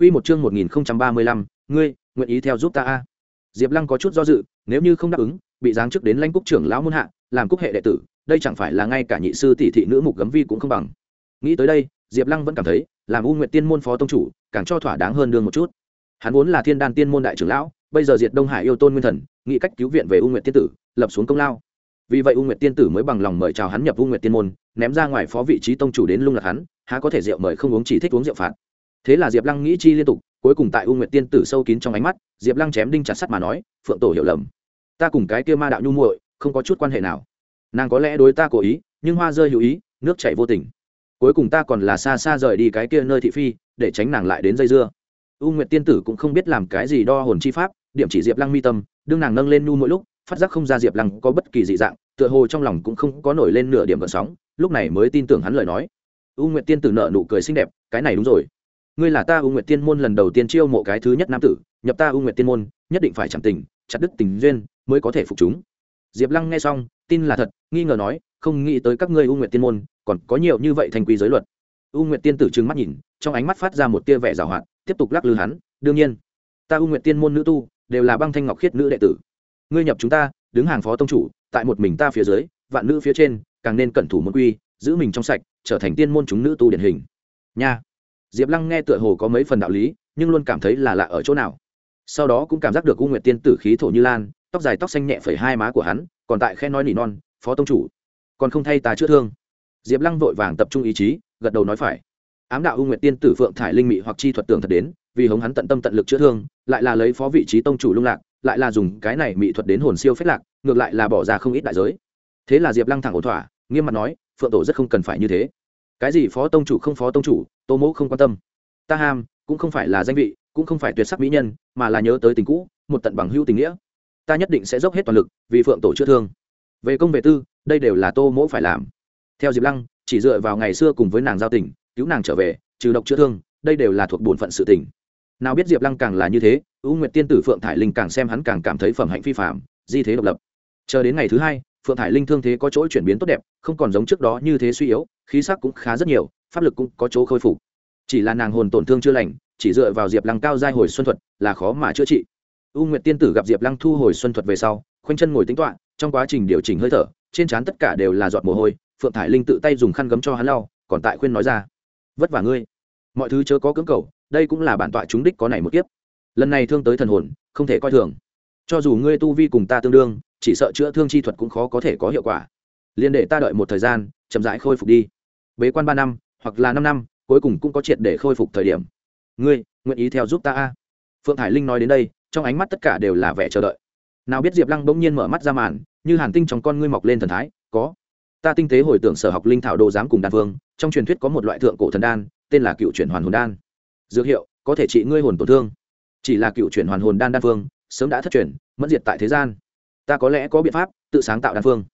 Quy một chương 1035, ngươi, nguyện ý theo giúp ta a. Diệp Lăng có chút do dự, nếu như không đáp ứng, bị giáng chức đến lãnh cúc trưởng lão môn hạ, làm cúc hệ đệ tử, đây chẳng phải là ngay cả nhị sư tỷ thị nữ mục gấm vi cũng không bằng. Nghĩ tới đây, Diệp Lăng vẫn cảm thấy, làm U Nguyệt Tiên môn phó tông chủ, càng cho thỏa đáng hơn đương một chút. Hắn vốn là Thiên Đan Tiên môn đại trưởng lão, bây giờ diệt Đông Hải yêu tôn nguyên thần, nghĩ cách cứu viện về U Nguyệt Tiên tử, lập xuống công lao. Vì vậy U Nguyệt Tiên tử mới bằng lòng mời chào hắn nhập U Nguyệt Tiên môn, ném ra ngoài phó vị trí tông chủ đến lung lạc hắn, há có thể rượu mời không uống chỉ thích uống rượu phạt. Thế là Diệp Lăng nghĩ chi liên tục, cuối cùng tại U Nguyệt Tiên tử sâu kín trong ánh mắt, Diệp Lăng chém đinh chặt sắt mà nói, "Phượng tổ hiểu lầm, ta cùng cái kia ma đạo nhu muội, không có chút quan hệ nào. Nàng có lẽ đối ta cố ý, nhưng hoa rơi hữu ý, nước chảy vô tình. Cuối cùng ta còn là xa xa rời đi cái kia nơi thị phi, để tránh nàng lại đến dây dưa." U Nguyệt Tiên tử cũng không biết làm cái gì đo hồn chi pháp, điểm chỉ Diệp Lăng mi tâm, đương nàng nâng lên nhu mỗi lúc, phát giác không ra Diệp Lăng có bất kỳ dị dạng, tựa hồ trong lòng cũng không có nổi lên nửa điểm gợn sóng, lúc này mới tin tưởng hắn lời nói. U Nguyệt Tiên tử nở nụ cười xinh đẹp, cái này đúng rồi ngươi là ta u nguyệt tiên môn lần đầu tiên chiêu mộ cái thứ nhất nam tử, nhập ta u nguyệt tiên môn, nhất định phải chẳng tình, chặt đứt tình duyên mới có thể phục chúng. Diệp lăng nghe xong, tin là thật, nghi ngờ nói, không nghĩ tới các ngươi u nguyệt tiên môn, còn có nhiều như vậy thành quy giới luật. U nguyệt tiên tử trừng mắt nhìn, trong ánh mắt phát ra một tia vẻ g à o hoạt, tiếp tục lắc lư hắn, đương nhiên, ta u nguyệt tiên môn nữ tu, đều là băng thanh ngọc khiết nữ đệ tử. Ngươi nhập chúng ta, đứng hàng phó tông chủ, tại một mình ta phía dưới, vạn nữ phía trên, càng nên cẩn thủ môn quy, giữ mình trong sạch, trở thành tiên môn chúng nữ tu điển hình. Nha diệp lăng nghe tựa hồ có mấy phần đạo lý, nhưng luôn cảm thấy là lạ ở chỗ nào. Sau đó cũng cảm giác được u nguyệt tiên tử khí thổ như lan, tóc dài tóc xanh nhẹ phẩy hai má của hắn, còn tại khe nói nỉ non, phó tông chủ, còn không thay ta chữa thương. Diệp lăng vội vàng tập trung ý chí, gật đầu nói phải. Ám đạo u nguyệt tiên tử phượng thải linh mị hoặc chi thuật tưởng thật đến, vì hống hắn tận tâm tận lực chữa thương, lại là lấy phó vị trí tông chủ lung lạc, lại là dùng cái này mị thuật đến hồn siêu phết lạc, ngược lại là bỏ ra không ít đại giới. Thế là diệp lăng thẳng ổ thỏa, nghiêm mặt nói, phượng tổ rất không cần phải như thế cái gì phó tông chủ không phó tông chủ, tô mẫu không quan tâm. Ta ham, cũng không phải là danh vị, cũng không phải tuyệt sắc mỹ nhân, mà là nhớ tới tình cũ, một tận bằng hữu tình nghĩa. Ta nhất định sẽ dốc hết toàn lực, vì phượng tổ chữa thương. Về công về tư, đây đều là tô mỗ phải làm. Theo diệp lăng, chỉ dựa vào ngày xưa cùng với nàng giao tình, cứu nàng trở về, trừ độc chữa thương, đây đều là thuộc bổn phận sự tình. Nào biết diệp lăng càng là như thế ưu nguyệt tiên tử phượng thải linh càng xem hắn càng cảm thấy phẩm hạnh phi phạm di thế độc lập. Chờ đến ngày thứ hai phượng thải linh thương thế có chỗ chuyển biến tốt đẹp, không còn giống trước đó như thế suy yếu, khí sắc cũng khá rất nhiều, pháp lực cũng có chỗ khôi phục. Chỉ là nàng hồn tổn thương chưa lành, chỉ dựa vào diệp lăng cao giai hồi xuân thuật là khó mà chữa trị. U nguyệt tiên tử gặp diệp lăng thu hồi xuân thuật về sau, khoanh chân ngồi tính toạ trong quá trình điều chỉnh hơi thở, trên trán tất cả đều là giọt mồ hôi, phượng thải linh tự tay dùng khăn gấm cho hắn lau, còn tại khuyên nói ra, vất vả ngươi, mọi thứ chớ có cưỡng cầu, đây cũng là bản tọa chúng đích có này một kiếp. Lần này thương tới thần hồn, không thể coi thường. Cho dù ngươi tu vi cùng ta tương đương chỉ sợ chữa thương chi thuật cũng khó có thể có hiệu quả. Liên để ta đợi một thời gian, chậm rãi khôi phục đi. Bế quan ba năm, hoặc là năm năm, cuối cùng cũng có triệt để khôi phục thời điểm. Ngươi, nguyện ý theo giúp ta a? Phượng hải linh nói đến đây, trong ánh mắt tất cả đều là vẻ chờ đợi. Nào biết diệp lăng bỗng nhiên mở mắt ra màn, như hàn tinh trong con ngươi mọc lên thần thái, có. Ta tinh tế hồi tưởng sở học linh thảo đồ giám cùng đan phương trong truyền thuyết có một loại thượng cổ thần đan, tên là cựu chuyển hoàn hồn đan. Dược hiệu, có thể trị ngươi hồn tổn thương. Chỉ là cựu chuyển hoàn hồn đan đan phương sớm đã thất truyền mất diệt tại thế gian ta có lẽ có biện pháp tự sáng tạo đan phương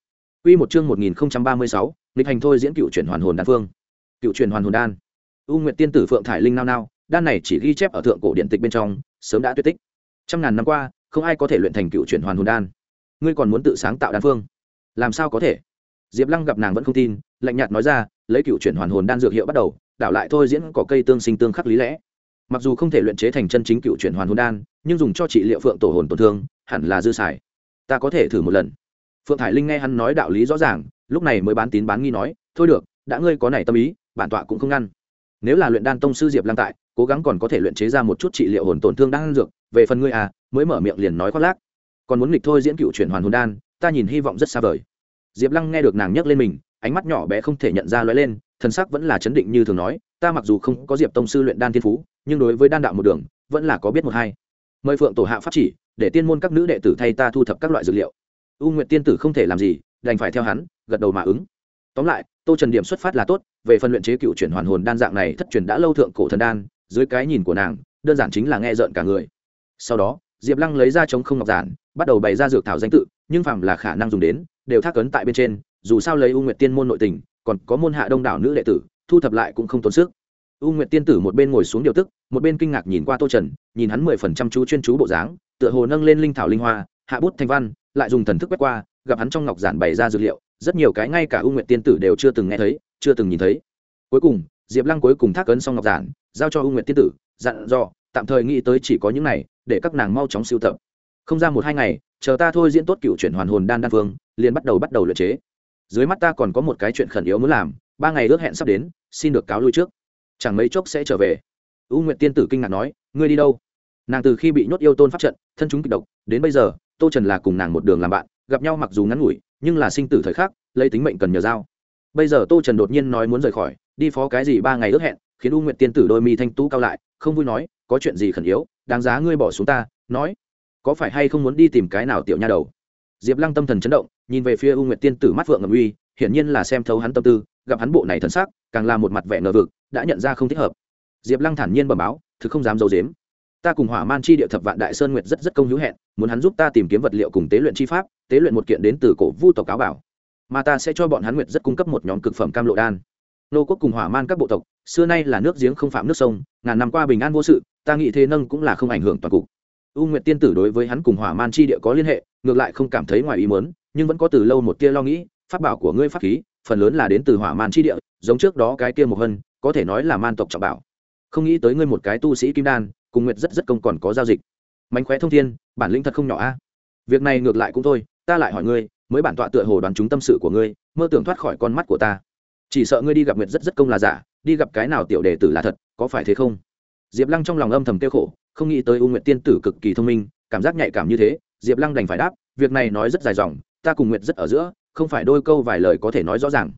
Quy một chương 1036, nghịch hành thôi diễn cựu chuyển hoàn hồn đan phương. Cựu chuyển hoàn hồn đan. U Nguyệt tiên tử Phượng thải linh nao nao, đan này chỉ ghi chép ở thượng cổ điện tịch bên trong, sớm đã tuyệt tích. Trăm ngàn năm qua, không ai có thể luyện thành cựu chuyển hoàn hồn đan. Ngươi còn muốn tự sáng tạo đan phương? Làm sao có thể? Diệp Lăng gặp nàng vẫn không tin, lạnh nhạt nói ra, lấy cựu chuyển hoàn hồn đan dược hiệu bắt đầu, đảo lại thôi diễn cỏ cây tương sinh tương khắc lý lẽ. Mặc dù không thể luyện chế thành chân chính cựu chuyển hoàn hồn đan, nhưng dùng cho trị liệu phượng tổ hồn tổn thương, hẳn là dư xài. Ta có thể thử một lần. Phượng thải linh nghe hắn nói đạo lý rõ ràng, lúc này mới bán tín bán nghi nói, thôi được, đã ngươi có này tâm ý, bản tọa cũng không ngăn. Nếu là luyện đan tông sư diệp lăng tại, cố gắng còn có thể luyện chế ra một chút trị liệu hồn tổn thương đang dược, về phần ngươi à mới mở miệng liền nói khoác lác. Còn muốn nghịch thôi diễn cựu chuyển hoàn hồn đan, ta nhìn hy vọng rất xa vời. Diệp lăng nghe được nàng nhắc lên mình, ánh mắt nhỏ bé không thể nhận ra lóe lên, thần sắc vẫn là chấn định như thường nói, ta mặc dù không có diệp tông sư luyện đan thiên phú, nhưng đối với đan đạo một đường, vẫn là có biết một hai. Mời phượng tổ hạ pháp chỉ để tiên môn các nữ đệ tử thay ta thu thập các loại dược liệu. U nguyệt tiên tử không thể làm gì, đành phải theo hắn, gật đầu mà ứng. Tóm lại, tô trần điểm xuất phát là tốt, về phần luyện chế cựu chuyển hoàn hồn đan dạng này thất truyền đã lâu thượng cổ thần đan, dưới cái nhìn của nàng, đơn giản chính là nghe rợn cả người. Sau đó, diệp lăng lấy ra chống không ngọc giản, bắt đầu bày ra dược thảo danh tự, nhưng phàm là khả năng dùng đến, đều thác ấn tại bên trên, dù sao lấy u nguyệt tiên môn nội tình, còn có môn hạ đông đảo nữ đệ tử, thu thập lại cũng không tốn sức u nguyệt tiên tử một bên ngồi xuống điều tức, một bên kinh ngạc nhìn qua tô trần, nhìn hắn mười phần trăm chú chuyên chú bộ dáng, tựa hồ nâng lên linh thảo linh hoa, hạ bút thanh văn, lại dùng thần thức quét qua, gặp hắn trong ngọc giản bày ra dược liệu, rất nhiều cái ngay cả u Nguyệt tiên tử đều chưa từng nghe thấy, chưa từng nhìn thấy. Cuối cùng, diệp lăng cuối cùng thác ấn xong ngọc giản, giao cho u nguyệt tiên tử, dặn dò, tạm thời nghĩ tới chỉ có những này, để các nàng mau chóng siêu tập. Không ra một hai ngày, chờ ta thôi diễn tốt cựu chuyển hoàn hồn đan đan phương, liền bắt đầu bắt đầu luyện chế. Dưới mắt ta còn có một cái chuyện khẩn yếu muốn làm, ba ngày ước hẹn sắp đến, xin được cáo lui trước chẳng mấy chốc sẽ trở về. U nguyệt tiên tử kinh ngạc nói, ngươi đi đâu? Nàng từ khi bị nhốt yêu tôn pháp trận, thân chúng kịch độc, đến bây giờ, tô trần là cùng nàng một đường làm bạn, gặp nhau mặc dù ngắn ngủi, nhưng là sinh tử thời khắc, lấy tính mệnh cần nhờ dao. bây giờ tô trần đột nhiên nói muốn rời khỏi, đi phó cái gì ba ngày ước hẹn, khiến u nguyệt tiên tử đôi mi thanh tú cao lại, không vui nói, có chuyện gì khẩn yếu, đáng giá ngươi bỏ xuống ta. Nói, có phải hay không muốn đi tìm cái nào tiểu nha đầu? Diệp lăng tâm thần chấn động, nhìn về phía u nguyệt tiên tử mắt vượng ngầm uy, hiển nhiên là xem thấu hắn tâm tư gặp hắn bộ này thần sắc, càng là một mặt vẻ ngờ vực, đã nhận ra không thích hợp. Diệp lăng thản nhiên bẩm báo, thực không dám d i ấ u dếm ta cùng hỏa man chi địa thập vạn đại sơn nguyệt rất rất công hữu hẹn, muốn hắn giúp ta tìm kiếm vật liệu cùng tế luyện chi pháp, tế luyện một kiện đến từ cổ vu tộc cáo bảo. Mà ta sẽ cho bọn hắn nguyệt rất cung cấp một nhóm cực phẩm cam lộ đan. Nô quốc cùng hỏa man các bộ tộc, xưa nay là nước giếng không phạm nước sông, ngàn năm qua bình an vô sự, ta nghĩ thế nâng cũng là không ảnh hưởng toàn cục. U nguyệt tiên tử đối với hắn cùng hỏa man chi địa có liên hệ, ngược lại không cảm thấy ngoài ý mớn nhưng vẫn có từ lâu một tia lo nghĩ, pháp bảo của ngươi pháp khí phần lớn là đến từ hỏa man chi địa, giống trước đó cái kia một hân, có thể nói là man tộc trọng bảo. Không nghĩ tới ngươi một cái tu sĩ kim đan, cùng nguyệt rất rất công còn có giao dịch. Mánh khóe thông thiên, bản lĩnh thật không nhỏ a. Việc này ngược lại cũng thôi, ta lại hỏi ngươi, mới bản tọa tựa hồ đoán chúng tâm sự của ngươi, mơ tưởng thoát khỏi con mắt của ta. Chỉ sợ ngươi đi gặp nguyệt rất rất công là giả, đi gặp cái nào tiểu đề tử là thật, có phải thế không? Diệp lăng trong lòng âm thầm kêu khổ, không nghĩ tới u nguyệt tiên tử cực kỳ thông minh, cảm giác nhạy cảm như thế, diệp lăng đành phải đáp, việc này nói rất dài dòng, ta cùng nguyệt rất ở giữa không phải đôi câu vài lời có thể nói rõ ràng.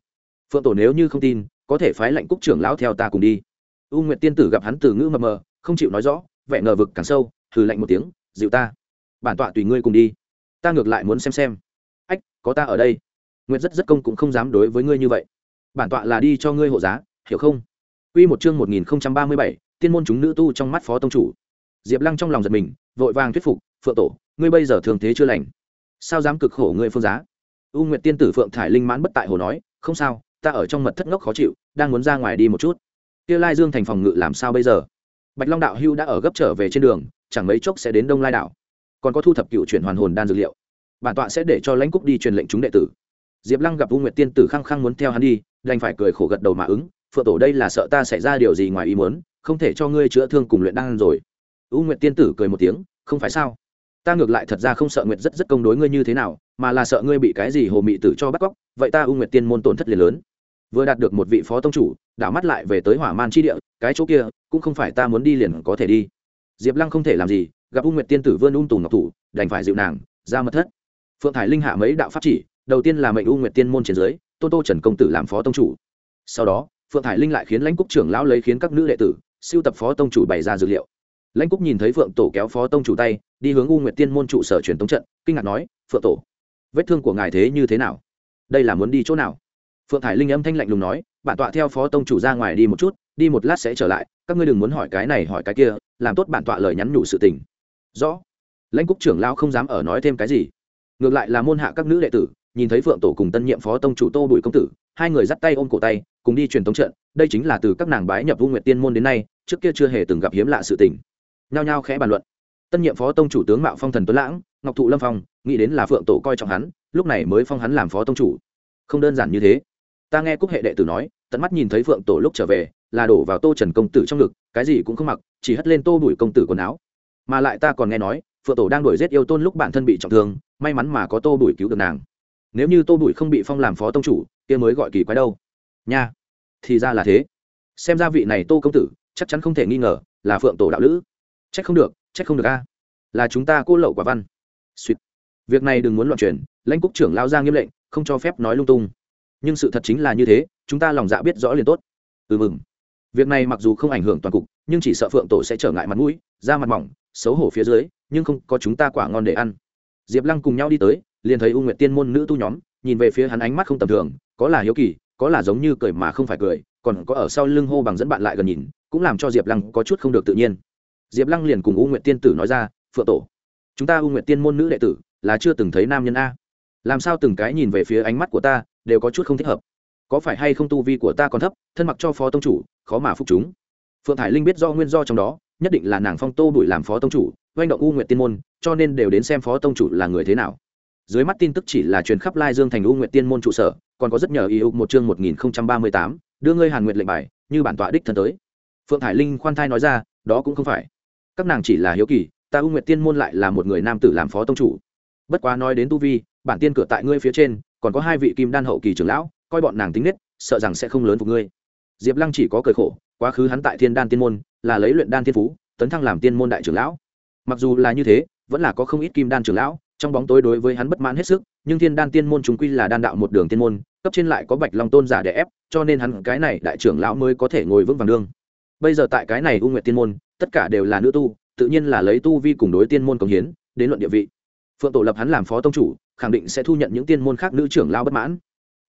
Phượng tổ nếu như không tin có thể phái lệnh cúc trưởng lão theo ta cùng đi. U nguyệt tiên tử gặp hắn từ ngữ mờ mờ không chịu nói rõ vẻ ngờ vực càng sâu thử lạnh một tiếng dịu ta bản tọa tùy ngươi cùng đi. Ta ngược lại muốn xem xem. Ách có ta ở đây. Nguyệt rất rất công cũng không dám đối với ngươi như vậy. Bản tọa là đi cho ngươi hộ giá hiểu không? Quy một chương 1037, tiên môn chúng nữ tu trong mắt phó tông chủ. Diệp Lăng trong lòng giật mình, vội vàng thuyết phục, "Phượng tổ, ngươi bây giờ thường thế chưa lành, sao dám cực khổ ngươi phương giá?" U Nguyệt tiên tử Phượng thải linh mãn bất tại hồ nói, "Không sao, ta ở trong mật thất ngốc khó chịu, đang muốn ra ngoài đi một chút." Kia Lai Dương thành phòng ngự làm sao bây giờ? Bạch Long đạo hưu đã ở gấp trở về trên đường, chẳng mấy chốc sẽ đến Đông Lai đảo. Còn có thu thập cựu chuyển hoàn hồn đan dược liệu. Bản tọa sẽ để cho Lãnh Cúc đi truyền lệnh chúng đệ tử. Diệp Lăng gặp U Nguyệt tiên tử khăng khăng muốn theo hắn đi, đành phải cười khổ gật đầu mà ứng, phượng tổ đây là sợ ta xảy ra điều gì ngoài ý muốn không thể cho ngươi chữa thương cùng luyện đan rồi u nguyệt tiên tử cười một tiếng không phải sao ta ngược lại thật ra không sợ nguyệt rất rất công đối ngươi như thế nào, mà là sợ ngươi bị cái gì hồ mị tử cho bắt cóc, vậy ta u nguyệt tiên môn tổn thất liền lớn. Vừa đạt được một vị phó tông chủ, đảo mắt lại về tới hỏa man chi địa, cái chỗ kia, cũng không phải ta muốn đi liền có thể đi. Diệp lăng không thể làm gì, gặp u nguyệt tiên tử vươn ung tùng ngọc thủ, đành phải dịu nàng, ra mật thất. Phượng thải linh hạ mấy đạo pháp chỉ, đầu tiên là mệnh u nguyệt tiên môn trên dưới tôn tô trần công tử làm phó tông chủ. Sau đó, phượng thải linh lại khiến lãnh cúc trưởng lão lấy khiến các nữ đệ tử siêu tập phó tông chủ bày ra dữ liệu lãnh cúc nhìn thấy phượng tổ kéo phó tông chủ tay, đi hướng u nguyệt tiên môn trụ sở truyền tống trận, kinh ngạc nói, phượng tổ, vết thương của ngài thế như thế nào? Đây là muốn đi chỗ nào? Phượng thải linh âm thanh lạnh lùng nói, bản tọa theo phó tông chủ ra ngoài đi một chút, đi một lát sẽ trở lại, các ngươi đừng muốn hỏi cái này hỏi cái kia, làm tốt bản tọa lời nhắn nhủ sự tình. Rõ. Lãnh cúc trưởng lão không dám ở nói thêm cái gì. Ngược lại là môn hạ các nữ đệ tử, nhìn thấy phượng tổ cùng tân nhiệm phó tông chủ tô bùi công tử, hai người dắt tay ôm cổ tay, cùng đi truyền thống trận, đây chính là từ các nàng bái nhập vu nguyệt tiên môn đến nay, trước kia chưa hề từng gặp hiếm lạ sự tình nhao nhao khẽ bàn luận. Tân nhiệm phó tông chủ tướng mạo phong thần tuấn lãng, ngọc thụ lâm phong, nghĩ đến là phượng tổ coi trọng hắn, lúc này mới phong hắn làm phó tông chủ. Không đơn giản như thế. Ta nghe cúc hệ đệ tử nói, tận mắt nhìn thấy phượng tổ lúc trở về, là đổ vào tô trần công tử trong ngực, cái gì cũng không mặc, chỉ hất lên tô đuổi công tử quần áo. Mà lại ta còn nghe nói, phượng tổ đang đuổi giết yêu tôn lúc bản thân bị trọng thương, may mắn mà có tô đuổi cứu được nàng. Nếu như tô đuổi không bị phong làm phó tông chủ, kia mới gọi kỳ quái đâu. Nha, thì ra là thế. Xem ra vị này tô công tử, chắc chắn không thể nghi ngờ là phượng tổ đạo lữ trách không được trách không được a. Là chúng ta cô lậu quả văn. Suýt. Việc này đừng muốn loạn chuyển, lãnh cúc trưởng lao ra nghiêm lệnh không cho phép nói lung tung. Nhưng sự thật chính là như thế chúng ta lòng dạ biết rõ liền tốt. Ừ mừng. Việc này mặc dù không ảnh hưởng toàn cục nhưng chỉ sợ phượng tổ sẽ trở ngại mặt mũi da mặt mỏng xấu hổ phía dưới nhưng không có chúng ta quả ngon để ăn. Diệp lăng cùng nhau đi tới liền thấy u nguyệt tiên môn nữ tu nhóm nhìn về phía hắn ánh mắt không tầm thường có là hiếu kỳ có là giống như cười mà không phải cười còn có ở sau lưng hô bằng dẫn bạn lại gần nhìn cũng làm cho diệp lăng có chút không được tự nhiên diệp lăng liền cùng u Nguyện tiên tử nói ra, phượng tổ, chúng ta u Nguyện tiên môn nữ đệ tử là chưa từng thấy nam nhân a. Làm sao từng cái nhìn về phía ánh mắt của ta đều có chút không thích hợp? Có phải hay không tu vi của ta còn thấp, thân mặc cho phó tông chủ, khó mà phục chúng? Phượng thải linh biết do nguyên do trong đó, nhất định là nàng phong tô đuổi làm phó tông chủ oanh động u Nguyện tiên môn, cho nên đều đến xem phó tông chủ là người thế nào. Dưới mắt tin tức chỉ là truyền khắp lai dương thành u Nguyện tiên môn trụ sở, còn có rất nhờ ý một chương một nghìn ba mươi tám, đưa ngươi hàn nguyện lệnh bài, như bản tọa đích thân tới. Phượng thải linh khoan thai nói ra, đó cũng không phải các nàng chỉ là hiếu kỳ, ta u nguyệt tiên môn lại là một người nam tử làm phó tông chủ. Bất quá nói đến tu vi, bản tiên cửa tại ngươi phía trên, còn có hai vị kim đan hậu kỳ trưởng lão, coi bọn nàng tính nết, sợ rằng sẽ không lớn phục ngươi. Diệp lăng chỉ có cười khổ, quá khứ hắn tại thiên đan tiên môn, là lấy luyện đan thiên phú, tấn thăng làm tiên môn đại trưởng lão. Mặc dù là như thế, vẫn là có không ít kim đan trưởng lão, trong bóng tối đối với hắn bất mãn hết sức, nhưng thiên đan tiên môn chúng quy là đan đạo một đường tiên môn, cấp trên lại có bạch long tôn giả đẻ ép, cho nên hắn cái này đại trưởng lão mới có thể ngồi vững vàng đương bây giờ tại cái này u nguyệt tiên môn tất cả đều là nữ tu, tự nhiên là lấy tu vi cùng đối tiên môn cống hiến, đến luận địa vị. Phượng tổ lập hắn làm phó tông chủ, khẳng định sẽ thu nhận những tiên môn khác nữ trưởng lao bất mãn.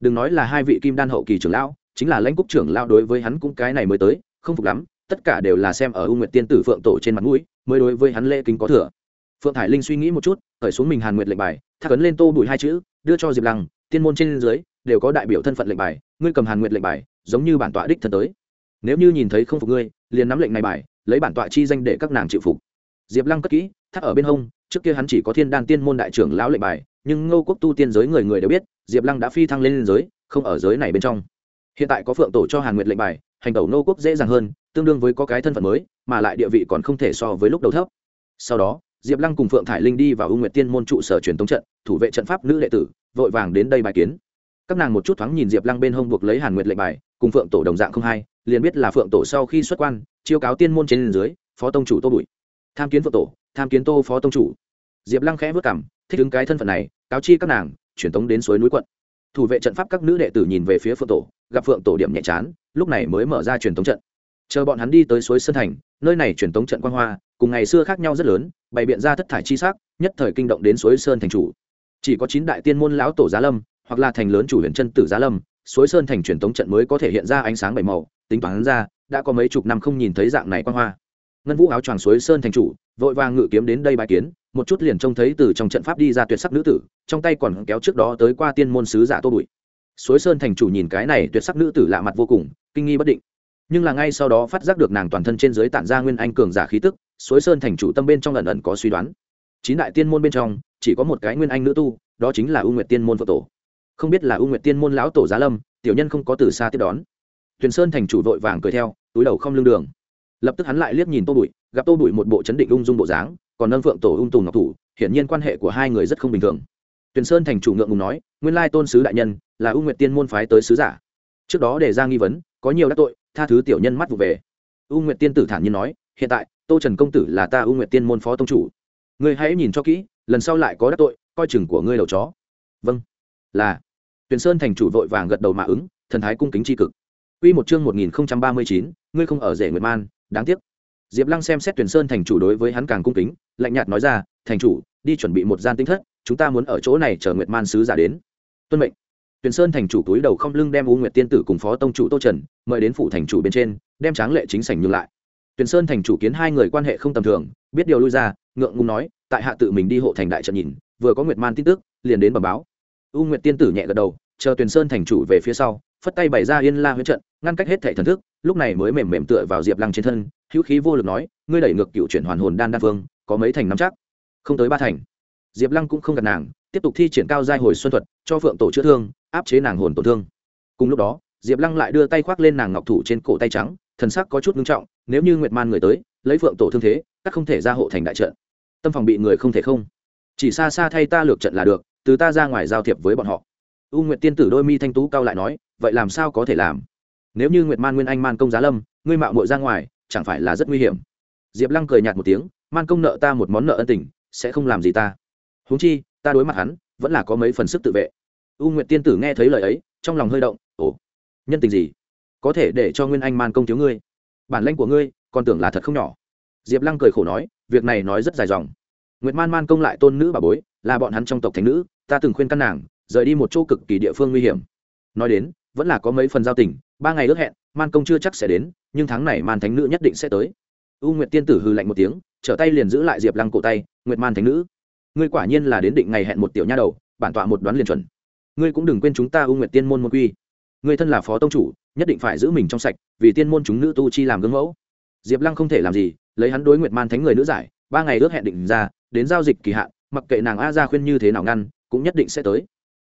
Đừng nói là hai vị kim đan hậu kỳ trưởng lão, chính là lãnh cúc trưởng lao đối với hắn cũng cái này mới tới, không phục lắm, tất cả đều là xem ở ưu nguyệt tiên tử phượng tổ trên mặt mũi, mới đối với hắn lễ kính có thừa. Phượng thải linh suy nghĩ một chút, khởi xuống mình hàn nguyệt lệnh bài, thác ấn lên tô bùi hai chữ, đưa cho diệp lăng, tiên môn trên dưới, đều có đại biểu thân phận lệnh bài, ngươi cầm hàn nguyệt lệnh bài, giống như bản tọa đích thân tới. Nếu như nhìn thấy không phục ngươi, liền nắm lệnh này bài lấy bản tọa chi danh để các nàng chịu phục. Diệp lăng cất kỹ thắt ở bên hông, trước kia hắn chỉ có thiên đan tiên môn đại trưởng lão lệnh bài, nhưng ngô quốc tu tiên giới người người đều biết, diệp lăng đã phi thăng lên giới, không ở giới này bên trong. Hiện tại có phượng tổ cho hàn nguyệt lệnh bài, hành tẩu ngô quốc dễ dàng hơn, tương đương với có cái thân phận mới, mà lại địa vị còn không thể so với lúc đầu thấp. Sau đó, diệp lăng cùng phượng thải linh đi vào ưu nguyệt tiên môn trụ sở truyền thống trận, thủ vệ trận pháp nữ đệ tử, vội vàng đến đây bài kiến. Các nàng một chút thoáng nhìn diệp lăng bên hông buộc lấy hàn nguyệt lệnh bài, cùng phượng tổ đồng dạng không hai liền biết là phượng tổ sau khi xuất quan chiêu cáo tiên môn trên dưới, phó tông chủ tô bụi. Tham kiến phượng tổ, tham kiến tô phó tông chủ. Diệp lăng khẽ vất cảm, thích ứng cái thân phận này, cáo chi các nàng truyền tống đến suối núi quận. Thủ vệ trận pháp các nữ đệ tử nhìn về phía phượng tổ, gặp phượng tổ điểm nhẹ chán, lúc này mới mở ra truyền tống trận. Chờ bọn hắn đi tới suối sơn thành, nơi này truyền tống trận quan hoa, cùng ngày xưa khác nhau rất lớn, bày biện ra thất thải chi sắc, nhất thời kinh động đến suối sơn thành chủ. Chỉ có chín đại tiên môn lão tổ giá lâm, hoặc là thành lớn chủ huyền chân tử giá lâm, suối sơn thành truyền tống trận mới có thể hiện ra ánh sáng bảy màu, tính toán ra đã có mấy chục năm không nhìn thấy dạng này quan hoa. Ngân vũ áo choàng suối sơn thành chủ, vội vàng ngự kiếm đến đây bài kiến, một chút liền trông thấy từ trong trận pháp đi ra tuyệt sắc nữ tử, trong tay còn kéo trước đó tới qua tiên môn sứ giả tô bụi. Suối sơn thành chủ nhìn cái này tuyệt sắc nữ tử lạ mặt vô cùng, kinh nghi bất định. Nhưng là ngay sau đó phát giác được nàng toàn thân trên dưới tản ra nguyên anh cường giả khí tức, suối sơn thành chủ tâm bên trong lần ẩn có suy đoán. Chín đại tiên môn bên trong, chỉ có một cái nguyên anh nữ tu, đó chính là u nguyệt tiên môn phật tổ. Không biết là u nguyệt tiên môn lão tổ giá lâm, tiểu nhân không có từ xa tiếp đón tuyền sơn thành chủ vội vàng cười theo, túi đầu không lưng đường. Lập tức hắn lại liếc nhìn tô bụi, gặp tô bụi một bộ chấn định ung dung bộ dáng, còn nâng phượng tổ ung tùng ngọc thủ, hiển nhiên quan hệ của hai người rất không bình thường. Tuyền sơn thành chủ ngượng ngùng nói, nguyên lai tôn sứ đại nhân là u nguyệt tiên môn phái tới sứ giả. Trước đó để ra nghi vấn, có nhiều đắc tội, tha thứ tiểu nhân mắt vụ về. U nguyệt tiên tử thản nhiên nói, hiện tại, tô trần công tử là ta u nguyệt tiên môn phó tông chủ. Ngươi hãy nhìn cho kỹ, lần sau lại có đắc tội, coi chừng của ngươi đầu chó. Vâng. Là. Tuyền sơn thành chủ vội vàng gật đầu mạ ứng, thần thái cung kính tri cực. Quy một chương 1039, ngươi không ở rể Nguyệt Man, đáng tiếc. Diệp Lăng xem xét Tuyền Sơn thành chủ đối với hắn càng cung kính, lạnh nhạt nói ra, "Thành chủ, đi chuẩn bị một gian tinh thất, chúng ta muốn ở chỗ này chờ Nguyệt Man sứ giả đến." Tuân mệnh. Tuyền Sơn thành chủ túi đầu không lưng đem U Nguyệt tiên tử cùng phó tông chủ Tô Trần mời đến phủ thành chủ bên trên, đem tráng lệ chính sảnh nhường lại. Tuyền Sơn thành chủ kiến hai người quan hệ không tầm thường, biết điều lui ra, ngượng ngùng nói, tại hạ tự mình đi hộ thành đại trận nhìn, vừa có Nguyệt Man tin tức, liền đến bẩm báo. U Nguyệt tiên tử nhẹ gật đầu, chờ Tuyền Sơn thành chủ về phía sau, phất tay bày ra yên la huyễn trận, ngăn cách hết thảy thần thức, lúc này mới mềm mềm tựa vào Diệp Lăng trên thân, hữu khí vô lực nói, ngươi đẩy ngược cựu chuyển hoàn hồn đan đan vương, có mấy thành nắm chắc? Không tới ba thành. Diệp Lăng cũng không gạt nàng, tiếp tục thi triển cao giai hồi xuân thuật, cho Phượng tổ chữa thương, áp chế nàng hồn tổn thương. Cùng lúc đó, Diệp Lăng lại đưa tay khoác lên nàng ngọc thủ trên cổ tay trắng, thần sắc có chút nghiêm trọng, nếu như Nguyệt Man người tới, lấy Phượng tổ thương thế, các không thể ra hộ thành đại trận. Tâm phòng bị người không thể không, chỉ xa xa thay ta lược trận là được, từ ta ra ngoài giao thiệp với bọn họ. U Nguyệt tiên tử đôi mi thanh tú cao lại nói, vậy làm sao có thể làm? Nếu như Nguyệt Man Nguyên Anh Man công giá lâm, ngươi mạo muội ra ngoài, chẳng phải là rất nguy hiểm. Diệp Lăng cười nhạt một tiếng, Man công nợ ta một món nợ ân tình, sẽ không làm gì ta. Huống chi, ta đối mặt hắn, vẫn là có mấy phần sức tự vệ. U Nguyệt tiên tử nghe thấy lời ấy, trong lòng hơi động, ồ, nhân tình gì? Có thể để cho Nguyên Anh Man công thiếu ngươi? Bản lĩnh của ngươi, còn tưởng là thật không nhỏ. Diệp Lăng cười khổ nói, việc này nói rất dài dòng. Nguyệt Man Man công lại tôn nữ bà bối, là bọn hắn trong tộc thánh nữ, ta từng khuyên căn nàng, rời đi một chỗ cực kỳ địa phương nguy hiểm nói đến vẫn là có mấy phần giao tình ba ngày ước hẹn, man công chưa chắc sẽ đến, nhưng tháng này man thánh nữ nhất định sẽ tới. U nguyệt tiên tử hư lạnh một tiếng, trở tay liền giữ lại diệp lăng cổ tay, nguyệt man thánh nữ, ngươi quả nhiên là đến định ngày hẹn một tiểu nha đầu, bản tọa một đoán liền chuẩn. Ngươi cũng đừng quên chúng ta u nguyệt tiên môn môn quy. Ngươi thân là phó tông chủ, nhất định phải giữ mình trong sạch, vì tiên môn chúng nữ tu chi làm gương mẫu. Diệp lăng không thể làm gì, lấy hắn đối nguyệt man thánh người nữ giải, ba ngày ước hẹn định ra, đến giao dịch kỳ hạn, mặc kệ nàng a ra khuyên như thế nào ngăn, cũng nhất định sẽ tới.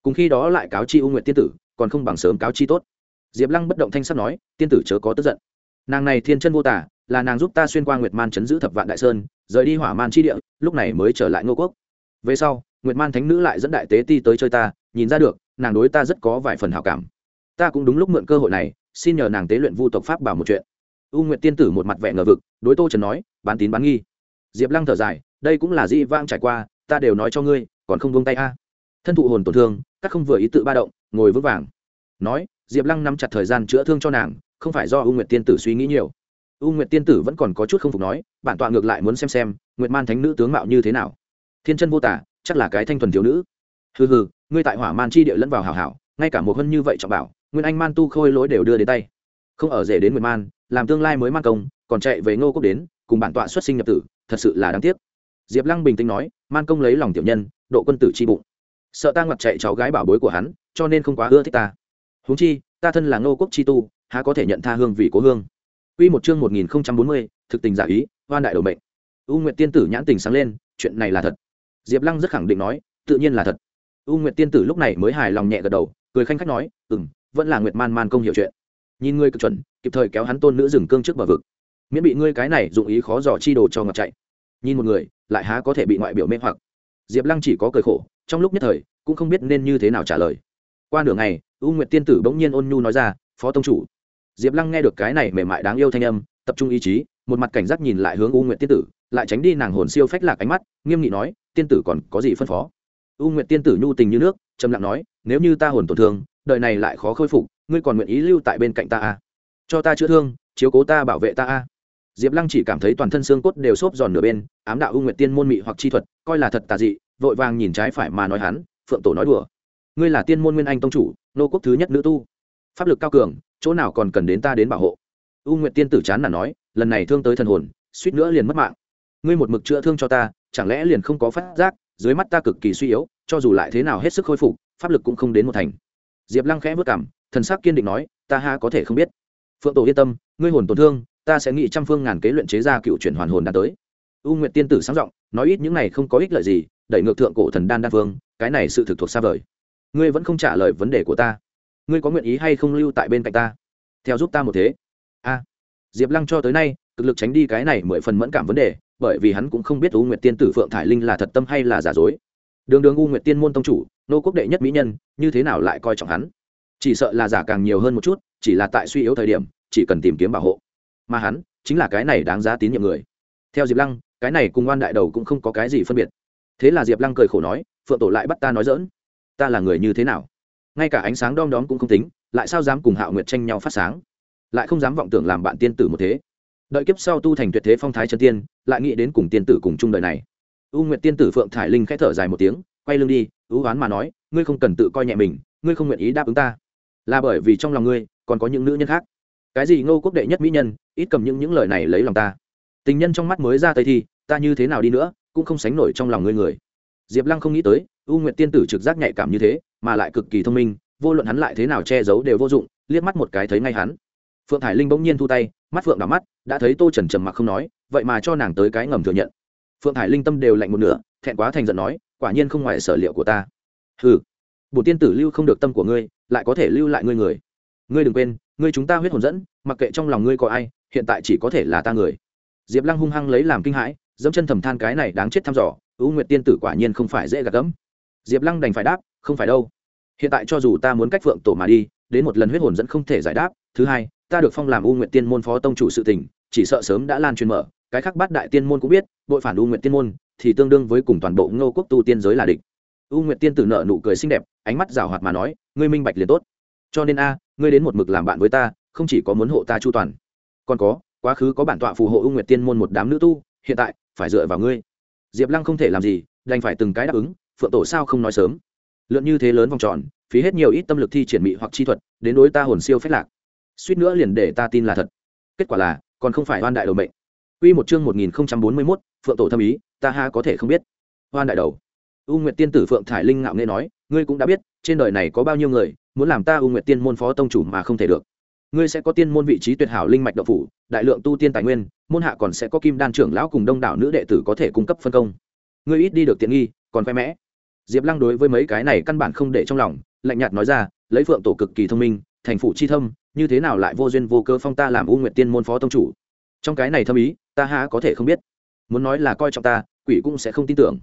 Cùng khi đó lại cáo chi u nguyệt tiên tử, còn không bằng sớm cáo chi tốt diệp lăng bất động thanh sắt nói, tiên tử chớ có tức giận. Nàng này thiên chân vô tả, là nàng giúp ta xuyên qua nguyệt man chấn giữ thập vạn đại sơn, rời đi hỏa man chi địa, lúc này mới trở lại ngô quốc. Về sau, nguyệt man thánh nữ lại dẫn đại tế ti tới chơi ta, nhìn ra được, nàng đối ta rất có vài phần hảo cảm. Ta cũng đúng lúc mượn cơ hội này, xin nhờ nàng tế luyện vu tộc pháp bảo một chuyện. U nguyệt tiên tử một mặt vẻ ngờ vực, đối tô trần nói, bán tín bán nghi. Diệp lăng thở dài, đây cũng là di vang trải qua, ta đều nói cho ngươi, còn không buông tay a. Thân thụ hồn tổn thương, các không vừa ý tự ba động, ngồi vững vàng. Nói diệp lăng nắm chặt thời gian chữa thương cho nàng, không phải do u nguyệt tiên tử suy nghĩ nhiều. U nguyệt tiên tử vẫn còn có chút không phục nói, bản tọa ngược lại muốn xem xem, nguyệt man thánh nữ tướng mạo như thế nào. Thiên chân vô tả, chắc là cái thanh thuần thiếu nữ. Hừ hừ, ngươi tại hỏa man chi địa lẫn vào hảo hảo, ngay cả một hân như vậy trọng bảo, nguyên anh man tu khôi lối đều đưa đến tay. Không ở rể đến nguyệt man, làm tương lai mới man công, còn chạy về ngô quốc đến, cùng bản tọa xuất sinh nhập tử, thật sự là đáng tiếc. Diệp lăng bình tĩnh nói, man công lấy lòng tiểu nhân, độ quân tử chi bụng. Sợ ta ngặt chạy cháu gái bảo bối của hắn, cho nên không quá ưa thích ta huống chi ta thân là ngô quốc chi tu há có thể nhận tha hương vì cố hương Quy một chương 1040, thực tình giả ý, hoan đại đầu mệnh. U Nguyệt tiên tử nhãn tình sáng lên, chuyện này là thật. Diệp Lăng rất khẳng định nói, tự nhiên là thật. U Nguyệt tiên tử lúc này mới hài lòng nhẹ gật đầu, cười khanh khách nói, "Ừm, vẫn là Nguyệt Man Man công hiểu chuyện." Nhìn ngươi cực chuẩn, kịp thời kéo hắn tôn nữ rừng cương trước bờ vực. Miễn bị ngươi cái này dụng ý khó dò chi đồ cho ngập chạy. Nhìn một người, lại há có thể bị ngoại biểu mê hoặc. Diệp Lăng chỉ có cười khổ, trong lúc nhất thời, cũng không biết nên như thế nào trả lời. Qua nửa ngày, U Nguyệt tiên tử bỗng nhiên ôn nhu nói ra, "Phó tông chủ." diệp lăng nghe được cái này mềm mại đáng yêu thanh âm tập trung ý chí một mặt cảnh giác nhìn lại hướng u nguyệt tiên tử lại tránh đi nàng hồn siêu phách lạc ánh mắt nghiêm nghị nói tiên tử còn có gì phân phó u nguyệt tiên tử nhu tình như nước trầm lặng nói nếu như ta hồn tổn thương đời này lại khó khôi phục ngươi còn nguyện ý lưu tại bên cạnh ta à? cho ta chữa thương chiếu cố ta bảo vệ ta à? diệp lăng chỉ cảm thấy toàn thân xương cốt đều xốp giòn nửa bên ám đạo u nguyệt tiên môn mị hoặc chi thuật coi là thật tà dị vội vàng nhìn trái phải mà nói hắn phượng tổ nói đùa ngươi là tiên môn nguyên anh tông chủ, nô quốc thứ nhất nữ tu. Pháp lực cao cường, chỗ nào còn cần đến ta đến bảo hộ? U nguyện tiên tử chán là nói, lần này thương tới thần hồn, suýt nữa liền mất mạng. Ngươi một mực chữa thương cho ta, chẳng lẽ liền không có phát giác, dưới mắt ta cực kỳ suy yếu, cho dù lại thế nào hết sức khôi phục, pháp lực cũng không đến một thành. Diệp lăng khẽ vất cảm thần sắc kiên định nói, ta ha có thể không biết. Phượng tổ yên tâm, ngươi hồn tổn thương, ta sẽ nghĩ trăm phương ngàn kế luyện chế ra cựu chuyển hoàn hồn đã tới. U nguyện tiên tử sáng giọng, nói ít những này không có ích lợi gì, đẩy ngược thượng cổ thần đan đa phương cái này sự thực thuộc xa vời ngươi vẫn không trả lời vấn đề của ta. Ngươi có nguyện ý hay không lưu tại bên cạnh ta? Theo giúp ta một thế. A. Diệp lăng cho tới nay, cực lực tránh đi cái này mười phần mẫn cảm vấn đề, bởi vì hắn cũng không biết u nguyệt tiên tử phượng thải linh là thật tâm hay là giả dối. Đường đường u nguyệt tiên môn tông chủ, nô quốc đệ nhất mỹ nhân, như thế nào lại coi trọng hắn? Chỉ sợ là giả càng nhiều hơn một chút, chỉ là tại suy yếu thời điểm, chỉ cần tìm kiếm bảo hộ. Mà hắn, chính là cái này đáng giá tín nhiệm người. Theo diệp lăng, cái này cùng oan đại đầu cũng không có cái gì phân biệt. Thế là diệp lăng cười khổ nói, phượng tổ lại bắt ta nói dỡn ta là người như thế nào? Ngay cả ánh sáng đom đóm cũng không tính, lại sao dám cùng hạo nguyệt tranh nhau phát sáng? Lại không dám vọng tưởng làm bạn tiên tử một thế. Đợi kiếp sau tu thành tuyệt thế phong thái chân tiên, lại nghĩ đến cùng tiên tử cùng chung đời này. U nguyệt tiên tử phượng thải linh k h ẽ thở dài một tiếng, quay lưng đi, ưu oán mà nói, ngươi không cần tự coi nhẹ mình, ngươi không nguyện ý đáp ứng ta. Là bởi vì trong lòng ngươi, còn có những nữ nhân khác. Cái gì ngô quốc đệ nhất mỹ nhân, ít cầm những những lời này lấy lòng ta. Tình nhân trong mắt mới ra tây thi ta như thế nào đi nữa, cũng không sánh nổi trong lòng ngươi người. Diệp lăng không nghĩ tới u nguyện tiên tử trực giác nhạy cảm như thế, mà lại cực kỳ thông minh, vô luận hắn lại thế nào che giấu đều vô dụng, liếc mắt một cái thấy ngay hắn. Phượng thải linh bỗng nhiên thu tay, mắt phượng đỏ mắt, đã thấy tô trần trầm mặc không nói, vậy mà cho nàng tới cái ngầm thừa nhận. Phượng thải linh tâm đều lạnh một nửa, thẹn quá thành giận nói, quả nhiên không ngoài sở liệu của ta. Ừ bổ tiên tử lưu không được tâm của ngươi, lại có thể lưu lại ngươi người. Ngươi đừng quên, ngươi chúng ta huyết hồn dẫn, mặc kệ trong lòng ngươi có ai, hiện tại chỉ có thể là ta người. Diệp lăng hung hăng lấy làm kinh hãi, dẫm chân thầm than cái này đáng chết thăm dò ưu nguyệt tiên tử quả nhiên không phải dễ gạt gẫm diệp lăng đành phải đáp, không phải đâu. Hiện tại cho dù ta muốn cách phượng tổ mà đi, đến một lần huyết hồn dẫn không thể giải đáp. Thứ hai, ta được phong làm u nguyện tiên môn phó tông chủ sự tình chỉ sợ sớm đã lan truyền mở. Cái khác bát đại tiên môn cũng biết, đội phản u nguyện tiên môn thì tương đương với cùng toàn bộ ngô quốc tu tiên giới là địch. U nguyện tiên tử nợ nụ cười xinh đẹp, ánh mắt rào hoạt mà nói, ngươi minh bạch liền tốt. Cho nên a, ngươi đến một mực làm bạn với ta, không chỉ có muốn hộ ta chu toàn, còn có, quá khứ có bản tọa phù hộ u nguyện tiên môn một đám nữ tu, hiện tại phải dựa vào ngươi. Diệp lăng không thể làm gì, đành phải từng cái đáp ứng phượng tổ sao không nói sớm lượn như thế lớn vòng tròn phí hết nhiều ít tâm lực thi triển mị hoặc chi thuật đến đối ta hồn siêu phách lạc suýt nữa liền để ta tin là thật kết quả là còn không phải oan đại đầu mệnh Quy một chương 1041, Phượng tổ thâm ý, ta ha có thể không biết. Hoan đại đầu. U Nguyệt tiên tử Phượng Thải Linh ngạo nghễ nói, ngươi cũng đã biết, trên đời này có bao nhiêu người muốn làm ta U Nguyệt tiên môn phó tông chủ mà không thể được. Ngươi sẽ có tiên môn vị trí tuyệt hảo linh mạch đạo phủ, đại lượng tu tiên tài nguyên, môn hạ còn sẽ có kim đan trưởng lão cùng đông đảo nữ đệ tử có thể cung cấp phân công. Ngươi ít đi được tiện nghi, còn khoe mẽ diệp lăng đối với mấy cái này căn bản không để trong lòng, lạnh nhạt nói ra, lấy phượng tổ cực kỳ thông minh, thành phụ chi thâm, như thế nào lại vô duyên vô cơ phong ta làm u nguyệt tiên môn phó tông chủ? Trong cái này thâm ý, ta há có thể không biết. Muốn nói là coi trọng ta, quỷ cũng sẽ không tin tưởng.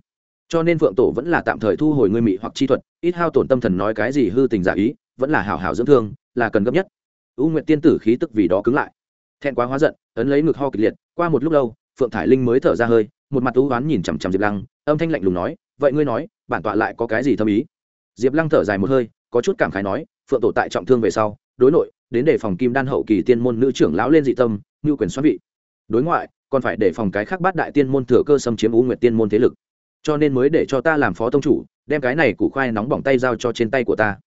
Cho nên phượng tổ vẫn là tạm thời thu hồi ngươi mị hoặc chi thuật, ít hao tổn tâm thần nói cái gì hư tình giả ý, vẫn là hảo hảo dưỡng thương, là cần gấp nhất. U nguyệt tiên tử khí tức vì đó cứng lại. Thẹn quá hóa giận, ấn lấy ngực ho kịch liệt, qua một lúc lâu, phượng thải linh mới thở ra hơi, một mặt u oán nhìn chằm chằm diệp lăng, âm thanh lạnh lùng nói vậy ngươi nói, bản tọa lại có cái gì thâm ý? Diệp lăng thở dài một hơi, có chút cảm khái nói, phượng tổ tại trọng thương về sau, đối nội, đến để phòng kim đan hậu kỳ tiên môn nữ trưởng lão lên dị tâm, ngưu quyền xoắn vị. Đối ngoại, còn phải để phòng cái khác bát đại tiên môn thừa cơ xâm chiếm u nguyệt tiên môn thế lực. Cho nên mới để cho ta làm phó tông chủ, đem cái này củ khoai nóng bỏng tay giao cho trên tay của ta.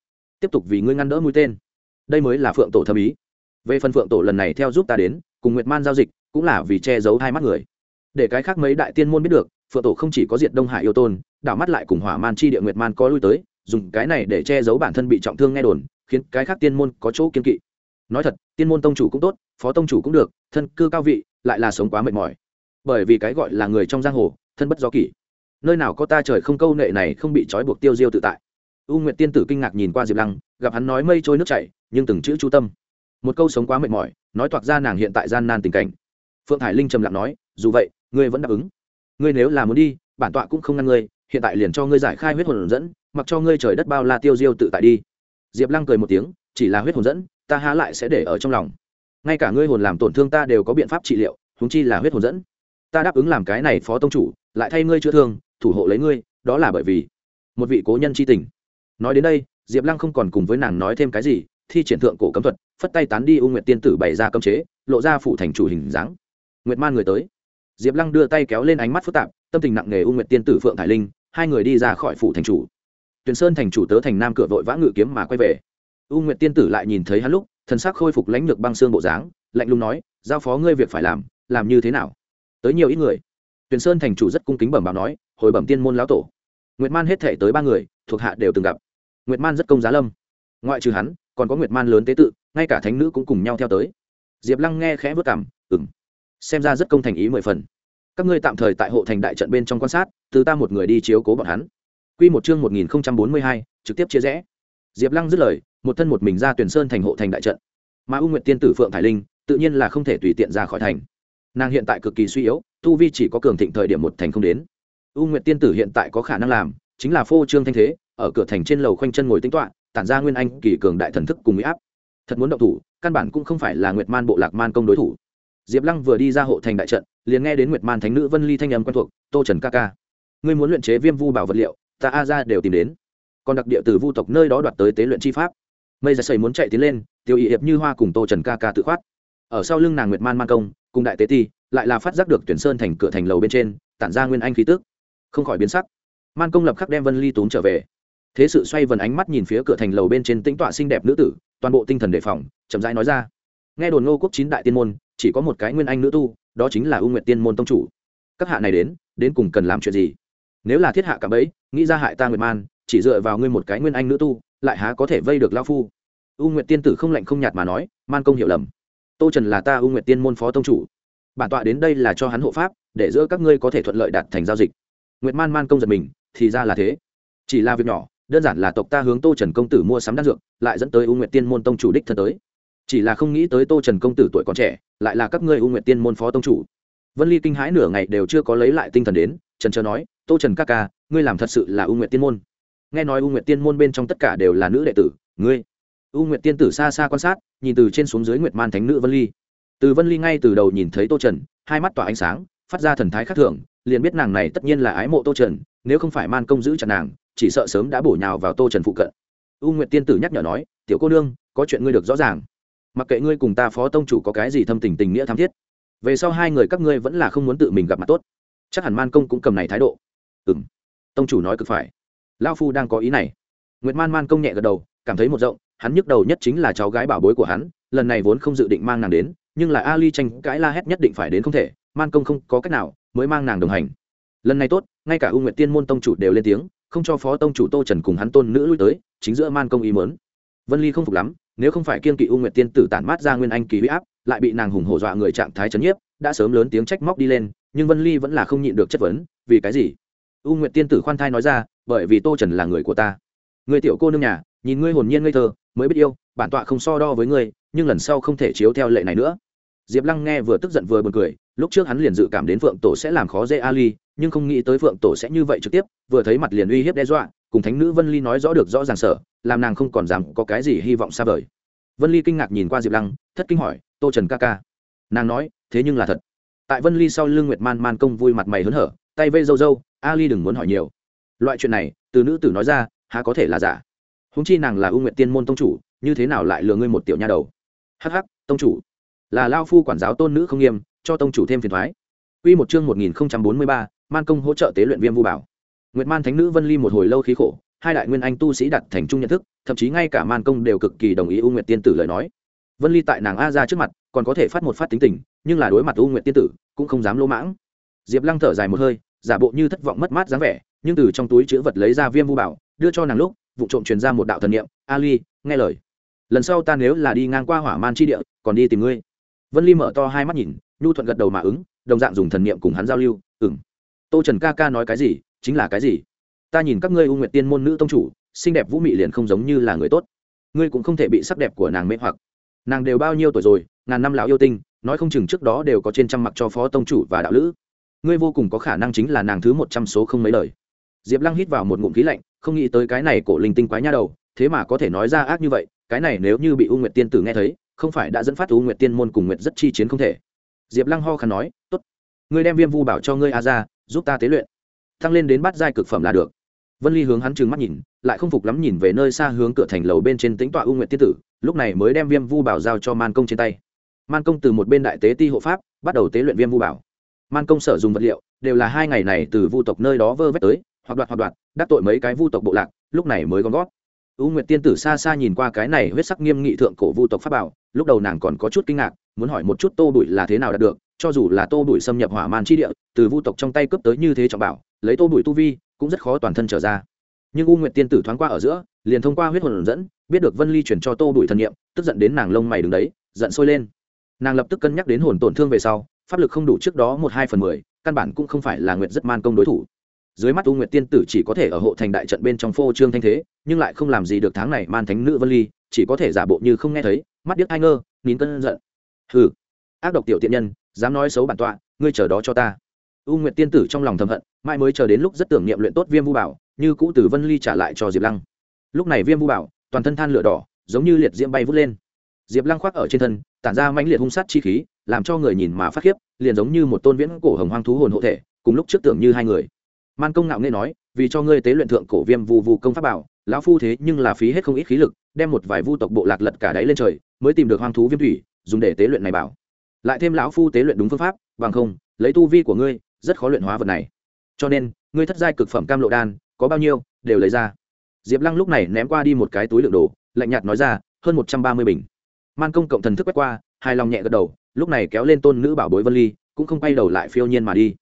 Tiếp tục vì ngươi ngăn đỡ mũi tên. Đây mới là phượng tổ thâm ý. Về phần phượng tổ lần này theo giúp ta đến, cùng nguyệt man giao dịch, cũng là vì che giấu hai mắt người. Để cái khác mấy đại tiên môn biết được, phượng tổ không chỉ có diệt đông hải yêu tôn đảo mắt lại cùng hỏa man chi địa nguyệt man có lui tới, dùng cái này để che giấu bản thân bị trọng thương nghe đồn, khiến cái khác tiên môn có chỗ kiên kỵ. Nói thật, tiên môn tông chủ cũng tốt, phó tông chủ cũng được, thân cư cao vị, lại là sống quá mệt mỏi. Bởi vì cái gọi là người trong giang hồ, thân bất do kỷ. Nơi nào có ta trời không câu nệ này không bị trói buộc tiêu diêu tự tại. U nguyệt tiên tử kinh ngạc nhìn qua diệp lăng, gặp hắn nói mây trôi nước chảy, nhưng từng chữ chu tâm. Một câu sống quá mệt mỏi, nói toạc ra nàng hiện tại gian nan tình cảnh. Phượng hải linh trầm lặng nói, dù vậy, ngươi vẫn đáp ứng. Ngươi nếu là muốn đi, bản tọa cũng không ngăn ngươi hiện tại liền cho ngươi giải khai huyết hồn dẫn, mặc cho ngươi trời đất bao la tiêu diêu tự tại đi. Diệp lăng cười một tiếng, chỉ là huyết hồn dẫn, ta há lại sẽ để ở trong lòng. Ngay cả ngươi hồn làm tổn thương ta đều có biện pháp trị liệu húng chi là huyết hồn dẫn. Ta đáp ứng làm cái này phó tông chủ, lại thay ngươi chữa thương, thủ hộ lấy ngươi, đó là bởi vì một vị cố nhân c h i tình. Nói đến đây, diệp lăng không còn cùng với nàng nói thêm cái gì, thi triển thượng cổ cấm thuật, phất tay tán đi u nguyệt tiên tử bày ra cấm chế, lộ ra phụ thành chủ hình dáng. Nguyệt man người tới diệp lăng đưa tay kéo lên ánh mắt phức tạp, tâm tình nặng nề u nguyệt tiên tử phượng thải linh, hai người đi ra khỏi phủ thành chủ. Tuyền sơn thành chủ tớ thành nam cửa vội vã ngự kiếm mà quay về. U nguyệt tiên tử lại nhìn thấy hắn lúc, thần sắc khôi phục lãnh lược băng xương bộ dáng, lạnh lùng nói, giao phó ngươi việc phải làm làm như thế nào? Tới nhiều ít người. Tuyền sơn thành chủ rất cung kính bẩm báo nói, hồi bẩm tiên môn lão tổ. Nguyệt man hết thể tới ba người, thuộc hạ đều từng gặp. Nguyệt man rất công giá lâm. Ngoại trừ hắn, còn có nguyệt man lớn tế tự, ngay cả thánh nữ cũng cùng nhau theo tới. Diệp lăng nghe khẽ vất cảm ừng xem ra rất công thành ý mười phần. Các ngươi tạm thời tại hộ thành đại trận bên trong quan sát, từ ta một người đi chiếu cố bọn hắn. Q một chương một nghìn bốn mươi hai, trực tiếp chia rẽ. Diệp lăng dứt lời, một thân một mình ra tuyển sơn thành hộ thành đại trận. Mà u nguyện tiên tử phượng thải linh, tự nhiên là không thể tùy tiện ra khỏi thành. Nàng hiện tại cực kỳ suy yếu, tu vi chỉ có cường thịnh thời điểm một thành không đến. U nguyện tiên tử hiện tại có khả năng làm, chính là phô trương thanh thế, ở cửa thành trên lầu khoanh chân ngồi tính toạ tản ra nguyên anh kỳ cường đại thần thức cùng mỹ áp. Thật muốn động thủ, căn bản cũng không phải là nguyệt man bộ lạc man công đối thủ diệp lăng vừa đi ra hộ thành đại trận, liền nghe đến nguyệt man thánh nữ vân ly thanh âm quen thuộc, tô trần ca ca, ngươi muốn luyện chế viêm vu bảo vật liệu, ta a ra đều tìm đến. Còn đặc địa từ vu tộc nơi đó đoạt tới tế luyện chi pháp. Mây dạ ra xây muốn chạy tiến lên, tiêu ý hiệp như hoa cùng tô trần ca ca tự khoát. Ở sau lưng nàng nguyệt man man công, cùng đại tế ti, lại là phát giác được tuyển sơn thành cửa thành lầu bên trên, tản ra nguyên anh khí tức. Không khỏi biến sắc. Man công lập khắc đem vân ly tốn trở về. Thế sự xoay vần ánh mắt nhìn phía cửa thành lầu bên trên tĩnh tọa xinh đẹp nữ tử, toàn bộ tinh thần đề phòng, chậm rãi nói ra. Nghe đồn ngô quốc chín đại tiên môn chỉ có một cái nguyên anh nữ tu, đó chính là u nguyện tiên môn tông chủ. Các hạ này đến đến cùng cần làm chuyện gì? Nếu là thiết hạ cả bấy nghĩ ra hại ta nguyệt man, chỉ dựa vào ngươi một cái nguyên anh nữ tu, lại há có thể vây được lao phu? U nguyện tiên tử không lạnh không nhạt mà nói, man công hiểu lầm. Tô trần là ta u nguyện tiên môn phó tông chủ. Bản tọa đến đây là cho hắn hộ pháp, để giữa các ngươi có thể thuận lợi đạt thành giao dịch. Nguyệt man man công giật mình, thì ra là thế. Chỉ là việc nhỏ, đơn giản là tộc ta hướng tô trần công tử mua sắm đan dược, lại dẫn tới u nguyệt tiên môn tông chủ đích thân tới chỉ là không nghĩ tới tô trần công tử tuổi còn trẻ, lại là các ngươi u nguyện tiên môn phó tông chủ. Vân ly kinh hãi nửa ngày đều chưa có lấy lại tinh thần đến, trần trờ nói, tô trần ca ca, ngươi làm thật sự là u nguyện tiên môn. Nghe nói u nguyện tiên môn bên trong tất cả đều là nữ đệ tử, ngươi. U nguyện tiên tử xa xa quan sát, nhìn từ trên xuống dưới nguyệt man thánh nữ vân ly. Từ vân ly ngay từ đầu nhìn thấy tô trần, hai mắt tỏa ánh sáng, phát ra thần thái khác thường, liền biết nàng này tất nhiên là ái mộ tô trần, nếu không phải man công giữ chặt nàng, chỉ sợ sớm đã bổ nhào vào tô trần phụ cận. U nguyện tiên tử nhắc nhở nói, tiểu cô nương, có chuyện ngươi được rõ ràng mặc kệ ngươi cùng ta phó tông chủ có cái gì thâm tình tình nghĩa tham thiết, về sau hai người các ngươi vẫn là không muốn tự mình gặp mặt tốt. Chắc hẳn man công cũng cầm này thái độ. Ừ m tông chủ nói cực phải. Lao phu đang có ý này. Nguyệt man man công nhẹ gật đầu, cảm thấy một rộng, hắn nhức đầu nhất chính là cháu gái bảo bối của hắn, lần này vốn không dự định mang nàng đến, nhưng là ali tranh cãi la hét nhất định phải đến không thể, man công không có cách nào mới mang nàng đồng hành. Lần này tốt, ngay cả u nguyện tiên môn tông chủ đều lên tiếng, không cho phó tông chủ tô trần cùng hắn tôn nữ lui tới, chính giữa man công ý mớn vân ly không phục lắm nếu không phải kiên kỵ u nguyệt tiên tử tản mát ra nguyên anh kỳ huy áp, lại bị nàng hùng hổ dọa người trạng thái chấn nhiếp, đã sớm lớn tiếng trách móc đi lên, nhưng vân ly vẫn là không nhịn được chất vấn, vì cái gì? U nguyệt tiên tử khoan thai nói ra, bởi vì tô trần là người của ta. Người tiểu cô nương nhà, nhìn ngươi hồn nhiên ngây thơ, mới biết yêu, bản tọa không so đo với ngươi, nhưng lần sau không thể chiếu theo lệ này nữa. Diệp lăng nghe vừa tức giận vừa b u ồ n cười, lúc trước hắn liền dự cảm đến phượng tổ sẽ làm khó dễ ali, nhưng không nghĩ tới phượng tổ sẽ như vậy trực tiếp, vừa thấy mặt liền uy hiếp đe dọa cùng thánh nữ vân ly nói rõ được rõ ràng sở làm nàng không còn dám có cái gì hy vọng xa vời. Vân ly kinh ngạc nhìn qua diệp lăng thất kinh hỏi tô trần ca ca? Nàng nói thế nhưng là thật. Tại vân ly sau lưng nguyệt man man công vui mặt mày hớn hở tay vây dâu dâu Ly đừng muốn hỏi nhiều. Loại chuyện này từ nữ tử nói ra há có thể là giả? Húng chi nàng là ưu nguyện tiên môn tông chủ như thế nào lại lừa ngươi một tiểu nha đầu? Hh tông chủ. Là lao phu quản giáo tôn nữ không nghiêm cho tông chủ thêm phiền thoái. Quy một chương một nghìn bốn mươi ba, man công hỗ trợ tế luyện viêm vu bảo nguyệt man thánh nữ vân ly một hồi lâu khí khổ, hai đại nguyên anh tu sĩ đặt thành chung nhận thức, thậm chí ngay cả man công đều cực kỳ đồng ý u nguyệt tiên tử lời nói. Vân ly tại nàng a ra trước mặt, còn có thể phát một phát tính tình, nhưng là đối mặt u nguyệt tiên tử, cũng không dám lỗ mãng. Diệp lăng thở dài một hơi, giả bộ như thất vọng mất mát dáng vẻ, nhưng từ trong túi chữ vật lấy ra viêm vu bảo, đưa cho nàng lúc, vụ trộm truyền ra một đạo thần niệm, ali, nghe lời. Lần sau ta nếu là đi ngang qua hỏa man chi địa, còn đi tìm ngươi. Vân ly mở to hai mắt nhìn, nhu thuận gật đầu mà ứng, đồng dạng dùng thần niệm cùng hắn giao lưu ừng tô trần ca ca nói cái gì chính là cái gì? Ta nhìn các ngươi u nguyệt tiên môn nữ tông chủ, xinh đẹp vũ mị liền không giống như là người tốt. Ngươi cũng không thể bị sắc đẹp của nàng mê hoặc. Nàng đều bao nhiêu tuổi rồi, ngàn năm lão yêu tinh, nói không chừng trước đó đều có trên trăm mặc cho phó tông chủ và đạo lữ. Ngươi vô cùng có khả năng chính là nàng thứ một trăm số không mấy lời. Diệp lăng hít vào một ngụm khí lạnh, không nghĩ tới cái này cổ linh tinh quái nha đầu, thế mà có thể nói ra ác như vậy, cái này nếu như bị u nguyệt tiên tử nghe thấy, không phải đã dẫn phát u nguyệt tiên môn cùng nguyệt rất chi chiến không thể. Diệp lăng ho khăn nói t ố t ngươi đem viêm vu bảo cho ngươi a ra giúp ta tế luyện thăng lên đến bát giai cực phẩm là được. Vân ly hướng hắn trừng mắt nhìn, lại không phục lắm nhìn về nơi xa hướng cửa thành lầu bên trên tính tọa u nguyệt tiên tử, lúc này mới đem viêm vu bảo giao cho man công trên tay. Man công từ một bên đại tế ti hộ pháp, bắt đầu tế luyện viêm vu bảo. Man công sở dùng vật liệu, đều là hai ngày này từ vu tộc nơi đó vơ vét tới, hoặc đoạt hoặc đoạt, đắc tội mấy cái vu tộc bộ lạc, lúc này mới gom gót u nguyệt tiên tử xa xa nhìn qua cái này huyết sắc nghiêm nghị thượng cổ vu tộc pháp bảo, lúc đầu nàng còn có chút kinh ngạc, muốn hỏi một chút tô bụi là thế nào đạt được cho dù là tô bụi xâm nhập hỏa man chi địa, từ vu tộc trong tay cướp tới như thế trọng bảo, lấy tô bụi tu vi, cũng rất khó toàn thân trở ra. Nhưng u nguyệt tiên tử thoáng qua ở giữa, liền thông qua huyết hồn dẫn, biết được vân ly chuyển cho tô bụi thần nghiệm tức giận đến nàng lông mày đứng đấy, giận sôi lên. Nàng lập tức cân nhắc đến hồn tổn thương về sau, pháp lực không đủ trước đó một hai phần mười, căn bản cũng không phải là nguyệt rất man công đối thủ. Dưới mắt u nguyệt tiên tử chỉ có thể ở hộ thành đại trận bên trong phô trương thanh thế, nhưng lại không làm gì được tháng này man thánh nữ vân ly, chỉ có thể giả bộ như không nghe thấy, mắt điếc ai ngơ, nín cơn giận. Hừ, ác độc tiểu tiện nhân dám nói xấu bản tọa, ngươi chờ đó cho ta. U nguyệt tiên tử trong lòng thầm hận, mai mới chờ đến lúc rất tưởng niệm luyện tốt viêm vu bảo, như cũ từ vân ly trả lại cho diệp lăng. Lúc này viêm vu bảo, toàn thân than lửa đỏ, giống như liệt diễm bay vút lên. Diệp lăng khoác ở trên thân, tản ra mãnh liệt hung sát chi khí, làm cho người nhìn mà phát khiếp, liền giống như một tôn viễn cổ hồng hoang thú hồn hộ thể, cùng lúc trước tưởng như hai người. Man công ngạo nghe nói, vì cho ngươi tế luyện thượng cổ viêm vu vu công pháp bảo, lão phu thế nhưng là phí hết không ít khí lực, đem một vài vu tộc bộ lạc lật cả đáy lên trời, mới tìm được hoang thú viêm thủy, dùng để tế luyện này bảo lại thêm lão phu tế luyện đúng phương pháp, bằng không, lấy tu vi của ngươi, rất khó luyện hóa vật này. Cho nên, ngươi thất giai cực phẩm cam lộ đan, có bao nhiêu, đều lấy ra. Diệp lăng lúc này ném qua đi một cái túi lượng đồ, lạnh nhạt nói ra, hơn một trăm ba mươi bình. Man công cộng thần thức quét qua hai lòng nhẹ gật đầu, lúc này kéo lên tôn nữ bảo bối vân ly, cũng không quay đầu lại phiêu nhiên mà đi.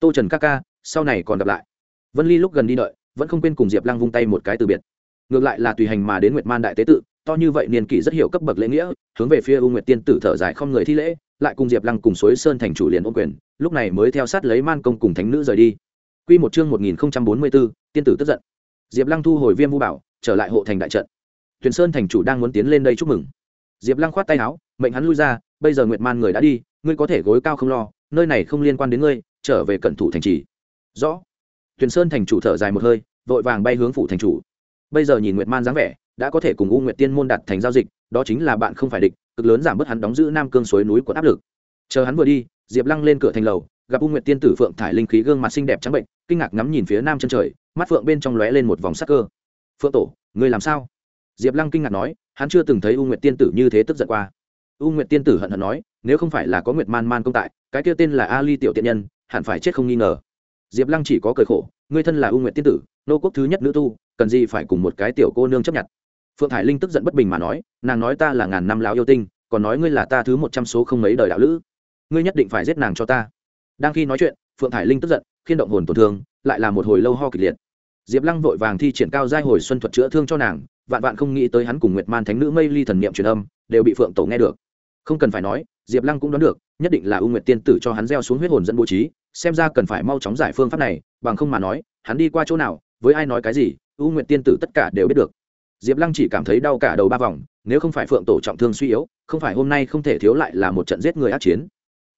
Tô trần ca ca, sau này còn gặp lại. Vân ly lúc gần đi đợi, vẫn không quên cùng diệp lăng vung tay một cái từ biệt. Ngược lại là tùy hành mà đến nguyệt man đại tế tự, to như vậy niên kỷ rất hiểu cấp bậc lễ nghĩa, hướng về phía u nguyệt tiên tử thở dài không người thi lễ lại cùng diệp lăng cùng suối sơn thành chủ liền ôn quyền, lúc này mới theo sát lấy man công cùng thánh nữ rời đi. Q một chương một nghìn bốn mươi b ố tiên tử tức giận. Diệp lăng thu hồi viêm vu bảo, trở lại hộ thành đại trận. Tuyền sơn thành chủ đang muốn tiến lên đây chúc mừng. Diệp lăng khoát tay áo, mệnh hắn lui ra, bây giờ nguyệt man người đã đi, ngươi có thể gối cao không lo, nơi này không liên quan đến ngươi, trở về cẩn thủ thành trì. Rõ. Tuyền sơn thành chủ thở dài một hơi, vội vàng bay hướng phủ thành chủ. Bây giờ nhìn nguyệt man dáng vẻ, đã có thể cùng u nguyệt tiên môn đặt thành giao dịch, đó chính là bạn không phải địch cực lớn giảm bớt hắn đóng giữ nam cương suối núi quận áp lực. Chờ hắn vừa đi, diệp lăng lên cửa thành lầu, gặp u nguyệt tiên tử phượng thải linh khí gương mặt xinh đẹp trắng bệnh, kinh ngạc ngắm nhìn phía nam chân trời, mắt phượng bên trong lóe lên một vòng sắc cơ. Phượng tổ người làm sao? Diệp lăng kinh ngạc nói, hắn chưa từng thấy u nguyệt tiên tử như thế tức giận qua. U nguyệt tiên tử hận hận nói, nếu không phải là có nguyệt man man công tại, cái kia tên là ali tiểu tiện nhân, hẳn phải chết không nghi ngờ. Diệp lăng chỉ có cười khổ, ngươi thân là u nguyệt tiên tử, nô quốc thứ nhất nữ tu, cần gì phải cùng một cái tiểu cô nương chấp nhận? Phượng thải linh tức giận bất bình mà nói, nàng nói ta là ngàn năm lão yêu tinh, còn nói ngươi là ta thứ một trăm số không mấy đời đạo lữ. Ngươi nhất định phải giết nàng cho ta. Đang khi nói chuyện, phượng thải linh tức giận, khiên động hồn tổn thương, lại là một hồi lâu ho kịch liệt. Diệp lăng vội vàng thi triển cao giai hồi xuân thuật chữa thương cho nàng, vạn vạn không nghĩ tới hắn cùng nguyệt man thánh nữ mây ly thần niệm truyền âm, đều bị phượng tổ nghe được. Không cần phải nói, diệp lăng cũng đoán được, nhất định là u nguyệt tiên tử cho hắn gieo xuống huyết hồn dẫn bố trí, xem ra cần phải mau chóng giải phương pháp này, bằng không mà nói, hắn đi qua chỗ nào, với ai nói cái gì, u nguyệt tiên tử tất cả đều biết được diệp lăng chỉ cảm thấy đau cả đầu ba vòng, nếu không phải phượng tổ trọng thương suy yếu, không phải hôm nay không thể thiếu lại là một trận giết người ác chiến.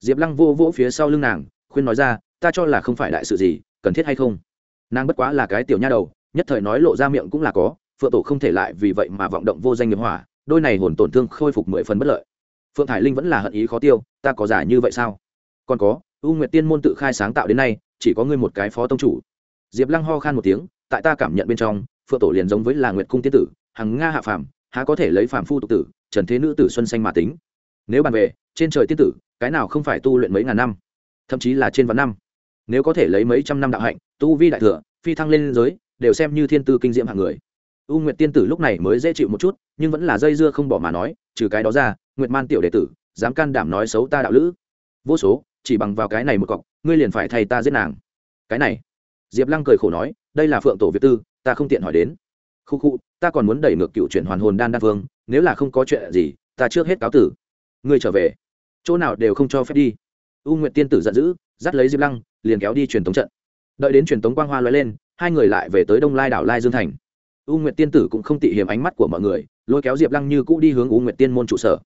Diệp lăng vô vỗ phía sau lưng nàng, khuyên nói ra, ta cho là không phải đại sự gì, cần thiết hay không? Nàng bất quá là cái tiểu nha đầu, nhất thời nói lộ ra miệng cũng là có, phượng tổ không thể lại vì vậy mà vọng động vô danh nghiệp hỏa, đôi này hồn tổn thương khôi phục mười phần bất lợi. Phượng thải linh vẫn là hận ý khó tiêu, ta có giả như vậy sao? Còn có, u nguyệt tiên môn tự khai sáng tạo đến nay, chỉ có ngươi một cái phó tông chủ. Diệp lăng ho khan một tiếng, tại ta cảm nhận bên trong phượng tổ liền giống với là nguyệt cung tiên tử, hằng nga hạ phàm, há có thể lấy phàm phu tục tử, trần thế nữ tử xuân xanh mà tính. Nếu bàn về, trên trời tiên tử, cái nào không phải tu luyện mấy ngàn năm? Thậm chí là trên vạn năm. Nếu có thể lấy mấy trăm năm đạo hạnh, tu vi đại thừa, phi thăng lên giới, đều xem như thiên tư kinh diễm hạng người. U nguyệt tiên tử lúc này mới dễ chịu một chút, nhưng vẫn là dây dưa không bỏ mà nói, trừ cái đó ra, nguyệt man tiểu đệ tử, dám can đảm nói xấu ta đạo lữ. Vô số, chỉ bằng vào cái này một cọc, ngươi liền phải thay ta giết nàng. Cái này diệp lăng cười khổ nói, đây là phượng tổ việt tư, ta không tiện hỏi đến. Khu khu, ta còn muốn đẩy ngược cựu chuyển hoàn hồn đan đan vương, nếu là không có chuyện gì, ta trước hết cáo tử. Ngươi trở về. Chỗ nào đều không cho phép đi. U nguyệt tiên tử giận dữ, dắt lấy diệp lăng, liền kéo đi truyền tống trận. Đợi đến truyền tống quang hoa l lên, hai người lại về tới đông lai đảo lai dương thành. U nguyệt tiên tử cũng không tị hiểm ánh mắt của mọi người, lôi kéo diệp lăng như cũ đi hướng u nguyệt tiên môn trụ sở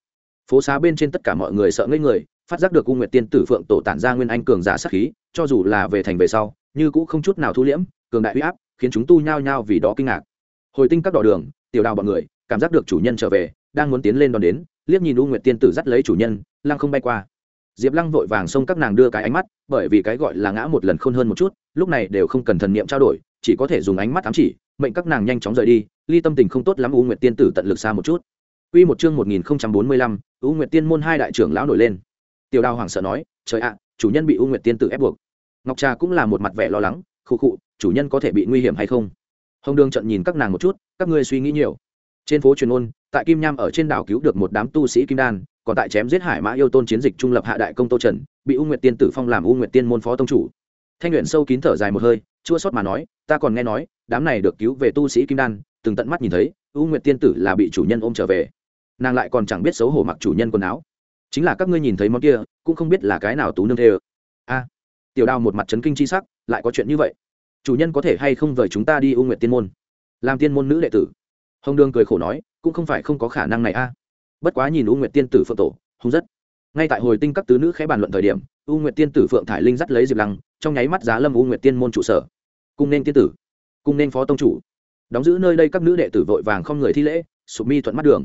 phố xá bên trên tất cả mọi người sợ ngây người, phát giác được Cung nguyệt tiên tử phượng tổ tản ra nguyên anh cường giả sắc khí, cho dù là về thành về sau, như cũ không chút nào thu liễm, cường đại huy áp, khiến chúng tu nhao nhao vì đó kinh ngạc. Hồi tinh các đỏ đường, tiểu đào bọn người, cảm giác được chủ nhân trở về, đang muốn tiến lên đón đến, liếc nhìn u nguyệt tiên tử dắt lấy chủ nhân, lăng không bay qua. Diệp lăng vội vàng xông các nàng đưa cái ánh mắt, bởi vì cái gọi là ngã một lần khôn hơn một chút, lúc này đều không cần thần niệm trao đổi, chỉ có thể dùng ánh mắt ám chỉ, mệnh các nàng nhanh chóng rời đi, ly tâm tình không tốt lắm u nguyệt tiên tử tận lực xa một chút. Quy một chương 1045, U Nguyệt Tiên môn hai đại trưởng lão nổi lên. Tiểu Đào hoảng sợ nói, "Trời ạ, chủ nhân bị U Nguyệt Tiên tử ép buộc." Ngọc Trà cũng là một mặt vẻ lo lắng, "Khụ khụ, chủ nhân có thể bị nguy hiểm hay không?" Hồng Đường trận nhìn các nàng một chút, "Các ngươi suy nghĩ nhiều." Trên phố truyền ngôn tại Kim Nham ở trên đảo cứu được một đám tu sĩ kim đan, còn tại chém giết Hải Mã yêu tôn chiến dịch trung lập hạ đại công Tô Trần, bị U Nguyệt Tiên tử phong làm U Nguyệt Tiên môn phó tông chủ. Thanh Uyển sâu kín thở dài một hơi, chua xót mà nói, "Ta còn nghe nói, đám này được cứu về tu sĩ kim đan, từng tận mắt nhìn thấy, U Nguyệt Tiên tử là bị chủ nhân ôm trở về." Nàng lại còn chẳng biết xấu hổ mặc chủ nhân quần áo. Chính là các ngươi nhìn thấy món kia, cũng không biết là cái nào tú nương thê ơ. A, tiểu đào một mặt trấn kinh c h i sắc, lại có chuyện như vậy? Chủ nhân có thể hay không vời chúng ta đi u nguyện tiên môn? Làm tiên môn nữ đệ tử. Hồng đương cười khổ nói, cũng không phải không có khả năng này a. Bất quá nhìn ưu nguyện tiên tử phượng tổ hùng rất. Ngay tại hồi tinh các tứ nữ khẽ bàn luận thời điểm u nguyện tiên tử phượng thải linh dắt lấy diệp lăng, trong nháy mắt giá lâm u nguyện tiên môn trụ sở. Cung nên tiên tử, cung nên phó tông chủ. Đóng giữ nơi đây các nữ đệ tử vội vàng không người thi lễ, sụp mi thuận mắt đường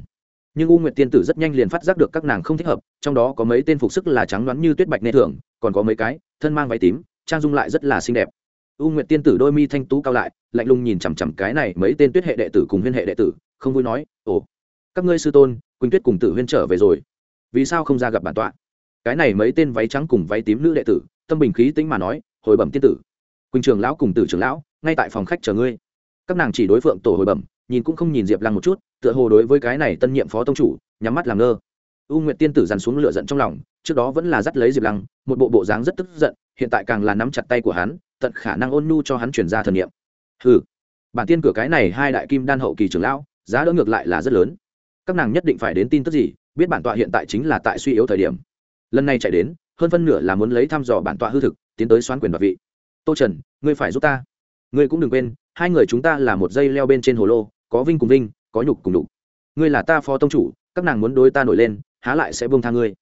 nhưng u nguyệt tiên tử rất nhanh liền phát giác được các nàng không thích hợp, trong đó có mấy tên phục sức là trắng đoán như tuyết bạch nê thường, còn có mấy cái, thân mang váy tím, trang dung lại rất là xinh đẹp. U nguyệt tiên tử đôi mi thanh tú cao lại, lạnh lùng nhìn chằm chằm cái này mấy tên tuyết hệ đệ tử cùng huyên hệ đệ tử, không vui nói, ồ, các ngươi sư tôn, quỳnh tuyết cùng tử huyên trở về rồi. Vì sao không ra gặp bản tọa? Cái này mấy tên váy trắng cùng váy tím nữ đệ tử, tâm bình khí tính mà nói, hồi bẩm tiên tử, quỳnh trường lão cùng tử Trường lão, ngay tại phòng khách chờ ngươi. Các nàng chỉ đối phượng tổ hồi bẩm nhìn cũng không nhìn diệp lăng một chút, tựa hồ đối với cái này tân nhiệm phó tông chủ, nhắm mắt làm ngơ. U nguyệt tiên tử dằn xuống lửa giận trong lòng, trước đó vẫn là dắt lấy diệp lăng, một bộ bộ dáng rất tức giận, hiện tại càng là nắm chặt tay của hắn, tận khả năng ôn nhu cho hắn chuyển ra thần nghiệm ừ bản tiên cửa cái này hai đại kim đan hậu kỳ trưởng lão, giá đỡ ngược lại là rất lớn. Các nàng nhất định phải đến tin tức gì, biết bản tọa hiện tại chính là tại suy yếu thời điểm. Lần này chạy đến, hơn phân nửa là muốn lấy thăm dò bản tọa hư thực, tiến tới xoán quyền đoạt vị. Tô trần, ngươi phải giúp ta. Ngươi cũng đừng quên, hai người chúng ta là một dây leo bên trên hồ lô có vinh cùng vinh, có nhục cùng nhục. Ngươi là ta phó tông chủ, các nàng muốn đối ta nổi lên, há lại sẽ buông tha ngươi.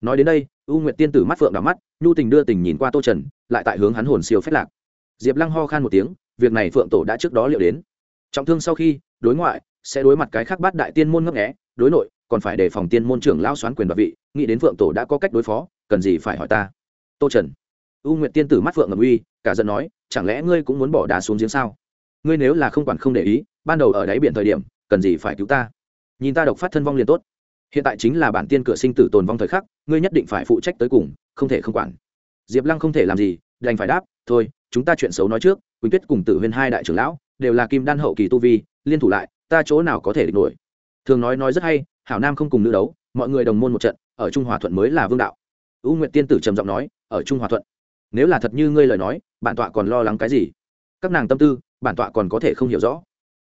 Nói đến đây, u nguyệt tiên tử mắt phượng đỏ mắt, nhu tình đưa tình nhìn qua tô trần, lại tại hướng hắn hồn siêu phết lạc. Diệp lăng ho khan một tiếng, việc này phượng tổ đã trước đó liệu đến. Trọng thương sau khi, đối ngoại, sẽ đối mặt cái khác bát đại tiên môn ngấp nghẽ đối nội, còn phải đề phòng tiên môn trưởng lao xoán quyền và vị, nghĩ đến phượng tổ đã có cách đối phó, cần gì phải hỏi ta? Tô trần. U nguyệt tiên tử mắt phượng ngầm uy, cả giận nói, chẳng lẽ ngươi cũng muốn bỏ đá xuống giếng sao? Ngươi nếu là không quản không để ý ban đầu ở đáy biển thời điểm, cần gì phải cứu ta? Nhìn ta độc phát thân vong liền tốt. Hiện tại chính là bản tiên cửa sinh tử tồn vong thời khắc, ngươi nhất định phải phụ trách tới cùng, không thể không quản. Diệp lăng không thể làm gì, đành phải đáp, thôi, chúng ta chuyện xấu nói trước, quỳnh tuyết cùng tử huyên hai đại trưởng lão, đều là kim đan hậu kỳ tu vi, liên thủ lại, ta chỗ nào có thể địch nổi? Thường nói nói rất hay, hảo nam không cùng nữ đấu, mọi người đồng môn một trận, ở trung hòa thuận mới là vương đạo. Ưu nguyện tiên tử trầm giọng nói, ở trung hòa thuận, nếu là thật như ngươi lời nói, bản tọa còn lo lắng cái gì? Các nàng tâm tư, bản tọa còn có thể không hiểu rõ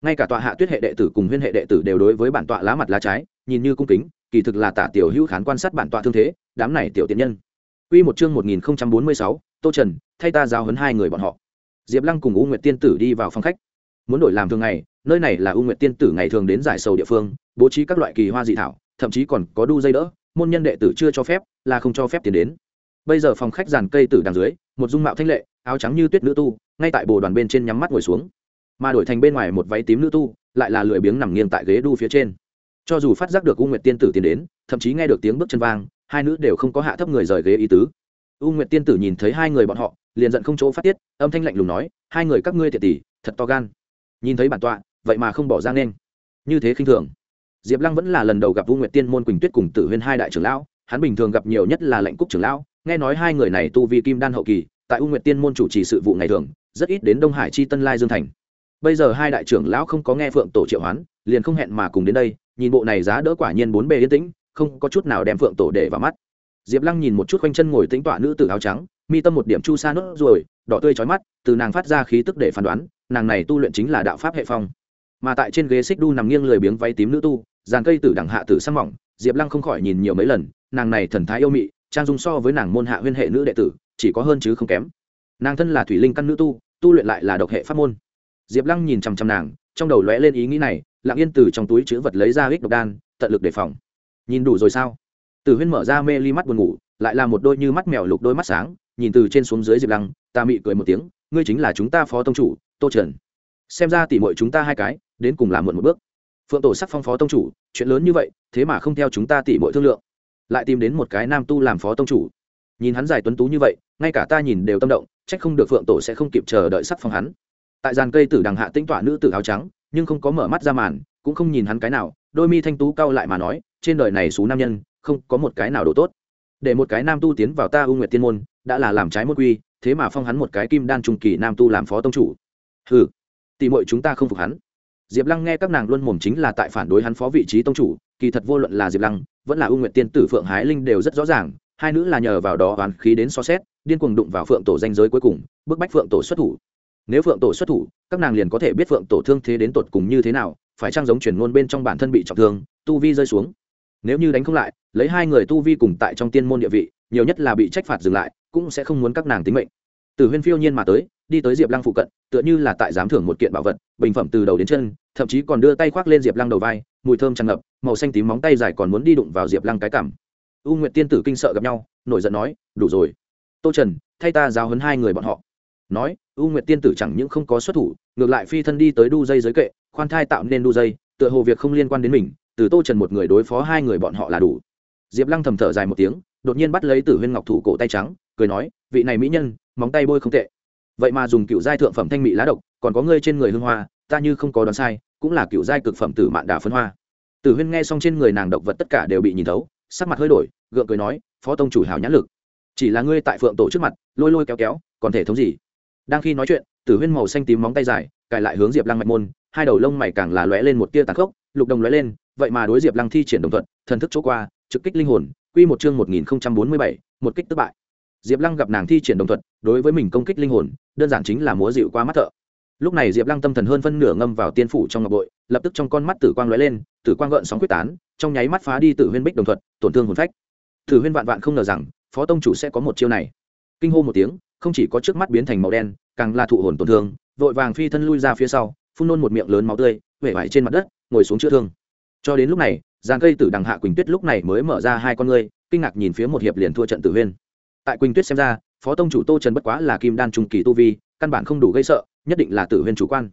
ngay cả tọa hạ tuyết hệ đệ tử cùng huyên hệ đệ tử đều đối với bản tọa lá mặt lá trái nhìn như cung kính kỳ thực là tả tiểu hữu khán quan sát bản tọa thương thế đám này tiểu tiện nhân Quy một chương 1046, Tô Trần, thay ta giao huấn hai người bọn họ. Diệp Lăng cùng U Nguyệt Tiên tử đi vào phòng khách. Muốn đổi làm thường ngày, nơi này là u nguyệt tiên tử ngày thường đến giải sầu địa phương bố trí các loại kỳ hoa dị thảo thậm chí còn có đu dây đỡ môn nhân đệ tử chưa cho phép là không cho phép tiến đến bây giờ phòng khách giàn cây tử đằng dưới một dung mạo thanh lệ áo trắng như tuyết nữ tu ngay tại bồ đoàn bên trên nhắm mắt ngồi xuống mà đổi thành bên ngoài một váy tím nữ tu, lại là lười biếng nằm nghiêng tại ghế đu phía trên. Cho dù phát giác được u nguyệt tiên tử tiến đến, thậm chí nghe được tiếng bước chân vang, hai nữ đều không có hạ thấp người rời ghế ý tứ. U nguyệt tiên tử nhìn thấy hai người bọn họ, liền giận không chỗ phát tiết, âm thanh lạnh lùng nói, hai người các ngươi tiệt tỷ, thật to gan. Nhìn thấy bản tọa, vậy mà không bỏ ra nên. Như thế khinh thường. Diệp lăng vẫn là lần đầu gặp u nguyệt tiên môn quỳnh tuyết cùng tử huyên hai đại trưởng lão, hắn bình thường gặp nhiều nhất là lệnh cúc trưởng lão, nghe nói hai người này tu vi kim đan hậu kỳ, tại u nguyệt tiên môn chủ trì sự vụ ngày thường, rất ít đến đông hải chi tân lai dương thành bây giờ hai đại trưởng lão không có nghe phượng tổ triệu hoán, liền không hẹn mà cùng đến đây, nhìn bộ này giá đỡ quả nhiên bốn bề yên tĩnh, không có chút nào đem phượng tổ để vào mắt. Diệp lăng nhìn một chút quanh chân ngồi tính tọa nữ tử áo trắng, mi tâm một điểm chu sa nốt ruồi, đỏ tươi trói mắt, từ nàng phát ra khí tức để phán đoán, nàng này tu luyện chính là đạo pháp hệ phong. Mà tại trên ghế xích đu nằm nghiêng lười biếng váy tím nữ tu, dàn cây tử đẳng hạ tử sang mỏng, diệp lăng không khỏi nhìn nhiều mấy lần, nàng này thần thái yêu mị, trang dung so với nàng môn hạ huyên hệ nữ đệ tử, chỉ có hơn chứ không kém. Nàng thân là thủy linh căn nữ tu tu luyện lại là độc hệ pháp môn diệp lăng nhìn chằm chằm nàng, trong đầu lóe lên ý nghĩ này, lặng yên từ trong túi chữ vật lấy ra ích độc đan, tận lực đề phòng. Nhìn đủ rồi sao? Từ huyên mở ra mê ly mắt buồn ngủ, lại là một đôi như mắt mèo lục đôi mắt sáng, nhìn từ trên xuống dưới diệp lăng, ta mị cười một tiếng, ngươi chính là chúng ta phó tông chủ, tô trần. Xem ra tỉ mọi chúng ta hai cái, đến cùng làm muộn một bước. Phượng tổ sắc phong phó tông chủ, chuyện lớn như vậy, thế mà không theo chúng ta tỉ mọi thương lượng. Lại tìm đến một cái nam tu làm phó tông chủ. Nhìn hắn giải tuấn tú như vậy, ngay cả ta nhìn đều tâm động trách không được phượng tổ sẽ không kịp chờ đợi sắc phong hắn tại dàn cây tử đằng hạ tinh tọa nữ tử áo trắng nhưng không có mở mắt ra màn cũng không nhìn hắn cái nào đôi mi thanh tú cau lại mà nói trên đời này số nam nhân không có một cái nào đồ tốt. Để một cái nam tu tiến vào ta u nguyệt tiên môn đã là làm trái môn quy thế mà phong hắn một cái kim đan trung kỳ nam tu làm phó tông chủ. Hừ, tỉ mọi chúng ta không phục hắn. Diệp lăng nghe các nàng luôn mồm chính là tại phản đối hắn phó vị trí tông chủ kỳ thật vô luận là diệp lăng vẫn là u nguyệt tiên tử phượng hái linh đều rất rõ ràng hai nữ là nhờ vào đó oán khí đến so xét điên cuồng đụng vào phượng tổ danh giới cuối cùng bức bách phượng tổ xuất thủ nếu phượng tổ xuất thủ, các nàng liền có thể biết phượng tổ thương thế đến tột cùng như thế nào, phải trang giống chuyển ngôn bên trong bản thân bị trọng thương, tu vi rơi xuống. Nếu như đánh không lại, lấy hai người tu vi cùng tại trong tiên môn địa vị, nhiều nhất là bị trách phạt dừng lại, cũng sẽ không muốn các nàng tính mệnh. Từ huyên phiêu nhiên mà tới, đi tới diệp lăng phụ cận, tựa như là tại giám thưởng một kiện bảo vật, bình phẩm từ đầu đến chân, thậm chí còn đưa tay khoác lên diệp lăng đầu vai, mùi thơm tràn ngập, màu xanh tím móng tay dài còn muốn đi đụng vào diệp lăng cái cảm u nguyện tiên tử kinh sợ gặp nhau, nổi giận nói, đủ rồi. Tô trần, thay ta giáo hấn hai người bọn họ nói, u nguyệt tiên tử chẳng những không có xuất thủ, ngược lại phi thân đi tới đu dây giới kệ, khoan thai tạo nên đu dây, tựa hồ việc không liên quan đến mình, từ tô trần một người đối phó hai người bọn họ là đủ. Diệp lăng thầm thở dài một tiếng, đột nhiên bắt lấy tử huyên ngọc thủ cổ tay trắng, cười nói, vị này mỹ nhân, móng tay bôi không tệ. Vậy mà dùng cựu giai thượng phẩm thanh mỹ lá độc, còn có ngươi trên người hương hoa, ta như không có đoán sai, cũng là cựu giai cực phẩm tử mạn đà phân hoa. Tử huyên nghe xong trên người nàng độc vật tất cả đều bị nhìn thấu, sắc mặt hơi đổi, gượng cười nói, phó tông chủ hào nhãn lực. Chỉ là ngươi tại phượng tổ trước mặt, lôi lôi kéo kéo, còn thể thống gì? Đang khi nói chuyện, tử huyên màu xanh tím móng tay dài, cài lại hướng diệp lăng mạch môn, hai đầu lông mày càng là lóe lên một tia tàn khốc, lục đồng lóe lên, vậy mà đối diệp lăng thi triển đồng thuận thần thức chỗ qua, trực kích linh hồn, quy một chương một nghìn bốn mươi bảy, một kích thất bại. Diệp lăng gặp nàng thi triển đồng thuận đối với mình công kích linh hồn, đơn giản chính là múa dịu qua mắt thợ. Lúc này diệp lăng tâm thần hơn phân nửa ngâm vào tiên phủ trong ngọc bội, lập tức trong con mắt tử quang lóe lên, tử quang gợn sóng quyết tán, trong nháy mắt phá đi tử huyên bích đồng thuận tổn thương hồn phách. Tử huyên vạn vạn không ngờ rằng, phó tông chủ sẽ có một chiêu này. Kinh hô một tiếng không chỉ có trước mắt biến thành màu đen, càng là thụ hồn tổn thương, vội vàng phi thân lui ra phía sau, phun nôn một miệng lớn máu tươi huệ vải trên mặt đất, ngồi xuống chữa thương. Cho đến lúc này giàn cây tử đằng hạ quỳnh tuyết lúc này mới mở ra hai con ngươi, kinh ngạc nhìn phía một hiệp liền thua trận tử huyên. Tại quỳnh tuyết xem ra, phó tông chủ tô trần bất quá là kim đan trung kỳ tu vi, căn bản không đủ gây sợ, nhất định là tử huyên chủ quan.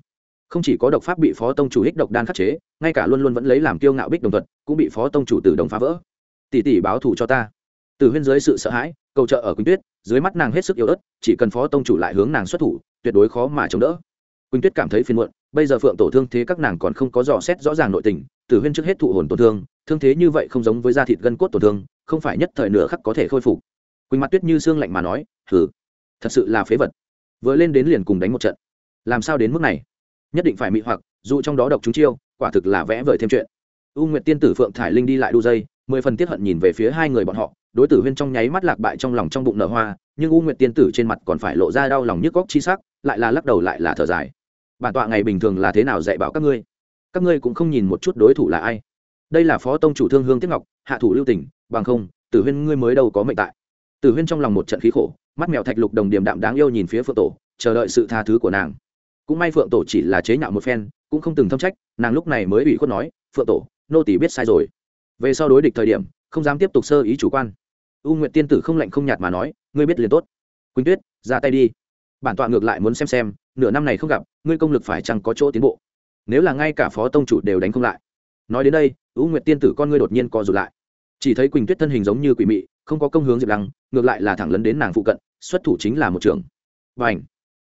Không chỉ có độc pháp bị phó tông chủ hích độc đan khắc chế, ngay cả luôn luôn vẫn lấy làm kiêu ngạo bích đồng thuật, cũng bị phó tông chủ tử đồng phá vỡ. Tỷ tỷ báo thù cho ta. Tử huyên dưới sự sợ hãi cầu trợ ở quỳnh tuyết, dưới mắt nàng hết sức yếu ớt, chỉ cần phó tông chủ lại hướng nàng xuất thủ, tuyệt đối khó mà chống đỡ. Quỳnh tuyết cảm thấy phiền muộn, bây giờ phượng tổ thương thế các nàng còn không có dò xét rõ ràng nội tình, tử huyên trước hết thụ hồn tổn thương thương thế như vậy không giống với da thịt gân cốt tổn thương, không phải nhất thời nửa khắc có thể khôi phục. Quỳnh mặt tuyết như xương lạnh mà nói thử thật sự là phế vật. Vừa lên đến liền cùng đánh một trận. Làm sao đến mức này? Nhất định phải mị hoặc, dù trong đó độc chúng chiêu, quả thực là vẽ vời thêm chuyện. U nguyệt tiên tử phượng thải linh đi lại đu dây, mười phần tiết hận nhìn về phía hai người bọn họ đối tử huyên trong nháy mắt lạc bại trong lòng trong bụng nở hoa, nhưng u nguyệt tiên tử trên mặt còn phải lộ ra đau lòng nhức góc chi sắc, lại là lắc đầu lại là thở dài. Bản tọa ngày bình thường là thế nào dạy bảo các ngươi? Các ngươi cũng không nhìn một chút đối thủ là ai. Đây là phó tông chủ thương hương tiếp ngọc, hạ thủ lưu tỉnh bằng không, tử huyên ngươi mới đâu có mệnh tại. Tử huyên trong lòng một trận khí khổ, mắt mèo thạch lục đồng điểm đạm đáng yêu nhìn phía phượng tổ, chờ đợi sự tha thứ của nàng. Cũng may phượng tổ chỉ là chế nhạo một phen, cũng không từng thâm trách, nàng lúc này mới ủy khuất nói, phượng tổ, nô tỷ biết sai rồi. Về sau đối địch thời điểm không dám tiếp tục sơ ý chủ quan. U nguyệt tiên tử không lạnh không nhạt mà nói, ngươi biết liền tốt. Quỳnh tuyết, ra tay đi. Bản tọa ngược lại muốn xem xem, nửa năm này không gặp, ngươi công lực phải chăng có chỗ tiến bộ? Nếu là ngay cả phó tông chủ đều đánh không lại. Nói đến đây, u nguyệt tiên tử con ngươi đột nhiên co rụt lại. Chỉ thấy quỳnh tuyết thân hình giống như quỷ mị, không có công hướng diệp lăng, ngược lại là thẳng lấn đến nàng phụ cận, xuất thủ chính là một trường và ảnh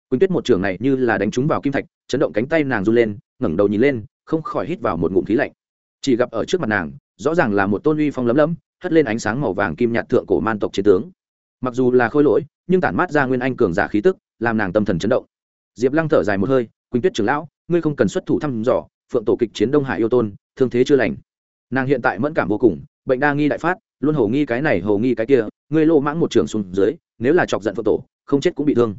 quỳnh tuyết một trường này như là đánh trúng vào kim thạch, chấn động cánh tay nàng run lên, ngẩng đầu nhìn lên, không khỏi hít vào một ngụm khí lạnh. Chỉ gặp ở trước mặt nàng rõ ràng là một tôn uy phong lấm lấm, hất lên ánh sáng màu vàng kim nhạt thượng cổ man tộc chiến tướng. Mặc dù là khôi lỗi, nhưng tản mát ra nguyên anh cường giả khí tức, làm nàng tâm thần chấn động. Diệp lăng thở dài một hơi, quỳnh tuyết trưởng lão, ngươi không cần xuất thủ thăm dò, phượng tổ kịch chiến đông hải yêu tôn, thương thế chưa lành. Nàng hiện tại mẫn cảm vô cùng, bệnh đa nghi đại phát, luôn hầu nghi cái này, hầu nghi cái kia, ngươi lô mãng một trường xuống dưới, nếu là chọc giận phượng tổ, không chết cũng bị thương.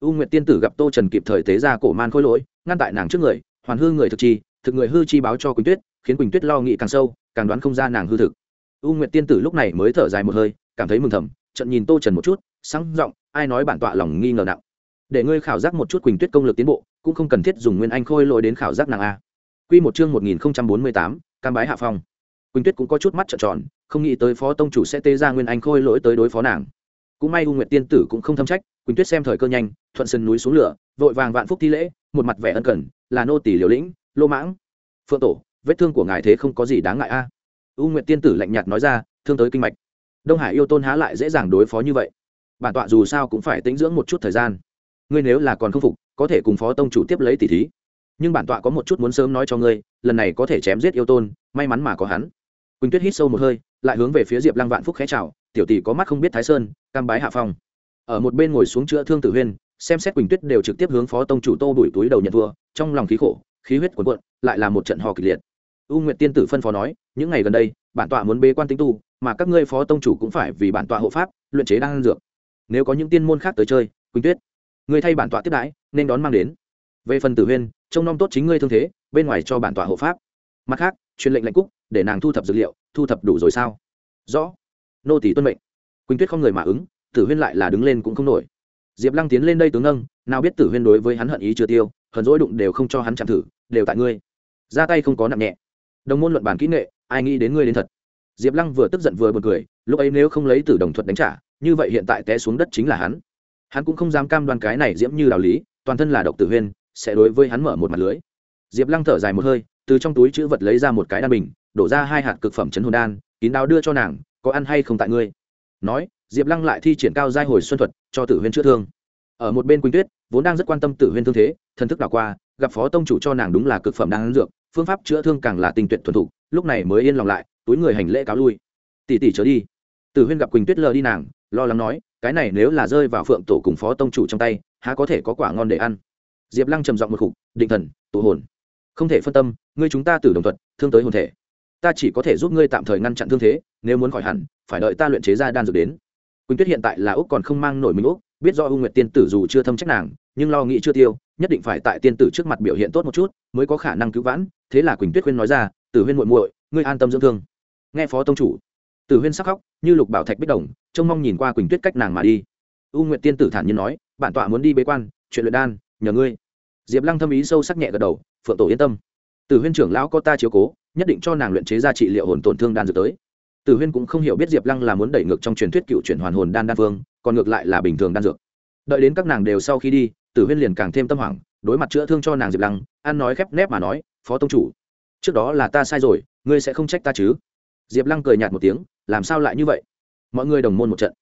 U nguyệt tiên tử gặp tô trần kịp thời tế ra cổ man khôi lỗi, ngăn tại nàng trước người, hoàn hư người thực chi, thực người hư chi báo cho quỳnh tuyết, khiến quỳnh tuyết lo nghĩ càng sâu càng đoán không ra nàng hư thực. U nguyệt tiên tử lúc này mới thở dài một hơi, cảm thấy mừng thầm, trận nhìn tô trần một chút, sáng giọng, ai nói bản tọa lòng nghi ngờ nặng? Để ngươi khảo giác một chút quỳnh tuyết công lực tiến bộ, cũng không cần thiết dùng nguyên anh khôi lỗi đến khảo giác nàng a. Q một chương một nghìn bốn mươi tám, cam bái hạ phong. Quỳnh tuyết cũng có chút mắt trợn tròn, không nghĩ tới phó tông chủ sẽ tê ra nguyên anh khôi lỗi tới đối phó nàng. Cũng may u nguyệt tiên tử cũng không thâm trách, quỳnh tuyết xem thời cơ nhanh, thuận sân núi xuống lửa, vội vàng vạn phúc thi lễ, một mặt vẻ ân cần, là nô tỷ liều lĩnh, lô mãng, phượng tổ vết thương của ngài thế không có gì đáng ngại a. U nguyện tiên tử lạnh nhạt nói ra, thương tới kinh mạch. Đông hải yêu tôn há lại dễ dàng đối phó như vậy. Bản tọa dù sao cũng phải tính dưỡng một chút thời gian. Ngươi nếu là còn không phục, có thể cùng phó tông chủ tiếp lấy tỷ thí. Nhưng bản tọa có một chút muốn sớm nói cho ngươi, lần này có thể chém giết yêu tôn, may mắn mà có hắn. Quỳnh tuyết hít sâu một hơi, lại hướng về phía diệp lăng vạn phúc khẽ chào, tiểu tỷ có mắt không biết thái sơn, cam bái hạ phong. Ở một bên ngồi xuống chữa thương tử huyên, xem xét quỳnh tuyết đều trực tiếp hướng phó tông chủ tô đuổi túi đầu nhận thua, trong lòng khí khổ, khí huyết cuộn cuộn, lại là một trận hò kịch liệt u nguyệt tiên tử phân phó nói, những ngày gần đây, bản tọa muốn bế quan tinh tu, mà các ngươi phó tông chủ cũng phải vì bản tọa hộ pháp, luyện chế đang dược. Nếu có những tiên môn khác tới chơi, quỳnh tuyết, người thay bản tọa tiếp đãi, nên đón mang đến. Về phần tử huyên, trông nom tốt chính ngươi thương thế, bên ngoài cho bản tọa hộ pháp. Mặt khác, truyền lệnh lệnh cúc, để nàng thu thập dược liệu, thu thập đủ rồi sao? Rõ. Nô tỷ tuân mệnh. Quỳnh tuyết không người mà ứng, tử huyên lại là đứng lên cũng không nổi. Diệp lăng tiến lên đây tướng nâng nào biết tử huyên đối với hắn hận ý chưa tiêu, hờn dỗi đụng đều không cho hắn chạm thử, đều tại ngươi. Ra tay không có nặng nhẹ đồng môn luận bản kỹ nghệ, ai nghĩ đến ngươi đến thật. Diệp lăng vừa tức giận vừa b u ồ n cười, lúc ấy nếu không lấy tử đồng thuật đánh trả, như vậy hiện tại té xuống đất chính là hắn. Hắn cũng không dám cam đoan cái này diễm như đạo lý, toàn thân là độc tử huyên, sẽ đối với hắn mở một mặt lưới. Diệp lăng thở dài một hơi, từ trong túi chữ vật lấy ra một cái đan bình, đổ ra hai hạt cực phẩm chấn hồn đan, kín đáo đưa cho nàng, có ăn hay không tại ngươi? Nói, diệp lăng lại thi triển cao giai hồi xuân thuật, cho tử huyên chữa thương. Ở một bên quỳnh tuyết, vốn đang rất quan tâm tử huyên thương thế, thần thức đảo qua gặp phó tông chủ cho nàng đúng là cực phẩm đang dược, phương pháp chữa thương càng là tình tuyệt thuần thục, lúc này mới yên lòng lại, túi người hành lễ cáo lui. Tỷ tỷ trở đi. Tử huyên gặp quỳnh tuyết lờ đi nàng, lo lắng nói, cái này nếu là rơi vào phượng tổ cùng phó tông chủ trong tay, há có thể có quả ngon để ăn? Diệp lăng trầm giọng một khục, định thần, tụ hồn. Không thể phân tâm, ngươi chúng ta tử đồng thuật, thương tới hồn thể. Ta chỉ có thể giúp ngươi tạm thời ngăn chặn thương thế, nếu muốn khỏi hẳn, phải đợi ta luyện chế ra đan dược đến. Quỳnh tuyết hiện tại là úc còn không mang nổi mình úc, biết do u nguyệt tiên tử dù chưa thâm trách nàng nhưng lo nghĩ chưa tiêu, nhất định phải tại tiên tử trước mặt biểu hiện tốt một chút, mới có khả năng cứu vãn. Thế là quỳnh tuyết khuyên nói ra, tử huyên muội muội, ngươi an tâm dưỡng thương. Nghe phó tông chủ. Tử huyên sắc khóc, như lục bảo thạch bích đồng, trông mong nhìn qua quỳnh tuyết cách nàng mà đi. U nguyện tiên tử thản nhiên nói, bản tọa muốn đi bế quan, chuyện luyện đan, nhờ ngươi. Diệp lăng thâm ý sâu sắc nhẹ gật đầu, phượng tổ yên tâm. Tử huyên trưởng lão có ta chiếu cố, nhất định cho nàng luyện chế ra trị liệu hồn tổn thương đan dược tới. Tử huyên cũng không hiểu biết diệp lăng là muốn đẩy ngược trong truyền thuyết cựu chuyển hoàn hồn đan đan phương, còn ngược lại là bình thường đan dược. Đợi đến các nàng đều sau khi đi tử huyên liền càng thêm tâm hoảng, đối mặt chữa thương cho nàng diệp lăng ăn nói khép nép mà nói, phó tông chủ, trước đó là ta sai rồi, ngươi sẽ không trách ta chứ? Diệp lăng cười nhạt một tiếng, làm sao lại như vậy? Mọi người đồng môn một trận.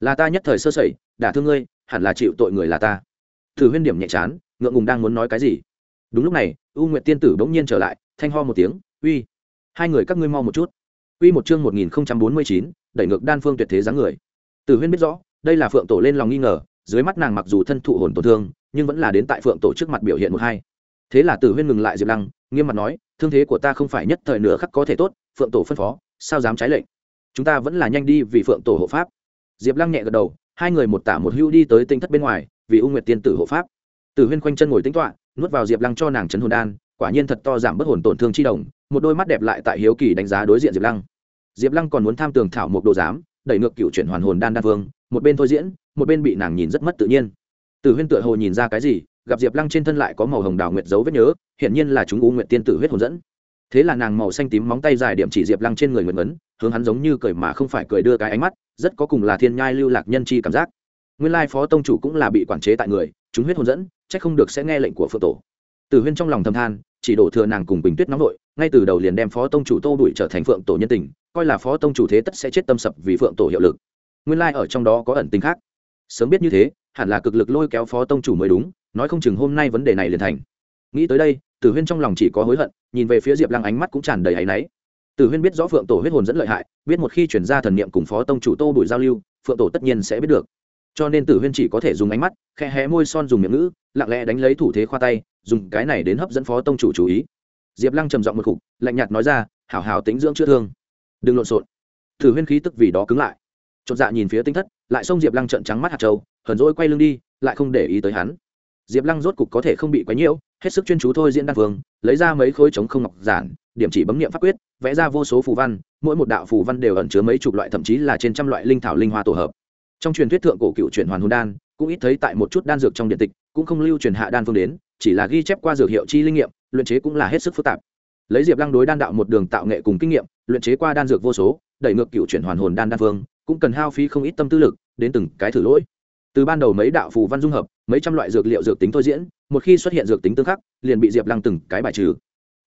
Là ta nhất thời sơ sẩy, đả thương ngươi, hẳn là chịu tội người là ta. Thử huyên điểm nhẹ chán, ngượng ngùng đang muốn nói cái gì. Đúng lúc này, u nguyệt tiên tử bỗng nhiên trở lại, thanh ho một tiếng, uy, hai người các ngươi mau một chút. Uy một chương một nghìn bốn mươi chín, đẩy ngược đan phương tuyệt thế dáng người. Tử huyên biết rõ, đây là phượng tổ lên lòng nghi ngờ, dưới mắt nàng mặc dù thân thụ hồn tổn thương nhưng vẫn là đến tại phượng tổ trước mặt biểu hiện một hai. Thế là tử huyên ngừng lại diệp lăng, nghiêm mặt nói, thương thế của ta không phải nhất thời nửa khắc có thể tốt, phượng tổ phân phó, sao dám trái lệnh? Chúng ta vẫn là nhanh đi vì phượng tổ hộ pháp. Diệp lăng nhẹ gật đầu, hai người một tả một hưu đi tới tinh thất bên ngoài, vì u nguyệt tiên tử hộ pháp. Tử huyên khoanh chân ngồi tính toạ nuốt vào diệp lăng cho nàng chấn hồn đan, quả nhiên thật to giảm bất hồn tổn thương chi đồng, một đôi mắt đẹp lại tại hiếu kỳ đánh giá đối diện diệp lăng. Diệp lăng còn muốn tham tường thảo một đồ giám, đẩy ngược cựu chuyển hoàn hồn đan đan vương, một bên thôi diễn, một bên bị nàng nhìn rất mất tự nhiên tử huyên tựa hồ nhìn ra cái gì, gặp diệp lăng trên thân lại có màu hồng đào nguyệt dấu vết nhớ hiện nhiên là chúng u nguyệt tiên tử huyết hồn dẫn. Thế là nàng màu xanh tím móng tay dài điểm chỉ diệp lăng trên người nguyệt vấn hướng hắn giống như cười mà không phải cười đưa cái ánh mắt, rất có cùng là thiên nhai lưu lạc nhân chi cảm giác. Nguyên lai phó tông chủ cũng là bị quản chế tại người, chúng huyết hồn dẫn c h ắ c không được sẽ nghe lệnh của phượng tổ. Tử huyên trong lòng thâm than, chỉ đổ thừa nàng cùng bình tuyết nóng nội, ngay từ đầu liền đem phó tông chủ tô đuổi trở thành phượng tổ nhân tình, coi là phó tông chủ thế tất sẽ chết tâm sập vì phượng tổ hiệu lực. Nguyên Lai ở trong đó có ẩn tính khác. Sớm biết như thế hẳn là cực lực lôi kéo phó tông chủ mới đúng, nói không chừng hôm nay vấn đề này liền thành. Nghĩ tới đây, tử huyên trong lòng chỉ có hối hận, nhìn về phía diệp lăng ánh mắt cũng tràn đầy áy náy. Tử huyên biết rõ phượng tổ huyết hồn dẫn lợi hại, biết một khi chuyển ra thần niệm cùng phó tông chủ tô bùi giao lưu, phượng tổ tất nhiên sẽ biết được. Cho nên tử huyên chỉ có thể dùng ánh mắt, khe hé môi son dùng miệng ngữ, lặng lẽ đánh lấy thủ thế khoa tay, dùng cái này đến hấp dẫn phó tông chủ chú ý. Diệp lăng trầm giọng một khục, lạnh nhạt nói ra, hảo hảo tính dưỡng chữa thương. Đừng lộn xộn. Tử huyên khí tức vì đó cứng lại. Chột dạ nhìn phía tinh thất, lại xông diệp lăng trợn trắng mắt hạt trâu hờn dỗi quay lưng đi, lại không để ý tới hắn. Diệp lăng rốt cục có thể không bị quấy nhiễu, hết sức chuyên chú thôi diễn đan phương lấy ra mấy khối trống không ngọc giản, điểm chỉ bấm nghiệm pháp quyết, vẽ ra vô số phù văn, mỗi một đạo phù văn đều ẩn chứa mấy chục loại thậm chí là trên trăm loại linh thảo linh hoa tổ hợp. Trong truyền thuyết thượng cổ cựu truyền hoàn hồn đan, cũng ít thấy tại một chút đan dược trong điện tịch, cũng không lưu truyền hạ đan phương đến, chỉ là ghi chép qua dược hiệu chi linh nghiệm, luyện chế cũng là hết sức phức tạp. Lấy diệp lăng đối đan đạo một đường tạo nghệ cùng kinh nghiệm, luyện chế qua đan dược vô số, đẩy ngược cựu chuyển hoàn hồn đan đan phương cũng cần hao phí không ít tâm tư lực, đến từng cái thử lỗi từ ban đầu mấy đạo phù văn dung hợp, mấy trăm loại dược liệu dược tính thôi diễn, một khi xuất hiện dược tính tương khắc, liền bị diệp lăng từng cái bài trừ.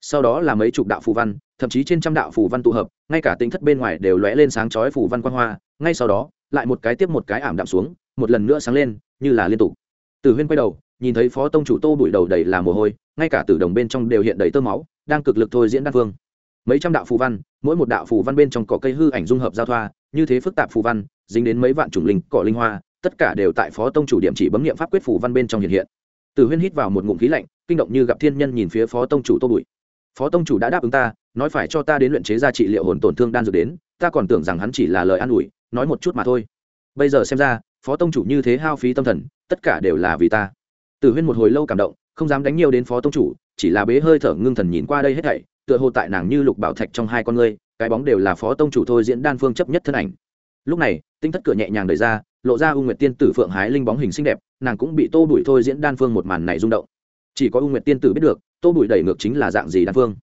Sau đó là mấy chục đạo phù văn, thậm chí trên trăm đạo phù văn tụ hợp, ngay cả tính thất bên ngoài đều lóe lên sáng chói phù văn quan hoa, ngay sau đó, lại một cái tiếp một cái ảm đạm xuống, một lần nữa sáng lên, như là liên tục. Từ huyên quay đầu, nhìn thấy phó tông chủ tô bụi đầu đầy là mồ hôi, ngay cả tử đồng bên trong đều hiện đầy tơ máu, đang cực lực thôi diễn đan phương. Mấy trăm đạo phù văn, mỗi một đạo phù văn bên trong cỏ cây hư ảnh dung hợp giao thoa, như thế phức tạp phù văn, dính đến mấy vạn chủng linh, cỏ linh hoa tất cả đều tại phó tông chủ điểm chỉ bấm nghiệm pháp quyết phủ văn bên trong hiện hiện. Từ huyên hít vào một ngụm khí lạnh, kinh động như gặp thiên nhân nhìn phía phó tông chủ tô bụi. Phó tông chủ đã đáp ứng ta, nói phải cho ta đến luyện chế ra trị liệu hồn tổn thương đan dược đến, ta còn tưởng rằng hắn chỉ là lời an ủi, nói một chút mà thôi. Bây giờ xem ra, phó tông chủ như thế hao phí tâm thần, tất cả đều là vì ta. Tử huyên một hồi lâu cảm động, không dám đánh nhiều đến phó tông chủ, chỉ là bế hơi thở ngưng thần nhìn qua đây hết thảy, tựa hồ tại nàng như lục bảo thạch trong hai con ngươi, cái bóng đều là phó tông chủ thôi diễn đan phương chấp nhất thân ảnh lúc này, tinh thất cửa nhẹ nhàng đẩy ra, lộ ra u nguyệt tiên tử phượng hái linh bóng hình xinh đẹp, nàng cũng bị tô bụi thôi diễn đan phương một màn này rung động. Chỉ có u nguyệt tiên tử biết được, tô bụi đẩy ngược chính là dạng gì đan phương.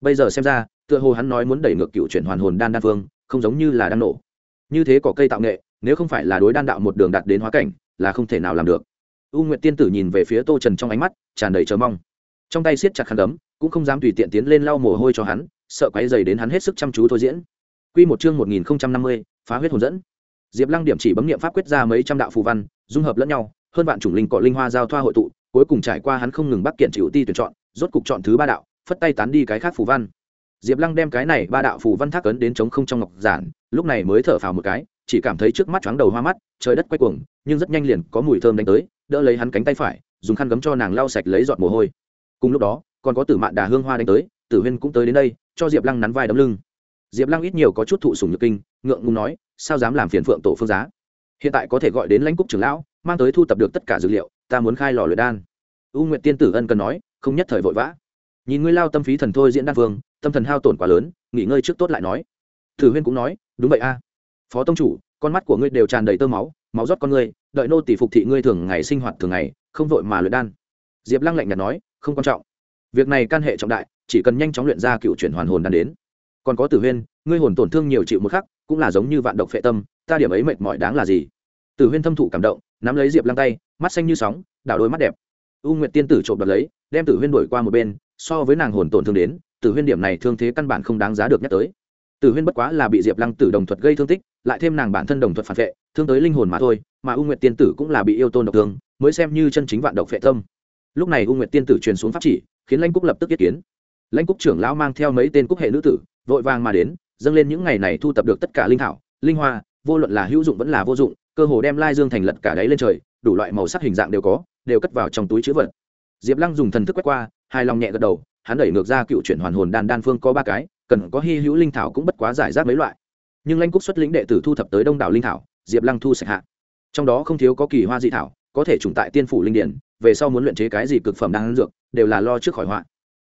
Bây giờ xem ra, tựa hồ hắn nói muốn đẩy ngược cựu chuyển hoàn hồn đan đan phương, không giống như là đan nổ. Như thế có cây tạo nghệ, nếu không phải là đối đan đạo một đường đạt đến hóa cảnh, là không thể nào làm được. U nguyệt tiên tử nhìn về phía tô trần trong ánh mắt, tràn đầy chờ mong. Trong tay siết chặt khăn đấm cũng không dám tùy tiện tiến lên lau mồ hôi cho hắn, sợ quáy dày đến hắn hết sức chăm chú thôi diễn. Q một chương một nghìn năm mươi phá huyết hồn dẫn. Diệp lăng điểm chỉ bấm nghiệm pháp quyết ra mấy trăm đạo phù văn, dung hợp lẫn nhau, hơn vạn chủng linh cọ linh hoa giao thoa hội tụ, cuối cùng trải qua hắn không ngừng bắt kiện chịu ti tuyển chọn, rốt cục chọn thứ ba đạo, phất tay tán đi cái khác phù văn. Diệp lăng đem cái này ba đạo phù văn thác ấn đến chống không trong ngọc giản, lúc này mới thở phào một cái, chỉ cảm thấy trước mắt chóng đầu hoa mắt, trời đất quay cuồng, nhưng rất nhanh liền có mùi thơm đánh tới, đỡ lấy hắn cánh tay phải, dùng khăn gấm cho nàng lau sạch lấy giọt mồ hôi. Cùng lúc đó, còn có tử mạn đà hương hoa đánh tới, tử huyên cũng tới đến đây, cho diệp lăng nắn vai đấm lưng. Diệp lăng ít nhiều có chút thụ sùng nhược kinh ngượng ngùng nói sao dám làm phiền phượng tổ phương giá? Hiện tại có thể gọi đến lãnh cúc trưởng lão mang tới thu tập được tất cả dữ liệu ta muốn khai lò luyện đan. U nguyện tiên tử ân cần nói không nhất thời vội vã. Nhìn ngươi lao tâm phí thần thôi diễn đan vương, tâm thần hao tổn quá lớn nghỉ ngơi trước tốt lại nói. Tử huyên cũng nói đúng vậy a. Phó tông chủ con mắt của ngươi đều tràn đầy tơ máu máu rót con ngươi đợi nô tỷ phục thị ngươi thường ngày sinh hoạt thường ngày không vội mà luyện đan. Diệp lăng lạnh nhạt nói không quan trọng. Việc này can hệ trọng đại chỉ cần nhanh chóng luyện ra cựu chuyển hoàn hồn đan đến. Còn có tử huyên ngươi hồn tổn thương nhiều chịu một khắc cũng là giống như vạn độc phệ tâm, ta điểm ấy mệt mỏi đáng là gì? Tử huyên thâm thụ cảm động, nắm lấy diệp lăng tay, mắt xanh như sóng, đảo đôi mắt đẹp. U nguyệt tiên tử trộm đoạt lấy, đem tử huyên đổi qua một bên, so với nàng hồn tổn thương đến, tử huyên điểm này thương thế căn bản không đáng giá được nhắc tới. Tử huyên bất quá là bị diệp lăng tử đồng thuật gây thương tích, lại thêm nàng bản thân đồng thuật phản vệ, thương tới linh hồn mà thôi, mà u nguyệt tiên tử cũng là bị yêu tôn độc thương, mới xem như chân chính vạn độc phệ tâm. Lúc này u nguyệt tiên tử truyền xuống pháp chỉ, khiến lãnh cúc lập tức yết kiến. Lãnh cúc trưởng lão mang theo mấy tên cúc hệ nữ tử, vội vàng mà đến dâng lên những ngày này thu tập được tất cả linh thảo, linh hoa, vô luận là hữu dụng vẫn là vô dụng, cơ hồ đem lai dương thành lật cả đáy lên trời, đủ loại màu sắc hình dạng đều có, đều cất vào trong túi chữ vật. Diệp lăng dùng thần thức quét qua, hài lòng nhẹ gật đầu, hắn đẩy ngược ra cựu chuyển hoàn hồn đan đan phương có ba cái, cần có hy hữu linh thảo cũng bất quá giải rác mấy loại. Nhưng lanh cúc xuất lĩnh đệ tử thu thập tới đông đảo linh thảo, diệp lăng thu sạch hạ. Trong đó không thiếu có kỳ hoa dị thảo, có thể trùng tại tiên phủ linh điển, về sau muốn luyện chế cái gì cực phẩm đang dược, đều là lo trước khỏi họa.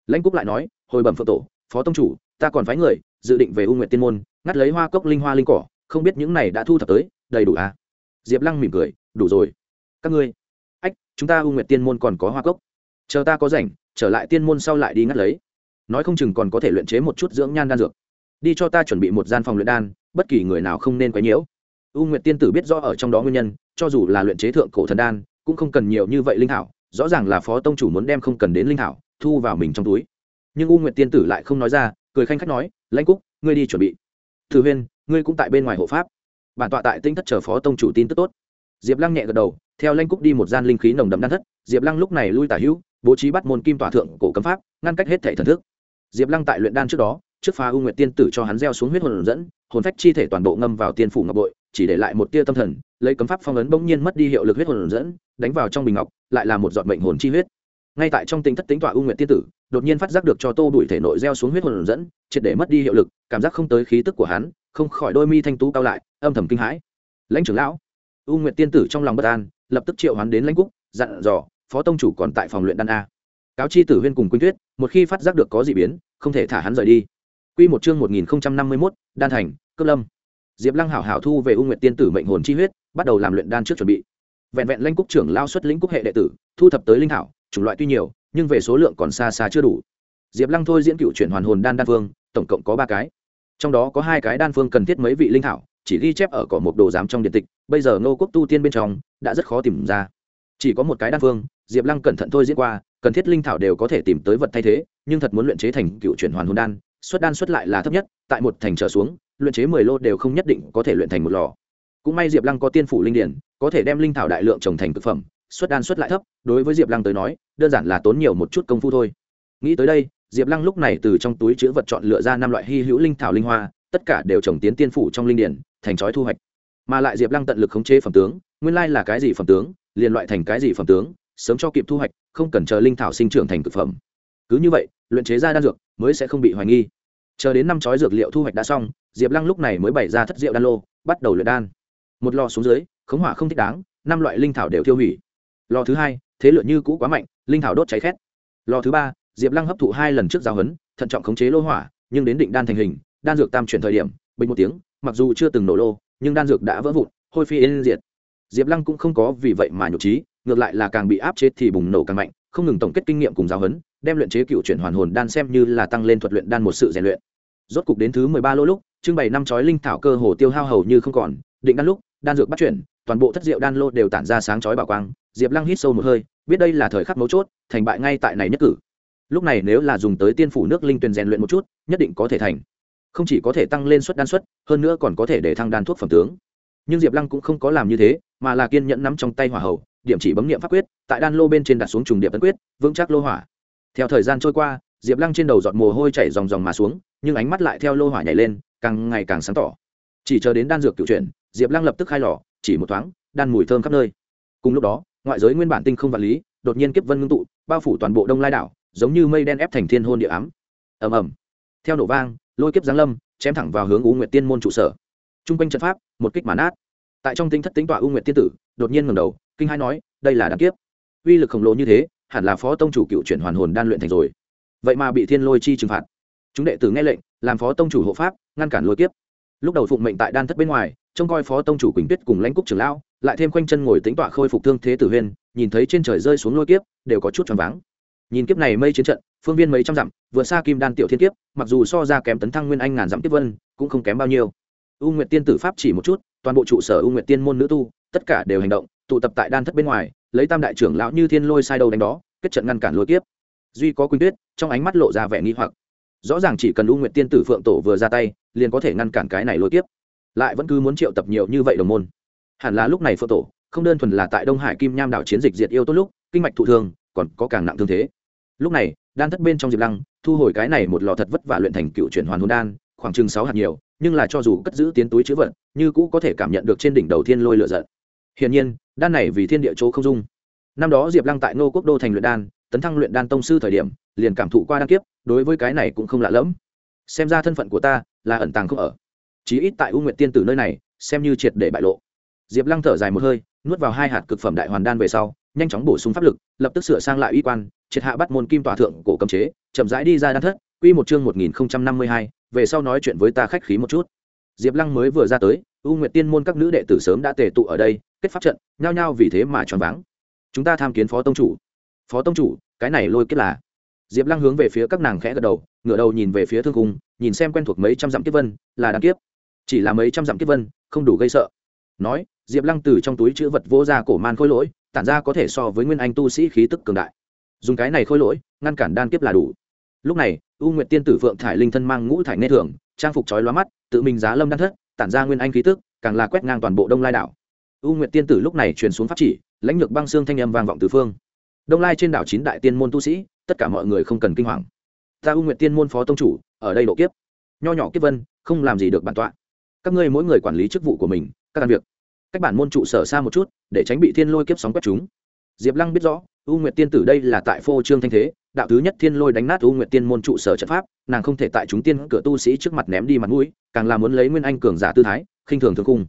Lãnh cúc lại nói, hồi bẩm phượng tổ, phó tông chủ, ta còn phái người dự định về u nguyện tiên môn, ngắt lấy hoa cốc linh hoa linh cỏ, không biết những này đã thu thập tới, đầy đủ à? Diệp lăng mỉm cười, đủ rồi. Các ngươi, ách, chúng ta u nguyệt tiên môn còn có hoa cốc. Chờ ta có rảnh, trở lại tiên môn sau lại đi ngắt lấy. Nói không chừng còn có thể luyện chế một chút dưỡng nhan đan dược. Đi cho ta chuẩn bị một gian phòng luyện đan, bất kỳ người nào không nên quấy nhiễu. U nguyệt tiên tử biết rõ ở trong đó nguyên nhân, cho dù là luyện chế thượng cổ thần đan, cũng không cần nhiều như vậy linh thảo rõ ràng là phó tông chủ muốn đem không cần đến linh thảo thu vào mình trong túi. Nhưng u nguyệt tiên tử lại không nói ra cười khanh khách nói, lãnh cúc, ngươi đi chuẩn bị. Thử huyên, ngươi cũng tại bên ngoài hộ pháp. Bản tọa tại tinh thất chờ phó tông chủ tin tức tốt. Diệp lăng nhẹ gật đầu, theo lãnh cúc đi một gian linh khí nồng đậm đan thất, diệp lăng lúc này lui tả hữu, bố trí bắt môn kim tỏa thượng cổ cấm pháp, ngăn cách hết thể thần thức. Diệp lăng tại luyện đan trước đó, trước phá u nguyệt tiên tử cho hắn gieo xuống huyết hồn dẫn, hồn phách chi thể toàn bộ ngâm vào tiên phủ ngọc bội, chỉ để lại một tia tâm thần, lấy cấm pháp phong ấn bỗng nhiên mất đi hiệu lực huyết hồn dẫn, đánh vào trong bình ngọc, lại là một giọt mệnh hồn chi huyết. Ngay tại trong tính thất tính tọa u nguyệt tiên tử đột nhiên phát giác được cho tô đuổi thể nội gieo xuống huyết hồn dẫn triệt để mất đi hiệu lực cảm giác không tới khí tức của hắn không khỏi đôi mi thanh tú cao lại âm thầm kinh hãi lãnh trưởng lão u nguyệt tiên tử trong lòng bất an lập tức triệu hắn đến lãnh cúc dặn dò phó tông chủ còn tại phòng luyện đan a cáo chi tử huyên cùng quyên tuyết một khi phát giác được có dị biến không thể thả hắn rời đi Quy một chương 1051, đan thành, cấp lâm. Diệp Lăng hảo hảo thu về U Nguyệt tiên tử mệnh hồn chi huyết, bắt đầu làm luyện đan trước chuẩn bị. Vẹn vẹn Lãnh Cúc trưởng lao xuất lĩnh cúc hệ đệ tử, thu thập tới linh thảo, chủng loại tuy nhiều, nhưng về số lượng còn xa xa chưa đủ. Diệp Lăng thôi diễn cựu chuyển hoàn hồn đan đan phương, tổng cộng có ba cái. Trong đó có hai cái đan phương cần thiết mấy vị linh thảo, chỉ ghi chép ở cỏ một đồ giám trong điện tịch, bây giờ Ngô Quốc tu tiên bên trong đã rất khó tìm ra. Chỉ có một cái đan phương, Diệp Lăng cẩn thận thôi diễn qua, cần thiết linh thảo đều có thể tìm tới vật thay thế, nhưng thật muốn luyện chế thành cựu chuyển hoàn hồn đan, xuất đan xuất lại là thấp nhất tại một thành trở xuống luyện chế mười lô đều không nhất định có thể luyện thành một lò cũng may diệp lăng có tiên phủ linh điển có thể đem linh thảo đại lượng trồng thành thực phẩm xuất đan xuất lại thấp đối với diệp lăng tới nói đơn giản là tốn nhiều một chút công phu thôi. Nghĩ tới đây, diệp lăng lúc này từ trong túi chữ vật chọn lựa ra năm loại hy hữu linh thảo linh hoa, tất cả đều trồng tiến tiên phủ trong linh điển, thành trói thu hoạch. Mà lại diệp lăng tận lực khống chế phẩm tướng, nguyên lai là cái gì phẩm tướng, liền loại thành cái gì phẩm tướng, sớm cho kịp thu hoạch, không cần chờ linh thảo sinh trưởng thành thực phẩm. Cứ như vậy, luyện chế ra đan dược mới sẽ không bị hoài nghi. Chờ đến năm chói dược liệu thu hoạch đã xong, diệp lăng lúc này mới bày ra thất rượu đan lô, bắt đầu luyện đan. Một lò xuống dưới, khống hỏa không thích đáng, năm loại linh thảo đều tiêu hủy. Lò thứ hai thế lựa như cũ quá mạnh, linh thảo đốt cháy khét. Lò thứ ba, diệp lăng hấp thụ hai lần trước giáo huấn thận trọng khống chế lô hỏa, nhưng đến định đan thành hình, đan dược tam chuyển thời điểm, bình một tiếng, mặc dù chưa từng nổ lô, nhưng đan dược đã vỡ vụn, hôi phi yên diệt. Diệp lăng cũng không có vì vậy mà nhục trí, ngược lại là càng bị áp chế thì bùng nổ càng mạnh, không ngừng tổng kết kinh nghiệm cùng giáo huấn đem luyện chế cựu chuyển hoàn hồn đan xem như là tăng lên thuật luyện đan một sự rèn luyện. Rốt cục đến thứ mười ba lô lúc, trưng bày năm chói linh thảo cơ hồ tiêu hao hầu như không còn, định đan lúc, đan dược bắt chuyển toàn bộ thất rượu đan lô đều tản ra sáng chói bảo quang, diệp lăng hít sâu một hơi, biết đây là thời khắc mấu chốt, thành bại ngay tại này nhất cử. Lúc này nếu là dùng tới tiên phủ nước linh tuyền rèn luyện một chút, nhất định có thể thành. Không chỉ có thể tăng lên suất đan suất, hơn nữa còn có thể để thăng đan thuốc phẩm tướng. Nhưng diệp lăng cũng không có làm như thế, mà là kiên nhẫn nắm trong tay hỏa hầu, điểm chỉ bấm nghiệm pháp quyết, tại đan lô bên trên đặt xuống trùng điệp tấn quyết, vững chắc lô hỏa. Theo thời gian trôi qua, diệp lăng trên đầu giọt mồ hôi chảy dòng dòng mà xuống, nhưng ánh mắt lại theo lô hỏa nhảy lên, càng ngày càng sáng tỏ. Chỉ chờ đến đan dược cựu chuyển, diệp lăng lập tức khai lò chỉ một thoáng, đan mùi thơm khắp nơi. Cùng lúc đó, ngoại giới nguyên bản tinh không vật lý, đột nhiên kiếp vân ngưng tụ, bao phủ toàn bộ đông lai đảo, giống như mây đen ép thành thiên hôn địa ám. Ầm ầm. Theo nổ vang, lôi kiếp giáng lâm, chém thẳng vào hướng u nguyệt tiên môn trụ sở. Trung quanh trận pháp, một kích màn át tại trong tinh thất tính tọa u nguyệt tiên tử, đột nhiên ngẩng đầu, kinh hai nói, đây là đan kiếp. Uy lực khổng lồ như thế, hẳn là phó tông chủ cựu chuyển hoàn hồn đan luyện thành rồi. Vậy mà bị thiên lôi chi trừng phạt. Chúng đệ tử nghe lệnh, làm phó tông chủ hộ pháp, ngăn cản lôi kiếp. Lúc đầu phụng mệnh tại đan thất bên ngoài trông coi phó tông chủ quỳnh tuyết cùng lãnh cúc trưởng lão, lại thêm quanh chân ngồi tính tọa khôi phục thương thế tử huyên nhìn thấy trên trời rơi xuống lôi kiếp, đều có chút choáng váng. Nhìn kiếp này mây chiến trận, phương viên mấy trăm dặm, vượt xa kim đan tiểu thiên kiếp, mặc dù so ra kém tấn thăng nguyên anh ngàn dặm tiếp vân, cũng không kém bao nhiêu. U nguyệt tiên tử pháp chỉ một chút, toàn bộ trụ sở u nguyệt tiên môn nữ tu, tất cả đều hành động, tụ tập tại đan thất bên ngoài, lấy tam đại trưởng lão như thiên lôi sai đầu đánh đó, kết trận ngăn cản lôi kiếp. Duy có quỳnh tuyết, trong ánh mắt lộ ra vẻ nghi hoặc. Rõ ràng chỉ cần u nguyệt tiên tử phượng tổ vừa ra tay, liền có thể ngăn cản cái này lôi kiếp lại vẫn cứ muốn triệu tập nhiều như vậy đồng môn. Hẳn là lúc này phượng tổ, không đơn thuần là tại đông hải kim nham đảo chiến dịch diệt yêu tốt lúc, kinh mạch thụ thương, còn có càng nặng thương thế. Lúc này, đan thất bên trong diệp lăng, thu hồi cái này một lò thật vất vả luyện thành cựu chuyển hoàn hôn đan, khoảng chừng sáu hạt nhiều, nhưng là cho dù cất giữ tiến túi chữ vật, như cũ có thể cảm nhận được trên đỉnh đầu thiên lôi lựa giận. Hiển nhiên, đan này vì thiên địa chỗ không dung. Năm đó diệp lăng tại Ngô quốc đô thành luyện đan, tấn thăng luyện đan tông sư thời điểm, liền cảm thụ qua đan kiếp, đối với cái này cũng không lạ lẫm. Xem ra thân phận của ta là ẩn tàng không ở chí ít tại u nguyệt tiên tử nơi này, xem như triệt để bại lộ. Diệp lăng thở dài một hơi, nuốt vào hai hạt cực phẩm đại hoàn đan về sau, nhanh chóng bổ sung pháp lực, lập tức sửa sang lại uy quan, triệt hạ bắt môn kim tòa thượng cổ cầm chế, chậm rãi đi ra đan thất, quy một chương một nghìn năm mươi hai, về sau nói chuyện với ta khách khí một chút. Diệp lăng mới vừa ra tới, u nguyệt tiên môn các nữ đệ tử sớm đã tề tụ ở đây, kết pháp trận, nhao nhao vì thế mà choáng váng. Chúng ta tham kiến phó tông chủ. Phó tông chủ, cái này lôi kết là. Diệp lăng hướng về phía các nàng khẽ gật đầu, ngửa đầu nhìn về phía thương cung, nhìn xem quen thuộc mấy trăm dặm kiếp vân, là đáng kiếp chỉ là mấy trăm dặm kiếp vân, không đủ gây sợ. Nói, diệp lăng từ trong túi chữ vật vô ra cổ man khôi lỗi, tản ra có thể so với nguyên anh tu sĩ khí tức cường đại. Dùng cái này khôi lỗi, ngăn cản đan kiếp là đủ. Lúc này, u nguyệt tiên tử phượng thải linh thân mang ngũ thải nê thường trang phục trói lóa mắt, tự mình giá lâm đan thất, tản ra nguyên anh khí tức, càng là quét ngang toàn bộ đông lai đảo. U nguyệt tiên tử lúc này truyền xuống pháp chỉ, lãnh lược băng xương thanh âm vang vọng từ phương. Đông lai trên đảo chín đại tiên môn tu sĩ, tất cả mọi người không cần kinh hoàng. Ta u nguyệt tiên môn phó tông chủ, ở đây độ kiếp. Nho nhỏ kiếp vân, không làm gì được bản tọa các ngươi mỗi người quản lý chức vụ của mình, các làm việc. Cách bản môn trụ sở xa một chút, để tránh bị thiên lôi kiếp sóng quét chúng. Diệp lăng biết rõ, u nguyệt tiên tử đây là tại phô trương thanh thế, đạo thứ nhất thiên lôi đánh nát u nguyệt tiên môn trụ sở trận pháp, nàng không thể tại chúng tiên cửa tu sĩ trước mặt ném đi mặt mũi, càng là muốn lấy nguyên anh cường giả tư thái, khinh thường thường cung.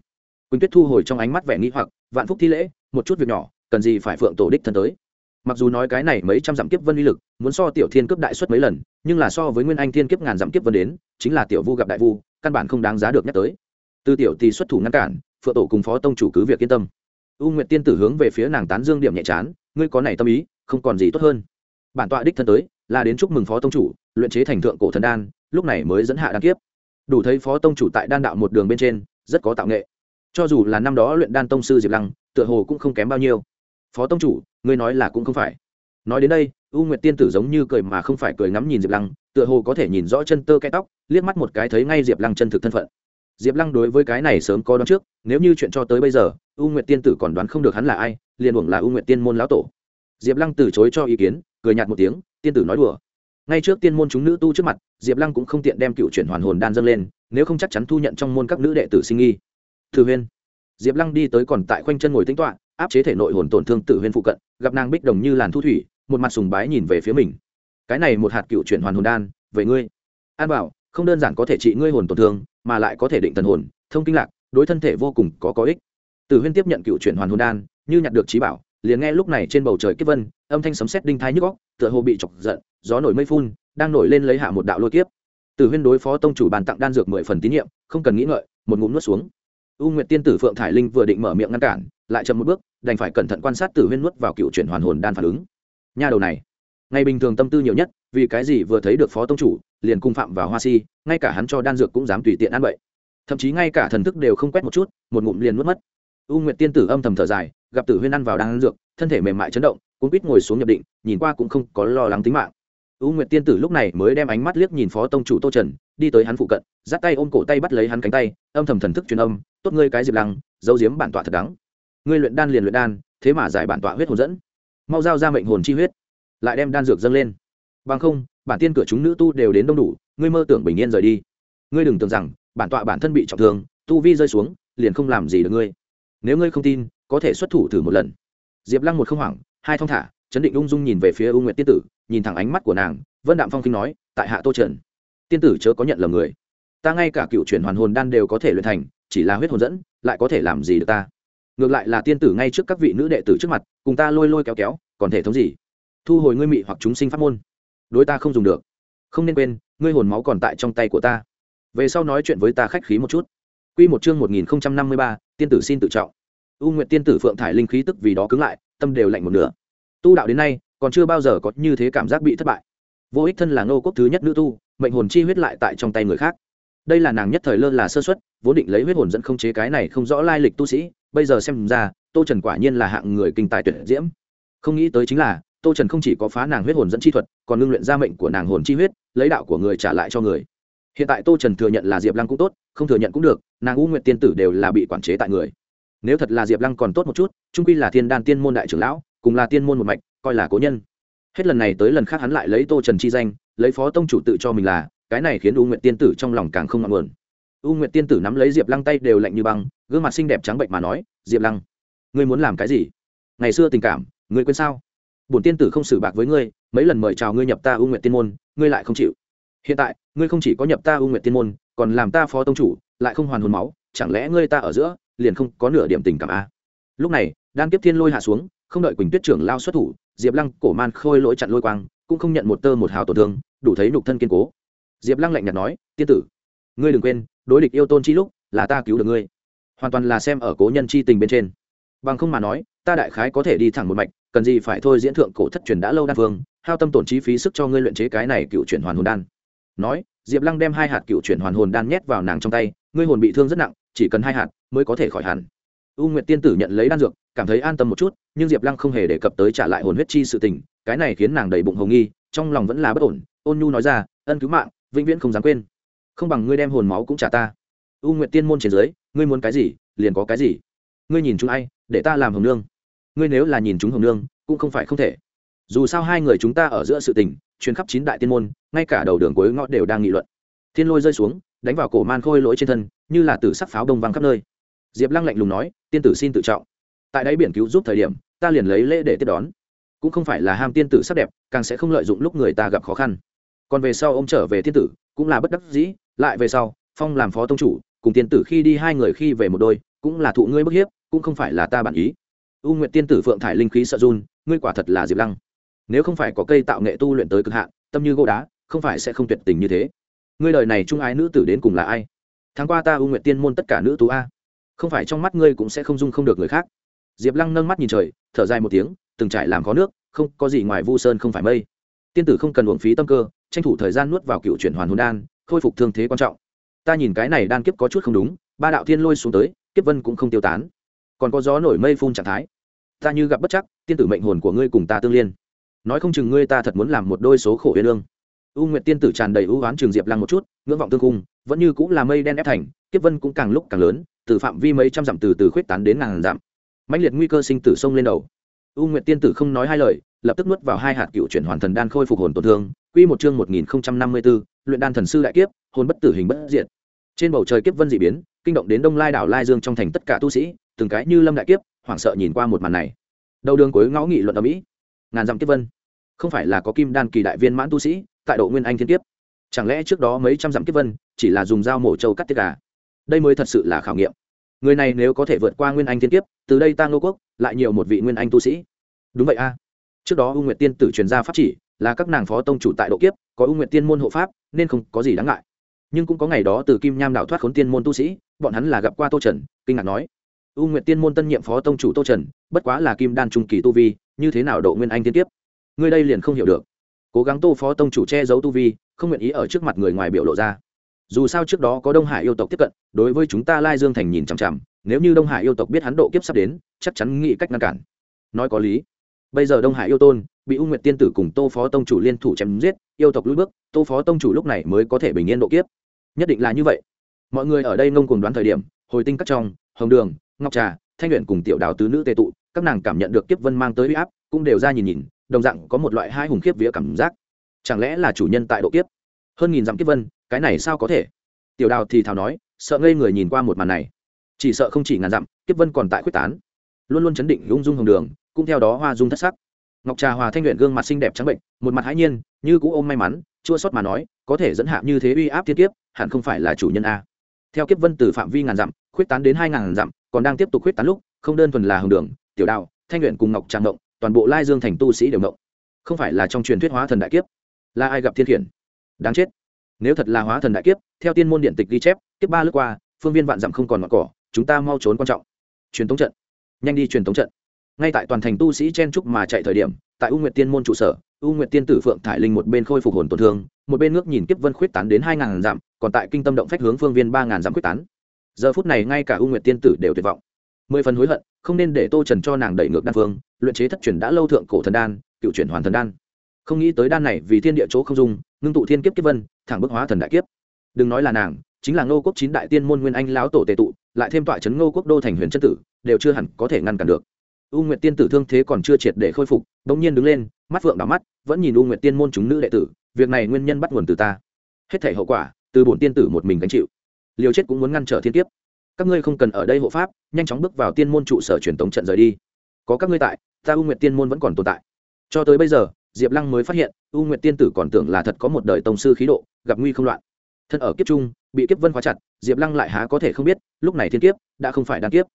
Quỳnh tuyết thu hồi trong ánh mắt vẻ nghĩ hoặc, vạn phúc thi lễ, một chút việc nhỏ, cần gì phải phượng tổ đích thân tới mặc dù nói cái này mấy trăm dặm kiếp vân uy lực, muốn so tiểu thiên cướp đại suất mấy lần, nhưng là so với nguyên anh thiên kiếp ngàn dặm kiếp vân đến, chính là tiểu vu gặp đại vu, căn bản không đáng giá được nhắc tới. Từ tiểu thì xuất thủ ngăn cản, phượng tổ cùng phó tông chủ cứ việc yên tâm. U nguyệt tiên tử hướng về phía nàng tán dương điểm nhẹ chán, ngươi có này tâm ý, không còn gì tốt hơn. Bản tọa đích thân tới, là đến chúc mừng phó tông chủ, luyện chế thành thượng cổ thần đan, lúc này mới dẫn hạ đan kiếp. Đủ thấy phó tông chủ tại đan đạo một đường bên trên, rất có tạo nghệ. Cho dù là năm đó luyện đan tông sư diệp lăng, tựa hồ cũng không kém bao nhiêu phó tông chủ, ngươi nói là cũng không phải. Nói đến đây, u nguyệt tiên tử giống như cười mà không phải cười ngắm nhìn diệp lăng, tựa hồ có thể nhìn rõ chân tơ cái tóc, liếc mắt một cái thấy ngay diệp lăng chân thực thân phận. Diệp lăng đối với cái này sớm có đoán trước, nếu như chuyện cho tới bây giờ, u nguyệt tiên tử còn đoán không được hắn là ai, liền uổng là u nguyệt tiên môn lão tổ. Diệp lăng từ chối cho ý kiến, cười nhạt một tiếng, tiên tử nói đùa. Ngay trước tiên môn chúng nữ tu trước mặt, diệp lăng cũng không tiện đem cựu chuyển hoàn hồn đan dâng lên, nếu không chắc chắn thu nhận trong môn các nữ đệ tử sinh nghi. Thư huyên. Diệp lăng đi tới còn tại khoanh chân ngồi tính toạ áp chế thể nội hồn tổn thương tử huyên phụ cận, gặp nàng bích đồng như làn thu thủy, một mặt sùng bái nhìn về phía mình. Cái này một hạt cựu chuyển hoàn hồn đan, về ngươi. An bảo, không đơn giản có thể trị ngươi hồn tổn thương, mà lại có thể định thần hồn, thông kinh lạc, đối thân thể vô cùng có có ích. Tử huyên tiếp nhận cựu chuyển hoàn hồn đan, như nhặt được trí bảo, liền nghe lúc này trên bầu trời kiếp vân, âm thanh sấm sét đinh thái nhức góc tựa hồ bị chọc giận, gió nổi mây phun, đang nổi lên lấy hạ một đạo lôi kiếp. Tử huyên đối phó tông chủ bàn tặng đan dược mười phần tín nhiệm, không cần nghĩ ngợi, một ngụm nuốt xuống. U nguyệt tiên tử phượng thải linh vừa định mở miệng ngăn cản lại chậm một bước, đành phải cẩn thận quan sát tử huyên nuốt vào cựu chuyển hoàn hồn đan phản ứng. Nha đầu này ngày bình thường tâm tư nhiều nhất, vì cái gì vừa thấy được phó tông chủ, liền cung phạm vào hoa si, ngay cả hắn cho đan dược cũng dám tùy tiện ăn bậy thậm chí ngay cả thần thức đều không quét một chút, một ngụm liền nuốt mất. U nguyệt tiên tử âm thầm thở dài, gặp tử huyên ăn vào đan dược, thân thể mềm mại chấn động cũng biết ngồi xuống nhập định, nhìn qua cũng không có lo lắng tính mạng. U nguyệt tiên tử lúc này mới đem ánh mắt liếc nhìn phó tông chủ tô trần, đi tới hắn phụ cận, dắt tay ôm cổ tay bắt lấy hắn cánh tay, âm thầm thần thức truyền âm, tốt ngươi cái diệp lăng, giấu giếm bản tọa thật đắng ngươi luyện đan liền luyện đan, thế mà giải bản tọa huyết hồn dẫn. Mau giao ra mệnh hồn chi huyết, lại đem đan dược dâng lên. Bằng không, bản tiên cửa chúng nữ tu đều đến đông đủ, ngươi mơ tưởng bình yên rời đi. Ngươi đừng tưởng rằng, bản tọa bản thân bị trọng thương, tu vi rơi xuống, liền không làm gì được ngươi. Nếu ngươi không tin, có thể xuất thủ thử một lần. Diệp lăng một không hoảng, hai thong thả, chấn định ung dung nhìn về phía u nguyệt tiên tử, nhìn thẳng ánh mắt của nàng, vân đạm phong kinh nói, tại hạ tô trần, tiên tử chớ có nhận lầm người. Ta ngay cả cựu chuyển hoàn hồn đan đều có thể luyện thành, chỉ là huyết hồn dẫn, lại có thể làm gì được ta? Ngược lại là tiên tử ngay trước các vị nữ đệ tử trước mặt cùng ta lôi lôi kéo kéo còn thể thống gì thu hồi ngươi mị hoặc chúng sinh pháp môn đối ta không dùng được không nên quên ngươi hồn máu còn tại trong tay của ta về sau nói chuyện với ta khách khí một chút Quy một chương một nghìn năm mươi ba, tiên tử xin tự trọng. U nguyện tiên tử Phượng thải linh khí tức vì đó cứng lại, tâm đều lạnh một nửa. Tu đạo đến nay, còn chưa bao giờ có như thế cảm giác bị thất bại. Vô ích thân là nô quốc thứ nhất nữ tu, mệnh hồn chi huyết lại tại trong tay người khác. Đây là nàng nhất thời lơ là sơ suất, vốn định lấy huyết hồn dẫn không chế cái này không rõ lai lịch tu sĩ, bây giờ xem ra, Tô Trần quả nhiên là hạng người kinh tài tuyệt diễm. Không nghĩ tới chính là, tô trần không chỉ có phá nàng huyết hồn dẫn chi thuật còn ngưng luyện ra mệnh của nàng hồn chi huyết lấy đạo của người trả lại cho người. Hiện tại tô trần thừa nhận là diệp lăng cũng tốt không thừa nhận cũng được nàng u nguyện tiên tử đều là bị quản chế tại người. Nếu thật là diệp lăng còn tốt một chút trung quy là thiên đan tiên môn đại trưởng lão cùng là tiên môn một mạch coi là cố nhân. Hết lần này tới lần khác hắn lại lấy tô trần chi danh lấy phó tông chủ tự cho mình là cái này khiến u nguyện tiên tử trong lòng càng không ngọn nguồn. U nguyện tiên tử nắm lấy diệp lăng tay đều lạnh như băng, gương mặt xinh đẹp trắng bệnh mà nói, diệp lăng, ngươi muốn làm cái gì? Ngày xưa tình cảm, ngươi quên sao? Bổn tiên tử không xử bạc với ngươi, mấy lần mời chào ngươi nhập ta U nguyện tiên môn, ngươi lại không chịu. Hiện tại, ngươi không chỉ có nhập ta U nguyện tiên môn, còn làm ta phó tông chủ, lại không hoàn hồn máu, chẳng lẽ ngươi ta ở giữa, liền không có nửa điểm tình cảm a à? lúc này, đan kiếp thiên lôi hạ xuống, không đợi quỳnh tuyết trưởng lao xuất thủ, diệp lăng cổ man khôi lỗi chặn lôi quang, cũng không nhận một tơ một hào tổn thương, đủ thấy nhục thân kiên cố diệp lăng lạnh nhạt nói, tiên tử, ngươi đừng quên, đối địch yêu tôn chi lúc là ta cứu được ngươi. Hoàn toàn là xem ở cố nhân chi tình bên trên. Bằng không mà nói, ta đại khái có thể đi thẳng một mạch, cần gì phải thôi diễn thượng cổ thất truyền đã lâu đan phương hao tâm tổn chi phí sức cho ngươi luyện chế cái này cựu chuyển hoàn hồn đan. Nói, diệp lăng đem hai hạt cựu chuyển hoàn hồn đan nhét vào nàng trong tay, ngươi hồn bị thương rất nặng, chỉ cần hai hạt mới có thể khỏi hẳn. U nguyệt tiên tử nhận lấy đan dược, cảm thấy an tâm một chút, nhưng diệp lăng không hề đề cập tới trả lại hồn huyết chi sự tình, cái này khiến nàng đầy bụng hồng nghi, trong lòng vẫn là bất ổn, ôn nhu nói ra, ân cứu mạng vĩnh viễn không dám quên. Không bằng ngươi đem hồn máu cũng trả ta. U nguyện tiên môn trên dưới, ngươi muốn cái gì, liền có cái gì. Ngươi nhìn chúng ai, để ta làm hồng nương. Ngươi nếu là nhìn chúng hồng nương, cũng không phải không thể. Dù sao hai người chúng ta ở giữa sự tình chuyến khắp chín đại tiên môn, ngay cả đầu đường cuối ngõ đều đang nghị luận. Thiên lôi rơi xuống, đánh vào cổ man khôi lỗi trên thân, như là tử sắc pháo đông văng khắp nơi. Diệp lăng lạnh lùng nói, tiên tử xin tự trọng. Tại đáy biển cứu giúp thời điểm, ta liền lấy lễ để tiếp đón. Cũng không phải là ham tiên tử sắc đẹp, càng sẽ không lợi dụng lúc người ta gặp khó khăn còn về sau ông trở về thiên tử, cũng là bất đắc dĩ, lại về sau, phong làm phó tông chủ, cùng tiên tử khi đi hai người khi về một đôi, cũng là thụ ngươi bức hiếp, cũng không phải là ta bản ý. U nguyện tiên tử phượng thải linh khí sợ run, ngươi quả thật là diệp lăng. Nếu không phải có cây tạo nghệ tu luyện tới cực hạn, tâm như gỗ đá, không phải sẽ không tuyệt tình như thế. Ngươi đời này trung ái nữ tử đến cùng là ai? Tháng qua ta u nguyện tiên môn tất cả nữ tú a. Không phải trong mắt ngươi cũng sẽ không dung không được người khác. Diệp lăng nâng mắt nhìn trời, thở dài một tiếng, từng trải làm có nước, không, có gì ngoài vu sơn không phải mây. Tiên tử không cần uổng phí tâm cơ tranh thủ thời gian nuốt vào cựu chuyển hoàn hồn đan, khôi phục thương thế quan trọng. Ta nhìn cái này đan kiếp có chút không đúng, ba đạo thiên lôi xuống tới, kiếp vân cũng không tiêu tán. Còn có gió nổi mây phun trạng thái. Ta như gặp bất chắc, tiên tử mệnh hồn của ngươi cùng ta tương liên. Nói không chừng ngươi ta thật muốn làm một đôi số khổ yên lương u nguyệt tiên tử tràn đầy ưu oán trường diệp lăng một chút, ngưỡng vọng tương cung, vẫn như cũng là mây đen ép thành, kiếp vân cũng càng lúc càng lớn, từ phạm vi mấy trăm dặm từ từ khuyết tán đến ngàn dặm. Mãnh liệt nguy cơ sinh tử sông lên đầu. U nguyệt tiên tử không nói hai lời lập tức nuốt vào hai hạt cựu chuyển hoàn thần đan khôi phục hồn tổn thương quy một chương một nghìn năm mươi 1054, luyện đan thần sư đại kiếp hồn bất tử hình bất diệt. Trên bầu trời kiếp vân dị biến kinh động đến đông lai đảo lai dương trong thành tất cả tu sĩ từng cái như lâm đại kiếp hoảng sợ nhìn qua một màn này. Đầu đường cuối ngõ nghị luận ở mỹ. Ngàn dặm kiếp vân. Không phải là có kim đan kỳ đại viên mãn tu sĩ tại độ nguyên anh thiên kiếp. Chẳng lẽ trước đó mấy trăm dặm kiếp vân chỉ là dùng dao mổ trâu cắt tiết gà? Đây mới thật sự là khảo nghiệm. Người này nếu có thể vượt qua nguyên anh thiên kiếp từ đây ta ngô quốc lại nhiều một vị nguyên anh tu sĩ. Đúng vậy a trước đó u nguyệt tiên tử truyền ra pháp chỉ, là các nàng phó tông chủ tại độ kiếp, có u nguyệt tiên môn hộ pháp, nên không có gì đáng ngại. Nhưng cũng có ngày đó từ kim nham đảo thoát khốn tiên môn tu sĩ, bọn hắn là gặp qua tô trần, kinh ngạc nói. U nguyệt tiên môn tân nhiệm phó tông chủ tô trần, bất quá là kim đan trung kỳ tu vi, như thế nào độ nguyên anh tiên tiếp? Ngươi đây liền không hiểu được. Cố gắng tô phó tông chủ che giấu tu vi, không nguyện ý ở trước mặt người ngoài biểu lộ ra. Dù sao trước đó có đông hải yêu tộc tiếp cận, đối với chúng ta lai dương thành nhìn chằm chằm, nếu như đông hải yêu tộc biết hắn độ kiếp sắp đến, chắc chắn nghĩ cách ngăn cản. Nói có lý bây giờ đông hải yêu tôn, bị u nguyệt tiên tử cùng tô phó tông chủ liên thủ chém giết, yêu tộc lùi bước, tô phó tông chủ lúc này mới có thể bình yên độ kiếp. Nhất định là như vậy. Mọi người ở đây ngông cùng đoán thời điểm, hồi tinh các trong, hồng đường, ngọc trà, thanh luyện cùng tiểu đào tứ nữ tề tụ, các nàng cảm nhận được kiếp vân mang tới uy áp, cũng đều ra nhìn nhìn, đồng dạng có một loại hai hùng kiếp vía cảm giác. Chẳng lẽ là chủ nhân tại độ kiếp? Hơn nghìn dặm kiếp vân, cái này sao có thể? Tiểu đào thì thào nói, sợ ngây người nhìn qua một màn này. Chỉ sợ không chỉ ngàn dặm, kiếp vân còn tại quyết tán. Luôn luôn chấn định ung dung hồng đường cũng theo đó hoa dung thất sắc. Ngọc trà hòa thanh luyện gương mặt xinh đẹp trắng bệnh, một mặt hãi nhiên, như cũ ôm may mắn, chua sót mà nói, có thể dẫn hạ như thế uy áp thiên kiếp, hẳn không phải là chủ nhân a. Theo kiếp vân từ phạm vi ngàn dặm, khuyết tán đến hai ngàn dặm, còn đang tiếp tục khuyết tán lúc, không đơn thuần là hồng đường, tiểu đạo thanh luyện cùng ngọc tràng động toàn bộ lai dương thành tu sĩ đều động không phải là trong truyền thuyết hóa thần đại kiếp. Là ai gặp thiên khiển? Đáng chết. Nếu thật là hóa thần đại kiếp, theo tiên môn điện tịch ghi chép, kiếp ba lướt qua, phương viên vạn dặm không còn ngọn cỏ, chúng ta mau trốn quan trọng. Truyền tống trận. Nhanh đi truyền tống trận ngay tại toàn thành tu sĩ chen trúc mà chạy thời điểm, tại u nguyệt tiên môn trụ sở, u nguyệt tiên tử phượng thải linh một bên khôi phục hồn tổn thương, một bên nước nhìn kiếp vân khuyết tán đến hai ngàn dặm, còn tại kinh tâm động phách hướng phương viên ba ngàn dặm khuyết tán. Giờ phút này ngay cả u nguyệt tiên tử đều tuyệt vọng. Mười phần hối hận, không nên để tô trần cho nàng đẩy ngược đan phương, luyện chế thất truyền đã lâu thượng cổ thần đan, cựu chuyển hoàn thần đan. Không nghĩ tới đan này vì thiên địa chỗ không dung, ngưng tụ thiên kiếp kiếp vân, thẳng bức hóa thần đại kiếp. Đừng nói là nàng, chính là ngô quốc chín đại tiên môn nguyên anh lão tổ tề tụ, lại thêm tọa chấn ngô quốc đô thành huyền chân tử, đều chưa hẳn có thể ngăn cản được u nguyệt tiên tử thương thế còn chưa triệt để khôi phục bỗng nhiên đứng lên, mắt phượng đỏ mắt, vẫn nhìn u nguyệt tiên môn chúng nữ đệ tử, việc này nguyên nhân bắt nguồn từ ta. Hết thể hậu quả, từ bổn tiên tử một mình gánh chịu. Liều chết cũng muốn ngăn trở thiên kiếp. Các ngươi không cần ở đây hộ pháp, nhanh chóng bước vào tiên môn trụ sở truyền tống trận rời đi. Có các ngươi tại, ta u nguyệt tiên môn vẫn còn tồn tại. Cho tới bây giờ, diệp lăng mới phát hiện, u nguyệt tiên tử còn tưởng là thật có một đời tổng sư khí độ, gặp nguy không loạn. Thân ở kiếp trung, bị kiếp vân khóa chặt, diệp lăng lại há có thể không biết, lúc này thiên kiếp, đã không phải đan kiếp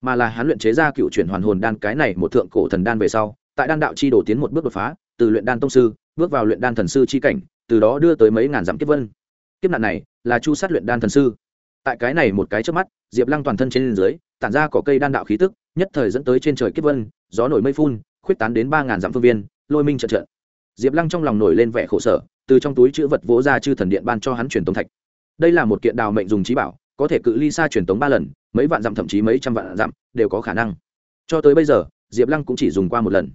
mà là hắn luyện chế ra cựu chuyển hoàn hồn đan cái này một thượng cổ thần đan về sau, tại đan đạo chi đổ tiến một bước đột phá, từ luyện đan tông sư, bước vào luyện đan thần sư chi cảnh, từ đó đưa tới mấy ngàn dặm kiếp vân. Kiếp nạn này là chu sát luyện đan thần sư. Tại cái này một cái trước mắt, diệp lăng toàn thân trên dưới, tản ra cỏ cây đan đạo khí tức, nhất thời dẫn tới trên trời kiếp vân, gió nổi mây phun, khuyết tán đến ba ngàn dặm phương viên, lôi minh trận trận. Diệp lăng trong lòng nổi lên vẻ khổ sở, từ trong túi chữ vật vỗ ra chư thần điện ban cho hắn truyền tống thạch. Đây là một kiện đào mệnh dùng trí bảo, có thể cự ly xa truyền tống ba lần mấy vạn dặm, thậm chí mấy trăm vạn dặm đều có khả năng. Cho tới bây giờ, diệp lăng cũng chỉ dùng qua một lần.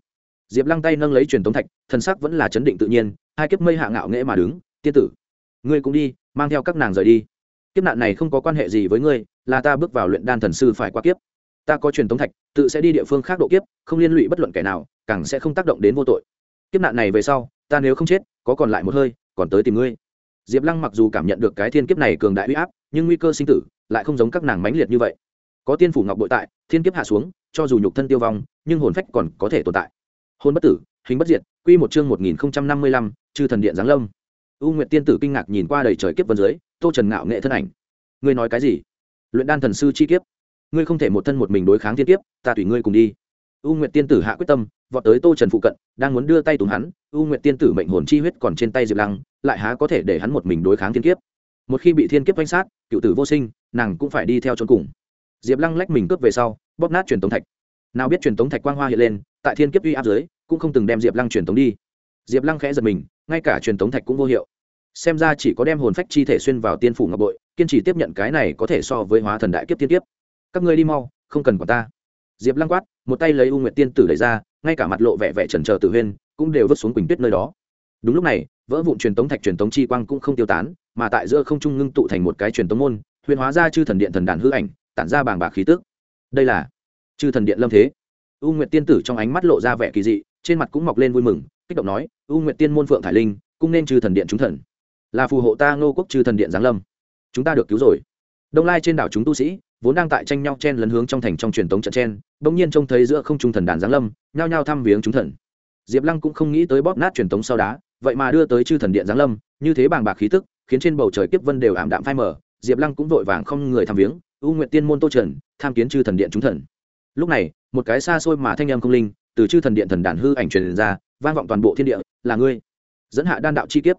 Diệp lăng tay nâng lấy truyền tống thạch, thần sắc vẫn là chấn định tự nhiên, hai kiếp mây hạ ngạo nghễ mà đứng, tiên tử, ngươi cũng đi, mang theo các nàng rời đi. Kiếp nạn này không có quan hệ gì với ngươi, là ta bước vào luyện đan thần sư phải qua kiếp. Ta có truyền tống thạch, tự sẽ đi địa phương khác độ kiếp, không liên lụy bất luận kẻ nào, càng sẽ không tác động đến vô tội. Kiếp nạn này về sau, ta nếu không chết, có còn lại một hơi, còn tới tìm ngươi. Diệp lăng mặc dù cảm nhận được cái thiên kiếp này cường đại huy áp, nhưng nguy cơ sinh tử lại không giống các nàng mãnh liệt như vậy. Có tiên phủ ngọc bội tại, thiên kiếp hạ xuống, cho dù nhục thân tiêu vong, nhưng hồn phách còn có thể tồn tại. Hôn bất tử, hình bất diệt, quy một chương một nghìn năm mươi lăm, chư thần điện giáng lâm. U nguyệt tiên tử kinh ngạc nhìn qua đầy trời kiếp vân dưới, tô trần ngạo nghệ thân ảnh. Ngươi nói cái gì? Luyện đan thần sư chi kiếp. Ngươi không thể một thân một mình đối kháng thiên kiếp, ta tùy ngươi cùng đi. U nguyệt tiên tử hạ quyết tâm, vọt tới tô trần phụ cận, đang muốn đưa tay tùng hắn, u nguyệt tiên tử mệnh hồn chi huyết còn trên tay diệp lăng, lại há có thể để hắn một mình đối kháng thiên kiếp một khi bị thiên kiếp oanh sát, cựu tử vô sinh, nàng cũng phải đi theo trốn cùng. Diệp lăng lách mình cướp về sau, bóp nát truyền tống thạch. Nào biết truyền tống thạch quang hoa hiện lên, tại thiên kiếp uy áp dưới, cũng không từng đem diệp lăng truyền tống đi. Diệp lăng khẽ giật mình, ngay cả truyền tống thạch cũng vô hiệu. Xem ra chỉ có đem hồn phách chi thể xuyên vào tiên phủ ngọc bội, kiên trì tiếp nhận cái này có thể so với hóa thần đại kiếp tiên kiếp. Các ngươi đi mau, không cần quản ta. Diệp lăng quát, một tay lấy u nguyệt tiên tử đẩy ra, ngay cả mặt lộ vẻ vẻ trần trờ tử huyên, cũng đều vứt xuống quỳnh tuyết nơi đó. Đúng lúc này, vỡ vụn truyền tống thạch truyền tống chi quang cũng không tiêu tán mà tại giữa không trung ngưng tụ thành một cái truyền tống môn, huyền hóa ra chư thần điện thần đàn hư ảnh, tản ra bàng bạc khí tức. Đây là chư thần điện lâm thế. U nguyệt tiên tử trong ánh mắt lộ ra vẻ kỳ dị, trên mặt cũng mọc lên vui mừng, kích động nói, u nguyệt tiên môn phượng thải linh cũng nên chư thần điện chúng thần. Là phù hộ ta ngô quốc chư thần điện giáng lâm. Chúng ta được cứu rồi. Đông lai trên đảo chúng tu sĩ, vốn đang tại tranh nhau chen lấn hướng trong thành trong truyền tống trận chen, bỗng nhiên trông thấy giữa không trung thần đàn giáng lâm, nhao nhao thăm viếng chúng thần. Diệp lăng cũng không nghĩ tới bóp nát truyền tống sau đá, vậy mà đưa tới chư thần điện giáng lâm, như thế bàng bạc khí tức khiến trên bầu trời kiếp vân đều ảm đạm phai mờ, diệp lăng cũng vội vàng không người thăm viếng, u nguyện tiên môn tô trần, tham kiến chư thần điện chúng thần. Lúc này, một cái xa xôi mà thanh âm không linh, từ chư thần điện thần đàn hư ảnh truyền ra, vang vọng toàn bộ thiên địa, là ngươi, dẫn hạ đan đạo chi kiếp.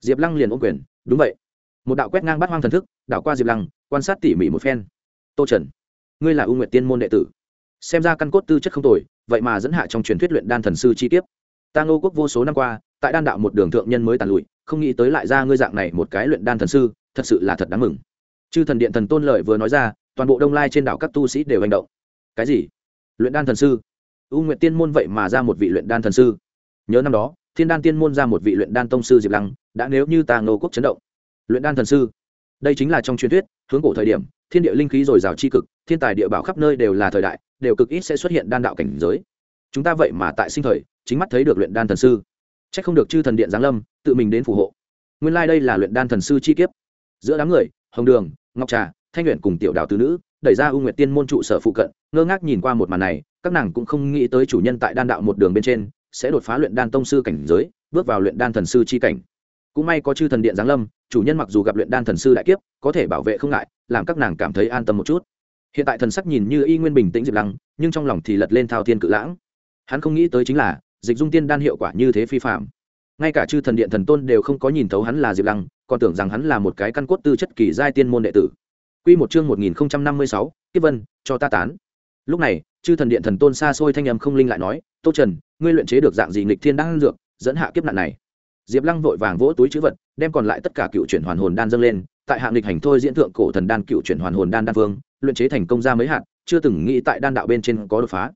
Diệp lăng liền ôm quyền, đúng vậy. Một đạo quét ngang bắt hoang thần thức, đảo qua diệp lăng, quan sát tỉ mỉ một phen. Tô trần, ngươi là u nguyệt tiên môn đệ tử. Xem ra căn cốt tư chất không tồi, vậy mà dẫn hạ trong truyền thuyết luyện đan thần sư chi tiết ta ngô quốc vô số năm qua, tại đan đạo một đường thượng nhân mới tàn lụi không nghĩ tới lại ra ngươi dạng này một cái luyện đan thần sư, thật sự là thật đáng mừng. Chư thần điện thần tôn lợi vừa nói ra, toàn bộ đông lai trên đảo các tu sĩ đều hành động. Cái gì? Luyện đan thần sư? U nguyệt tiên môn vậy mà ra một vị luyện đan thần sư. Nhớ năm đó, thiên đan tiên môn ra một vị luyện đan tông sư diệp lăng, đã nếu như tà ngô quốc chấn động. Luyện đan thần sư? Đây chính là trong truyền thuyết, hướng cổ thời điểm, thiên địa linh khí dồi dào tri cực, thiên tài địa bảo khắp nơi đều là thời đại, đều cực ít sẽ xuất hiện đan đạo cảnh giới. Chúng ta vậy mà tại sinh thời, chính mắt thấy được luyện đan thần sư. C h ắ c không được chư thần điện giáng lâm tự mình đến phù hộ. Nguyên lai、like、đây là luyện đan thần sư chi kiếp. Giữa đám người, hồng đường, ngọc trà, thanh luyện cùng tiểu Đào tứ nữ, đẩy ra u nguyệt tiên môn trụ sở phụ cận, ngơ ngác nhìn qua một màn này, các nàng cũng không nghĩ tới chủ nhân tại đan đạo một đường bên trên sẽ đột phá luyện đan tông sư cảnh giới, bước vào luyện đan thần sư chi cảnh. Cũng may có chư thần điện giáng lâm, chủ nhân mặc dù gặp luyện đan thần sư đại kiếp, có thể bảo vệ không ngại, làm các nàng cảm thấy an tâm một chút. Hiện tại thần sắc nhìn như y nguyên bình tĩnh diệp lăng nhưng trong lòng thì lật lên thao thiên cự lãng. Hắn không nghĩ tới chính là, dịch dung tiên đan hiệu quả như thế phi phạm ngay cả chư thần điện thần tôn đều không có nhìn thấu hắn là diệp lăng, còn tưởng rằng hắn là một cái căn cốt tư chất kỳ giai tiên môn đệ tử. Q một chương một nghìn năm mươi sáu, kiếp vân, cho ta tán. Lúc này, chư thần điện thần tôn xa xôi thanh âm không linh lại nói, tô trần, ngươi luyện chế được dạng gì nghịch thiên đang dược, dẫn hạ kiếp nạn này? Diệp lăng vội vàng vỗ túi chữ vật, đem còn lại tất cả cựu chuyển hoàn hồn đan dâng lên, tại hạng nghịch hành thôi diễn thượng cổ thần đan cựu chuyển hoàn hồn đan đan vương, luyện chế thành công ra mấy hạt, chưa từng nghĩ tại đan đạo bên trên có đột phá.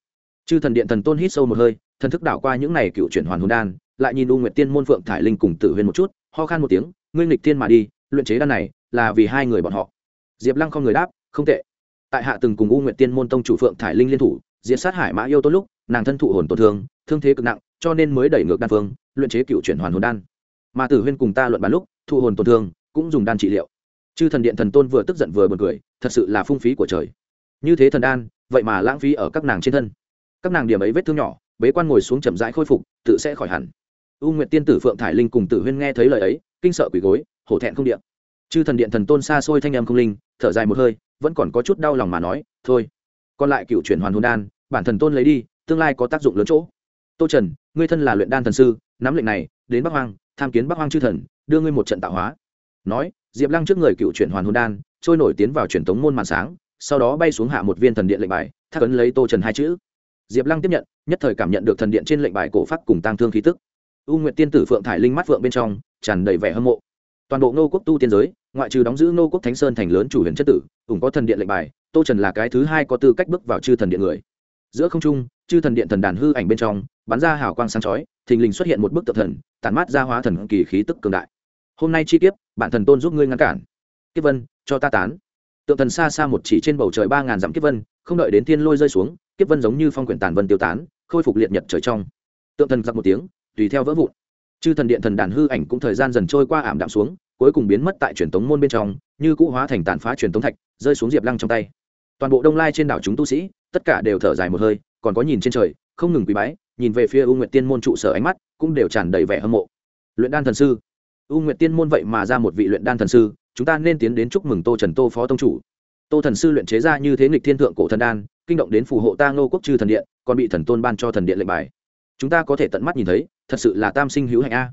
Chư thần điện thần tôn hít sâu một hơi, thần thức đảo qua những này cựu chuyển hoàn hồn đan lại nhìn u nguyệt tiên môn phượng thải linh cùng tử huyên một chút, ho khan một tiếng, ngươi nghịch tiên mà đi, luyện chế đan này là vì hai người bọn họ. Diệp lăng không người đáp, không tệ. Tại hạ từng cùng u nguyệt tiên môn tông chủ phượng thải linh liên thủ diễn sát hải mã yêu tôn lúc, nàng thân thụ hồn tổn thương thương thế cực nặng, cho nên mới đẩy ngược đan phương, luyện chế cựu chuyển hoàn hồn đan. Mà tử huyên cùng ta luận bàn lúc, thụ hồn tổn thương, cũng dùng đan trị liệu. Chư thần điện thần tôn vừa tức giận vừa bật cười, thật sự là phung phí của trời. Như thế thần đan, vậy mà lãng phí ở các nàng trên thân. Các nàng điểm ấy vết thương nhỏ, bế quan ngồi xuống chậm rãi khôi phục, tự sẽ khỏi hẳn u nguyệt tiên tử phượng thải linh cùng tử huyên nghe thấy lời ấy, kinh sợ quỷ gối, hổ thẹn không điện. Chư thần điện thần tôn xa xôi thanh âm không linh, thở dài một hơi, vẫn còn có chút đau lòng mà nói, thôi, còn lại cựu chuyển hoàn hồn đan, bản thần tôn lấy đi, tương lai có tác dụng lớn chỗ. Tô trần, ngươi thân là luyện đan thần sư, nắm lệnh này, đến bắc hoang, tham kiến bắc hoang chư thần, đưa ngươi một trận tạo hóa. Nói, diệp lăng trước người cựu chuyển hoàn hồn đan, trôi nổi tiến vào truyền thống môn màn sáng, sau đó bay xuống hạ một viên thần điện lệnh bài, thác ấn lấy tô trần hai chữ. Diệp lăng tiếp nhận, nhất thời cảm nhận được thần điện trên lệnh bài cổ phát cùng tăng thương khí tức u nguyện tiên tử phượng thải linh mắt phượng bên trong, tràn đầy vẻ hâm mộ. Toàn bộ nô quốc tu tiên giới, ngoại trừ đóng giữ nô quốc thánh sơn thành lớn chủ huyền chất tử ủng có thần điện lệnh bài, tô trần là cái thứ hai có tư cách bước vào chư thần điện người. Giữa không trung, chư thần điện thần đàn hư ảnh bên trong, bắn ra hào quang sáng chói, thình lình xuất hiện một bức tượng thần, tản mát ra hóa thần kỳ khí tức cường đại. Hôm nay chi kiếp, bản thần tôn giúp ngươi ngăn cản. Kiếp vân, cho ta tán. Tượng thần xa xa một chỉ trên bầu trời ba ngàn dặm kiếp vân, không đợi đến thiên lôi rơi xuống, kiếp vân giống như phong quyển tàn vân tiêu tán, khôi phục liệt nhật trời trong. Tượng thần giặc một tiếng tùy theo vỡ vụn. Chư thần điện thần đàn hư ảnh cũng thời gian dần trôi qua ảm đạm xuống, cuối cùng biến mất tại truyền tống môn bên trong, như cũ hóa thành tàn phá truyền tống thạch, rơi xuống diệp lăng trong tay. Toàn bộ đông lai trên đảo chúng tu sĩ, tất cả đều thở dài một hơi, còn có nhìn trên trời, không ngừng quý bái, nhìn về phía u nguyệt tiên môn trụ sở ánh mắt, cũng đều tràn đầy vẻ hâm mộ. Luyện đan thần sư. U nguyệt tiên môn vậy mà ra một vị luyện đan thần sư, chúng ta nên tiến đến chúc mừng tô trần tô phó tông chủ. Tô thần sư luyện chế ra như thế nghịch thiên thượng cổ thần đan, kinh động đến phù hộ ta ngô quốc chư thần điện, còn bị thần tôn ban cho thần điện lệnh bài. Chúng ta có thể tận mắt nhìn thấy thật sự là tam sinh hữu hạnh a.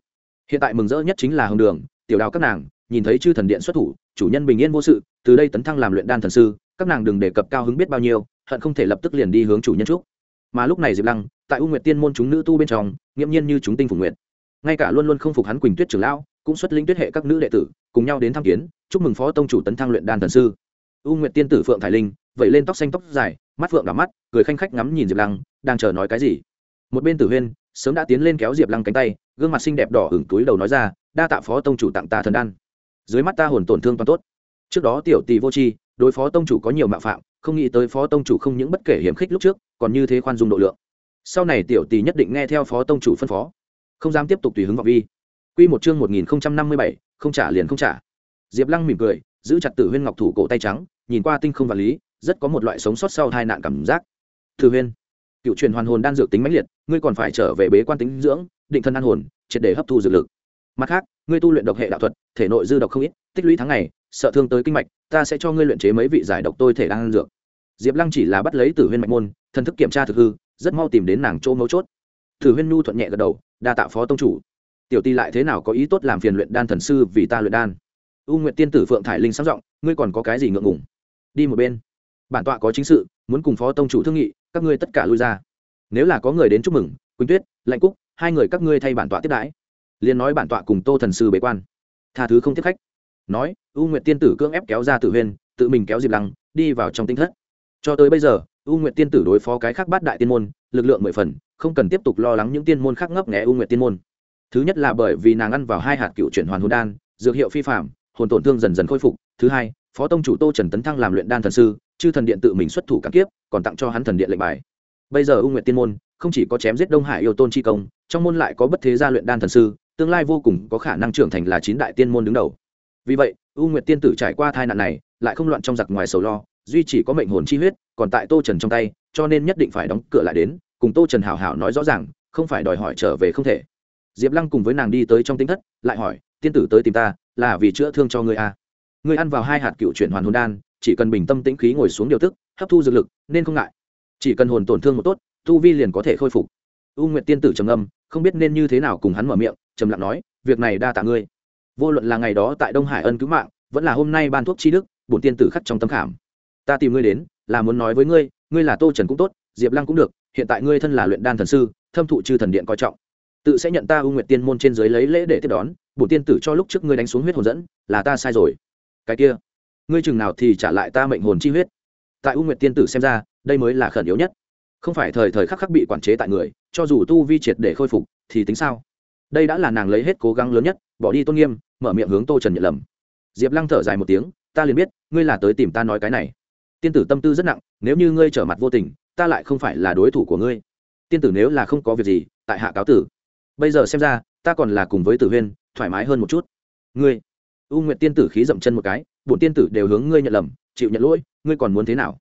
Hiện tại mừng rỡ nhất chính là hồng đường, tiểu đào các nàng, nhìn thấy chư thần điện xuất thủ, chủ nhân bình yên vô sự, từ đây tấn thăng làm luyện đan thần sư, các nàng đừng đề cập cao hứng biết bao nhiêu, hận không thể lập tức liền đi hướng chủ nhân trúc mà lúc này diệp lăng, tại u nguyệt tiên môn chúng nữ tu bên trong, nghiễm nhiên như chúng tinh phủ nguyệt. Ngay cả luôn luôn không phục hắn quỳnh tuyết trưởng lão, cũng xuất linh tuyết hệ các nữ đệ tử, cùng nhau đến tham kiến, chúc mừng phó tông chủ tấn thăng luyện đan thần sư. U nguyệt tiên tử phượng thải linh vẩy lên tóc xanh tóc dài, mắt phượng đỏ mắt, cười khanh khách ngắm nhìn diệp lăng, đang chờ nói cái gì? Một bên tử huyên sớm đã tiến lên kéo diệp lăng cánh tay, gương mặt xinh đẹp đỏ hửng túi đầu nói ra, đa tạ phó tông chủ tặng ta thần đan. Dưới mắt ta hồn tổn thương toàn tốt. Trước đó tiểu tỳ vô tri, đối phó tông chủ có nhiều mạo phạm, không nghĩ tới phó tông chủ không những bất kể hiểm khích lúc trước, còn như thế khoan dung độ lượng. Sau này tiểu tỳ nhất định nghe theo phó tông chủ phân phó. Không dám tiếp tục tùy hứng vào vi. Q một chương một nghìn năm mươi bảy, không trả liền không trả. Diệp lăng mỉm cười, giữ chặt tử huyên ngọc thủ cổ tay trắng, nhìn qua tinh không vật lý, rất có một loại sống sót sau hai nạn cảm giác. Thư huyên cựu truyền hoàn hồn đan dược tính mãnh liệt, ngươi còn phải trở về bế quan tính dưỡng, định thân an hồn, triệt để hấp thu dược lực. Mặt khác, ngươi tu luyện độc hệ đạo thuật, thể nội dư độc không ít, tích lũy tháng ngày, sợ thương tới kinh mạch, ta sẽ cho ngươi luyện chế mấy vị giải độc tôi thể đang ăn dược. Diệp lăng chỉ là bắt lấy tử huyên mạch môn, thần thức kiểm tra thực hư, rất mau tìm đến nàng chỗ mấu chốt. Tử huyên nhu thuận nhẹ gật đầu, đa tạ phó tông chủ. Tiểu ti lại thế nào có ý tốt làm phiền luyện đan thần sư vì ta luyện đan? U nguyện tiên tử phượng thải linh sáng giọng, ngươi còn có cái gì ngượng ngùng? Đi một bên. Bản tọa có chính sự, muốn cùng phó tông chủ thương nghị các ngươi tất cả lui ra. Nếu là có người đến chúc mừng, quỳnh tuyết, lạnh cúc, hai người các ngươi thay bản tọa tiếp đãi. Liền nói bản tọa cùng tô thần sư bế quan. Tha thứ không tiếp khách. Nói, u nguyện tiên tử cưỡng ép kéo ra tử huyên, tự mình kéo diệp lăng, đi vào trong tinh thất. Cho tới bây giờ, u nguyện tiên tử đối phó cái khác bát đại tiên môn, lực lượng mười phần, không cần tiếp tục lo lắng những tiên môn khác ngấp nghẽ u nguyện tiên môn. Thứ nhất là bởi vì nàng ăn vào hai hạt cựu chuyển hoàn hồn đan, dược hiệu phi phạm hồn tổn thương dần dần khôi phục. Thứ hai, phó tông chủ tô trần tấn thăng làm luyện đan thần sư chư thần điện tự mình xuất thủ cả kiếp, còn tặng cho hắn thần điện lệnh bài. Bây giờ u nguyện tiên môn không chỉ có chém giết đông hải yêu tôn chi công, trong môn lại có bất thế gia luyện đan thần sư, tương lai vô cùng có khả năng trưởng thành là chín đại tiên môn đứng đầu. Vì vậy, u nguyệt tiên tử trải qua tai nạn này, lại không loạn trong giặc ngoài sầu lo, duy chỉ có mệnh hồn chi huyết, còn tại tô trần trong tay, cho nên nhất định phải đóng cửa lại đến, cùng tô trần hảo hảo nói rõ ràng, không phải đòi hỏi trở về không thể. Diệp lăng cùng với nàng đi tới trong tính thất, lại hỏi, tiên tử tới tìm ta, là vì chữa thương cho ngươi à. ngươi ăn vào hai hạt cựu chuyển hoàn hồn đan chỉ cần bình tâm tĩnh khí ngồi xuống điều tức, hấp thu dược lực, nên không ngại. Chỉ cần hồn tổn thương một tốt, tu vi liền có thể khôi phục. U nguyệt tiên tử trầm âm không biết nên như thế nào cùng hắn mở miệng, trầm lặng nói, việc này đa tạ ngươi. Vô luận là ngày đó tại đông hải ân cứu mạng, vẫn là hôm nay ban thuốc chi đức, bổn tiên tử khắc trong tâm khảm. Ta tìm ngươi đến, là muốn nói với ngươi ngươi là tô trần cũng tốt, diệp lăng cũng được, hiện tại ngươi thân là luyện đan thần sư, thâm thụ chư thần điện coi trọng. Tự sẽ nhận ta u nguyệt tiên môn trên dưới lấy lễ để tiếp đón, bổn tiên tử cho lúc trước ngươi đánh xuống huyết hồn dẫn, là ta sai rồi. Cái kia ngươi chừng nào thì trả lại ta mệnh hồn chi huyết. Tại u nguyệt tiên tử xem ra, đây mới là khẩn yếu nhất. Không phải thời thời khắc khắc bị quản chế tại người, cho dù tu vi triệt để khôi phục, thì tính sao? Đây đã là nàng lấy hết cố gắng lớn nhất, bỏ đi tôn nghiêm, mở miệng hướng tô trần nhận lầm. Diệp lăng thở dài một tiếng, ta liền biết, ngươi là tới tìm ta nói cái này. Tiên tử tâm tư rất nặng, nếu như ngươi trở mặt vô tình, ta lại không phải là đối thủ của ngươi. Tiên tử nếu là không có việc gì, tại hạ cáo tử. Bây giờ xem ra, ta còn là cùng với tử huyên, thoải mái hơn một chút. Ngươi. U nguyện tiên tử khí dậm chân một cái bổn tiên tử đều hướng ngươi nhận lầm, chịu nhận lỗi, ngươi còn muốn thế nào?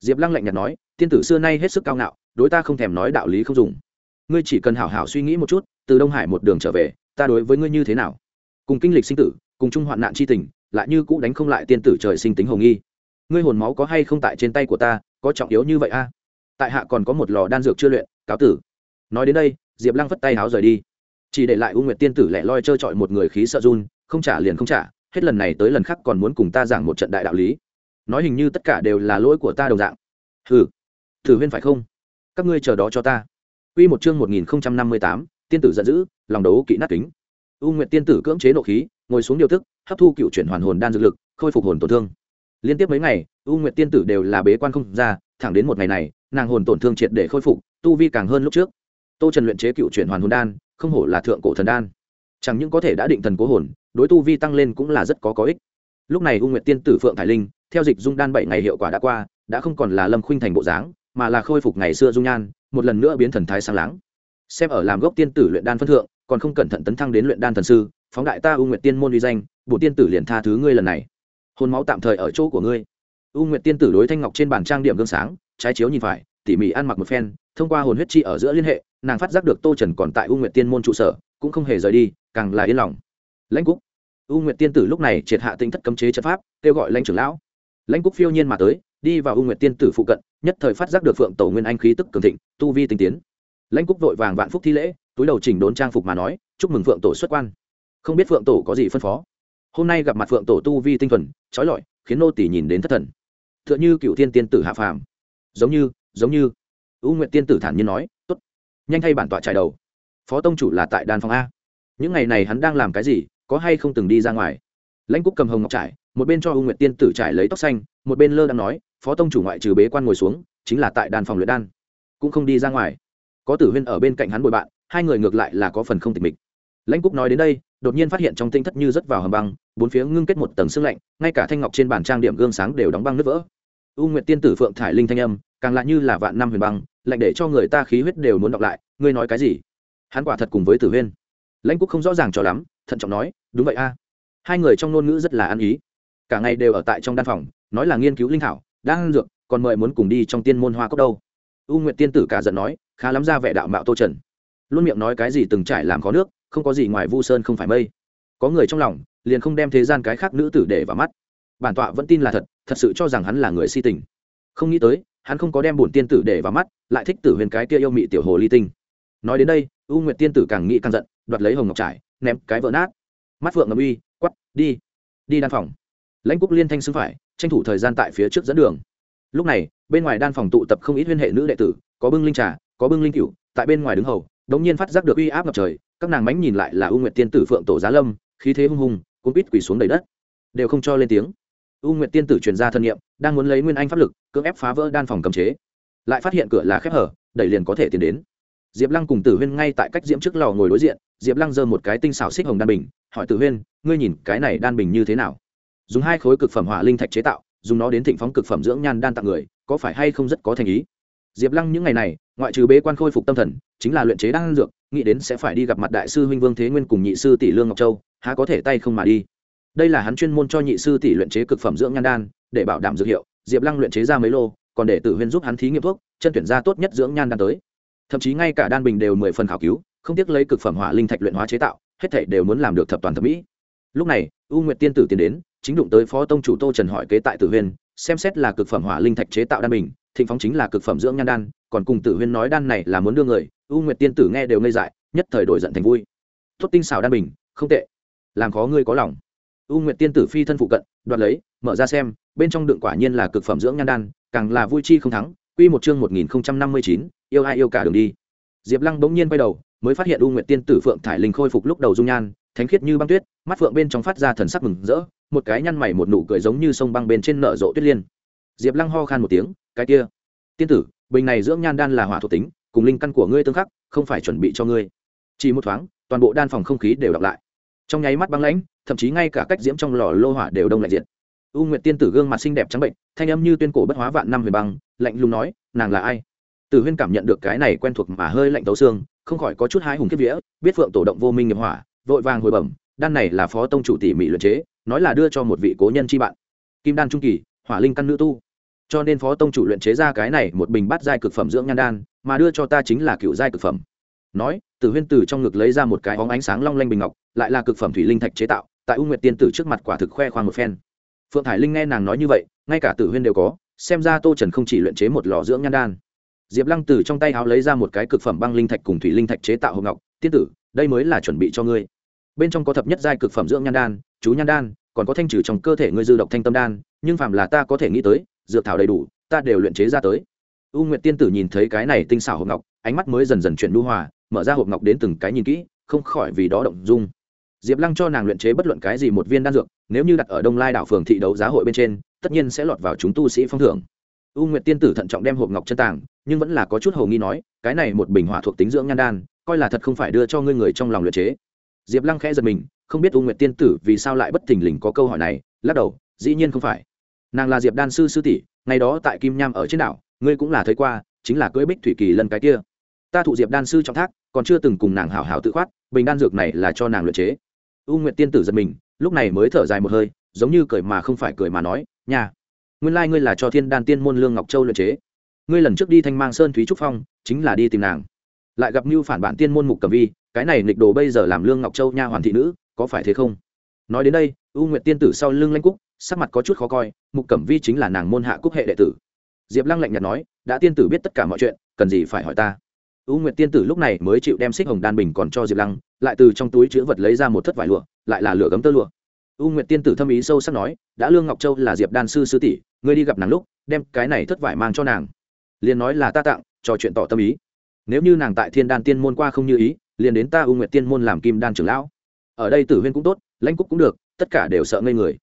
Diệp lăng lạnh nhạt nói, tiên tử xưa nay hết sức cao ngạo, đối ta không thèm nói đạo lý không dùng. Ngươi chỉ cần hảo hảo suy nghĩ một chút, từ đông hải một đường trở về, ta đối với ngươi như thế nào? Cùng kinh lịch sinh tử, cùng chung hoạn nạn c h i tình, lại như cũ đánh không lại tiên tử trời sinh tính hồng nghi. Ngươi hồn máu có hay không tại trên tay của ta, có trọng yếu như vậy a? Tại hạ còn có một lò đan dược chưa luyện, cáo tử. Nói đến đây, diệp lăng phất tay háo rời đi. Chỉ để lại u nguyệt tiên tử lẻ loi trơ trọi một người khí sợ run, không trả liền không trả hết lần này tới lần khác còn muốn cùng ta giảng một trận đại đạo lý nói hình như tất cả đều là lỗi của ta đồng dạng hừ thử huyên phải không các ngươi chờ đó cho ta Quy một chương 1058, tiên tử giận dữ, lòng đấu kỵ nát kính. U Nguyệt tiên tử cưỡng chế nộ khí, ngồi xuống điều tức, hấp thu cựu chuyển hoàn hồn đan dược lực, khôi phục hồn tổn thương. Liên tiếp mấy ngày, U Nguyệt tiên tử đều là bế quan không ra, thẳng đến một ngày này, nàng hồn tổn thương triệt để khôi phục, tu vi càng hơn lúc trước. Tô Trần luyện chế cựu chuyển hoàn hồn đan, không hổ là thượng cổ thần đan. Chẳng những có thể đã định thần cố hồn, đối tu vi tăng lên cũng là rất có có ích. Lúc này U Nguyệt tiên tử Phượng Thải Linh, theo dịch dung đan bảy ngày hiệu quả đã qua, đã không còn là Lâm Khuynh thành bộ dáng, mà là khôi phục ngày xưa dung nhan, một lần nữa biến thần thái sáng láng. Xem ở làm gốc tiên tử luyện đan phân thượng còn không cẩn thận tấn thăng đến luyện đan thần sư phóng đại ta u nguyệt tiên môn uy danh bộ tiên tử liền tha thứ ngươi lần này. Hôn máu tạm thời ở chỗ của ngươi. U nguyệt tiên tử đối thanh ngọc trên bàn trang điểm gương sáng trái chiếu nhìn phải tỉ mỉ ăn mặc một phen thông qua hồn huyết chi ở giữa liên hệ nàng phát giác được tô trần còn tại u nguyệt tiên môn trụ sở cũng không hề rời đi càng là yên lòng lãnh cúc. U nguyệt tiên tử lúc này triệt hạ tinh thất cấm chế trận pháp, kêu gọi lãnh trưởng lão. Lãnh cúc phiêu nhiên mà tới, đi vào u nguyệt tiên tử phụ cận, nhất thời phát giác được phượng tổ nguyên anh khí tức cường thịnh, tu vi tinh tiến. Lãnh cúc vội vàng vạn phúc thi lễ, túi đầu chỉnh đốn trang phục mà nói, chúc mừng phượng tổ xuất quan. Không biết phượng tổ có gì phân phó. Hôm nay gặp mặt phượng tổ tu vi tinh thuần, trói lọi, khiến nô tỷ nhìn đến thất thần. T h ư ợ n h ư cựu thiên tiên tử hạ phàm. Giống như giống như. U nguyện tiên tử thản nhiên nói t ố t nhanh thay bản tọa trải đầu. Phó tông chủ là tại đan phòng a. Những ngày này hắn đang làm cái gì có hay không từng đi ra ngoài. Lãnh cúc cầm hồng ngọc trải, một bên cho u nguyện tiên tử trải lấy tóc xanh, một bên lơ đang nói, phó tông chủ ngoại trừ bế quan ngồi xuống, chính là tại đàn phòng luyện đan, cũng không đi ra ngoài. Có tử huyên ở bên cạnh hắn bồi bạn, hai người ngược lại là có phần không tịch mịch. Lãnh cúc nói đến đây, đột nhiên phát hiện trong tinh thất như rất vào hầm băng, bốn phía ngưng kết một tầng sương lạnh, ngay cả thanh ngọc trên bàn trang điểm gương sáng đều đóng băng nứt vỡ. U nguyệt tiên tử phượng thải linh thanh âm, càng lại như là vạn năm huyền băng, lạnh để cho người ta khí huyết đều muốn đọc lại, ngươi nói cái gì? Hắn quả thật cùng với tử huyên. Lãnh cúc không rõ ràng cho lắm, thận trọng nói đúng vậy a. Hai người trong ngôn ngữ rất là ăn ý. Cả ngày đều ở tại trong đan phòng, nói là nghiên cứu linh thảo đang dược, còn mời muốn cùng đi trong tiên môn hoa cốc đâu. U nguyệt tiên tử cả giận nói, khá lắm ra vẻ đạo mạo tô trần. Luôn miệng nói cái gì từng trải làm khó nước, không có gì ngoài vu sơn không phải mây. Có người trong lòng, liền không đem thế gian cái khác nữ tử để vào mắt. Bản tọa vẫn tin là thật thật sự cho rằng hắn là người si tình. Không nghĩ tới, hắn không có đem bổn tiên tử để vào mắt, lại thích tử huyền cái kia yêu mị tiểu hồ ly tinh. Nói đến đây, u nguyệt tiên tử càng nghĩ càng giận, đoạt lấy hồng ngọc trải, ném cái vỡ nát mắt phượng ngầm uy quắp đi. Đi đan phòng. Lãnh cúc liên thanh xưng phải, tranh thủ thời gian tại phía trước dẫn đường. Lúc này, bên ngoài đan phòng tụ tập không ít huyên hệ nữ đệ tử, có bưng linh trà, có bưng linh cựu tại bên ngoài đứng hầu, đống nhiên phát giác được uy áp ngập trời, các nàng mánh nhìn lại là u nguyệt tiên tử phượng tổ giá lâm, khí thế hung hùng, cuốn bít quỳ xuống đầy đất. Đều không cho lên tiếng. U nguyệt tiên tử truyền ra thân nhiệm đang muốn lấy nguyên anh pháp lực, cưỡng ép phá vỡ đan phòng cầm chế. Lại phát hiện cửa là khép hở, đẩy liền có thể tiến đến diệp lăng cùng tử huyên ngay tại cách diễm trước lò ngồi đối diện, diệp lăng giơ một cái tinh xảo xích hồng đan bình, hỏi tử huyên, ngươi nhìn cái này đan bình như thế nào? Dùng hai khối cực phẩm hỏa linh thạch chế tạo, dùng nó đến thịnh phóng cực phẩm dưỡng nhan đan tặng người, có phải hay không rất có thành ý? Diệp lăng những ngày này, ngoại trừ bế quan khôi phục tâm thần, chính là luyện chế đan dược, nghĩ đến sẽ phải đi gặp mặt đại sư huynh vương thế nguyên cùng nhị sư tỷ lương ngọc châu, há có thể tay không mà đi. Đây là hắn chuyên môn cho nhị sư tỷ luyện chế cực phẩm dưỡng nhan đan, để bảo đảm dược hiệu, diệp lăng luyện chế ra mấy lô, còn để tử huyên giúp hắn thí nghiệm thuốc, chân tuyển ra tốt nhất dưỡng nhan đan tới thậm chí ngay cả đan bình đều mười phần khảo cứu, không tiếc lấy cực phẩm hỏa linh thạch luyện hóa chế tạo, hết thảy đều muốn làm được thập toàn thẩm mỹ. Lúc này, u nguyệt tiên tử tiến đến, chính đụng tới phó tông chủ tô trần hỏi kế tại tử huyên xem xét là cực phẩm hỏa linh thạch chế tạo đan bình, thịnh phóng chính là cực phẩm dưỡng nhan đan, còn cùng tử huyên nói đan này là muốn đưa người, u nguyệt tiên tử nghe đều ngây dại, nhất thời đổi giận thành vui. Tốt tinh xảo đan bình, không tệ. Làm khó ngươi có lòng. U nguyệt tiên tử phi thân phụ cận, đoạt lấy, mở ra xem, bên trong đựng quả nhiên là cực phẩm dưỡng nhan đan, càng là vui chi không thắng quy một chương một nghìn năm mươi chín, yêu ai yêu cả đường đi. Diệp lăng bỗng nhiên quay đầu, mới phát hiện u nguyệt tiên tử phượng thải linh khôi phục lúc đầu dung nhan, thánh khiết như băng tuyết, mắt phượng bên trong phát ra thần sắc mừng rỡ, một cái nhăn mày một nụ cười giống như sông băng bên trên nở rộ tuyết liên. Diệp lăng ho khan một tiếng, cái kia, tiên tử, bình này dưỡng nhan đan là hỏa thuộc tính, cùng linh căn của ngươi tương khắc, không phải chuẩn bị cho ngươi. Chỉ một thoáng, toàn bộ đan phòng không khí đều đọc lại. Trong nháy mắt băng lãnh, thậm chí ngay cả cách diễm trong lò lô hỏa đều đông lạnh diện u nguyệt tiên tử gương mặt xinh đẹp trắng bệnh, thanh âm như tuyên cổ bất hóa vạn năm huyền băng, lạnh lùng nói, nàng là ai? Tử huyên cảm nhận được cái này quen thuộc mà hơi lạnh tấu xương, không khỏi có chút hái hùng kiếp vía, biết phượng tổ động vô minh nghiệp hỏa, vội vàng hồi bẩm, đan này là phó tông chủ tỉ mỉ luyện chế, nói là đưa cho một vị cố nhân chi bạn. Kim đan trung kỳ, hỏa linh căn nữ tu. Cho nên phó tông chủ luyện chế ra cái này một bình bát giai cực phẩm dưỡng nhan đan, mà đưa cho ta chính là cựu giai cực phẩm. Nói, tử huyên tử trong ngực lấy ra một cái óng ánh sáng long lanh bình ngọc, lại là cực phẩm thủy linh thạch chế tạo, tại u nguyệt tiên tử trước mặt quả thực khoe khoang một phen phượng thải linh nghe nàng nói như vậy, ngay cả tử huyên đều có, xem ra tô trần không chỉ luyện chế một lò dưỡng nhan đan. Diệp lăng từ trong tay áo lấy ra một cái cực phẩm băng linh thạch cùng thủy linh thạch chế tạo hộp ngọc, tiên tử, đây mới là chuẩn bị cho ngươi. Bên trong có thập nhất giai cực phẩm dưỡng nhan đan, chú nhan đan, còn có thanh trừ trong cơ thể ngươi dư độc thanh tâm đan, nhưng phàm là ta có thể nghĩ tới, dược thảo đầy đủ, ta đều luyện chế ra tới. U nguyệt tiên tử nhìn thấy cái này tinh xảo hộp ngọc, ánh mắt mới dần dần chuyển đu hòa, mở ra hộp ngọc đến từng cái nhìn kỹ, không khỏi vì đó động dung. Diệp lăng cho nàng luyện chế bất luận cái gì một viên đan dược nếu như đặt ở đông lai đảo phường thị đấu giá hội bên trên, tất nhiên sẽ lọt vào chúng tu sĩ phong thưởng. U nguyệt tiên tử thận trọng đem hộp ngọc chân tàng, nhưng vẫn là có chút hầu nghi nói, cái này một bình hỏa thuộc tính dưỡng nhan đan, coi là thật không phải đưa cho ngươi người trong lòng luyện chế. Diệp lăng khẽ giật mình, không biết u nguyệt tiên tử vì sao lại bất thình lình có câu hỏi này, lắc đầu, dĩ nhiên không phải. Nàng là diệp đan sư sư tỷ, ngày đó tại kim nham ở trên đảo, ngươi cũng là thấy qua, chính là cưỡi bích thủy kỳ lần cái kia. Ta thụ diệp đan sư trọng thác, còn chưa từng cùng nàng hảo hảo tự khoát, bình đan dược này là cho nàng luyện chế. U nguyệt tiên tử giật mình lúc này mới thở dài một hơi, giống như cười mà không phải cười mà nói nhà nguyên lai、like、ngươi là cho thiên đan tiên môn lương ngọc châu luyện chế. Ngươi lần trước đi thanh mang sơn thúy trúc phong, chính là đi tìm nàng. Lại gặp mưu phản bản tiên môn mục cầm vi, cái này nghịch đồ bây giờ làm lương ngọc châu nha hoàn thị nữ, có phải thế không? Nói đến đây, u nguyệt tiên tử sau lưng lanh cúc, sắc mặt có chút khó coi, mục cẩm vi chính là nàng môn hạ cúc hệ đệ tử. Diệp lăng lạnh nhạt nói, đã tiên tử biết tất cả mọi chuyện, cần gì phải hỏi ta? U nguyệt tiên tử lúc này mới chịu đem xích hồng đan bình còn cho diệp lăng, lại từ trong túi chữ vật lấy ra một thất vải lụa lại là lửa gấm tơ lụa. U nguyệt tiên tử thâm ý sâu sắc nói, đã lương ngọc châu là diệp đan sư sư tỷ, ngươi đi gặp nàng lúc, đem cái này thất vải mang cho nàng. Liền nói là ta tặng, trò chuyện tỏ tâm ý. Nếu như nàng tại thiên đan tiên môn qua không như ý, liền đến ta u nguyệt tiên môn làm kim đan trưởng lão. Ở đây tử huyên cũng tốt, lãnh cúc cũng được, tất cả đều sợ ngây người.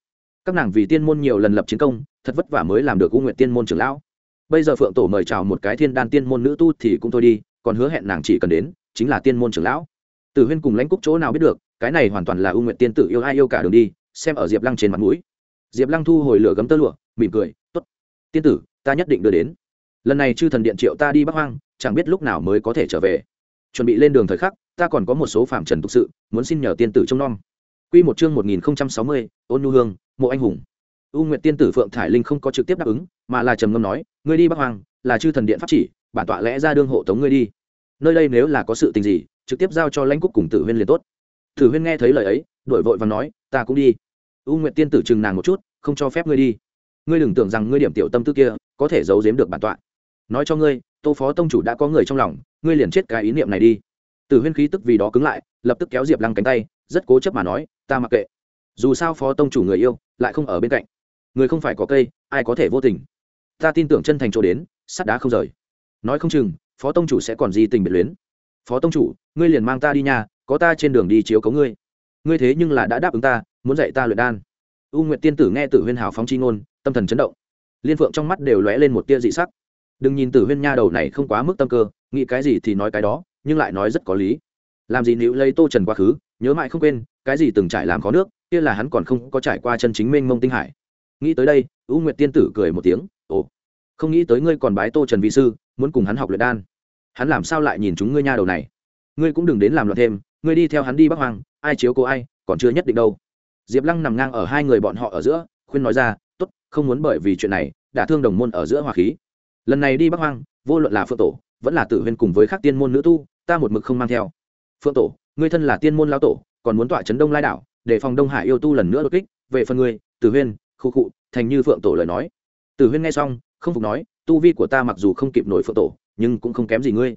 Các nàng vì tiên môn nhiều lần lập chiến công, thật vất vả mới làm được u nguyệt tiên môn trưởng lão. Bây giờ phượng tổ mời chào một cái thiên đan tiên môn nữ tu thì cũng thôi đi, còn hứa hẹn nàng chỉ cần đến, chính là tiên môn trưởng lão. Tử huyên cùng lãnh cúc chỗ nào biết được cái này hoàn toàn là u nguyện tiên tử yêu ai yêu cả đường đi, xem ở diệp lăng trên mặt mũi. Diệp lăng thu hồi lửa gấm tơ lụa, mỉm cười t ố t tiên tử, ta nhất định đưa đến. Lần này chư thần điện triệu ta đi bắc hoang, chẳng biết lúc nào mới có thể trở về. Chuẩn bị lên đường thời khắc, ta còn có một số phạm trần thực sự, muốn xin nhờ tiên tử trông nom. Q một chương một nghìn sáu mươi, ôn nhu hương, mộ anh hùng. U nguyệt tiên tử phượng thải linh không có trực tiếp đáp ứng, mà là trầm ngâm nói, ngươi đi bắc hoang, là chư thần điện pháp chỉ, bản tọa lẽ ra đương hộ tống ngươi đi. Nơi đây nếu là có sự tình gì, trực tiếp giao cho lãnh cúc cùng tử huyên liền tốt tử huyên nghe thấy lời ấy, đổi vội và nói, ta cũng đi. U nguyệt tiên tử chừng nàng một chút, không cho phép ngươi đi. Ngươi đừng tưởng rằng ngươi điểm tiểu tâm tư kia có thể giấu giếm được bản tọa. Nói cho ngươi, tô phó tông chủ đã có người trong lòng, ngươi liền chết cái ý niệm này đi. Tử huyên khí tức vì đó cứng lại, lập tức kéo diệp lăng cánh tay, rất cố chấp mà nói, ta mặc kệ. Dù sao phó tông chủ người yêu, lại không ở bên cạnh. Người không phải có cây, ai có thể vô tình. Ta tin tưởng chân thành chỗ đến, sắt đá không rời. Nói không chừng, phó tông chủ sẽ còn gì tình biệt luyến. Phó tông chủ, ngươi liền mang ta đi nhà có ta trên đường đi chiếu cấu ngươi. Ngươi thế nhưng là đã đáp ứng ta, muốn dạy ta luyện đan. U nguyệt tiên tử nghe tử huyên hào phóng chi ngôn, tâm thần chấn động. Liên phượng trong mắt đều lóe lên một tia dị sắc. Đừng nhìn tử huyên nha đầu này không quá mức tâm cơ, nghĩ cái gì thì nói cái đó, nhưng lại nói rất có lý. Làm gì nữ lấy tô trần quá khứ, nhớ mãi không quên, cái gì từng trải làm khó nước, kia là hắn còn không có trải qua chân chính mênh mông tinh hải. Nghĩ tới đây, u nguyệt tiên tử cười một tiếng, ồ, không nghĩ tới ngươi còn bái tô trần vi sư, muốn cùng hắn học luyện đan. Hắn làm sao lại nhìn chúng ngươi nha đầu này? Ngươi cũng đừng đến làm loạn thêm ngươi đi theo hắn đi bắc hoàng ai chiếu cố ai, còn chưa nhất định đâu. Diệp lăng nằm ngang ở hai người bọn họ ở giữa, khuyên nói ra t ố t không muốn bởi vì chuyện này, đã thương đồng môn ở giữa hòa khí. Lần này đi bắc hoang, vô luận là phượng tổ, vẫn là Tử huyên cùng với các tiên môn nữ tu, ta một mực không mang theo. Phượng tổ, ngươi thân là tiên môn lao tổ, còn muốn tọa chấn đông lai đảo, để phòng đông hải yêu tu lần nữa đột kích, về phần ngươi, tử huyên, khu cụ thành như phượng tổ lời nói. Tử huyên nghe xong, không phục nói, tu vi của ta mặc dù không kịp nổi phượng tổ, nhưng cũng không kém gì ngươi.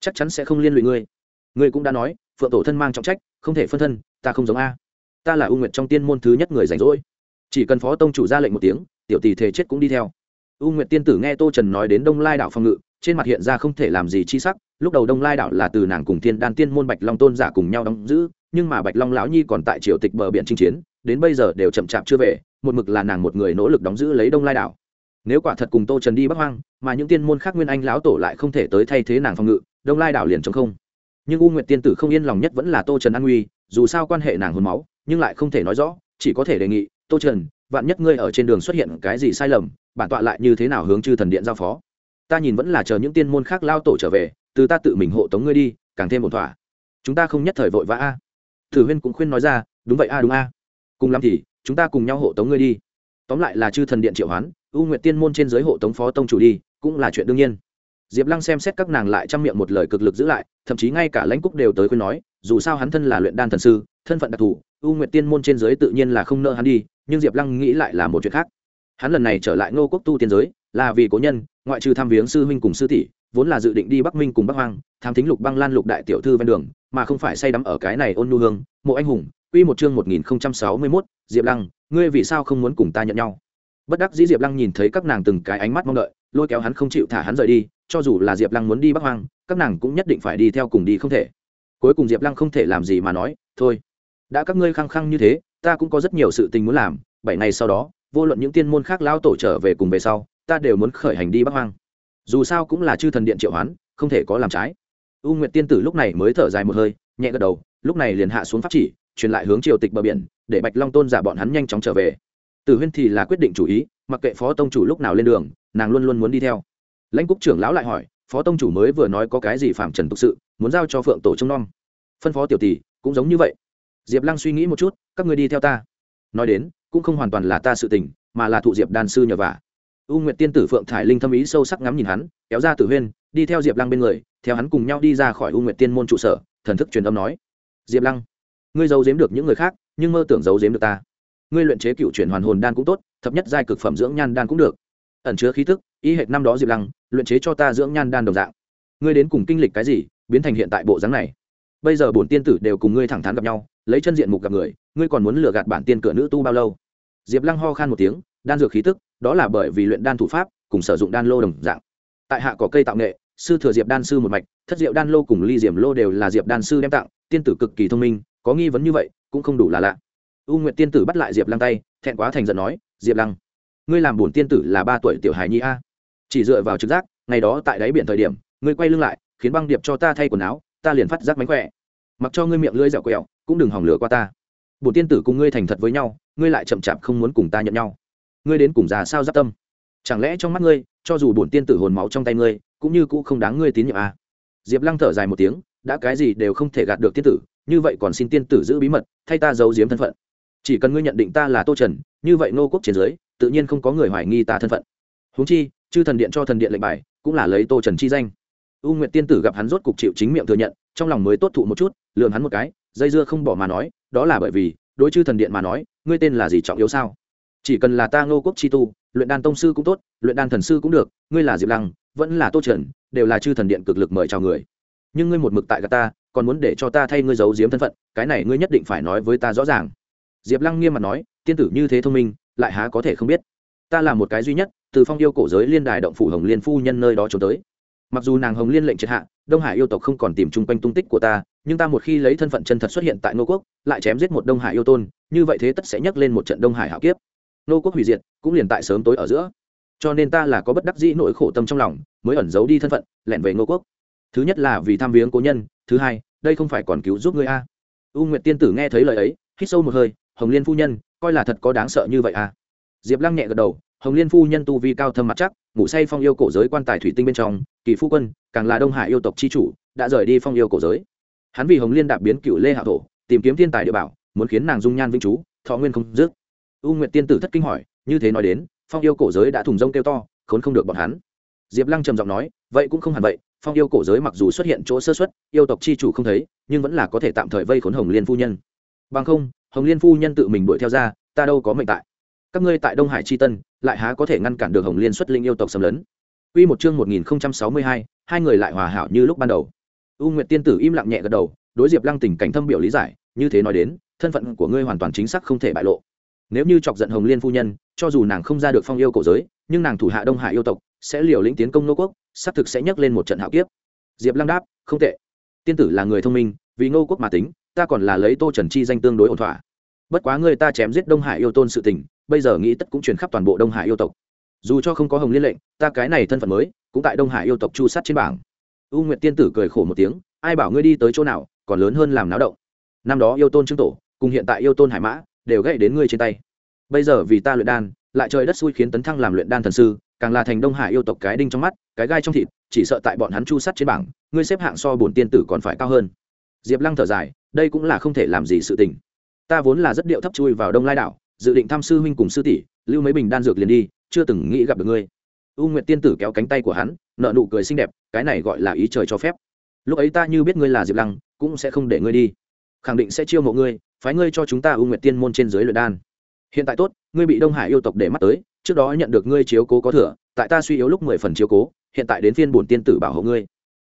Chắc chắn sẽ không liên lụy ngươi. Ngươi cũng đã nói phượng tổ thân mang trọng trách, không thể phân thân, ta không giống a. Ta là ưu nguyệt trong tiên môn thứ nhất người rảnh rỗi. Chỉ cần phó tông chủ ra lệnh một tiếng, tiểu tỷ thể chết cũng đi theo. U nguyệt tiên tử nghe tô trần nói đến đông lai đảo phòng ngự, trên mặt hiện ra không thể làm gì chi sắc, lúc đầu đông lai đảo là từ nàng cùng thiên đan tiên môn bạch long tôn giả cùng nhau đóng giữ, nhưng mà bạch long lão nhi còn tại triều tịch bờ biển chinh chiến, đến bây giờ đều chậm chạp chưa về, một mực là nàng một người nỗ lực đóng giữ lấy đông lai đảo. Nếu quả thật cùng tô trần đi bắc hoang, mà những tiên môn khác nguyên anh lão tổ lại không thể tới thay thế nàng phòng ngự, đông lai đảo liền chống không nhưng u nguyệt tiên tử không yên lòng nhất vẫn là tô trần an nguy, dù sao quan hệ nàng hồn máu, nhưng lại không thể nói rõ, chỉ có thể đề nghị, tô trần, vạn nhất ngươi ở trên đường xuất hiện cái gì sai lầm, bản tọa lại như thế nào hướng chư thần điện giao phó? Ta nhìn vẫn là chờ những tiên môn khác lao tổ trở về, từ ta tự mình hộ tống ngươi đi, càng thêm một thỏa. Chúng ta không nhất thời vội vã a. Thử huyên cũng khuyên nói ra, đúng vậy a, đúng a. Cùng lắm thì, chúng ta cùng nhau hộ tống ngươi đi. Tóm lại là chư thần điện triệu hoán, u nguyệt tiên môn trên giới hộ tống phó tông chủ đi, cũng là chuyện đương nhiên diệp lăng xem xét các nàng lại chăm miệng một lời cực lực giữ lại, thậm chí ngay cả lãnh cúc đều tới khuyên nói, dù sao hắn thân là luyện đan thần sư, thân phận đặc thù, u nguyệt tiên môn trên giới tự nhiên là không nợ hắn đi, nhưng diệp lăng nghĩ lại là một chuyện khác. Hắn lần này trở lại ngô quốc tu tiên giới, là vì cố nhân, ngoại trừ tham viếng sư huynh cùng sư tỷ, vốn là dự định đi bắc minh cùng bắc hoang, tham thính lục băng lan lục đại tiểu thư ven đường, mà không phải say đắm ở cái này ôn nu hương, mộ anh hùng, quy một chương một nghìn sáu mươi mốt, diệp lăng, ngươi vì sao không muốn cùng ta nhận nhau? Bất đắc dĩ diệp lăng nhìn thấy các nàng từng cái ánh mắt mong đợi, lôi kéo hắn không chịu thả hắn rời đi cho dù là diệp lăng muốn đi bắc hoang, các nàng cũng nhất định phải đi theo cùng đi không thể. Cuối cùng diệp lăng không thể làm gì mà nói, thôi, đã các ngươi khăng khăng như thế, ta cũng có rất nhiều sự tình muốn làm, bảy ngày sau đó, vô luận những tiên môn khác lao tổ trở về cùng về sau, ta đều muốn khởi hành đi bắc hoang. Dù sao cũng là chư thần điện triệu hoán, không thể có làm trái. U nguyệt tiên tử lúc này mới thở dài một hơi, nhẹ gật đầu, lúc này liền hạ xuống pháp chỉ, truyền lại hướng triều tịch bờ biển, để bạch long tôn giả bọn hắn nhanh chóng trở về. Tử huyên thì là quyết định chủ ý, mặc kệ phó tông chủ lúc nào lên đường, nàng luôn luôn muốn đi theo lãnh cúc trưởng lão lại hỏi, phó tông chủ mới vừa nói có cái gì phạm trần thực sự, muốn giao cho phượng tổ trông nom? Phân phó tiểu tỷ, cũng giống như vậy. Diệp lăng suy nghĩ một chút, các người đi theo ta. Nói đến, cũng không hoàn toàn là ta sự tình, mà là thụ diệp đàn sư nhờ vả. U nguyệt tiên tử phượng thải linh thâm ý sâu sắc ngắm nhìn hắn, kéo ra tử huyên, đi theo diệp lăng bên người, theo hắn cùng nhau đi ra khỏi u nguyệt tiên môn trụ sở, thần thức truyền âm nói, diệp lăng, ngươi giấu giếm được những người khác, nhưng mơ tưởng giấu giếm được ta. Ngươi luyện chế cựu chuyển hoàn hồn đan cũng tốt, thập nhất giai cực phẩm dưỡng nhan đan cũng được. Ẩn chứa khí thức ý hệt năm đó diệp lăng luyện chế cho ta dưỡng nhan đan đồng dạng. Ngươi đến cùng kinh lịch cái gì, biến thành hiện tại bộ dáng này? Bây giờ bổn tiên tử đều cùng ngươi thẳng thắn gặp nhau, lấy chân diện mục gặp người, ngươi còn muốn lừa gạt bản tiên cửa nữ tu bao lâu? Diệp lăng ho khan một tiếng, đan dược khí tức, đó là bởi vì luyện đan thủ pháp, cùng sử dụng đan lô đồng dạng. Tại hạ có cây tạo nghệ, sư thừa diệp đan sư một mạch, thất diệu đan lô cùng ly diệm lô đều là diệp đan sư đem tặng, tiên tử cực kỳ thông minh, có nghi vấn như vậy, cũng không đủ là lạ. U nguyệt tiên tử bắt lại diệp lăng tay, thẹn quá thành giận nói, diệp lăng, ngươi làm bổn tiên tử là ba tuổi tiểu hài nhi a chỉ dựa vào trực giác, ngày đó tại đáy biển thời điểm, ngươi quay lưng lại, khiến băng điệp cho ta thay quần áo, ta liền phát giác mánh khỏe. Mặc cho ngươi miệng lưỡi dẻo quẹo, cũng đừng hỏng lửa qua ta. Bổn tiên tử cùng ngươi thành thật với nhau, ngươi lại chậm chạp không muốn cùng ta nhận nhau. Ngươi đến cùng già sao giáp tâm? Chẳng lẽ trong mắt ngươi, cho dù bổn tiên tử hồn máu trong tay ngươi, cũng như cũ không đáng ngươi tín nhiệm à? diệp lăng thở dài một tiếng, đã cái gì đều không thể gạt được tiên tử, như vậy còn xin tiên tử giữ bí mật, thay ta giấu giếm thân phận. Chỉ cần ngươi nhận định ta là tô trần, như vậy nô quốc trên dưới, tự nhiên không có người hoài nghi ta thân phận. Huống chi chư thần điện cho thần điện lệnh bài, cũng là lấy tô trần chi danh. U nguyệt tiên tử gặp hắn rốt cục chịu chính miệng thừa nhận, trong lòng mới tốt thụ một chút lường hắn một cái, dây dưa không bỏ mà nói, đó là bởi vì, đối chư thần điện mà nói, ngươi tên là gì trọng yếu sao? Chỉ cần là ta ngô quốc chi tu, luyện đan tông sư cũng tốt, luyện đan thần sư cũng được, ngươi là diệp lăng, vẫn là tô trần, đều là chư thần điện cực lực mời chào người. Nhưng ngươi một mực tại gà ta, còn muốn để cho ta thay ngươi giấu giếm thân phận, cái này ngươi nhất định phải nói với ta rõ ràng. Diệp lăng nghiêm mặt nói, tiên tử như thế thông minh, lại há có thể không biết. Ta là một cái duy nhất từ phong yêu cổ giới liên đài động phủ hồng liên phu nhân nơi đó trốn tới. Mặc dù nàng hồng liên lệnh triệt hạ, đông hải yêu tộc không còn tìm chung quanh tung tích của ta, nhưng ta một khi lấy thân phận chân thật xuất hiện tại nô quốc, lại chém giết một đông hải yêu tôn, như vậy thế tất sẽ nhắc lên một trận đông hải hạo kiếp. Nô quốc hủy diệt, cũng liền tại sớm tối ở giữa. Cho nên ta là có bất đắc dĩ nỗi khổ tâm trong lòng, mới ẩn giấu đi thân phận, lẻn về nô quốc. Thứ nhất là vì tham viếng cố nhân, thứ hai, đây không phải còn cứu giúp ngươi a? U nguyệt tiên tử nghe thấy lời ấy, hít sâu một hơi, hồng liên phu nhân, coi là thật có đáng sợ như vậy à diệp lăng nhẹ gật đầu hồng liên phu nhân tu vi cao thâm mặt chắc, ngủ say phong yêu cổ giới quan tài thủy tinh bên trong, kỳ phu quân, càng là đông hải yêu tộc c h i chủ, đã rời đi phong yêu cổ giới. Hắn vì hồng liên đạp biến cựu lê hạ thổ, tìm kiếm thiên tài địa bảo, muốn khiến nàng dung nhan vĩnh chú, thọ nguyên không dứt. U nguyệt tiên tử thất kinh hỏi, như thế nói đến, phong yêu cổ giới đã thùng rông kêu to, khốn không được bọn hắn. Diệp lăng trầm giọng nói, vậy cũng không hẳn vậy, phong yêu cổ giới mặc dù xuất hiện chỗ sơ xuất yêu tộc chi chủ không thấy, nhưng vẫn là có thể tạm thời vây khốn hồng liên phu nhân. Bằng không, hồng liên phu nhân tự mình đuổi theo ra, ta đâu có mệnh tại các ngươi tại đông hải chi tân lại há có thể ngăn cản được hồng liên xuất linh yêu tộc xâm lấn Quy một chương 1062, hai người lại hòa hảo như lúc ban đầu. U Nguyệt tiên tử im lặng nhẹ gật đầu, đối Diệp Lăng tình cảnh thâm biểu lý giải, như thế nói đến, thân phận của ngươi hoàn toàn chính xác không thể bại lộ. Nếu như chọc giận Hồng Liên phu nhân, cho dù nàng không ra được phong yêu cổ giới, nhưng nàng thủ hạ Đông Hải yêu tộc sẽ liều lĩnh tiến công nô quốc, sắp thực sẽ nhấc lên một trận hạo kiếp. Diệp Lăng đáp, không tệ. Tiên tử là người thông minh, vì nô quốc mà tính, ta còn là lấy Tô Trần chi danh tương đối ổn thỏa. Bất quá ngươi ta chém giết Đông Hải yêu tôn sự tình, bây giờ nghĩ tất cũng truyền khắp toàn bộ Đông Hải yêu tộc. Dù cho không có hồng liên lệnh, ta cái này thân phận mới, cũng tại đông hải yêu tộc chu sát trên bảng. U nguyệt tiên tử cười khổ một tiếng, ai bảo ngươi đi tới chỗ nào, còn lớn hơn làm náo động. Năm đó yêu tôn trương tổ, cùng hiện tại yêu tôn hải mã, đều gậy đến ngươi trên tay. Bây giờ vì ta luyện đan, lại trời đất xui khiến tấn thăng làm luyện đan thần sư, càng là thành đông hải yêu tộc cái đinh trong mắt, cái gai trong thịt, chỉ sợ tại bọn hắn chu sát trên bảng, ngươi xếp hạng so bổn tiên tử còn phải cao hơn. Diệp lăng thở dài, đây cũng là không thể làm gì sự tình. Ta vốn là rất điệu thấp chui vào đông lai đảo dự định thăm sư huynh cùng sư tỷ, lưu mấy bình đan dược liền đi, chưa từng nghĩ gặp được ngươi. U nguyệt tiên tử kéo cánh tay của hắn nợ nụ cười xinh đẹp, cái này gọi là ý trời cho phép. Lúc ấy ta như biết ngươi là diệp lăng, cũng sẽ không để ngươi đi. Khẳng định sẽ chiêu mộ ngươi, phái ngươi cho chúng ta u nguyệt tiên môn trên dưới luyện đan. Hiện tại tốt, ngươi bị đông hải yêu tộc để mắt tới, trước đó nhận được ngươi chiếu cố có thừa, tại ta suy yếu lúc mười phần chiếu cố, hiện tại đến phiên bổn tiên tử bảo hộ ngươi.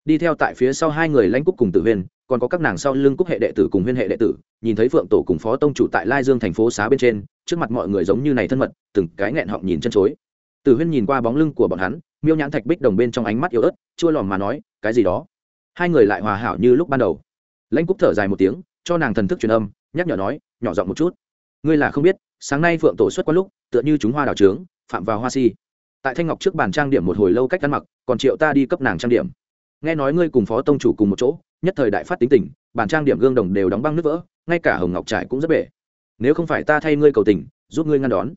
Đi theo tại phía sau hai người lãnh cúc cùng tử huyền còn có các nàng sau lưng cúc hệ đệ tử cùng huyên hệ đệ tử, nhìn thấy phượng tổ cùng phó tông chủ tại lai dương thành phố xá bên trên, trước mặt mọi người giống như này thân mật, từng cái nghẹn họng nhìn chân chối. Tử huyên nhìn qua bóng lưng của bọn hắn, miêu nhãn thạch bích đồng bên trong ánh mắt yếu ớt, chua lòm mà nói, cái gì đó? Hai người lại hòa hảo như lúc ban đầu. Lãnh cúc thở dài một tiếng, cho nàng thần thức truyền âm, nhắc nhở nói, nhỏ giọng một chút. Ngươi là không biết, sáng nay phượng tổ xuất qua lúc, tựa như chúng hoa đào trướng, phạm vào hoa si. Tại thanh ngọc trước bàn trang điểm một hồi lâu cách ăn mặc, còn triệu ta đi cấp nàng trang điểm nghe nói ngươi cùng phó tông chủ cùng một chỗ, nhất thời đại phát tính tình, bản trang điểm gương đồng đều đóng băng nước vỡ, ngay cả hồng ngọc trải cũng rất bể. Nếu không phải ta thay ngươi cầu tình, giúp ngươi ngăn đón,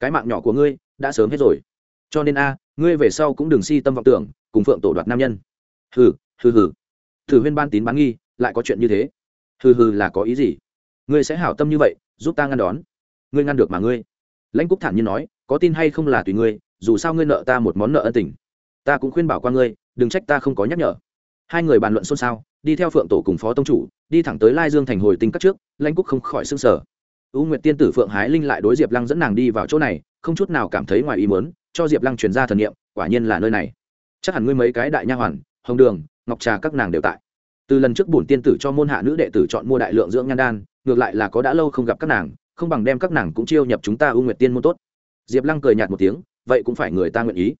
cái mạng nhỏ của ngươi đã sớm hết rồi. Cho nên a, ngươi về sau cũng đừng si tâm vọng tưởng, cùng phượng tổ đoạt nam nhân. Hừ hừ hừ. Thử huyên ban tín bán nghi, lại có chuyện như thế. Hừ hừ là có ý gì? Ngươi sẽ hảo tâm như vậy, giúp ta ngăn đón. Ngươi ngăn được mà ngươi. Lãnh cúc thản nhiên nói, có tin hay không là tùy ngươi, dù sao ngươi nợ ta một món nợ ân tình. Ta cũng khuyên bảo qua ngươi đừng trách ta không có nhắc nhở. Hai người bàn luận xôn xao, đi theo phượng tổ cùng phó tông chủ, đi thẳng tới lai dương thành hồi tinh các trước, lãnh cúc không khỏi s ư n g sở u nguyệt tiên tử phượng hái linh lại đối diệp lăng dẫn nàng đi vào chỗ này, không chút nào cảm thấy ngoài ý mớn cho diệp lăng truyền ra thần nghiệm quả nhiên là nơi này. Chắc hẳn ngươi mấy cái đại nha hoàn, hồng đường, ngọc trà các nàng đều tại. Từ lần trước bổn tiên tử cho môn hạ nữ đệ tử chọn mua đại lượng dưỡng nhan đan, ngược lại là có đã lâu không gặp các nàng, không bằng đem các nàng cũng chiêu nhập chúng ta u nguyệt tiên môn tốt. Diệp lăng cười nhạt một tiếng, vậy cũng phải người ta nguyện ý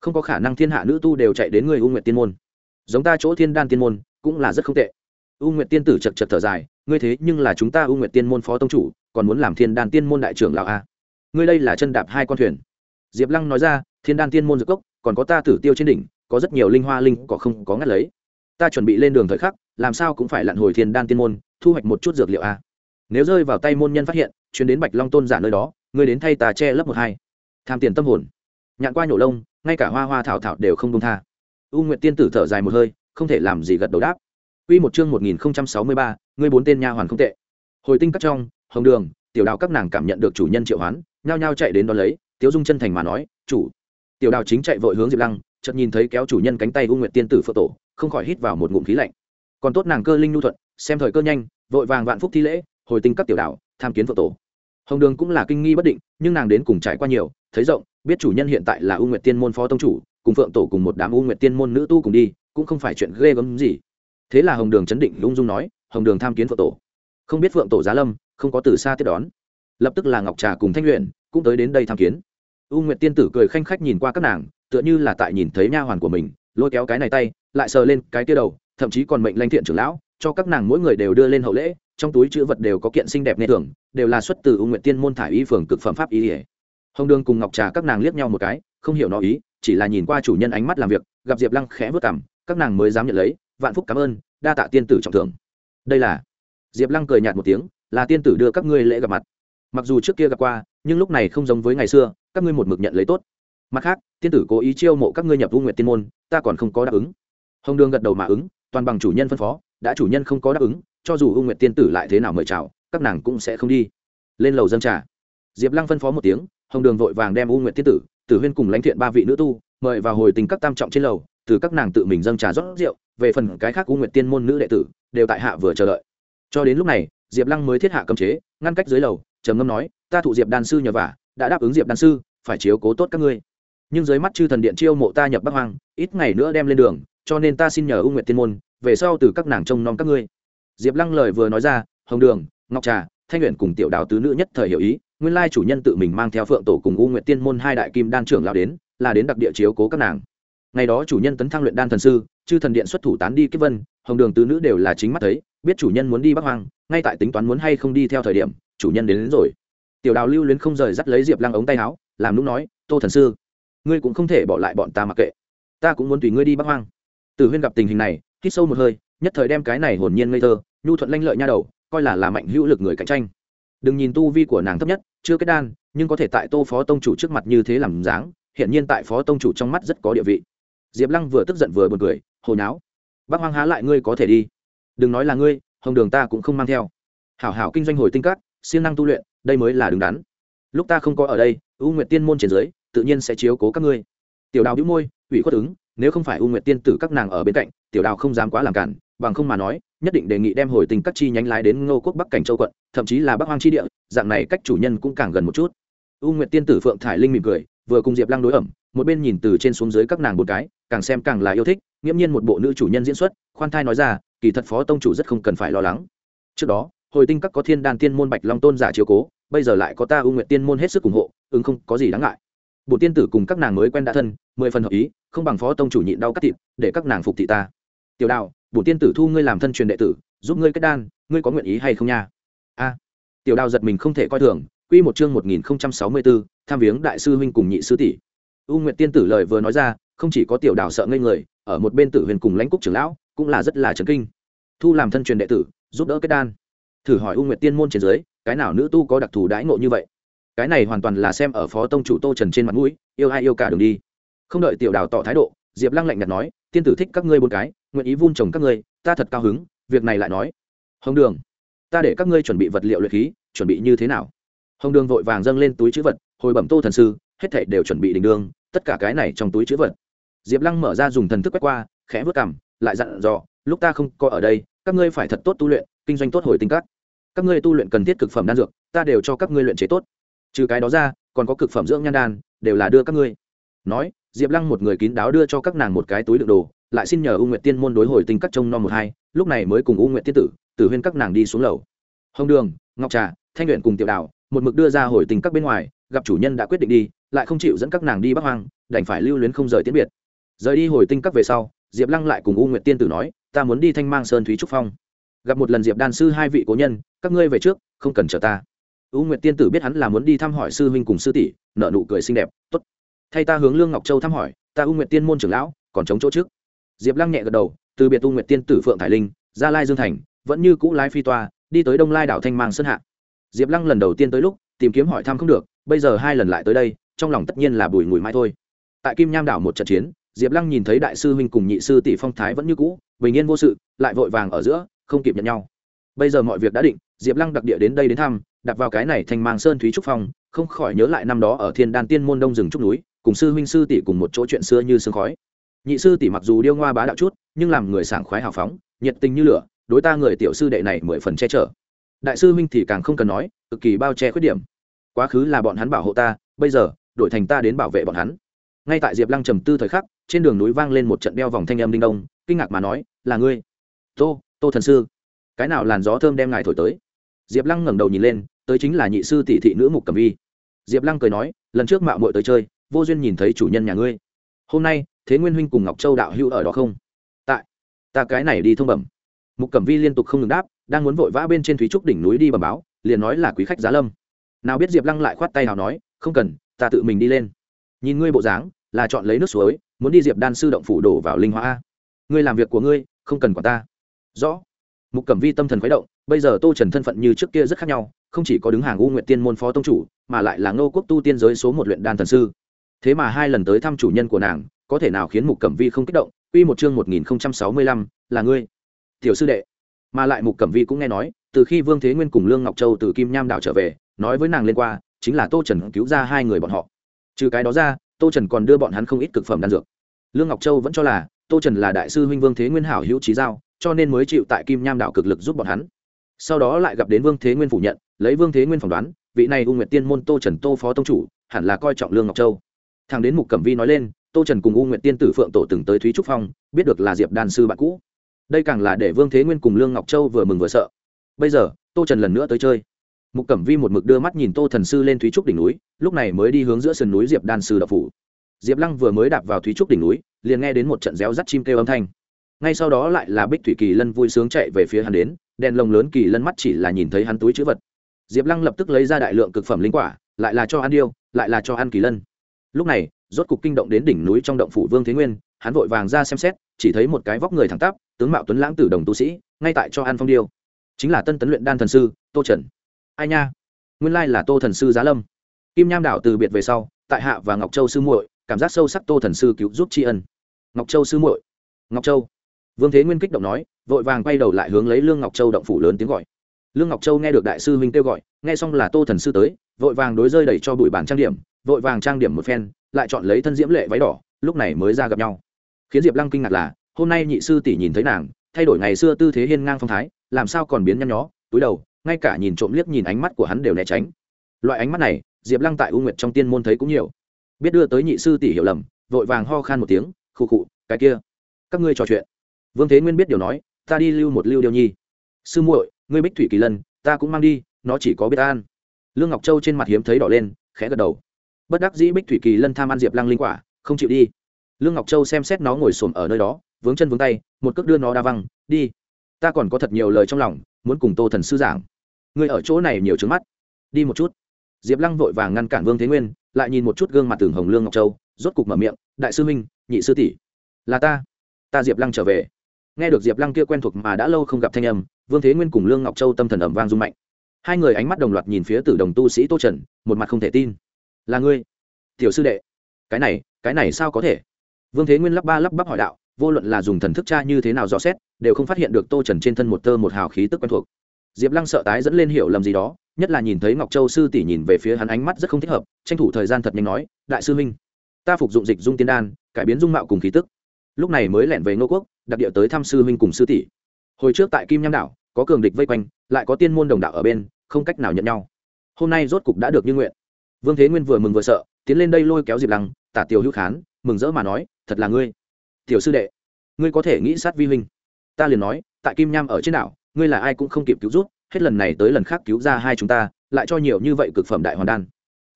không có khả năng thiên hạ nữ tu đều chạy đến người u nguyệt tiên môn. Giống ta chỗ thiên đan tiên môn, cũng là rất không tệ. U nguyệt tiên tử chật chật thở dài, ngươi thế nhưng là chúng ta u nguyệt tiên môn phó tông chủ, còn muốn làm thiên đan tiên môn đại trưởng lão a ngươi đây là chân đạp hai con thuyền. Diệp lăng nói ra, thiên đan tiên môn dược cốc, còn có ta tử tiêu trên đỉnh, có rất nhiều linh hoa linh có không có ngắt lấy. Ta chuẩn bị lên đường thời khắc, làm sao cũng phải lặn hồi thiên đan tiên môn, thu hoạch một chút dược liệu a nếu rơi vào tay môn nhân phát hiện, chuyến đến bạch long tôn giả nơi đó, ngươi đến thay ta che lấp một hai. Tham tiền tâm hồn. Nhạn qua nhổ lông ngay cả hoa hoa thảo thảo đều không công tha u nguyệt tiên tử thở dài một hơi không thể làm gì gật đầu đáp Quy một chương 1063, ngươi bốn tên nha hoàn không tệ. Hồi tinh cắt trong, hồng đường, tiểu đào các nàng cảm nhận được chủ nhân triệu hoán, nhao nhao chạy đến đón lấy, Tiếu Dung chân thành mà nói, "Chủ." Tiểu đào chính chạy vội hướng Diệp Lăng, chợt nhìn thấy kéo chủ nhân cánh tay U Nguyệt tiên tử phượng tổ, không khỏi hít vào một ngụm khí lạnh. Còn tốt nàng cơ linh nhu thuận, xem thời cơ nhanh, vội vàng vạn phúc thi lễ, hồi tinh các tiểu đào, tham kiến phượng tổ. Hồng Đường cũng là kinh nghi bất định, nhưng nàng đến cùng trải qua nhiều, thấy rộng, biết chủ nhân hiện tại là U Nguyệt tiên môn phó tông chủ, cùng phượng tổ cùng một đám U Nguyệt tiên môn nữ tu cùng đi, cũng không phải chuyện ghê gớm gì. Thế là hồng đường chấn định lung dung nói hồng đường tham kiến phượng tổ. Không biết phượng tổ giá lâm không có từ xa tiếp đón. Lập tức là ngọc trà cùng thanh luyện cũng tới đến đây tham kiến. U nguyệt tiên tử cười khanh khách nhìn qua các nàng tựa như là tại nhìn thấy nha hoàn của mình lôi kéo cái này tay lại sờ lên cái kia đầu thậm chí còn mệnh lanh thiện trưởng lão cho các nàng mỗi người đều đưa lên hậu lễ trong túi chữ vật đều có kiện xinh đẹp nên thường, đều là xuất từ ưu nguyện tiên môn thải y phường cực phẩm pháp y ỉa hồng đường cùng ngọc trà các nàng liếc nhau một cái, không hiểu nó ý, chỉ là nhìn qua chủ nhân ánh mắt làm việc, gặp diệp lăng khẽ vớt cảm các nàng mới dám nhận lấy, vạn phúc cảm ơn, đa tạ tiên tử trọng thưởng. Đây là, diệp lăng cười nhạt một tiếng, là tiên tử đưa các ngươi lễ gặp mặt. Mặc dù trước kia gặp qua, nhưng lúc này không giống với ngày xưa, các ngươi một mực nhận lấy tốt. Mặt khác, tiên tử cố ý chiêu mộ các ngươi nhập u nguyện tiên môn, ta còn không có đáp ứng. Hồng đường gật đầu mà ứng, toàn bằng chủ nhân phân phó, đã chủ nhân không có đáp ứng cho dù u nguyệt tiên tử lại thế nào mời chào, các nàng cũng sẽ không đi. Lên lầu dân trà. Diệp lăng phân phó một tiếng, hồng đường vội vàng đem u nguyệt tiên tử tử huyên cùng lãnh thiện ba vị nữ tu, mời vào hồi tình các tam trọng trên lầu, từ các nàng tự mình dâng trà rót rượu, về phần cái khác u nguyệt tiên môn nữ đệ tử, đều tại hạ vừa chờ đợi. Cho đến lúc này, diệp lăng mới thiết hạ cấm chế, ngăn cách dưới lầu, trầm ngâm nói, ta thụ diệp đan sư nhờ vả, đã đáp ứng diệp đan sư, phải chiếu cố tốt các ngươi. Nhưng dưới mắt chư thần điện chiêu mộ ta nhập bắc hoang, ít ngày nữa đem lên đường, cho nên ta xin nhờ u nguyệt tiên môn, về sau từ các nàng trông nom các ngươi diệp lăng lời vừa nói ra hồng đường ngọc trà thanh nguyện cùng tiểu đào tứ nữ nhất thời hiểu ý nguyên lai chủ nhân tự mình mang theo phượng tổ cùng u nguyệt tiên môn hai đại kim đan trưởng lao đến là đến đặc địa chiếu cố các nàng. Ngày đó chủ nhân tấn thăng luyện đan thần sư chư thần điện xuất thủ tán đi kiếp vân hồng đường tứ nữ đều là chính mắt thấy biết chủ nhân muốn đi bắc hoang ngay tại tính toán muốn hay không đi theo thời điểm chủ nhân đến, đến rồi. Tiểu đào lưu luyến không rời dắt lấy diệp lăng ống tay áo làm lúc nói tô thần sư ngươi cũng không thể bỏ lại bọn ta mặc kệ. Ta cũng muốn tùy ngươi đi bắc hoang. Từ huyên gặp tình hình này hít sâu một hơi nhất thời đem cái này hồn nhiên ngây thơ nhu thuận lanh lợi nha đầu, coi là là mạnh hữu lực người cạnh tranh. Đừng nhìn tu vi của nàng thấp nhất, chưa kết đan, nhưng có thể tại tô phó tông chủ trước mặt như thế làm dáng hiện nhiên tại phó tông chủ trong mắt rất có địa vị. Diệp lăng vừa tức giận vừa b u ồ n cười hồi náo bác hoang há lại ngươi có thể đi? Đừng nói là ngươi, hồng đường ta cũng không mang theo. Hảo hảo kinh doanh hồi tinh cát siêng năng tu luyện, đây mới là đứng đắn. Lúc ta không có ở đây, u nguyệt tiên môn trên dưới, tự nhiên sẽ chiếu cố các ngươi. Tiểu đào đĩu môi, ủy khuất ứng, nếu không phải u nguyệt tiên tử các nàng ở bên cạnh, tiểu đào không dám quá làm cản, bằng không mà nói nhất định đề nghị đem hồi tình các chi nhánh lái đến ngô quốc bắc cảnh châu quận, thậm chí là bắc hoang chi địa, dạng này cách chủ nhân cũng càng gần một chút. U nguyệt tiên tử phượng thải linh mỉm cười, vừa cùng diệp lăng đối ẩm, một bên nhìn từ trên xuống dưới các nàng một cái, càng xem càng là yêu thích, nghiễm nhiên một bộ nữ chủ nhân diễn xuất, khoan thai nói ra, kỳ thật phó tông chủ rất không cần phải lo lắng. Trước đó, hồi tinh các có thiên đan tiên môn bạch long tôn giả chiếu cố, bây giờ lại có ta ưu nguyện tiên môn hết sức ủng hộ, ứng không có gì đáng ngại. Bộ tiên tử cùng các nàng mới quen đã thân, mười phần hợp ý, không bằng phó tông chủ nhịn đau cắt thịt, để các nàng phục thị ta. Tiểu đạo bổn tiên tử thu ngươi làm thân truyền đệ tử, giúp ngươi kết đan, ngươi có nguyện ý hay không nha? A. Tiểu đào giật mình không thể coi thường, quy một chương một nghìn sáu mươi bốn tham viếng đại sư huynh cùng nhị sư tỷ. U nguyệt tiên tử lời vừa nói ra, không chỉ có tiểu đào sợ ngây người, ở một bên tử huyền cùng lãnh cúc trưởng lão cũng là rất là chấn kinh. Thu làm thân truyền đệ tử, giúp đỡ kết đan. Thử hỏi u nguyệt tiên môn trên dưới, cái nào nữ tu có đặc thù đãi ngộ như vậy? Cái này hoàn toàn là xem ở phó tông chủ tô trần trên mặt mũi, yêu ai yêu cả đường đi. Không đợi tiểu đào tỏ thái độ, diệp lăng lạnh nhạt nói, tiên tử thích các ngươi bốn cái nguyện ý vun trồng các ngươi, ta thật cao hứng, việc này lại nói. Hồng đường, ta để các ngươi chuẩn bị vật liệu luyện khí, chuẩn bị như thế nào? Hồng đường vội vàng dâng lên túi chữ vật, hồi bẩm tô thần sư, hết thảy đều chuẩn bị đình đường tất cả cái này trong túi chữ vật. Diệp lăng mở ra dùng thần thức quét qua, khẽ vớt cảm lại dặn dò, lúc ta không có ở đây, các ngươi phải thật tốt tu luyện, kinh doanh tốt hồi tinh các. các ngươi tu luyện cần thiết cực phẩm đan dược, ta đều cho các ngươi luyện chế tốt. Trừ cái đó ra, còn có cực phẩm dưỡng nhan đan, đều là đưa các ngươi. Nói diệp lăng một người kín đáo đưa cho các nàng một cái túi đựng đồ lại xin nhờ u nguyệt tiên môn đối hồi tinh cắt trông non một hai lúc này mới cùng u nguyệt tiên tử tử huyên các nàng đi xuống lầu. Hồng đường ngọc trà thanh luyện cùng tiểu Đảo, một mực đưa ra hồi tình các bên ngoài gặp chủ nhân đã quyết định đi lại không chịu dẫn các nàng đi bắc hoang đành phải lưu luyến không rời tiễn biệt. Rời đi hồi tinh các về sau diệp lăng lại cùng u nguyệt tiên tử nói ta muốn đi thanh mang sơn thúy trúc phong. Gặp một lần diệp đan sư hai vị cố nhân các ngươi về trước không cần chờ ta. U nguyệt tiên tử biết hắn là muốn đi thăm hỏi sư huynh cùng sư tỷ nợ nụ cười xinh đẹp t ố t thay ta hướng lương ngọc châu thăm hỏi, ta u nguyệt tiên môn trưởng lão, còn chống chỗ trước. Diệp lăng nhẹ gật đầu, từ biệt u nguyệt tiên tử phượng thải linh gia lai dương thành, vẫn như cũ lái phi toa, đi tới đông lai đảo thanh mang sơn hạ. Diệp lăng lần đầu tiên tới lúc, tìm kiếm hỏi thăm không được, bây giờ hai lần lại tới đây, trong lòng tất nhiên là bùi ngùi mãi thôi. Tại kim nham đảo một trận chiến, diệp lăng nhìn thấy đại sư huynh cùng nhị sư tỷ phong thái vẫn như cũ, bình yên vô sự, lại vội vàng ở giữa, không kịp nhận nhau. Bây giờ mọi việc đã định, diệp lăng đặc địa đến đây đến thăm, đặt vào cái này thành mang sơn thúy trúc phong, không khỏi nhớ lại năm đó ở thiên đan tiên môn đông rừng trúc núi cùng sư huynh sư tỷ cùng một chỗ chuyện xưa như sương khói. Nhị sư tỷ mặc dù điêu ngoa bá đạo chút, nhưng làm người sảng khoái hào phóng, nhiệt tình như lửa, đối ta người tiểu sư đệ này mười phần che chở. Đại sư huynh thì càng không cần nói, cực kỳ bao che khuyết điểm. Quá khứ là bọn hắn bảo hộ ta, bây giờ, đổi thành ta đến bảo vệ bọn hắn. Ngay tại diệp lăng trầm tư thời khắc, trên đường núi vang lên một trận đeo vòng thanh âm đinh đông, kinh ngạc mà nói, là ngươi? Tô tô thần sư. Cái nào làn gió thơm đem ngài thổi tới? Diệp lăng ngẩng đầu nhìn lên, tới chính là nhị sư tỷ thị nữ mục cẩm vi. Diệp lăng cười nói, lần trước mạo muội tới chơi vô duyên nhìn thấy chủ nhân nhà ngươi. Hôm nay, thế nguyên huynh cùng ngọc châu đạo hữu ở đó không? Tại, ta cái này đi thông bẩm. Mục cẩm vi liên tục không ngừng đáp, đang muốn vội vã bên trên thúy trúc đỉnh núi đi bẩm báo, liền nói là quý khách giá lâm. Nào biết diệp lăng lại khoát tay nào nói, không cần, ta tự mình đi lên. Nhìn ngươi bộ dáng, là chọn lấy nước suối, muốn đi diệp đan sư động phủ đổ vào linh hóa ngươi làm việc của ngươi, không cần quản ta. Rõ. Mục cẩm vi tâm thần khuấy động, bây giờ tô trần thân phận như trước kia rất khác nhau, không chỉ có đứng hàng u nguyện tiên môn phó tông chủ, mà lại là ngô quốc tu tiên giới số một luyện đan thần sư thế mà hai lần tới thăm chủ nhân của nàng, có thể nào khiến mục cẩm vi không kích động? Quy một chương một nghìn sáu mươi lăm, là ngươi. Tiểu sư đệ. Mà lại mục cẩm vi cũng nghe nói, từ khi vương thế nguyên cùng lương ngọc châu từ kim nham đảo trở về, nói với nàng lên qua, chính là tô trần cứu ra hai người bọn họ. Trừ cái đó ra, tô trần còn đưa bọn hắn không ít cực phẩm đan dược. Lương ngọc châu vẫn cho là, tô trần là đại sư huynh vương thế nguyên hảo hữu trí giao, cho nên mới chịu tại kim nham đảo cực lực giúp bọn hắn. Sau đó lại gặp đến vương thế nguyên phủ nhận, lấy vương thế nguyên phỏng đoán, vị này u nguyệt tiên môn tô trần tô phó tông chủ, hẳn là coi trọng lương ngọc châu thằng đến mục cẩm vi nói lên, tô trần cùng u nguyện tiên tử phượng tổ từng tới thúy trúc phong, biết được là diệp đan sư bạn cũ. Đây càng là để vương thế nguyên cùng lương ngọc châu vừa mừng vừa sợ. Bây giờ, tô trần lần nữa tới chơi. Mục cẩm vi một mực đưa mắt nhìn tô thần sư lên thúy trúc đỉnh núi, lúc này mới đi hướng giữa sườn núi diệp đan sư đậu phủ. Diệp lăng vừa mới đạp vào thúy trúc đỉnh núi, liền nghe đến một trận réo rắt chim kêu âm thanh. Ngay sau đó lại là bích thủy kỳ lân vui sướng chạy về phía hắn đến, đèn lồng lớn kỳ lân mắt chỉ là nhìn thấy hắn túi chữ vật. Diệp lăng lập tức lấy ra đại lượng cực phẩm linh quả, lại là cho ăn điêu, lại là cho ăn kỳ lân lúc này, rốt cục kinh động đến đỉnh núi trong động phủ vương thế nguyên, hắn vội vàng ra xem xét, chỉ thấy một cái vóc người thẳng tắp, tướng mạo tuấn lãng tử đồng tu sĩ, ngay tại cho an phong điêu. Chính là tân tấn luyện đan thần sư, tô trần. Ai nha? Nguyên lai là tô thần sư giá lâm. Kim nham đảo từ biệt về sau, tại hạ và ngọc châu sư muội, cảm giác sâu sắc tô thần sư cứu giúp tri ân. Ngọc châu sư muội. Ngọc châu. Vương thế nguyên kích động nói, vội vàng quay đầu lại hướng lấy lương ngọc châu động phủ lớn tiếng gọi. Lương ngọc châu nghe được đại sư huynh kêu gọi, nghe xong là tô thần sư tới, vội vàng đối rơi đẩy cho bụi bản trang điểm vội vàng trang điểm một phen, lại chọn lấy thân diễm lệ váy đỏ, lúc này mới ra gặp nhau. Khiến diệp lăng kinh ngạc là, hôm nay nhị sư tỷ nhìn thấy nàng, thay đổi ngày xưa tư thế hiên ngang phong thái, làm sao còn biến nhăn nhó, túi đầu, ngay cả nhìn trộm liếc nhìn ánh mắt của hắn đều né tránh. Loại ánh mắt này, diệp lăng tại u nguyệt trong tiên môn thấy cũng nhiều. Biết đưa tới nhị sư tỷ hiểu lầm, vội vàng ho khan một tiếng, khụ khụ, cái kia, các ngươi trò chuyện. Vương thế nguyên biết điều nói, ta đi lưu một lưu điều nhi. Sư muội, ngươi bích thủy kỳ lân, ta cũng mang đi, nó chỉ có biết an. Lương ngọc châu trên mặt hiếm thấy đỏ lên, khẽ gật đầu bất đắc dĩ bích thủy kỳ lân tham ăn diệp lăng linh quả, không chịu đi. Lương ngọc châu xem xét nó ngồi xổm ở nơi đó, vướng chân vướng tay, một cước đưa nó đa văng, đi, ta còn có thật nhiều lời trong lòng, muốn cùng tô thần sư giảng. Người ở chỗ này nhiều trứng mắt. Đi một chút. Diệp lăng vội vàng ngăn cản vương thế nguyên, lại nhìn một chút gương mặt tường hồng lương ngọc châu, rốt cục mở miệng, đại sư minh, nhị sư tỷ. Là ta. Ta diệp lăng trở về. Nghe được diệp lăng kia quen thuộc mà đã lâu không gặp thanh âm, vương thế nguyên cùng lương ngọc châu tâm thần ẩm vang rung mạnh. Hai người ánh mắt đồng loạt nhìn phía tử đồng tu sĩ tô trần, một mặt không thể tin là ngươi. Tiểu sư đệ, cái này cái này sao có thể? Vương thế nguyên lắp ba lắp bắp hỏi đạo, vô luận là dùng thần thức cha như thế nào dò xét, đều không phát hiện được tô trần trên thân một tơ một hào khí tức quen thuộc. Diệp lăng sợ tái dẫn lên hiểu lầm gì đó, nhất là nhìn thấy ngọc châu sư tỷ nhìn về phía hắn ánh mắt rất không thích hợp, tranh thủ thời gian thật nhanh nói, đại sư minh ta phục dụng dịch dung tiên đan, cải biến dung mạo cùng khí tức. Lúc này mới lẻn về ngô quốc, đặc địa tới thăm sư huynh cùng sư tỷ. Hồi trước tại kim nham đảo, có cường địch vây quanh, lại có tiên môn đồng đạo ở bên, không cách nào nhận nhau. Hôm nay rốt cục đã được như nguyện vương thế nguyên vừa mừng vừa sợ, tiến lên đây lôi kéo diệp lăng, tả tiểu hữu khán, mừng rỡ mà nói, thật là ngươi. Tiểu sư đệ, ngươi có thể nghĩ sát vi huynh. Ta liền nói, tại kim nham ở trên đảo, ngươi là ai cũng không kịp cứu rút hết lần này tới lần khác cứu ra hai chúng ta, lại cho nhiều như vậy cực phẩm đại hoàn đan.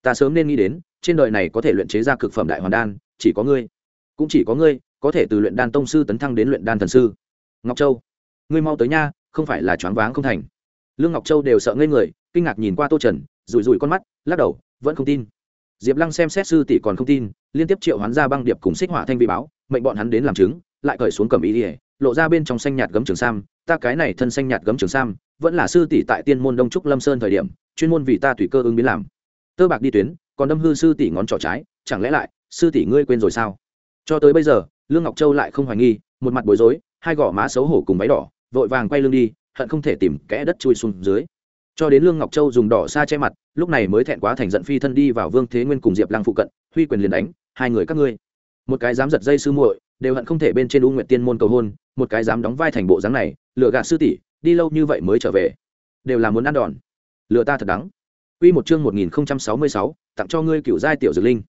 Ta sớm nên nghĩ đến, trên đời này có thể luyện chế ra cực phẩm đại hoàn đan, chỉ có ngươi. Cũng chỉ có ngươi, có thể từ luyện đan tông sư tấn thăng đến luyện đan thần sư. Ngọc châu, ngươi mau tới nha, không phải là choáng váng không thành. Lương ngọc châu đều sợ ngây người, kinh ngạc nhìn qua tô trần, rủi rủi con mắt, lắc đầu vẫn không tin. Diệp lăng xem xét sư tỷ còn không tin, liên tiếp triệu hoán ra băng điệp cùng xích hỏa thanh vị báo, mệnh bọn hắn đến làm chứng, lại cởi xuống cầm ý ỉa lộ ra bên trong xanh nhạt gấm trường sam, ta cái này thân xanh nhạt gấm trường sam, vẫn là sư tỷ tại tiên môn đông trúc lâm sơn thời điểm, chuyên môn vì ta tùy cơ ứng biến làm. Tơ bạc đi tuyến, còn đâm hư sư tỷ ngón trỏ trái, chẳng lẽ lại, sư tỷ ngươi quên rồi sao? Cho tới bây giờ, lương ngọc châu lại không hoài nghi, một mặt bối rối, hai gò má xấu hổ cùng váy đỏ, vội vàng quay lưng đi, hận không thể tìm kẽ đất chui xuống dưới cho đến lương ngọc châu dùng đỏ xa che mặt lúc này mới thẹn quá thành giận phi thân đi vào vương thế nguyên cùng diệp lăng phụ cận huy quyền liền đánh hai người các ngươi một cái dám giật dây sư muội đều hận không thể bên trên u nguyện tiên môn cầu hôn một cái dám đóng vai thành bộ dáng này lựa gạt sư tỷ đi lâu như vậy mới trở về đều là muốn ăn đòn lựa ta thật đắng Quy một chương 1066, tặng cho ngươi cựu giai tiểu dược linh.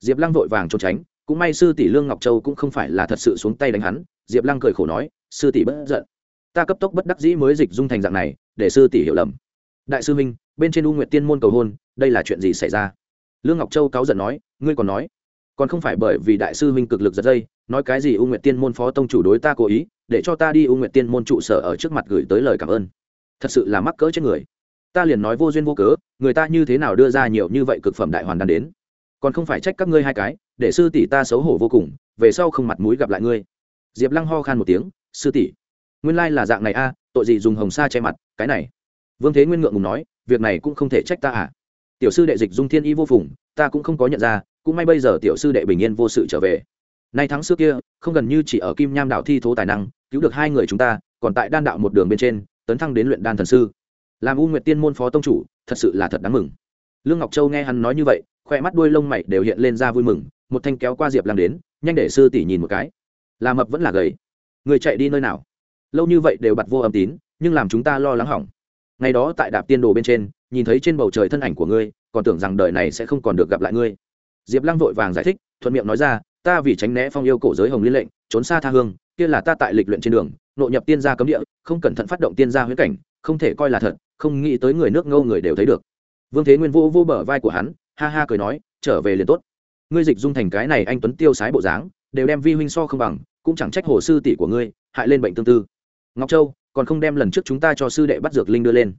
Diệp Lăng vội vàng trốn tránh, cũng may sư tỷ Lương Ngọc Châu cũng không phải là thật sự xuống tay đánh hắn, Diệp Lăng cười khổ nói, sư tỷ bất giận. Ta cấp tốc bất đắc dĩ mới dịch dung thành dạng này, để sư tỷ hiểu lầm. Đại sư huynh, bên trên U Nguyệt Tiên môn cầu hôn, đây là chuyện gì xảy ra? Lương Ngọc Châu cáu giận nói, ngươi còn nói, còn không phải bởi vì đại sư huynh cực lực giật dây, nói cái gì U Nguyệt Tiên môn phó tông chủ đối ta cố ý, để cho ta đi U Nguyệt Tiên môn trụ sở ở trước mặt gửi tới lời cảm ơn. Thật sự là mắc cỡ chết người. Ta liền nói vô duyên vô cớ người ta như thế nào đưa ra nhiều như vậy cực phẩm đại hoàn đan đến? Còn không phải trách các ngươi hai cái để sư tỷ ta xấu hổ vô cùng về sau không mặt mũi gặp lại ngươi. Diệp lăng ho khan một tiếng sư tỷ nguyên lai là dạng này a tội gì dùng hồng sa che mặt cái này vương thế nguyên ngượng ngùng nói, việc này cũng không thể trách ta à? Tiểu sư đệ dịch dung thiên y vô phùng, ta cũng không có nhận ra, cũng may bây giờ tiểu sư đệ bình yên vô sự trở về. Nay tháng xưa kia, không gần như chỉ ở kim nham đạo thi thố tài năng, cứu được hai người chúng ta, còn tại đan đạo một đường bên trên, tấn thăng đến luyện đan thần sư. Làm u nguyệt tiên môn phó tông chủ, thật sự là thật đáng mừng. Lương ngọc châu nghe hắn nói như vậy khoe mắt đuôi lông mày đều hiện lên ra vui mừng, một thanh kéo qua diệp làm đến, nhanh để sư tỷ nhìn một cái. Là mập vẫn là gầy. Người chạy đi nơi nào? Lâu như vậy đều bật vô âm tín, nhưng làm chúng ta lo lắng hỏng ngày đó tại đạp tiên đồ bên trên, nhìn thấy trên bầu trời thân ảnh của ngươi, còn tưởng rằng đời này sẽ không còn được gặp lại ngươi. Diệp lăng vội vàng giải thích, thuận miệng nói ra, ta vì tránh né phong yêu cổ giới hồng liên lệnh, trốn xa tha hương, kia là ta tại lịch luyện trên đường, nội nhập tiên gia cấm địa, không cẩn thận phát động tiên gia huyễn cảnh, không thể coi là thật, không nghĩ tới người nước ngâu người đều thấy được. Vương thế nguyên vô vô bờ vai của hắn, ha ha cười nói, trở về liền tốt. Ngươi dịch dung thành cái này anh tuấn tiêu sái bộ dáng, đều đem vi huynh so không bằng, cũng chẳng trách hồ sư tỷ của ngươi, hại lên bệnh tương tư. Ngọc châu còn không đem lần trước chúng ta cho sư đệ bắt dược linh đưa lên.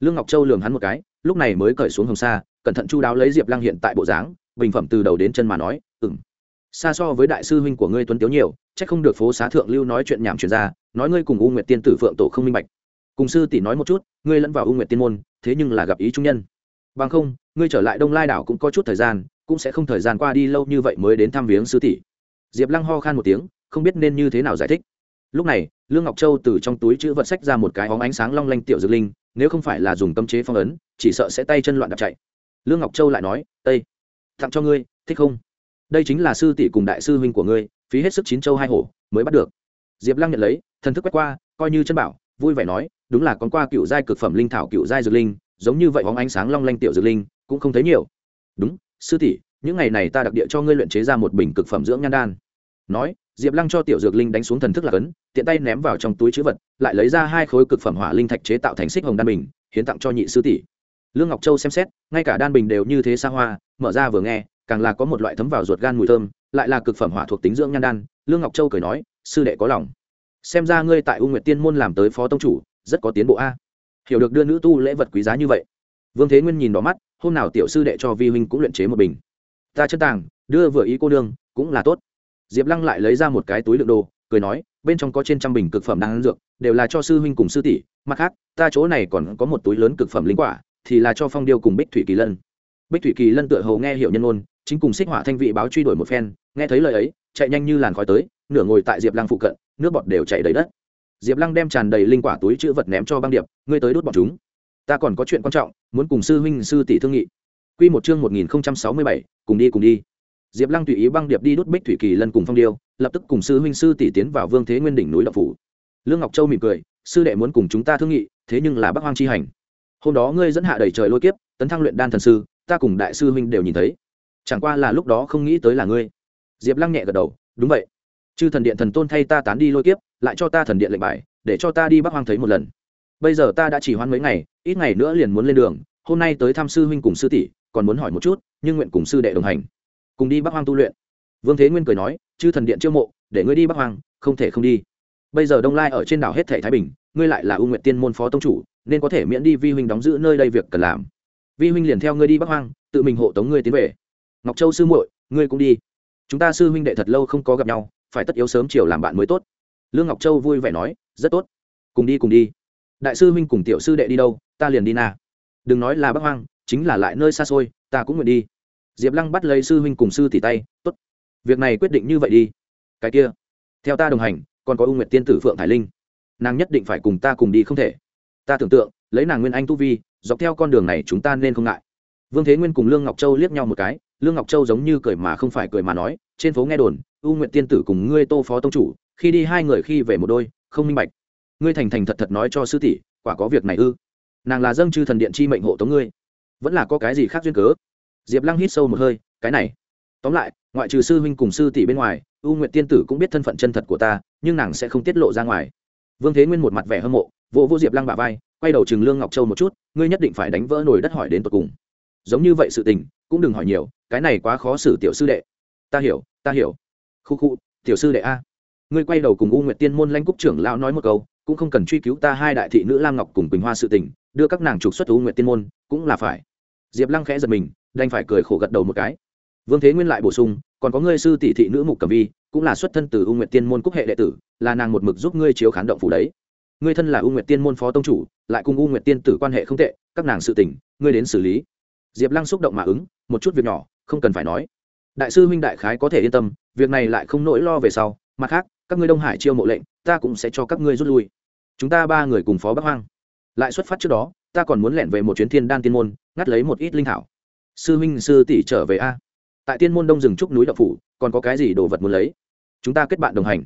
Lương ngọc châu lường hắn một cái, lúc này mới cởi xuống hồng sa, cẩn thận chu đáo lấy diệp lăng hiện tại bộ dáng, bình phẩm từ đầu đến chân mà nói ừng xa so với đại sư huynh của ngươi tuấn tiếu nhiều c h ắ c không được phố xá thượng lưu nói chuyện nhảm truyền ra, nói ngươi cùng u nguyệt tiên tử phượng tổ không minh bạch. Cùng sư tỷ nói một chút, ngươi lẫn vào u nguyện tiên môn, thế nhưng là gặp ý trung nhân. Bằng không, ngươi trở lại đông lai đảo cũng có chút thời gian, cũng sẽ không thời gian qua đi lâu như vậy mới đến thăm viếng sư tỷ. Diệp lăng ho khan một tiếng, không biết nên như thế nào giải thích lúc này, lương ngọc châu từ trong túi chữ vật sách ra một cái hóng ánh sáng long lanh tiểu dược linh, nếu không phải là dùng tâm chế phong ấn, chỉ sợ sẽ tay chân loạn đạp chạy. Lương ngọc châu lại nói tây tặng cho ngươi, thích không? Đây chính là sư tỷ cùng đại sư huynh của ngươi, phí hết sức chín châu hai hổ, mới bắt được. Diệp lăng nhận lấy, thần thức quét qua, coi như chân bảo, vui vẻ nói, đúng là con qua cựu giai cực phẩm linh thảo cựu giai dược linh, giống như vậy hóng ánh sáng long lanh tiểu dược linh, cũng không thấy nhiều. Đúng, sư tỷ, những ngày này ta đặc địa cho ngươi luyện chế ra một bình cực phẩm dưỡng nhan đan. Nói diệp lăng cho tiểu dược linh đánh xuống thần thức lạc ấn, tiện tay ném vào trong túi chữ vật, lại lấy ra hai khối cực phẩm hỏa linh thạch chế tạo thành xích hồng đan bình, hiến tặng cho nhị sư tỷ. Lương ngọc châu xem xét, ngay cả đan bình đều như thế xa hoa, mở ra vừa nghe, càng là có một loại thấm vào ruột gan mùi thơm, lại là cực phẩm hỏa thuộc tính dưỡng nhan đan, lương ngọc châu cười nói, sư đệ có lòng. Xem ra ngươi tại u nguyệt tiên môn làm tới phó tông chủ, rất có tiến bộ a. Hiểu được đưa nữ tu lễ vật quý giá như vậy, vương thế nguyên nhìn đỏ mắt, hôm nào tiểu sư đệ cho vi huynh cũng luyện chế một bình. Ta chân tàng, đưa vừa ý cô đương cũng là tốt diệp lăng lại lấy ra một cái túi đựng đồ, cười nói, bên trong có trên trăm bình cực phẩm đang dược, đều là cho sư huynh cùng sư tỷ, mặt khác, ta chỗ này còn có một túi lớn cực phẩm linh quả, thì là cho phong điêu cùng bích thủy kỳ lân. Bích thủy kỳ lân tựa hầu nghe hiểu nhân ôn, chính cùng xích hỏa thanh vị báo truy đuổi một phen, nghe thấy lời ấy, chạy nhanh như làn khói tới, nửa ngồi tại diệp lăng phụ cận, nước bọt đều chảy đầy đất. Diệp lăng đem tràn đầy linh quả túi chữ vật ném cho băng điệp, ngươi tới đốt bọn chúng. Ta còn có chuyện quan trọng, muốn cùng sư huynh sư tỷ thương nghị. Q một chương một nghìn sáu mươi bảy, cùng đi cùng đi diệp lăng tùy ý băng điệp đi đốt bích thủy kỳ lân cùng phong điêu, lập tức cùng sư huynh sư tỷ tiến vào vương thế nguyên đỉnh núi đậu phủ. Lương ngọc châu mỉm cười, sư đệ muốn cùng chúng ta thương nghị, thế nhưng là bắc hoang chi hành. Hôm đó ngươi dẫn hạ đầy trời lôi kiếp, tấn thăng luyện đan thần sư, ta cùng đại sư huynh đều nhìn thấy. Chẳng qua là lúc đó không nghĩ tới là ngươi. Diệp lăng nhẹ gật đầu, đúng vậy. Chư thần điện thần tôn thay ta tán đi lôi kiếp, lại cho ta thần điện lệnh bài, để cho ta đi bắc hoang thấy một lần. Bây giờ ta đã chỉ hoãn mấy ngày, ít ngày nữa liền muốn lên đường, hôm nay tới thăm sư huynh cùng sư tỷ, còn muốn hỏi một chút, nhưng nguyện cùng sư đệ đồng hành cùng đi bắc hoang tu luyện. Vương thế nguyên cười nói, chư thần điện chiêu mộ, để ngươi đi bắc hoang, không thể không đi. Bây giờ đông lai ở trên đảo hết thể thái bình, ngươi lại là ưu nguyện tiên môn phó tông chủ, nên có thể miễn đi vi huynh đóng giữ nơi đây việc cần làm. Vi huynh liền theo ngươi đi bắc hoang, tự mình hộ tống ngươi tiến về. Ngọc châu sư muội, ngươi cũng đi. Chúng ta sư huynh đệ thật lâu không có gặp nhau, phải tất yếu sớm chiều làm bạn mới tốt. Lương ngọc châu vui vẻ nói, rất tốt. Cùng đi cùng đi. Đại sư huynh cùng tiểu sư đệ đi đâu, ta liền đi na. Đừng nói là bắc hoang, chính là lại nơi xa xôi, ta cũng nguyện đi diệp lăng bắt lấy sư huynh cùng sư tỷ tay, tốt, việc này quyết định như vậy đi. Cái kia, theo ta đồng hành, còn có ưu nguyệt tiên tử phượng thải linh. Nàng nhất định phải cùng ta cùng đi không thể. Ta tưởng tượng, lấy nàng nguyên anh tu vi, dọc theo con đường này chúng ta nên không ngại. Vương thế nguyên cùng lương ngọc châu liếc nhau một cái, lương ngọc châu giống như cười mà không phải cười mà nói, trên phố nghe đồn ưu nguyện tiên tử cùng ngươi tô phó tông chủ, khi đi hai người khi về một đôi, không minh bạch. Ngươi thành thành thật thật nói cho sư tỷ, quả có việc này ư? Nàng là dâng chư thần điện chi mệnh hộ tống ngươi, vẫn là có cái gì khác duyên cớ? Diệp lăng hít sâu một hơi, cái này, tóm lại, ngoại trừ sư huynh cùng sư tỷ bên ngoài, u nguyện tiên tử cũng biết thân phận chân thật của ta, nhưng nàng sẽ không tiết lộ ra ngoài. Vương thế nguyên một mặt vẻ hâm mộ, vỗ vô diệp lăng bả vai, quay đầu chừng lương ngọc châu một chút, ngươi nhất định phải đánh vỡ nồi đất hỏi đến tột cùng. Giống như vậy sự tình, cũng đừng hỏi nhiều, cái này quá khó xử tiểu sư đệ. Ta hiểu ta hiểu. Khu khu, tiểu sư đệ a. Ngươi quay đầu cùng u nguyệt tiên môn lãnh cúc trưởng lão nói một câu, cũng không cần truy cứu ta hai đại thị nữ lam ngọc cùng quỳnh hoa sự tình, đưa các nàng trục xuất u nguyệt tiên môn, cũng là phải diệp lăng khẽ giật mình, đành phải cười khổ gật đầu một cái. Vương thế nguyên lại bổ sung, còn có ngươi sư tỷ thị nữ mục cầm vi, cũng là xuất thân từ u nguyệt tiên môn cúc hệ đệ tử, là nàng một mực giúp ngươi chiếu khán động phủ đấy. Ngươi thân là u nguyệt tiên môn phó tông chủ, lại cùng u nguyệt tiên tử quan hệ không tệ, các nàng sự tình, ngươi đến xử lý. Diệp lăng xúc động mà ứng, một chút việc nhỏ, không cần phải nói. Đại sư huynh đại khái có thể yên tâm, việc này lại không nỗi lo về sau. Mặt khác, các ngươi đông hải chiêu mộ lệnh, ta cũng sẽ cho các ngươi rút lui. Chúng ta ba người cùng phó bắc hoang. Lại xuất phát trước đó ta còn muốn lẻn về một chuyến thiên đan tiên môn, ngắt lấy một ít linh thảo. Sư huynh, sư tỷ trở về a. Tại tiên môn đông rừng trúc núi đậu phủ, còn có cái gì đồ vật muốn lấy? Chúng ta kết bạn đồng hành.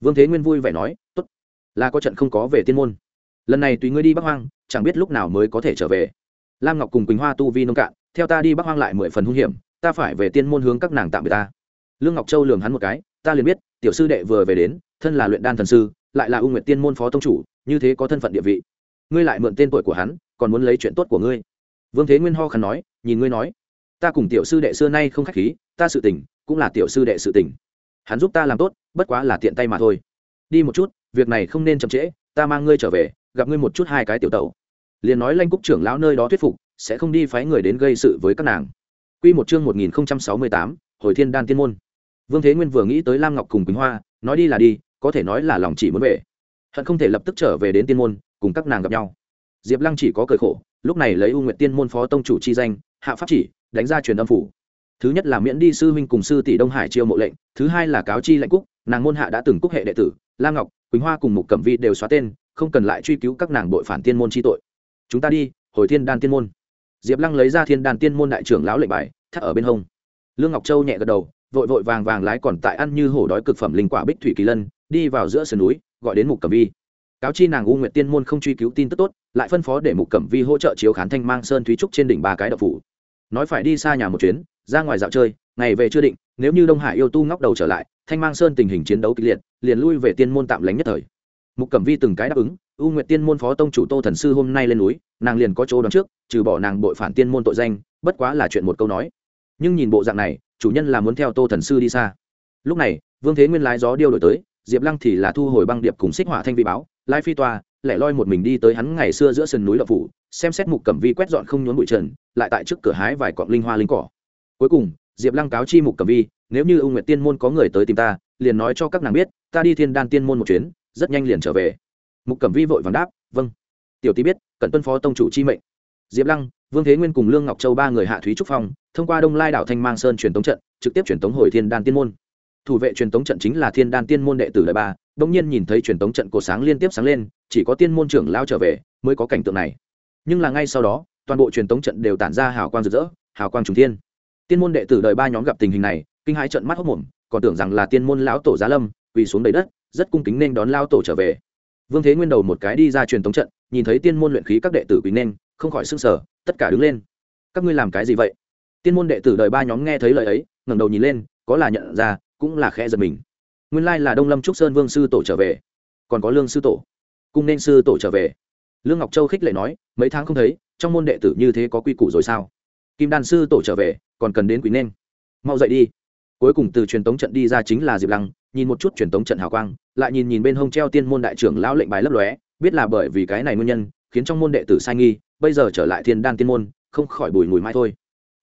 Vương thế nguyên vui vẻ nói t ố t là có trận không có về tiên môn. Lần này tùy ngươi đi bắc hoang, chẳng biết lúc nào mới có thể trở về. Lam ngọc cùng quỳnh hoa tu vi nông cạn, theo ta đi bắc hoang lại mười phần hung hiểm, ta phải về tiên môn hướng các nàng tạm biệt ta. Lương ngọc châu lường hắn một cái, ta liền biết, tiểu sư đệ vừa về đến, thân là luyện đan thần sư, lại là ưu nguyện tiên môn phó tông chủ, như thế có thân phận địa vị. Ngươi lại mượn tên tuổi của hắn còn muốn lấy chuyện tốt của ngươi. Vương thế nguyên ho khăn nói, nhìn ngươi nói, ta cùng tiểu sư đệ xưa nay không k h á c h khí, ta sự tình cũng là tiểu sư đệ sự tình. Hắn giúp ta làm tốt, bất quá là tiện tay mà thôi. Đi một chút, việc này không nên chậm trễ, ta mang ngươi trở về, gặp ngươi một chút hai cái tiểu tẩu. Liền nói lanh cúc trưởng lão nơi đó thuyết phục, sẽ không đi phái người đến gây sự với các nàng. Quy một chương một nghìn sáu mươi tám, hồi thiên đan tiên môn. Vương thế nguyên vừa nghĩ tới lam ngọc cùng quỳnh hoa, nói đi là đi, có thể nói là lòng chỉ muốn về. Hận không thể lập tức trở về đến tiên môn, cùng các nàng gặp nhau diệp lăng chỉ có cười khổ, lúc này lấy u nguyện tiên môn phó tông chủ chi danh, hạ pháp chỉ, đánh ra truyền âm phủ. Thứ nhất là miễn đi sư huynh cùng sư tỷ đông hải chiêu mộ lệnh, thứ hai là cáo chi lệnh cúc, nàng môn hạ đã từng cúc hệ đệ tử lam ngọc, quỳnh hoa cùng mục cẩm vi đều xóa tên, không cần lại truy cứu các nàng bội phản tiên môn chi tội. Chúng ta đi, hồi thiên đan tiên môn. Diệp lăng lấy ra thiên đan tiên môn đại trưởng lão lệnh bài, thắt ở bên hông. Lương ngọc châu nhẹ gật đầu, vội vội vàng vàng lái còn tại ăn như hổ đói cực phẩm linh quả bích thủy kỳ lân, đi vào giữa sườn núi, gọi đến mục cẩm vi cáo chi nàng u nguyệt tiên môn không truy cứu tin tức tốt, lại phân phó để mục cẩm vi hỗ trợ chiếu khán thanh mang sơn thúy trúc trên đỉnh ba cái đậu phủ. Nói phải đi xa nhà một chuyến, ra ngoài dạo chơi, ngày về chưa định, nếu như đông hải yêu tu ngóc đầu trở lại, thanh mang sơn tình hình chiến đấu kịch liệt, liền lui về tiên môn tạm lánh nhất thời. Mục cẩm vi từng cái đáp ứng, u nguyệt tiên môn phó tông chủ tô thần sư hôm nay lên núi, nàng liền có chỗ đón trước, trừ bỏ nàng bội phản tiên môn tội danh, bất quá là chuyện một câu nói. Nhưng nhìn bộ dạng này, chủ nhân là muốn theo tô thần sư đi xa. Lúc này, vương thế nguyên lái gió điêu đổi tới, diệp lăng thì là thu hồi băng điệp cùng xích hỏa thanh vị báo lai phi toa, lẻ loi một mình đi tới hắn ngày xưa giữa sườn núi đậu phủ, xem xét mục cẩm vi quét dọn không nhốn bụi trần, lại tại trước cửa hái vài cọng linh hoa linh cỏ. Cuối cùng, diệp lăng cáo chi mục cẩm vi, nếu như ưu nguyệt tiên môn có người tới tìm ta, liền nói cho các nàng biết, ta đi thiên đan tiên môn một chuyến, rất nhanh liền trở về. Mục cẩm vi vội vàng đáp vâng. Tiểu tý biết, cần tuân phó tông chủ chi mệnh. Diệp lăng, vương thế nguyên cùng lương ngọc châu ba người hạ thúy trúc phong, thông qua đông lai đảo thanh mang sơn truyền tống trận, trực tiếp truyền tống hồi thiên đan tiên môn. Thủ vệ truyền tống trận chính là thiên đan tiên môn đệ tử đại ba đông nhiên nhìn thấy truyền tống trận cổ sáng liên tiếp sáng lên, chỉ có tiên môn trưởng lao trở về mới có cảnh tượng này. Nhưng là ngay sau đó, toàn bộ truyền tống trận đều tản ra hào quang rực rỡ, hào quang trùng thiên. Tiên môn đệ tử đời ba nhóm gặp tình hình này, kinh hãi trận mắt hốc mồm còn tưởng rằng là tiên môn lão tổ giá lâm, quỳ xuống đầy đất, rất cung kính nên đón lao tổ trở về. Vương thế nguyên đầu một cái đi ra truyền tống trận, nhìn thấy tiên môn luyện khí các đệ tử quỳ nên, không khỏi sưng sở tất cả đứng lên. Các ngươi làm cái gì vậy? Tiên môn đệ tử đời ba nhóm nghe thấy lời ấy, ngẩng đầu nhìn lên, có là nhận ra, cũng là khẽ giật mình nguyên lai là đông lâm trúc sơn vương sư tổ trở về còn có lương sư tổ cung nên sư tổ trở về lương ngọc châu khích lệ nói mấy tháng không thấy trong môn đệ tử như thế có quy củ rồi sao kim đan sư tổ trở về còn cần đến quý nên mau dậy đi cuối cùng từ truyền tống trận đi ra chính là diệp lăng nhìn một chút truyền tống trận hào quang lại nhìn nhìn bên hông treo tiên môn đại trưởng lão lệnh bài lấp lóe biết là bởi vì cái này nguyên nhân khiến trong môn đệ tử sai nghi bây giờ trở lại thiên đan tiên môn không khỏi bùi mùi mai thôi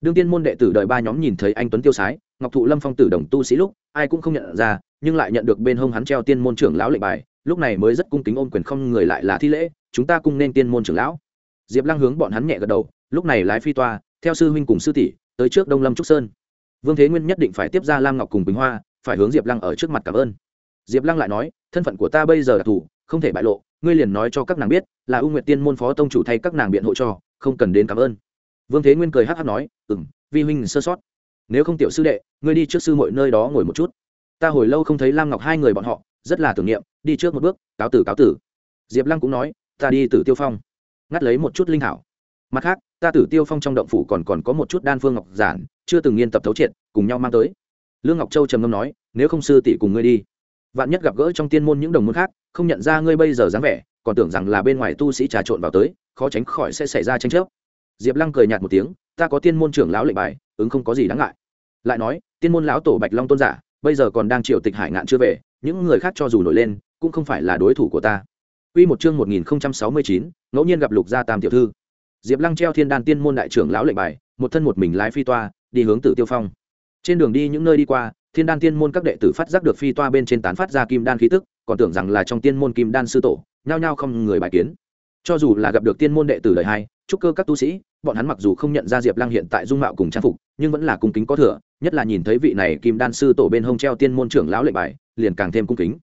đương tiên môn đệ tử đợi ba nhóm nhìn thấy anh tuấn tiêu sái, ngọc thụ lâm phong tử đồng tu sĩ lúc, ai cũng không nhận ra, nhưng lại nhận được bên hông hắn treo tiên môn trưởng lão lệnh bài, lúc này mới rất cung kính ôm quyền không người lại là thi lễ, chúng ta cung nên tiên môn trưởng lão. Diệp lăng hướng bọn hắn nhẹ gật đầu, lúc này lái phi toa, theo sư huynh cùng sư tỷ, tới trước đông lâm trúc sơn. Vương thế nguyên nhất định phải tiếp ra lam ngọc cùng bình hoa, phải hướng diệp lăng ở trước mặt cảm ơn. Diệp lăng lại nói, thân phận của ta bây giờ đặc thù không thể bại lộ, ngươi liền nói cho các nàng biết, là ưu nguyệt tiên môn phó tông chủ thay các nàng biện hộ cho, không cần đến cảm ơn vương thế nguyên cười hắc hắc nói ừ m vi huynh sơ sót. Nếu không tiểu sư đệ, ngươi đi trước sư mọi nơi đó ngồi một chút. Ta hồi lâu không thấy lam ngọc hai người bọn họ, rất là tưởng niệm, đi trước một bước, cáo tử cáo tử. Diệp lăng cũng nói, ta đi tử tiêu phong, ngắt lấy một chút linh hảo. Mặt khác, ta tử tiêu phong trong động phủ còn còn có một chút đan phương ngọc giản, chưa từng nghiên tập thấu triệt, cùng nhau mang tới. Lương ngọc châu trầm ngâm nói, nếu không sư tỷ cùng ngươi đi, vạn nhất gặp gỡ trong tiên môn những đồng môn khác, không nhận ra ngươi bây giờ dáng vẻ, còn tưởng rằng là bên ngoài tu sĩ trà trộn vào tới, khó tránh khỏi sẽ xảy ra tranh chấp diệp lăng cười nhạt một tiếng ta có tiên môn trưởng lão lệnh bài ứng không có gì đáng ngại lại nói tiên môn lão tổ bạch long tôn giả bây giờ còn đang triệu tịch hải ngạn chưa về những người khác cho dù nổi lên cũng không phải là đối thủ của ta Quy một chương 1069, ngẫu nhiên gặp Lục Gia Tam tiểu thư. Diệp Lăng treo Thiên Đan Tiên môn đại trưởng lão lệnh bài, một thân một mình lái phi toa, đi hướng Tử Tiêu Phong. Trên đường đi những nơi đi qua, Thiên Đan Tiên môn các đệ tử phát giác được phi toa bên trên tán phát ra kim đan khí tức, còn tưởng rằng là trong tiên môn kim đan sư tổ, nhao nhao không người bài kiến. Cho dù là gặp được tiên môn đệ tử đời hai, trúc cơ các tu sĩ, bọn hắn mặc dù không nhận ra Diệp Lăng hiện tại dung mạo cùng trang phục, nhưng vẫn là cung kính có thừa, nhất là nhìn thấy vị này kim đan sư tổ bên hông treo tiên môn trưởng lão lệnh bài, liền càng thêm cung kính.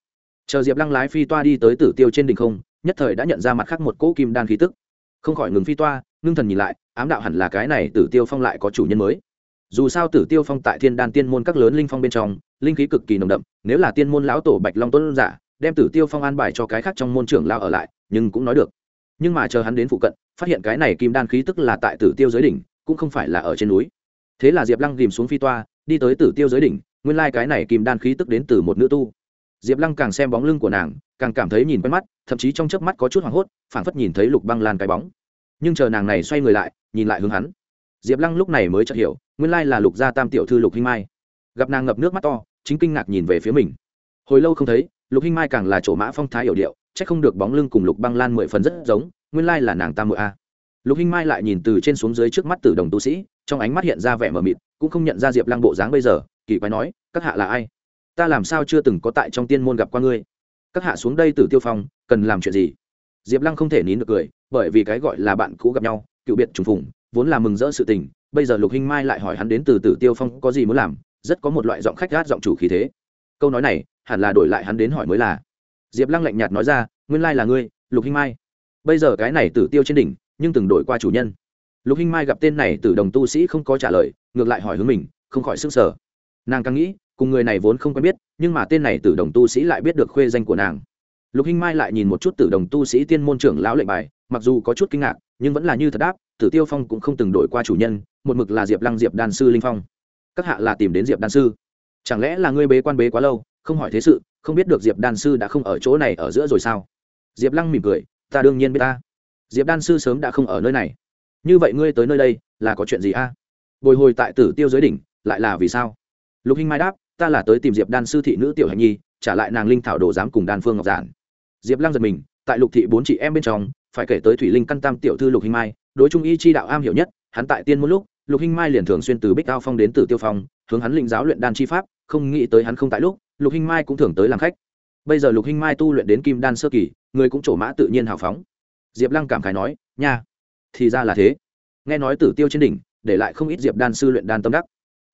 Chờ diệp lăng lái phi toa đi tới tử tiêu trên đỉnh không nhất thời đã nhận ra mặt khác một cỗ kim đan khí tức. Không khỏi ngừng phi toa ngưng thần nhìn lại ám đạo hẳn là cái này tử tiêu phong lại có chủ nhân mới. Dù sao tử tiêu phong tại thiên đan tiên môn các lớn linh phong bên trong linh khí cực kỳ nồng đậm nếu là tiên môn lão tổ bạch long tuấn giả đem tử tiêu phong an bài cho cái khác trong môn trưởng lao ở lại nhưng cũng nói được nhưng mà chờ hắn đến phụ cận, phát hiện cái này kim đan khí tức là tại tử tiêu giới đỉnh, cũng không phải là ở trên núi. Thế là diệp lăng ghìm xuống phi toa, đi tới tử tiêu giới đỉnh, nguyên lai cái này kim đan khí tức đến từ một nữ tu. Diệp lăng càng xem bóng lưng của nàng, càng cảm thấy nhìn quen mắt, thậm chí trong chớp mắt có chút hoảng hốt, phảng phất nhìn thấy lục băng lan cái bóng. Nhưng chờ nàng này xoay người lại, nhìn lại hướng hắn. Diệp lăng lúc này mới chợt hiểu, nguyên lai là lục gia tam tiểu thư lục hinh mai. Gặp nàng ngập nước mắt to, chính kinh ngạc nhìn về phía mình. Hồi lâu không thấy, lục hinh mai càng là chỗ mã phong thái hiểu điệu chắc không được bóng lưng cùng lục băng lan mười phần rất giống, nguyên lai là nàng tam mượn a. Lục hinh mai lại nhìn từ trên xuống dưới trước mắt tử đồng tu sĩ, trong ánh mắt hiện ra vẻ mờ mịt, cũng không nhận ra diệp lăng bộ dáng bây giờ, kỳ quái nói, các hạ là ai? Ta làm sao chưa từng có tại trong tiên môn gặp qua ngươi? Các hạ xuống đây từ tiêu phong, cần làm chuyện gì? Diệp lăng không thể nín được cười, bởi vì cái gọi là bạn cũ gặp nhau, cựu biệt trùng phùng, vốn là mừng rỡ sự tình, bây giờ lục hinh mai lại hỏi hắn đến từ tử tiêu phong có gì muốn làm, rất có một loại giọng khách gát giọng chủ khí thế. Câu nói này, hẳn là đổi lại hắn đến hỏi mới là diệp lăng lạnh nhạt nói ra, nguyên lai là ngươi, lục hinh mai. Bây giờ cái này tử tiêu trên đỉnh, nhưng từng đổi qua chủ nhân. Lục hinh mai gặp tên này từ đồng tu sĩ không có trả lời, ngược lại hỏi hướng mình, không khỏi s ư n g sở nàng càng nghĩ, cùng người này vốn không quen biết, nhưng mà tên này tử đồng tu sĩ lại biết được khuê danh của nàng. Lục hinh mai lại nhìn một chút tử đồng tu sĩ tiên môn trưởng lão lệnh bài, mặc dù có chút kinh ngạc, nhưng vẫn là như thật đáp, tử tiêu phong cũng không từng đổi qua chủ nhân, một mực là diệp lăng diệp đan sư linh phong. Các hạ là tìm đến diệp đan sư. Chẳng lẽ là ngươi bế quan bế quá lâu, không hỏi thế sự không biết được diệp đan sư đã không ở chỗ này ở giữa rồi sao? Diệp lăng mỉm cười, ta đương nhiên biết ta. Diệp đan sư sớm đã không ở nơi này. Như vậy ngươi tới nơi đây, là có chuyện gì a? Bồi hồi tại tử tiêu giới đỉnh, lại là vì sao? Lục hinh mai đáp, ta là tới tìm diệp đan sư thị nữ tiểu hạnh nhi, trả lại nàng linh thảo đồ giám cùng đan phương ngọc giản. Diệp lăng giật mình, tại lục thị bốn chị em bên trong, phải kể tới thủy linh căn tam tiểu thư lục hinh mai, đối trung y chi đạo am hiểu nhất, hắn tại tiên một lúc, lục hinh mai liền thường xuyên từ bích cao phong đến Tử tiêu phong, hướng hắn lĩnh giáo luyện đan chi pháp, không nghĩ tới hắn không tại lúc lục hinh mai cũng thường tới làm khách bây giờ lục hinh mai tu luyện đến kim đan sơ kỳ người cũng trổ mã tự nhiên hào phóng diệp lăng cảm khái nói nha thì ra là thế nghe nói tử tiêu trên đỉnh để lại không ít diệp đan sư luyện đan tâm đắc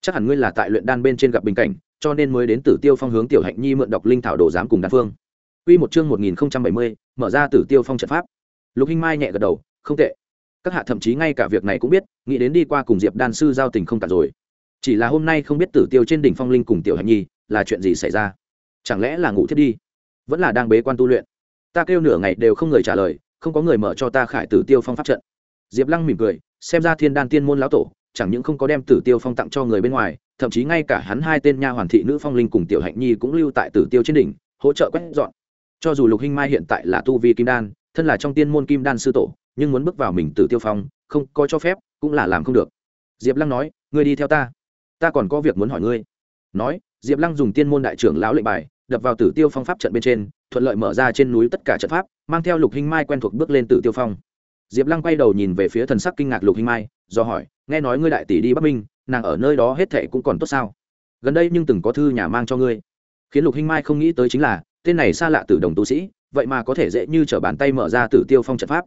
chắc hẳn ngươi là tại luyện đan bên trên gặp bình cảnh cho nên mới đến tử tiêu phong hướng tiểu hạnh nhi mượn đọc linh thảo đồ giám cùng đan phương Quy một chương 1070, mở ra tử tiêu phong trận pháp. Lục Hinh Mai nhẹ gật đầu, không tệ. Các hạ thậm chí ngay cả việc này cũng biết, nghĩ đến đi qua cùng Diệp đan sư giao tình không cả rồi. Chỉ là hôm nay không biết tử tiêu trên đỉnh phong linh cùng tiểu hạnh nhi, là chuyện gì xảy ra? Chẳng lẽ là ngủ thiết đi? Vẫn là đang bế quan tu luyện? Ta kêu nửa ngày đều không người trả lời, không có người mở cho ta khải tử tiêu phong pháp trận. Diệp Lăng mỉm cười, xem ra Thiên Đan Tiên môn lão tổ, chẳng những không có đem tử tiêu phong tặng cho người bên ngoài thậm chí ngay cả hắn hai tên nha hoàn thị nữ phong linh cùng tiểu hạnh nhi cũng lưu tại tử tiêu trên đỉnh hỗ trợ quét dọn cho dù lục hinh mai hiện tại là tu vi kim đan thân là trong tiên môn kim đan sư tổ nhưng muốn bước vào mình tử tiêu phong không có cho phép cũng là làm không được diệp lăng nói ngươi đi theo ta ta còn có việc muốn hỏi ngươi nói, diệp lăng dùng tiên môn đại trưởng lão lệnh bài, đập vào tử tiêu phong pháp trận bên trên, thuận lợi mở ra trên núi tất cả trận pháp, mang theo lục hinh mai quen thuộc bước lên tử tiêu phong. Diệp lăng quay đầu nhìn về phía thần sắc kinh ngạc lục hinh mai, do hỏi, nghe nói ngươi đại tỷ đi bắc minh, nàng ở nơi đó hết thệ cũng còn tốt sao? Gần đây nhưng từng có thư nhà mang cho ngươi. Khiến lục hinh mai không nghĩ tới chính là, tên này xa lạ từ đồng tu sĩ, vậy mà có thể dễ như t r ở bàn tay mở ra tử tiêu phong trận pháp.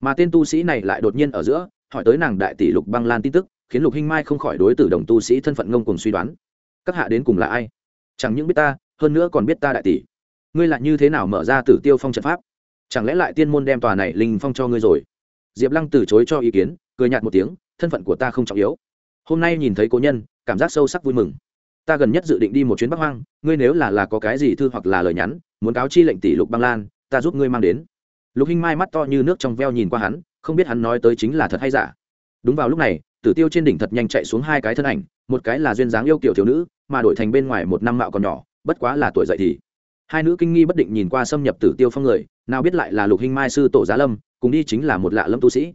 Mà tên tu sĩ này lại đột nhiên ở giữa, hỏi tới nàng đại tỷ lục băng lan tin tức, khiến lục hinh mai không khỏi đối tử đồng tu sĩ thân phận ngông cùng suy đoán các hạ đến cùng là ai? Chẳng những biết ta, hơn nữa còn biết ta đại tỷ. Ngươi lại như thế nào mở ra tử tiêu phong trận pháp? Chẳng lẽ lại tiên môn đem tòa này linh phong cho ngươi rồi? Diệp lăng từ chối cho ý kiến, cười nhạt một tiếng, thân phận của ta không trọng yếu. Hôm nay nhìn thấy cố nhân, cảm giác sâu sắc vui mừng. Ta gần nhất dự định đi một chuyến bắc hoang, ngươi nếu là là có cái gì thư hoặc là lời nhắn, muốn cáo chi lệnh tỷ lục băng lan, ta giúp ngươi mang đến. Lục hinh mai mắt to như nước trong veo nhìn qua hắn, không biết hắn nói tới chính là thật hay giả. Đúng vào lúc này tử tiêu trên đỉnh thật nhanh chạy xuống hai cái thân ảnh, một cái là duyên dáng yêu kiểu thiếu nữ, mà đổi thành bên ngoài một năm mạo còn nhỏ, bất quá là tuổi dậy thì. Hai nữ kinh nghi bất định nhìn qua xâm nhập tử tiêu phong người, nào biết lại là lục hinh mai sư tổ giá lâm, cùng đi chính là một lạ lâm tu sĩ.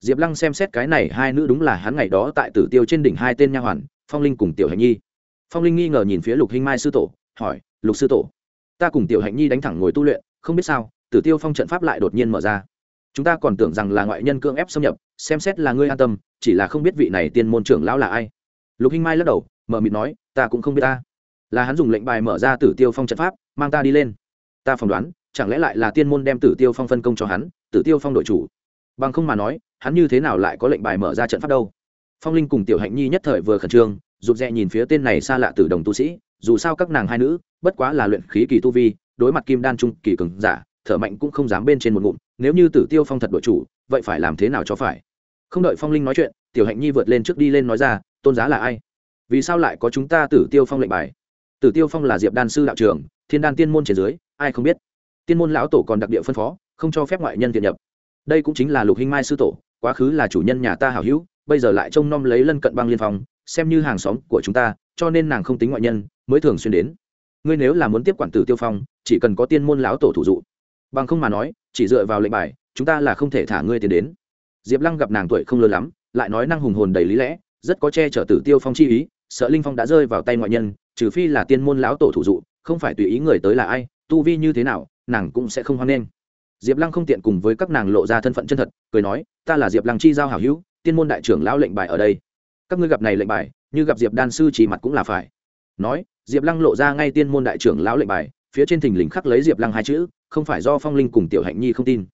Diệp lăng xem xét cái này, hai nữ đúng là hắn ngày đó tại tử tiêu trên đỉnh hai tên nha hoàn, phong linh cùng tiểu hạnh nhi. Phong linh nghi ngờ nhìn phía lục hinh mai sư tổ, hỏi, lục sư tổ, ta cùng tiểu hạnh nhi đánh thẳng ngồi tu luyện, không biết sao, tử tiêu phong trận pháp lại đột nhiên mở ra chúng ta còn tưởng rằng là ngoại nhân cưỡng ép xâm nhập, xem xét là ngươi an tâm, chỉ là không biết vị này tiên môn trưởng lão là ai. Lục hinh mai lắc đầu, mở mịt nói, ta cũng không biết ta. Là hắn dùng lệnh bài mở ra tử tiêu phong trận pháp, mang ta đi lên. Ta phỏng đoán, chẳng lẽ lại là tiên môn đem tử tiêu phong phân công cho hắn, tử tiêu phong đội chủ. Bằng không mà nói, hắn như thế nào lại có lệnh bài mở ra trận pháp đâu? Phong linh cùng tiểu hạnh nhi nhất thời vừa khẩn trương, rụt rè nhìn phía tên này xa lạ từ đồng tu sĩ, dù sao các nàng hai nữ, bất quá là luyện khí kỳ tu vi, đối mặt kim đan trung kỳ cường giả thở mạnh cũng không dám bên trên một ngụm nếu như tử tiêu phong thật đội chủ vậy phải làm thế nào cho phải? Không đợi phong linh nói chuyện tiểu hạnh nhi vượt lên trước đi lên nói ra tôn giá là ai? Vì sao lại có chúng ta tử tiêu phong lệnh bài? Tử tiêu phong là diệp đan sư đạo trường, thiên đan tiên môn trên dưới ai không biết. Tiên môn lão tổ còn đặc địa phân phó không cho phép ngoại nhân thiện nhập. Đây cũng chính là lục hinh mai sư tổ quá khứ là chủ nhân nhà ta hảo hữu bây giờ lại trông nom lấy lân cận băng liên phòng xem như hàng xóm của chúng ta cho nên nàng không tính ngoại nhân mới thường xuyên đến. Ngươi nếu là muốn tiếp quản tử tiêu phong chỉ cần có tiên môn lão tổ thủ dụ bằng không mà nói, chỉ dựa vào lệnh bài, chúng ta là không thể thả ngươi tiền đến. Diệp lăng gặp nàng tuổi không lớn lắm, lại nói năng hùng hồn đầy lý lẽ, rất có che chở tử tiêu phong chi ý, sợ linh phong đã rơi vào tay ngoại nhân, trừ phi là tiên môn lão tổ thủ dụ, không phải tùy ý người tới là ai, tu vi như thế nào, nàng cũng sẽ không hoan nghênh. Diệp lăng không tiện cùng với các nàng lộ ra thân phận chân thật, cười nói, ta là diệp lăng chi giao hảo hữu, tiên môn đại trưởng lão lệnh bài ở đây. Các ngươi gặp này lệnh bài, như gặp diệp đan sư chỉ mặt cũng là phải. Nói, diệp lăng lộ ra ngay tiên môn đại trưởng lão lệnh bài, phía trên thình lình khắc lấy diệp lăng hai chữ không phải do phong linh cùng tiểu hạnh nhi không tin.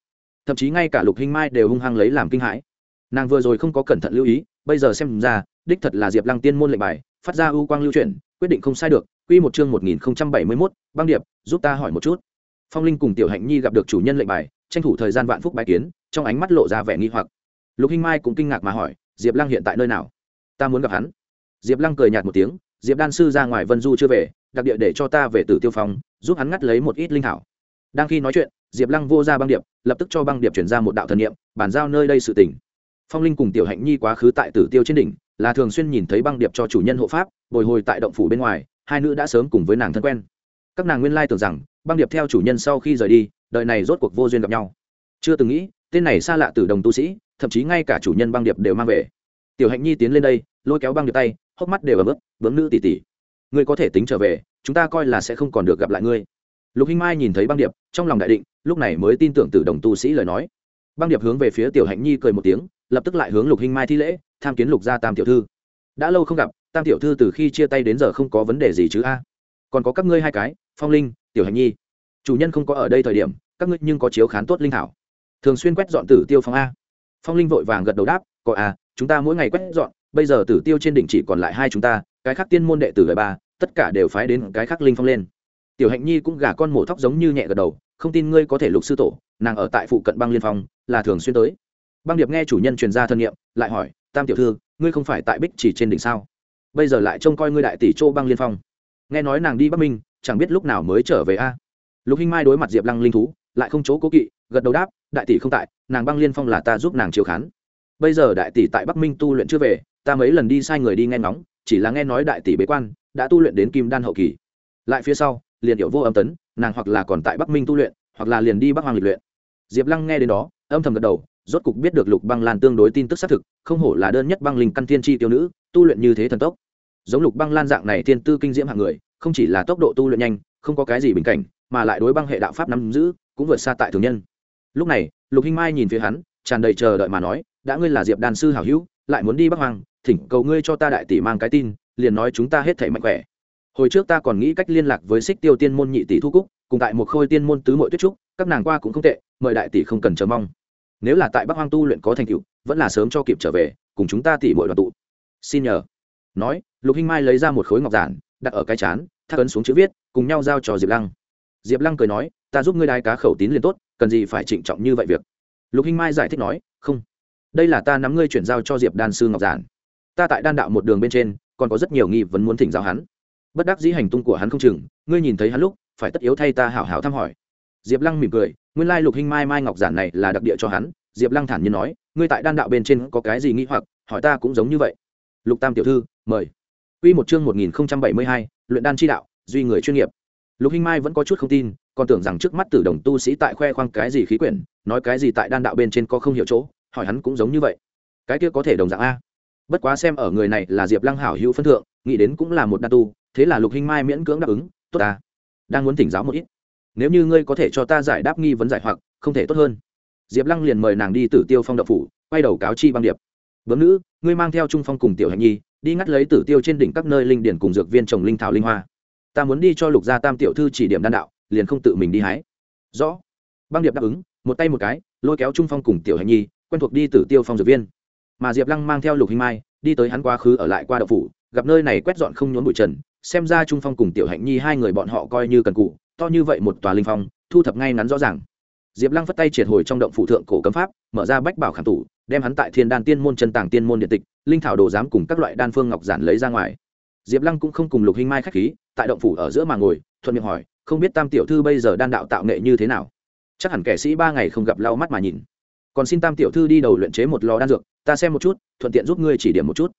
Thậm chí ngay cả lục hinh mai đều hung hăng lấy làm kinh hãi. Nàng vừa rồi không có cẩn thận lưu ý, bây giờ xem ra, đích thật là diệp lăng tiên môn lệnh bài, phát ra ưu quang lưu chuyển, quyết định không sai được, quy một chương một nghìn bảy mươi mốt, băng điệp, giúp ta hỏi một chút. Phong linh cùng tiểu hạnh nhi gặp được chủ nhân lệnh bài, tranh thủ thời gian vạn phúc bái kiến, trong ánh mắt lộ ra vẻ nghi hoặc. Lục hinh mai cũng kinh ngạc mà hỏi, diệp lăng hiện tại nơi nào? Ta muốn gặp hắn. Diệp lăng cười nhạt một tiếng, diệp đan sư ra ngoài vân du chưa về, đặc địa để cho ta về tử tiêu phong, giúp hắn ngắt lấy một ít linh thảo đang khi nói chuyện, diệp lăng vô ra băng điệp, lập tức cho băng điệp chuyển ra một đạo thần niệm, bàn giao nơi đây sự tỉnh phong linh cùng tiểu hạnh nhi quá khứ tại tử tiêu trên đỉnh, là thường xuyên nhìn thấy băng điệp cho chủ nhân hộ pháp, bồi hồi tại động phủ bên ngoài, hai nữ đã sớm cùng với nàng thân quen. Các nàng nguyên lai tưởng rằng, băng điệp theo chủ nhân sau khi rời đi, đời này rốt cuộc vô duyên gặp nhau. Chưa từng nghĩ, tên này xa lạ từ đồng tu sĩ, thậm chí ngay cả chủ nhân băng điệp đều mang về. Tiểu hạnh nhi tiến lên đây, lôi kéo băng điệp tay, hốc mắt đều ấm ức vướng nữ tỉ tỉ. Ngươi có thể tính trở về, chúng ta coi là sẽ không còn được gặp lại ngươi lục hinh mai nhìn thấy băng điệp, trong lòng đại định, lúc này mới tin tưởng từ đồng tu sĩ lời nói. Băng điệp hướng về phía tiểu hạnh nhi cười một tiếng, lập tức lại hướng lục hinh mai thi lễ, tham kiến lục gia tam tiểu thư. Đã lâu không gặp, tam tiểu thư từ khi chia tay đến giờ không có vấn đề gì chứ a. Còn có các ngươi hai cái, phong linh, tiểu hạnh nhi. Chủ nhân không có ở đây thời điểm, các ngươi nhưng có chiếu khán tốt linh thảo. Thường xuyên quét dọn tử tiêu phong a. Phong linh vội vàng gật đầu đáp, có a, chúng ta mỗi ngày quét dọn, bây giờ tử tiêu trên đỉnh chỉ còn lại hai chúng ta, cái khác tiên môn đệ tử đời ba, tất cả đều phái đến cái khác linh phong lên tiểu hạnh nhi cũng gả con mổ thóc giống như nhẹ gật đầu, không tin ngươi có thể lục sư tổ, nàng ở tại phụ cận băng liên phong, là thường xuyên tới. Băng điệp nghe chủ nhân truyền ra thân nhiệm, lại hỏi, tam tiểu thư, ngươi không phải tại bích chỉ trên đỉnh sao? Bây giờ lại trông coi ngươi đại tỷ châu băng liên phong. Nghe nói nàng đi bắc minh, chẳng biết lúc nào mới trở về a. Lục hinh mai đối mặt diệp lăng linh thú, lại không chỗ cố kỵ, gật đầu đáp, đại tỷ không tại, nàng băng liên phong là ta giúp nàng chiếu khán. Bây giờ đại tỷ tại bắc minh tu luyện chưa về, ta mấy lần đi sai người đi nghe ngóng, chỉ là nghe nói đại tỷ bế quan, đã tu luyện đến kim đan hậu kỳ. Lại phía sau liền điệu vô âm tấn, nàng hoặc là còn tại bắc minh tu luyện, hoặc là liền đi bắc hoàng lịch luyện. Diệp lăng nghe đến đó, âm thầm gật đầu, rốt cục biết được lục băng lan tương đối tin tức xác thực, không hổ là đơn nhất băng linh căn thiên tri tiêu nữ, tu luyện như thế thần tốc. Giống lục băng lan dạng này thiên tư kinh diễm hạng người, không chỉ là tốc độ tu luyện nhanh, không có cái gì bình cảnh, mà lại đối băng hệ đạo pháp nắm giữ, cũng vượt xa tại thường nhân. Lúc này, lục hinh mai nhìn phía hắn, tràn đầy chờ đợi mà nói, đã ngươi là diệp đàn sư hảo hữu, lại muốn đi bắc hoàng thỉnh cầu ngươi cho ta đại tỷ mang cái tin, liền nói chúng ta hết thể mạnh khỏe hồi trước ta còn nghĩ cách liên lạc với xích tiêu tiên môn nhị tỷ thu cúc, cùng tại một khôi tiên môn tứ mội tuyết trúc, các nàng qua cũng không tệ, mời đại tỷ không cần chờ mong. Nếu là tại bắc hoang tu luyện có thành tựu, vẫn là sớm cho kịp trở về, cùng chúng ta tỷ mội đoàn tụ. Xin nhờ. Nói, lục hinh mai lấy ra một khối ngọc giản, đặt ở cái chán thác ấn xuống chữ viết, cùng nhau giao cho diệp lăng. Diệp lăng cười nói, ta giúp ngươi đai cá khẩu tín liền tốt, cần gì phải trịnh trọng như vậy việc? Lục hinh mai giải thích nói, không. Đây là ta nắm ngươi chuyển giao cho diệp đan sư ngọc giản. Ta tại đan đạo một đường bên trên, còn có rất nhiều nghi vấn muốn thỉnh giáo hắn bất đắc dĩ hành tung của hắn không chừng ngươi nhìn thấy hắn lúc phải tất yếu thay ta hảo hảo thăm hỏi diệp lăng mỉm cười nguyên lai lục hinh mai mai ngọc giản này là đặc địa cho hắn diệp lăng thản nhiên nói ngươi tại đan đạo bên trên có cái gì nghĩ hoặc hỏi ta cũng giống như vậy lục tam tiểu thư mời Quy một chương một nghìn bảy mươi hai, luyện đan chi đạo, duy người chuyên nghiệp. Lục Hinh Mai vẫn có chút không tin, còn tưởng rằng trước mắt Tử Đồng tu sĩ tại khoe khoang cái gì khí quyển, nói cái gì tại đan đạo bên trên có không hiểu chỗ, hỏi hắn cũng giống như vậy. Cái kia có thể đồng dạng a. Bất quá xem ở người này là Diệp Lăng hảo hữu phân thượng, nghĩ đến cũng là một đan tu, thế là Lục Hinh Mai miễn cưỡng đáp ứng, tốt ta. Đang muốn thỉnh giáo một ít. Nếu như ngươi có thể cho ta giải đáp nghi vấn giải hoặc, không thể tốt hơn. Diệp Lăng liền mời nàng đi Tử Tiêu Phong đậu phủ, quay đầu cáo chi băng điệp. Bướm nữ, ngươi mang theo Trung Phong cùng Tiểu Hành Nhi, đi ngắt lấy tử tiêu trên đỉnh các nơi linh điển cùng dược viên trồng linh thảo linh hoa ta muốn đi cho lục gia tam tiểu thư chỉ điểm đan đạo liền không tự mình đi hái rõ băng điệp đáp ứng một tay một cái lôi kéo trung phong cùng tiểu hành nhi quen thuộc đi tử tiêu phong dược viên mà diệp lăng mang theo lục hình mai đi tới hắn quá khứ ở lại qua đậu phủ gặp nơi này quét dọn không nhốn bụi trần xem ra trung phong cùng tiểu hạnh nhi hai người bọn họ coi như cần cụ, to như vậy một tòa linh phong, thu thập ngay ngắn rõ ràng. Diệp lăng phất tay triệt hồi trong động phủ thượng cổ cấm pháp, mở ra bách bảo khảm tủ, đem hắn tại thiên đan tiên môn chân tàng tiên môn điện tịch, linh thảo đồ giám cùng các loại đan phương ngọc giản lấy ra ngoài. Diệp lăng cũng không cùng lục hinh mai k h á c h khí, tại động phủ ở giữa mà ngồi, thuận miệng hỏi, không biết tam tiểu thư bây giờ đan đạo tạo nghệ như thế nào? Chắc hẳn kẻ sĩ ba ngày không gặp lau mắt mà nhìn. Còn xin tam tiểu thư đi đầu luyện chế một lò đan dược, ta xem một chút, thuận tiện giúp ngươi chỉ điểm một chút.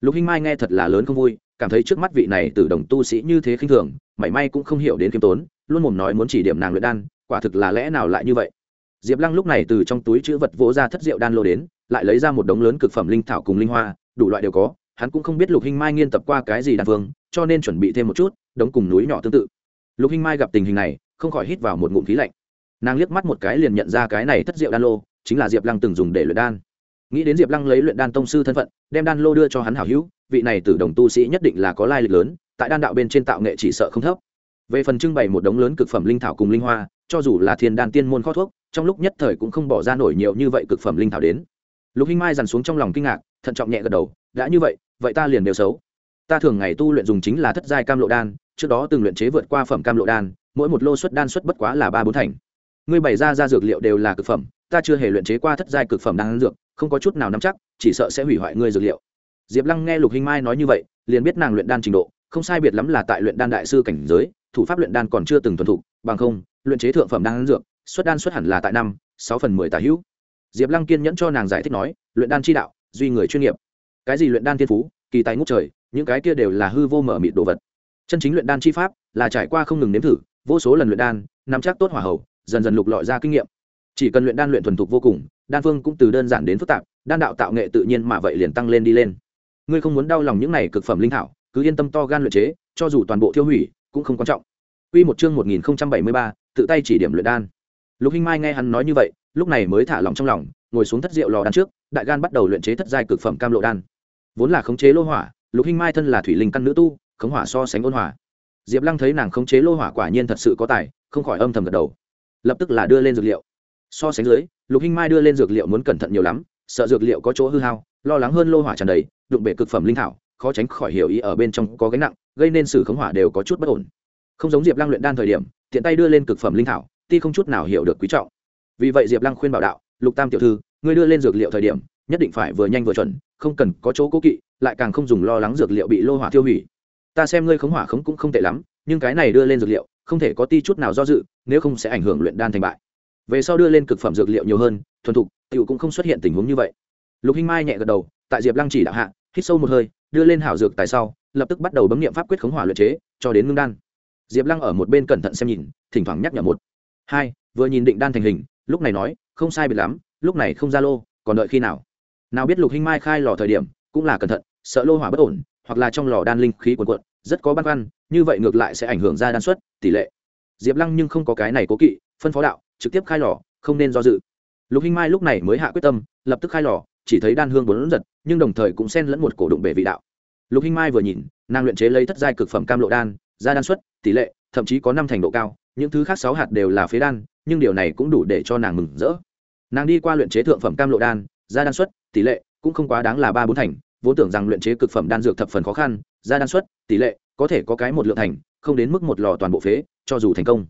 Lục hinh mai nghe thật là lớn không vui cảm thấy trước mắt vị này từ đồng tu sĩ như thế khinh thường, mảy may cũng không hiểu đến k i ê m tốn, luôn mồm nói muốn chỉ điểm nàng luyện đan, quả thực là lẽ nào lại như vậy? Diệp lăng lúc này từ trong túi chữ vật vỗ ra thất rượu đan lô đến, lại lấy ra một đống lớn cực phẩm linh thảo cùng linh hoa, đủ loại đều có, hắn cũng không biết lục hinh mai nghiên tập qua cái gì đan phương cho nên chuẩn bị thêm một chút, đống cùng núi nhỏ tương tự. Lục hinh mai gặp tình hình này, không khỏi hít vào một ngụm khí lạnh. Nàng liếc mắt một cái liền nhận ra cái này thất diệu đan lô, chính là diệp lăng từng dùng để luyện đan. Nghĩ đến diệp lăng lấy luyện đan tông sư thân phận, đem đan lô đưa cho hắn hảo hữu vị này từ đồng tu sĩ nhất định là có lai lịch lớn, tại đan đạo bên trên tạo nghệ chỉ sợ không thấp. Về phần trưng bày một đống lớn cực phẩm linh thảo cùng linh hoa, cho dù là thiên đan tiên môn kho thuốc, trong lúc nhất thời cũng không bỏ ra nổi nhiều như vậy cực phẩm linh thảo đến. Lục hinh mai dằn xuống trong lòng kinh ngạc, thận trọng nhẹ gật đầu, đã như vậy vậy ta liền đều xấu. Ta thường ngày tu luyện dùng chính là thất giai cam lộ đan, trước đó từng luyện chế vượt qua phẩm cam lộ đan, mỗi một lô suất đan suất bất quá là ba bốn thành. Ngươi bày ra ra dược liệu đều là cực phẩm, ta chưa hề luyện chế qua thất giai cực phẩm đan dược, không có chút nào nắm chắc, chỉ sợ sẽ hủy hoại ngươi dược liệu diệp lăng nghe lục hinh mai nói như vậy, liền biết nàng luyện đan trình độ, không sai biệt lắm là tại luyện đan đại sư cảnh giới, thủ pháp luyện đan còn chưa từng thuần thục, bằng không, luyện chế thượng phẩm đan dược, xuất đan xuất hẳn là tại năm, sáu phần mười tà hữu. Diệp lăng kiên nhẫn cho nàng giải thích nói, luyện đan chi đạo, duy người chuyên nghiệp. Cái gì luyện đan thiên phú, kỳ tài ngút trời, những cái kia đều là hư vô mở mịt đồ vật. Chân chính luyện đan chi pháp là trải qua không ngừng nếm thử, vô số lần luyện đan, nắm chắc tốt hỏa hậu, dần dần lục lọi ra kinh nghiệm. Chỉ cần luyện đan luyện thuần thục vô cùng, đan phương cũng từ đơn giản đến phức tạp, đan đạo tạo nghệ tự nhiên mà vậy liền tăng lên đi lên ngươi không muốn đau lòng những này cực phẩm linh thảo cứ yên tâm to gan luyện chế cho dù toàn bộ tiêu hủy cũng không quan trọng Quy một chương 1073, tự tay chỉ điểm luyện đan. Lục Hinh Mai nghe hắn nói như vậy, lúc này mới thả lòng trong lòng, ngồi xuống thất rượu lò đan trước, đại gan bắt đầu luyện chế thất giai cực phẩm cam lộ đan. Vốn là khống chế lô hỏa, Lục Hinh Mai thân là thủy linh căn nữ tu, khống hỏa so sánh ôn hòa. Diệp Lăng thấy nàng khống chế lô hỏa quả nhiên thật sự có tài, không khỏi âm thầm gật đầu. Lập tức là đưa lên dược liệu. So sánh dưới, Lục Hinh Mai đưa lên dược liệu muốn cẩn thận nhiều lắm, sợ dược liệu có chỗ hư hao, lo lắng hơn lô hỏa tràn đầy, đụng bể cực phẩm linh thảo, khó tránh khỏi hiểu ý ở bên trong có gánh nặng, gây nên sự khống hỏa đều có chút bất ổn. Không giống diệp lăng luyện đan thời điểm tiện tay đưa lên cực phẩm linh thảo ti không chút nào hiểu được quý trọng. Vì vậy diệp lăng khuyên bảo đạo lục tam tiểu thư ngươi đưa lên dược liệu thời điểm nhất định phải vừa nhanh vừa chuẩn không cần có chỗ cố kỵ lại càng không dùng lo lắng dược liệu bị lô hỏa tiêu hủy. Ta xem ngươi khống hỏa khống cũng không tệ lắm nhưng cái này đưa lên dược liệu không thể có ti chút nào do dự nếu không sẽ ảnh hưởng luyện đan thành bại. Về sau đưa lên cực phẩm dược liệu nhiều hơn thuần thục tiểu cũng không xuất hiện tình huống như vậy lục hinh mai nhẹ gật đầu, tại diệp lăng chỉ đạo hạ, hít sâu một hơi, đưa lên hảo dược tại sau, lập tức bắt đầu bấm nghiệm pháp quyết khống hỏa luyện chế, cho đến ngưng đan. Diệp lăng ở một bên cẩn thận xem nhìn, thỉnh thoảng nhắc nhở một. Hai, vừa nhìn định đan thành hình, lúc này nói, không sai biệt lắm, lúc này không ra lô, còn đợi khi nào? Nào biết lục hinh mai khai lò thời điểm, cũng là cẩn thận, sợ lô hỏa bất ổn, hoặc là trong lò đan linh khí quần quận rất có băn khoăn, như vậy ngược lại sẽ ảnh hưởng ra đan suất, tỷ lệ. Diệp lăng nhưng không có cái này cố kỵ, phân phó đạo, trực tiếp khai lò, không nên do dự. Lục hinh mai lúc này mới hạ quyết tâm, lập tức khai lò chỉ thấy đan hương bốn giật, nhưng đồng thời cũng xen lẫn một cổ đụng bể vị đạo. Lục hinh mai vừa nhìn, nàng luyện chế lấy thất giai cực phẩm cam lộ đan, ra đan suất tỷ lệ, thậm chí có năm thành độ cao, những thứ khác sáu hạt đều là phế đan, nhưng điều này cũng đủ để cho nàng mừng rỡ. Nàng đi qua luyện chế thượng phẩm cam lộ đan, ra đan suất tỷ lệ cũng không quá đáng là ba bốn thành, vốn tưởng rằng luyện chế cực phẩm đan dược thập phần khó khăn, ra đan suất tỷ lệ có thể có cái một lượng thành, không đến mức một lò toàn bộ phế, cho dù thành công.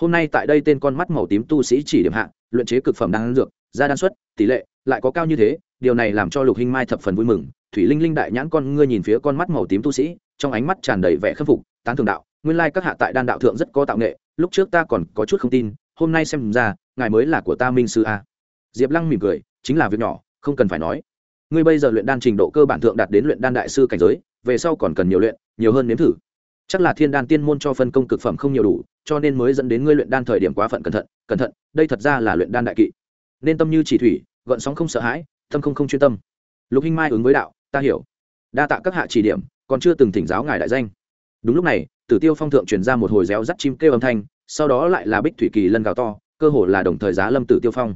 Hôm nay tại đây tên con mắt màu tím tu sĩ chỉ điểm hạ, luyện chế cực phẩm đan dược, ra đan suất tỷ lệ lại có cao như thế điều này làm cho lục hinh mai thập phần vui mừng, thủy linh linh đại nhãn con ngươi nhìn phía con mắt màu tím tu sĩ, trong ánh mắt tràn đầy vẻ khâm phục, tán thường đạo, nguyên lai các hạ tại đan đạo thượng rất có tạo nghệ, lúc trước ta còn có chút không tin, hôm nay xem ra, ngài mới là của ta minh sư a. Diệp lăng mỉm cười, chính là việc nhỏ, không cần phải nói. Ngươi bây giờ luyện đan trình độ cơ bản thượng đạt đến luyện đan đại sư cảnh giới, về sau còn cần nhiều luyện, nhiều hơn nếm thử. Chắc là thiên đan tiên môn cho phân công cực phẩm không nhiều đủ, cho nên mới dẫn đến ngươi luyện đan thời điểm quá phận cẩn thận cẩn thận, đây thật ra là luyện đan đại kỵ. Nên tâm như chỉ thủy, gợn sóng không sợ hãi tâm không không chuyên tâm. Lục hinh mai ứng với đạo, ta hiểu. Đa tạ các hạ chỉ điểm, còn chưa từng thỉnh giáo ngài đại danh. Đúng lúc này, tử tiêu phong thượng truyền ra một hồi réo rắt chim kêu âm thanh, sau đó lại là bích thủy kỳ lân gào to, cơ hồ là đồng thời giá lâm tử tiêu phong.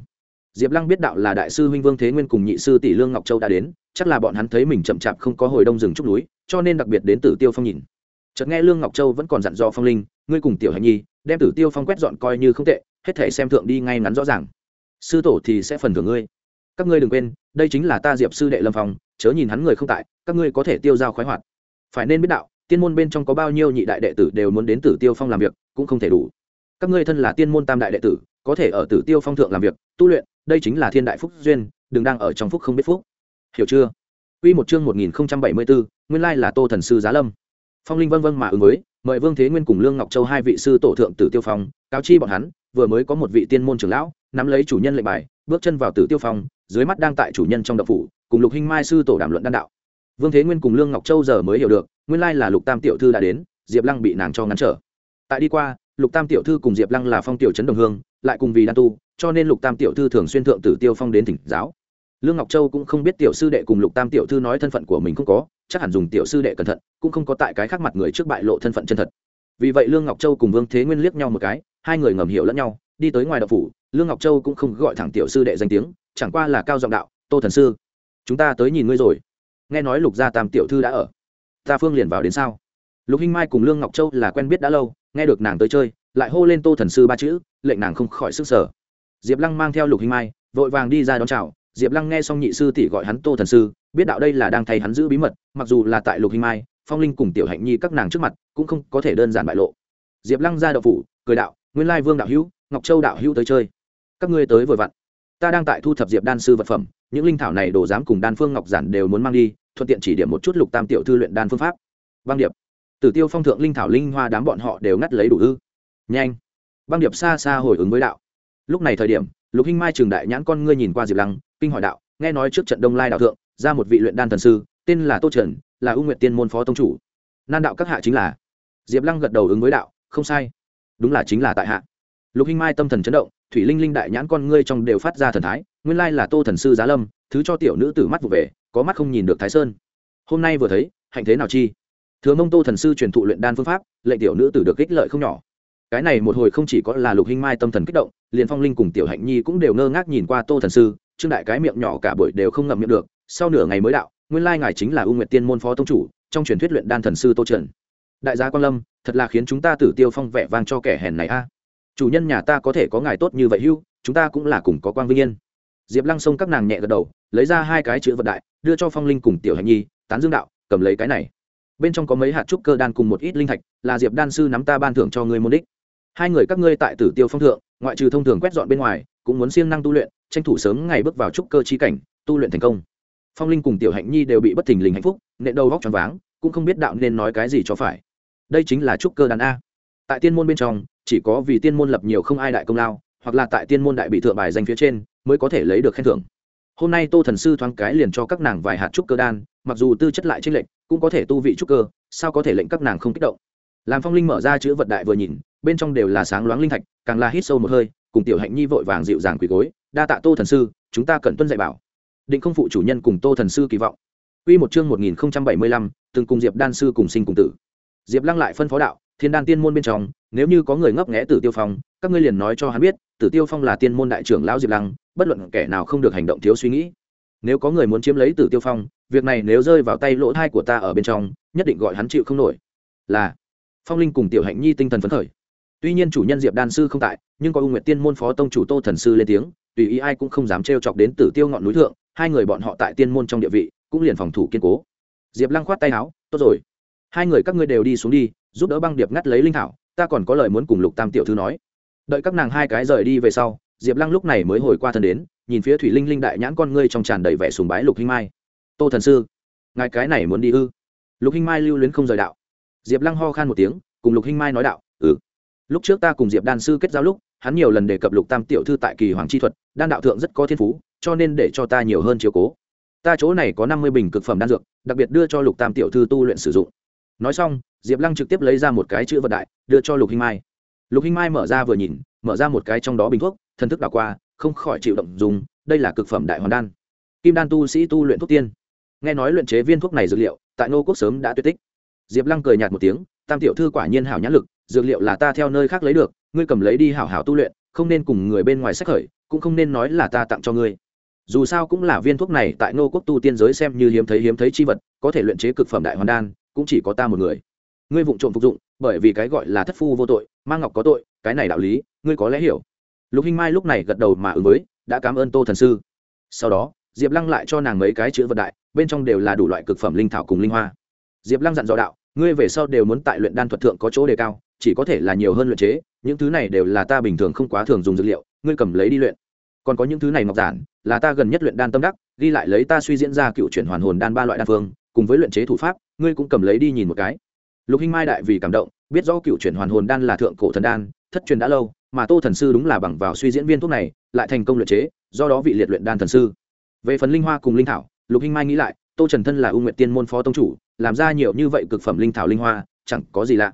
Diệp lăng biết đạo là đại sư huynh vương thế nguyên cùng nhị sư tỷ lương ngọc châu đã đến, chắc là bọn hắn thấy mình chậm chạp không có hồi đông rừng trúc núi, cho nên đặc biệt đến tử tiêu phong nhìn. Chợt nghe lương ngọc châu vẫn còn dặn dò phong linh, ngươi cùng tiểu hạnh nhi, đem tử tiêu phong quét dọn coi như không tệ, hết thể xem thượng đi ngay ngắn rõ ràng. Sư tổ thì sẽ phần thưởng ngươi các ngươi đừng quên đây chính là ta diệp sư đệ lâm phong chớ nhìn hắn người không tại các ngươi có thể tiêu dao khoái hoạt. Phải nên biết đạo tiên môn bên trong có bao nhiêu nhị đại đệ tử đều muốn đến tử tiêu phong làm việc cũng không thể đủ. Các ngươi thân là tiên môn tam đại đệ tử có thể ở tử tiêu phong thượng làm việc tu luyện đây chính là thiên đại phúc duyên đừng đang ở trong phúc không biết phúc. Hiểu chưa? Quy một chương 1074, nguyên lai là Tô thần sư Giá Lâm. Phong Linh vân vân mà ứng với, mời Vương Thế Nguyên cùng Lương Ngọc Châu hai vị sư tổ thượng Tử Tiêu Phong, cáo chi bọn hắn, vừa mới có một vị tiên môn trưởng lão, nắm lấy chủ nhân lệnh bài, bước chân vào Tử Tiêu Phong, dưới mắt đang tại chủ nhân trong động phủ, cùng Lục Hinh Mai sư tổ đàm luận đan đạo. Vương thế nguyên cùng lương ngọc châu giờ mới hiểu được nguyên lai là lục tam tiểu thư đã đến diệp lăng bị nàng cho ngắn trở. Tại đi qua lục tam tiểu thư cùng diệp lăng là phong tiểu trấn đồng hương lại cùng vì đan tu cho nên lục tam tiểu thư thường xuyên thượng tử tiêu phong đến thỉnh giáo. Lương ngọc châu cũng không biết tiểu sư đệ cùng lục tam tiểu thư nói thân phận của mình không có chắc hẳn dùng tiểu sư đệ cẩn thận cũng không có tại cái khác mặt người trước bại lộ thân phận chân thật. Vì vậy lương ngọc châu cùng vương thế nguyên liếc nhau một cái hai người ngầm hiểu lẫn nhau đi tới ngoài đậu phủ lương ngọc châu cũng không gọi thẳng tiểu sư đệ danh tiếng chẳng qua là cao giọng đạo, tô thần sư, chúng ta tới nhìn ngươi rồi. Nghe nói lục gia tam tiểu thư đã ở. Ta phương liền vào đến sao? Lục hinh mai cùng lương ngọc châu là quen biết đã lâu, nghe được nàng tới chơi, lại hô lên tô thần sư ba chữ, lệnh nàng không khỏi sức sở diệp lăng mang theo lục hinh mai, vội vàng đi ra đón chào. Diệp lăng nghe xong nhị sư tỷ gọi hắn tô thần sư, biết đạo đây là đang thay hắn giữ bí mật, mặc dù là tại lục hinh mai, phong linh cùng tiểu hạnh nhi các nàng trước mặt, cũng không có thể đơn giản bại lộ. Diệp lăng ra đậu phủ, cười đạo, nguyên lai vương đạo hữu, ngọc châu đạo hữu tới chơi. Các ngươi tới vội vặn ta đang tại thu thập diệp đan sư vật phẩm, những linh thảo này đồ giám cùng đan phương ngọc giản đều muốn mang đi, thuận tiện chỉ điểm một chút lục tam tiểu thư luyện đan phương pháp. Băng điệp, tử tiêu phong thượng linh thảo linh hoa đám bọn họ đều ngắt lấy đủ ư? Nhanh. Băng điệp xa xa hồi ứng với đạo. Lúc này thời điểm, lục hinh mai trường đại nhãn con ngươi nhìn qua diệp lăng, kinh hỏi đạo, nghe nói trước trận đông lai đạo thượng, ra một vị luyện đan thần sư, tên là tô trần, là ưu nguyện tiên môn phó tông chủ. Nan đạo các hạ chính là. Diệp lăng gật đầu ứng với đạo, không sai. Đúng là chính là tại hạ. Lục hinh mai tâm thần chấn động thủy linh linh đại nhãn con ngươi trong đều phát ra thần thái, nguyên lai là tô thần sư giá lâm, thứ cho tiểu nữ tử mắt vụ về, có mắt không nhìn được thái sơn. Hôm nay vừa thấy, hạnh thế nào chi? Thừa mông tô thần sư truyền thụ luyện đan phương pháp, lệnh tiểu nữ tử được ích lợi không nhỏ. Cái này một hồi không chỉ có là lục hinh mai tâm thần kích động, liền phong linh cùng tiểu hạnh nhi cũng đều ngơ ngác nhìn qua tô thần sư, trương đại cái miệng nhỏ cả buổi đều không ngậm miệng được, sau nửa ngày mới đạo, nguyên lai ngài chính là u nguyệt tiên môn phó tông chủ, trong truyền thuyết luyện đan thần sư tô trần. Đại gia quan lâm, thật là khiến chúng ta tử tiêu phong vẻ vang cho kẻ hèn này a chủ nhân nhà ta có thể có ngài tốt như vậy hưu, chúng ta cũng là cùng có quan vinh yên. Diệp lăng xông các nàng nhẹ gật đầu, lấy ra hai cái chữ vật đại, đưa cho phong linh cùng tiểu hạnh nhi, tán dương đạo, cầm lấy cái này. Bên trong có mấy hạt trúc cơ đan cùng một ít linh thạch, là diệp đan sư nắm ta ban thưởng cho ngươi môn đích. Hai người các ngươi tại tử tiêu phong thượng, ngoại trừ thông thường quét dọn bên ngoài, cũng muốn siêng năng tu luyện, tranh thủ sớm ngày bước vào trúc cơ chi cảnh, tu luyện thành công. Phong linh cùng tiểu hạnh nhi đều bị bất thình lình hạnh phúc nệ đầu vóc tròn váng, cũng không biết đạo nên nói cái gì cho phải. Đây chính là trúc cơ đàn a. Tại tiên môn bên trong chỉ có vì tiên môn lập nhiều không ai đại công lao hoặc là tại tiên môn đại bị thượng bài danh phía trên mới có thể lấy được khen thưởng. Hôm nay tô thần sư thoáng cái liền cho các nàng vài hạt trúc cơ đan mặc dù tư chất lại trên lệnh cũng có thể tu vị trúc cơ sao có thể lệnh các nàng không kích động. Làm phong linh mở ra chữ vật đại vừa nhìn bên trong đều là sáng loáng linh thạch càng là hít sâu một hơi cùng tiểu hạnh nhi vội vàng dịu dàng quỳ gối đa tạ tô thần sư chúng ta cần tuân dạy bảo. Định không phụ chủ nhân cùng tô thần sư kỳ vọng. Quy một chương 1075, từng cùng Diệp Đan sư cùng sinh cùng tử. Diệp Lăng lại phân phó đạo, Thiên Đan Tiên môn bên trong, nếu như có người ngấp nghẽ Tử Tiêu Phong, các ngươi liền nói cho hắn biết, Tử Tiêu Phong là tiên môn đại trưởng lão Diệp Lăng, bất luận kẻ nào không được hành động thiếu suy nghĩ. Nếu có người muốn chiếm lấy Tử Tiêu Phong, việc này nếu rơi vào tay lỗ thai của ta ở bên trong, nhất định gọi hắn chịu không nổi. Là Phong Linh cùng Tiểu Hạnh Nhi tinh thần phấn khởi. Tuy nhiên chủ nhân Diệp Đan sư không tại, nhưng có U Nguyệt Tiên môn phó tông chủ Tô thần sư lên tiếng, tùy ý ai cũng không dám trêu chọc đến Tử Tiêu ngọn núi thượng, hai người bọn họ tại tiên môn trong địa vị, cũng liền phòng thủ kiên cố diệp lăng khoát tay áo tốt rồi hai người các ngươi đều đi xuống đi giúp đỡ băng điệp ngắt lấy linh thảo ta còn có lời muốn cùng lục tam tiểu thư nói. Đợi các nàng hai cái rời đi về sau, diệp lăng lúc này mới hồi qua thân đến, nhìn phía thủy linh linh đại nhãn con ngươi trong tràn đầy vẻ sùng bái lục hinh mai. Tô thần sư, ngài cái này muốn đi ư? Lục hinh mai lưu luyến không rời đạo. Diệp lăng ho khan một tiếng, cùng lục hinh mai nói đạo ừ. Lúc trước ta cùng diệp đan sư kết giao lúc, hắn nhiều lần đề cập lục tam tiểu thư tại kỳ hoàng chi thuật, đan đạo thượng rất có thiên phú, cho nên để cho ta nhiều hơn chiều cố. Ta chỗ này có năm mươi bình cực phẩm đan dược, đặc biệt đưa cho lục tam tiểu thư tu luyện sử dụng. Nói xong diệp lăng trực tiếp lấy ra một cái chữ vật đại, đưa cho lục hinh mai. Lục hinh mai mở ra vừa nhìn, mở ra một cái trong đó bình thuốc, thần thức đảo qua, không khỏi chịu động dùng, đây là cực phẩm đại hoàn đan. Kim đan tu sĩ tu luyện thuốc tiên. Nghe nói luyện chế viên thuốc này dược liệu, tại nô quốc sớm đã tuyệt tích. Diệp lăng cười nhạt một tiếng, tam tiểu thư quả nhiên hảo nhãn lực, dược liệu là ta theo nơi khác lấy được, ngươi cầm lấy đi hảo hảo tu luyện, không nên cùng người bên ngoài sách khởi, cũng không nên nói là ta tặng cho ngươi. Dù sao cũng là viên thuốc này tại nô quốc tu tiên giới xem như hiếm thấy hiếm thấy chi vật, có thể luyện chế cực phẩm đại hoàn đan, cũng chỉ có ta một người ngươi vụng trộm phục dụng, bởi vì cái gọi là thất phu vô tội mang ngọc có tội, cái này đạo lý, ngươi có lẽ hiểu. Lục hinh mai lúc này gật đầu mà ứng với, đã cảm ơn tô thần sư. Sau đó, diệp lăng lại cho nàng mấy cái chữ vật đại, bên trong đều là đủ loại cực phẩm linh thảo cùng linh hoa. Diệp lăng dặn dò đạo, ngươi về sau đều muốn tại luyện đan thuật thượng có chỗ đề cao, chỉ có thể là nhiều hơn luyện chế, những thứ này đều là ta bình thường không quá thường dùng dược liệu, ngươi cầm lấy đi luyện. Còn có những thứ này ngọc giản, là ta gần nhất luyện đan tâm đắc, ghi lại lấy ta suy diễn ra cựu chuyển hoàn hồn đan ba loại đan phương, cùng với luyện chế thủ pháp, ngươi cũng cầm lấy đi nhìn một cái lục hinh mai đại vì cảm động, biết rõ cựu chuyển hoàn hồn đan là thượng cổ thần đan, thất truyền đã lâu, mà tô thần sư đúng là bằng vào suy diễn viên thuốc này, lại thành công luyện chế, do đó vị liệt luyện đan thần sư. Về phần linh hoa cùng linh thảo, lục hinh mai nghĩ lại, tô trần thân là ưu nguyện tiên môn phó tông chủ, làm ra nhiều như vậy cực phẩm linh thảo linh hoa, chẳng có gì lạ.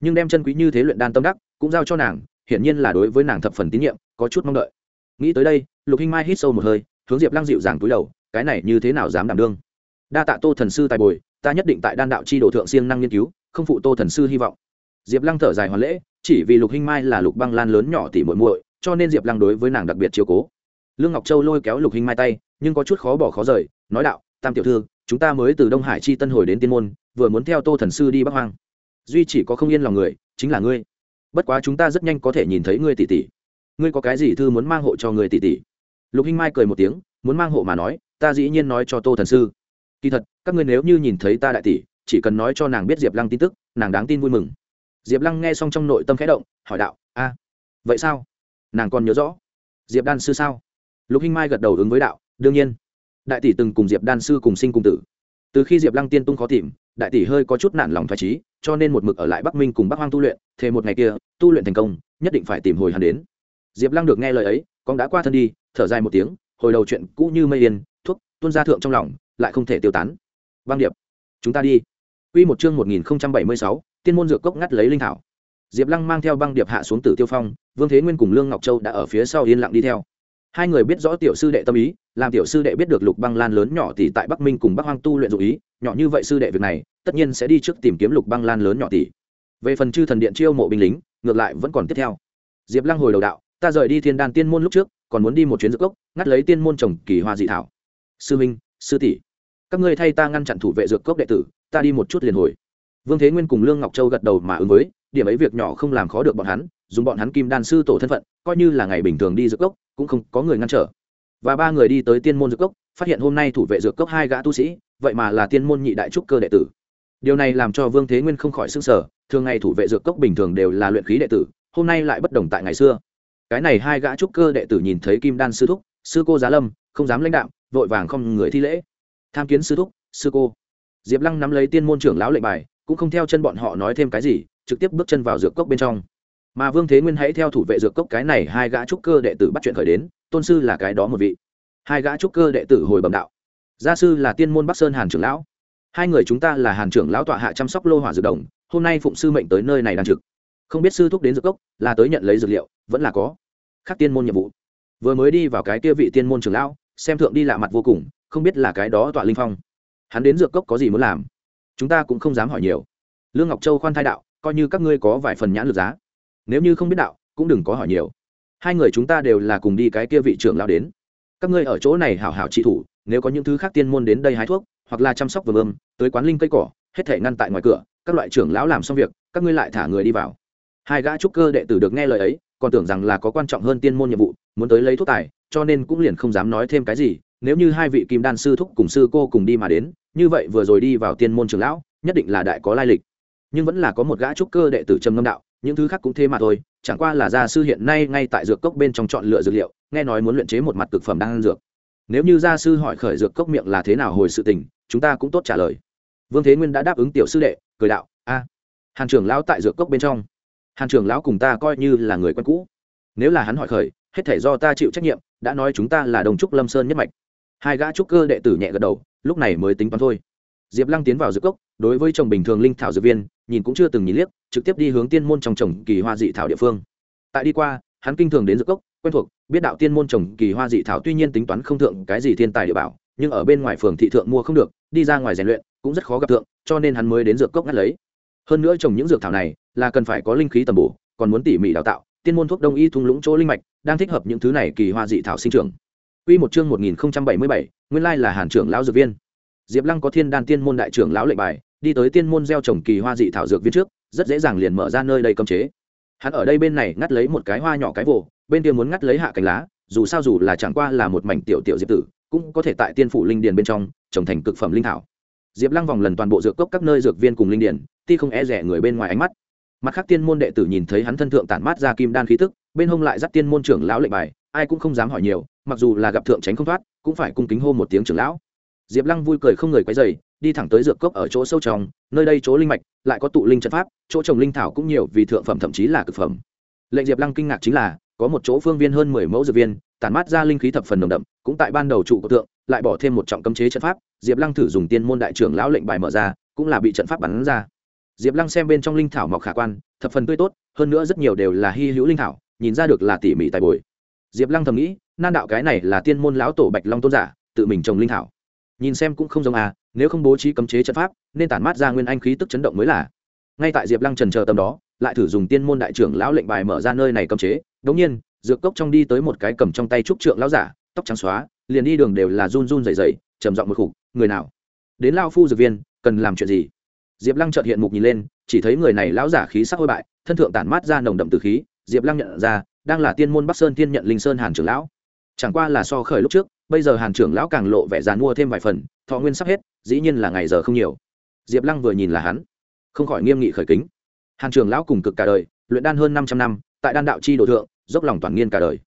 Nhưng đem chân quý như thế luyện đan tâm đắc, cũng giao cho nàng, hiển nhiên là đối với nàng thập phần tín nhiệm, có chút mong đợi. Nghĩ tới đây, lục hinh mai hít sâu một hơi, hướng diệp lăng dịu dàng túi đầu, cái này như thế nào dám đảm đương? Đa tạ tô thần sư tài bồi, ta nhất định tại đan đạo c h i đồ thượng siêng năng nghiên cứu không phụ tô thần sư hy vọng. Diệp lăng thở dài hoàn lễ, chỉ vì lục hinh mai là lục băng lan lớn nhỏ tỉ muội muội, cho nên diệp lăng đối với nàng đặc biệt chiều cố. Lương ngọc châu lôi kéo lục hinh mai tay, nhưng có chút khó bỏ khó rời, nói đạo, tam tiểu thư, chúng ta mới từ đông hải chi tân hồi đến tiên môn, vừa muốn theo tô thần sư đi bắc hoang. Duy chỉ có không yên lòng người, chính là ngươi. Bất quá chúng ta rất nhanh có thể nhìn thấy ngươi tỷ tỷ ngươi có cái gì thư muốn mang hộ cho người tỷ tỷ lục hinh mai cười một tiếng, muốn mang hộ mà nói, ta dĩ nhiên nói cho tô thần sư. Kỳ thật, các ngươi nếu như nhìn thấy ta đại tỷ chỉ cần nói cho nàng biết diệp lăng tin tức, nàng đáng tin vui mừng. Diệp lăng nghe xong trong nội tâm khẽ động, hỏi đạo, a, vậy sao? Nàng còn nhớ rõ diệp đan sư sao? Lục hinh mai gật đầu ứng với đạo, đương nhiên. Đại tỷ từng cùng diệp đan sư cùng sinh cùng tử. Từ khi diệp lăng tiên tung khó tìm, đại tỷ hơi có chút nản lòng thoải trí, cho nên một mực ở lại bắc minh cùng bắc hoang tu luyện, thề một ngày kia, tu luyện thành công, nhất định phải tìm hồi hắn đến. Diệp lăng được nghe lời ấy, con đã qua thân đi, thở dài một tiếng, hồi đầu chuyện cũ như mây yên, thuốc tuôn ra thượng trong lòng, lại không thể tiêu tán. Băng điệp, chúng ta đi. Quy một chương 1076, tiên môn dược cốc ngắt lấy linh thảo. Diệp Lăng mang theo băng điệp hạ xuống Tử Tiêu Phong, Vương Thế Nguyên cùng Lương Ngọc Châu đã ở phía sau yên lặng đi theo. hai người biết rõ tiểu sư đệ tâm ý làm tiểu sư đệ biết được lục băng lan lớn nhỏ tỷ tại bắc minh cùng bắc hoang tu luyện dụng ý nhỏ như vậy sư đệ việc này tất nhiên sẽ đi trước tìm kiếm lục băng lan lớn nhỏ tỷ về phần chư thần điện chiêu mộ binh lính ngược lại vẫn còn tiếp theo diệp lăng hồi đầu đạo ta rời đi thiên đan tiên môn lúc trước còn muốn đi một chuyến dược cốc ngắt lấy tiên môn trồng kỳ hoa dị thảo sư minh sư tỷ các ngươi thay ta ngăn chặn thủ vệ dược cốc đệ tử ta đi một chút liền hồi. Vương thế nguyên cùng lương ngọc châu gật đầu mà ứng với, điểm ấy việc nhỏ không làm khó được bọn hắn, dùng bọn hắn kim đan sư tổ thân phận, coi như là ngày bình thường đi dược cốc, cũng không có người ngăn trở. Và ba người đi tới tiên môn dược cốc, phát hiện hôm nay thủ vệ dược cốc hai gã tu sĩ, vậy mà là tiên môn nhị đại trúc cơ đệ tử. Điều này làm cho vương thế nguyên không khỏi s ư n g sở thường ngày thủ vệ dược cốc bình thường đều là luyện khí đệ tử, hôm nay lại bất đồng tại ngày xưa. Cái này hai gã trúc cơ đệ tử nhìn thấy kim đan sư thúc, sư cô giá lâm, không dám lãnh đạo vội vàng không người thi lễ. Tham kiến sư thúc, sư cô diệp lăng nắm lấy tiên môn trưởng lão lệnh bài, cũng không theo chân bọn họ nói thêm cái gì, trực tiếp bước chân vào dược cốc bên trong. Mà vương thế nguyên hãy theo thủ vệ dược cốc cái này hai gã trúc cơ đệ tử bắt chuyện khởi đến, tôn sư là cái đó một vị. Hai gã trúc cơ đệ tử hồi bẩm đạo. Gia sư là tiên môn bắc sơn hàn trưởng lão. Hai người chúng ta là hàn trưởng lão tọa hạ chăm sóc lô hỏa dược đồng, hôm nay phụng sư mệnh tới nơi này đang trực. Không biết sư thúc đến dược cốc, là tới nhận lấy dược liệu, vẫn là có. Khác tiên môn nhiệm vụ. Vừa mới đi vào cái kia vị tiên môn trưởng lão, xem thượng đi lạ mặt vô cùng, không biết là cái đó tọa linh phong hắn đến dược cốc có gì muốn làm? Chúng ta cũng không dám hỏi nhiều. Lương ngọc châu khoan thai đạo, coi như các ngươi có vài phần nhãn lực giá. Nếu như không biết đạo, cũng đừng có hỏi nhiều. Hai người chúng ta đều là cùng đi cái kia vị trưởng lao đến. Các ngươi ở chỗ này hảo hảo trị thủ, nếu có những thứ khác tiên môn đến đây hái thuốc, hoặc là chăm sóc vườn ươm, tới quán linh cây cỏ, hết thể ngăn tại ngoài cửa, các loại trưởng lão làm xong việc, các ngươi lại thả người đi vào. Hai gã trúc cơ đệ tử được nghe lời ấy, còn tưởng rằng là có quan trọng hơn tiên môn nhiệm vụ, muốn tới lấy thuốc tài, cho nên cũng liền không dám nói thêm cái gì nếu như hai vị kim đan sư thúc cùng sư cô cùng đi mà đến, như vậy vừa rồi đi vào tiên môn trưởng lão, nhất định là đại có lai lịch. Nhưng vẫn là có một gã trúc cơ đệ tử trầm ngâm đạo, những thứ khác cũng thế mà thôi, chẳng qua là gia sư hiện nay ngay tại dược cốc bên trong chọn lựa dược liệu, nghe nói muốn luyện chế một mặt cực phẩm đang ăn dược. Nếu như gia sư hỏi khởi dược cốc miệng là thế nào hồi sự tình, chúng ta cũng tốt trả lời. Vương thế nguyên đã đáp ứng tiểu sư đệ, cười đạo, a, hàn trưởng lão tại dược cốc bên trong. Hàn trưởng lão cùng ta coi như là người quen cũ. Nếu là hắn hỏi khởi, hết thể do ta chịu trách nhiệm, đã nói chúng ta là đồng trúc lâm sơn nhất mạch hai gã trúc cơ đệ tử nhẹ gật đầu, lúc này mới tính toán thôi. Diệp lăng tiến vào dược cốc, đối với chồng bình thường linh thảo dược viên, nhìn cũng chưa từng nhìn liếc, trực tiếp đi hướng tiên môn trồng trồng kỳ hoa dị thảo địa phương. Tại đi qua, hắn kinh thường đến dược cốc, quen thuộc, biết đạo tiên môn trồng kỳ hoa dị thảo tuy nhiên tính toán không thượng cái gì thiên tài địa bảo, nhưng ở bên ngoài phường thị thượng mua không được, đi ra ngoài rèn luyện cũng rất khó gặp thượng, cho nên hắn mới đến dược cốc ngắt lấy. Hơn nữa trồng những dược thảo này là cần phải có linh khí tầm bổ, còn muốn tỉ mỉ đào tạo, tiên môn thuốc đông y thung lũng chỗ linh mạch, đang thích hợp những thứ này kỳ hoa dị thảo sinh trưởng. Quy một chương 1077, nguyên lai là Hàn trưởng lão dược viên. Diệp Lăng có Thiên Đan Tiên môn đại trưởng lão lệnh bài, đi tới tiên môn gieo trồng kỳ hoa dị thảo dược viên trước rất dễ dàng liền mở ra nơi đây cấm chế. Hắn ở đây bên này ngắt lấy một cái hoa nhỏ cái vồ bên kia muốn ngắt lấy hạ cánh lá dù sao dù là chẳng qua là một mảnh tiểu tiểu diệp tử cũng có thể tại tiên phủ linh điền bên trong trồng thành cực phẩm linh thảo. Diệp lăng vòng lần toàn bộ dược cốc các nơi dược viên cùng linh điền ti không e dè người bên ngoài ánh mắt. Mặt khác tiên môn đệ tử nhìn thấy hắn thân thượng tản mát ra kim đan khí tức bên hông lại dắt tiên môn trưởng lão lệnh bài ai cũng không dám hỏi nhiều mặc dù là gặp thượng tránh không thoát, cũng phải cung kính hô một tiếng trưởng lão. Diệp lăng vui cười không người quấy dày đi thẳng tới dược cốc ở chỗ sâu trong, nơi đây chỗ linh mạch, lại có tụ linh trận pháp, chỗ trồng linh thảo cũng nhiều vì thượng phẩm thậm chí là cực phẩm. Lệnh diệp lăng kinh ngạc chính là, có một chỗ phương viên hơn mười mẫu dược viên, tản mát ra linh khí thập phần nồng đậm, cũng tại ban đầu trụ của tượng, lại bỏ thêm một trọng cấm chế trận pháp, diệp lăng thử dùng tiên môn đại trưởng lão lệnh bài mở ra, cũng là bị trận pháp bắn ra. Diệp lăng xem bên trong linh thảo mọc khả quan, thập phần tươi tốt, hơn nữa rất nhiều đều là hy hữu linh thảo, nhìn ra được là tỉ mỉ tài bồi. Diệp lăng thầm nghĩ nan đạo cái này là tiên môn lão tổ bạch long tôn giả, tự mình trồng linh thảo. Nhìn xem cũng không giống à nếu không bố trí cấm chế trận pháp, nên tản mát ra nguyên anh khí tức chấn động mới là. Ngay tại diệp lăng trần chờ tâm đó, lại thử dùng tiên môn đại trưởng lão lệnh bài mở ra nơi này cấm chế, đống nhiên, dược cốc trong đi tới một cái cầm trong tay trúc trượng lão giả, tóc trắng xóa, liền đi đường đều là run run dày dày trầm giọng một khục, người nào? Đến lao phu dược viên, cần làm chuyện gì? Diệp lăng trợt hiện mục nhìn lên, chỉ thấy người này lão giả khí sắc hôi bại, thân thượng tản mát ra nồng đậm từ khí. Diệp lăng nhận ra, đang là tiên môn bắc sơn tiên nhận linh sơn hàn trưởng lão chẳng qua là so khởi lúc trước, bây giờ hàn trưởng lão càng lộ vẻ dàn mua thêm vài phần, thọ nguyên sắp hết, dĩ nhiên là ngày giờ không nhiều. Diệp lăng vừa nhìn là hắn, không khỏi nghiêm nghị khởi kính. Hàn trưởng lão cùng cực cả đời, luyện đan hơn năm trăm năm, tại đan đạo chi đồ thượng, dốc lòng toàn nghiên cả đời.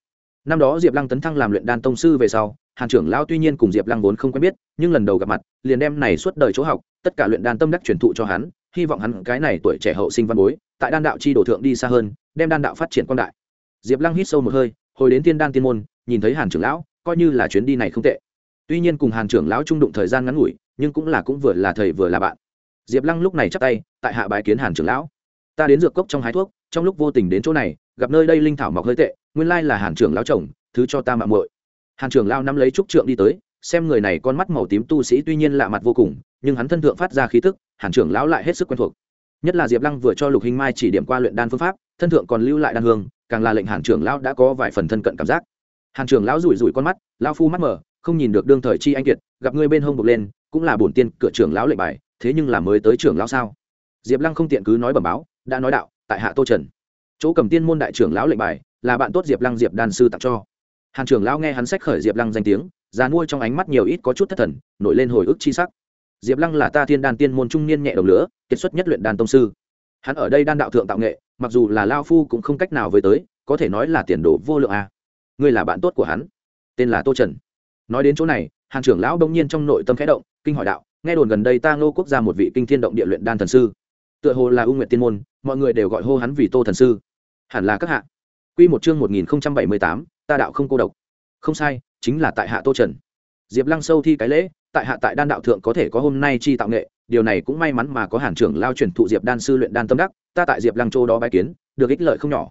Năm đó diệp lăng tấn thăng làm luyện đan tông sư về sau, hàn trưởng lão tuy nhiên cùng diệp lăng vốn không quen biết, nhưng lần đầu gặp mặt, liền đem này suốt đời chỗ học, tất cả luyện đan tâm đắc truyền thụ cho hắn, hy vọng hắn cái này tuổi trẻ hậu sinh văn bối, tại đan đạo chi đồ thượng đi xa hơn, đem đan đạo phát triển quan đại. Diệp lăng hít sâu một hơi, hồi đến tiên đan tiên môn nhìn thấy hàn trưởng lão, coi như là chuyến đi này không tệ. Tuy nhiên cùng hàn trưởng lão trung đụng thời gian ngắn ngủi, nhưng cũng là cũng vừa là thầy vừa là bạn. Diệp lăng lúc này chắp tay, tại hạ bái kiến hàn trưởng lão. Ta đến dược cốc trong hái thuốc, trong lúc vô tình đến chỗ này, gặp nơi đây linh thảo mọc hơi tệ, nguyên lai là hàn trưởng lão chồng, thứ cho ta mạng muội. Hàn trưởng lao nắm lấy trúc trượng đi tới, xem người này con mắt màu tím tu sĩ tuy nhiên lạ mặt vô cùng, nhưng hắn thân thượng phát ra khí tức, hàn trưởng lão lại hết sức quen thuộc. Nhất là diệp lăng vừa cho lục hình mai chỉ điểm qua luyện đan phương pháp, thân thượng còn lưu lại đan hương, càng là lệnh hàn trưởng lão đã có vài phần thân cận cảm giác hàn trưởng lão rủi rủi con mắt lao phu mắt mở, không nhìn được đương thời chi anh kiệt, gặp ngươi bên hông bục lên, cũng là bổn tiên cửa trưởng lão lệnh bài, thế nhưng là mới tới trưởng lão sao? Diệp lăng không tiện cứ nói bẩm báo, đã nói đạo, tại hạ tô trần. Chỗ cầm tiên môn đại trưởng lão lệnh bài, là bạn tốt diệp lăng diệp đan sư tặng cho. Hàn trưởng lão nghe hắn sách khởi diệp lăng danh tiếng, già nuôi trong ánh mắt nhiều ít có chút thất thần, nổi lên hồi ức chi sắc. Diệp lăng là ta thiên đan tiên môn trung niên nhẹ đồng lửa, kiệt xuất nhất luyện đan tông sư. Hắn ở đây đan đạo thượng tạo nghệ, mặc dù là lao phu cũng không cách nào với tới, có thể nói là tiền đồ vô lượng a. à ngươi là bạn tốt của hắn. Tên là tô trần. Nói đến chỗ này, hàn trưởng lão đông nhiên trong nội tâm khẽ động, kinh hỏi đạo, nghe đồn gần đây ta ngô quốc gia một vị kinh thiên động địa luyện đan thần sư. Tựa hồ là ưu nguyện tiên môn, mọi người đều gọi hô hắn vì tô thần sư. Hẳn là các hạ. Q một chương một nghìn bảy mươi tám, ta đạo không cô độc. Không sai, chính là tại hạ tô trần. Diệp lăng sâu thi cái lễ, tại hạ tại đan đạo thượng có thể có hôm nay chi tạo nghệ, điều này cũng may mắn mà có hàn trưởng lao truyền thụ diệp đan sư luyện đan tâm đắc, ta tại diệp lăng châu đó bái kiến, được ích lợi không nhỏ.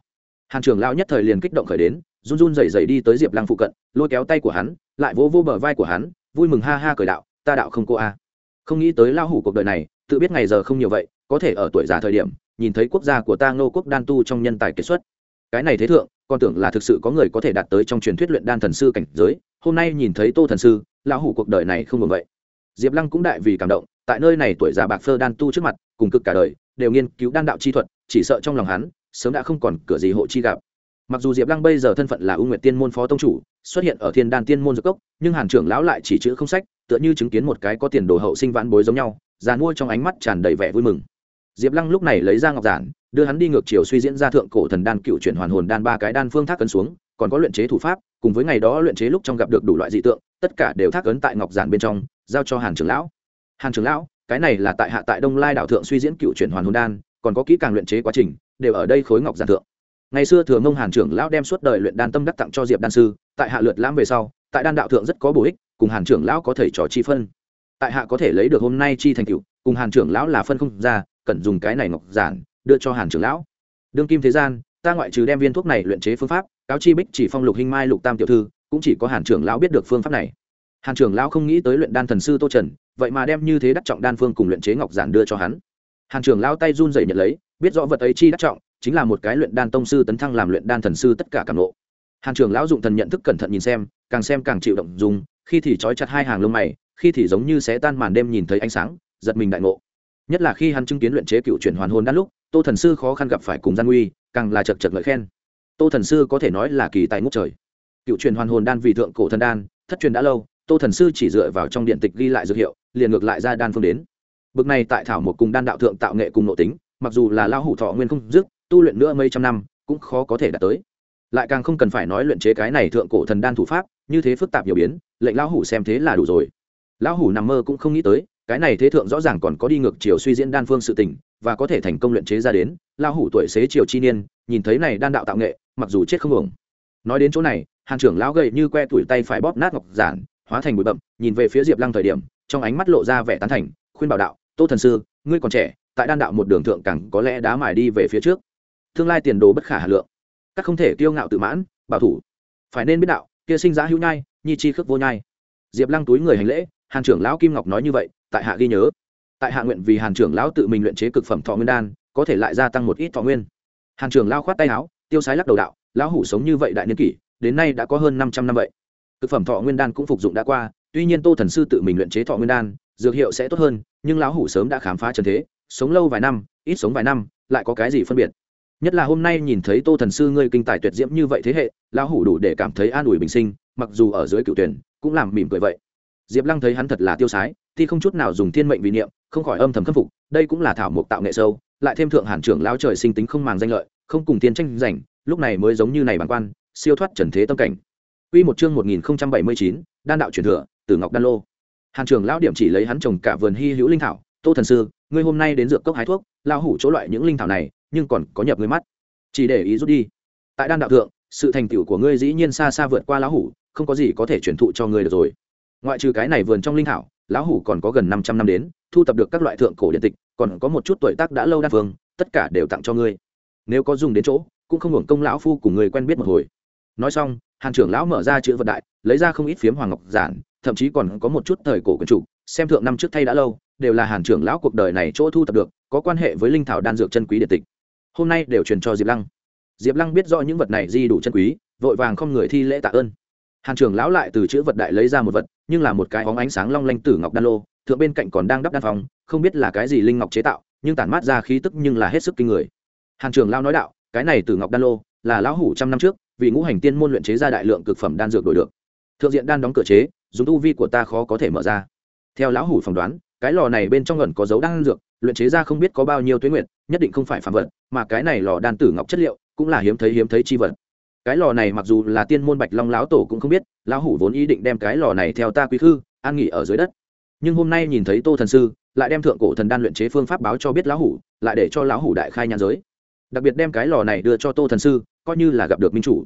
Hàn trưởng lao nhất thời liền kích động khởi đến run run rẩy rẩy đi tới diệp lăng phụ cận, lôi kéo tay của hắn, lại vỗ vỗ bờ vai của hắn, vui mừng ha ha cười đạo, ta đạo không cô a. Không nghĩ tới lao hủ cuộc đời này, tự biết ngày giờ không nhiều vậy, có thể ở tuổi già thời điểm, nhìn thấy quốc gia của ta ngô quốc đan tu trong nhân tài kết xuất. Cái này thế thượng con tưởng là thực sự có người có thể đạt tới trong truyền thuyết luyện đan thần sư cảnh giới, hôm nay nhìn thấy tô thần sư, lão hủ cuộc đời này không ngừng vậy. Diệp lăng cũng đại vì cảm động, tại nơi này tuổi già bạc phơ đan tu trước mặt, cùng cực cả đời, đều nghiên cứu đan đạo chi thuật, chỉ sợ trong lòng hắn, sớm đã không còn cửa gì hộ chi gặp mặc dù diệp lăng bây giờ thân phận là ưu nguyệt tiên môn phó tông chủ, xuất hiện ở thiên đan tiên môn dược cốc, nhưng hàn trưởng lão lại chỉ chữ không sách, tựa như chứng kiến một cái có tiền đồ hậu sinh vãn bối giống nhau, già mua trong ánh mắt tràn đầy vẻ vui mừng. Diệp lăng lúc này lấy ra ngọc giản, đưa hắn đi ngược chiều suy diễn ra thượng cổ thần đan cựu chuyển hoàn hồn đan ba cái đan phương thác cấn xuống, còn có luyện chế thủ pháp, cùng với ngày đó luyện chế lúc trong gặp được đủ loại dị tượng, tất cả đều thác ấn tại ngọc giản bên trong, giao cho hàn trưởng lão. Hàn trưởng lão, cái này là tại hạ tại đông lai đảo thượng suy diễn cựu chuyển hoàn hồn đan, còn có kỹ càng luyện chế quá trình, đều ở đây khối ngọc giản thượng ngày xưa thường mông hàn trưởng lão đem suốt đời luyện đan tâm đắc tặng cho diệp đan sư, tại hạ lượt lãm về sau, tại đan đạo thượng rất có bổ ích, cùng hàn trưởng lão có thể trò chi phân. Tại hạ có thể lấy được hôm nay chi thành cựu cùng hàn trưởng lão là phân không ra, cần dùng cái này ngọc giản, đưa cho hàn trưởng lão. Đương kim thế gian, ta ngoại trừ đem viên thuốc này luyện chế phương pháp, cáo chi bích chỉ phong lục hình mai lục tam tiểu thư, cũng chỉ có hàn trưởng lão biết được phương pháp này. Hàn trưởng lão không nghĩ tới luyện đan thần sư tô trần, vậy mà đem như thế đắc trọng đan phương cùng luyện chế ngọc giản đưa cho hắn. Hàn trưởng lão tay run rẩy nhận lấy, biết rõ vật ấy chi đắc trọng chính là một cái luyện đan tông sư tấn thăng làm luyện đan thần sư tất cả cảm lộ hàn trưởng lão dụng thần nhận thức cẩn thận nhìn xem, càng xem càng chịu động dùng, khi thì trói chặt hai hàng lông mày, khi thì giống như xé tan màn đêm nhìn thấy ánh sáng, giật mình đại ngộ. Nhất là khi hắn chứng kiến luyện chế cựu chuyển hoàn hồn đan lúc, tô thần sư khó khăn gặp phải cùng gian nguy càng là chật chật lợi khen. Tô thần sư có thể nói là kỳ tài ngút trời. Cựu truyền hoàn hồn đan vì thượng cổ thần đan, thất truyền đã lâu, tô thần sư chỉ dựa vào trong điện tịch ghi lại dược hiệu, liền ngược lại ra đan phương đến. Bực này tại thảo một cùng đan đạo thượng tạo nghệ cùng nội tính, mặc dù là lao hủ thọ nguyên không dứt tu luyện nữa mấy trăm năm, cũng khó có thể đạt tới. Lại càng không cần phải nói luyện chế cái này thượng cổ thần đan thủ pháp, như thế phức tạp nhiều biến, lệnh lão hủ xem thế là đủ rồi. Lão hủ nằm mơ cũng không nghĩ tới, cái này thế thượng rõ ràng còn có đi ngược chiều suy diễn đan phương sự tình, và có thể thành công luyện chế ra đến, lão hủ tuổi xế chiều chi niên, nhìn thấy này đan đạo tạo nghệ, mặc dù chết không hưởng nói đến chỗ này, hàn trưởng lão gầy như que tuổi tay phải bóp nát ngọc giản, hóa thành bụi bậm nhìn về phía diệp lăng thời điểm, trong ánh mắt lộ ra vẻ tán thành, khuyên bảo đạo, tô thần sư, ngươi còn trẻ, tại đan đạo một đường thượng càng có lẽ đá mài đi về phía trước tương lai tiền đồ bất khả hà lượng. Các không thể kiêu ngạo tự mãn, bảo thủ. Phải nên biết đạo, kia sinh giá hữu nhai, nhi chi khước vô nhai. Diệp lăng túi người hành lễ, hàn trưởng lão kim ngọc nói như vậy, tại hạ ghi nhớ. Tại hạ nguyện vì hàn trưởng lão tự mình luyện chế cực phẩm thọ nguyên đan, có thể lại gia tăng một ít thọ nguyên. Hàn trưởng lao khoát tay áo, tiêu sái lắc đầu đạo, lão hủ sống như vậy đại niên kỷ, đến nay đã có hơn năm trăm năm vậy. Thực phẩm thọ nguyên đan cũng phục dụng đã qua, tuy nhiên tô thần sư tự mình luyện chế thọ nguyên đan, dược hiệu sẽ tốt hơn, nhưng lão hủ sớm đã khám phá trần thế, sống lâu vài năm, ít sống vài năm, lại có cái gì phân biệt? Nhất là hôm nay nhìn thấy tô thần sư ngươi kinh tài tuyệt diễm như vậy thế hệ lão hủ đủ để cảm thấy an ủi bình sinh mặc dù ở dưới cựu tuyển cũng làm mỉm cười vậy diệp lăng thấy hắn thật là tiêu sái thì không chút nào dùng thiên mệnh vì niệm không khỏi âm thầm khâm phục đây cũng là thảo mộc tạo nghệ sâu lại thêm thượng hàn trưởng lão trời sinh tính không màng danh lợi không cùng tiên tranh giành lúc này mới giống như này bằng quan siêu thoát trần thế tâm cảnh Quy một chương 1079, đan đạo truyền thừa, Tử Ngọc Đan Lô. Hàn trưởng lão điểm chỉ lấy hắn trồng cả vườn hi hữu linh thảo, "Tô thần sư, ngươi hôm nay đến dược cốc hái thuốc, lão hủ chỗ loại những linh thảo này, nhưng còn có nhập ngươi mắt. Chỉ để ý rút đi. Tại đan đạo thượng, sự thành tựu của ngươi dĩ nhiên xa xa vượt qua lão hủ, không có gì có thể truyền thụ cho ngươi được rồi. Ngoại trừ cái này vườn trong linh thảo, lão hủ còn có gần 500 năm đến, thu tập được các loại thượng cổ điện tịch, còn có một chút tuổi tác đã lâu đan phương, tất cả đều tặng cho ngươi. Nếu có dùng đến chỗ, cũng không hưởng công lão phu cùng người quen biết một hồi nói xong hàn trưởng lão mở ra chữ vật đại lấy ra không ít phiếm hoàng ngọc giản thậm chí còn có một chút thời cổ quần chủ xem thượng năm trước thay đã lâu đều là hàn trưởng lão cuộc đời này chỗ thu thập được có quan hệ với linh thảo đan dược chân quý điện tịch hôm nay đều truyền cho diệp lăng. Diệp lăng biết rõ những vật này di đủ chân quý, vội vàng không người thi lễ tạ ơn. Hàn trưởng lão lại từ chữ vật đại lấy ra một vật, nhưng là một cái óng ánh sáng long lanh tử ngọc đan lô, thượng bên cạnh còn đang đắp đan phòng không biết là cái gì linh ngọc chế tạo, nhưng tản mát ra khí tức nhưng là hết sức kinh người. Hàn trưởng lão nói đạo, cái này tử ngọc đan lô là lão hủ trăm năm trước, vì ngũ hành tiên môn luyện chế ra đại lượng cực phẩm đan dược đổi được. Thượng diện đan đóng cửa chế, dùng tu vi của ta khó có thể mở ra. Theo lão hủ phỏng đoán cái lò này bên trong ẩn có dấu đan dược, luyện chế ra không biết có bao nhiêu tuyến nguyện nhất định không phải phạm vật, mà cái này lò đan tử ngọc chất liệu cũng là hiếm thấy hiếm thấy chi vật. Cái lò này mặc dù là tiên môn bạch long lão tổ cũng không biết, lão hủ vốn ý định đem cái lò này theo ta quý khư, an nghỉ ở dưới đất. Nhưng hôm nay nhìn thấy tô thần sư, lại đem thượng cổ thần đan luyện chế phương pháp báo cho biết lão hủ, lại để cho lão hủ đại khai nhàn giới. Đặc biệt đem cái lò này đưa cho tô thần sư, coi như là gặp được minh chủ.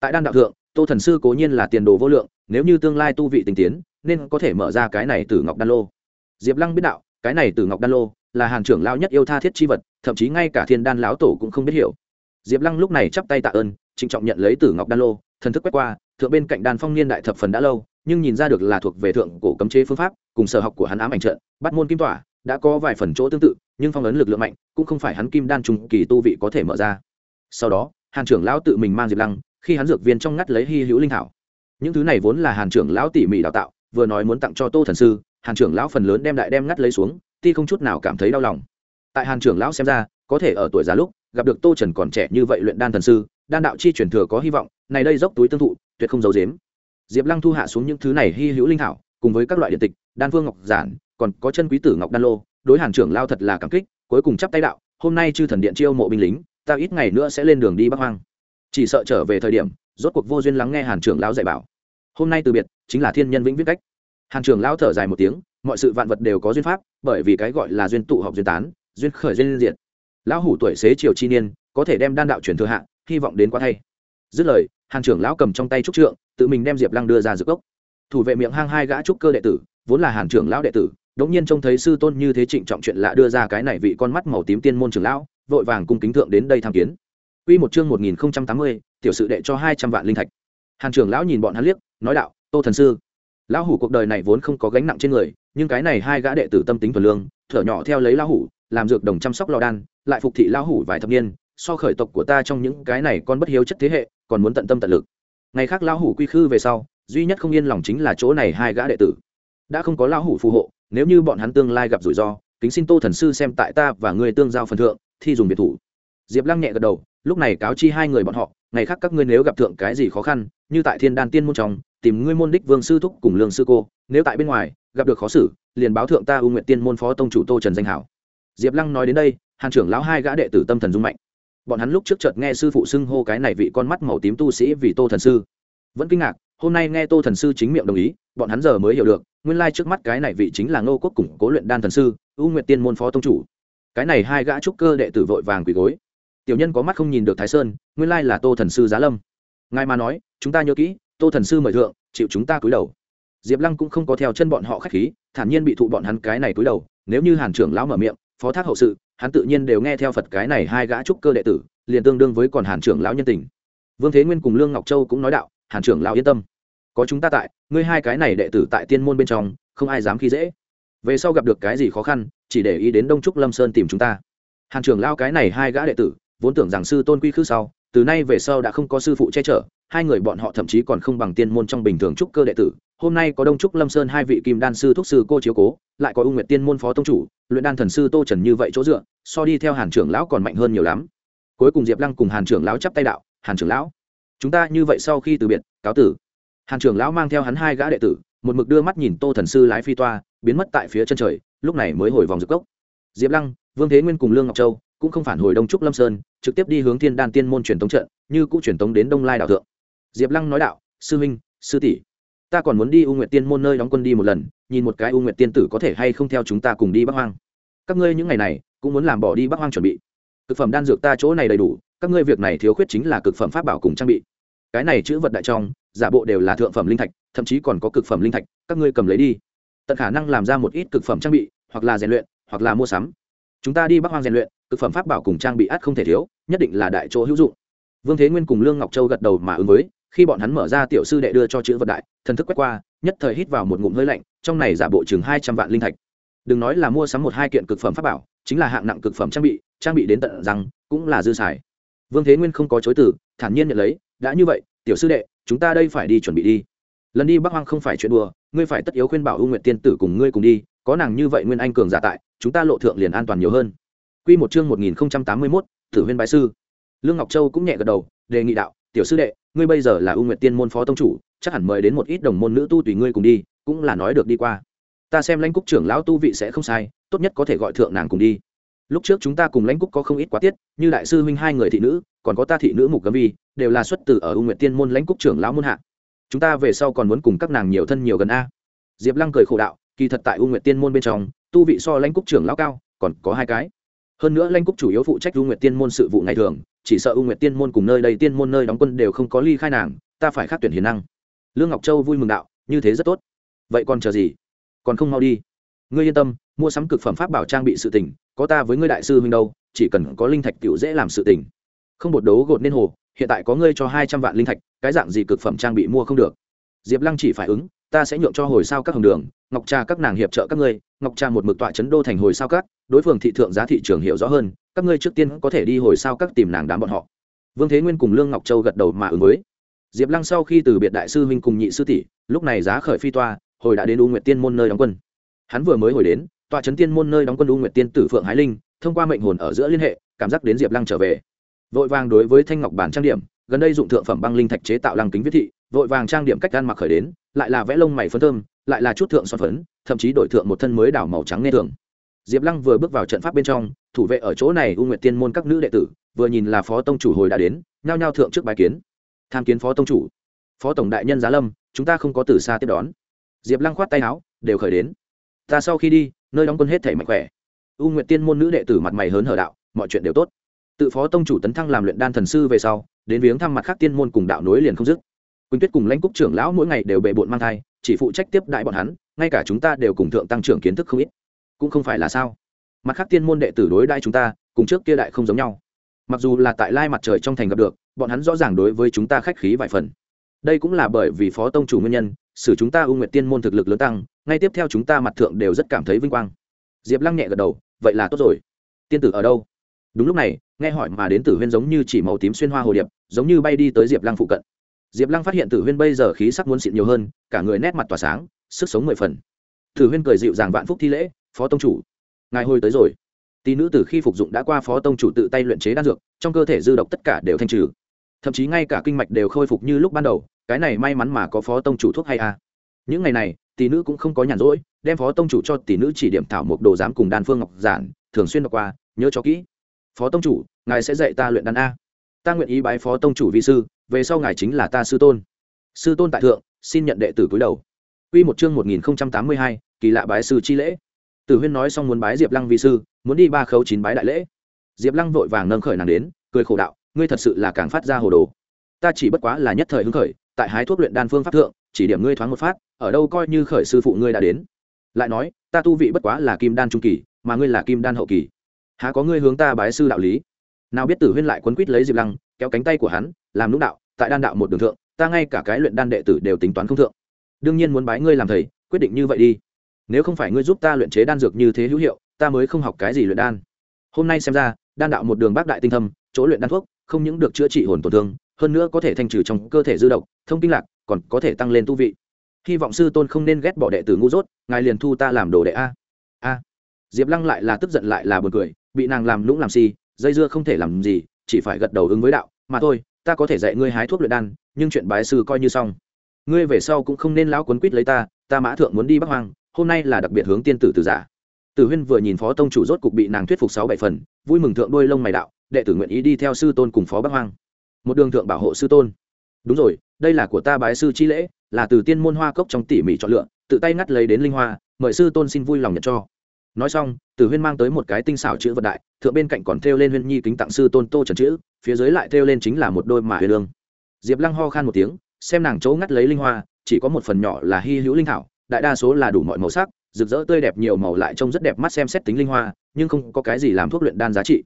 Tại đan đạo thượng, tô thần sư cố nhiên là tiền đồ vô lượng, nếu như tương lai tu vị tình tiến, nên có thể mở ra cái này từ ngọc đan lô diệp lăng biết đạo, cái này từ ngọc đan lô là hàn trưởng lao nhất yêu tha thiết chi vật, thậm chí ngay cả thiên đan lão tổ cũng không biết hiểu. Diệp lăng lúc này chắp tay tạ ơn, trịnh trọng nhận lấy từ ngọc đan lô, thần thức quét qua, thượng bên cạnh đan phong niên đại thập phần đã lâu, nhưng nhìn ra được là thuộc về thượng cổ cấm chế phương pháp, cùng sở học của hắn ám ảnh trận, bắt môn kim tỏa, đã có vài phần chỗ tương tự, nhưng phong ấn lực lượng mạnh, cũng không phải hắn kim đan trùng kỳ tu vị có thể mở ra. Sau đó, hàn trưởng lão tự mình mang diệp lăng, khi hắn dược viên trong ngắt lấy hy hữu linh thảo. Những thứ này vốn là hàn trưởng lão tỉ mỉ đào tạo, vừa nói muốn tặng cho tô thần sư hàn trưởng lão phần lớn đem đại đem ngắt lấy xuống, ti không chút nào cảm thấy đau lòng. Tại hàn trưởng lão xem ra, có thể ở tuổi già lúc, gặp được tô trần còn trẻ như vậy luyện đan thần sư, đan đạo chi truyền thừa có hy vọng, này đây dốc túi tương thụ, tuyệt không giấu dếm diệp lăng thu hạ xuống những thứ này hy hữu linh thảo, cùng với các loại điện tịch, đan vương ngọc giản, còn có chân quý tử ngọc đan lô, đối hàn trưởng lao thật là cảm kích, cuối cùng chắp tay đạo, hôm nay chư thần điện chiêu mộ binh lính, ta ít ngày nữa sẽ lên đường đi bắc hoang. Chỉ sợ trở về thời điểm, rốt cuộc vô duyên lắng nghe hàn trưởng lão dạy bảo. Hôm nay từ biệt, chính là thiên nhân vĩnh viết cách hàn trưởng lão thở dài một tiếng mọi sự vạn vật đều có duyên pháp bởi vì cái gọi là duyên tụ họp duyên tán duyên khởi duyên diện lão hủ tuổi xế chiều chi niên có thể đem đan đạo truyền thừa hạ hy vọng đến quá thay dứt lời hàn trưởng lão cầm trong tay trúc trượng tự mình đem diệp lăng đưa ra dược cốc. thủ vệ miệng hang hai gã trúc cơ đệ tử vốn là hàn trưởng lão đệ tử đống nhiên trông thấy sư tôn như thế trịnh trọng chuyện lạ đưa ra cái này vị con mắt màu tím tiên môn trưởng lão vội vàng cung kính thượng đến đây tham kiến Quy một chương 1080, tiểu sự đệ cho 200 vạn linh thạch. Hàn trưởng lão nhìn bọn hắn liếc, nói đạo, "Tô thần sư, lão hủ cuộc đời này vốn không có gánh nặng trên người, nhưng cái này hai gã đệ tử tâm tính thuần lương, thở nhỏ theo lấy lão hủ, làm dược đồng chăm sóc lò đan, lại phục thị lão hủ vài thập niên, so khởi tộc của ta trong những cái này con bất hiếu chất thế hệ, còn muốn tận tâm tận lực. Ngày khác lão hủ quy khư về sau, duy nhất không yên lòng chính là chỗ này hai gã đệ tử. Đã không có lão hủ phù hộ, nếu như bọn hắn tương lai gặp rủi ro, kính xin Tô thần sư xem tại ta và ngươi tương giao phần thượng, thi dùng biệt thủ." Diệp Lăng nhẹ gật đầu, lúc này cáo chi hai người bọn họ ngày khác các ngươi nếu gặp thượng cái gì khó khăn như tại thiên đan tiên môn trong tìm ngươi môn đích vương sư thúc cùng lương sư cô, nếu tại bên ngoài, gặp được khó xử, liền báo thượng ta ưu nguyện tiên môn phó tông chủ tô trần danh hảo. Diệp lăng nói đến đây, hàn trưởng lão hai gã đệ tử tâm thần dung mạnh. Bọn hắn lúc trước chợt nghe sư phụ xưng hô cái này vị con mắt màu tím tu sĩ vì tô thần sư. Vẫn kinh ngạc, hôm nay nghe tô thần sư chính miệng đồng ý, bọn hắn giờ mới hiểu được, nguyên lai trước mắt cái này vị chính là ngô quốc củng cố luyện đan thần sư ưu nguyện tiên môn phó tông chủ. Cái này hai gã trúc cơ đệ tử vội vàng quỳ gối. Tiểu nhân có mắt không nhìn được thái sơn, nguyên lai là tô thần sư giá lâm. Ngài mà nói, chúng ta nhớ kỹ tô thần sư mời thượng, chịu chúng ta cúi đầu. Diệp lăng cũng không có theo chân bọn họ k h á c h khí, thản nhiên bị thụ bọn hắn cái này cúi đầu, nếu như hàn trưởng lão mở miệng, phó thác hậu sự, hắn tự nhiên đều nghe theo phật cái này hai gã trúc cơ đệ tử, liền tương đương với còn hàn trưởng lão nhân tình. Vương thế nguyên cùng lương ngọc châu cũng nói đạo, hàn trưởng lão yên tâm. Có chúng ta tại, ngươi hai cái này đệ tử tại tiên môn bên trong, không ai dám khi dễ. Về sau gặp được cái gì khó khăn, chỉ để ý đến đông trúc lâm sơn tìm chúng ta. Hàn trưởng lao cái này hai gã đệ tử, vốn tưởng rằng sư tôn quy khư sau từ nay về sau đã không có sư phụ che chở, hai người bọn họ thậm chí còn không bằng tiên môn trong bình thường trúc cơ đệ tử. Hôm nay có đông trúc lâm sơn hai vị kim đan sư thúc sư cô chiếu cố, lại có ưu nguyệt tiên môn phó tông chủ, luyện đan thần sư tô trần như vậy chỗ dựa, so đi theo hàn trưởng lão còn mạnh hơn nhiều lắm. Cuối cùng diệp lăng cùng hàn trưởng lão chắp tay đạo, hàn trưởng lão, chúng ta như vậy sau khi từ biệt, cáo tử. Hàn trưởng lão mang theo hắn hai gã đệ tử, một mực đưa mắt nhìn tô thần sư lái phi toa, biến mất tại phía chân trời, lúc này mới hồi vòng rực cốc. Diệp lăng, vương thế nguyên cùng lương ngọc châu cũng không phản hồi đông trúc lâm sơn, trực tiếp đi hướng thiên đan tiên môn truyền tống trận, như cũng truyền tống đến đông lai đạo thượng. Diệp lăng nói đạo, sư huynh, sư tỷ, ta còn muốn đi u nguyện tiên môn nơi đóng quân đi một lần, nhìn một cái u nguyện tiên tử có thể hay không theo chúng ta cùng đi bắc hoang. Các ngươi những ngày này, cũng muốn làm bỏ đi bắc hoang chuẩn bị. Thực phẩm đan dược ta chỗ này đầy đủ, các ngươi việc này thiếu khuyết chính là cực phẩm pháp bảo cùng trang bị. Cái này chữ vật đại trong, giả bộ đều là thượng phẩm linh thạch, thậm chí còn có cực phẩm linh thạch, các ngươi cầm lấy đi. Tận khả năng làm ra một ít cực phẩm trang bị, hoặc là rèn luyện, hoặc là mua sắm. Chúng ta đi bắc hoang rèn luyện thực phẩm pháp bảo cùng trang bị ắt không thể thiếu, nhất định là đại chỗ hữu dụng. Vương thế nguyên cùng lương ngọc châu gật đầu mà ứng với, khi bọn hắn mở ra tiểu sư đệ đưa cho chữ vật đại, thần thức quét qua, nhất thời hít vào một ngụm hơi lạnh, trong này giả bộ chừng hai trăm vạn linh thạch. Đừng nói là mua sắm một hai kiện cực phẩm pháp bảo, chính là hạng nặng cực phẩm trang bị trang bị đến tận rằng cũng là dư xài. Vương thế nguyên không có chối từ, thản nhiên nhận lấy, đã như vậy, tiểu sư đệ, chúng ta đây phải đi chuẩn bị đi. Lần đi bắc hoang không phải chuyện đùa, ngươi phải tất yếu khuyên bảo ưu nguyện tiên tử cùng ngươi cùng đi, có nàng như vậy nguyên anh cường giả tại, chúng ta lộ thượng liền an toàn nhiều hơn. Quy một chương một nghìn tám mươi 1081, Tử Huyên bái sư. Lương Ngọc Châu cũng nhẹ gật đầu, đề nghị đạo, "Tiểu sư đệ, ngươi bây giờ là U Nguyệt tiên môn phó tông chủ, chắc hẳn mời đến một ít đồng môn nữ tu tùy ngươi cùng đi, cũng là nói được đi qua. Ta xem lãnh cúc trưởng lão tu vị sẽ không sai, tốt nhất có thể gọi thượng nàng cùng đi." lúc trước chúng ta cùng lãnh cúc có không ít quá tiết như đại sư huynh hai người thị nữ còn có ta thị nữ mục gấm vi đều là xuất từ ở U Nguyệt tiên môn lãnh cúc trưởng lão môn hạ chúng ta về sau còn muốn cùng các nàng nhiều thân nhiều gần a diệp lăng cười khổ đạo kỳ thật tại U Nguyệt tiên môn bên trong tu vị so lãnh cúc trưởng lão cao còn có hai cái hơn nữa lanh cúc chủ yếu phụ trách u nguyệt tiên môn sự vụ ngày thường, chỉ sợ u nguyệt tiên môn cùng nơi đây tiên môn nơi đóng quân đều không có ly khai nàng, ta phải khác tuyển hiền năng. Lương ngọc châu vui mừng đạo, như thế rất tốt. Vậy còn chờ gì? Còn không mau đi. Ngươi yên tâm, mua sắm cực phẩm pháp bảo trang bị sự tình, có ta với ngươi đại sư huynh đâu, chỉ cần có linh thạch tiểu dễ làm sự tình. Không bột đấu gột nên hồ, hiện tại có ngươi cho hai trăm vạn linh thạch, cái dạng gì cực phẩm trang bị mua không được. Diệp lăng chỉ phải ứng, ta sẽ nhượng cho hồi sao các hồng đường, ngọc trà các nàng hiệp trợ các ngươi, ngọc trà một mực tọa chấn đô thành hồi sao các đối phương thị thượng giá thị trường hiểu rõ hơn, các ngươi trước tiên có thể đi hồi sao các tìm nàng đám bọn họ. Vương thế nguyên cùng lương ngọc châu gật đầu mà ứng với. Diệp lăng sau khi từ biệt đại sư huynh cùng nhị sư tỷ, lúc này giá khởi phi toa, hồi đã đến u nguyệt tiên môn nơi đóng quân. Hắn vừa mới hồi đến, tòa trấn tiên môn nơi đóng quân u nguyệt tiên tử phượng hải linh, thông qua mệnh hồn ở giữa liên hệ, cảm giác đến diệp lăng trở về. Vội vàng đối với thanh ngọc bản trang điểm, gần đây dụng thượng phẩm băng linh thạch chế tạo lăng kính viết thị, vội vàng trang điểm cách ăn mặc khởi đến, lại là vẽ lông mày phấn thơm, lại là chút thượng son phấn, thậm chí đổi thượng một thân mới đảo màu trắng nghe thường diệp lăng vừa bước vào trận pháp bên trong, thủ vệ ở chỗ này u nguyệt tiên môn các nữ đệ tử, vừa nhìn là phó tông chủ hồi đã đến, nhao nhao thượng trước bài kiến. Tham kiến phó tông chủ. Phó tổng đại nhân giá lâm, chúng ta không có từ xa tiếp đón. Diệp lăng khoát tay áo, đều khởi đến. Ta sau khi đi, nơi đóng quân hết thể mạnh khỏe. U nguyệt tiên môn nữ đệ tử mặt mày hớn hở đạo, mọi chuyện đều tốt. Tự phó tông chủ tấn thăng làm luyện đan thần sư về sau, đến viếng thăm mặt khác tiên môn cùng đạo nối liền không dứt. Quỳnh tuyết cùng lãnh cúc trưởng lão mỗi ngày đều bề bộn mang thai, chỉ phụ trách tiếp đại bọn hắn, ngay cả chúng ta đều cùng thượng tăng trưởng kiến thức không ít cũng không phải là sao. Mặt khác tiên môn đệ tử đối đại chúng ta, cùng trước kia đại không giống nhau. Mặc dù là tại lai mặt trời trong thành gặp được, bọn hắn rõ ràng đối với chúng ta khách khí vài phần. Đây cũng là bởi vì phó tông chủ nguyên nhân, xử chúng ta ưu nguyện tiên môn thực lực lớn tăng, ngay tiếp theo chúng ta mặt thượng đều rất cảm thấy vinh quang. Diệp lăng nhẹ gật đầu, vậy là tốt rồi. Tiên tử ở đâu? Đúng lúc này, nghe hỏi mà đến tử huyên giống như chỉ màu tím xuyên hoa hồ điệp, giống như bay đi tới diệp lăng phụ cận. Diệp lăng phát hiện tử huyên bây giờ khí sắc muốn xịn nhiều hơn, cả người nét mặt tỏa sáng, sức sống mười phần. Tử huyên cười dịu dàng vạn phúc thi lễ phó tông chủ. Ngài hồi tới rồi. Tỷ nữ từ khi phục dụng đã qua phó tông chủ tự tay luyện chế đan dược trong cơ thể dư độc tất cả đều thanh trừ. Thậm chí ngay cả kinh mạch đều khôi phục như lúc ban đầu cái này may mắn mà có phó tông chủ thuốc hay a à. những ngày này tỷ nữ cũng không có nhàn rỗi đem phó tông chủ cho tỷ nữ chỉ điểm thảo một đồ giám cùng đan phương ngọc giản thường xuyên đọc qua nhớ cho kỹ. Phó tông chủ ngài sẽ dạy ta luyện đan a. Ta nguyện ý bái phó tông chủ vi sư về sau ngài chính là ta sư tôn. Sư tôn tại thượng xin nhận đệ tử cúi đầu. Quy một chương một nghìn tám mươi hai, kỳ lạ bái sư chi lễ. Tử Huyên nói xong muốn bái Diệp Lăng vi sư, muốn đi ba khấu chín bái đại lễ. Diệp Lăng vội vàng nâng khởi nàng đến, cười khổ đạo, ngươi thật sự là càng phát ra hồ đồ. Ta chỉ bất quá là nhất thời hứng khởi, tại hái thuốc luyện đan phương pháp thượng, chỉ điểm ngươi thoáng một phát, ở đâu coi như khởi sư phụ ngươi đã đến. Lại nói, ta tu vị bất quá là kim đan trung kỳ, mà ngươi là kim đan hậu kỳ. Há có ngươi hướng ta bái sư đạo lý? nào biết tử huyên lại quấn quýt lấy diệp lăng kéo cánh tay của hắn làm lúc đạo tại đan đạo một đường thượng ta ngay cả cái luyện đan đệ tử đều tính toán không thượng đương nhiên muốn bái ngươi làm thầy quyết định như vậy đi nếu không phải ngươi giúp ta luyện chế đan dược như thế hữu hiệu, ta mới không học cái gì luyện đan. Hôm nay xem ra, đan đạo một đường bác đại tinh thâm, chỗ luyện đan thuốc, không những được chữa trị hồn tổn thương, hơn nữa có thể thanh trừ trong cơ thể dư độc, thông kinh lạc, còn có thể tăng lên tu vị. Hy vọng sư tôn không nên ghét bỏ đệ tử ngu dốt, ngài liền thu ta làm đồ đệ a. A. Diệp lăng lại là tức giận lại là b u ồ n cười, bị nàng làm lũng làm si dây dưa không thể làm gì, chỉ phải gật đầu ứng với đạo, mà thôi, ta có thể dạy ngươi hái thuốc luyện đan, nhưng chuyện bái sư coi như xong. Ngươi về sau cũng không nên lão quấn quýt lấy ta ta mã thượng muốn đi bắc hoang hôm nay là đặc biệt hướng tiên tử từ giả. Tử huyên vừa nhìn phó tông chủ rốt cục bị nàng thuyết phục sáu bảy phần, vui mừng thượng đôi lông mày đạo, đệ tử nguyện ý đi theo sư tôn cùng phó bắc hoang. Một đường thượng bảo hộ sư tôn. Đúng rồi, đây là của ta bái sư chi lễ, là từ tiên môn hoa cốc trong tỉ mỉ chọn lựa, tự tay ngắt lấy đến linh hoa, mời sư tôn xin vui lòng nhận cho. Nói xong, tử huyên mang tới một cái tinh xảo chữ vật đại, thượng bên cạnh còn thêu lên huyên nhi kính tặng sư tôn tô trần chữ, phía dưới lại thêu lên chính là một đôi mà huyền lương. Diệp lăng ho khan một tiếng, xem nàng chỗ ngắt lấy linh hoa, chỉ có một phần nhỏ là hy hữu linh thảo đại đa số là đủ mọi màu sắc, rực rỡ tươi đẹp nhiều màu lại trông rất đẹp mắt xem xét tính linh hoa, nhưng không có cái gì làm thuốc luyện đan giá trị.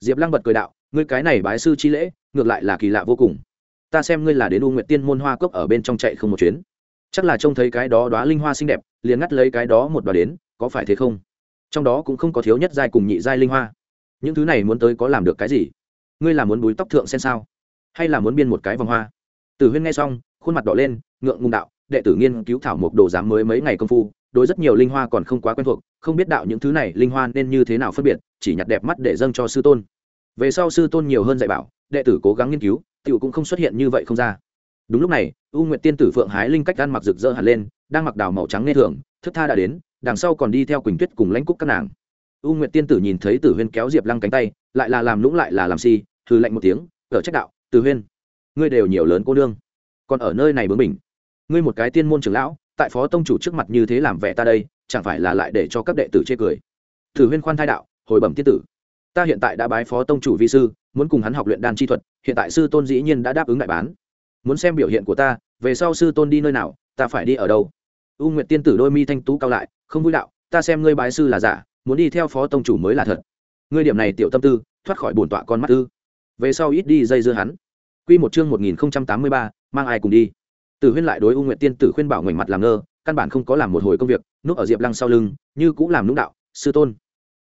Diệp lăng bật cười đạo, ngươi cái này bái sư chi lễ, ngược lại là kỳ lạ vô cùng. Ta xem ngươi là đến u nguyện tiên môn hoa cốc ở bên trong chạy không một chuyến. Chắc là trông thấy cái đó đoá linh hoa xinh đẹp, liền ngắt lấy cái đó một đoá đến, có phải thế không? Trong đó cũng không có thiếu nhất giai cùng nhị giai linh hoa. Những thứ này muốn tới có làm được cái gì? Ngươi là muốn búi tóc thượng sen sao? Hay là muốn biên một cái vòng hoa? Tử huyên nghe xong, khuôn mặt đỏ lên, ngượng ngùng đạo đệ tử nghiên cứu thảo mộc đồ giám mới mấy ngày công phu, đối rất nhiều linh hoa còn không quá quen thuộc, không biết đạo những thứ này linh hoa nên như thế nào phân biệt, chỉ nhặt đẹp mắt để dâng cho sư tôn. Về sau sư tôn nhiều hơn dạy bảo, đệ tử cố gắng nghiên cứu, tiểu cũng không xuất hiện như vậy không ra. Đúng lúc này, u nguyện tiên tử phượng hái linh cách ăn mặc rực rỡ hẳn lên, đang mặc đào màu trắng nghe thường, thức tha đã đến, đằng sau còn đi theo quỳnh tuyết cùng lãnh cúc các nàng. U nguyện tiên tử nhìn thấy tử huyên kéo diệp lăng cánh tay, lại là làm lũng lại là làm si thư lạnh một tiếng, ở trách đạo, tử huyên, ngươi đều nhiều lớn cô nương, còn ở nơi này bướng mình ngươi một cái tiên môn trưởng lão, tại phó tông chủ trước mặt như thế làm vẻ ta đây, chẳng phải là lại để cho các đệ tử chê cười? Thử huyên khoan thai đạo, hồi bẩm tiên tử. Ta hiện tại đã bái phó tông chủ vi sư, muốn cùng hắn học luyện đan chi thuật, hiện tại sư tôn dĩ nhiên đã đáp ứng đại bán. Muốn xem biểu hiện của ta, về sau sư tôn đi nơi nào, ta phải đi ở đâu? U nguyệt tiên tử đôi mi thanh tú cao lại, không vui đạo, ta xem ngươi bái sư là giả, muốn đi theo phó tông chủ mới là thật. Ngươi điểm này tiểu tâm tư, thoát khỏi bổn tọa con mắt tư về sau ít đi dây dưa hắn. Quy một chương một nghìn tám mươi ba, mang ai cùng đi? Tử huyên lại đối u nguyệt tiên tử khuyên bảo ngoảnh mặt làm ngơ, căn bản không có làm một hồi công việc, núp ở diệp lăng sau lưng, như cũng làm nũng đạo, sư tôn,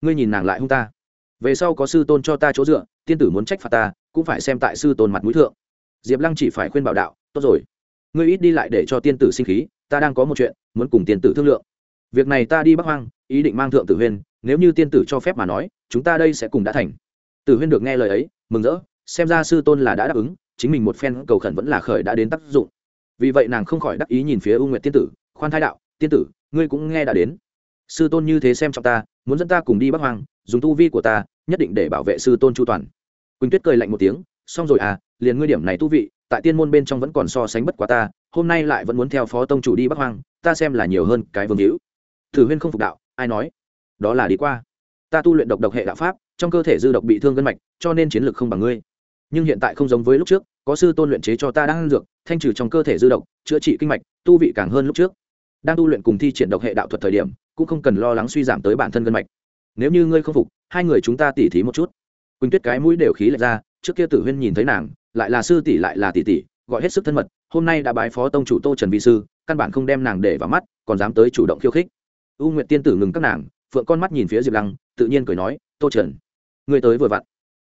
ngươi nhìn nàng lại hung ta. Về sau có sư tôn cho ta chỗ dựa, tiên tử muốn trách phạt ta, cũng phải xem tại sư tôn mặt mũi thượng. Diệp lăng chỉ phải khuyên bảo đạo, tốt rồi, ngươi ít đi lại để cho tiên tử sinh khí, ta đang có một chuyện, muốn cùng tiên tử thương lượng. Việc này ta đi bắc hoang, ý định mang thượng tử huyên, nếu như tiên tử cho phép mà nói, chúng ta đây sẽ cùng đã thành. Tử huyên được nghe lời ấy, mừng rỡ, xem ra sư tôn là đã đáp ứng, chính mình một phen cầu khẩn vẫn là khởi đã đến tác dụng vì vậy nàng không khỏi đắc ý nhìn phía u nguyệt tiên tử, khoan thai đạo, tiên tử, ngươi cũng nghe đã đến. Sư tôn như thế xem trọng ta, muốn dẫn ta cùng đi bắc hoang, dùng tu vi của ta, nhất định để bảo vệ sư tôn chu toàn. Quỳnh tuyết cười lạnh một tiếng, xong rồi à liền ngươi điểm này tu vị, tại tiên môn bên trong vẫn còn so sánh bất quá ta, hôm nay lại vẫn muốn theo phó tông chủ đi bắc hoang, ta xem là nhiều hơn cái vương hữu. Thử huyên không phục đạo, ai nói? Đó là đi qua. Ta tu luyện độc độc hệ đạo pháp, trong cơ thể dư độc bị thương gân mạch, cho nên chiến lược không bằng ngươi. Nhưng hiện tại không giống với lúc trước có sư tôn luyện chế cho ta đang ăn dược, thanh trừ trong cơ thể dư độc, chữa trị kinh mạch, tu vị càng hơn lúc trước. Đang tu luyện cùng thi triển độc hệ đạo thuật thời điểm, cũng không cần lo lắng suy giảm tới bản thân gân mạch. Nếu như ngươi không phục, hai người chúng ta tỉ thí một chút. Quỳnh tuyết cái mũi đều khí lệch ra, trước kia tử huyên nhìn thấy nàng, lại là sư tỷ lại là tỷ tỷ, gọi hết sức thân mật, hôm nay đã bái phó tông chủ tô trần vi sư, căn bản không đem nàng để vào mắt, còn dám tới chủ động khiêu khích. U nguyệt tiên tử ngừng các nàng, phượng con mắt nhìn phía diệp lăng, tự nhiên cười nói, tô trần, ngươi tới vừa vặn.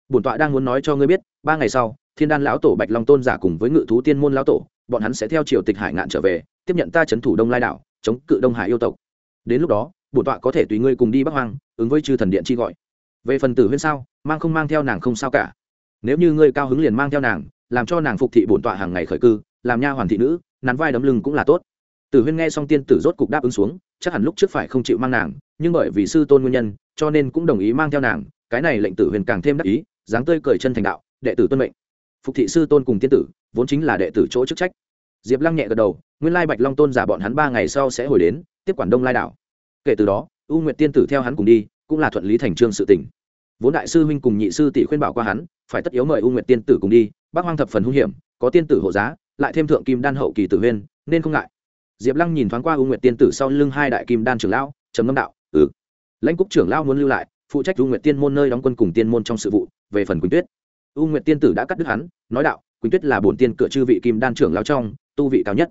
Bổn tọa đang muốn nói cho ngươi biết, ba ngày sau thiên đan lão tổ bạch long tôn giả cùng với ngự thú tiên môn lão tổ, bọn hắn sẽ theo triều tịch hải ngạn trở về, tiếp nhận ta c h ấ n thủ đông lai đảo, chống cự đông hải yêu tộc. Đến lúc đó, bổn tọa có thể tùy ngươi cùng đi bắc hoang, ứng với chư thần điện chi gọi. Về phần tử huyên sao, mang không mang theo nàng không sao cả. Nếu như ngươi cao hứng liền mang theo nàng, làm cho nàng phục thị bổn tọa hàng ngày khởi cư, làm nha hoàn thị nữ, nắn vai đấm lưng cũng là tốt. Tử huyên nghe xong tiên tử rốt cục đáp ứng xuống, chắc hẳn lúc trước phải không chịu mang nàng, nhưng bởi vì sư tôn nguyên nhân, cho nên cũng đồng ý mang theo nàng, cái này lệnh tử huyền càng thêm đắc ý, dáng tươi cười chân thành đạo, đệ tử tuân mệnh phục thị sư tôn cùng tiên tử, vốn chính là đệ tử chỗ chức trách. Diệp lăng nhẹ gật đầu, nguyên lai bạch long tôn giả bọn hắn ba ngày sau sẽ hồi đến, tiếp quản đông lai đảo. Kể từ đó, u nguyệt tiên tử theo hắn cùng đi, cũng là thuận lý thành trương sự tỉnh vốn đại sư huynh cùng nhị sư tỷ khuyên bảo qua hắn, phải tất yếu mời u nguyệt tiên tử cùng đi bác hoang thập phần hung hiểm, có tiên tử hộ giá, lại thêm thượng kim đan hậu kỳ tử huyên, nên không ngại. Diệp lăng nhìn thoáng qua u nguyệt tiên tử sau lưng hai đại kim đan trưởng lão, trầm ngâm đạo ừ lãnh cúc trưởng lão muốn lưu lại, phụ trách u nguyệt tiên môn nơi đóng quân cùng tiên môn trong sự vụ, về phần quỳnh tuyết u nguyệt tiên tử đã cắt đứt hắn, nói đạo, quỳnh tuyết là bổn tiên cửa chư vị kim đan trưởng lão trong, tu vị cao nhất.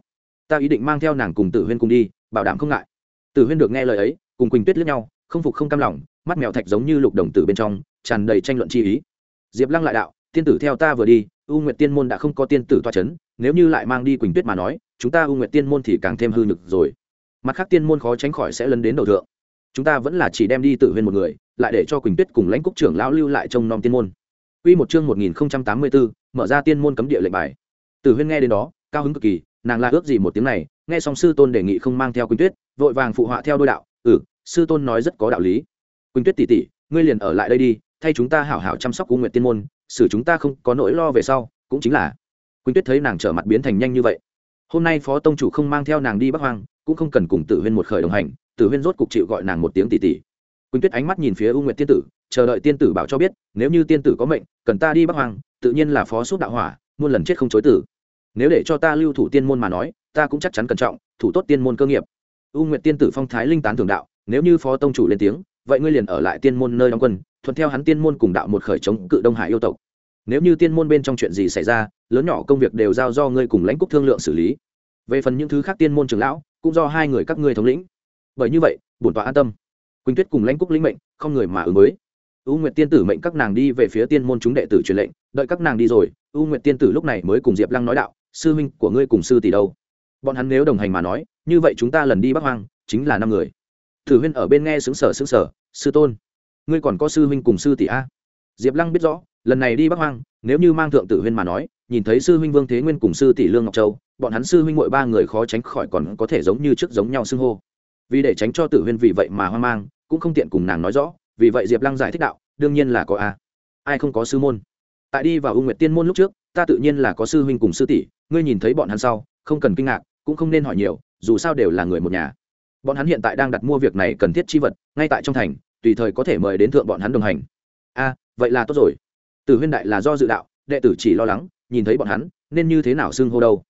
Ta ý định mang theo nàng cùng tử huyên cùng đi, bảo đảm không ngại. Tử huyên được nghe lời ấy, cùng quỳnh tuyết lướt nhau, không phục không cam lòng, mắt mèo thạch giống như lục đồng tử bên trong, tràn đầy tranh luận chi ý. Diệp lăng lại đạo, tiên tử theo ta vừa đi, u nguyệt tiên môn đã không có tiên tử toa c h ấ n nếu như lại mang đi quỳnh tuyết mà nói, chúng ta u nguyệt tiên môn thì càng thêm hư nhực rồi. Mặt khác tiên môn khó tránh khỏi sẽ lấn đến đầu thượng. Chúng ta vẫn là chỉ đem đi tự huyên một người, lại để cho quỳnh tuyết cùng lãnh cúc trưởng lão lưu lại trong nom tiên môn. Quy một chương 1084, mở ra tiên môn cấm địa lệnh bài. Tử Huyên nghe đến đó, cao hứng cực kỳ, nàng la ước gì một tiếng này, nghe xong sư tôn đề nghị không mang theo Quỳnh Tuyết, vội vàng phụ họa theo đôi đạo, "Ừ, sư tôn nói rất có đạo lý. Quỳnh Tuyết tỷ tỷ, ngươi liền ở lại đây đi, thay chúng ta hảo hảo chăm sóc Cố Nguyệt Tiên môn, xử chúng ta không có nỗi lo về sau, cũng chính là." Quỳnh Tuyết thấy nàng trở mặt biến thành nhanh như vậy, hôm nay phó tông chủ không mang theo nàng đi Bắc Hoang, cũng không cần cùng Tử Huyên một khởi đồng hành, Tử Huyên rốt cục chịu gọi nàng một tiếng tỷ tỷ. Quỳnh Tuyết ánh mắt nhìn phía U Nguyệt tiên tử, chờ đợi tiên tử bảo cho biết, nếu như tiên tử có mệnh, cần ta đi Bắc Hoang, tự nhiên là phó suốt đạo hỏa, muôn lần chết không chối tử. Nếu để cho ta lưu thủ tiên môn mà nói, ta cũng chắc chắn cẩn trọng, thủ tốt tiên môn cơ nghiệp. U Nguyệt tiên tử phong thái linh tán thường đạo, nếu như phó tông chủ lên tiếng, vậy ngươi liền ở lại tiên môn nơi đóng quân, thuận theo hắn tiên môn cùng đạo một khởi chống cự Đông Hải yêu tộc. nếu như tiên môn bên trong chuyện gì xảy ra lớn nhỏ công việc đều giao do ngươi cùng lãnh cúc thương lượng xử lý về phần những thứ khác tiên môn trưởng lão cũng do hai người các ngươi thống lĩnh bởi như vậy bổn tọa an tâm quỳnh tuyết cùng lãnh cúc lĩnh mệnh, không người mà ứng mới u nguyệt tiên tử mệnh các nàng đi về phía tiên môn chúng đệ tử truyền lệnh, đợi các nàng đi rồi, u nguyệt tiên tử lúc này mới cùng diệp lăng nói đạo, sư huynh của ngươi cùng sư tỷ đâu? Bọn hắn nếu đồng hành mà nói, như vậy chúng ta lần đi bắc hoang, chính là năm người. Thử huyên ở bên nghe xứng sở xứng sở sư tôn, ngươi còn có sư huynh cùng sư tỷ a? Diệp lăng biết rõ, lần này đi bắc hoang, nếu như mang thượng tử huyên mà nói, nhìn thấy sư huynh vương thế nguyên cùng sư tỷ lương ngọc châu, bọn hắn sư huynh mỗi ba người khó tránh khỏi còn có thể giống như trước giống nhau xưng hô. Vì để tránh cho tử huyên vì vậy mà hoang mang cũng không tiện cùng nàng nói rõ, vì vậy diệp lăng giải thích đạo, đương nhiên là có a. Ai không có sư môn? Tại đi vào Ung nguyệt tiên môn lúc trước, ta tự nhiên là có sư huynh cùng sư tỷ, ngươi nhìn thấy bọn hắn sau, không cần kinh ngạc, cũng không nên hỏi nhiều, dù sao đều là người một nhà. Bọn hắn hiện tại đang đặt mua việc này cần thiết chi vật, ngay tại trong thành, tùy thời có thể mời đến thượng bọn hắn đồng hành. A, vậy là tốt rồi. Từ huyên đại là do dự đạo, đệ tử chỉ lo lắng, nhìn thấy bọn hắn, nên như thế nào xưng hô đâu?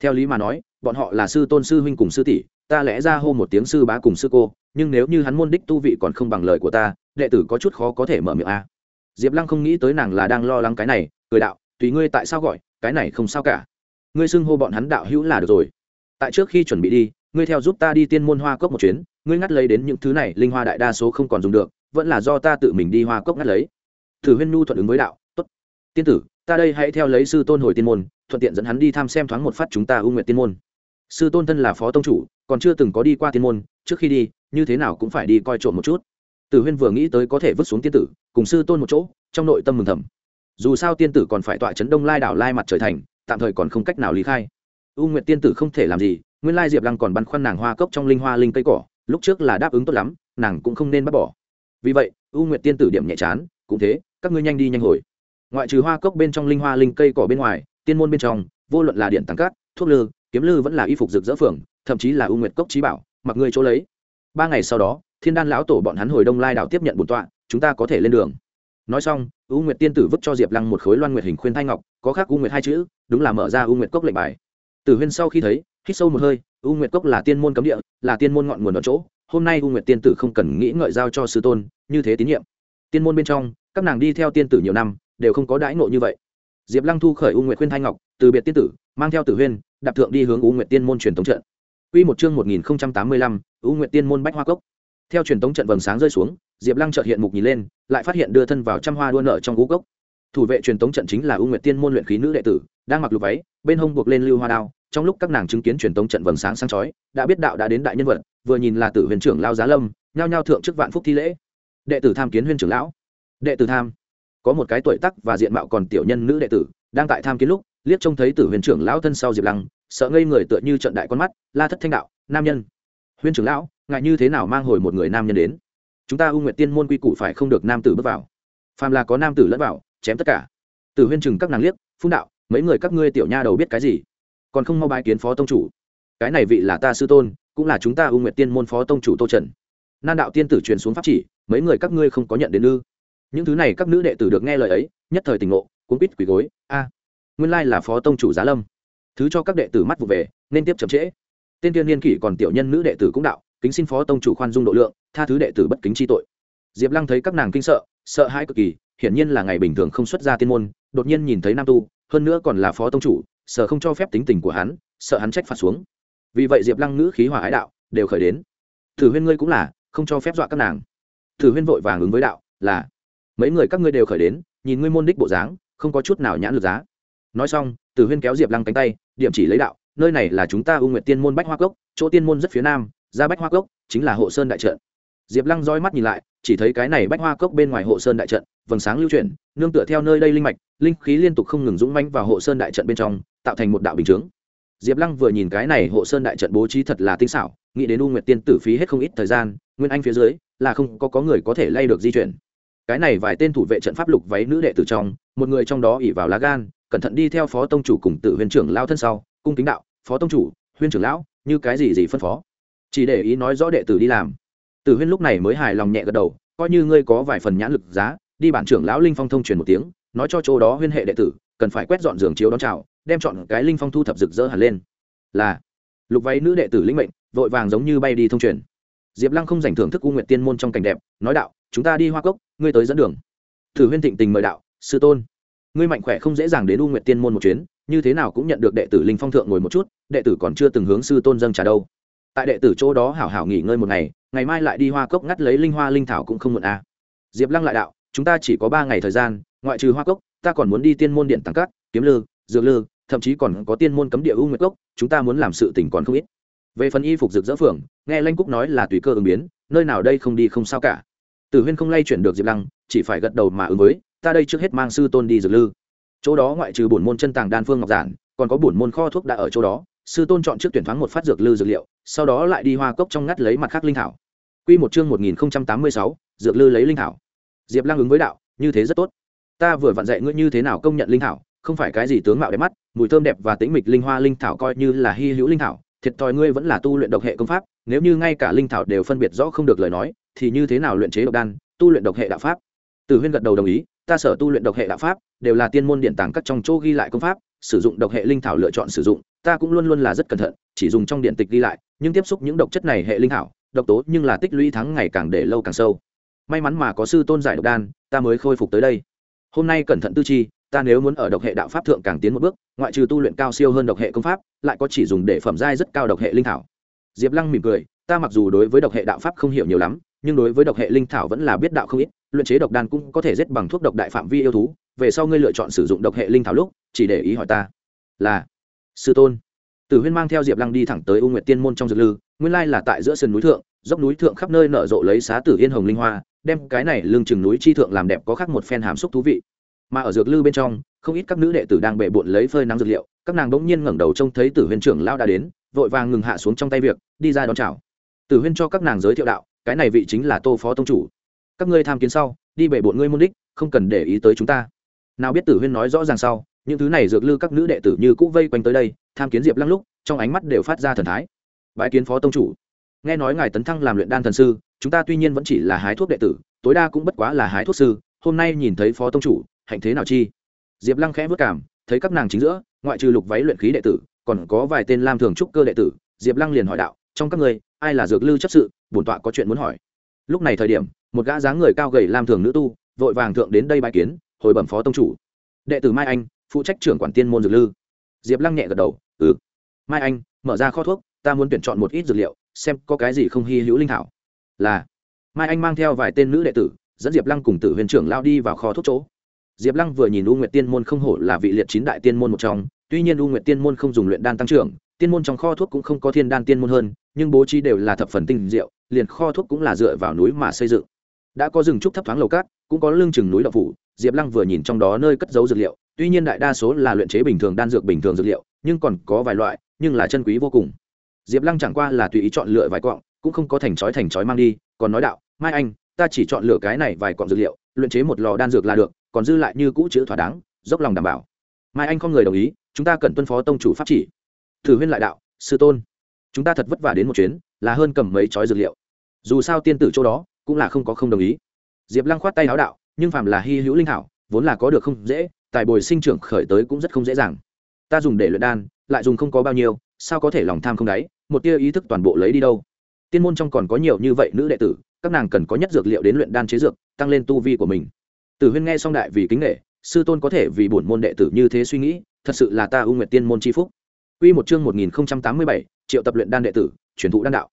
Theo lý mà nói bọn họ là sư tôn sư huynh cùng sư tỷ, ta lẽ ra hô một tiếng sư bá cùng sư cô, nhưng nếu như hắn môn đích tu vị còn không bằng lời của ta, đệ tử có chút khó có thể mở miệng a. Diệp lăng không nghĩ tới nàng là đang lo lắng cái này, cười đạo, tùy ngươi tại sao gọi, cái này không sao cả. Ngươi xưng hô bọn hắn đạo hữu là được rồi. Tại trước khi chuẩn bị đi, ngươi theo giúp ta đi tiên môn hoa cốc một chuyến, ngươi ngắt lấy đến những thứ này, linh hoa đại đa số không còn dùng được, vẫn là do ta tự mình đi hoa cốc ngắt lấy. Thử huyên nhu thuận ứng với đạo, tốt. Tiên tử, ta đây hãy theo lấy sư tôn hồi tiên môn, thuận tiện dẫn hắn đi tham xem thoáng một phát chúng ta ưu nguyện tiên môn sư tôn thân là phó tông chủ, còn chưa từng có đi qua tiên môn, trước khi đi, như thế nào cũng phải đi coi trộm một chút. Tử huyên vừa nghĩ tới có thể vứt xuống tiên tử, cùng sư tôn một chỗ, trong nội tâm mừng thầm. Dù sao tiên tử còn phải tọa chấn đông lai đảo lai mặt trời thành, tạm thời còn không cách nào lý khai. U nguyệt tiên tử không thể làm gì, nguyên lai diệp lăng còn băn khoăn nàng hoa cốc trong linh hoa linh cây cỏ, lúc trước là đáp ứng tốt lắm, nàng cũng không nên bắt bỏ. Vì vậy, u nguyệt tiên tử điểm nhẹ chán, cũng thế, các ngươi nhanh đi nhanh hồi. Ngoại trừ hoa cốc bên trong linh hoa linh cây cỏ bên ngoài, tiên môn bên trong, vô luận là điện tăng cát, thuốc lư kiếm lư vẫn là y phục rực rỡ phường, thậm chí là u nguyệt cốc trí bảo, mặc ngươi chỗ lấy. Ba ngày sau đó, thiên đan lão tổ bọn hắn hồi đông lai đảo tiếp nhận bổn tọa, chúng ta có thể lên đường. Nói xong, u nguyệt tiên tử vứt cho diệp lăng một khối loan nguyệt hình khuyên thai ngọc, có khác u nguyệt hai chữ, đúng là mở ra u nguyệt cốc lệnh bài. Tử huyên sau khi thấy, hít sâu một hơi, u nguyệt cốc là tiên môn cấm địa, là tiên môn ngọn nguồn ở chỗ, hôm nay u nguyệt tiên tử không cần nghĩ ngợi giao cho sư tôn, như thế tín nhiệm. Tiên môn bên trong, các nàng đi theo tiên tử nhiều năm, đều không có đãi ngộ như vậy. Diệp lăng thu khởi u nguyệt khuyên thanh ngọc, từ biệt tiên tử, mang theo tử huyên đạp thượng đi hướng u nguyệt tiên môn truyền thống trận Quy một chương một nghìn tám mươi lăm, U Nguyệt Tiên môn bách hoa cốc. Theo truyền tống trận vầng sáng rơi xuống, Diệp Lăng chợt hiện mục nhìn lên, lại phát hiện đưa thân vào trăm hoa đua nở trong ngũ cốc. Thủ vệ truyền tống trận chính là U Nguyệt Tiên môn luyện khí nữ đệ tử, đang mặc lục váy, bên hông buộc lên lưu hoa đao, trong lúc các nàng chứng kiến truyền tống trận vầng sáng sáng chói, đã biết đạo đã đến đại nhân vật, vừa nhìn là Tử Huyền trưởng lão Giá Lâm, nhao nhao thượng chức vạn phúc thi lễ. Đệ tử tham kiến Huyền trưởng lão. Đệ tử tham. Có một cái tuổi tác và diện mạo còn tiểu nhân nữ đệ tử, đang tại tham kiến lúc, liếc trông thấy Tử Huyền trưởng lão thân sau Diệp Lăng, sợ ngây người tựa như trận đại con mắt, la thất thanh đạo, nam nhân. Huyền trưởng lão, ngại như thế nào mang hồi một người nam nhân đến? Chúng ta U Nguyệt Tiên môn quy củ phải không được nam tử bước vào. Phàm là có nam tử lẫn vào, chém tất cả. Tử Huyền chừng các nàng liếc, phun đạo, mấy người các ngươi tiểu nha đầu biết cái gì? còn không mau bài kiến phó tông chủ cái này vị là ta sư tôn cũng là chúng ta u nguyệt tiên môn phó tông chủ tô trần nan đạo tiên tử truyền xuống pháp chỉ mấy người các ngươi không có nhận đến ư những thứ này các nữ đệ tử được nghe lời ấy nhất thời tình ngộ cuốn biết quỳ gối a nguyên lai là phó tông chủ giá lâm. Thứ cho các đệ tử mắt vụ về, nên tiếp chậm trễ. Tên tiên niên kỷ còn tiểu nhân nữ đệ tử cũng đạo, kính xin phó tông chủ khoan dung độ lượng, tha thứ đệ tử bất kính chi tội. Diệp lăng thấy các nàng kinh sợ sợ hãi cực kỳ, hiển nhiên là ngày bình thường không xuất ra tiên môn, đột nhiên nhìn thấy nam tu, hơn nữa còn là phó tông chủ, sợ không cho phép tính tình của hắn, sợ hắn trách phạt xuống. Vì vậy diệp lăng ngữ khí hòa ái đạo, đều khởi đến. Thử huyên ngươi cũng là, không cho phép dọa các nàng. Thử huyên vội vàng ứng với đạo, là, mấy người các ngươi đều khởi đến, nhìn ngươi môn đích bộ dáng, không có chút nào nhãn lược giá nói xong tử huyên kéo diệp lăng cánh tay điểm chỉ lấy đạo nơi này là chúng ta ưu nguyện tiên môn bách hoa cốc chỗ tiên môn rất phía nam ra bách hoa cốc chính là hộ sơn đại trận. Diệp lăng roi mắt nhìn lại chỉ thấy cái này bách hoa cốc bên ngoài hộ sơn đại trận vầng sáng lưu chuyển nương tựa theo nơi đây linh mạch linh khí liên tục không ngừng dũng manh vào hộ sơn đại trận bên trong tạo thành một đạo bình chướng. Diệp lăng vừa nhìn cái này hộ sơn đại trận bố trí thật là tinh xảo nghĩ đến u nguyệt tiên tử phí hết không ít thời gian nguyên anh phía dưới là không có, có người có thể lay được di chuyển. Cái này vài tên thủ vệ trận pháp lục váy nữ đệ tử trong một người trong đó ỉ vào lá gan cẩn thận đi theo phó tông chủ cùng tự huyền trưởng lao thân sau, cung kính đạo, phó tông chủ, huyền trưởng lão, như cái gì gì phân phó? Chỉ để ý nói rõ đệ tử đi làm. Tử huyên lúc này mới hài lòng nhẹ gật đầu, coi như ngươi có vài phần nhãn lực giá, đi bản trưởng lão linh phong thông truyền một tiếng, nói cho chỗ đó huyên hệ đệ tử, cần phải quét dọn giường chiếu đón chào, đem chọn cái linh phong thu thập rực rỡ hẳn lên. Là, lục váy nữ đệ tử linh mệnh, vội vàng giống như bay đi thông truyền. Diệp lăng không dành thưởng thức u nguyện tiên môn trong cảnh đẹp, nói đạo, chúng ta đi hoa cốc, ngươi tới dẫn đường. Thử huyên thịnh tình mời đạo, sư tôn ngươi mạnh khỏe không dễ dàng đến u nguyệt tiên môn một chuyến, như thế nào cũng nhận được đệ tử linh phong thượng ngồi một chút, đệ tử còn chưa từng hướng sư tôn dâng trà đâu. Tại đệ tử chỗ đó hảo hảo nghỉ ngơi một ngày ngày mai lại đi hoa cốc ngắt lấy linh hoa linh thảo cũng không muộn à. diệp lăng lại đạo, chúng ta chỉ có ba ngày thời gian, ngoại trừ hoa cốc, ta còn muốn đi tiên môn điện tăng cát kiếm lư, dược lư, thậm chí còn có tiên môn cấm địa u nguyệt cốc, chúng ta muốn làm sự tỉnh còn không ít. Về phần y phục rực rỡ phượng, nghe lanh cúc nói là tùy cơ ứng biến, nơi nào đây không đi không sao cả. Tử huyên không lay chuyển được diệp lăng, chỉ phải gật đầu mà ứng với ta đây trước hết mang sư tôn đi dược lư. Chỗ đó ngoại trừ bổn môn chân tàng đan phương ngọc giản, còn có bổn môn kho thuốc đã ở chỗ đó. Sư tôn chọn trước tuyển thoáng một phát dược lư dược liệu, sau đó lại đi hoa cốc trong ngắt lấy mặt khác linh thảo. Q một chương một nghìn tám mươi sáu, dược lư lấy linh thảo. Diệp lăng ứng với đạo, như thế rất tốt. Ta vừa vặn dạy ngươi như thế nào công nhận linh thảo, không phải cái gì tướng mạo đẹp mắt, mùi thơm đẹp và tĩnh mịch linh hoa linh thảo coi như là hy hữu linh thảo, thiệt thòi ngươi vẫn là tu luyện độc hệ công pháp, nếu như ngay cả linh thảo đều phân biệt rõ không được lời nói, thì như thế nào luyện chế độc đan, tu luyện độc hệ đạo pháp? Từ huyên gật đầu đồng ý ta sở tu luyện độc hệ đạo pháp, đều là tiên môn điện tàng các trong chỗ ghi lại công pháp, sử dụng độc hệ linh thảo lựa chọn sử dụng, ta cũng luôn luôn là rất cẩn thận, chỉ dùng trong điện tịch ghi lại, nhưng tiếp xúc những độc chất này hệ linh thảo, độc tố nhưng là tích lũy thắng ngày càng để lâu càng sâu. May mắn mà có sư tôn giải độc đan, ta mới khôi phục tới đây. Hôm nay cẩn thận tư chi, ta nếu muốn ở độc hệ đạo pháp thượng càng tiến một bước, ngoại trừ tu luyện cao siêu hơn độc hệ công pháp, lại có chỉ dùng để phẩm giai rất cao độc hệ linh thảo. Diệp lăng mỉm cười, ta mặc dù đối với độc hệ đạo pháp không hiểu nhiều lắm, nhưng đối với độc hệ linh thảo vẫn là biết đạo không ít luyện chế độc đan cũng có thể giết bằng thuốc độc đại phạm vi yêu thú, về sau ngươi lựa chọn sử dụng độc hệ linh thảo lúc, chỉ để ý hỏi ta. Là, sư tôn. Tử huyên mang theo diệp lăng đi thẳng tới u nguyệt tiên môn trong dược lư, nguyên lai là tại giữa sườn núi thượng, dốc núi thượng khắp nơi nở rộ lấy xá tử yên hồng linh hoa, đem cái này lưng chừng núi chi thượng làm đẹp có khác một phen hàm xúc thú vị. Mà ở dược lư bên trong, không ít các nữ đệ tử đang bệ bộn lấy phơi nắng dược liệu, các nàng bỗng nhiên ngẩng đầu trông thấy tử huyên trưởng lao đã đến, vội vàng ngừng hạ xuống trong tay việc, đi ra đón chào. Tử huyên cho các nàng giới thiệu đạo, cái này vị chính là tô phó tông chủ các ngươi tham kiến sau, đi bể bộn ngươi môn đích, không cần để ý tới chúng ta. Nào biết tử huyên nói rõ ràng sau, những thứ này dược lư các nữ đệ tử như cũ vây quanh tới đây, tham kiến diệp lăng lúc, trong ánh mắt đều phát ra thần thái. Bãi kiến phó tông chủ. Nghe nói ngài tấn thăng làm luyện đan thần sư, chúng ta tuy nhiên vẫn chỉ là hái thuốc đệ tử, tối đa cũng bất quá là hái thuốc sư, hôm nay nhìn thấy phó tông chủ, hạnh thế nào chi? Diệp lăng khẽ vất cảm, thấy các nàng chính giữa, ngoại trừ lục váy luyện khí đệ tử, còn có vài tên lam thường trúc cơ đệ tử, diệp lăng liền hỏi đạo, trong các người ai là dược lư chấp sự? Bổn tọa có chuyện muốn hỏi lúc này thời điểm, một gã dáng người cao gầy lam thường nữ tu, vội vàng thượng đến đây bài kiến, hồi bẩm phó tông chủ. Đệ tử mai anh, phụ trách trưởng quản tiên môn dược lư. Diệp lăng nhẹ gật đầu ừ. Mai anh, mở ra kho thuốc, ta muốn tuyển chọn một ít dược liệu, xem có cái gì không hy hữu linh thảo. Là. Mai anh mang theo vài tên nữ đệ tử, dẫn diệp lăng cùng tử huyền trưởng lao đi vào kho thuốc chỗ. Diệp lăng vừa nhìn u nguyệt tiên môn không hổ là vị liệt chín đại tiên môn một trong, tuy nhiên u nguyệt tiên môn không dùng luyện đan tăng trưởng tiên môn trong kho thuốc cũng không có thiên đan tiên môn hơn, nhưng bố trí đều là thập phần tinh diệu, liền kho thuốc cũng là dựa vào núi mà xây dựng. Đã có rừng trúc thấp thoáng lầu cát, cũng có lương chừng núi đậu phủ, diệp lăng vừa nhìn trong đó nơi cất giấu dược liệu, tuy nhiên đại đa số là luyện chế bình thường đan dược bình thường dược liệu, nhưng còn có vài loại, nhưng là chân quý vô cùng. Diệp lăng chẳng qua là tùy ý chọn lựa vài cọng cũng không có thành chói thành chói mang đi, còn nói đạo, mai anh, ta chỉ chọn lựa cái này vài cọng dược liệu, luyện chế một lò đan dược là được, còn dư lại như cũ chữ thỏa đáng, dốc lòng đảm bảo. Mai anh không người đồng ý, chúng ta cần tuân phó tông chủ pháp chỉ thử huyên lại đạo, sư tôn, chúng ta thật vất vả đến một chuyến, là hơn cầm mấy chói dược liệu. Dù sao tiên tử chỗ đó cũng là không có không đồng ý. Diệp lăng khoát tay áo đạo, nhưng phàm là hy hữu linh hảo, vốn là có được không dễ, tài bồi sinh trưởng khởi tới cũng rất không dễ dàng. Ta dùng để luyện đan, lại dùng không có bao nhiêu, sao có thể lòng tham không đáy, một tia ý thức toàn bộ lấy đi đâu. Tiên môn trong còn có nhiều như vậy nữ đệ tử, các nàng cần có nhất dược liệu đến luyện đan chế dược, tăng lên tu vi của mình. Tử huyên nghe xong đại vì kính nghệ sư tôn có thể vì bổn môn đệ tử như thế suy nghĩ, thật sự là ta ưu nguyện tiên môn c phúc. Quy một chương 1087, triệu tập luyện đan đệ tử, truyền thụ đan đạo.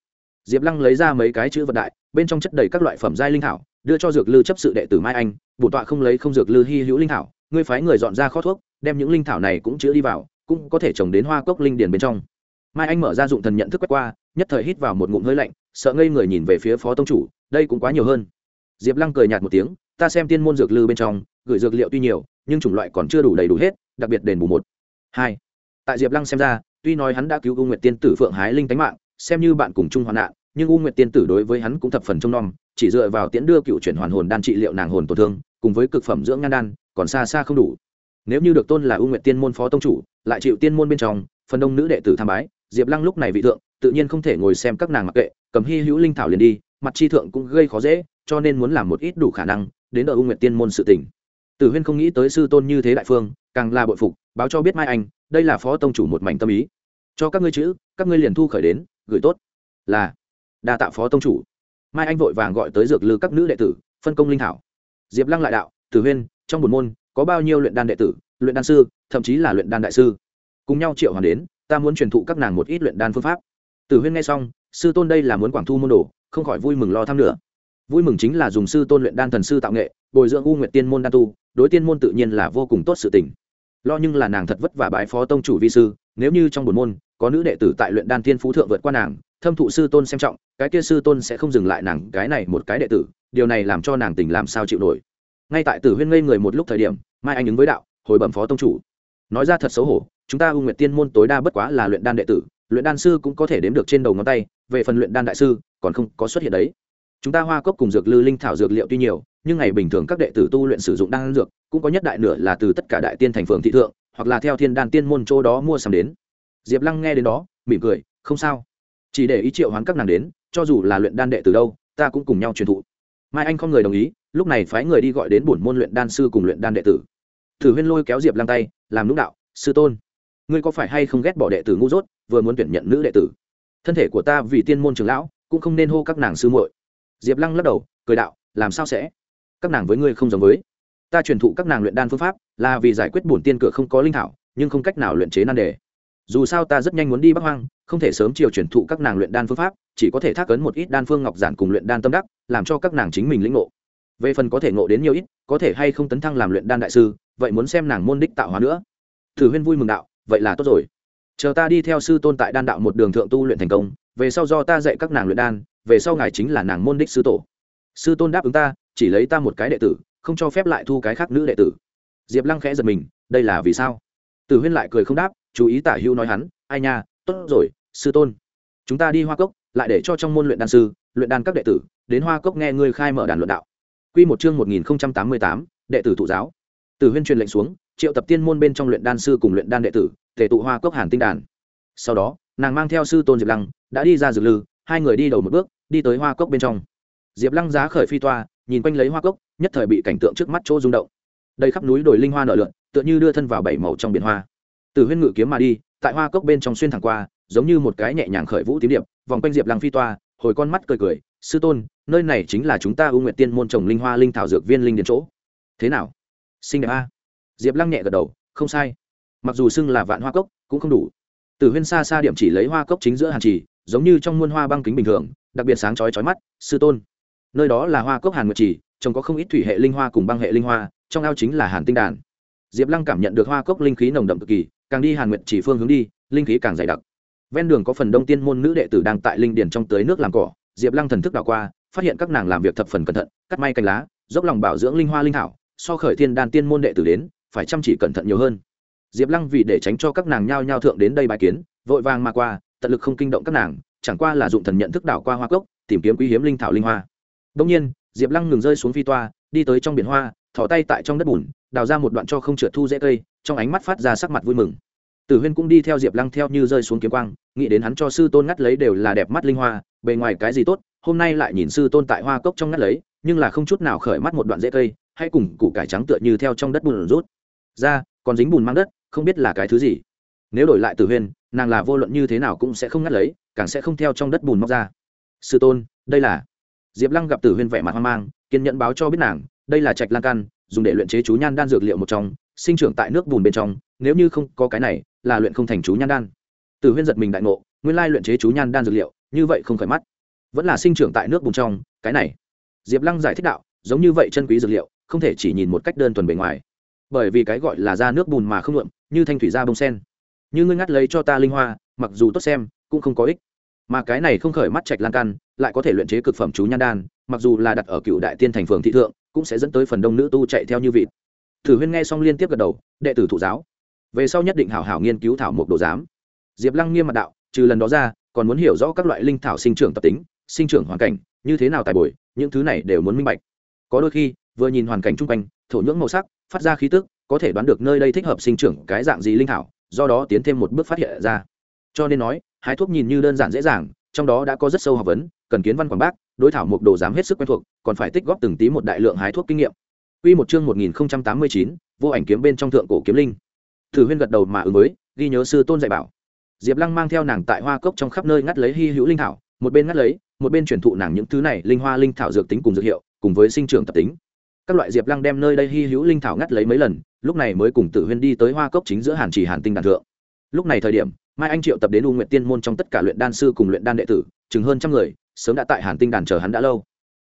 Diệp Lăng lấy ra mấy cái chữ vật đại, bên trong chất đầy các loại phẩm giai linh thảo, đưa cho dược lư chấp sự đệ tử Mai Anh, bổ tọa không lấy không dược lư hi hữu linh thảo, ngươi phái người dọn ra kho thuốc, đem những linh thảo này cũng chứa đi vào, cũng có thể trồng đến hoa cốc linh điển bên trong. Mai Anh mở ra dụng thần nhận thức quét qua, nhất thời hít vào một ngụm hơi lạnh, sợ ngây người nhìn về phía phó tông chủ, đây cũng quá nhiều hơn. Diệp Lăng cười nhạt một tiếng, ta xem tiên môn dược lư bên trong, gửi dược liệu tuy nhiều, nhưng chủng loại còn chưa đủ đầy đủ hết, đặc biệt đền bù một. Hai tại diệp lăng xem ra, tuy nói hắn đã cứu u nguyệt tiên tử phượng hái linh tánh mạng, xem như bạn cùng chung hoạn nạn, nhưng u nguyệt tiên tử đối với hắn cũng thập phần trông nom, chỉ dựa vào tiễn đưa cựu chuyển hoàn hồn đan trị liệu nàng hồn tổn thương, cùng với cực phẩm dưỡng nhan đan, còn xa xa không đủ. Nếu như được tôn là u nguyệt tiên môn phó tông chủ, lại chịu tiên môn bên trong, phần đông nữ đệ tử tham bái, diệp lăng lúc này vị thượng, tự nhiên không thể ngồi xem các nàng mặc kệ, cầm hy hữu linh thảo liền đi, mặt chi thượng cũng gây khó dễ, cho nên muốn làm một ít đủ khả năng, đến đợi u nguyệt tiên môn sự tỉnh tử huyên không nghĩ tới sư tôn như thế đại phương, càng là bội phục, báo cho biết mai anh đây là phó tông chủ một mảnh tâm ý. Cho các ngươi chữ, các ngươi liền thu khởi đến, gửi tốt. Là, đa tạ phó tông chủ. Mai anh vội vàng gọi tới dược lư các nữ đệ tử, phân công linh thảo. Diệp lăng lại đạo, tử huyên, trong một môn có bao nhiêu luyện đan đệ tử, luyện đan sư, thậm chí là luyện đan đại sư? Cùng nhau triệu hoàn đến, ta muốn truyền thụ các nàng một ít luyện đan phương pháp. Tử huyên nghe xong, sư tôn đây là muốn quảng thu môn đồ, không khỏi vui mừng lo thăm nữa. Vui mừng chính là dùng sư tôn luyện đan thần sư tạo nghệ, bồi dưỡng u nguyện tiên môn đan tu, đối tiên môn tự nhiên là vô cùng tốt sự tình lo nhưng là nàng thật vất vả bái phó tông chủ vi sư, nếu như trong buồn môn có nữ đệ tử tại luyện đan thiên phú thượng vượt qua nàng, thâm thụ sư tôn xem trọng, cái kia sư tôn sẽ không dừng lại nàng, cái này một cái đệ tử, điều này làm cho nàng tình làm sao chịu nổi. Ngay tại tử huyên ngây người một lúc thời điểm, mai anh ứng với đạo, hồi bẩm phó tông chủ. Nói ra thật xấu hổ, chúng ta u nguyệt tiên môn tối đa bất quá là luyện đan đệ tử, luyện đan sư cũng có thể đếm được trên đầu ngón tay, về phần luyện đan đại sư, còn không có xuất hiện đấy chúng ta hoa cốc cùng dược lư linh thảo dược liệu tuy nhiều, nhưng ngày bình thường các đệ tử tu luyện sử dụng đan dược, cũng có nhất đại nửa là từ tất cả đại tiên thành phường thị thượng, hoặc là theo thiên đan tiên môn chỗ đó mua sắm đến. Diệp lăng nghe đến đó, mỉm cười, không sao. Chỉ để ý triệu hoán các nàng đến, cho dù là luyện đan đệ từ đâu, ta cũng cùng nhau truyền thụ. Mai anh không người đồng ý, lúc này phái người đi gọi đến bổn môn luyện đan sư cùng luyện đan đệ tử. Thử huyên lôi kéo diệp lăng tay, làm lúc đạo, sư tôn, ngươi có phải hay không ghét bỏ đệ tử ngu dốt, vừa muốn tuyển nhận nữ đệ tử? Thân thể của ta vì tiên môn trường lão, cũng không nên hô các nàng sư muội diệp lăng lắc đầu, cười đạo, làm sao sẽ? Các nàng với ngươi không giống với. Ta truyền thụ các nàng luyện đan phương pháp, là vì giải quyết bổn tiên cửa không có linh thảo, nhưng không cách nào luyện chế nan đề. Dù sao ta rất nhanh muốn đi bắc hoang, không thể sớm chiều truyền thụ các nàng luyện đan phương pháp, chỉ có thể thác ấn một ít đan phương ngọc giản cùng luyện đan tâm đắc, làm cho các nàng chính mình lĩnh ngộ. Về phần có thể ngộ đến nhiều ít, có thể hay không tấn thăng làm luyện đan đại sư, vậy muốn xem nàng môn đích tạo hóa nữa. Thử huyên vui mừng đạo, vậy là tốt rồi. Chờ ta đi theo sư tôn tại đan đạo một đường thượng tu luyện thành công về sau do ta dạy các nàng luyện đan, về sau ngài chính là nàng môn đích sư tổ. Sư tôn đáp ứng ta, chỉ lấy ta một cái đệ tử, không cho phép lại thu cái khác nữ đệ tử. Diệp lăng khẽ giật mình, đây là vì sao? Tử huyên lại cười không đáp, chú ý tả hữu nói hắn, ai nha, tốt rồi, sư tôn. Chúng ta đi hoa cốc, lại để cho trong môn luyện đan sư, luyện đan các đệ tử, đến hoa cốc nghe ngươi khai mở đàn luận đạo. Q một chương một nghìn tám mươi tám, đệ tử thụ giáo. Tử huyên truyền lệnh xuống, triệu tập tiên môn bên trong luyện đan sư cùng luyện đan đệ tử thể tụ hoa cốc hàn tinh đàn. Sau đó nàng mang theo sư tôn diệp lăng đã đi ra dược lư, hai người đi đầu một bước, đi tới hoa cốc bên trong. Diệp lăng giá khởi phi toa, nhìn quanh lấy hoa cốc, nhất thời bị cảnh tượng trước mắt chỗ rung động. Đầy khắp núi đồi linh hoa nở lượn, tựa như đưa thân vào bảy màu trong biển hoa. Từ huyên ngự kiếm mà đi, tại hoa cốc bên trong xuyên thẳng qua, giống như một cái nhẹ nhàng khởi vũ tím điệp, vòng quanh diệp lăng phi toa, hồi con mắt cười cười, sư tôn, nơi này chính là chúng ta ưu nguyện tiên môn trồng linh hoa linh thảo dược viên linh đến chỗ. Thế nào? Xinh đẹp a? Diệp lăng nhẹ gật đầu, không sai. Mặc dù xưng là vạn hoa cốc, cũng không đủ. Tử huyên xa xa điểm chỉ lấy hoa cốc chính giữa hàn trì, giống như trong muôn hoa băng kính bình thường, đặc biệt sáng chói chói mắt, sư tôn. Nơi đó là hoa cốc hàn nguyệt trì, trông có không ít thủy hệ linh hoa cùng băng hệ linh hoa, trong ao chính là hàn tinh đàn. Diệp lăng cảm nhận được hoa cốc linh khí nồng đậm cực kỳ, càng đi hàn nguyệt chỉ phương hướng đi, linh khí càng dày đặc. Ven đường có phần đông tiên môn nữ đệ tử đang tại linh điển trong tưới nước làm cỏ, diệp lăng thần thức đảo qua, phát hiện các nàng làm việc thập phần cẩn thận, cắt may cành lá, dốc lòng bảo dưỡng linh hoa linh thảo, so khởi thiên đan tiên môn đệ tử đến, phải chăm chỉ cẩn thận nhiều hơn diệp lăng vì để tránh cho các nàng nhao nhao thượng đến đây bài kiến, vội vàng mà qua, tận lực không kinh động các nàng, chẳng qua là dụng thần nhận thức đảo qua hoa cốc, tìm kiếm quý hiếm linh thảo linh hoa. Đông nhiên, diệp lăng ngừng rơi xuống phi toa, đi tới trong biển hoa thỏ tay tại trong đất bùn, đào ra một đoạn cho không trượt thu dễ cây, trong ánh mắt phát ra sắc mặt vui mừng. Tử huyên cũng đi theo diệp lăng theo như rơi xuống kiếm quang, nghĩ đến hắn cho sư tôn ngắt lấy đều là đẹp mắt linh hoa, bề ngoài cái gì tốt, hôm nay lại nhìn sư tôn tại hoa cốc trong ngắt lấy, nhưng là không chút nào khởi mắt một đoạn dễ cây hay cùng củ cải trắng tựa như theo trong đất bùn rút. Ra, còn dính bùn mang đất không biết là cái thứ gì. Nếu đổi lại tử huyên nàng là vô luận như thế nào cũng sẽ không ngắt lấy, càng sẽ không theo trong đất bùn móc ra. Sư tôn, đây là diệp lăng gặp tử huyên vẻ mặt hoang mang, kiên nhẫn báo cho biết nàng, đây là trạch lan căn, dùng để luyện chế chú nhan đan dược liệu một trong, sinh trưởng tại nước bùn bên trong, nếu như không có cái này, là luyện không thành chú nhan đan. Tử huyên giật mình đại ngộ, nguyên lai luyện chế chú nhan đan dược liệu, như vậy không khởi mắt. Vẫn là sinh trưởng tại nước bùn trong, cái này. Diệp lăng giải thích đạo, giống như vậy chân quý dược liệu, không thể chỉ nhìn một cách đơn thuần bề ngoài bởi vì cái gọi là ra nước bùn mà không nhuộm, như thanh thủy ra bông sen. Như ngươi ngắt lấy cho ta linh hoa, mặc dù tốt xem, cũng không có ích. Mà cái này không khởi mắt trạch lan căn lại có thể luyện chế cực phẩm chú nhan đan, mặc dù là đặt ở cựu đại tiên thành phường thị thượng, cũng sẽ dẫn tới phần đông nữ tu chạy theo như vịt. Thử huyên nghe xong liên tiếp gật đầu, đệ tử thụ giáo. Về sau nhất định hảo hảo nghiên cứu thảo mộc đồ giám. Diệp lăng nghiêm mặt đạo, trừ lần đó ra, còn muốn hiểu rõ các loại linh thảo sinh trưởng tập tính, sinh trưởng hoàn cảnh, như thế nào tài bồi, những thứ này đều muốn minh bạch. Có đôi khi, vừa nhìn hoàn cảnh chung quanh thổ nhưỡng màu sắc phát ra khí tức có thể đoán được nơi đây thích hợp sinh trưởng cái dạng gì linh thảo do đó tiến thêm một bước phát hiện ra cho nên nói hái thuốc nhìn như đơn giản dễ dàng trong đó đã có rất sâu học vấn cần kiến văn quảng bác đối thảo mục đồ dám hết sức quen thuộc còn phải tích góp từng tí một đại lượng hái thuốc kinh nghiệm Quy một chương 1089, vô ảnh kiếm bên trong thượng cổ kiếm linh. Thử Huyên gật đầu mà ứng với, ghi nhớ sư tôn dạy bảo. Diệp Lăng mang theo nàng tại hoa cốc trong khắp nơi ngắt lấy hi hữu linh thảo, một bên ngắt lấy, một bên truyền thụ nàng những thứ này linh hoa linh thảo dược tính cùng dược hiệu, cùng với sinh trưởng tập tính các loại diệp lăng đem nơi đây hy hữu linh thảo ngắt lấy mấy lần, lúc này mới cùng tử huyên đi tới hoa cốc chính giữa hàn chỉ hàn tinh đàn thượng. Lúc này thời điểm, mai anh triệu tập đến u nguyện tiên môn trong tất cả luyện đan sư cùng luyện đan đệ tử, chừng hơn trăm người, sớm đã tại hàn tinh đàn chờ hắn đã lâu.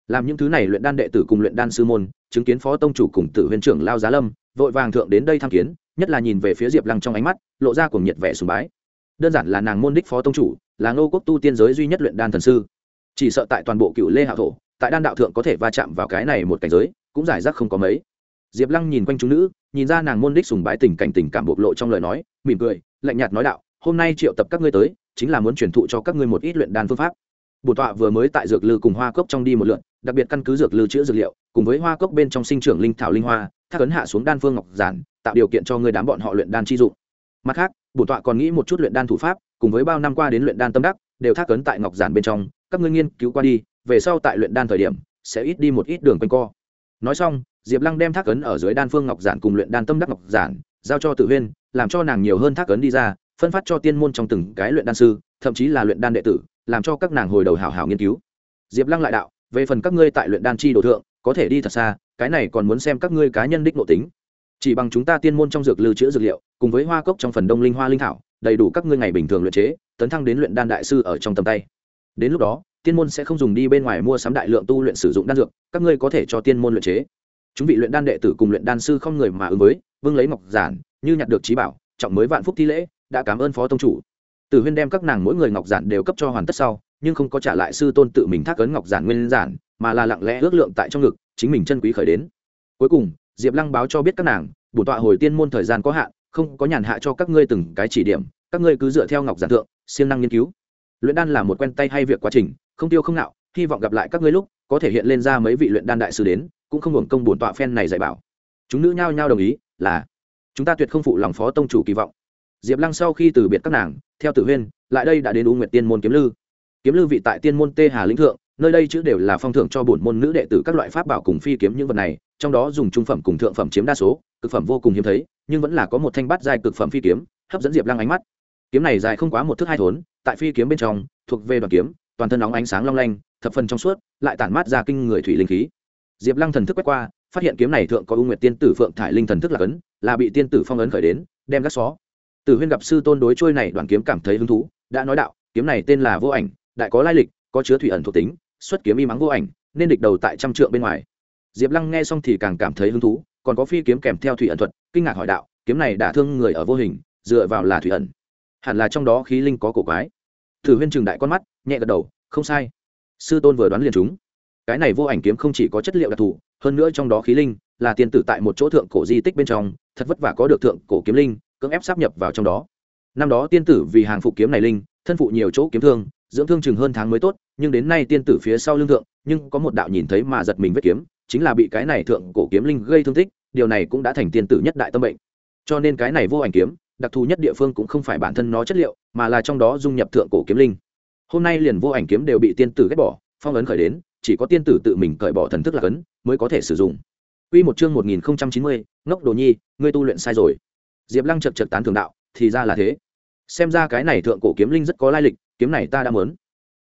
Làm những thứ này luyện đan đệ tử cùng luyện đan sư môn, chứng kiến phó tông chủ cùng tử huyên trưởng lao giá lâm, vội vàng thượng đến đây tham kiến, nhất là nhìn về phía diệp lăng trong ánh mắt, lộ ra cùng nhiệt vẻ sùng bái. Đơn giản là nàng môn đích phó tông chủ, là ngô quốc tu tiên giới duy nhất luyện đan thần sư. Chỉ sợ tại toàn bộ cựu lê hạ thổ, tại đan đạo thượng có thể va chạm vào cái này một cảnh giới cũng giải rác không có mấy. Diệp lăng nhìn quanh chúng nữ, nhìn ra nàng môn đích sùng bái tình cảnh tình cảm bộc lộ trong lời nói, mỉm cười, lạnh nhạt nói đạo, hôm nay triệu tập các ngươi tới, chính là muốn truyền thụ cho các ngươi một ít luyện đan phương pháp. Bổn tọa vừa mới tại dược lư cùng hoa cốc trong đi một lượn, đặc biệt căn cứ dược lư chữa dược liệu, cùng với hoa cốc bên trong sinh trưởng linh thảo linh hoa, thác ấn hạ xuống đan phương ngọc giản, tạo điều kiện cho người đám bọn họ luyện đan chi dụng. Mặt khác, bổn tọa còn nghĩ một chút luyện đan thủ pháp, cùng với bao năm qua đến luyện đan tâm đắc, đều thác ấn tại ngọc giản bên trong, các ngươi nghiên cứu qua đi, về sau tại luyện đan thời điểm, sẽ ít đi một ít đường quanh co nói xong, diệp lăng đem thác ấn ở dưới đan phương ngọc giản cùng luyện đan tâm đắc ngọc giản, giao cho tự huyên, làm cho nàng nhiều hơn thác ấn đi ra, phân phát cho tiên môn trong từng cái luyện đan sư, thậm chí là luyện đan đệ tử, làm cho các nàng hồi đầu hảo hảo nghiên cứu. Diệp lăng lại đạo, về phần các ngươi tại luyện đan chi đồ thượng, có thể đi thật xa, cái này còn muốn xem các ngươi cá nhân đích nội tính. Chỉ bằng chúng ta tiên môn trong dược lưu trữ dược liệu, cùng với hoa cốc trong phần đông linh hoa linh thảo, đầy đủ các ngươi ngày bình thường luyện chế, tấn thăng đến luyện đan đại sư ở trong tầm tay. Đến lúc đó tiên môn sẽ không dùng đi bên ngoài mua sắm đại lượng tu luyện sử dụng đan dược, các ngươi có thể cho tiên môn luyện chế. Chúng vị luyện đan đệ tử cùng luyện đan sư không người mà ứng với, vương lấy ngọc giản, như nhặt được trí bảo, trọng mới vạn phúc thi lễ, đã cảm ơn phó tông chủ. Tử huyên đem các nàng mỗi người ngọc giản đều cấp cho hoàn tất sau, nhưng không có trả lại sư tôn tự mình thác ấn ngọc giản nguyên giản, mà là lặng lẽ ước lượng tại trong ngực, chính mình chân quý khởi đến. Cuối cùng, diệp lăng báo cho biết các nàng, bổn tọa hồi tiên môn thời gian có hạn, không có nhàn hạ cho các ngươi từng cái chỉ điểm, các ngươi cứ dựa theo ngọc giản thượng, siêng năng nghiên cứu luyện đan là một quen tay hay việc quá trình, không tiêu không nạo hy vọng gặp lại các ngươi lúc, có thể hiện lên ra mấy vị luyện đan đại sư đến, cũng không hưởng công bổn tọa phen này dạy bảo. Chúng nữ nhao nhao đồng ý, là, chúng ta tuyệt không phụ lòng phó tông chủ kỳ vọng. Diệp lăng sau khi từ biệt các nàng, theo tử huyên, lại đây đã đến u nguyệt tiên môn kiếm lư. Kiếm lư vị tại tiên môn tê hà lĩnh thượng, nơi đây chữ đều là phong thưởng cho bổn môn nữ đệ tử các loại pháp bảo cùng phi kiếm những vật này, trong đó dùng trung phẩm cùng thượng phẩm chiếm đa số, cực phẩm vô cùng hiếm thấy, nhưng vẫn là có một thanh bát dài cực phẩm phi kiếm, hấp dẫn diệp lăng ánh mắt. Kiếm này dài không quá một thước hai thốn tại phi kiếm bên trong, thuộc về đoàn kiếm, toàn thân nóng ánh sáng long lanh, thập phần trong suốt, lại tản mát ra kinh người thủy linh khí. Diệp lăng thần thức quét qua, phát hiện kiếm này thượng có u nguyệt tiên tử phượng thải linh thần thức là cấn, là bị tiên tử phong ấn khởi đến, đem gác xó. Tử huyên gặp sư tôn đối trôi này đoàn kiếm cảm thấy hứng thú, đã nói đạo, kiếm này tên là vô ảnh, đại có lai lịch, có chứa thủy ẩn thuộc tính, xuất kiếm y mắng vô ảnh, nên địch đầu tại trăm trượng bên ngoài. Diệp lăng nghe xong thì càng cảm thấy hứng thú, còn có phi kiếm kèm theo thủy ẩn thuật, kinh ngạc hỏi đạo, kiếm này đã thương người ở vô hình, dựa vào là thủy ẩn. Hẳn là trong đó khí linh có cổ quái thử huyên trừng đại con mắt, nhẹ gật đầu, không sai. Sư tôn vừa đoán liền chúng cái này vô ảnh kiếm không chỉ có chất liệu đặc thù, hơn nữa trong đó khí linh là tiền tử tại một chỗ thượng cổ di tích bên trong, thật vất vả có được thượng cổ kiếm linh, cưỡng ép sắp nhập vào trong đó. Năm đó tiên tử vì hàng phụ kiếm này linh, thân phụ nhiều chỗ kiếm thương, dưỡng thương chừng hơn tháng mới tốt, nhưng đến nay tiên tử phía sau lương thượng, nhưng có một đạo nhìn thấy mà giật mình vết kiếm, chính là bị cái này thượng cổ kiếm linh gây thương tích, điều này cũng đã thành tiên tử nhất đại tâm bệnh. Cho nên cái này vô ảnh kiếm đặc thù nhất địa phương cũng không phải bản thân nó chất liệu mà là trong đó dung nhập thượng cổ kiếm linh hôm nay liền vô ảnh kiếm đều bị tiên tử ghét bỏ phong ấn khởi đến chỉ có tiên tử tự mình cởi bỏ thần thức là cấn mới có thể sử dụng Quy một chương 1090, ngốc đồ nhi, ngươi tu luyện sai rồi. Diệp Lăng chậc chậc tán thưởng đạo, thì ra là thế. Xem ra cái này thượng cổ kiếm linh rất có lai lịch, kiếm này ta đã muốn.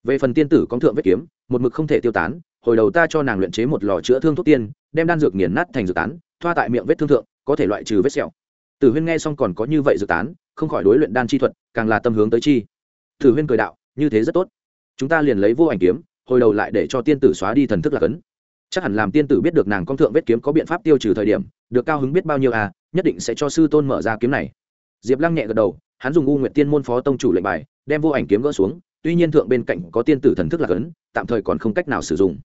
Về phần tiên tử có thượng vết kiếm, một mực không thể tiêu tán, hồi đầu ta cho nàng luyện chế một lò chữa thương thuốc tiên, đem đan dược nghiền nát thành dược tán, thoa tại miệng vết thương thượng, có thể loại trừ vết sẹo. Tử Huyên nghe xong còn có như vậy dự tán, không khỏi đối luyện đan chi thuật, càng là tâm hướng tới chi. Tử Huyên cười đạo, như thế rất tốt. Chúng ta liền lấy vô ảnh kiếm, hồi đầu lại để cho tiên tử xóa đi thần thức là cấn chắc hẳn làm tiên tử biết được nàng con thượng vết kiếm có biện pháp tiêu trừ thời điểm được cao hứng biết bao nhiêu à nhất định sẽ cho sư tôn mở ra kiếm này diệp lăng nhẹ gật đầu hắn dùng u nguyện tiên môn phó tông chủ lệnh bài đem vô ảnh kiếm gỡ xuống tuy nhiên thượng bên cạnh có tiên tử thần thức là cấn tạm thời còn không cách nào sử dụng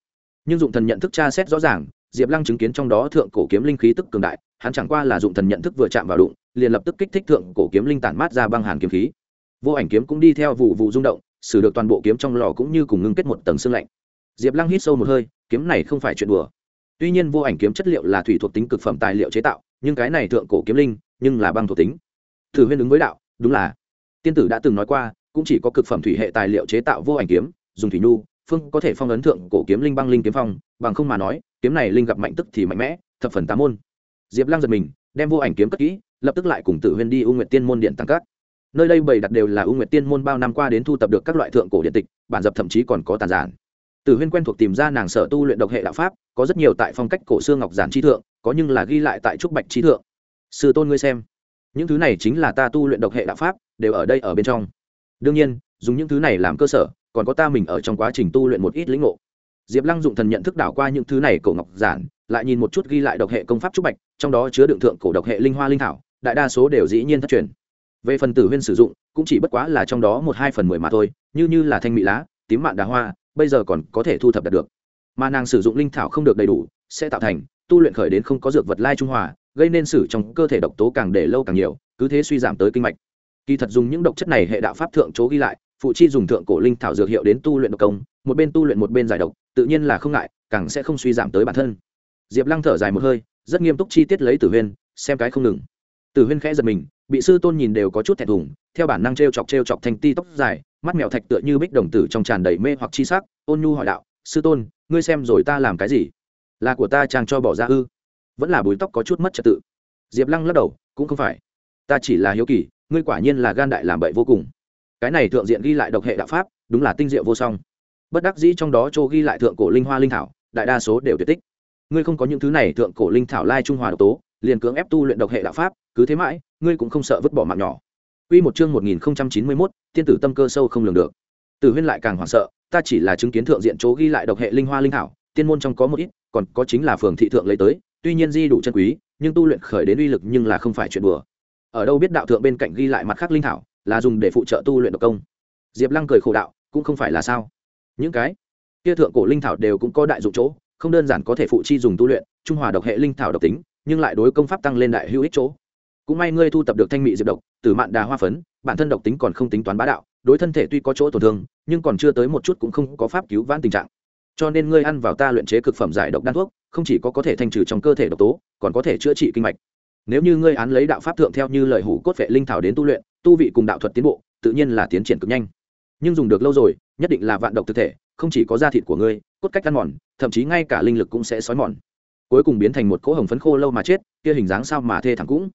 nhưng dụng thần nhận thức tra xét rõ ràng diệp lăng chứng kiến trong đó thượng cổ kiếm linh khí tức cường đại hắn chẳng qua là dụng thần nhận thức vừa chạm vào đụng, liền lập tức kích thích thượng cổ kiếm linh tản mát ra băng hàn kiếm khí. Vô ảnh kiếm cũng đi theo vụ vụ rung động xử được toàn bộ kiếm trong lò cũng như cùng ngưng kết một tầng xương lạnh. Diệp lăng hít sâu một hơi, kiếm này không phải chuyện đùa. Tuy nhiên vô ảnh kiếm chất liệu là thủy thuộc tính cực phẩm tài liệu chế tạo, nhưng cái này thượng cổ kiếm linh, nhưng là băng thuộc tính. Thử huyên ứng với đạo, đúng là. Tiên tử đã từng nói qua, cũng chỉ có cực phẩm thủy hệ tài liệu chế tạo vô ảnh kiếm, dùng thủy nhu, phương có thể phong ấn thượng cổ kiếm linh băng linh kiếm phong, bằng không mà nói, kiếm này linh gặp mạnh tức thì mạnh mẽ, thập phần tám môn diệp lăng giật mình, đem vô ảnh kiếm cất kỹ, lập tức lại cùng tử huyên đi u nguyệt tiên môn điện tăng cát nơi đây bày đặt đều là u nguyệt tiên môn bao năm qua đến thu tập được các loại thượng cổ điện tịch, bản dập thậm chí còn có tàn giản. Tử huyên quen thuộc tìm ra nàng sở tu luyện độc hệ đạo pháp, có rất nhiều tại phong cách cổ xương ngọc giản chi thượng, có nhưng là ghi lại tại trúc bạch chi thượng. Sư tôn ngươi xem, những thứ này chính là ta tu luyện độc hệ đạo pháp, đều ở đây ở bên trong. Đương nhiên, dùng những thứ này làm cơ sở, còn có ta mình ở trong quá trình tu luyện một ít lĩnh ngộ. Diệp lăng dụng thần nhận thức đảo qua những thứ này cổ ngọc giản lại nhìn một chút ghi lại độc hệ công pháp trúc bạch, trong đó chứa đựng thượng cổ độc hệ linh hoa linh thảo, đại đa số đều dĩ nhiên thất truyền. Về phần tử huyên sử dụng, cũng chỉ bất quá là trong đó một hai phần mười mà thôi, như như là thanh mỹ lá, tím mạn đá hoa, bây giờ còn có thể thu thập đạt được. Mà nàng sử dụng linh thảo không được đầy đủ, sẽ tạo thành, tu luyện khởi đến không có dược vật lai trung hòa, gây nên sử trong cơ thể độc tố càng để lâu càng nhiều, cứ thế suy giảm tới kinh mạch. Kỳ thật dùng những độc chất này hệ đạo pháp thượng chỗ ghi lại, phụ chi dùng thượng cổ linh thảo dược hiệu đến tu luyện độc công, một bên tu luyện một bên giải độc, tự nhiên là không ngại, càng sẽ không suy giảm tới bản thân diệp lăng thở dài một hơi, rất nghiêm túc chi tiết lấy tử huyên, xem cái không ngừng. Tử huyên khẽ giật mình, bị sư tôn nhìn đều có chút thẹn thùng, theo bản năng t r e o chọc t r e o chọc thanh ti tóc dài, mắt mèo thạch tựa như bích đồng tử trong tràn đầy mê hoặc chi sắc, ôn nhu hỏi đạo, sư tôn, ngươi xem rồi ta làm cái gì? Là của ta chàng cho bỏ ra ư? Vẫn là bùi tóc có chút mất trật tự. Diệp lăng lắc đầu, cũng không phải. Ta chỉ là hiếu kỳ, ngươi quả nhiên là gan đại làm bậy vô cùng. Cái này thượng diện ghi lại độc hệ đạo pháp, đúng là tinh diệu vô song. Bất đắc dĩ trong đó châu ghi lại thượng cổ linh hoa linh thảo, đại đa số đều tuyệt tích ngươi không có những thứ này thượng cổ linh thảo lai trung hòa độc tố liền cưỡng ép tu luyện độc hệ đạo pháp cứ thế mãi ngươi cũng không sợ vứt bỏ mạng nhỏ Quy một chương 1091, tiên tử tâm cơ sâu không lường được. Tử Huyên lại càng hoảng sợ, ta chỉ là chứng kiến thượng diện chỗ ghi lại độc hệ linh hoa linh thảo, tiên môn trong có một ít, còn có chính là phường thị thượng lấy tới, tuy nhiên di đủ chân quý, nhưng tu luyện khởi đến uy lực nhưng là không phải chuyện đùa. Ở đâu biết đạo thượng bên cạnh ghi lại mặt khác linh thảo, là dùng để phụ trợ tu luyện độc công. Diệp Lăng cười khổ đạo, cũng không phải là sao? Những cái kia thượng cổ linh thảo đều cũng có đại dụng chỗ, không đơn giản có thể phụ chi dùng tu luyện, trung hòa độc hệ linh thảo độc tính, nhưng lại đối công pháp tăng lên đại hữu ích chỗ. Cũng may ngươi thu tập được thanh mị diệp độc từ mạn đà hoa phấn bản thân độc tính còn không tính toán bá đạo đối thân thể tuy có chỗ tổn thương nhưng còn chưa tới một chút cũng không có pháp cứu vãn tình trạng. Cho nên ngươi ăn vào ta luyện chế cực phẩm giải độc đan thuốc không chỉ có có thể thanh trừ trong cơ thể độc tố còn có thể chữa trị kinh mạch. Nếu như ngươi án lấy đạo pháp thượng theo như lời hủ cốt vệ linh thảo đến tu luyện tu vị cùng đạo thuật tiến bộ tự nhiên là tiến triển cực nhanh. Nhưng dùng được lâu rồi nhất định là vạn độc thực thể không chỉ có da thịt của ngươi, cốt cách ăn mòn, thậm chí ngay cả linh lực cũng sẽ xói mòn. Cuối cùng biến thành một cỗ hồng phấn khô lâu mà chết, kia hình dáng sao mà thê thẳng cũng.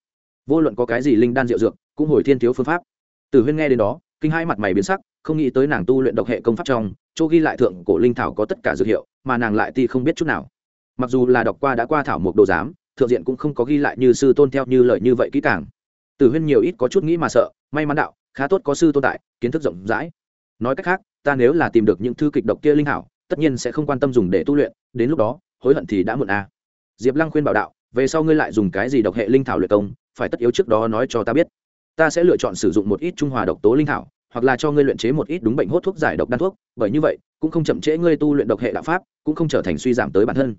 Vô luận có cái gì linh đan rượu dược, cũng hồi thiên thiếu phương pháp. Từ huyên nghe đến đó, kinh hai mặt mày biến sắc, không nghĩ tới nàng tu luyện độc hệ công pháp trong, chỗ ghi lại thượng cổ linh thảo có tất cả dược hiệu, mà nàng lại ti không biết chút nào. Mặc dù là đọc qua đã qua thảo một đồ giám, thượng diện cũng không có ghi lại như sư tôn theo như lời như vậy kỹ càng. Từ huyên nhiều ít có chút nghĩ mà sợ, may mắn đạo, khá tốt có sư tôn tại, kiến thức rộng rãi. Nói cách khác ta nếu là tìm được những thư kịch độc kia linh thảo tất nhiên sẽ không quan tâm dùng để tu luyện, đến lúc đó, hối hận thì đã muộn à. diệp lăng khuyên bảo đạo, về sau ngươi lại dùng cái gì độc hệ linh thảo luyện công, phải tất yếu trước đó nói cho ta biết. Ta sẽ lựa chọn sử dụng một ít trung hòa độc tố linh thảo, hoặc là cho ngươi luyện chế một ít đúng bệnh hốt thuốc giải độc đan thuốc, bởi như vậy, cũng không chậm trễ ngươi tu luyện độc hệ đạo pháp, cũng không trở thành suy giảm tới bản thân.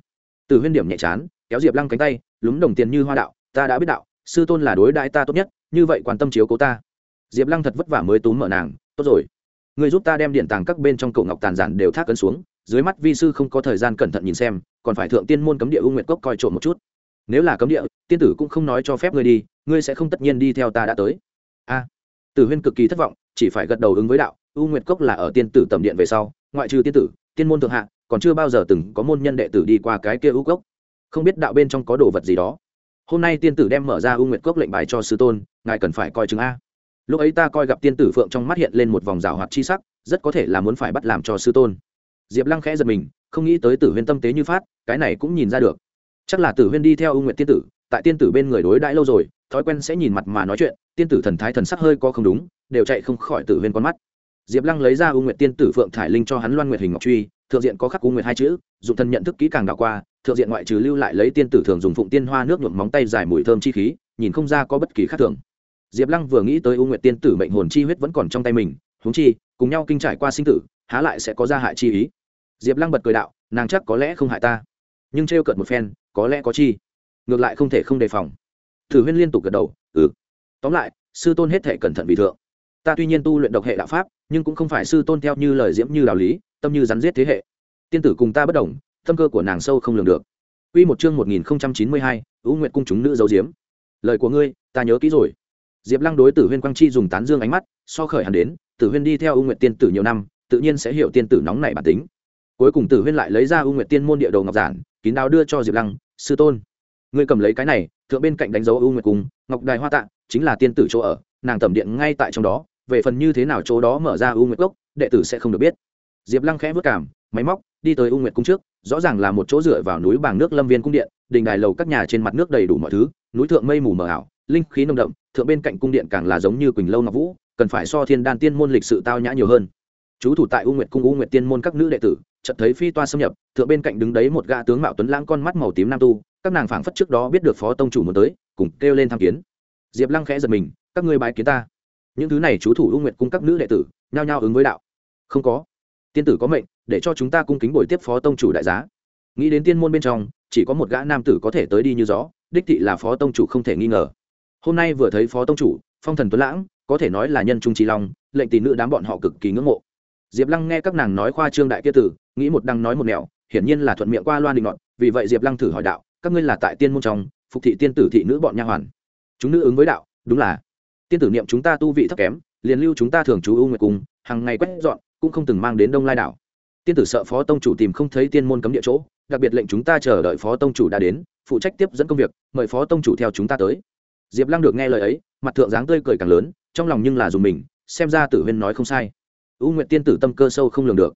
Từ huyên điểm nhẹ chán, kéo diệp lăng cánh tay, lúng đồng tiền như hoa đạo, ta đã biết đạo, sư tôn là đối đãi ta tốt nhất, như vậy quan tâm chiếu cố ta. Diệp lăng thật vất vả mới túm mở nàng, tốt rồi ngươi giúp ta đem điện tàng các bên trong cổ ngọc tàn giản đều thác cấn xuống, dưới mắt vi sư không có thời gian cẩn thận nhìn xem, còn phải thượng tiên môn cấm địa u nguyệt cốc coi trộm một chút. Nếu là cấm địa, tiên tử cũng không nói cho phép ngươi đi, ngươi sẽ không tất nhiên đi theo ta đã tới. A. Tử huyên cực kỳ thất vọng, chỉ phải gật đầu ứng với đạo, u nguyệt cốc là ở tiên tử tầm điện về sau, ngoại trừ tiên tử, tiên môn thượng hạ, còn chưa bao giờ từng có môn nhân đệ tử đi qua cái kia u cốc. Không biết đạo bên trong có đồ vật gì đó. Hôm nay tiên tử đem mở ra u nguyệt cốc lệnh bài cho sư tôn, ngài cần phải coi chừng a lúc ấy ta coi gặp tiên tử phượng trong mắt hiện lên một vòng rào hoạt chi sắc, rất có thể là muốn phải bắt làm cho sư tôn. Diệp lăng khẽ giật mình, không nghĩ tới tử huyên tâm tế như phát, cái này cũng nhìn ra được. Chắc là tử huyên đi theo ưu nguyện tiên tử, tại tiên tử bên người đối đãi lâu rồi, thói quen sẽ nhìn mặt mà nói chuyện, tiên tử thần thái thần sắc hơi có không đúng, đều chạy không khỏi tử huyên con mắt. Diệp lăng lấy ra ưu nguyện tiên tử phượng thải linh cho hắn loan nguyệt hình ngọc truy, thượng diện có khắc ưu nguyện hai chữ, dụng thân nhận thức kỹ càng đạo qua, thượng diện ngoại trừ lưu lại lấy tiên tử thường dùng phụng tiên hoa nước nhuộm móng tay dài mùi thơm chi khí, nhìn không ra có bất kỳ khác thường diệp lăng vừa nghĩ tới u nguyệt tiên tử mệnh hồn chi huyết vẫn còn trong tay mình huống chi cùng nhau kinh trải qua sinh tử há lại sẽ có gia hại chi ý. Diệp lăng bật cười đạo nàng chắc có lẽ không hại ta. Nhưng trêu cợt một phen có lẽ có chi. Ngược lại không thể không đề phòng. Thử huyên liên tục gật đầu ừ. Tóm lại sư tôn hết thể cẩn thận vì thượng. Ta tuy nhiên tu luyện độc hệ đạo pháp nhưng cũng không phải sư tôn theo như lời diễm như đạo lý tâm như rắn giết thế hệ. Tiên tử cùng ta bất đồng tâm cơ của nàng sâu không lường được. Quy một chương 1092, Ú Nguyệt cung chúng nữ dấu diếm. Lời của ngươi, ta nhớ kỹ rồi. Diệp Lăng đối Tử Huyên Quang Chi dùng tán dương ánh mắt, so khởi hắn đến, Tử Huyên đi theo U Nguyệt tiên tử nhiều năm, tự nhiên sẽ hiểu tiên tử nóng nảy bản tính. Cuối cùng Tử Huyên lại lấy ra U Nguyệt tiên môn địa đồ ngọc giản, kín đáo đưa cho Diệp Lăng, sư tôn ngươi cầm lấy cái này thượng bên cạnh đánh dấu ưu nguyệt cung ngọc đài hoa tạ chính là tiên tử chỗ ở nàng tẩm điện ngay tại trong đó về phần như thế nào chỗ đó mở ra ưu nguyệt gốc đệ tử sẽ không được biết diệp lăng khẽ vất cảm máy móc đi tới u nguyệt cung trước rõ ràng là một chỗ dựa vào núi bàng nước lâm viên cung điện đình đài lầu các nhà trên mặt nước đầy đủ mọi thứ núi thượng mây mù mờ ảo linh khí nồng đậm, thượng bên cạnh cung điện càng là giống như quỳnh lâu ngọc vũ, cần phải so thiên đan tiên môn lịch sự tao nhã nhiều hơn. Chú thủ tại u nguyệt cung, u nguyệt tiên môn các nữ đệ tử, chợt thấy phi toa xâm nhập, thượng bên cạnh đứng đấy một gã tướng mạo tuấn lãng con mắt màu tím nam tu, các nàng phảng phất trước đó biết được phó tông chủ muốn tới, cùng kêu lên tham kiến. Diệp lăng khẽ giật mình, các ngươi bái kiến ta. Những thứ này chú thủ u nguyệt cung các nữ đệ tử, nhao nhao ứng với đạo. Không có. Tiên tử có mệnh, để cho chúng ta cung kính bồi tiếp phó tông chủ đại giá. Nghĩ đến tiên môn bên trong, chỉ có một gã nam tử có thể tới đi như gió, đích thị là phó tông chủ không thể nghi ngờ hôm nay vừa thấy phó tông chủ, phong thần tuấn lãng, có thể nói là nhân trung trí long, lệnh tỷ nữ đám bọn họ cực kỳ ngưỡng mộ. Diệp lăng nghe các nàng nói khoa trương đại kia tử, nghĩ một đăng nói một nẻo, hiển nhiên là thuận miệng qua loan định ngọn vì vậy diệp lăng thử hỏi đạo, các ngươi là tại tiên môn trong, phục thị tiên tử thị nữ bọn nha hoàn. Chúng nữ ứng với đạo, đúng là. Tiên tử niệm chúng ta tu vị thấp kém, liền lưu chúng ta thường chú ưu nguyệt cùng hàng ngày quét dọn, cũng không từng mang đến đông lai đảo. Tiên tử sợ phó tông chủ tìm không thấy tiên môn cấm địa chỗ, đặc biệt lệnh chúng ta chờ đợi phó tông chủ đã đến, phụ trách tiếp dẫn công việc, mời phó tông chủ theo chúng ta tới diệp lăng được nghe lời ấy, mặt thượng dáng tươi cười càng lớn, trong lòng nhưng là dùng mình, xem ra tử huyên nói không sai. U nguyệt tiên tử tâm cơ sâu không lường được.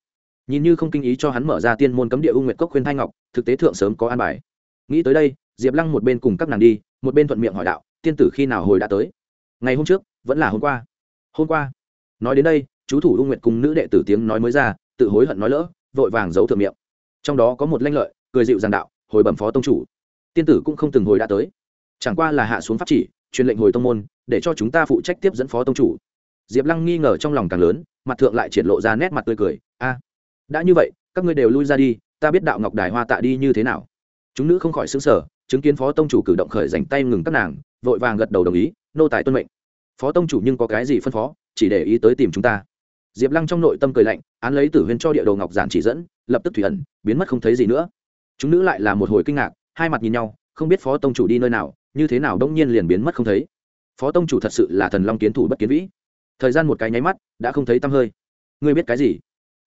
Nhìn như không kinh ý cho hắn mở ra tiên môn cấm địa u nguyệt cốc khuyên thanh ngọc, thực tế thượng sớm có an bài. Nghĩ tới đây, diệp lăng một bên cùng các nàng đi, một bên thuận miệng hỏi đạo, tiên tử khi nào hồi đã tới? Ngày hôm trước, vẫn là hôm qua. Hôm qua? Nói đến đây, chú thủ u nguyệt cùng nữ đệ tử tiếng nói mới ra, tự hối hận nói lỡ, vội vàng giấu thượng miệng. Trong đó có một lanh lợi, cười dịu giàn đạo, hồi bẩm phó tông chủ. Tiên tử cũng không từng hồi đã tới chẳng qua là hạ xuống pháp chỉ, truyền lệnh hồi tông môn, để cho chúng ta phụ trách tiếp dẫn phó tông chủ. Diệp lăng nghi ngờ trong lòng càng lớn, mặt thượng lại triển lộ ra nét mặt tươi cười, a, đã như vậy, các ngươi đều lui ra đi, ta biết đạo ngọc đài hoa tạ đi như thế nào. Chúng nữ không khỏi xứng sở chứng kiến phó tông chủ cử động khởi dành tay ngừng các nàng, vội vàng gật đầu đồng ý, nô tài tuân mệnh. Phó tông chủ nhưng có cái gì phân phó, chỉ để ý tới tìm chúng ta. Diệp lăng trong nội tâm cười lạnh, án lấy tử huyên cho địa đồ ngọc giản chỉ dẫn, lập tức thủy ẩn, biến mất không thấy gì nữa. Chúng nữ lại là một hồi kinh ngạc, hai mặt nhìn nhau, không biết phó tông chủ đi nơi nào như thế nào đông nhiên liền biến mất không thấy. Phó tông chủ thật sự là thần long kiến thủ bất kiến vĩ. Thời gian một cái nháy mắt, đã không thấy tăm hơi. Ngươi biết cái gì?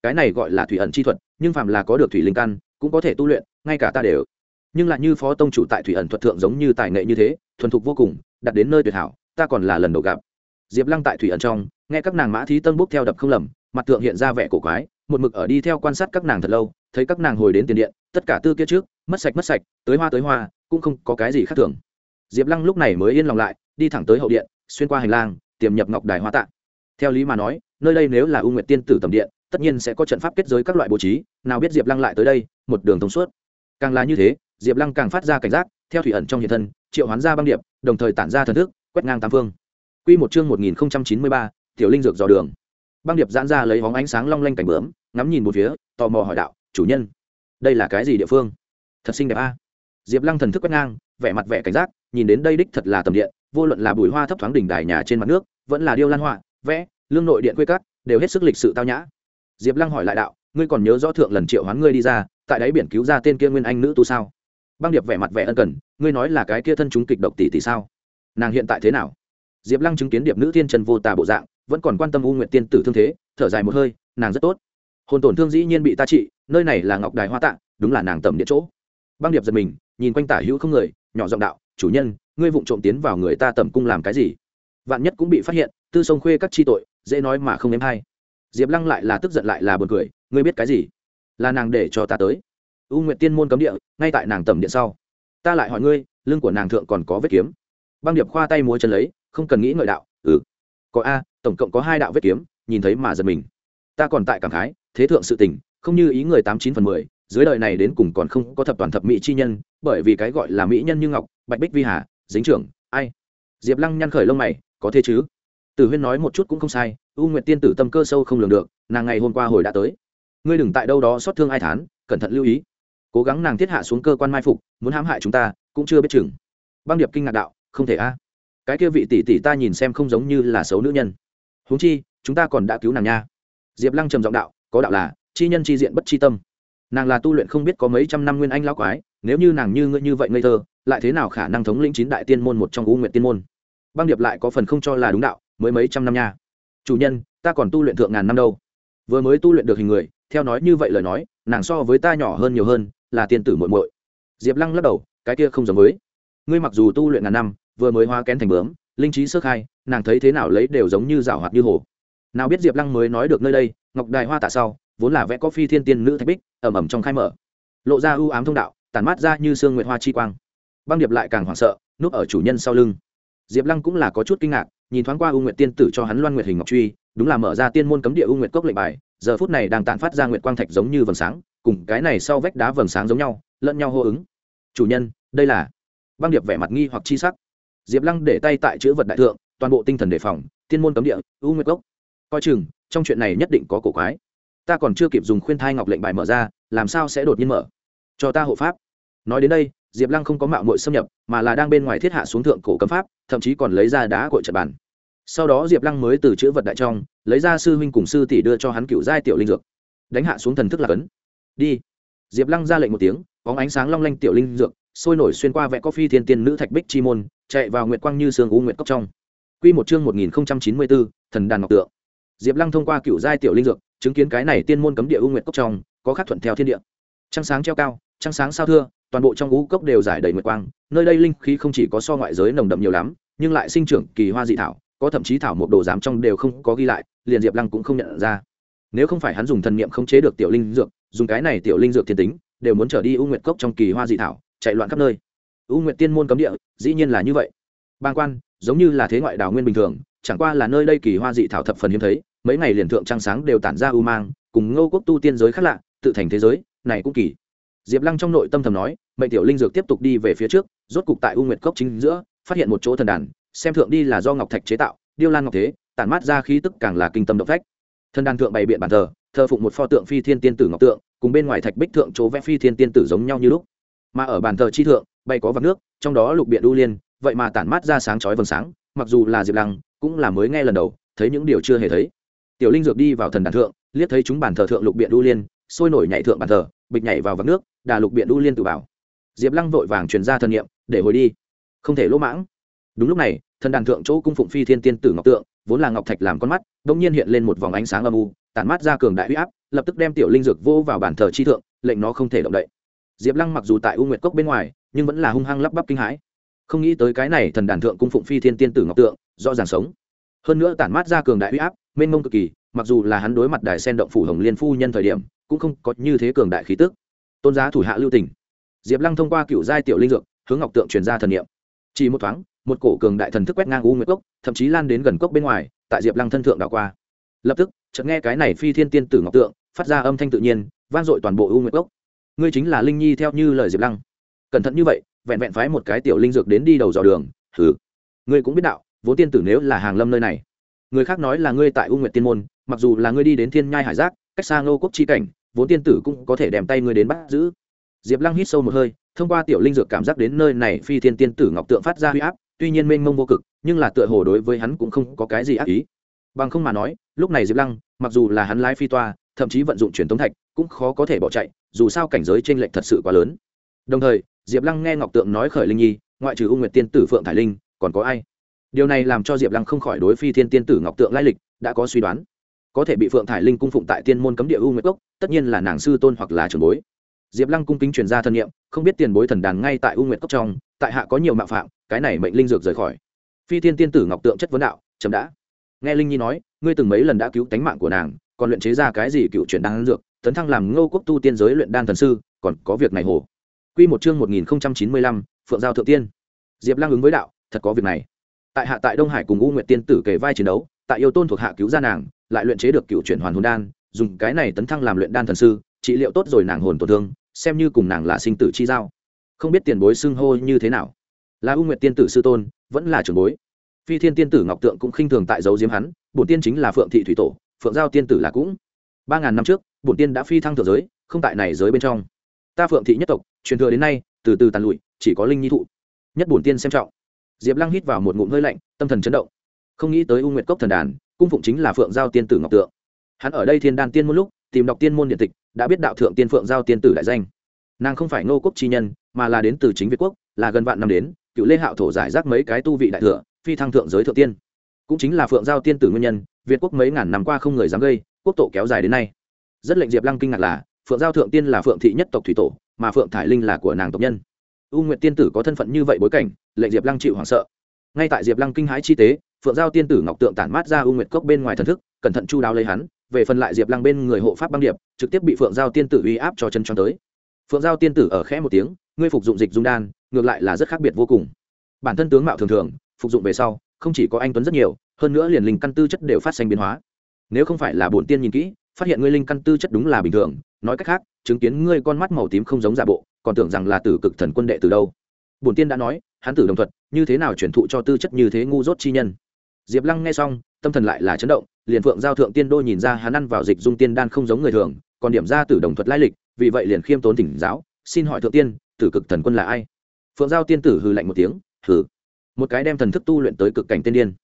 Cái này gọi là thủy ẩn chi thuật, nhưng phàm là có được thủy linh căn, cũng có thể tu luyện, ngay cả ta đều. Nhưng lại như phó tông chủ tại thủy ẩn thuật thượng giống như tài nghệ như thế, thuần thục vô cùng, đặt đến nơi tuyệt hảo, ta còn là lần đầu gặp. Diệp lăng tại thủy ẩn trong, nghe các nàng mã thí tân bốc theo đập không lầm, mặt tượng hiện ra vẻ cổ quái, một mực ở đi theo quan sát các nàng thật lâu, thấy các nàng hồi đến tiền điện, tất cả tư kia trước, mất sạch mất sạch, tới hoa tới hoa, cũng không có cái gì khác thường diệp lăng lúc này mới yên lòng lại, đi thẳng tới hậu điện, xuyên qua hành lang, tiềm nhập ngọc đài hoa tạ theo lý mà nói, nơi đây nếu là u nguyệt tiên tử tầm điện, tất nhiên sẽ có trận pháp kết giới các loại bố trí, nào biết diệp lăng lại tới đây, một đường thông suốt. Càng là như thế, diệp lăng càng phát ra cảnh giác, theo thủy ẩn trong hiện thân, triệu hoán ra băng điệp, đồng thời tản ra thần thức, quét ngang tam phương. Q một chương một nghìn chín mươi ba, tiểu linh dược dò đường. Băng điệp giãn ra lấy hóng ánh sáng long lanh cảnh bướm, ngắm nhìn một phía, tò mò hỏi đạo, chủ nhân, đây là cái gì địa phương? Thật xinh đẹp a. Diệp lăng thần thức quét ngang vẻ mặt vẻ cảnh giác, nhìn đến đây đích thật là tầm điện, vô luận là bùi hoa thấp thoáng đỉnh đài nhà trên mặt nước, vẫn là điêu lan họa, vẽ, lương nội điện quê cắt đều hết sức lịch sự tao nhã. Diệp lăng hỏi lại đạo, ngươi còn nhớ rõ thượng lần triệu hoán ngươi đi ra, tại đáy biển cứu ra tên kia nguyên anh nữ tu sao? Băng điệp vẻ mặt vẻ ân cần, ngươi nói là cái kia thân chúng kịch độc tỷ tỷ sao? Nàng hiện tại thế nào? Diệp lăng chứng kiến điệp nữ thiên trần vô tà bộ dạng, vẫn còn quan tâm u nguyện tiên tử thương thế, thở dài một hơi, nàng rất tốt. Hồn tổn thương dĩ nhiên bị ta trị, nơi này là ngọc đài hoa tạng đúng là nàng tầm điện chỗ. Băng điệp giật mình, nhìn quanh tả hữu không người nhỏ giọng đạo, chủ nhân, ngươi vụng trộm tiến vào người ta tẩm cung làm cái gì? Vạn nhất cũng bị phát hiện, tư sông khuê các chi tội, dễ nói mà không ném hay. Diệp lăng lại là tức giận lại là buồn cười, ngươi biết cái gì? Là nàng để cho ta tới. U nguyện tiên môn cấm địa, ngay tại nàng tầm điện sau. Ta lại hỏi ngươi, lưng của nàng thượng còn có vết kiếm. Băng điệp khoa tay múa chân lấy, không cần nghĩ ngợi đạo ừ có a, tổng cộng có hai đạo vết kiếm, nhìn thấy mà giật mình. Ta còn tại cảm khái, thế thượng sự tình, không như ý người tám chín phần mười dưới đời này đến cùng còn không có thập toàn thập mỹ chi nhân, bởi vì cái gọi là mỹ nhân như ngọc, bạch bích vi hà, dính trưởng, ai? Diệp lăng nhăn khởi lông mày, có thế chứ? Tử huyên nói một chút cũng không sai, u nguyệt tiên tử tâm cơ sâu không lường được, nàng ngày hôm qua hồi đã tới. Ngươi đừng tại đâu đó xót thương ai thán, cẩn thận lưu ý. Cố gắng nàng thiết hạ xuống cơ quan mai phục, muốn hãm hại chúng ta, cũng chưa biết chừng. Băng điệp kinh ngạc đạo, không thể a. Cái kia vị tỷ tỷ ta nhìn xem không giống như là xấu nữ nhân. Huống chi, chúng ta còn đã cứu nàng nha. Diệp lăng trầm giọng đạo, có đạo là, chi nhân chi diện bất chi tâm nàng là tu luyện không biết có mấy trăm năm nguyên anh lão quái, nếu như nàng như ngươi như vậy ngây thơ, lại thế nào khả năng thống lĩnh chín đại tiên môn một trong u nguyện tiên môn? Băng điệp lại có phần không cho là đúng đạo, mới mấy trăm năm nha. Chủ nhân, ta còn tu luyện thượng ngàn năm đâu. Vừa mới tu luyện được hình người, theo nói như vậy lời nói, nàng so với ta nhỏ hơn nhiều hơn, là tiên tử muội muội. Diệp lăng lắc đầu, cái kia không giống với. Ngươi mặc dù tu luyện ngàn năm, vừa mới hoa kén thành bướm, linh trí sơ khai, nàng thấy thế nào lấy đều giống như rảo hoạt như hồ nào biết diệp lăng mới nói được nơi đây, ngọc đài hoa tạ sau vốn là vẽ có phi thiên tiên nữ thạch bích ẩm ẩm trong khai mở. Lộ ra ưu ám thông đạo tàn mát ra như sương nguyệt hoa chi quang. Băng điệp lại càng hoảng sợ, núp ở chủ nhân sau lưng. Diệp lăng cũng là có chút kinh ngạc, nhìn thoáng qua u nguyệt tiên tử cho hắn loan nguyệt hình ngọc truy, đúng là mở ra tiên môn cấm địa u nguyệt cốc lệnh bài, giờ phút này đang tản phát ra nguyệt quang thạch giống như vầng sáng, cùng cái này sau vách đá vầng sáng giống nhau, lẫn nhau hô ứng. Chủ nhân, đây là băng điệp vẻ mặt nghi hoặc chi sắc. Diệp lăng để tay tại chữ vật đại thượng, toàn bộ tinh thần đề phòng, tiên môn cấm địa, u nguyệt cốc. Coi chừng, trong chuyện này nhất định có cổ quái ta còn chưa kịp dùng khuyên thai ngọc lệnh bài mở ra, làm sao sẽ đột nhiên mở? Cho ta hộ pháp. Nói đến đây, diệp lăng không có mạo mội xâm nhập, mà là đang bên ngoài thiết hạ xuống thượng cổ cấm pháp, thậm chí còn lấy ra đá cội trật bàn. Sau đó diệp lăng mới từ chữ vật đại trong, lấy ra sư huynh cùng sư tỷ đưa cho hắn cựu giai tiểu linh dược. Đánh hạ xuống thần thức là cấn. Đi. Diệp lăng ra lệnh một tiếng, bóng ánh sáng long lanh tiểu linh dược, sôi nổi xuyên qua vẽ có phi thiên tiên nữ thạch bích chi môn, chạy vào nguyệt quang như sương u nguyệt cốc trong. Quy một chương một nghìn chín mươi bốn, thần đàn ngọc tượng. Diệp lăng thông qua cựu giai tiểu linh dược chứng kiến cái này tiên môn cấm địa u nguyệt cốc trong, có khác thuận theo thiên địa. Trăng sáng treo cao, trăng sáng sao thưa, toàn bộ trong u cốc đều giải đầy nguyệt quang, nơi đây linh khí không chỉ có so ngoại giới nồng đậm nhiều lắm, nhưng lại sinh trưởng kỳ hoa dị thảo, có thậm chí thảo một đồ giám trong đều không có ghi lại, liền diệp lăng cũng không nhận ra. Nếu không phải hắn dùng thần niệm khống chế được tiểu linh dược, dùng cái này tiểu linh dược thiên tính, đều muốn trở đi u nguyệt cốc trong kỳ hoa dị thảo, chạy loạn khắp nơi. U nguyệt tiên môn cấm địa, dĩ nhiên là như vậy. Bang quan, giống như là thế ngoại đào nguyên bình thường, chẳng qua là nơi đây kỳ hoa dị thảo thập phần hiếm thấy mấy ngày liền thượng trăng sáng đều tản ra u mang, cùng ngô quốc tu tiên giới khác lạ, tự thành thế giới, này cũng kỳ. Diệp lăng trong nội tâm thầm nói, mệnh tiểu linh dược tiếp tục đi về phía trước, rốt cục tại u nguyệt cốc chính giữa, phát hiện một chỗ thần đàn, xem thượng đi là do ngọc thạch chế tạo, điêu lan ngọc thế, tản mát ra khí tức càng là kinh tâm động phách. Thần đàn thượng bày biện bàn thờ thờ phụng một pho tượng phi thiên tiên tử ngọc tượng, cùng bên ngoài thạch bích thượng chỗ vẽ phi thiên tiên tử giống nhau như lúc. Mà ở bàn thờ chi thượng, bày có vạc nước, trong đó lục biện đu liên, vậy mà tản mát ra sáng chói vầng sáng, mặc dù là diệp lăng, cũng là mới nghe lần đầu, thấy những điều chưa hề thấy tiểu linh dược đi vào thần đàn thượng, liếc thấy chúng bàn thờ thượng lục biện đu liên, sôi nổi nhảy thượng bàn thờ, bịch nhảy vào vắng nước, đà lục biện đu liên tự bảo. Diệp lăng vội vàng truyền ra thần nghiệm để hồi đi. Không thể lỗ mãng. Đúng lúc này, thần đàn thượng chỗ cung phụng phi thiên tiên tử ngọc tượng, vốn là ngọc thạch làm con mắt đ ỗ n g nhiên hiện lên một vòng ánh sáng âm u, tản mát ra cường đại huy áp, lập tức đem tiểu linh dược vô vào bản thờ chi thượng, lệnh nó không thể động đậy. Diệp lăng mặc dù tại u nguyệt cốc bên ngoài, nhưng vẫn là hung hăng lắp bắp kinh hãi. Không nghĩ tới cái này thần đàn thượng cung phụng phi thiên tiên tử ngọc tượng, rõ ràng sống. Hơn nữa tản mát ra cường đại huy áp mênh mông cực kỳ, mặc dù là hắn đối mặt đài sen động phủ hồng liên phu nhân thời điểm, cũng không có như thế cường đại khí tức. Tôn giá thủ hạ lưu tỉnh diệp lăng thông qua cựu giai tiểu linh dược, hướng ngọc tượng truyền ra thần niệm. Chỉ một thoáng, một cổ cường đại thần thức quét ngang u nguyệt cốc, thậm chí lan đến gần cốc bên ngoài, tại diệp lăng thân thượng đảo qua. Lập tức, chợt nghe cái này phi thiên tiên tử ngọc tượng, phát ra âm thanh tự nhiên, vang dội toàn bộ u nguyệt cốc. Ngươi chính là linh nhi theo như lời diệp lăng. Cẩn thận như vậy, vẹn vẹn phái một cái tiểu linh dược đến đi đầu dò đường thử ngươi cũng biết đạo, vốn tiên tử nếu là hàng lâm nơi này người khác nói là ngươi tại u nguyệt tiên môn, mặc dù là ngươi đi đến thiên nhai hải giác, cách xa ngô quốc chi cảnh, vốn tiên tử cũng có thể đem tay ngươi đến bắt giữ. Diệp lăng hít sâu một hơi, thông qua tiểu linh dược cảm giác đến nơi này phi thiên tiên tử ngọc tượng phát ra huy áp, tuy nhiên mênh mông vô cực, nhưng là tựa hồ đối với hắn cũng không có cái gì ác ý. Bằng không mà nói, lúc này diệp lăng, mặc dù là hắn lái phi toa, thậm chí vận dụng truyền thống thạch, cũng khó có thể bỏ chạy, dù sao cảnh giới t r ê n lệch thật sự quá lớn. Đồng thời, diệp lăng nghe ngọc tượng nói khởi linh nhi, ngoại trừ u nguyệt tiên tử phượng thải linh, còn có ai? Điều này làm cho diệp lăng không khỏi đối phi thiên tiên tử ngọc tượng lai lịch đã có suy đoán. Có thể bị phượng thải linh cung phụng tại tiên môn cấm địa u nguyệt cốc tất nhiên là nàng sư tôn hoặc là trường bối. Diệp lăng cung kính truyền ra thân nhiệm không biết tiền bối thần đàn ngay tại u nguyệt cốc trong tại hạ có nhiều mạo phạm cái này mệnh linh dược rời khỏi. Phi thiên tiên tử ngọc tượng chất vấn đạo chấm đã. Nghe linh nhi nói ngươi từng mấy lần đã cứu tánh mạng của nàng còn luyện chế ra cái gì cựu chuyển đan dược tấn thăng làm ngô quốc tu tiên giới luyện đan thần sư còn có việc này hồ. Quy một chương một nghìn chín mươi lăm Phượng Giao thượng tiên. Diệp Lăng ứng với đạo, thật có việc này. Tại hạ tại Đông Hải cùng U Nguyệt tiên tử kề vai chiến đấu, tại yêu tôn thuộc hạ cứu ra nàng, lại luyện chế được cựu chuyển hoàn hồn đan, dùng cái này tấn thăng làm luyện đan thần sư, trị liệu tốt rồi nàng hồn tổn thương, xem như cùng nàng là sinh tử chi giao. Không biết tiền bối xưng hô như thế nào? Là U Nguyệt tiên tử sư tôn, vẫn là trưởng bối. Phi thiên tiên tử ngọc tượng cũng khinh thường tại dấu diếm hắn bổn tiên chính là phượng thị thủy tổ phượng giao tiên tử là cũng. Ba ngàn năm trước bổn tiên đã phi thăng thượng giới không tại này giới bên trong. Ta phượng thị nhất tộc truyền thừa đến nay từ từ tàn lụi chỉ có linh nhi thụ. Nhất bổn tiên xem trọng diệp lăng hít vào một ngụm hơi lạnh, tâm thần chấn động. Không nghĩ tới u nguyệt cốc thần đàn, cung phụng chính là phượng giao tiên tử ngọc tượng. Hắn ở đây thiên đan tiên môn lúc, tìm đọc tiên môn điện tịch, đã biết đạo thượng tiên phượng giao tiên tử đại danh. Nàng không phải ngô quốc chi nhân, mà là đến từ chính việt quốc, là gần vạn năm đến, cựu lê hạo thổ giải rác mấy cái tu vị đại thừa, phi thăng thượng giới thượng tiên. Cũng chính là phượng giao tiên tử nguyên nhân, việt quốc mấy ngàn năm qua không người dám gây, quốc tổ kéo dài đến nay. Rất lệnh diệp lăng kinh ngạc là, phượng giao thượng tiên là phượng thị nhất tộc thủy tổ, mà phượng thải linh là của nàng tộc nhân u nguyệt tiên tử có thân phận như vậy bối cảnh, lệnh diệp lăng chịu hoảng sợ. Ngay tại diệp lăng kinh hãi chi tế, phượng giao tiên tử ngọc tượng tản mát ra u nguyệt cốc bên ngoài thần thức, cẩn thận chu đáo lấy hắn, về phần lại diệp lăng bên người hộ pháp băng điệp, trực tiếp bị phượng giao tiên tử uy áp cho chân cho tới. Phượng giao tiên tử ở khẽ một tiếng, ngươi phục dụng dịch dung đan, ngược lại là rất khác biệt vô cùng. Bản thân tướng mạo thường thường, phục dụng về sau, không chỉ có anh tuấn rất nhiều, hơn nữa liền linh căn tư chất đều phát sinh biến hóa. Nếu không phải là bổn tiên nhìn kỹ, phát hiện ngươi linh căn tư chất đúng là bình thường, nói cách khác chứng kiến ngươi con mắt màu tím không giống giả bộ, còn tưởng rằng là tử cực thần quân đệ từ đâu. Bổn tiên đã nói, hắn tử đồng thuật, như thế nào chuyển thụ cho tư chất như thế ngu dốt chi nhân? Diệp lăng nghe xong, tâm thần lại là chấn động, liền phượng giao thượng tiên đô nhìn ra hắn ăn vào dịch dung tiên đan không giống người thường, còn điểm ra tử đồng thuật lai lịch, vì vậy liền khiêm tốn thỉnh giáo, xin hỏi thượng tiên, tử cực thần quân là ai? Phượng giao tiên tử hừ lạnh một tiếng, hừ. Một cái đem thần thức tu luyện tới cực cảnh tiên điên.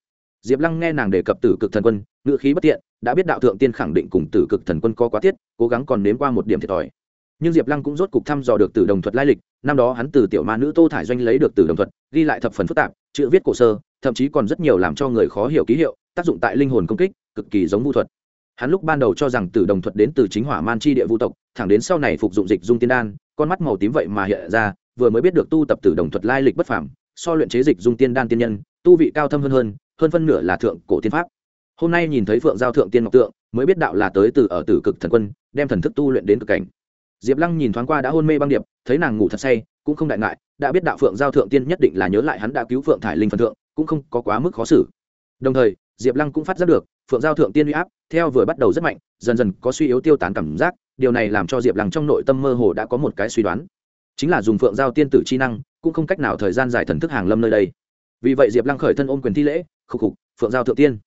Diệp lăng nghe nàng đề cập tử cực thần quân ngựa khí bất tiện, đã biết đạo thượng tiên khẳng định cùng tử cực thần quân có quá tiết, cố gắng còn nếm qua một điểm thiệt thòi. Nhưng diệp lăng cũng rốt cục thăm dò được tử đồng thuật lai lịch, năm đó hắn từ tiểu ma nữ tô thải doanh lấy được tử đồng thuật, ghi lại thập phần phức tạp, chữ viết cổ sơ, thậm chí còn rất nhiều làm cho người khó hiểu ký hiệu, tác dụng tại linh hồn công kích, cực kỳ giống vu thuật. Hắn lúc ban đầu cho rằng tử đồng thuật đến từ chính hỏa man chi địa vu tộc, thẳng đến sau này phục dụng dịch dung tiên đan, con mắt màu tím vậy mà hiện ra, vừa mới biết được tu tập tử đồng thuật lai lịch bất phàm, so luyện chế dịch dung tiên đan tiên nhân, tu vị cao thâm hơn hơn hơn phân nửa là thượng cổ tiên pháp hôm nay nhìn thấy phượng giao thượng tiên ngọc tượng, mới biết đạo là tới từ ở tử cực thần quân, đem thần thức tu luyện đến cực cảnh. Diệp lăng nhìn thoáng qua đã hôn mê băng điệp, thấy nàng ngủ thật say, cũng không đại ngại, đã biết đạo phượng giao thượng tiên nhất định là nhớ lại hắn đã cứu phượng thải linh phần thượng, cũng không có quá mức khó xử. Đồng thời, diệp lăng cũng phát giác được, phượng giao thượng tiên uy áp, theo vừa bắt đầu rất mạnh, dần dần có suy yếu tiêu tán cảm giác, điều này làm cho diệp lăng trong nội tâm mơ hồ đã có một cái suy đoán. Chính là dùng phượng giao tiên tử chi năng, cũng không cách nào thời gian dài thần thức hàng lâm nơi đây. Vì vậy diệp lăng khởi thân ôm quyền thi lễ, khục khục, phượng giao thượng tiên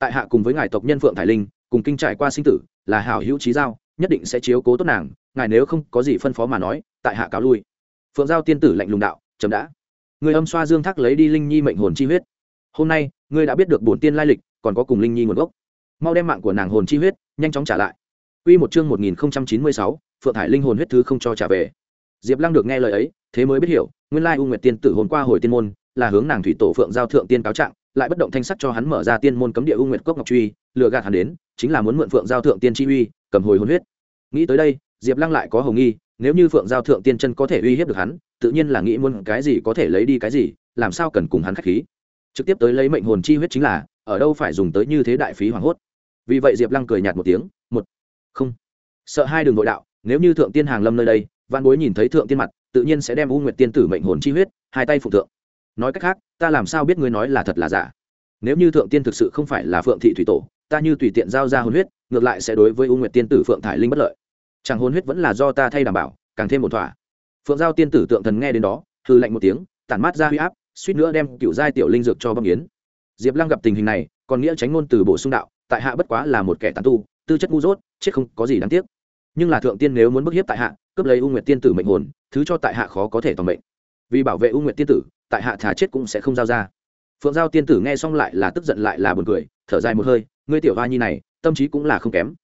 tại hạ cùng với ngài tộc nhân phượng thải linh cùng kinh trải qua sinh tử là hảo hữu trí giao nhất định sẽ chiếu cố tốt nàng ngài nếu không có gì phân phó mà nói tại hạ cáo lui. Phượng giao tiên tử lạnh lùng đạo chấm đã. Người âm xoa dương thác lấy đi linh nhi mệnh hồn chi huyết. Hôm nay ngươi đã biết được bổn tiên lai lịch còn có cùng linh nhi nguồn gốc. Mau đem mạng của nàng hồn chi huyết nhanh chóng trả lại. Quy một chương 1096, Phượng Thải linh hồn huyết thứ không cho trả về. Diệp Lăng được nghe lời ấy, thế mới biết hiểu, nguyên lai U Nguyệt Tiên tử hồn qua hồi tiên môn, là hướng nàng thủy tổ Phượng giao thượng tiên cáo trạng, lại bất động thanh sắc cho hắn mở ra tiên môn cấm địa U Nguyệt cốc ngọc truy, lừa gạt hắn đến, chính là muốn mượn Phượng giao thượng tiên chi uy, cầm hồi hồn huyết. Nghĩ tới đây, Diệp Lăng lại có hồng nghi, nếu như Phượng giao thượng tiên chân có thể uy hiếp được hắn, tự nhiên là nghĩ muốn cái gì có thể lấy đi cái gì, làm sao cần cùng hắn khách khí. Trực tiếp tới lấy mệnh hồn chi huyết chính là, ở đâu phải dùng tới như thế đại phí hoàng hốt. Vì vậy Diệp Lăng cười nhạt một tiếng, một không sợ hai đường nội đạo nếu như thượng tiên hàng lâm nơi đây văn bối nhìn thấy thượng tiên mặt tự nhiên sẽ đem u nguyệt tiên tử mệnh hồn chi huyết hai tay phụ thượng nói cách khác ta làm sao biết ngươi nói là thật là giả? Nếu như thượng tiên thực sự không phải là phượng thị thủy tổ, ta như tùy tiện giao ra hồn huyết, ngược lại sẽ đối với u nguyệt tiên tử phượng thải linh bất lợi. Chẳng hồn huyết vẫn là do ta thay đảm bảo, càng thêm một thỏa. Phượng giao tiên tử tượng thần nghe đến đó hư lạnh một tiếng, tản mát ra huy áp, suýt nữa đem cựu giai tiểu linh dược cho băng yến diệp lăng gặp tình hình này, còn nghĩa tránh ngôn từ bổ sung đạo, tại hạ bất quá là một kẻ tàn tu, tư chất ngu dốt, chết không có gì đáng tiếc. Nhưng là thượng tiên nếu muốn bức hiếp tại hạ, cướp lấy u nguyệt tiên tử mệnh hồn, thứ cho tại hạ khó có thể toàn mệnh vì bảo vệ u nguyệt tiên tử, tại hạ thả chết cũng sẽ không giao ra. Phượng giao tiên tử nghe xong lại là tức giận lại là buồn cười, thở dài một hơi, ngươi tiểu hoa nhi này, tâm trí cũng là không kém.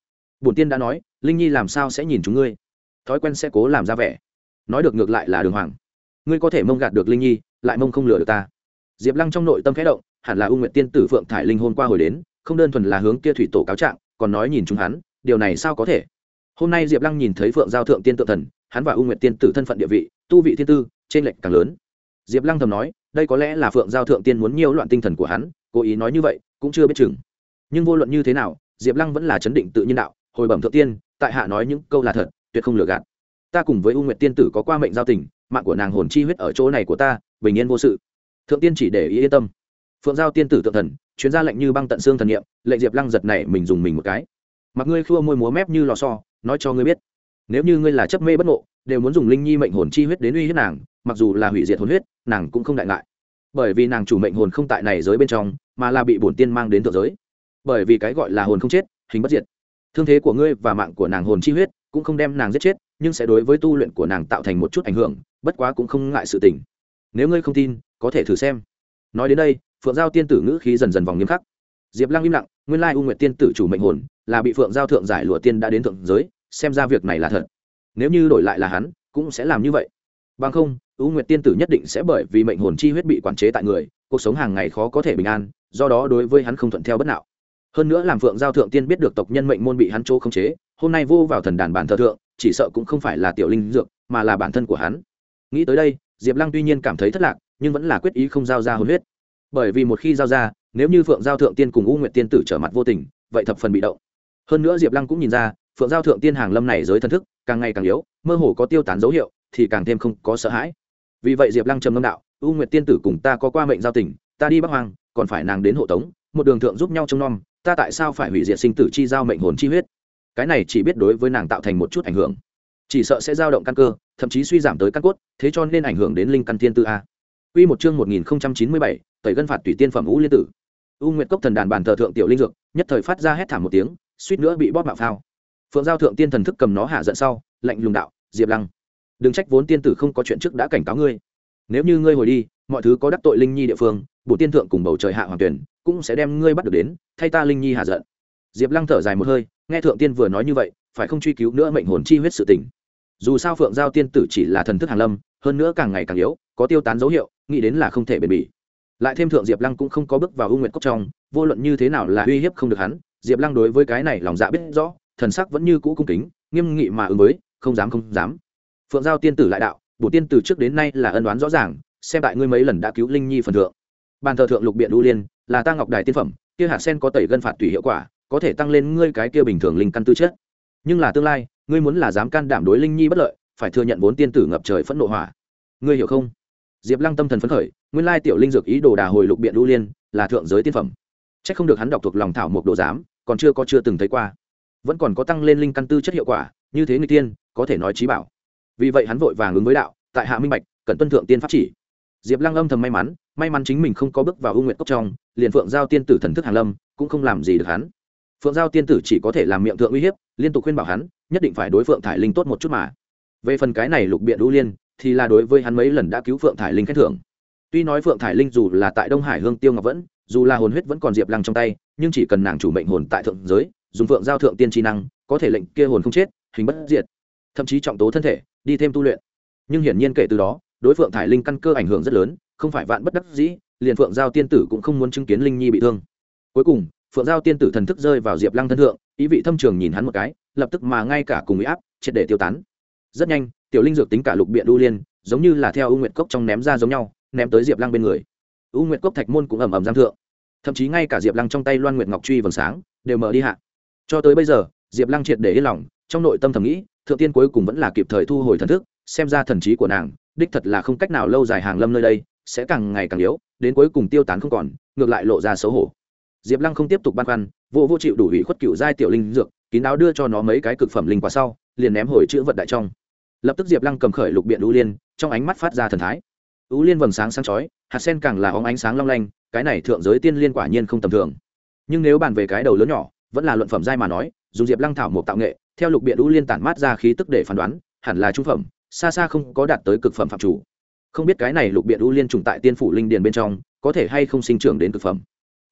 Bổn tiên đã nói, linh nhi làm sao sẽ nhìn chúng ngươi? Thói quen sẽ cố làm ra vẻ. Nói được ngược lại là đường hoàng. Ngươi có thể mông gạt được linh nhi, lại mông không lừa được ta. Diệp lăng trong nội tâm khẽ động, hẳn là u nguyệt tiên tử phượng thải linh hôn qua hồi đến, không đơn thuần là hướng kia thủy tổ cáo trạng, còn nói nhìn chúng hắn, điều này sao có thể? Hôm nay diệp lăng nhìn thấy phượng giao thượng tiên tự thần hắn và u nguyệt tiên tử thân phận địa vị, tu vị thiên tư trên lệnh càng lớn. Diệp lăng thầm nói, đây có lẽ là phượng giao thượng tiên muốn nhiều loạn tinh thần của hắn, cố ý nói như vậy, cũng chưa biết chừng. Nhưng vô luận như thế nào, diệp lăng vẫn là chấn định tự nhiên đạo, hồi bẩm thượng tiên, tại hạ nói những câu là thật, tuyệt không lừa gạt. Ta cùng với u nguyệt tiên tử có qua mệnh giao tình, mạng của nàng hồn chi huyết ở chỗ này của ta, bình yên vô sự. Thượng tiên chỉ để ý yên tâm. Phượng giao tiên tử thượng thần, chuyên gia lệnh như băng tận xương thần nghiệm lệnh diệp lăng giật này mình dùng mình một cái. Mặc ngươi khua môi múa mép như lò so nói cho ngươi biết nếu như ngươi là chấp mê bất ngộ, đều muốn dùng linh nhi mệnh hồn chi huyết đến uy hiếp nàng, mặc dù là hủy diệt hồn huyết, nàng cũng không đại ngại. Bởi vì nàng chủ mệnh hồn không tại này giới bên trong, mà là bị bổn tiên mang đến thượng giới. Bởi vì cái gọi là hồn không chết, hình bất diệt. Thương thế của ngươi và mạng của nàng hồn chi huyết cũng không đem nàng giết chết, nhưng sẽ đối với tu luyện của nàng tạo thành một chút ảnh hưởng, bất quá cũng không ngại sự tình. Nếu ngươi không tin, có thể thử xem. Nói đến đây, phượng giao tiên tử ngữ khí dần dần vòng nghiêm khắc. Diệp lăng im lặng, nguyên lai u nguyệt tiên tử chủ mệnh hồn là bị phượng giao thượng giải lụa tiên đã đến thượng giới xem ra việc này là thật. Nếu như đổi lại là hắn, cũng sẽ làm như vậy. Bằng không u nguyệt tiên tử nhất định sẽ bởi vì mệnh hồn chi huyết bị quản chế tại người, cuộc sống hàng ngày khó có thể bình an, do đó đối với hắn không thuận theo bất nào hơn nữa làm phượng giao thượng tiên biết được tộc nhân mệnh môn bị hắn chỗ không chế, hôm nay vô vào thần đàn bản thờ thượng, chỉ sợ cũng không phải là tiểu linh dược, mà là bản thân của hắn. Nghĩ tới đây, diệp lăng tuy nhiên cảm thấy thất lạc, nhưng vẫn là quyết ý không giao ra hồn huyết. Bởi vì một khi giao ra, nếu như phượng giao thượng tiên cùng u nguyệt tiên tử trở mặt vô tình, vậy thập phần bị động. Hơn nữa diệp lăng cũng nhìn ra phượng giao thượng tiên hàng lâm này giới thần thức càng ngày càng yếu mơ hồ có tiêu tán dấu hiệu thì càng thêm không có sợ hãi vì vậy diệp lăng trầm ngâm đạo u nguyệt tiên tử cùng ta có qua mệnh giao tình ta đi bắc hoàng còn phải nàng đến hộ tống một đường thượng giúp nhau trông nom ta tại sao phải hủy diệt sinh tử chi giao mệnh hồn chi huyết cái này chỉ biết đối với nàng tạo thành một chút ảnh hưởng chỉ sợ sẽ dao động căn cơ thậm chí suy giảm tới căn cốt thế cho nên ảnh hưởng đến linh căn thiên tư a Quy một chương 1097, tẩy gân phạt tùy tiên phẩm U Liên tử. U Nguyệt cốc thần đàn bàn thờ thượng tiểu linh dược, nhất thời phát ra hét thảm một tiếng, suýt nữa bị bóp mạo phao. Phượng Giao thượng tiên thần thức cầm nó hạ giận sau, lạnh lùng đạo, Diệp Lăng, đừng trách vốn tiên tử không có chuyện trước đã cảnh cáo ngươi. Nếu như ngươi hồi đi, mọi thứ có đắc tội linh nhi địa phương, bộ tiên thượng cùng bầu trời hạ hoàng tuyển, cũng sẽ đem ngươi bắt được đến, thay ta linh nhi hạ giận. Diệp Lăng thở dài một hơi, nghe thượng tiên vừa nói như vậy, phải không truy cứu nữa mệnh hồn chi huyết sự tỉnh. Dù sao Phượng Giao tiên tử chỉ là thần thức hàng lâm, hơn nữa càng ngày càng yếu, có tiêu tán dấu hiệu, nghĩ đến là không thể bền bỉ lại thêm thượng diệp lăng cũng không có bước vào ưu nguyện cốc trong vô luận như thế nào là uy hiếp không được hắn diệp lăng đối với cái này lòng dạ biết rõ thần sắc vẫn như cũ cung kính, nghiêm nghị mà ứng với, không dám không dám. Phượng giao tiên tử lại đạo bổ tiên từ trước đến nay là ân đoán rõ ràng, xem tại ngươi mấy lần đã cứu linh nhi phần thượng. Bàn thờ thượng lục biện đu liên, là ta ngọc đài tiên phẩm, kia hạt sen có tẩy gân phạt tùy hiệu quả, có thể tăng lên ngươi cái kia bình thường linh căn tư chất. Nhưng là tương lai, ngươi muốn là dám can đảm đối linh nhi bất lợi, phải thừa nhận vốn tiên tử ngập trời phẫn nộ hỏa. Ngươi hiểu không? Diệp lăng tâm thần phấn khởi, nguyên lai tiểu linh dược ý đồ đà hồi lục biện đu liên, là thượng giới tiên phẩm. C h ắ c không được hắn đọc thuộc lòng thảo một đồ giám, còn chưa có chưa từng thấy qua vẫn còn có tăng lên linh căn tư chất hiệu quả, như thế người tiên, có thể nói trí bảo. Vì vậy hắn vội vàng ứng với đạo, tại hạ minh bạch cần tuân thượng tiên pháp chỉ. Diệp lăng âm thầm may mắn may mắn chính mình không có bước vào ưu nguyện cốc trong, liền phượng giao tiên tử thần thức hàn lâm, cũng không làm gì được hắn. Phượng giao tiên tử chỉ có thể làm miệng thượng uy hiếp, liên tục khuyên bảo hắn, nhất định phải đối phượng thải linh tốt một chút mà. Về phần cái này lục biện đũ liên, thì là đối với hắn mấy lần đã cứu phượng thải linh khen thưởng. Tuy nói phượng thải linh dù là tại đông hải hương tiêu ngọc vẫn, dù là hồn huyết vẫn còn diệp lăng trong tay, nhưng chỉ cần nàng chủ mệnh hồn tại thượng giới dùng phượng giao thượng tiên tri năng, có thể lệnh kia hồn không chết, hình bất diệt, thậm chí trọng tố thân thể, đi thêm tu luyện. Nhưng hiển nhiên kể từ đó, đối phượng thải linh căn cơ ảnh hưởng rất lớn, không phải vạn bất đắc dĩ, liền phượng giao tiên tử cũng không muốn chứng kiến linh nhi bị thương. Cuối cùng, phượng giao tiên tử thần thức rơi vào diệp lăng thân thượng, ý vị thâm trường nhìn hắn một cái, lập tức mà ngay cả cùng bị áp, triệt để tiêu tán. Rất nhanh, tiểu linh dược tính cả lục biện đu liên, giống như là theo u nguyệt cốc trong ném ra giống nhau, ném tới diệp lăng bên người. U nguyệt cốc thạch môn cũng ầm ầm giang thượng. Thậm chí ngay cả diệp lăng trong tay loan nguyệt ngọc truy vầng sáng, đều mở đi hạ cho tới bây giờ, diệp lăng triệt để yên lòng, trong nội tâm thầm nghĩ, thượng tiên cuối cùng vẫn là kịp thời thu hồi thần thức, xem ra thần trí của nàng, đích thật là không cách nào lâu dài hàng lâm nơi đây, sẽ càng ngày càng yếu, đến cuối cùng tiêu tán không còn, ngược lại lộ ra xấu hổ. Diệp lăng không tiếp tục băn khoăn, vô vô chịu đủ ủy khuất cựu giai tiểu linh dược, kín đáo đưa cho nó mấy cái cực phẩm linh quả sau, liền ném hồi chữ vật đại trong. Lập tức diệp lăng cầm khởi lục biện ưu liên, trong ánh mắt phát ra thần thái. Ưu liên vầng sáng sáng chói, hạt sen càng là óng ánh sáng long lanh, cái này thượng giới tiên liên quả nhiên không tầm thường. Nhưng nếu bàn về cái đầu lớn nhỏ vẫn là luận phẩm giai mà nói, dùng diệp lăng thảo một tạo nghệ, theo lục biện ưu liên tản mát ra khí tức để phán đoán, hẳn là trung phẩm, xa xa không có đạt tới cực phẩm phạm chủ. Không biết cái này lục biện ưu liên trùng tại tiên phủ linh điền bên trong, có thể hay không sinh trưởng đến cực phẩm?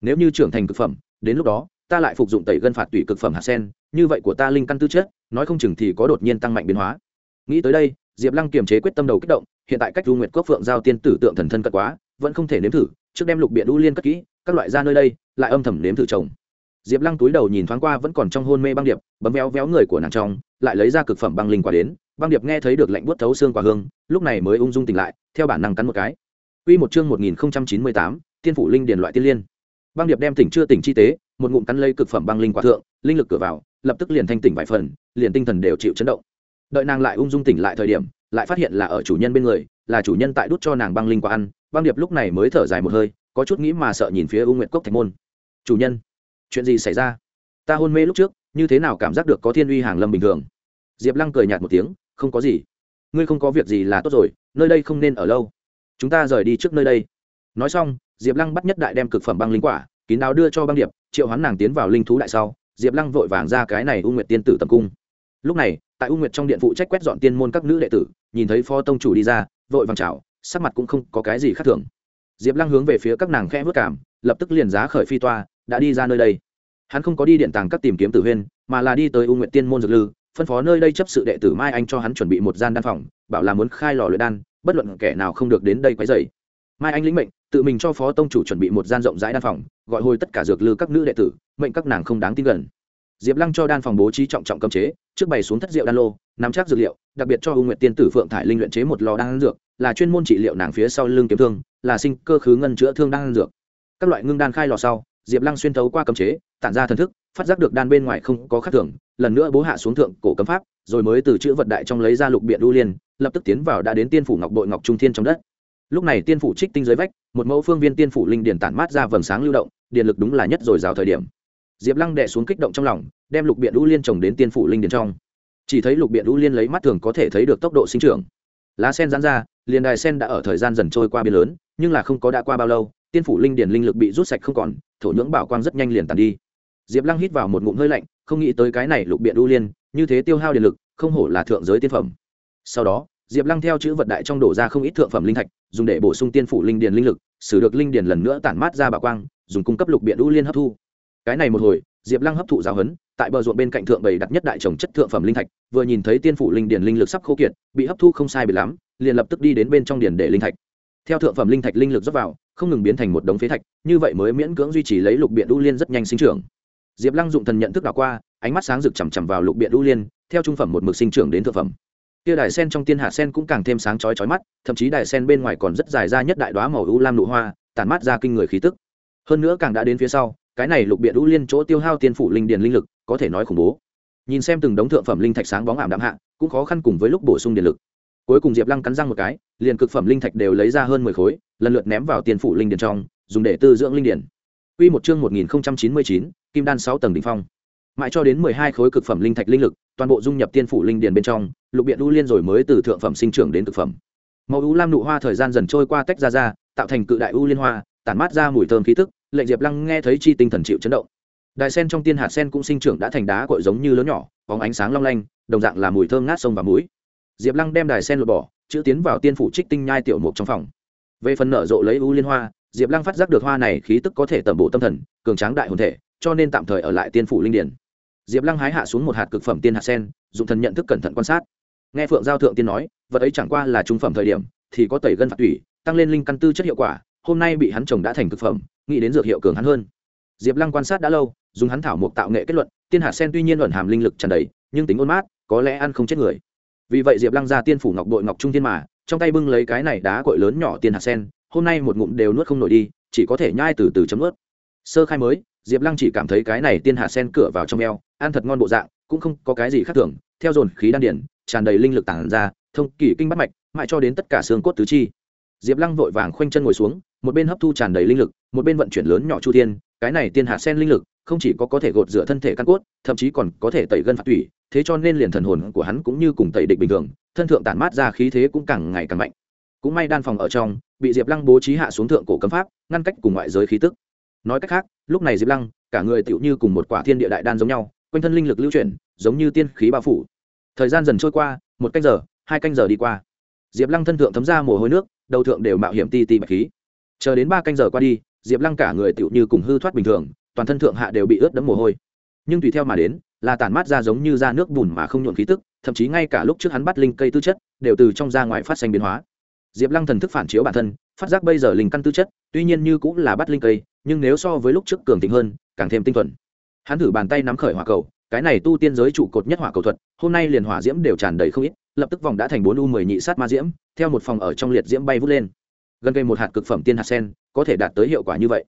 Nếu như trưởng thành cực phẩm, đến lúc đó, ta lại phục dụng tẩy gân phạt tùy cực phẩm hạt sen, như vậy của ta linh căn tư chất, nói không chừng thì có đột nhiên tăng mạnh biến hóa. Nghĩ tới đây, diệp lăng kiềm chế quyết tâm đầu kích động, hiện tại cách du nguyệt quốc phượng giao tiên tử tượng thần thân cật quá, vẫn không thể nếm thử, trước đem lục biện đu liên cất kỹ, các loại ra nơi đây, lại âm thầm nếm thử trồng diệp lăng túi đầu nhìn thoáng qua vẫn còn trong hôn mê băng điệp bấm véo véo người của nàng trong lại lấy ra cực phẩm băng linh quả đến. Băng điệp nghe thấy được lạnh buốt thấu xương quả hương lúc này mới ung dung tỉnh lại theo bản năng cắn một cái. Quy một chương 1098, tiên phủ linh điển loại tiên liên. Băng điệp đem tỉnh chưa tỉnh chi tế, một ngụm cắn lấy cực phẩm băng linh quả thượng, linh lực cửa vào, lập tức liền thanh tỉnh vài phần, liền tinh thần đều chịu chấn động. Đợi nàng lại ung dung tỉnh lại thời điểm lại phát hiện là ở chủ nhân bên người là chủ nhân tại đút cho nàng băng linh quả ăn. Băng điệp lúc này mới thở dài một hơi có chút nghĩ mà sợ nhìn phía u nguyệt cốc thạch môn. Chủ nhân! Chuyện gì xảy ra? Ta hôn mê lúc trước, như thế nào cảm giác được có thiên uy hàng lâm bình thường? Diệp lăng cười nhạt một tiếng, không có gì. Ngươi không có việc gì là tốt rồi, nơi đây không nên ở lâu. Chúng ta rời đi trước nơi đây. Nói xong, diệp lăng bắt nhất đại đem cực phẩm băng linh quả, kín đáo đưa cho băng điệp, triệu hoán nàng tiến vào linh thú đại sau, diệp lăng vội vàng ra cái này u nguyệt tiên tử tầm cung. Lúc này, tại u nguyệt trong điện phụ trách quét dọn tiên môn các nữ đệ tử, nhìn thấy phó tông chủ đi ra, vội vàng chào, sắc mặt cũng không có cái gì khác thường. Diệp lăng hướng về phía các nàng khẽ vất cảm, lập tức liền giá khởi phi toa đã đi ra nơi đây. Hắn không có đi điện tàng các tìm kiếm tử huyên, mà là đi tới u nguyệt tiên môn dược lư, phân phó nơi đây chấp sự đệ tử mai anh cho hắn chuẩn bị một gian đan phòng, bảo là muốn khai lò luyện đan, bất luận kẻ nào không được đến đây quấy dày mai anh lĩnh mệnh, tự mình cho phó tông chủ chuẩn bị một gian rộng rãi đan phòng, gọi hồi tất cả dược lư các nữ đệ tử, mệnh các nàng không đáng tin gần. Diệp lăng cho đan phòng bố trí trọng trọng cấm chế, trước bày xuống thất rượu đan lô, nắm chắc dược liệu, đặc biệt cho u nguyệt tiên tử phượng thải linh luyện chế một lò đan dược, là chuyên môn trị liệu nàng phía sau lưng kiếm thương, là sinh cơ khứ ngân chữa thương đan dược. Các loại ngưng đan khai lò sau diệp lăng xuyên thấu qua cấm chế, tản ra thần thức, phát giác được đan bên ngoài không có khắc thưởng. lần nữa bố hạ xuống thượng cổ cấm pháp, rồi mới từ chữ vật đại trong lấy ra lục biện đu liên, lập tức tiến vào đã đến tiên phủ ngọc bội ngọc trung thiên trong đất. Lúc này tiên phủ trích tinh dưới vách, một mẫu phương viên tiên phủ linh điển tản mát ra vầng sáng lưu động, điện lực đúng là nhất rồi rào thời điểm. Diệp lăng đệ xuống kích động trong lòng, đem lục biện đu liên trồng đến tiên phủ linh điển trong. Chỉ thấy lục biện đu liên lấy mắt thường có thể thấy được tốc độ sinh trưởng. Lá sen giãn ra, liền đài sen đã ở thời gian dần trôi qua biên lớn, nhưng là không có đã qua bao lâu tiên phủ linh điền linh lực bị rút sạch không còn, thổ nhưỡng bảo quang rất nhanh liền tàn đi. Diệp lăng hít vào một ngụm hơi lạnh, không nghĩ tới cái này lục biện đu liên, như thế tiêu hao điện lực, không hổ là thượng giới tiên phẩm. Sau đó, diệp lăng theo chữ vật đại trong đổ ra không ít thượng phẩm linh thạch, dùng để bổ sung tiên phủ linh điền linh lực xử được linh điền lần nữa tản mát ra bảo quang, dùng cung cấp lục biện đu liên hấp thu. Cái này một hồi, diệp lăng hấp thụ giáo hấn. tại bờ ruộng bên cạnh thượng bầy đặt nhất đại trồng chất thượng phẩm linh thạch, vừa nhìn thấy tiên phủ linh điền linh lực sắp khô kiệt, bị hấp thu không sai bị lắm, liền lập tức đi đến bên trong điền để linh thạch. Theo thượng phẩm linh thạch linh lực dốc vào không ngừng biến thành một đống phế thạch, như vậy mới miễn cưỡng duy trì lấy lục biện đu liên rất nhanh sinh trưởng. Diệp lăng dụng thần nhận thức đảo qua, ánh mắt sáng rực chằm chằm vào lục biện đu liên, theo trung phẩm một mực sinh trưởng đến thượng phẩm. Kia đài sen trong tiên hạ sen cũng càng thêm sáng chói chói mắt, thậm chí đài sen bên ngoài còn rất dài ra nhất đại đoá màu u lam nụ hoa, tản mát ra kinh người khí tức. Hơn nữa càng đã đến phía sau, cái này lục biện đu liên chỗ tiêu hao tiên phủ linh điền linh lực, có thể nói khủng bố. Nhìn xem từng đống thượng phẩm linh thạch sáng bóng ảm đạm hạ, cũng khó khăn cùng với lúc bổ sung điện lực. Cuối cùng diệp lăng cắn răng một cái, liền cực phẩm linh thạch đều lấy ra hơn mười khối lần lượt ném vào tiền phủ linh điền trong dùng để tư dưỡng linh điền Quy một chương một nghìn chín mươi chín, kim đan sáu tầng đỉnh phong. Mãi cho đến mười hai khối cực phẩm linh thạch linh lực, toàn bộ dung nhập tiên phủ linh điền bên trong, lục biện u liên rồi mới từ thượng phẩm sinh trưởng đến cực phẩm. Màu u lam nụ hoa thời gian dần trôi qua tách ra ra, tạo thành cự đại u liên hoa, tản mát ra mùi thơm khí tức, lệnh Diệp Lăng nghe thấy chi tinh thần chịu chấn động. Đài sen trong tiên hạt sen cũng sinh trưởng đã thành đá cội giống như lớn nhỏ, bóng ánh sáng long lanh, đồng dạng là mùi thơm ngát sông và mũi. Diệp Lăng đem đài sen lột bỏ, chữ tiến vào tiên phủ trích tinh nhai tiểu mục trong phòng về phần nở rộ lấy u liên hoa, diệp lăng phát giác được hoa này khí tức có thể tẩm bổ tâm thần, cường tráng đại hồn thể, cho nên tạm thời ở lại tiên phủ linh điển. Diệp lăng hái hạ xuống một hạt cực phẩm tiên hạt sen dùng thần nhận thức cẩn thận quan sát. Nghe phượng giao thượng tiên nói, vật ấy chẳng qua là trung phẩm thời điểm, thì có tẩy gân phạt tủy, tăng lên linh căn tư chất hiệu quả, hôm nay bị hắn trồng đã thành cực phẩm, nghĩ đến dược hiệu cường hắn hơn. Diệp lăng quan sát đã lâu, dùng hắn thảo mộc tạo nghệ kết luận, tiên hạt sen tuy nhiên ẩn hàm linh lực tràn đầy, nhưng tính ôn mát, có lẽ ăn không chết người. Vì vậy diệp lăng ra tiên phủ ngọc đội ngọc trung tiên mà trong tay bưng lấy cái này đá cội lớn nhỏ tiên hạt sen, hôm nay một ngụm đều nuốt không nổi đi, chỉ có thể nhai từ từ chấm ướt sơ khai mới, diệp lăng chỉ cảm thấy cái này tiên hạt sen cửa vào trong eo, ăn thật ngon bộ dạng, cũng không có cái gì khác thường, theo dồn khí đan điển, tràn đầy linh lực tản ra, thông kỳ kinh bắt mạch, mãi cho đến tất cả xương cốt tứ chi. Diệp lăng vội vàng khoanh chân ngồi xuống, một bên hấp thu tràn đầy linh lực, một bên vận chuyển lớn nhỏ chu tiên cái này tiên hạt sen linh lực không chỉ có có thể gột rửa thân thể căn cốt, thậm chí còn có thể tẩy gân phạt tủy, thế cho nên liền thần hồn của hắn cũng như cùng tẩy địch bình thường, thân thượng tản mát ra khí thế cũng càng ngày càng mạnh. Cũng may đan phòng ở trong, bị diệp lăng bố trí hạ xuống thượng cổ cấm pháp, ngăn cách cùng ngoại giới khí tức. Nói cách khác, lúc này diệp lăng, cả người tựu như cùng một quả thiên địa đại đan giống nhau, quanh thân linh lực lưu chuyển, giống như tiên khí bao phủ. Thời gian dần trôi qua, một canh giờ, hai canh giờ đi qua. Diệp lăng thân thượng thấm ra mồ hôi nước, đầu thượng đều mạo hiểm ti ti bạch khí. Chờ đến ba canh giờ qua đi, diệp lăng cả người tựu như cùng hư thoát bình thường toàn thân thượng hạ đều bị ướt đẫm mồ hôi. Nhưng tùy theo mà đến, là tản mát ra giống như da nước bùn mà không nhuộn khí tức, thậm chí ngay cả lúc trước hắn bắt linh cây tư chất, đều từ trong ra ngoài phát sinh biến hóa. Diệp lăng thần thức phản chiếu bản thân, phát giác bây giờ linh căn tư chất, tuy nhiên như cũng là bắt linh cây, nhưng nếu so với lúc trước cường thịnh hơn, càng thêm tinh thuần. Hắn thử bàn tay nắm khởi hỏa cầu, cái này tu tiên giới trụ cột nhất hỏa cầu thuật, hôm nay liền hỏa diễm đều tràn đầy không ít, lập tức vòng đã thành bốn u mười nhị sát ma diễm, theo một phòng ở trong liệt diễm bay vút lên. Gần cây một hạt cực phẩm tiên hạt sen, có thể đạt tới hiệu quả như vậy.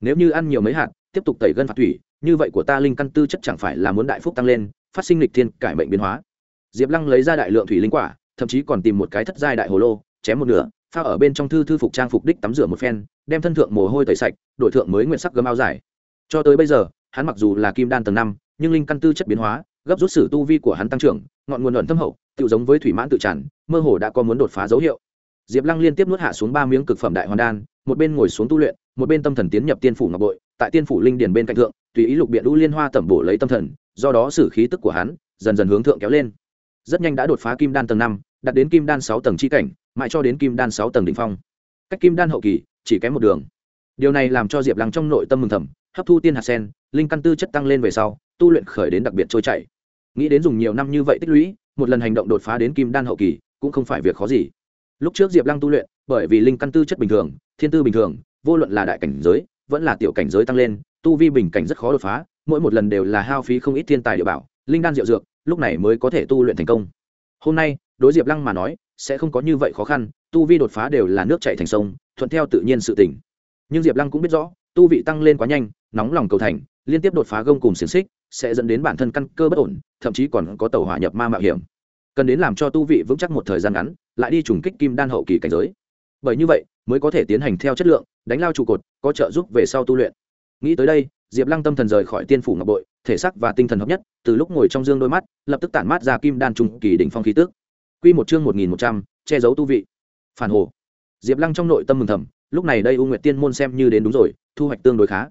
Nếu như ăn nhiều mấy hạt tiếp tục tẩy gân phạt thủy, như vậy của ta linh căn tư chất chẳng phải là muốn đại phúc tăng lên, phát sinh lịch thiên, cải mệnh biến hóa. Diệp lăng lấy ra đại lượng thủy linh quả, thậm chí còn tìm một cái thất giai đại hồ lô, chém một nửa pha ở bên trong thư thư phục trang phục đích tắm rửa một phen, đem thân thượng mồ hôi tẩy sạch đổi thượng mới nguyện sắc gấm áo dài. Cho tới bây giờ, hắn mặc dù là kim đan tầng năm, nhưng linh căn tư chất biến hóa, gấp rút sử tu vi của hắn tăng trưởng, ngọn nguồn luận thâm hậu tự giống với thủy mãn tự tràn, mơ hồ đã có muốn đột phá dấu hiệu. Diệp lăng liên tiếp nuốt hạ xuống ba miếng cực phẩm đại hoàn đan, một bên ngồi xuống tu luyện, một bên tâm thần tiến nhập tiên phủ ngọc bội tại tiên phủ linh điền bên cạnh thượng, tùy ý lục biện lũ liên hoa tẩm bổ lấy tâm thần, do đó sử khí tức của hắn dần dần hướng thượng kéo lên. Rất nhanh đã đột phá kim đan tầng năm đặt đến kim đan sáu tầng chi cảnh, mãi cho đến kim đan sáu tầng đỉnh phong. Cách kim đan hậu kỳ, chỉ kém một đường. Điều này làm cho diệp lăng trong nội tâm mừng thầm, hấp thu tiên hạt sen, linh căn tư chất tăng lên về sau, tu luyện khởi đến đặc biệt trôi chảy. Nghĩ đến dùng nhiều năm như vậy tích lũy, một lần hành động đột phá đến kim đan hậu kỳ cũng không phải việc khó gì. Lúc trước diệp lăng tu luyện, bởi vì linh căn tư chất bình thường, thiên tư bình thường, vô luận là đại cảnh giới vẫn là tiểu cảnh giới tăng lên, tu vi bình cảnh rất khó đột phá, mỗi một lần đều là hao phí không ít thiên tài địa bảo, linh đan diệu dược, lúc này mới có thể tu luyện thành công. Hôm nay, đối diệp lăng mà nói, sẽ không có như vậy khó khăn, tu vi đột phá đều là nước chạy thành sông, thuận theo tự nhiên sự tỉnh nhưng diệp lăng cũng biết rõ, tu vị tăng lên quá nhanh, nóng lòng cầu thành, liên tiếp đột phá gông cùng xiềng xích, sẽ dẫn đến bản thân căn cơ bất ổn, thậm chí còn có tàu hỏa nhập ma mạo hiểm. Cần đến làm cho tu vị vững chắc một thời gian ngắn, lại đi trùng kích kim đan hậu kỳ cảnh giới bởi như vậy, mới có thể tiến hành theo chất lượng, đánh lao trụ cột, có trợ giúp về sau tu luyện. Nghĩ tới đây, diệp lăng tâm thần rời khỏi tiên phủ ngọc bội, thể sắc và tinh thần hợp nhất, từ lúc ngồi trong dương đôi mắt, lập tức tản mát ra kim đan trung kỳ đỉnh phong khí tước q một chương một nghìn một trăm, che giấu tu vị. Phản hồ. Diệp lăng trong nội tâm mừng thầm, lúc này đây u nguyệt tiên môn xem như đến đúng rồi, thu hoạch tương đối khá.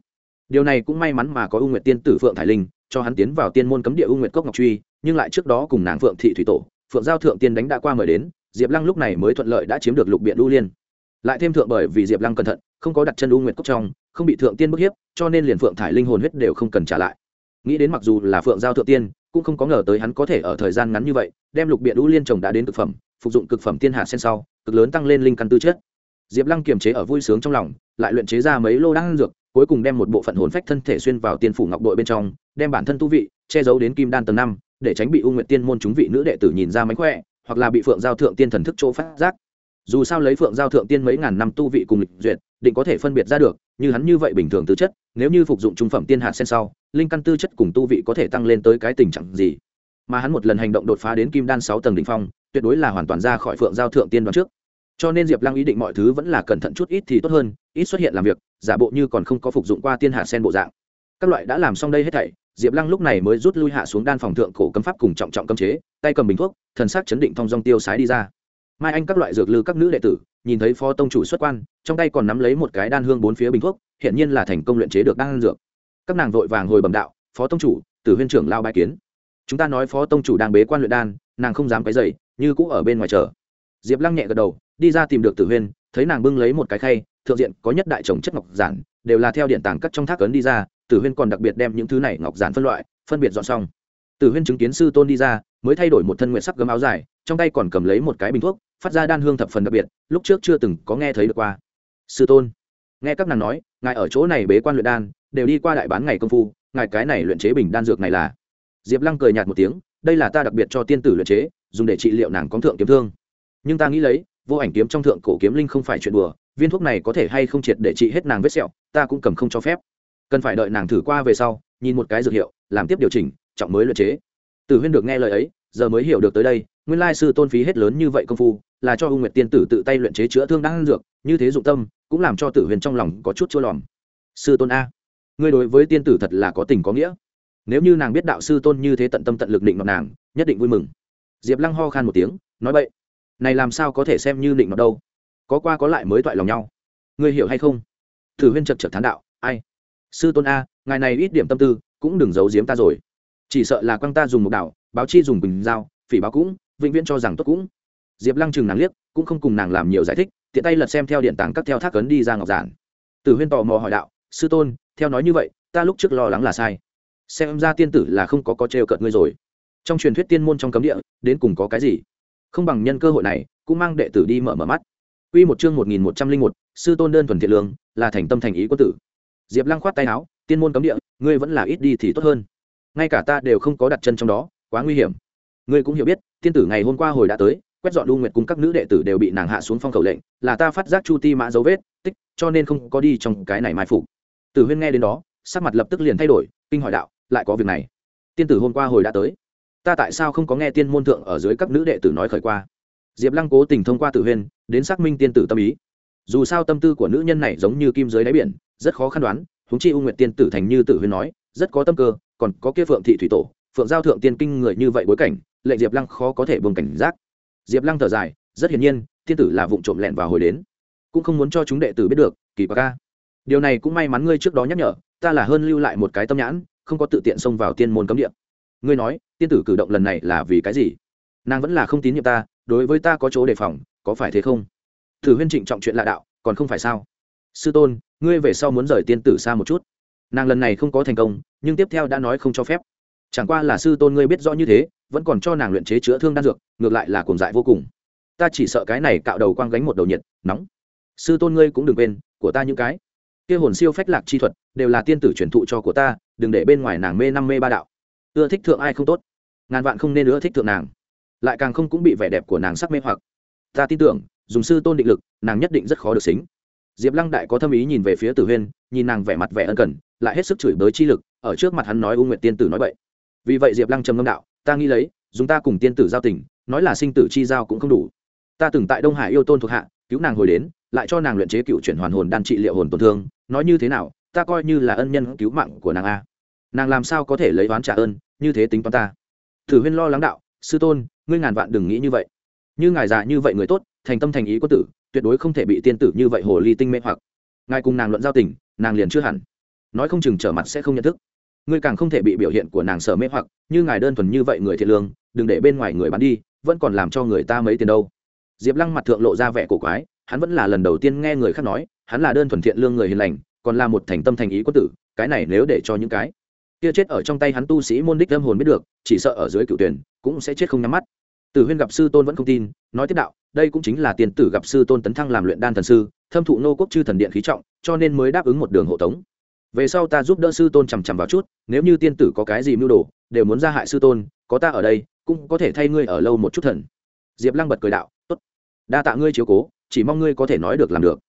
Điều này cũng may mắn mà có u nguyệt tiên tử phượng thải linh, cho hắn tiến vào tiên môn cấm địa u nguyệt cốc ngọc truy, nhưng lại trước đó cùng nàng phượng thị thủy tổ, phượng giao thượng tiên đánh đã qua mời đến, diệp lăng lúc này mới thuận lợi đã chiếm được lục biện u liên lại thêm thượng bởi vì diệp lăng cẩn thận, không có đặt chân u nguyệt cốc trong, không bị thượng tiên bức hiếp, cho nên liền phượng thải linh hồn huyết đều không cần trả lại. Nghĩ đến mặc dù là phượng giao thượng tiên, cũng không có ngờ tới hắn có thể ở thời gian ngắn như vậy, đem lục biện u liên trồng đã đến cực phẩm, phục dụng cực phẩm tiên hạ sen sau, cực lớn tăng lên linh căn tư chất. Diệp lăng kiềm chế ở vui sướng trong lòng, lại luyện chế ra mấy lô đan dược, cuối cùng đem một bộ phận hồn phách thân thể xuyên vào tiên phủ ngọc đội bên trong, đem bản thân tu vị, che giấu đến kim đan tầng năm, để tránh bị u nguyện tiên môn chúng vị nữ đệ tử nhìn ra mánh khỏe, hoặc là bị phượng giao thượng tiên thần thức chỗ phát giác dù sao lấy phượng giao thượng tiên mấy ngàn năm tu vị cùng lịch duyệt, định có thể phân biệt ra được, như hắn như vậy bình thường tư chất, nếu như phục dụng trung phẩm tiên hạt sen sau, linh căn tư chất cùng tu vị có thể tăng lên tới cái tình trạng gì? Mà hắn một lần hành động đột phá đến kim đan sáu tầng đ ỉ n h phong, tuyệt đối là hoàn toàn ra khỏi phượng giao thượng tiên đoạn trước. Cho nên diệp lăng ý định mọi thứ vẫn là cẩn thận chút ít thì tốt hơn, ít xuất hiện làm việc, giả bộ như còn không có phục dụng qua tiên hạ sen bộ dạng. Các loại đã làm xong đây hết thảy, diệp lăng lúc này mới rút lui hạ xuống đan phòng thượng cổ cấm pháp cùng trọng trọng cấm chế, tay cầm bình thuốc, thần sắc chấn định thong dong tiêu sái đi ra mai anh các loại dược lư các nữ đệ tử, nhìn thấy phó tông chủ xuất quan, trong tay còn nắm lấy một cái đan hương bốn phía bình thuốc hiện nhiên là thành công luyện chế được đan dược. Các nàng vội vàng hồi bẩm đạo, phó tông chủ, tử huyên trưởng lao bài kiến. Chúng ta nói phó tông chủ đang bế quan luyện đan, nàng không dám cái dày như cũ ở bên ngoài chờ. Diệp lăng nhẹ gật đầu, đi ra tìm được tử huyên, thấy nàng bưng lấy một cái khay, thượng diện có nhất đại trồng chất ngọc giản, đều là theo điện tàng cắt trong thác ấn đi ra, tử huyên còn đặc biệt đem những thứ này ngọc giản phân loại, phân biệt dọn xong tử huyên chứng kiến sư tôn đi ra, mới thay đổi một thân nguyện sắc gấm áo dài, trong tay còn cầm lấy một cái bình thuốc, phát ra đan hương thập phần đặc biệt, lúc trước chưa từng có nghe thấy được qua. Sư tôn, nghe các nàng nói, ngài ở chỗ này bế quan luyện đan, đều đi qua đại bán ngày công phu, ngài cái này luyện chế bình đan dược này là. Diệp lăng cười nhạt một tiếng, đây là ta đặc biệt cho tiên tử luyện chế, dùng để trị liệu nàng có thượng kiếm thương. Nhưng ta nghĩ lấy, vô ảnh kiếm trong thượng cổ kiếm linh không phải chuyện đùa, viên thuốc này có thể hay không triệt để trị hết nàng vết sẹo, ta cũng cầm không cho phép. Cần phải đợi nàng thử qua về sau, nhìn một cái dược hiệu, làm tiếp điều chỉnh trọng mới luyện chế. Tử huyên được nghe lời ấy, giờ mới hiểu được tới đây, nguyên lai sư tôn phí hết lớn như vậy công phu, là cho ung nguyệt tiên tử tự tay luyện chế chữa thương đang dược, như thế dụng tâm, cũng làm cho tử huyền trong lòng có chút chua lòm. Sư tôn a, ngươi đối với tiên tử thật là có tình có nghĩa. Nếu như nàng biết đạo sư tôn như thế tận tâm tận lực định mặt nàng, nhất định vui mừng. Diệp lăng ho khan một tiếng, nói vậy này làm sao có thể xem như định mặt đâu? Có qua có lại mới toại lòng nhau. Ngươi hiểu hay không? Thử huyên chật chật thán đạo, ai? Sư tôn a, ngài này ít điểm tâm tư, cũng đừng giấu giếm ta rồi chỉ sợ là quăng ta dùng một đạo báo chi dùng bình dao phỉ báo cũng vĩnh viễn cho rằng tốt cũng. Diệp lăng chừng nàng liếc cũng không cùng nàng làm nhiều giải thích tiện tay lật xem theo điện tảng các theo thác cấn đi ra ngọc giản. Tử huyên tò mò hỏi đạo sư tôn theo nói như vậy ta lúc trước lo lắng là sai. Xem ra tiên tử là không có có trêu cợt ngươi rồi. Trong truyền thuyết tiên môn trong cấm địa đến cùng có cái gì? Không bằng nhân cơ hội này cũng mang đệ tử đi mở mở mắt. Quy một chương một nghìn một trăm linh một, sư tôn đơn thuần thiện lương, là thành tâm thành ý quân tử. Diệp Lăng khoát tay áo, tiên môn cấm địa, ngươi vẫn là ít đi thì tốt hơn. Ngay cả ta đều không có đặt chân trong đó, quá nguy hiểm. Ngươi cũng hiểu biết, tiên tử ngày hôm qua hồi đã tới, quét dọn lưu nguyệt cùng các nữ đệ tử đều bị nàng hạ xuống phong khẩu lệnh, là ta phát giác chu ti mã dấu vết, tích, cho nên không có đi trong cái này mai phục. Tử Huyên nghe đến đó, sắc mặt lập tức liền thay đổi, kinh hỏi đạo, lại có việc này. Tiên tử hôm qua hồi đã tới ta tại sao không có nghe tiên môn thượng ở dưới các nữ đệ tử nói khởi qua diệp lăng cố tình thông qua tử huyên đến xác minh tiên tử tâm ý dù sao tâm tư của nữ nhân này giống như kim dưới đáy biển rất khó khăn đoán húng chi u nguyệt tiên tử thành như tử huyên nói rất có tâm cơ còn có kia phượng thị thủy tổ, phượng giao thượng tiên kinh người như vậy bối cảnh lệnh diệp lăng khó có thể buông cảnh giác. Diệp lăng thở dài, rất hiển nhiên thiên tử là vụ trộm lẹn vào hồi đến. Cũng không muốn cho chúng đệ tử biết được, kỳ bà ca điều này cũng may mắn ngươi trước đó nhắc nhở, ta là hơn lưu lại một cái tâm nhãn, không có tự tiện xông vào tiên môn cấm địa. Ngươi nói, tiên tử cử động lần này là vì cái gì? Nàng vẫn là không tín nhiệm ta, đối với ta có chỗ đề phòng, có phải thế không? Thử huyên trịnh trọng chuyện lạ đạo, còn không phải sao? Sư tôn, ngươi về sau muốn rời tiên tử xa một chút. Nàng lần này không có thành công nhưng tiếp theo đã nói không cho phép. Chẳng qua là sư tôn ngươi biết rõ như thế, vẫn còn cho nàng luyện chế chữa thương đan dược, ngược lại là cuồng dại vô cùng. Ta chỉ sợ cái này cạo đầu quang gánh một đầu nhiệt, nóng. Sư tôn ngươi cũng đừng quên, của ta những cái. Kia hồn siêu phách lạc chi thuật, đều là tiên tử truyền thụ cho của ta, đừng để bên ngoài nàng mê năm mê ba đạo. Ưa thích thượng ai không tốt. Ngàn vạn không nên ưa thích thượng nàng. Lại càng không cũng bị vẻ đẹp của nàng sắc mê hoặc. Ta tin tưởng, dùng sư tôn định lực, nàng nhất định rất khó được xính. Diệp lăng đại có tâm ý nhìn về phía tử huyên, nhìn nàng vẻ mặt vẻ ân cần, lại hết sức chửi bới chi lực ở trước mặt hắn nói u nguyệt tiên tử nói vậy vì vậy diệp lăng trầm ngâm đạo, ta nghĩ lấy, dùng ta cùng tiên tử giao tình, nói là sinh tử chi giao cũng không đủ. Ta từng tại đông hải yêu tôn thuộc hạ, cứu nàng hồi đến, lại cho nàng luyện chế cựu chuyển hoàn hồn đan trị liệu hồn tổn thương, nói như thế nào, ta coi như là ân nhân cứu mạng của nàng a. Nàng làm sao có thể lấy oán trả ơn, như thế tính toán ta? Thử huyên lo lắng đạo, sư tôn, ngươi ngàn vạn đừng nghĩ như vậy. Như ngài già như vậy người tốt, thành tâm thành ý quân tử, tuyệt đối không thể bị tiên tử như vậy hồ ly tinh mê hoặc. Ngài cùng nàng luận giao tình, nàng liền chưa hẳn. Nói không chừng trở mặt sẽ không nhận thức ngươi càng không thể bị biểu hiện của nàng sở mê hoặc, như ngài đơn thuần như vậy người thiện lương, đừng để bên ngoài người bán đi, vẫn còn làm cho người ta mấy tiền đâu. Diệp lăng mặt thượng lộ ra vẻ cổ quái, hắn vẫn là lần đầu tiên nghe người khác nói, hắn là đơn thuần thiện lương người hiền lành, còn là một thành tâm thành ý quân tử, cái này nếu để cho những cái kia chết ở trong tay hắn tu sĩ môn đích tâm hồn biết được, chỉ sợ ở dưới cựu tuyển cũng sẽ chết không nhắm mắt. Tử huyên gặp sư tôn vẫn không tin, nói tiếp đạo, đây cũng chính là tiền tử gặp sư tôn tấn thăng làm luyện đan thần sư, thâm thụ nô quốc chư thần điện khí trọng, cho nên mới đáp ứng một đường hộ tống về sau ta giúp đỡ sư tôn chằm chằm vào chút, nếu như tiên tử có cái gì mưu đồ, đều muốn ra hại sư tôn, có ta ở đây, cũng có thể thay ngươi ở lâu một chút thần. Diệp lăng bật cười đạo, tốt. Đa tạ ngươi chiếu cố, chỉ mong ngươi có thể nói được làm được.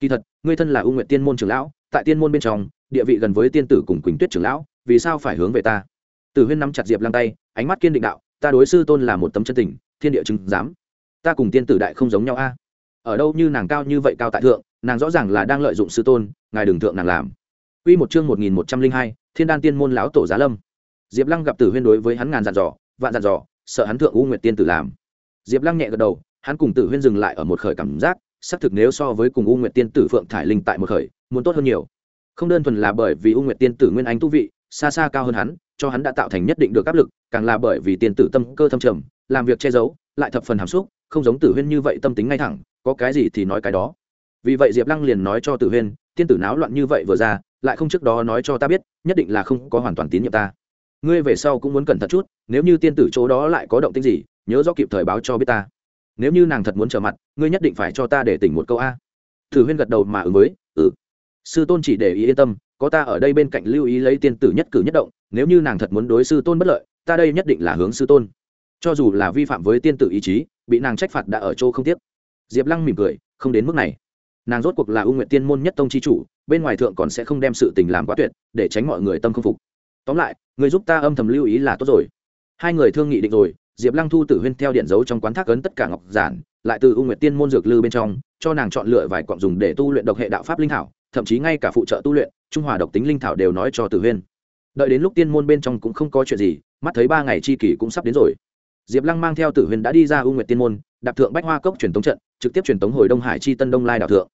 Kỳ thật, ngươi thân là ưu nguyện tiên môn trưởng lão, tại tiên môn bên trong, địa vị gần với tiên tử cùng quỳnh tuyết trưởng lão, vì sao phải hướng về ta? Tử huyên nắm chặt diệp lăng tay, ánh mắt kiên định đạo, ta đối sư tôn là một tấm chân tình, thiên địa chứng giám. Ta cùng tiên tử đại không giống nhau a. Ở đâu như nàng cao như vậy cao tại thượng, nàng rõ ràng là đang lợi dụng sư tôn, ngài đừng thượng nàng làm. Quy một chương một nghìn một trăm linh hai, Thiên Đan Tiên môn lão tổ Giá Lâm. Diệp Lăng gặp Tử Huyên đối với hắn ngàn dặn dò, vạn dặn dò, sợ hắn thượng U Nguyệt Tiên tử làm. Diệp Lăng nhẹ gật đầu, hắn cùng Tử Huyên dừng lại ở một khởi cảm giác, xác thực nếu so với cùng U Nguyệt Tiên tử Phượng thải linh tại một khởi, muốn tốt hơn nhiều. Không đơn thuần là bởi vì U Nguyệt Tiên tử nguyên anh tu vị, xa xa cao hơn hắn, cho hắn đã tạo thành nhất định được áp lực, càng là bởi vì tiên tử tâm cơ thâm trầm, làm việc che giấu, lại thập phần hàm xúc, không giống Tử Huyên như vậy tâm tính ngay thẳng, có cái gì thì nói cái đó. Vì vậy Diệp Lăng liền nói cho Tử Huyên, tiên tử náo loạn như vậy vừa ra, lại không trước đó nói cho ta biết, nhất định là không có hoàn toàn tín nhiệm ta. Ngươi về sau cũng muốn cẩn thận chút, nếu như tiên tử chỗ đó lại có động tĩnh gì, nhớ do kịp thời báo cho biết ta. Nếu như nàng thật muốn trở mặt, ngươi nhất định phải cho ta để tỉnh một câu a. Thử huyên gật đầu mà ứng với ừ. Sư tôn chỉ để ý yên tâm, có ta ở đây bên cạnh lưu ý lấy tiên tử nhất cử nhất động, nếu như nàng thật muốn đối sư tôn bất lợi, ta đây nhất định là hướng sư tôn. Cho dù là vi phạm với tiên tử ý chí, bị nàng trách phạt đã ở chỗ không tiếc. Diệp lăng mỉm cười, không đến mức này nàng rốt cuộc là ưu nguyện tiên môn nhất tông c h i chủ, bên ngoài thượng còn sẽ không đem sự tình làm quá tuyệt, để tránh mọi người tâm không phục. Tóm lại, người giúp ta âm thầm lưu ý là tốt rồi. Hai người thương nghị định rồi, diệp lăng thu tử huyên theo điện dấu trong quán thác ấn tất cả ngọc giản, lại từ ưu nguyện tiên môn dược lư bên trong, cho nàng chọn lựa vài cọng dùng để tu luyện độc hệ đạo pháp linh thảo, thậm chí ngay cả phụ trợ tu luyện, trung hòa độc tính linh thảo đều nói cho tử huyên. Đợi đến lúc tiên môn bên trong cũng không có chuyện gì, mắt thấy ba ngày chi kỷ cũng sắp đến rồi. Diệp lăng mang theo tử huyên đã đi ra ưu nguyện tiên môn, đạp thượng bách hoa cốc truyền tống trận, trực tiếp truyền tống hồi đông hải chi tân đông lai đảo thượng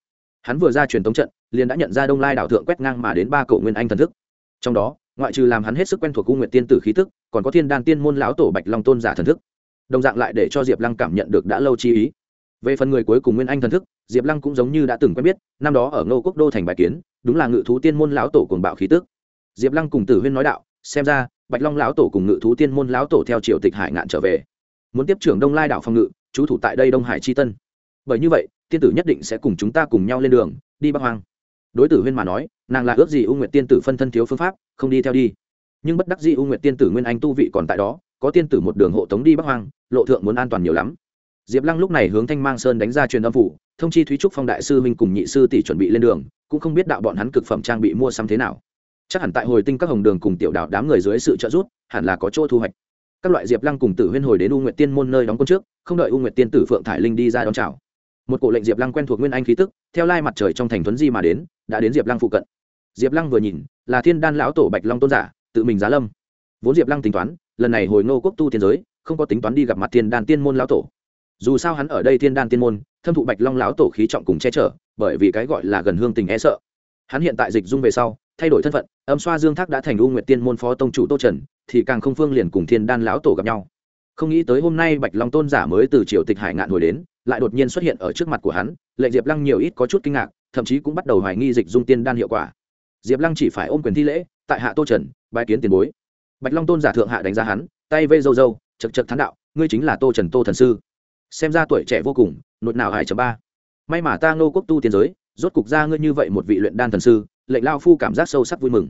hắn vừa ra truyền tống trận, liền đã nhận ra đông lai đảo thượng quét ngang mà đến ba cậu nguyên anh thần thức. Trong đó, ngoại trừ làm hắn hết sức quen thuộc cung nguyện tiên tử khí tức, còn có thiên đan tiên môn lão tổ bạch long tôn giả thần thức. Đồng dạng lại để cho diệp lăng cảm nhận được đã lâu chi ý. Về phần người cuối cùng nguyên anh thần thức, diệp lăng cũng giống như đã từng quen biết, năm đó ở ngô quốc đô thành bài kiến, đúng là ngự thú tiên môn lão tổ cùng bạo khí tức. Diệp lăng cùng tử huyên nói đạo, xem ra, bạch long lão tổ cùng ngự thú tiên môn lão tổ theo triều tịch hải ngạn trở về. Muốn tiếp trưởng đông lai đảo phòng ngự chú thủ tại đây đông hải chi tân. Bởi như vậy tiên tử nhất định sẽ cùng chúng ta cùng nhau lên đường, đi bắc hoang. Đối tử huyên mà nói, nàng là ước gì u nguyệt tiên tử phân thân thiếu phương pháp, không đi theo đi. Nhưng bất đắc dĩ u nguyệt tiên tử nguyên anh tu vị còn tại đó, có tiên tử một đường hộ tống đi bắc hoang, lộ thượng muốn an toàn nhiều lắm. Diệp lăng lúc này hướng thanh mang sơn đánh ra truyền âm phủ, thông chi thúy trúc phong đại sư minh cùng nhị sư tỷ chuẩn bị lên đường, cũng không biết đạo bọn hắn cực phẩm trang bị mua sắm thế nào. Chắc hẳn tại hồi tinh các hồng đường cùng tiểu đạo đám người dưới sự trợ giúp, hẳn là có chỗ thu hoạch. Các loại diệp lăng cùng tử huyên hồi đến u nguyệt tiên môn nơi đóng quân trước, không đợi u nguyệt tiên tử phượng thải linh đi ra đón chào một cổ lệnh diệp lăng quen thuộc nguyên anh khí tức, theo lai mặt trời trong thành thuấn di mà đến, đã đến diệp lăng phụ cận. Diệp lăng vừa nhìn, là thiên đan lão tổ bạch long tôn giả, tự mình giá lâm. Vốn diệp lăng tính toán, lần này hồi ngô quốc tu tiên giới, không có tính toán đi gặp mặt thiên đan tiên môn lão tổ. Dù sao hắn ở đây thiên đan tiên môn, thâm thụ bạch long lão tổ khí trọng cùng che chở, bởi vì cái gọi là gần hương tình e sợ. Hắn hiện tại dịch dung về sau, thay đổi thân phận, âm xoa dương thác đã thành u nguyệt tiên môn phó tông chủ tô trần, thì càng không phương liền cùng thiên đan lão tổ gặp nhau. Không nghĩ tới hôm nay bạch long tôn giả mới từ triều tịch hải ngạn hồi đến lại đột nhiên xuất hiện ở trước mặt của hắn lệnh diệp lăng nhiều ít có chút kinh ngạc, thậm chí cũng bắt đầu hoài nghi dịch dung tiên đan hiệu quả. Diệp lăng chỉ phải ôm quyền thi lễ, tại hạ tô trần bãi kiến tiền bối. Bạch long tôn giả thượng hạ đánh giá hắn, tay vây dâu dâu chật chật thán đạo, ngươi chính là tô trần tô thần sư. Xem ra tuổi trẻ vô cùng, nột nào hải chấm ba. May mà ta ngô quốc tu tiên giới, rốt cục ra ngươi như vậy một vị luyện đan thần sư lệnh lao phu cảm giác sâu sắc vui mừng.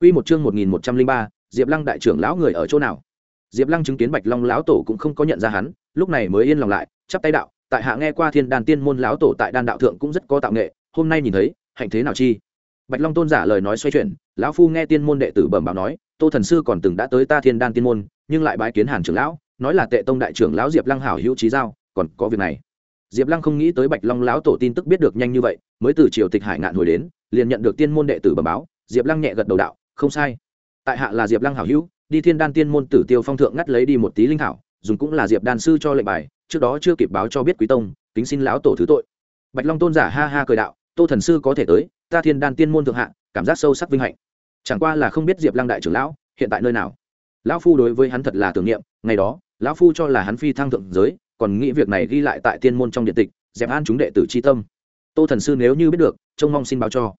Quy một chương một nghìn một trăm linh ba, diệp lăng đại trưởng lão người ở chỗ nào? Diệp lăng chứng kiến bạch long lão tổ cũng không có nhận ra hắn, lúc này mới yên lòng lại, chắp tay đạo tại hạ nghe qua thiên đàn tiên môn lão tổ tại đan đạo thượng cũng rất có tạo nghệ, hôm nay nhìn thấy, hạnh thế nào chi? Bạch long tôn giả lời nói xoay chuyển, lão phu nghe tiên môn đệ tử bẩm báo nói, tô thần sư còn từng đã tới ta thiên đan tiên môn, nhưng lại bái kiến hàn trưởng lão, nói là tệ tông đại trưởng lão diệp lăng hảo hữu trí giao, còn có việc này. Diệp lăng không nghĩ tới bạch long lão tổ tin tức biết được nhanh như vậy, mới từ triều tịch hải ngạn hồi đến, liền nhận được tiên môn đệ tử bẩm báo, diệp lăng nhẹ gật đầu đạo, không sai. Tại hạ là diệp lăng hảo hữu, đi thiên đan tiên môn tử tiêu phong thượng ngắt lấy đi một tí linh thảo, dùng cũng là diệp đan sư cho lệnh bài trước đó chưa kịp báo cho biết quý tông, kính xin lão tổ thứ tội. Bạch long tôn giả ha ha cười đạo, tô thần sư có thể tới, ta thiên đan tiên môn thượng hạ, cảm giác sâu sắc vinh hạnh. Chẳng qua là không biết diệp lăng đại trưởng lão, hiện tại nơi nào? Lão phu đối với hắn thật là tưởng niệm, ngày đó, lão phu cho là hắn phi thăng thượng giới, còn nghĩ việc này ghi lại tại tiên môn trong điện tịch dẹp an chúng đệ tử c tâm. Tô thần sư nếu như biết được, trông mong xin báo cho.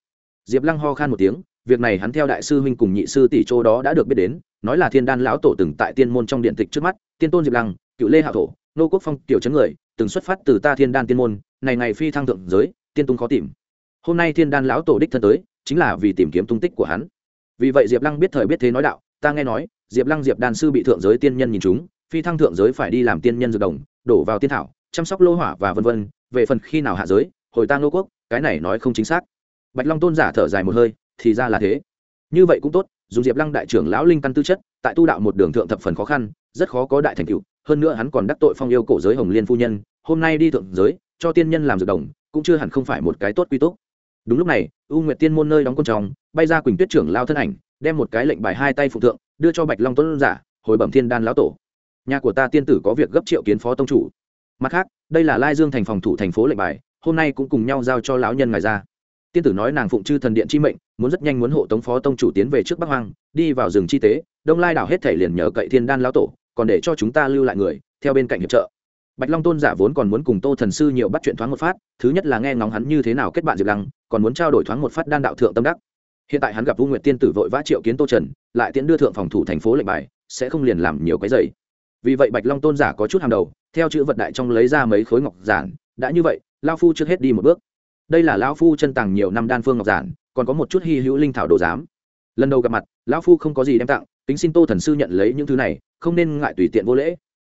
Diệp lăng ho khan một tiếng, việc này hắn theo đại sư huynh cùng nhị sư tỷ châu đó đã được biết đến, nói là thiên đan lão tổ từng tại tiên môn trong điện tịch trước mắt, tiên tôn diệp lăng, cựu lê hạ thổ nô quốc phong tiểu chấn người, từng xuất phát từ ta thiên đan tiên môn, này ngày phi thăng thượng giới, tiên tung khó tìm. Hôm nay thiên đan lão tổ đích thân tới, chính là vì tìm kiếm tung tích của hắn. Vì vậy diệp lăng biết thời biết thế nói đạo, ta nghe nói, diệp lăng diệp đan sư bị thượng giới tiên nhân nhìn chúng, phi thăng thượng giới phải đi làm tiên nhân dược đồng, đổ vào tiên thảo, chăm sóc lô hỏa và vân vân, về phần khi nào hạ giới, hồi tang nô quốc, cái này nói không chính xác. Bạch long tôn giả thở dài một hơi, thì ra là thế. Như vậy cũng tốt, dùng diệp lăng đại trưởng lão linh căn tư chất, tại tu đạo một đường thượng thập phần khó khăn, rất khó có đại thành cựu hơn nữa hắn còn đắc tội phong yêu cổ giới hồng liên phu nhân, hôm nay đi thượng giới, cho tiên nhân làm dược đồng, cũng chưa hẳn không phải một cái tốt quy tốt đúng lúc này, u nguyệt tiên môn nơi đóng côn tròng bay ra quỳnh tuyết trưởng lao thân ảnh, đem một cái lệnh bài hai tay phụ thượng, đưa cho bạch long tuấn giả, hồi bẩm thiên đan lão tổ. Nhà của ta tiên tử có việc gấp triệu kiến phó tông chủ. Mặt khác, đây là lai dương thành phòng thủ thành phố lệnh bài, hôm nay cũng cùng nhau giao cho lão nhân ngài ra. Tiên tử nói nàng phụng chư thần điện chi mệnh, muốn rất nhanh muốn hộ tống phó tông chủ tiến về trước bắc hoang, đi vào rừng chi tế, đông lai đảo hết thể liền nhờ cậy thiên đan lão tổ còn để cho chúng ta lưu lại người, theo bên cạnh hiệp trợ. Bạch long tôn giả vốn còn muốn cùng tô thần sư nhiều bắt chuyện thoáng một phát, thứ nhất là nghe ngóng hắn như thế nào kết bạn diệp lăng, còn muốn trao đổi thoáng một phát đan đạo thượng tâm đắc. Hiện tại hắn gặp u nguyệt tiên tử vội vã triệu kiến tô trần, lại tiễn đưa thượng phòng thủ thành phố lệnh bài, sẽ không liền làm nhiều cái dày vì vậy bạch long tôn giả có chút hàng đầu, theo chữ vật đại trong lấy ra mấy khối ngọc giản, đã như vậy lao phu trước hết đi một bước. Đây là lao phu chân tàng nhiều năm đan phương ngọc giản, còn có một chút hy hữu linh thảo đồ giám. Lần đầu gặp mặt, lão phu không có gì đem tặng tính xin tô thần sư nhận lấy những thứ này không nên ngại tùy tiện vô lễ.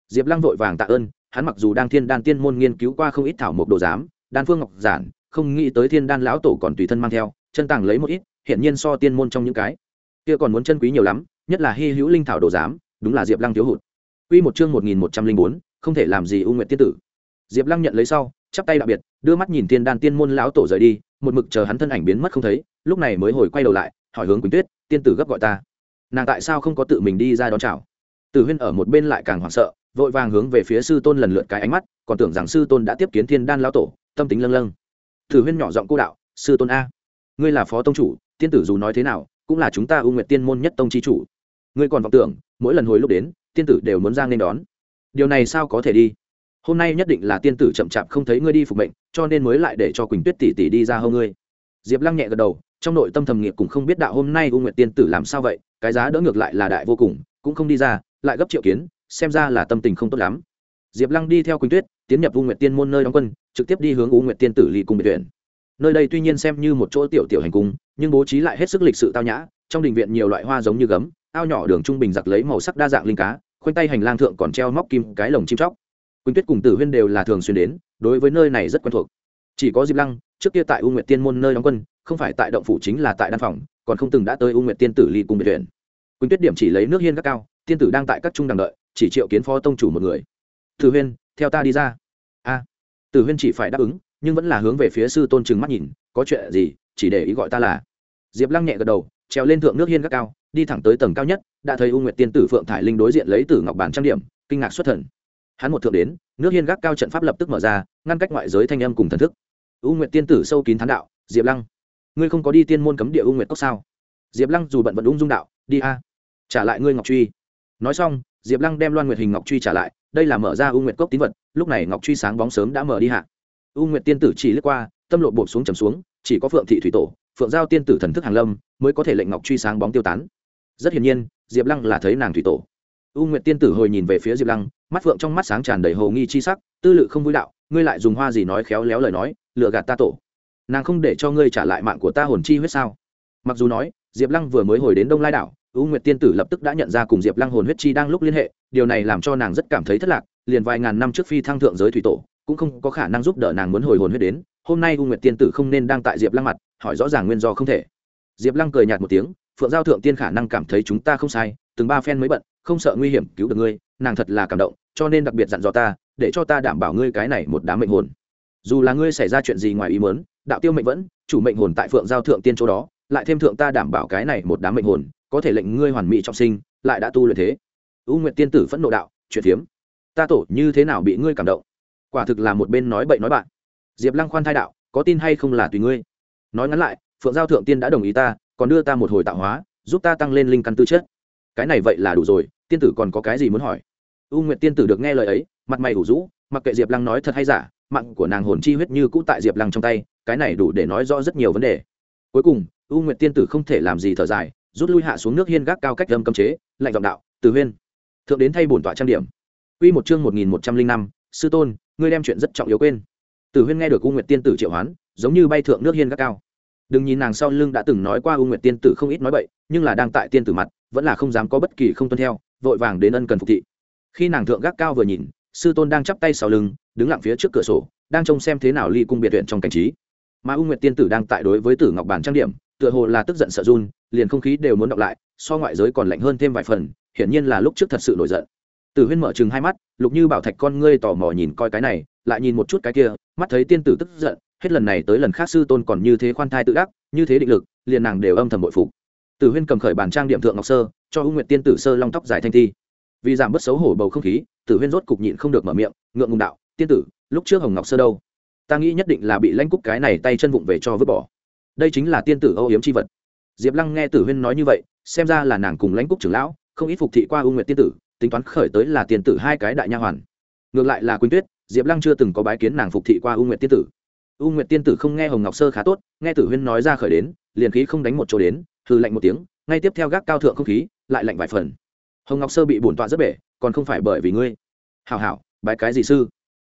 Diệp lăng vội vàng tạ ơn, hắn mặc dù đang thiên đan tiên môn nghiên cứu qua không ít thảo mộc đồ giám, đan phương ngọc giản, không nghĩ tới thiên đan lão tổ còn tùy thân mang theo, chân tàng lấy một ít hiện nhiên so tiên môn trong những cái kia còn muốn chân quý nhiều lắm, nhất là hy hữu linh thảo đồ giám, đúng là diệp lăng thiếu hụt. Quy một chương một nghìn một trăm linh bốn, không thể làm gì U nguyện tiên tử. Diệp lăng nhận lấy sau, chắp tay đặc biệt, đưa mắt nhìn thiên đan tiên môn lão tổ rời đi, một mực chờ hắn thân ảnh biến mất không thấy, lúc này mới hồi quay đầu lại, hỏi hướng quỳnh tuyết, tiên tử gấp gọi ta. Nàng tại sao không có tự mình đi ra đón chào? Tử huyên ở một bên lại càng hoảng sợ, vội vàng hướng về phía sư tôn lần lượt cái ánh mắt, còn tưởng rằng sư tôn đã tiếp kiến thiên đan lão tổ, tâm tính lâng lâng. Tử huyên nhỏ giọng cô đạo, sư tôn a, ngươi là phó tông chủ, tiên tử dù nói thế nào, cũng là chúng ta ưu nguyệt tiên môn nhất tông chi chủ. Ngươi còn vọng tưởng, mỗi lần hồi lúc đến, tiên tử đều muốn ra nên đón. Điều này sao có thể đi? Hôm nay nhất định là tiên tử chậm chạp không thấy ngươi đi phục mệnh, cho nên mới lại để cho quỳnh tuyết tỷ tỷ đi ra hâu ngươi. Diệp lăng nhẹ gật đầu, trong nội tâm thầm nghiệp cũng không biết đạo hôm nay u nguyệt tiên tử làm sao vậy, cái giá đỡ ngược lại là đại vô cùng, cũng không đi ra lại gấp triệu kiến, xem ra là tâm tình không tốt lắm. Diệp lăng đi theo quỳnh tuyết, tiến nhập u nguyệt tiên môn nơi đóng quân, trực tiếp đi hướng u nguyệt tiên tử ly cung biệt viện. Nơi đây tuy nhiên xem như một chỗ tiểu tiểu hành cung, nhưng bố trí lại hết sức lịch sự tao nhã, trong đình viện nhiều loại hoa giống như gấm, ao nhỏ đường trung bình giặc lấy màu sắc đa dạng linh cá, khoanh tay hành lang thượng còn treo móc kim, cái lồng chim chóc. Quỳnh tuyết cùng tử huyên đều là thường xuyên đến, đối với nơi này rất quen thuộc. Chỉ có diệp lăng, trước kia tại u nguyệt tiên môn nơi đóng quân, không phải tại động phủ chính là tại đan phòng, còn không từng đã tới u nguyệt tiên tử ly cùng biệt viện. Quỳnh tuyết điểm chỉ lấy nước hiên các cao tiên tử đang tại các trung đằng đợi, chỉ triệu kiến phó tông chủ một người. Tử huyên, theo ta đi ra. A. Tử huyên chỉ phải đáp ứng, nhưng vẫn là hướng về phía sư tôn trừng mắt nhìn, có chuyện gì, chỉ để ý gọi ta là. Diệp lăng nhẹ gật đầu, trèo lên thượng nước hiên các cao, đi thẳng tới tầng cao nhất, đã thấy u nguyệt tiên tử phượng thải linh đối diện lấy tử ngọc bản trang điểm, kinh ngạc xuất thần. Hắn một thượng đến, nước hiên gác cao trận pháp lập tức mở ra, ngăn cách ngoại giới thanh âm cùng thần thức. U nguyệt tiên tử sâu kín thán đạo, diệp lăng, ngươi không có đi tiên môn cấm địa u nguyệt cốc sao? Diệp lăng dù bận vận ung dung đạo, đi a, trả lại ngươi ngọc truy nói xong, diệp lăng đem loan nguyệt hình ngọc truy trả lại, đây là mở ra u nguyệt cốc tín vật, lúc này ngọc truy sáng bóng sớm đã mở đi hạ. U nguyệt tiên tử chỉ lướt qua, tâm lộ bột xuống trầm xuống, chỉ có phượng thị thủy tổ, phượng giao tiên tử thần thức hàng lâm, mới có thể lệnh ngọc truy sáng bóng tiêu tán. Rất hiển nhiên, diệp lăng là thấy nàng thủy tổ. U nguyệt tiên tử hồi nhìn về phía diệp lăng, mắt phượng trong mắt sáng tràn đầy hồ nghi chi sắc, tư lự không vui đạo, ngươi lại dùng hoa gì nói khéo léo lời nói lựa gạt ta tổ. Nàng không để cho ngươi trả lại mạng của ta hồn chi huyết sao? Mặc dù nói, diệp lăng vừa mới hồi đến đông lai đảo u nguyệt tiên tử lập tức đã nhận ra cùng diệp lăng hồn huyết chi đang lúc liên hệ điều này làm cho nàng rất cảm thấy thất lạc liền vài ngàn năm trước phi thăng thượng giới thủy tổ cũng không có khả năng giúp đỡ nàng muốn hồi hồn huyết đến hôm nay u nguyệt tiên tử không nên đang tại diệp lăng mặt hỏi rõ ràng nguyên do không thể. Diệp lăng cười nhạt một tiếng phượng giao thượng tiên khả năng cảm thấy chúng ta không sai từng ba phen mới bận không sợ nguy hiểm cứu được ngươi nàng thật là cảm động cho nên đặc biệt dặn dò ta để cho ta đảm bảo ngươi cái này một đám mệnh hồn. Dù là ngươi xảy ra chuyện gì ngoài ý muốn, đạo tiêu mệnh vẫn chủ mệnh hồn tại phượng giao thượng tiên chỗ đó lại thêm thượng ta đảm bảo cái này một đám mệnh hồn có thể lệnh ngươi hoàn mỹ trọng sinh, lại đã tu luyện thế. U Nguyệt tiên tử phẫn nộ đạo, chuyện phiếm, ta tổ như thế nào bị ngươi cảm động? Quả thực là một bên nói bậy nói bạn. Diệp lăng khoan thai đạo, có tin hay không là tùy ngươi. Nói ngắn lại, phượng giao thượng tiên đã đồng ý ta, còn đưa ta một hồi tạo hóa, giúp ta tăng lên linh căn tư chất. Cái này vậy là đủ rồi, tiên tử còn có cái gì muốn hỏi? U nguyệt tiên tử được nghe lời ấy, mặt mày ủ rũ, mặc kệ diệp lăng nói thật hay giả, mạng của nàng hồn chi huyết như cũ tại diệp lăng trong tay, cái này đủ để nói rõ rất nhiều vấn đề. Cuối cùng, u nguyệt tiên tử không thể làm gì thở dài rút lui hạ xuống nước hiên gác cao cách lâm cấm chế, lạnh giọng đạo, từ huyên, thượng đến thay bổn tọa trang điểm. Quy một chương một nghìn một trăm linh năm, sư tôn, ngươi đem chuyện rất trọng yếu quên. Từ huyên nghe được u nguyệt tiên tử triệu hoán, giống như bay thượng nước hiên gác cao. Đừng nhìn nàng sau lưng đã từng nói qua u nguyệt tiên tử không ít nói bậy, nhưng là đang tại tiên tử mặt, vẫn là không dám có bất kỳ không tuân theo, vội vàng đến ân cần phục thị. Khi nàng thượng gác cao vừa nhìn, sư tôn đang chắp tay sau lưng, đứng lặng phía trước cửa sổ, đang trông xem thế nào ly cung biệt viện trong cảnh trí. Mà u nguyệt tiên tử đang tại đối với tử ngọc bản trang điểm tựa hồ là tức giận sợ run, liền không khí đều muốn đọc lại, so ngoại giới còn lạnh hơn thêm vài phần, hiển nhiên là lúc trước thật sự nổi giận. Tử huyên mở chừng hai mắt, lục như bảo thạch con ngươi tò mò nhìn coi cái này, lại nhìn một chút cái kia, mắt thấy tiên tử tức giận, hết lần này tới lần khác sư tôn còn như thế khoan thai tự đắc, như thế định lực, liền nàng đều âm thầm bội phục. Tử huyên cầm khởi bàn trang điểm thượng ngọc sơ, cho u nguyện tiên tử sơ long tóc dài thanh thi. Vì giảm bớt xấu hổ bầu không khí tử huyên rốt cục nhịn không được mở miệng, ngượng ngùng đạo, tiên tử, lúc trước hồng ngọc sơ đâu? Ta nghĩ nhất định là bị lanh cúc cái này tay chân vụng về cho vứt bỏ đây chính là tiên tử âu yếm c h i vật. Diệp lăng nghe tử huyên nói như vậy, xem ra là nàng cùng lãnh cúc trưởng lão, không ít phục thị qua ưu nguyệt tiên tử, tính toán khởi tới là tiên tử hai cái đại nha hoàn. Ngược lại là quỳnh tuyết, diệp lăng chưa từng có bái kiến nàng phục thị qua ưu nguyệt tiên tử. Ưu nguyệt tiên tử không nghe hồng ngọc sơ khá tốt, nghe tử huyên nói ra khởi đến, liền khí không đánh một chỗ đến hư lạnh một tiếng, ngay tiếp theo gác cao thượng không khí, lại lạnh vài phần. Hồng ngọc sơ bị bổn tọa rất bể, còn không phải bởi vì ngươi. Hảo hảo, bái cái gì sư?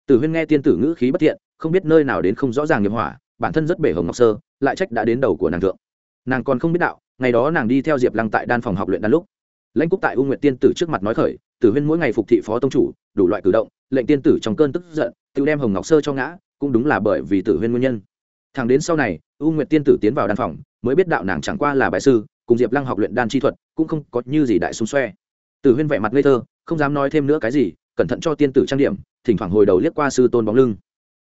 Tử huyên nghe tiên tử ngữ khí bất thiện, không biết nơi nào đến không rõ ràng nghiệp hỏa bản thân rất bể hồng ngọc sơ, lại trách đã đến đầu của nàng thượng. Nàng còn không biết đạo, ngày đó nàng đi theo diệp lăng tại đan phòng học luyện đan lúc, lãnh cúc tại u nguyệt tiên tử trước mặt nói khởi, tử huyên mỗi ngày phục thị phó tông chủ, đủ loại cử động, lệnh tiên tử trong cơn tức giận, tự đem hồng ngọc sơ cho ngã, cũng đúng là bởi vì tử huyên nguyên nhân. Thằng đến sau này, u nguyệt tiên tử tiến vào đan phòng, mới biết đạo nàng chẳng qua là bài sư, cùng diệp lăng học luyện đan chi thuật, cũng không có như gì đại xung xoe. Tử huyên vẻ mặt ngây thơ, không dám nói thêm nữa cái gì, cẩn thận cho tiên tử trang điểm, thỉnh thoảng hồi đầu liếc qua sư tôn bóng lưng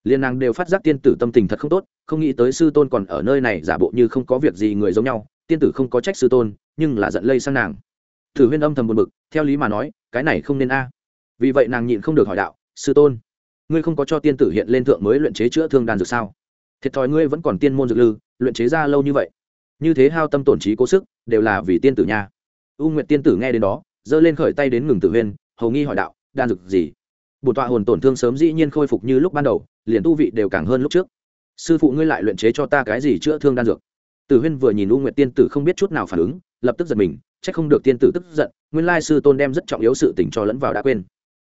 liên nàng đều phát giác tiên tử tâm tình thật không tốt, không nghĩ tới sư tôn còn ở nơi này, giả bộ như không có việc gì người giống nhau, tiên tử không có trách sư tôn, nhưng là giận lây sang nàng. Tử huyên âm thầm buồn bực, theo lý mà nói, cái này không nên a. Vì vậy nàng nhịn không được hỏi đạo, sư tôn, ngươi không có cho tiên tử hiện lên thượng mới luyện chế chữa thương đan dược sao? Thiệt thòi ngươi vẫn còn tiên môn dược lư, luyện chế ra lâu như vậy. Như thế hao tâm tổn trí cố sức, đều là vì tiên tử nha. U nguyệt tiên tử nghe đến đó, giơ lên khởi tay đến ngừng tử huyên, hầu nghi hỏi đạo, đan dược gì? Bổn tọa hồn tổn thương sớm dĩ nhiên khôi phục như lúc ban đầu, liền tu vị đều càng hơn lúc trước. Sư phụ ngươi lại luyện chế cho ta cái gì chữa thương đan dược? Tử huyên vừa nhìn u nguyệt tiên tử không biết chút nào phản ứng, lập tức giật mình trách không được tiên tử tức giận, nguyên lai sư tôn đem rất trọng yếu sự tình cho lẫn vào đã quên.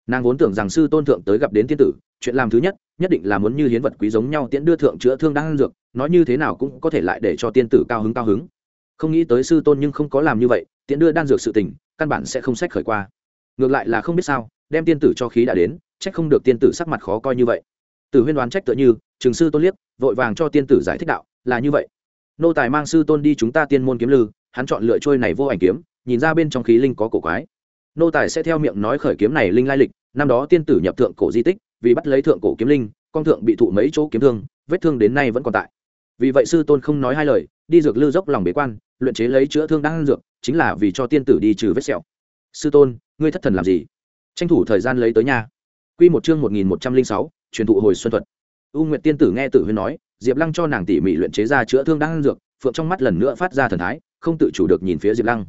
Nàng vốn tưởng rằng sư tôn thượng tới gặp đến tiên tử, chuyện làm thứ nhất nhất định là muốn như hiến vật quý giống nhau tiễn đưa thượng chữa thương đan dược, nói như thế nào cũng có thể lại để cho tiên tử cao hứng cao hứng. Không nghĩ tới sư tôn nhưng không có làm như vậy, tiễn đưa đan dược sự tình, căn bản sẽ không sách khởi qua. Ngược lại là không biết sao đem tiên tử cho khí đã đến, trách không được tiên tử sắc mặt khó coi như vậy. Tử huyên đoán trách tựa như, trường sư tôn liếc, vội vàng cho tiên tử giải thích đạo, là như vậy. Nô tài mang sư tôn đi chúng ta tiên môn kiếm lư, hắn chọn lựa trôi này vô ảnh kiếm, nhìn ra bên trong khí linh có cổ quái. Nô tài sẽ theo miệng nói khởi kiếm này linh lai lịch, năm đó tiên tử nhập thượng cổ di tích, vì bắt lấy thượng cổ kiếm linh, con thượng bị thụ mấy chỗ kiếm thương, vết thương đến nay vẫn còn tại. Vì vậy sư tôn không nói hai lời, đi dược lư dốc lòng bế quan, luyện chế lấy chữa thương đang dược, chính là vì cho tiên tử đi trừ vết sẹo. Sư tôn, ngươi thất thần làm gì? Tranh thủ thời gian lấy tới nhà q một chương một nghìn một trăm linh sáu, truyền thụ hồi xuân thuật. U nguyệt tiên tử nghe tử huyên nói, diệp lăng cho nàng tỉ mỉ luyện chế ra chữa thương đang dược, phượng trong mắt lần nữa phát ra thần thái, không tự chủ được nhìn phía diệp lăng.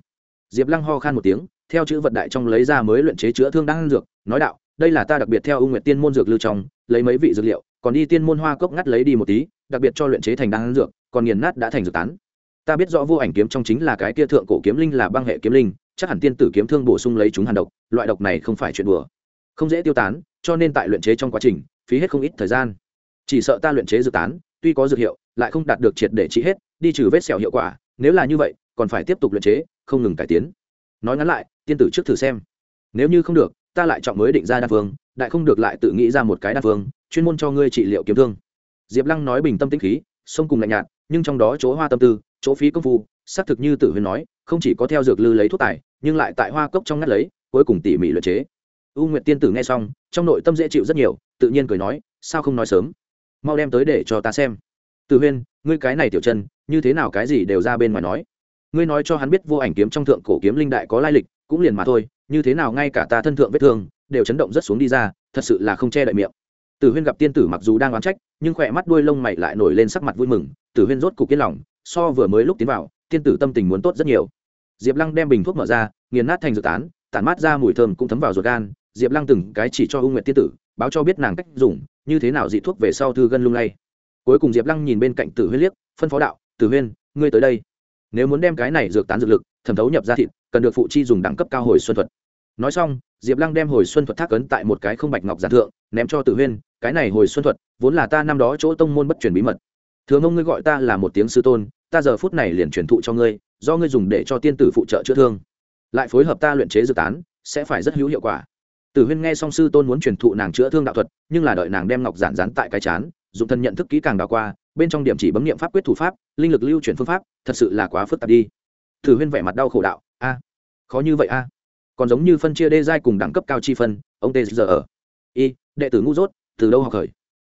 Diệp lăng ho khan một tiếng, theo chữ vận đại trong lấy ra mới luyện chế chữa thương đang dược, nói đạo, đây là ta đặc biệt theo u nguyệt tiên môn dược lưu trong, lấy mấy vị dược liệu, còn đi tiên môn hoa cốc ngắt lấy đi một tí, đặc biệt cho luyện chế thành đan dược, còn nghiền nát đã thành dược tán. Ta biết rõ vô ảnh kiếm trong chính là cái kia thượng cổ kiếm linh là băng hệ kiếm linh, chắc hẳn tiên tử kiếm thương bổ sung lấy chúng hàn độc loại độc này không phải chuyện đùa. Không dễ tiêu tán, cho nên tại luyện chế trong quá trình, phí hết không ít thời gian. Chỉ sợ ta luyện chế dược tán, tuy có dược hiệu, lại không đạt được triệt để trị hết, đi trừ vết sẹo hiệu quả, nếu là như vậy, còn phải tiếp tục luyện chế, không ngừng cải tiến. Nói ngắn lại, tiên tử trước thử xem. Nếu như không được, ta lại chọn mới định ra đa phương, đại không được lại tự nghĩ ra một cái đa phương, chuyên môn cho ngươi trị liệu kiếm thương. Diệp lăng nói bình tâm tĩnh khí, sông cùng lạnh nhạt, nhưng trong đó chỗ hoa tâm tư, chỗ phí công phu xác thực như tử huyên nói, không chỉ có theo dược lư lấy thuốc tài, nhưng lại tại hoa cốc trong ngắt lấy, cuối cùng tỉ mỉ luyện chế. U nguyệt tiên tử nghe xong, trong nội tâm dễ chịu rất nhiều, tự nhiên cười nói, sao không nói sớm? Mau đem tới để cho ta xem. Tử huyên ngươi cái này tiểu chân, như thế nào cái gì đều ra bên ngoài nói. Ngươi nói cho hắn biết vô ảnh kiếm trong thượng cổ kiếm linh đại có lai lịch, cũng liền mà thôi, như thế nào ngay cả ta thân thượng vết thương, đều chấn động rất xuống đi ra, thật sự là không che đậy miệng. Tử huyên gặp tiên tử mặc dù đang oán trách, nhưng khỏe mắt đuôi lông mày lại nổi lên sắc mặt vui mừng, tử huyên rốt cục yên lòng, so vừa mới lúc tiến vào tiên tử tâm tình muốn tốt rất nhiều. Diệp lăng đem bình thuốc mở ra, nghiền nát thành dược tán, tản mát ra mùi thơm cũng thấm vào ruột gan. Diệp lăng từng cái chỉ cho ung nguyệt tiên tử, báo cho biết nàng cách dùng, như thế nào dị thuốc về sau thư gân lung lay. Cuối cùng diệp lăng nhìn bên cạnh tử huyên liếc, phân phó đạo, tử huyên, ngươi tới đây. Nếu muốn đem cái này dược tán dược lực, thẩm thấu nhập ra thịt, cần được phụ chi dùng đẳng cấp cao hồi xuân thuật. Nói xong, diệp lăng đem hồi xuân thuật thác ấn tại một cái không bạch ngọc giản thượng, ném cho tử huyên, cái này hồi xuân thuật, vốn là ta năm đó chỗ tông môn bất truyền bí mật. Thường ông ngươi gọi ta là một tiếng sư tôn ta giờ phút này liền truyền thụ cho ngươi, do ngươi dùng để cho tiên tử phụ trợ chữa thương. Lại phối hợp ta luyện chế dược tán, sẽ phải rất hữu hiệu quả. Tử huyên nghe song sư tôn muốn truyền thụ nàng chữa thương đạo thuật, nhưng là đợi nàng đem ngọc giản dán tại cái chán, dụng thân nhận thức kỹ càng đào qua, bên trong điểm chỉ bấm nghiệm pháp quyết thủ pháp, linh lực lưu chuyển phương pháp, thật sự là quá phức tạp đi. Tử huyên vẻ mặt đau khổ đạo, a, khó như vậy a. Còn giống như phân chia đê giai cùng đẳng cấp cao chi phân, ông tê giờ ở. Y, đệ tử ngu dốt, từ đâu học khởi?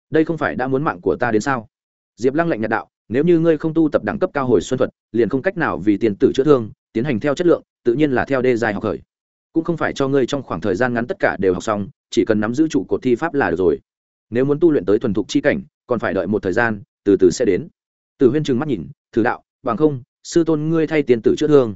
Đây không phải đã muốn mạng của ta đến sao? Diệp lăng lạnh nhạt đạo nếu như ngươi không tu tập đẳng cấp cao hồi xuân thuật, liền không cách nào vì tiền tử chữa thương, tiến hành theo chất lượng, tự nhiên là theo đê dài học khởi. Cũng không phải cho ngươi trong khoảng thời gian ngắn tất cả đều học xong, chỉ cần nắm giữ trụ cột thi pháp là được rồi. Nếu muốn tu luyện tới thuần thục chi cảnh, còn phải đợi một thời gian, từ từ sẽ đến. Từ huyên trừng mắt nhìn, thử đạo, bằng không, sư tôn ngươi thay tiền tử chữa thương.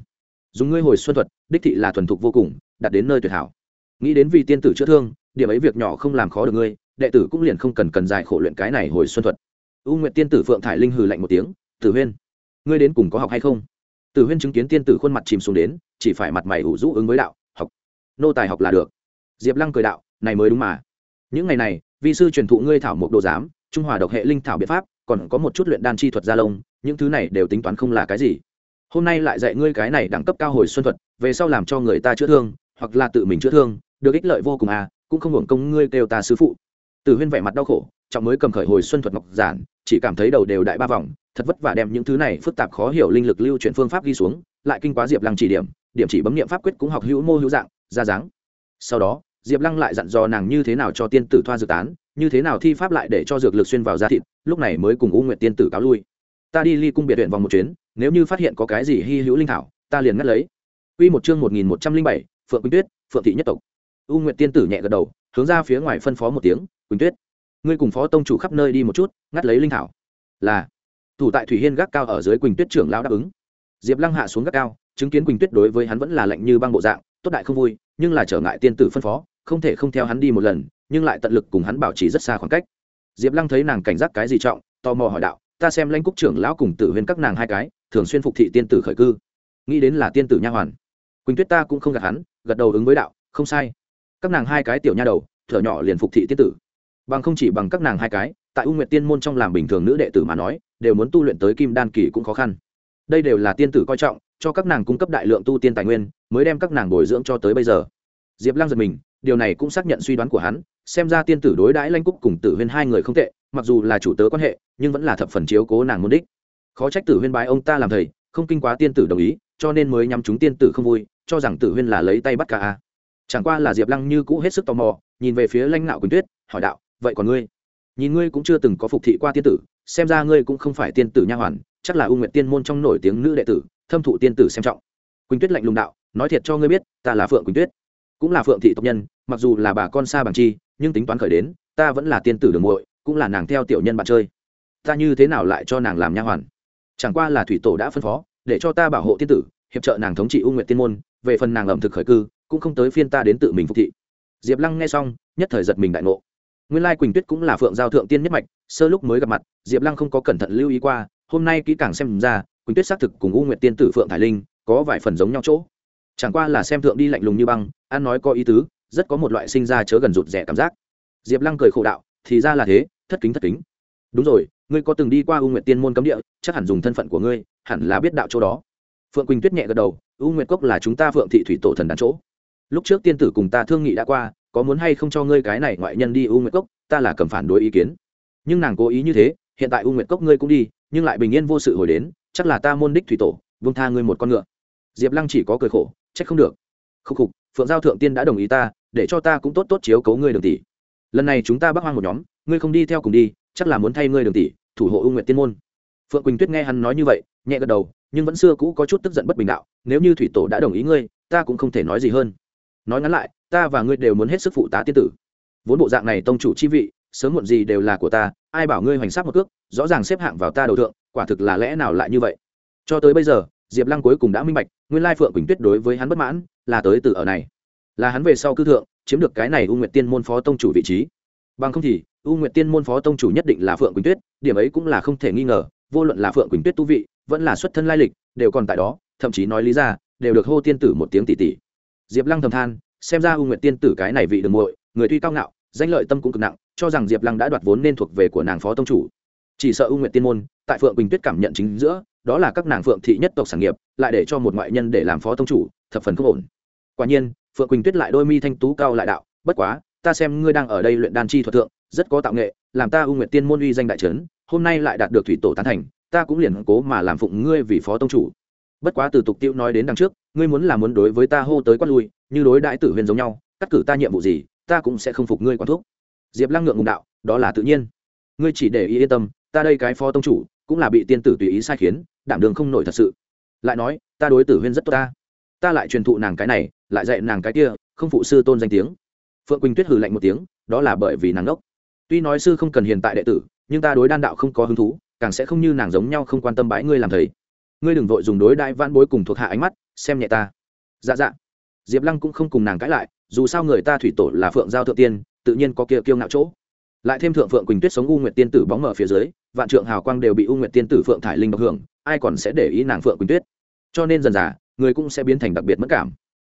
Dùng ngươi hồi xuân thuật, đích thị là thuần thục vô cùng đặt đến nơi tuyệt hảo. Nghĩ đến vì tiên tử chữa thương, điểm ấy việc nhỏ không làm khó được ngươi, đệ tử cũng liền không cần cần dài khổ luyện cái này hồi xuân thuật u nguyệt tiên tử phượng thải linh hừ lạnh một tiếng, tử huyên, ngươi đến cùng có học hay không? Tử huyên chứng kiến tiên tử khuôn mặt chìm xuống đến, chỉ phải mặt mày ủ rũ ứng với đạo, học, nô tài học là được. Diệp lăng cười đạo, này mới đúng mà. Những ngày này vị sư truyền thụ ngươi thảo một đồ giám, trung hòa độc hệ linh thảo biện pháp, còn có một chút luyện đan chi thuật gia lông, những thứ này đều tính toán không là cái gì. Hôm nay lại dạy ngươi cái này đẳng cấp cao hồi xuân thuật, về sau làm cho người ta chữa thương, hoặc là tự mình chữa thương, được ích lợi vô cùng à cũng không hưởng công ngươi kêu ta sư phụ. Tử huyên vẻ mặt đau khổ trọng mới cầm khởi hồi xuân thuật ngọc giản, chỉ cảm thấy đầu đều đại ba vòng, thật vất vả đem những thứ này phức tạp khó hiểu linh lực lưu chuyển phương pháp ghi xuống, lại kinh quá diệp lăng chỉ điểm điểm chỉ bấm nghiệm pháp quyết cũng học hữu mô hữu dạng, ra dáng. Sau đó, diệp lăng lại dặn dò nàng như thế nào cho tiên tử thoa dược tán, như thế nào thi pháp lại để cho dược lực xuyên vào da thịt, lúc này mới cùng u nguyện tiên tử cáo lui. Ta đi ly cung biệt huyện vòng một chuyến, nếu như phát hiện có cái gì hy hữu linh thảo, ta liền ngắt lấy. Quy một chương một nghìn một trăm linh bảy, phượng quỳnh tuyết, phượng thị nhất tộc. U nguyện tiên tử nhẹ gật đầu, hướng ra phía ngoài phân phó một tiếng, quỳnh tuyết ngươi cùng phó tông chủ khắp nơi đi một chút, ngắt lấy linh thảo. Là. Thủ tại thủy hiên gác cao ở dưới quỳnh tuyết trưởng lão đáp ứng. Diệp lăng hạ xuống gác cao, chứng kiến quỳnh tuyết đối với hắn vẫn là lạnh như băng bộ dạng, tốt đại không vui, nhưng là trở ngại tiên tử phân phó, không thể không theo hắn đi một lần, nhưng lại tận lực cùng hắn bảo trì rất xa khoảng cách. Diệp lăng thấy nàng cảnh giác cái gì trọng, tò mò hỏi đạo, ta xem lãnh cúc trưởng lão cùng tử huyên các nàng hai cái, thường xuyên phục thị tiên tử khởi cư. Nghĩ đến là tiên tử nha hoàn. Quỳnh tuyết ta cũng không gạt hắn, gật đầu ứng với đạo, không sai. Các nàng hai cái tiểu nha đầu, thở nhỏ liền phục thị tiên tử bằng không chỉ bằng các nàng hai cái, tại u nguyệt tiên môn trong làm bình thường nữ đệ tử mà nói, đều muốn tu luyện tới kim đan kỳ cũng khó khăn. Đây đều là tiên tử coi trọng, cho các nàng cung cấp đại lượng tu tiên tài nguyên, mới đem các nàng bồi dưỡng cho tới bây giờ. Diệp lăng giật mình, điều này cũng xác nhận suy đoán của hắn, xem ra tiên tử đối đãi lanh cúc cùng tử huyên hai người không tệ, mặc dù là chủ tớ quan hệ, nhưng vẫn là thập phần chiếu cố nàng môn đích. Khó trách tử huyên bái ông ta làm thầy, không kinh quá tiên tử đồng ý, cho nên mới nhắm chúng tiên tử không vui, cho rằng tử huyên là lấy tay bắt cả a. Chẳng qua là diệp lăng như cũ hết sức tò mò, nhìn về phía lãnh nạo quỳnh tuyết, hỏi đạo vậy còn ngươi? Nhìn ngươi cũng chưa từng có phục thị qua tiên tử, xem ra ngươi cũng không phải tiên tử nha hoàn, chắc là u nguyện tiên môn trong nổi tiếng nữ đệ tử, thâm thụ tiên tử xem trọng. Quỳnh tuyết lạnh lùng đạo, nói thiệt cho ngươi biết, ta là phượng quỳnh tuyết. Cũng là phượng thị tộc nhân, mặc dù là bà con xa bằng chi, nhưng tính toán khởi đến, ta vẫn là tiên tử đường muội, cũng là nàng theo tiểu nhân bạn chơi. Ta như thế nào lại cho nàng làm nha hoàn? Chẳng qua là thủy tổ đã phân phó, để cho ta bảo hộ tiên tử, hiệp trợ nàng thống trị u nguyện tiên môn, về phần nàng ẩm thực khởi cư, cũng không tới phiên ta đến tự mình phục thị. Diệp lăng nghe xong, nhất thời giật mình đại ngộ nguyên lai quỳnh tuyết cũng là phượng giao thượng tiên nhất mạch, sơ lúc mới gặp mặt, diệp lăng không có cẩn thận lưu ý qua, hôm nay kỹ càng xem ra, quỳnh tuyết xác thực cùng u nguyện tiên tử phượng thải linh có vài phần giống nhau chỗ. Chẳng qua là xem thượng đi lạnh lùng như băng, ăn nói có ý tứ, rất có một loại sinh ra chớ gần rụt rẻ cảm giác. Diệp lăng cười khổ đạo, thì ra là thế, thất kính thất kính. Đúng rồi, ngươi có từng đi qua u nguyện tiên môn cấm địa, chắc hẳn dùng thân phận của ngươi, hẳn là biết đạo chỗ đó. Phượng quỳnh tuyết nhẹ gật đầu, u nguyện cốc là chúng ta phượng thị thủy tổ thần đàn chỗ. Lúc trước tiên tử cùng ta thương nghị đã qua có muốn hay không cho ngươi cái này ngoại nhân đi, u nguyệt cốc, ta là cầm phản đối ý kiến. Nhưng nàng cố ý như thế, hiện tại u nguyệt cốc ngươi cũng đi, nhưng lại bình yên vô sự hồi đến, chắc là ta môn đích thủy tổ, vương tha ngươi một con ngựa. Diệp lăng chỉ có cười khổ, trách không được. Khúc khục, phượng giao thượng tiên đã đồng ý ta, để cho ta cũng tốt tốt chiếu cấu ngươi đường tỷ. Lần này chúng ta bắc hoang một nhóm, ngươi không đi theo cùng đi, chắc là muốn thay ngươi đường tỷ, thủ hộ ưu nguyện tiên môn. Phượng quỳnh tuyết nghe hắn nói như vậy, nhẹ gật đầu, nhưng vẫn xưa cũ có chút tức giận bất bình đạo, nếu như thủy tổ đã đồng ý ngươi, ta cũng không thể nói gì hơn. Nói ngắn lại ta và ngươi đều muốn hết sức phụ tá tiên tử. Vốn bộ dạng này tông chủ chi vị, sớm muộn gì đều là của ta, ai bảo ngươi hoành sát một cước, rõ ràng xếp hạng vào ta đầu thượng, quả thực là lẽ nào lại như vậy? Cho tới bây giờ, diệp lăng cuối cùng đã minh bạch, nguyên lai phượng quỳnh tuyết đối với hắn bất mãn, là tới từ ở này. Là hắn về sau cư thượng, chiếm được cái này u nguyệt tiên môn phó tông chủ vị trí. Bằng không thì, u nguyệt tiên môn phó tông chủ nhất định là phượng quỳnh tuyết, điểm ấy cũng là không thể nghi ngờ, vô luận là phượng quỳnh tuyết tu vị, vẫn là xuất thân lai lịch, đều còn tại đó, thậm chí nói lý ra, đều được hô tiên tử một tiếng tỷ tỷ. Diệp lăng thầm than xem ra u nguyệt tiên tử cái này vị đường muội, người tuy cao ngạo, danh lợi tâm cũng cực nặng, cho rằng diệp lăng đã đoạt vốn nên thuộc về của nàng phó tông chủ. Chỉ sợ u nguyệt tiên môn, tại phượng quỳnh tuyết cảm nhận chính giữa, đó là các nàng phượng thị nhất tộc sản nghiệp, lại để cho một ngoại nhân để làm phó tông chủ, thập phần không ổn. Quả nhiên, phượng quỳnh tuyết lại đôi mi thanh tú cao lại đạo, bất quá, ta xem ngươi đang ở đây luyện đan chi thuật thượng, rất có tạo nghệ, làm ta u nguyệt tiên môn uy danh đại trấn, hôm nay lại đạt được thủy tổ tán thành, ta cũng liền cố mà làm phụng ngươi vì phó tông chủ. Bất quá từ tục tiêu nói đến đằng trước, ngươi muốn là muốn đối với ta hô tới quát lui như đối đại tử huyền giống nhau, cắt cử ta nhiệm vụ gì, ta cũng sẽ không phục ngươi quản thúc. Diệp lăng ngượng ngùng đạo, đó là tự nhiên. Ngươi chỉ để ý yên tâm, ta đây cái phó tông chủ, cũng là bị tiên tử tùy ý sai khiến, đảm đường không nổi thật sự. Lại nói, ta đối tử huyên rất tốt ta. Ta lại truyền thụ nàng cái này, lại dạy nàng cái kia, không phụ sư tôn danh tiếng. Phượng quỳnh tuyết hừ lạnh một tiếng, đó là bởi vì nàng ngốc. Tuy nói sư không cần hiện tại đệ tử, nhưng ta đối đan đạo không có hứng thú, càng sẽ không như nàng giống nhau không quan tâm bãi ngươi làm thầy. Ngươi đừng vội dùng đối đại vãn bối cùng thuộc hạ ánh mắt, xem nhẹ ta. Dạ dạ diệp lăng cũng không cùng nàng cãi lại, dù sao người ta thủy tổ là phượng giao thượng tiên, tự nhiên có kia kiêu ngạo chỗ. Lại thêm thượng phượng quỳnh tuyết sống u nguyệt tiên tử bóng mở phía dưới, vạn trượng hào quang đều bị u nguyệt tiên tử phượng thải linh độc hưởng, ai còn sẽ để ý nàng phượng quỳnh tuyết? Cho nên dần dà, người cũng sẽ biến thành đặc biệt mất cảm.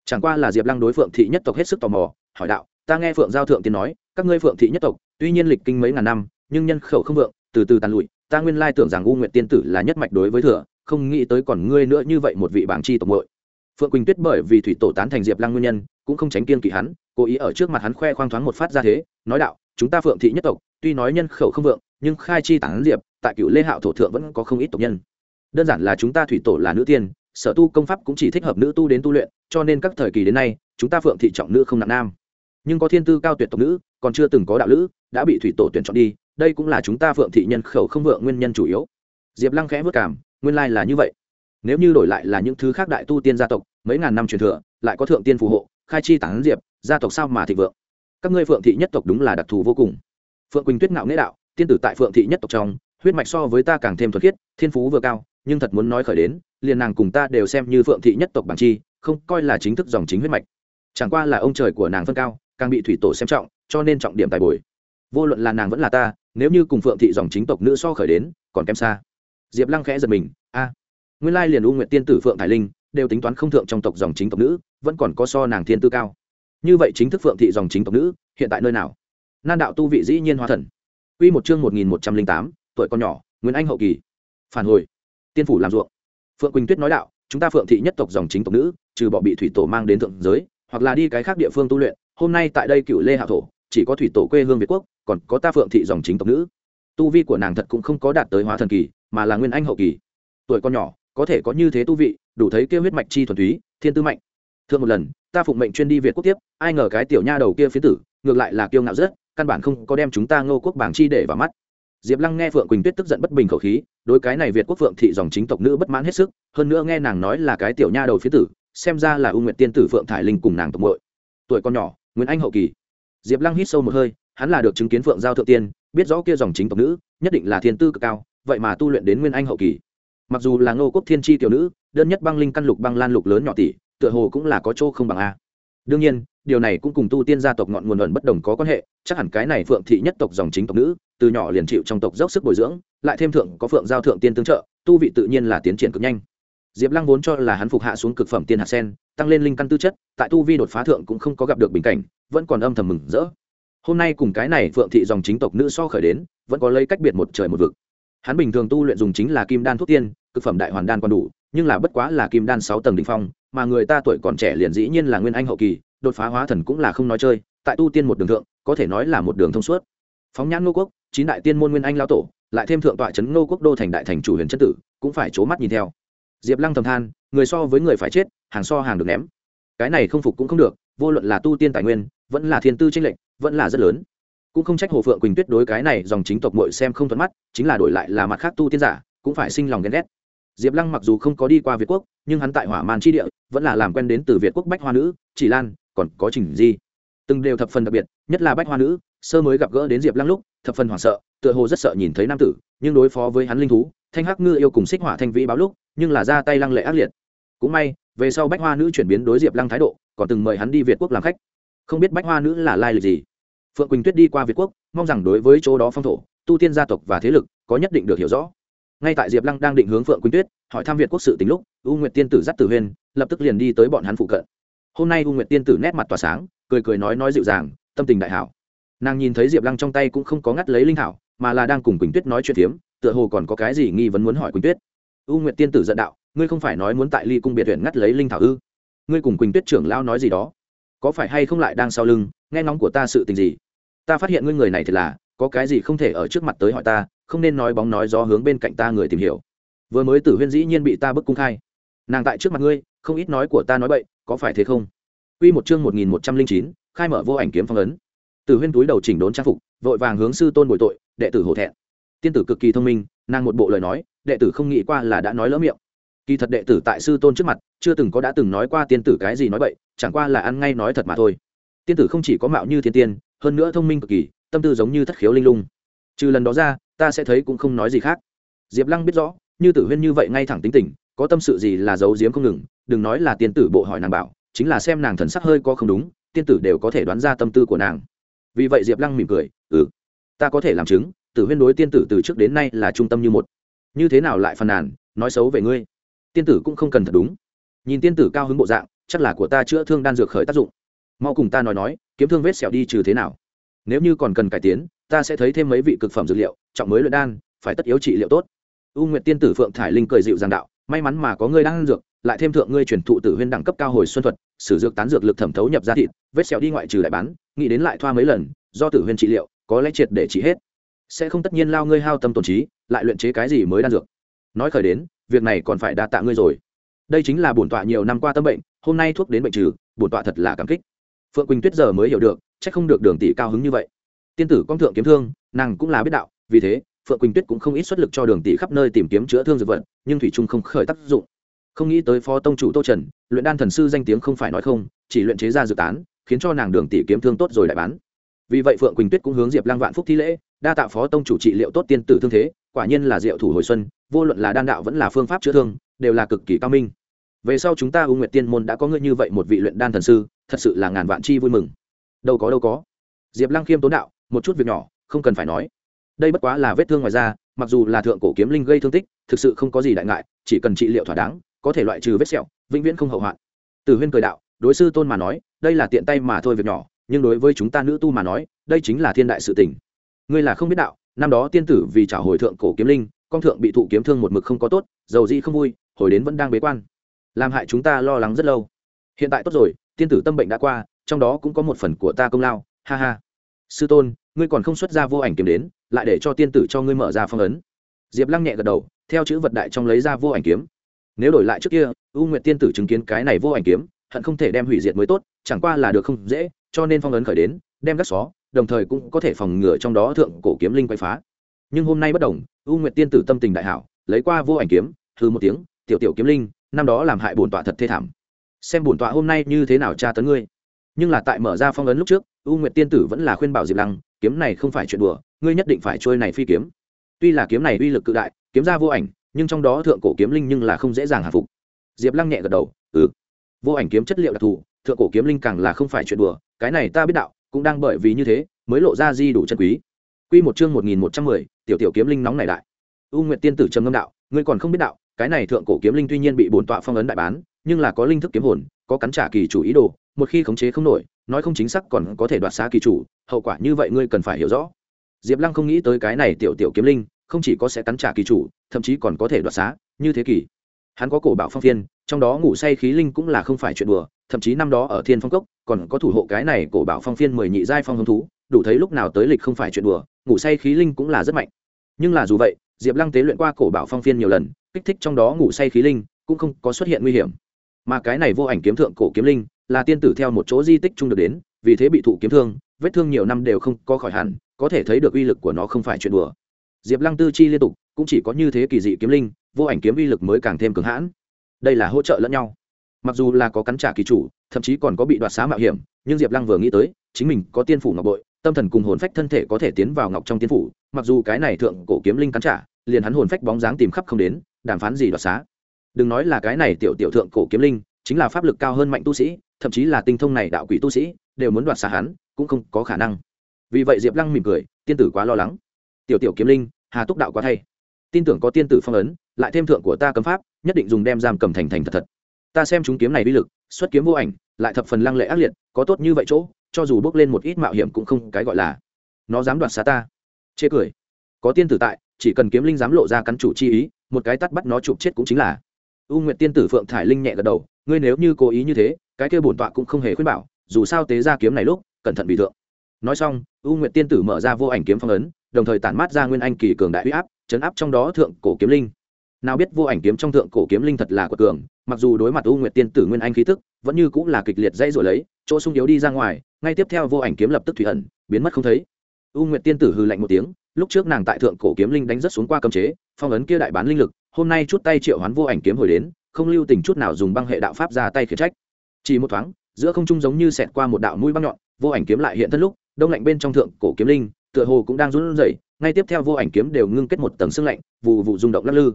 Chẳng qua là diệp lăng đối phượng thị nhất tộc hết sức tò mò, hỏi đạo, ta nghe phượng giao thượng tiên nói, các ngươi phượng thị nhất tộc, tuy nhiên lịch kinh mấy ngàn năm, nhưng nhân khẩu không vượng, từ từ tàn lụi, ta nguyên lai tưởng rằng u nguyệt tiên tử là nhất mạch đối với thừa, không nghĩ tới còn ngươi nữa như vậy một vị bảng chi tộc muội phượng quỳnh tuyết bởi vì thủy tổ tán thành diệp lăng nguyên nhân cũng không tránh kiên kỵ hắn cố ý ở trước mặt hắn khoe khoang thoáng một phát ra thế nói đạo chúng ta phượng thị nhất tộc tuy nói nhân khẩu không vượng nhưng khai chi tản diệp tại cựu lê hạo thổ thượng vẫn có không ít tộc nhân. Đơn giản là chúng ta thủy tổ là nữ tiên sở tu công pháp cũng chỉ thích hợp nữ tu đến tu luyện cho nên các thời kỳ đến nay chúng ta phượng thị trọng nữ không nặng nam. Nhưng có thiên tư cao tuyệt tộc nữ còn chưa từng có đạo nữ, đã bị thủy tổ tuyển chọn đi đây cũng là chúng ta phượng thị nhân khẩu không vượng nguyên nhân chủ yếu. Diệp lăng khẽ vất cảm nguyên lai là như vậy nếu như đổi lại là những thứ khác đại tu tiên gia tộc, mấy ngàn năm truyền thừa, lại có thượng tiên phù hộ, khai chi tán diệp, gia tộc sao mà thịnh vượng? Các ngươi phượng thị nhất tộc đúng là đặc thù vô cùng. Phượng quỳnh tuyết ngạo nghĩa đạo, tiên tử tại phượng thị nhất tộc trong, huyết mạch so với ta càng thêm thuật khiết, thiên phú vừa cao, nhưng thật muốn nói khởi đến, liền nàng cùng ta đều xem như phượng thị nhất tộc bằng chi, không coi là chính thức dòng chính huyết mạch. Chẳng qua là ông trời của nàng phân cao, càng bị thủy tổ xem trọng, cho nên trọng điểm tài bồi. Vô luận là nàng vẫn là ta, nếu như cùng phượng thị dòng chính tộc nữ so khởi đến, còn kém xa. Diệp lăng khẽ giật mình, a nguyên lai liền u nguyện tiên tử phượng thái linh đều tính toán không thượng trong tộc dòng chính tộc nữ, vẫn còn có so nàng thiên tư cao. Như vậy chính thức phượng thị dòng chính tộc nữ, hiện tại nơi nào? Nan đạo tu vị dĩ nhiên hóa thần. Quy một chương một nghìn một trăm linh tám, tuổi con nhỏ nguyễn anh hậu kỳ. Phản hồi. Tiên phủ làm ruộng. Phượng quỳnh tuyết nói đạo, chúng ta phượng thị nhất tộc dòng chính tộc nữ, trừ bỏ bị thủy tổ mang đến thượng giới, hoặc là đi cái khác địa phương tu luyện, hôm nay tại đây cựu lê hạ thổ, chỉ có thủy tổ quê hương việt quốc, còn có ta phượng thị dòng chính tộc nữ. Tu vi của nàng thật cũng không có đạt tới hóa thần kỳ, mà là nguyên anh hậu kỳ. Tuổi con nhỏ có thể có như thế tu vị, đủ thấy kêu huyết mạch chi thuần túy, thiên tư mạnh. Thượng một lần, ta phụng mệnh chuyên đi việt quốc tiếp, ai ngờ cái tiểu nha đầu kia phía tử, ngược lại là kiêu ngạo rất, căn bản không có đem chúng ta ngô quốc bảng chi để vào mắt. Diệp lăng nghe phượng quỳnh tuyết tức giận bất bình khẩu khí, đối cái này việt quốc phượng thị dòng chính tộc nữ bất mãn hết sức, hơn nữa nghe nàng nói là cái tiểu nha đầu phía tử, xem ra là ưu nguyện tiên tử phượng thải linh cùng nàng tộc mội tuổi con nhỏ, nguyễn anh hậu kỳ. Diệp lăng hít sâu một hơi, hắn là được chứng kiến phượng giao thượng tiên, biết rõ kia dòng chính tộc nữ, nhất định là thiên tư cực cao, vậy mà tu luyện đến nguyên anh hậu kỳ mặc dù là ngô quốc thiên tri tiểu nữ, đơn nhất băng linh căn lục băng lan lục lớn nhỏ tỷ, tựa hồ cũng là có chỗ không bằng a. Đương nhiên, điều này cũng cùng tu tiên gia tộc ngọn nguồn luận bất đồng có quan hệ, chắc hẳn cái này phượng thị nhất tộc dòng chính tộc nữ, từ nhỏ liền chịu trong tộc dốc sức bồi dưỡng, lại thêm thượng có phượng giao thượng tiên tương trợ, tu vị tự nhiên là tiến triển cực nhanh. Diệp lăng vốn cho là hắn phục hạ xuống cực phẩm tiên hạt sen, tăng lên linh căn tư chất, tại tu vi đột phá thượng cũng không có gặp được bình cảnh, vẫn còn âm thầm mừng rỡ. Hôm nay cùng cái này phượng thị dòng chính tộc nữ so khởi đến, vẫn có lấy cách biệt một trời một vực. Hắn bình thường tu luyện dùng chính là kim đan thuốc tiên cực phẩm đại hoàn đan còn đủ, nhưng là bất quá là kim đan sáu tầng đ ỉ n h phong, mà người ta tuổi còn trẻ liền dĩ nhiên là nguyên anh hậu kỳ, đột phá hóa thần cũng là không nói chơi, tại tu tiên một đường thượng, có thể nói là một đường thông suốt. Phóng nhãn ngô quốc, chín đại tiên môn nguyên anh lao tổ, lại thêm thượng tọa trấn ngô quốc đô thành đại thành chủ huyền chân tử, cũng phải c mắt nhìn theo. Diệp lăng thầm than, người so với người phải chết, hàng so hàng được ném. Cái này không phục cũng không được, vô luận là tu tiên tài nguyên, vẫn là thiên tư tranh lệch, vẫn là rất lớn. Cũng không trách hồ phượng quỳnh tuyết đối cái này dòng chính tộc mội xem không thuận mắt, chính là đổi lại là mặt khác tu tiên giả, cũng phải sinh lòng ghen ghét diệp lăng mặc dù không có đi qua việt quốc, nhưng hắn tại hỏa man tri địa vẫn là làm quen đến từ việt quốc bách hoa nữ, chỉ lan, còn có trình di. Từng đều thập phần đặc biệt, nhất là bách hoa nữ, sơ mới gặp gỡ đến diệp lăng lúc, thập phần hoảng sợ, tựa hồ rất sợ nhìn thấy nam tử, nhưng đối phó với hắn linh thú, thanh hắc ngư yêu cùng xích hỏa thanh vĩ báo lúc, nhưng là ra tay lăng lệ ác liệt. Cũng may, về sau bách hoa nữ chuyển biến đối diệp lăng thái độ, còn từng mời hắn đi việt quốc làm khách. Không biết bách hoa nữ là lai lịch gì. Phượng quỳnh tuyết đi qua việt quốc, mong rằng đối với chỗ đó phong thổ, tu tiên gia tộc và thế lực, có nhất định được hiểu rõ ngay tại diệp lăng đang định hướng phượng quỳnh tuyết, hỏi thăm việt quốc sự tính lúc, u nguyệt tiên tử dắt tử huyên lập tức liền đi tới bọn hắn phụ cận. Hôm nay u nguyệt tiên tử nét mặt tỏa sáng, cười cười nói nói dịu dàng, tâm tình đại hảo. Nàng nhìn thấy diệp lăng trong tay cũng không có ngắt lấy linh thảo, mà là đang cùng quỳnh tuyết nói chuyện phiếm, tựa hồ còn có cái gì nghi vấn muốn hỏi quỳnh tuyết. U nguyệt tiên tử giận đạo, ngươi không phải nói muốn tại ly cung biệt huyện ngắt lấy linh thảo ư? Ngươi cùng quỳnh tuyết trưởng lao nói gì đó? Có phải hay không lại đang sau lưng, nghe ngóng của ta sự tình gì? Ta phát hiện ngươi người này thật là, có cái gì không thể ở trước mặt tới hỏi ta không nên nói bóng nói gió hướng bên cạnh ta người tìm hiểu. Vừa mới tử huyên dĩ nhiên bị ta bức cung khai. Nàng tại trước mặt ngươi, không ít nói của ta nói bậy, có phải thế không? Quy một chương một nghìn một trăm linh chín, khai mở vô ảnh kiếm phong ấn. Tử huyên túi đầu chỉnh đốn trang phục, vội vàng hướng sư tôn bồi tội, đệ tử hổ thẹn. Tiên tử cực kỳ thông minh, nàng một bộ lời nói, đệ tử không nghĩ qua là đã nói lỡ miệng. Kỳ thật đệ tử tại sư tôn trước mặt, chưa từng có đã từng nói qua tiên tử cái gì nói bậy, chẳng qua là ăn ngay nói thật mà thôi. Tiên tử không chỉ có mạo như thiên tiên, hơn nữa thông minh cực kỳ, tâm tư giống như thất khiếu linh lung. Trừ lần đó ra ta sẽ thấy cũng không nói gì khác. Diệp lăng biết rõ, như tử huyên như vậy ngay thẳng tính tình, có tâm sự gì là giấu giếm không ngừng, đừng nói là tiên tử bộ hỏi nàng bảo, chính là xem nàng thần sắc hơi có không đúng, tiên tử đều có thể đoán ra tâm tư của nàng. Vì vậy diệp lăng mỉm cười ừ ta có thể làm chứng, tử huyên đối tiên tử từ trước đến nay là trung tâm như một. Như thế nào lại phàn nàn, nói xấu về ngươi? Tiên tử cũng không cần thật đúng. Nhìn tiên tử cao hứng bộ dạng, chắc là của ta chữa thương đan dược khởi tác dụng. Mau cùng ta nói nói, kiếm thương vết sẹo đi trừ thế nào. Nếu như còn cần cải tiến, ta sẽ thấy thêm mấy vị cực phẩm dược liệu trọng mới luyện đan, phải tất yếu trị liệu tốt. U nguyệt tiên tử phượng thải linh cười dịu giang đạo, may mắn mà có ngươi đang ăn dược, lại thêm thượng ngươi truyền thụ tử huyên đẳng cấp cao hồi xuân thuật, sử dược tán dược lực thẩm thấu nhập ra thịt, vết sẹo đi ngoại trừ đại bán, nghĩ đến lại thoa mấy lần, do tử huyên trị liệu, có lẽ triệt để trị hết. Sẽ không tất nhiên lao ngươi hao tâm tổn trí, lại luyện chế cái gì mới đan dược. Nói khởi đến, việc này còn phải đa tạ ngươi rồi. Đây chính là bổn tọa nhiều năm qua tâm bệnh, hôm nay thuốc đến bệnh trừ, bổn tọa thật là cảm kích. Phượng quỳnh tuyết giờ mới hiểu được c h ắ c không được đường tỷ cao hứng như vậy. Tiên tử công thượng kiếm thương, nàng cũng là biết đạo vì thế, phượng quỳnh tuyết cũng không ít xuất lực cho đường tỷ khắp nơi tìm kiếm chữa thương dược vật, nhưng thủy trung không khởi tác dụng. Không nghĩ tới phó tông chủ tô trần, luyện đan thần sư danh tiếng không phải nói không, chỉ luyện chế ra dược tán, khiến cho nàng đường tỷ kiếm thương tốt rồi lại bán. Vì vậy phượng quỳnh tuyết cũng hướng diệp lang vạn phúc thi lễ, đa tạ phó tông chủ trị liệu tốt tiên tử thương thế, quả nhiên là diệu thủ hồi xuân, vô luận là đan đạo vẫn là phương pháp chữa thương, đều là cực kỳ cao minh. Về sau chúng ta u nguyệt tiên môn đã có ngươi như vậy một vị luyện đan thần sư, thật sự là ngàn vạn chi vui mừng. Đâu có đâu có. Diệp lăng khiêm tốn đạo, một chút việc nhỏ, không cần phải nói đây bất quá là vết thương ngoài da, mặc dù là thượng cổ kiếm linh gây thương tích, thực sự không có gì đại ngại, chỉ cần trị liệu thỏa đáng, có thể loại trừ vết sẹo, vĩnh viễn không hậu hoạn. Từ huyên cười đạo, đối sư tôn mà nói, đây là tiện tay mà thôi việc nhỏ, nhưng đối với chúng ta nữ tu mà nói, đây chính là thiên đại sự tình. Ngươi là không biết đạo, năm đó tiên tử vì trả hồi thượng cổ kiếm linh, con thượng bị thụ kiếm thương một mực không có tốt, dầu gì không vui, hồi đến vẫn đang bế quan. Làm hại chúng ta lo lắng rất lâu. Hiện tại tốt rồi, tiên tử tâm bệnh đã qua, trong đó cũng có một phần của ta công lao, ha ha. Sư tôn ngươi còn không xuất ra vô ảnh kiếm đến, lại để cho tiên tử cho ngươi mở ra phong ấn. Diệp lăng nhẹ gật đầu, theo chữ vật đại trong lấy ra vô ảnh kiếm. Nếu đổi lại trước kia, u nguyệt tiên tử chứng kiến cái này vô ảnh kiếm, hận không thể đem hủy diệt mới tốt, chẳng qua là được không dễ, cho nên phong ấn khởi đến, đem gác xó, đồng thời cũng có thể phòng ngừa trong đó thượng cổ kiếm linh quay phá. Nhưng hôm nay bất đồng, u nguyệt tiên tử tâm tình đại hảo, lấy qua vô ảnh kiếm hư một tiếng, tiểu tiểu kiếm linh, năm đó làm hại bổn tọa thật thê thảm. Xem bổn tọa hôm nay như thế nào tra tấn ngươi. Nhưng là tại mở ra phong ấn lúc trước, u nguyệt tiên tử vẫn là khuyên bảo diệp lăng kiếm này không phải chuyện đùa, ngươi nhất định phải trôi này phi kiếm. Tuy là kiếm này uy lực cự đại, kiếm ra vô ảnh, nhưng trong đó thượng cổ kiếm linh nhưng là không dễ dàng hạ phục. Diệp lăng nhẹ gật đầu ừ. Vô ảnh kiếm chất liệu đặc thù, thượng cổ kiếm linh càng là không phải chuyện đùa, cái này ta biết đạo, cũng đang bởi vì như thế, mới lộ ra di đủ chân quý. Quy một chương một nghìn một trăm mười, tiểu tiểu kiếm linh nóng này đại. U nguyệt tiên tử trầm ngâm đạo, ngươi còn không biết đạo, cái này thượng cổ kiếm linh tuy nhiên bị bổn tọa phong ấn đại bán, nhưng là có linh thức kiếm hồn, có cắn trả kỳ chủ ý đồ, một khi khống chế không nổi nói không chính xác còn có thể đoạt xá kỳ chủ, hậu quả như vậy ngươi cần phải hiểu rõ. Diệp lăng không nghĩ tới cái này tiểu tiểu kiếm linh, không chỉ có sẽ cắn trả kỳ chủ, thậm chí còn có thể đoạt xá, như thế kỷ. Hắn có cổ bảo phong phiên, trong đó ngủ say khí linh cũng là không phải chuyện đùa, thậm chí năm đó ở thiên phong cốc, còn có thủ hộ cái này cổ bảo phong phiên mười nhị giai phong hông thú, đủ thấy lúc nào tới lịch không phải chuyện đùa, ngủ say khí linh cũng là rất mạnh. Nhưng là dù vậy, diệp lăng tế luyện qua cổ bảo phong phiên nhiều lần, kích thích trong đó ngủ say khí linh, cũng không có xuất hiện nguy hiểm. Mà cái này vô ảnh kiếm thượng cổ kiếm linh là tiên tử theo một chỗ di tích chung được đến, vì thế bị thụ kiếm thương, vết thương nhiều năm đều không có khỏi hẳn, có thể thấy được uy lực của nó không phải chuyện đùa. Diệp lăng tư chi liên tục, cũng chỉ có như thế kỳ dị kiếm linh, vô ảnh kiếm uy lực mới càng thêm cường hãn. Đây là hỗ trợ lẫn nhau. Mặc dù là có cắn trả kỳ chủ, thậm chí còn có bị đoạt xá mạo hiểm, nhưng diệp lăng vừa nghĩ tới, chính mình có tiên phủ ngọc bội, tâm thần cùng hồn phách thân thể có thể tiến vào ngọc trong tiên phủ, mặc dù cái này thượng cổ kiếm linh cắn trả, liền hắn hồn phách bóng dáng tìm khắp không đến, đàm phán gì đoạt xá. Đừng nói là cái này tiểu tiểu thượng cổ kiếm linh, chính là pháp lực cao hơn mạnh tu sĩ thậm chí là tinh thông này đạo quỷ tu sĩ, đều muốn đoạt xá hắn, cũng không có khả năng. Vì vậy diệp lăng mỉm cười, tiên tử quá lo lắng. Tiểu tiểu kiếm linh, hà túc đạo quá thay. Tin tưởng có tiên tử phong ấn, lại thêm thượng của ta cấm pháp, nhất định dùng đem giam cầm thành thành thật thật. Ta xem chúng kiếm này uy lực, xuất kiếm vô ảnh, lại thập phần lăng lệ ác liệt, có tốt như vậy chỗ, cho dù bước lên một ít mạo hiểm cũng không cái gọi là nó dám đoạt xá ta. Chê cười. Có tiên tử tại, chỉ cần kiếm linh dám lộ ra cắn chủ chi ý, một cái tắt bắt nó chụp chết cũng chính là. U nguyệt tiên tử phượng thải linh nhẹ gật đầu ngươi nếu như cố ý như thế, cái kia bổn tọa cũng không hề khuyên bảo, dù sao tế ra kiếm này lúc, cẩn thận bị thượng. Nói xong, u nguyệt tiên tử mở ra vô ảnh kiếm phong ấn, đồng thời tản mát ra nguyên anh kỳ cường đại huy áp, chấn áp trong đó thượng cổ kiếm linh. Nào biết vô ảnh kiếm trong thượng cổ kiếm linh thật là của cường, mặc dù đối mặt u nguyệt tiên tử nguyên anh khí tức, vẫn như cũng là kịch liệt dây rồi lấy, chỗ sung yếu đi ra ngoài, ngay tiếp theo vô ảnh kiếm lập tức thủy ẩn, biến mất không thấy. U nguyệt tiên tử hư lạnh một tiếng, lúc trước nàng tại thượng cổ kiếm linh đánh rất xuống qua cấm chế, phong ấn kia đại bán linh lực, hôm nay chút tay triệu hoán vô ảnh kiếm hồi đến không lưu tình chút nào dùng băng hệ đạo pháp ra tay khiển trách. Chỉ một thoáng, giữa không trung giống như xẹt qua một đạo mũi băng nhọn, vô ảnh kiếm lại hiện thân lúc, đông lạnh bên trong thượng cổ kiếm linh, tựa hồ cũng đang run rẩy, ngay tiếp theo vô ảnh kiếm đều ngưng kết một tầng sương lạnh, vụ vụ rung động lắc lư.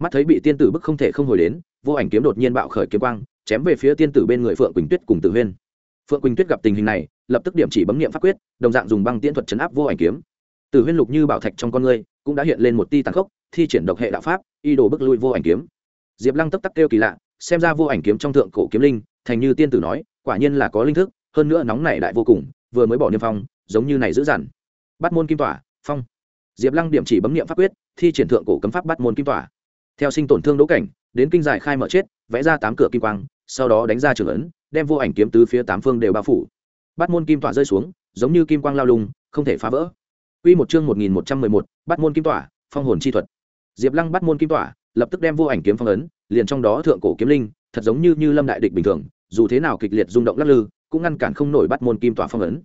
Mắt thấy bị tiên tử bức không thể không hồi đến, vô ảnh kiếm đột nhiên bạo khởi kiếm quang, chém về phía tiên tử bên người phượng quỳnh tuyết cùng tử huyên. Phượng quỳnh tuyết gặp tình hình này, lập tức điểm chỉ bấm nghiệm pháp quyết, đồng dạng dùng băng tiễn thuật chấn áp vô ảnh kiếm. Tử huyên lục như bảo thạch trong con người cũng đã hiện lên một ti tàn khốc, thi triển độc hệ đạo pháp, y đồ bức lui vô ảnh kiếm diệp lăng tấp tắc kêu kỳ lạ xem ra vô ảnh kiếm trong thượng cổ kiếm linh thành như tiên tử nói quả nhiên là có linh thức hơn nữa nóng này đại vô cùng vừa mới bỏ niêm phong giống như này dữ dằn. Bắt môn kim tỏa phong. Diệp lăng điểm chỉ bấm niệm pháp quyết thi triển thượng cổ cấm pháp bắt môn kim tỏa. Theo sinh tổn thương đỗ cảnh đến kinh giải khai mở chết vẽ ra tám cửa kim quang sau đó đánh ra trường ấn đem vô ảnh kiếm tứ phía tám phương đều bao phủ. Bắt môn kim tỏa rơi xuống giống như kim quang lao lung không thể phá vỡ. Quy một chương một nghìn một trăm mười một, bắt môn kim tỏa, phong hồn chi thuật. Diệp Lăng bắt môn kim tỏa, lập tức đem vô ảnh kiếm phong ấn, liền trong đó thượng cổ kiếm linh, thật giống như như lâm đại địch bình thường, dù thế nào kịch liệt rung động lắc lư, cũng ngăn cản không nổi bắt môn kim tỏa phong ấn.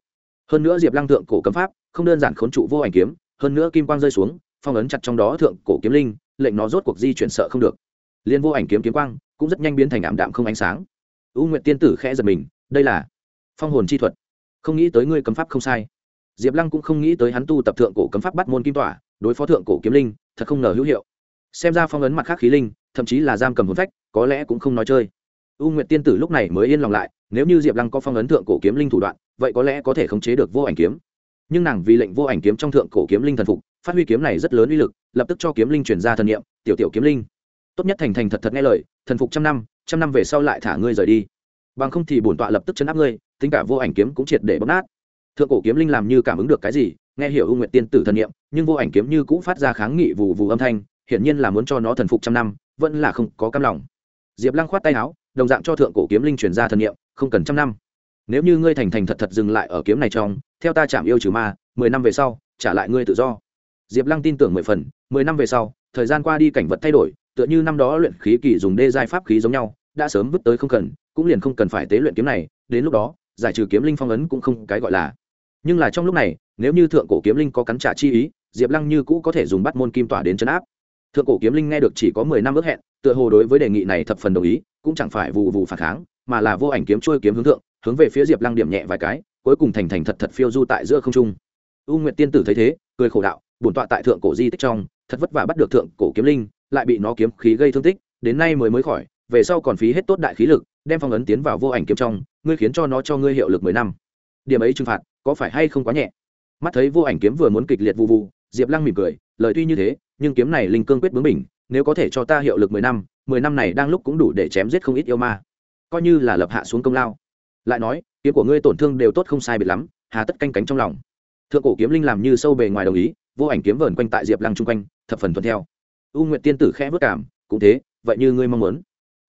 Hơn nữa Diệp Lăng thượng cổ cấm pháp, không đơn giản khốn trụ vô ảnh kiếm, hơn nữa kim quang rơi xuống, phong ấn chặt trong đó thượng cổ kiếm linh, lệnh nó rốt cuộc di chuyển sợ không được. Liên vô ảnh kiếm kiếm quang, cũng rất nhanh biến thành ảm đạm không ánh sáng. U Nguyệt tiên tử khẽ giật mình, đây là phong hồn chi thuật. Không nghĩ tới ngươi cấm pháp không sai diệp lăng cũng không nghĩ tới hắn tu tập thượng cổ cấm pháp bắt môn kim tỏa đối phó thượng cổ kiếm linh thật không ngờ hữu hiệu xem ra phong ấn mặt khác khí linh, thậm chí là giam cầm hồn phách, có lẽ cũng không nói chơi. U nguyệt tiên tử lúc này mới yên lòng lại, nếu như diệp lăng có phong ấn thượng cổ kiếm linh thủ đoạn, vậy có lẽ có thể khống chế được vô ảnh kiếm. Nhưng nàng vì lệnh vô ảnh kiếm trong thượng cổ kiếm linh thần phục, phát huy kiếm này rất lớn uy lực, lập tức cho kiếm linh chuyển ra thần niệm, tiểu tiểu kiếm linh. Tốt nhất thành thành thật thật nghe lời, thần phục trăm năm trăm năm về sau lại thả ngươi rời đi. Bằng không thì bổn tọa lập tức chấn áp ngươi, tính cả vô ảnh kiếm cũng triệt để bóc nát. Thượng cổ kiếm linh làm như cảm ứng được cái gì? Nghe hiểu u nguyện tiên tử thần niệm, nhưng vô ảnh kiếm như cũng phát ra kháng nghị vù vù âm thanh hiển nhiên là muốn cho nó thần phục trăm năm vẫn là không có cam lòng. Diệp lăng khoát tay áo đồng dạng cho thượng cổ kiếm linh truyền ra thần niệm, không cần trăm năm. Nếu như ngươi thành thành thật thật dừng lại ở kiếm này trong theo ta chạm yêu trừ ma mười năm về sau trả lại ngươi tự do. Diệp lăng tin tưởng mười phần mười năm về sau thời gian qua đi cảnh vật thay đổi tựa như năm đó luyện khí kỳ dùng đê giai pháp khí giống nhau đã sớm vứt tới không cần cũng liền không cần phải tế luyện kiếm này đến lúc đó giải trừ kiếm linh phong ấn cũng không cái gọi là. Nhưng là trong lúc này nếu như thượng cổ kiếm linh có cắn trả chi ý diệp lăng như cũ có thể dùng bắt môn kim tỏa đến chấn áp thượng cổ kiếm linh nghe được chỉ có mười năm ước hẹn, tựa hồ đối với đề nghị này thập phần đồng ý, cũng chẳng phải vụ vụ phản kháng, mà là vô ảnh kiếm trôi kiếm hướng thượng, hướng về phía diệp lăng điểm nhẹ vài cái, cuối cùng thành thành thật thật phiêu du tại giữa không trung. U nguyệt tiên tử thấy thế, cười khổ đạo, bổn tọa tại thượng cổ di tích trong, thật vất vả bắt được thượng cổ kiếm linh, lại bị nó kiếm khí gây thương tích, đến nay mới mới khỏi, về sau còn phí hết tốt đại khí lực, đem phong ấn tiến vào vô ảnh kiếm trong, ngươi khiến cho nó cho ngươi hiệu lực mười năm. Điểm ấy trừng phạt, có phải hay không quá nhẹ? Mắt thấy vô ảnh kiếm vừa muốn kịch liệt vụ vụ diệp lăng mỉm cười, lời tuy như thế nhưng kiếm này linh cương quyết bướng bình, nếu có thể cho ta hiệu lực mười năm mười năm này đang lúc cũng đủ để chém giết không ít yêu ma. Coi như là lập hạ xuống công lao. Lại nói kiếm của ngươi tổn thương đều tốt không sai biệt lắm hà tất canh cánh trong lòng. Thượng cổ kiếm linh làm như sâu bề ngoài đồng ý vô ảnh kiếm vờn quanh tại diệp lăng chung quanh thập phần thuận theo. U nguyện tiên tử khẽ vất cảm cũng thế vậy như ngươi mong muốn.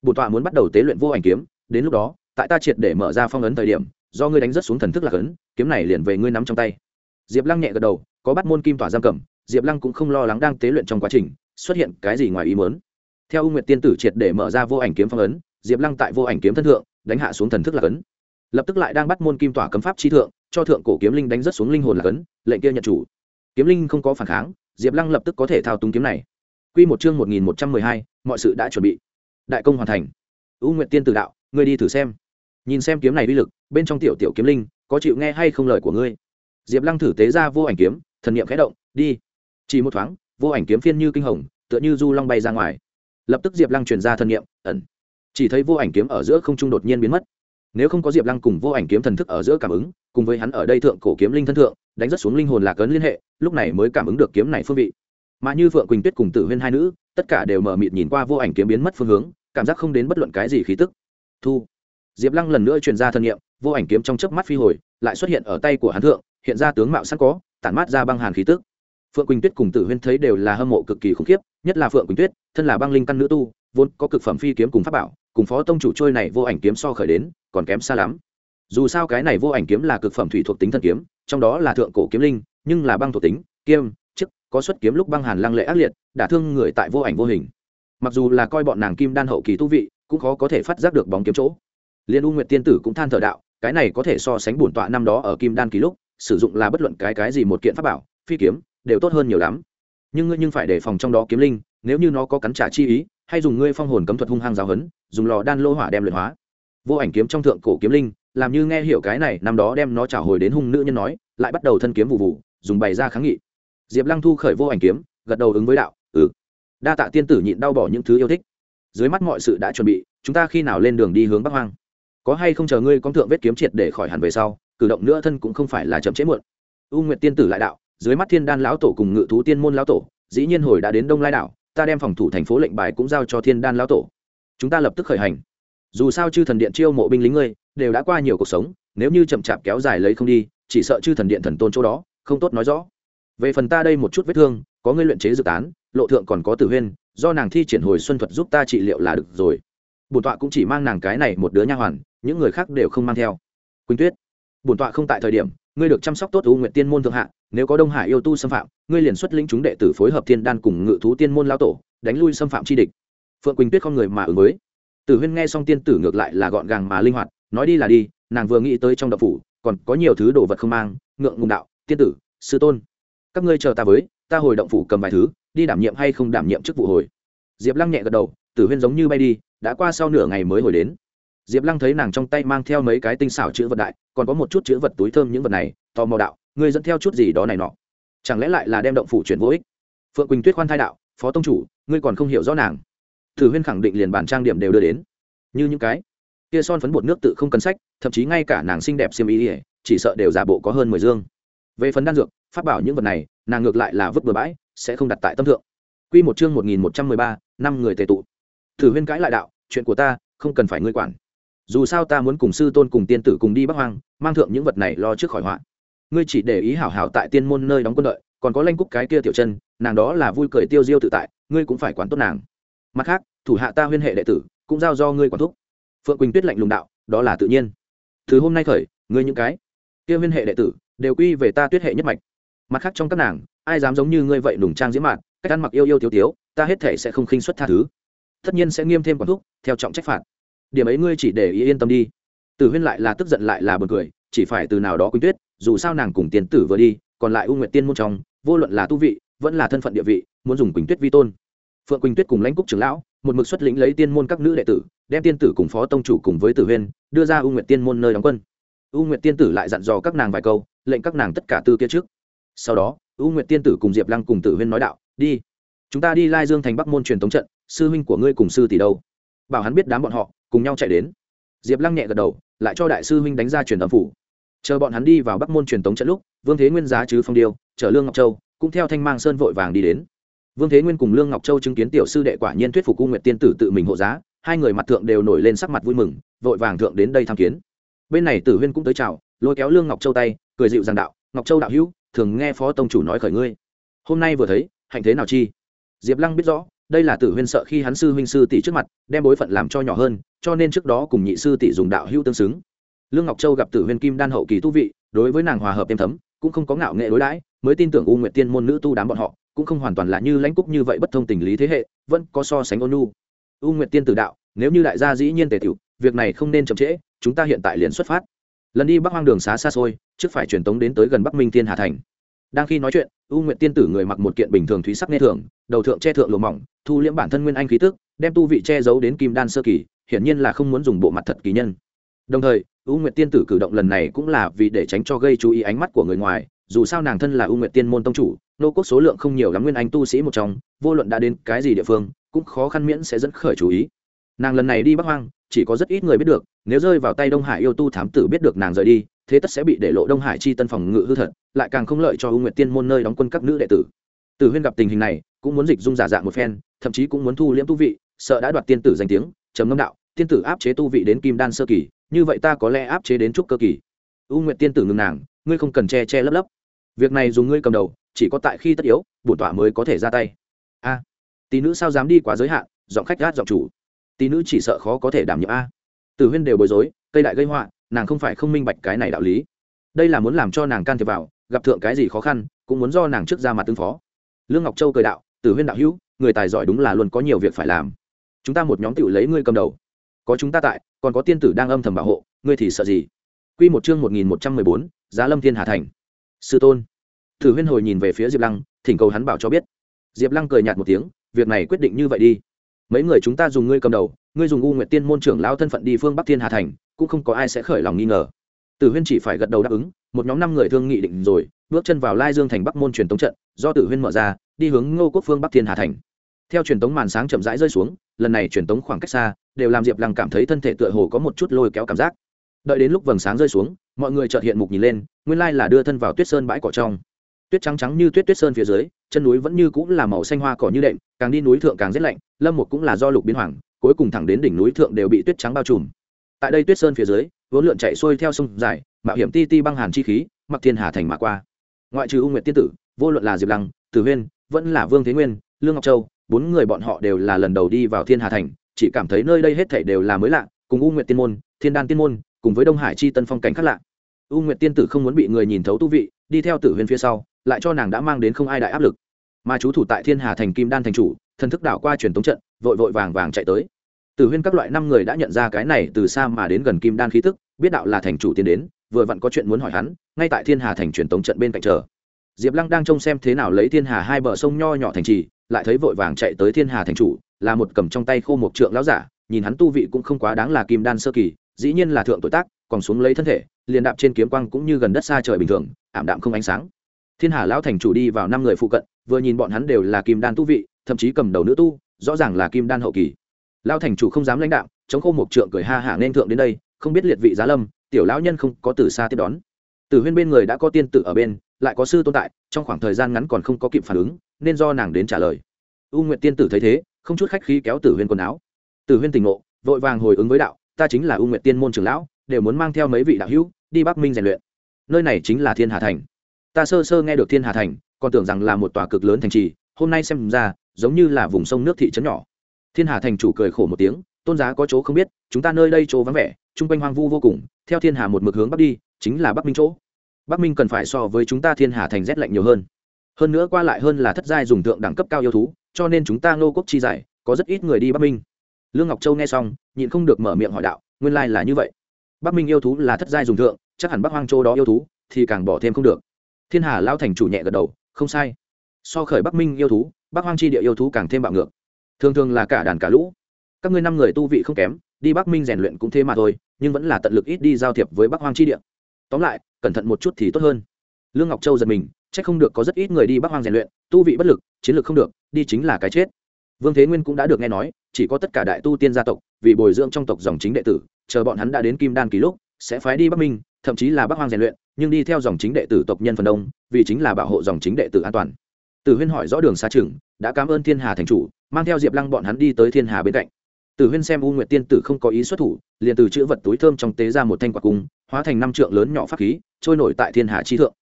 Bổn tọa muốn bắt đầu tế luyện vô ảnh kiếm đến lúc đó tại ta triệt để mở ra phong ấn thời điểm do ngươi đánh rất xuống thần thức lạc ấn kiếm này liền về ngươi nắm trong tay. Diệp lăng nhẹ gật đầu có bắt môn kim tỏa giam cầm diệp lăng cũng không lo lắng đang tế luyện trong quá trình, xuất hiện cái gì ngoài ý mớn theo u nguyệt tiên tử triệt để mở ra vô ảnh kiếm phong ấn, diệp lăng tại vô ảnh kiếm thân thượng, đánh hạ xuống thần thức lạc ấn lập tức lại đang bắt môn kim tỏa cấm pháp chi thượng, cho thượng cổ kiếm linh đánh rất xuống linh hồn lạc ấn lệnh kia nhận chủ. Kiếm linh không có phản kháng, diệp lăng lập tức có thể thao túng kiếm này. Q một chương một nghìn một trăm mười hai, mọi sự đã chuẩn bị. Đại công hoàn thành. U nguyệt tiên tử đạo, ngươi đi thử xem. Nhìn xem kiếm này uy lực, bên trong tiểu tiểu kiếm linh, có chịu nghe hay không lời của ngươi? Diệp lăng thử tế ra vô ảnh kiếm, thần niệm khẽ động, đi chỉ một thoáng, vô ảnh kiếm phiên như kinh hồng, tựa như du long bay ra ngoài. Lập tức diệp lăng truyền ra thần nhiệm ẩn. Chỉ thấy vô ảnh kiếm ở giữa không trung đột nhiên biến mất. Nếu không có diệp lăng cùng vô ảnh kiếm thần thức ở giữa cảm ứng, cùng với hắn ở đây thượng cổ kiếm linh thân thượng, đánh rất xuống linh hồn lạc ấn liên hệ, lúc này mới cảm ứng được kiếm này phương vị. Mà như phượng quỳnh tuyết cùng tử huyên hai nữ, tất cả đều mở mịt nhìn qua vô ảnh kiếm biến mất phương hướng, cảm giác không đến bất luận cái gì khí tức. Thu. Diệp lăng lần nữa truyền ra thân nhiệm vô ảnh kiếm trong chớp mắt phi hồi, lại xuất hiện ở tay của hắn thượng, hiện ra tướng mạo sẵn có, tản mát ra băng hàn khí tức phượng quỳnh tuyết cùng tử huyên thấy đều là hâm mộ cực kỳ khủng khiếp, nhất là phượng quỳnh tuyết, thân là băng linh căn nữ tu, vốn có cực phẩm phi kiếm cùng pháp bảo, cùng phó tông chủ trôi này vô ảnh kiếm so khởi đến, còn kém xa lắm. Dù sao cái này vô ảnh kiếm là cực phẩm thủy thuộc tính thân kiếm, trong đó là thượng cổ kiếm linh, nhưng là băng thuộc tính, kiêm, chức, có xuất kiếm lúc băng hàn lăng lệ ác liệt, đả thương người tại vô ảnh vô hình. Mặc dù là coi bọn nàng kim đan hậu kỳ tu vị, cũng khó có thể phát giác được bóng kiếm chỗ. Liên u nguyệt tiên tử cũng than thở đạo, cái này có thể so sánh bổn tọa năm đó ở kim đan kỳ lúc, sử dụng là bất luận cái cái gì một kiện pháp bảo, phi kiếm đều tốt hơn nhiều lắm. Nhưng ngươi nhưng phải đề phòng trong đó kiếm linh, nếu như nó có cắn trả chi ý, hay dùng ngươi phong hồn cấm thuật hung hăng giáo hấn dùng lò đan lô hỏa đem luyện hóa. Vô ảnh kiếm trong thượng cổ kiếm linh, làm như nghe hiểu cái này, năm đó đem nó trả hồi đến hung nữ nhân nói, lại bắt đầu thân kiếm vụ vụ, dùng bày ra kháng nghị. Diệp lăng thu khởi vô ảnh kiếm, gật đầu ứng với đạo ừ. Đa tạ tiên tử nhịn đau bỏ những thứ yêu thích. Dưới mắt mọi sự đã chuẩn bị, chúng ta khi nào lên đường đi hướng bắc hoang? Có hay không chờ ngươi con thượng vết kiếm triệt để khỏi hẳn về sau, cử động nữa thân cũng không phải là chậm chế muộn. U nguyệt tiên tử lại đạo dưới mắt thiên đan lão tổ cùng ngự thú tiên môn lão tổ, dĩ nhiên hồi đã đến đông lai đảo, ta đem phòng thủ thành phố lệnh bài cũng giao cho thiên đan lão tổ. Chúng ta lập tức khởi hành. Dù sao chư thần điện chiêu mộ binh lính ngươi, đều đã qua nhiều cuộc sống, nếu như chậm chạp kéo dài lấy không đi, chỉ sợ chư thần điện thần tôn chỗ đó, không tốt nói rõ. Về phần ta đây một chút vết thương, có ngươi luyện chế dự tán, lộ thượng còn có tử huyên, do nàng thi triển hồi xuân thuật giúp ta trị liệu là được rồi. Bổn tọa cũng chỉ mang nàng cái này một đứa nha hoàn, những người khác đều không mang theo. Quỳnh tuyết, bổn tọa không tại thời điểm ngươi được chăm sóc tốt u nguyện tiên môn thượng hạ, nếu có đông hải yêu tu xâm phạm, ngươi liền xuất lĩnh chúng đệ tử phối hợp thiên đan cùng ngự thú tiên môn lao tổ, đánh lui xâm phạm chi địch. Phượng quỳnh tuyết không người mà ứng với. Tử huyên nghe xong tiên tử ngược lại là gọn gàng mà linh hoạt, nói đi là đi, nàng vừa nghĩ tới trong đậu phủ, còn có nhiều thứ đồ vật không mang, ngượng ngùng đạo, tiên tử, sư tôn, các ngươi chờ ta với, ta hồi động phủ cầm vài thứ, đi đảm nhiệm hay không đảm nhiệm chức vụ hồi. Diệp lăng nhẹ gật đầu, tử huyên giống như bay đi, đã qua sau nửa ngày mới hồi đến. Diệp lăng thấy nàng trong tay mang theo mấy cái tinh xảo chữ vật đại còn có một chút chữ vật túi thơm những vật này, tò mò đạo, ngươi dẫn theo chút gì đó này nọ. Chẳng lẽ lại là đem động phủ chuyển vô ích? Phượng quỳnh tuyết khoan thai đạo, phó tông chủ, ngươi còn không hiểu rõ nàng. Thử huyên khẳng định liền bản trang điểm đều đưa đến. Như những cái kia son phấn bột nước tự không cần sách, thậm chí ngay cả nàng xinh đẹp xiêm ý ỉa chỉ sợ đều giả bộ có hơn mười dương. Về phần đan dược phát bảo những vật này, nàng ngược lại là vứt bừa bãi, sẽ không đặt tại tâm thượng. Q một chương một nghìn một trăm mười ba, năm người tề tụ. Thử huyên cãi lại đạo, chuyện của ta, không cần phải ngươi quản dù sao ta muốn cùng sư tôn cùng tiên tử cùng đi bắc hoang, mang thượng những vật này lo trước khỏi họa. Ngươi chỉ để ý hảo hảo tại tiên môn nơi đóng quân đợi, còn có lanh cúc cái kia tiểu chân, nàng đó là vui cười tiêu diêu tự tại, ngươi cũng phải quản tốt nàng. Mặt khác, thủ hạ ta huyên hệ đệ tử, cũng giao do ngươi quản thúc. Phượng quỳnh tuyết lạnh lùng đạo, đó là tự nhiên. Từ hôm nay khởi, ngươi những cái kia huyên hệ đệ tử, đều quy về ta tuyết hệ nhất mạch. Mặt khác trong các nàng, ai dám giống như ngươi vậy nùng trang diễm mạn, cách ăn mặc yêu yêu thiếu tiếu ta hết thể sẽ không khinh xuất tha thứ. Tất nhiên sẽ nghiêm thêm quản thúc, theo trọng trách phạt điểm ấy ngươi chỉ để ý yên tâm đi. Tử huyên lại là tức giận lại là b u ồ n cười, chỉ phải từ nào đó quỳnh tuyết, dù sao nàng cùng tiến tử vừa đi, còn lại u nguyệt tiên môn trong, vô luận là tu vị, vẫn là thân phận địa vị, muốn dùng quỳnh tuyết vi tôn. Phượng quỳnh tuyết cùng lãnh cúc trưởng lão, một mực xuất lĩnh lấy tiên môn các nữ đệ tử, đem tiên tử cùng phó tông chủ cùng với tử huyên, đưa ra u nguyệt tiên môn nơi đóng quân. U nguyệt tiên tử lại dặn dò các nàng vài câu, lệnh các nàng tất cả tư kia trước. Sau đó, u nguyệt tiên tử cùng diệp lăng cùng tử huyên nói đạo, đi, chúng ta đi lai dương thành bắc môn truyền thống trận, sư huynh của ngươi cùng sư tỷ đâu? Bảo hắn biết đám bọn họ, cùng nhau chạy đến. Diệp lăng nhẹ gật đầu, lại cho đại sư huynh đánh ra truyền âm phủ. Chờ bọn hắn đi vào bắc môn truyền tống trận lúc, vương thế nguyên giá chứ phong điêu, chở lương ngọc châu, cũng theo thanh mang sơn vội vàng đi đến. Vương thế nguyên cùng lương ngọc châu chứng kiến tiểu sư đệ quả nhiên thuyết phục cung nguyện tiên tử tự mình hộ giá, hai người mặt thượng đều nổi lên sắc mặt vui mừng, vội vàng thượng đến đây tham kiến. Bên này tử huyên cũng tới chào, lôi kéo lương ngọc châu tay, cười dịu giàn đạo, ngọc châu đạo hữu, thường nghe phó tông chủ nói khởi ngươi. Hôm nay vừa thấy, hạnh thế nào chi? Diệp lăng biết rõ đây là tử huyên sợ khi hắn sư huynh sư tỷ trước mặt, đem bối phận làm cho nhỏ hơn, cho nên trước đó cùng nhị sư tỷ dùng đạo hữu tương xứng. Lương ngọc châu gặp tử huyên kim đan hậu kỳ tu vị, đối với nàng hòa hợp êm thấm, cũng không có ngạo nghệ đối đãi, mới tin tưởng u nguyệt tiên môn nữ tu đám bọn họ, cũng không hoàn toàn là như lãnh cúc như vậy bất thông tình lý thế hệ, vẫn có so sánh ôn u. u nguyệt tiên tử đạo, nếu như đại gia dĩ nhiên tề tiểu, việc này không nên chậm trễ, chúng ta hiện tại liền xuất phát. Lần đi bắc hoang đường xá xa xôi, trước phải truyền tống đến tới gần bắc minh thiên hà thành đang khi nói chuyện, u nguyệt tiên tử người mặc một kiện bình thường thúy sắc nghe thường, đầu thượng che thượng lùa mỏng, thu liễm bản thân nguyên anh khí tức, đem tu vị che giấu đến kim đan sơ kỳ, hiển nhiên là không muốn dùng bộ mặt thật kỳ nhân. Đồng thời, u nguyệt tiên tử cử động lần này cũng là vì để tránh cho gây chú ý ánh mắt của người ngoài, dù sao nàng thân là u nguyệt tiên môn tông chủ, nô quốc số lượng không nhiều lắm nguyên anh tu sĩ một trong, vô luận đã đến cái gì địa phương, cũng khó khăn miễn sẽ dẫn khởi chú ý. Nàng lần này đi bắc hoang chỉ có rất ít người biết được nếu rơi vào tay đông hải yêu tu thám tử biết được nàng rời đi thế tất sẽ bị để lộ đông hải chi tân phòng ngự hư thật lại càng không lợi cho u nguyệt tiên môn nơi đóng quân các nữ đệ tử. Từ huyên gặp tình hình này cũng muốn dịch dung giả dạng một phen thậm chí cũng muốn thu liễm tu vị sợ đã đoạt tiên tử danh tiếng trầm ngâm đạo tiên tử áp chế tu vị đến kim đan sơ kỳ như vậy ta có lẽ áp chế đến trúc cơ kỳ. U nguyệt tiên tử ngừng nàng ngươi không cần che che lấp lấp. Việc này dùng ngươi cầm đầu chỉ có tại khi tất yếu bổn tỏa mới có thể ra tay. A à, tỷ nữ sao dám đi quá giới hạn giọng khách gát giọng chủ tỷ nữ chỉ sợ khó có thể đảm nhiệm a. Tử huyên đều bối rối, cây đại gây họa, nàng không phải không minh bạch cái này đạo lý. Đây là muốn làm cho nàng can thiệp vào, gặp thượng cái gì khó khăn, cũng muốn do nàng trước ra mặt tương phó. Lương ngọc châu cười đạo, tử huyên đạo hữu, người tài giỏi đúng là luôn có nhiều việc phải làm. Chúng ta một nhóm tự lấy ngươi cầm đầu. Có chúng ta tại, còn có tiên tử đang âm thầm bảo hộ, ngươi thì sợ gì? Quy một chương một nghìn một trăm mười bốn, giá lâm thiên hà thành. Sư tôn. Tử huyên hồi nhìn về phía diệp lăng, thỉnh cầu hắn bảo cho biết. Diệp lăng cười nhạt một tiếng, việc này quyết định như vậy đi mấy người chúng ta dùng ngươi cầm đầu, ngươi dùng u nguyệt tiên môn trưởng lao thân phận đi phương bắc thiên hà thành, cũng không có ai sẽ khởi lòng nghi ngờ. Tử huyên chỉ phải gật đầu đáp ứng, một nhóm năm người thương nghị định rồi, bước chân vào lai dương thành bắc môn truyền tống trận, do tử huyên mở ra, đi hướng ngô quốc phương bắc thiên hà thành. Theo truyền tống màn sáng chậm rãi rơi xuống, lần này truyền tống khoảng cách xa, đều làm diệp lăng cảm thấy thân thể tựa hồ có một chút lôi kéo cảm giác. Đợi đến lúc vầng sáng rơi xuống, mọi người chợt hiện mục nhìn lên, nguyên lai là đưa thân vào tuyết sơn bãi cỏ trong tuyết trắng trắng như tuyết tuyết sơn phía dưới, chân núi vẫn như cũng là màu xanh hoa cỏ như đệm, càng đi núi thượng càng rét lạnh, lâm một cũng là do lục biến hoàng, cuối cùng thẳng đến đỉnh núi thượng đều bị tuyết trắng bao trùm. Tại đây tuyết sơn phía dưới, vốn lượn chạy xuôi theo sông dài, mạo hiểm ti ti băng hàn chi khí, mặc thiên hà thành mạ qua. Ngoại trừ u nguyệt tiên tử, vô luận là diệp lăng, tử huyên, vẫn là vương thế nguyên, lương ngọc châu, bốn người bọn họ đều là lần đầu đi vào thiên hà thành, chỉ cảm thấy nơi đây hết thảy đều là mới lạ, cùng u nguyệt tiên môn, thiên đan tiên môn, cùng với đông hải chi tân phong cảnh khác lạ. U nguyệt tiên tử không muốn bị người nhìn thấu tu vị, đi theo tử huyên phía sau lại cho nàng đã mang đến không ai đại áp lực. Mà chú thủ tại thiên hà thành kim đan thành chủ, thần thức đảo qua truyền tống trận, vội vội vàng vàng chạy tới. Tử huyên các loại năm người đã nhận ra cái này từ xa mà đến gần kim đan khí tức, biết đạo là thành chủ tiến đến, vừa vặn có chuyện muốn hỏi hắn, ngay tại thiên hà thành truyền tống trận bên cạnh chờ. Diệp lăng đang trông xem thế nào lấy thiên hà hai bờ sông nho nhỏ thành trì, lại thấy vội vàng chạy tới thiên hà thành chủ, là một cầm trong tay khô một trượng lão giả, nhìn hắn tu vị cũng không quá đáng là kim đan sơ kỳ, dĩ nhiên là thượng tuổi tác, còn xuống lấy thân thể, liền đạp trên kiếm quang cũng như gần đất xa trời bình thường, ảm đạm không ánh sáng thiên hà lão thành chủ đi vào năm người phụ cận, vừa nhìn bọn hắn đều là kim đan tu vị, thậm chí cầm đầu nữ tu, rõ ràng là kim đan hậu kỳ. Lão thành chủ không dám lãnh đạo, chống khô một trượng cười ha hả nên thượng đến đây, không biết liệt vị giá lâm, tiểu lão nhân không có từ xa tiếp đón. Từ huyên bên người đã có tiên tử ở bên, lại có sư tồn tại, trong khoảng thời gian ngắn còn không có kịp phản ứng, nên do nàng đến trả lời. U nguyện tiên tử thấy thế, không chút khách khí kéo tử huyên quần áo. Tử huyên tỉnh ngộ, vội vàng hồi ứng với đạo, ta chính là u nguyện tiên môn trưởng lão, đều muốn mang theo mấy vị đạo hữu, đi bắc minh rèn luyện. Nơi này chính là thiên hà thành ta sơ sơ nghe được thiên hà thành, còn tưởng rằng là một tòa cực lớn thành trì, hôm nay xem ra, giống như là vùng sông nước thị trấn nhỏ. Thiên hà thành chủ cười khổ một tiếng, tôn giá có chỗ không biết, chúng ta nơi đây chỗ vắng vẻ, chung quanh hoang vu vô cùng, theo thiên hà một mực hướng bắc đi, chính là bắc minh chỗ. Bắc minh cần phải so với chúng ta thiên hà thành rét lạnh nhiều hơn. Hơn nữa qua lại hơn là thất giai dùng tượng đẳng cấp cao yêu thú, cho nên chúng ta ngô quốc chi giải, có rất ít người đi bắc minh. Lương ngọc châu nghe xong, nhịn không được mở miệng hỏi đạo, nguyên lai là như vậy. Bắc minh yêu thú là thất giai dùng thượng, chắc hẳn bắc hoang châu đó yêu thú, thì càng bỏ thêm không được thiên hà lao thành chủ nhẹ gật đầu, không sai. So khởi bắc minh yêu thú, bắc hoang chi địa yêu thú càng thêm bạo ngược. Thường thường là cả đàn cả lũ. Các ngươi năm người tu vị không kém, đi bắc minh rèn luyện cũng thế mà thôi, nhưng vẫn là tận lực ít đi giao thiệp với bắc hoang chi địa. Tóm lại, cẩn thận một chút thì tốt hơn. Lương ngọc châu giật mình c h ắ c không được có rất ít người đi bắc hoang rèn luyện, tu vị bất lực, chiến lược không được, đi chính là cái chết. Vương thế nguyên cũng đã được nghe nói, chỉ có tất cả đại tu tiên gia tộc, vì bồi dưỡng trong tộc dòng chính đệ tử, chờ bọn hắn đã đến kim đan kỳ lúc, sẽ phái đi bắc minh, thậm chí là bắc hoang rèn luyện nhưng đi theo dòng chính đệ tử tộc nhân phần đông, vì chính là bảo hộ dòng chính đệ tử an toàn. Tử huyên hỏi rõ đường xa trường, đã cảm ơn thiên hà thành chủ, mang theo diệp lăng bọn hắn đi tới thiên hà bên cạnh. Tử huyên xem u nguyệt tiên tử không có ý xuất thủ, liền từ chữ vật túi thơm trong tế ra một thanh quạt cung, hóa thành năm trượng lớn nhỏ pháp khí, trôi nổi tại thiên hà chi thượng.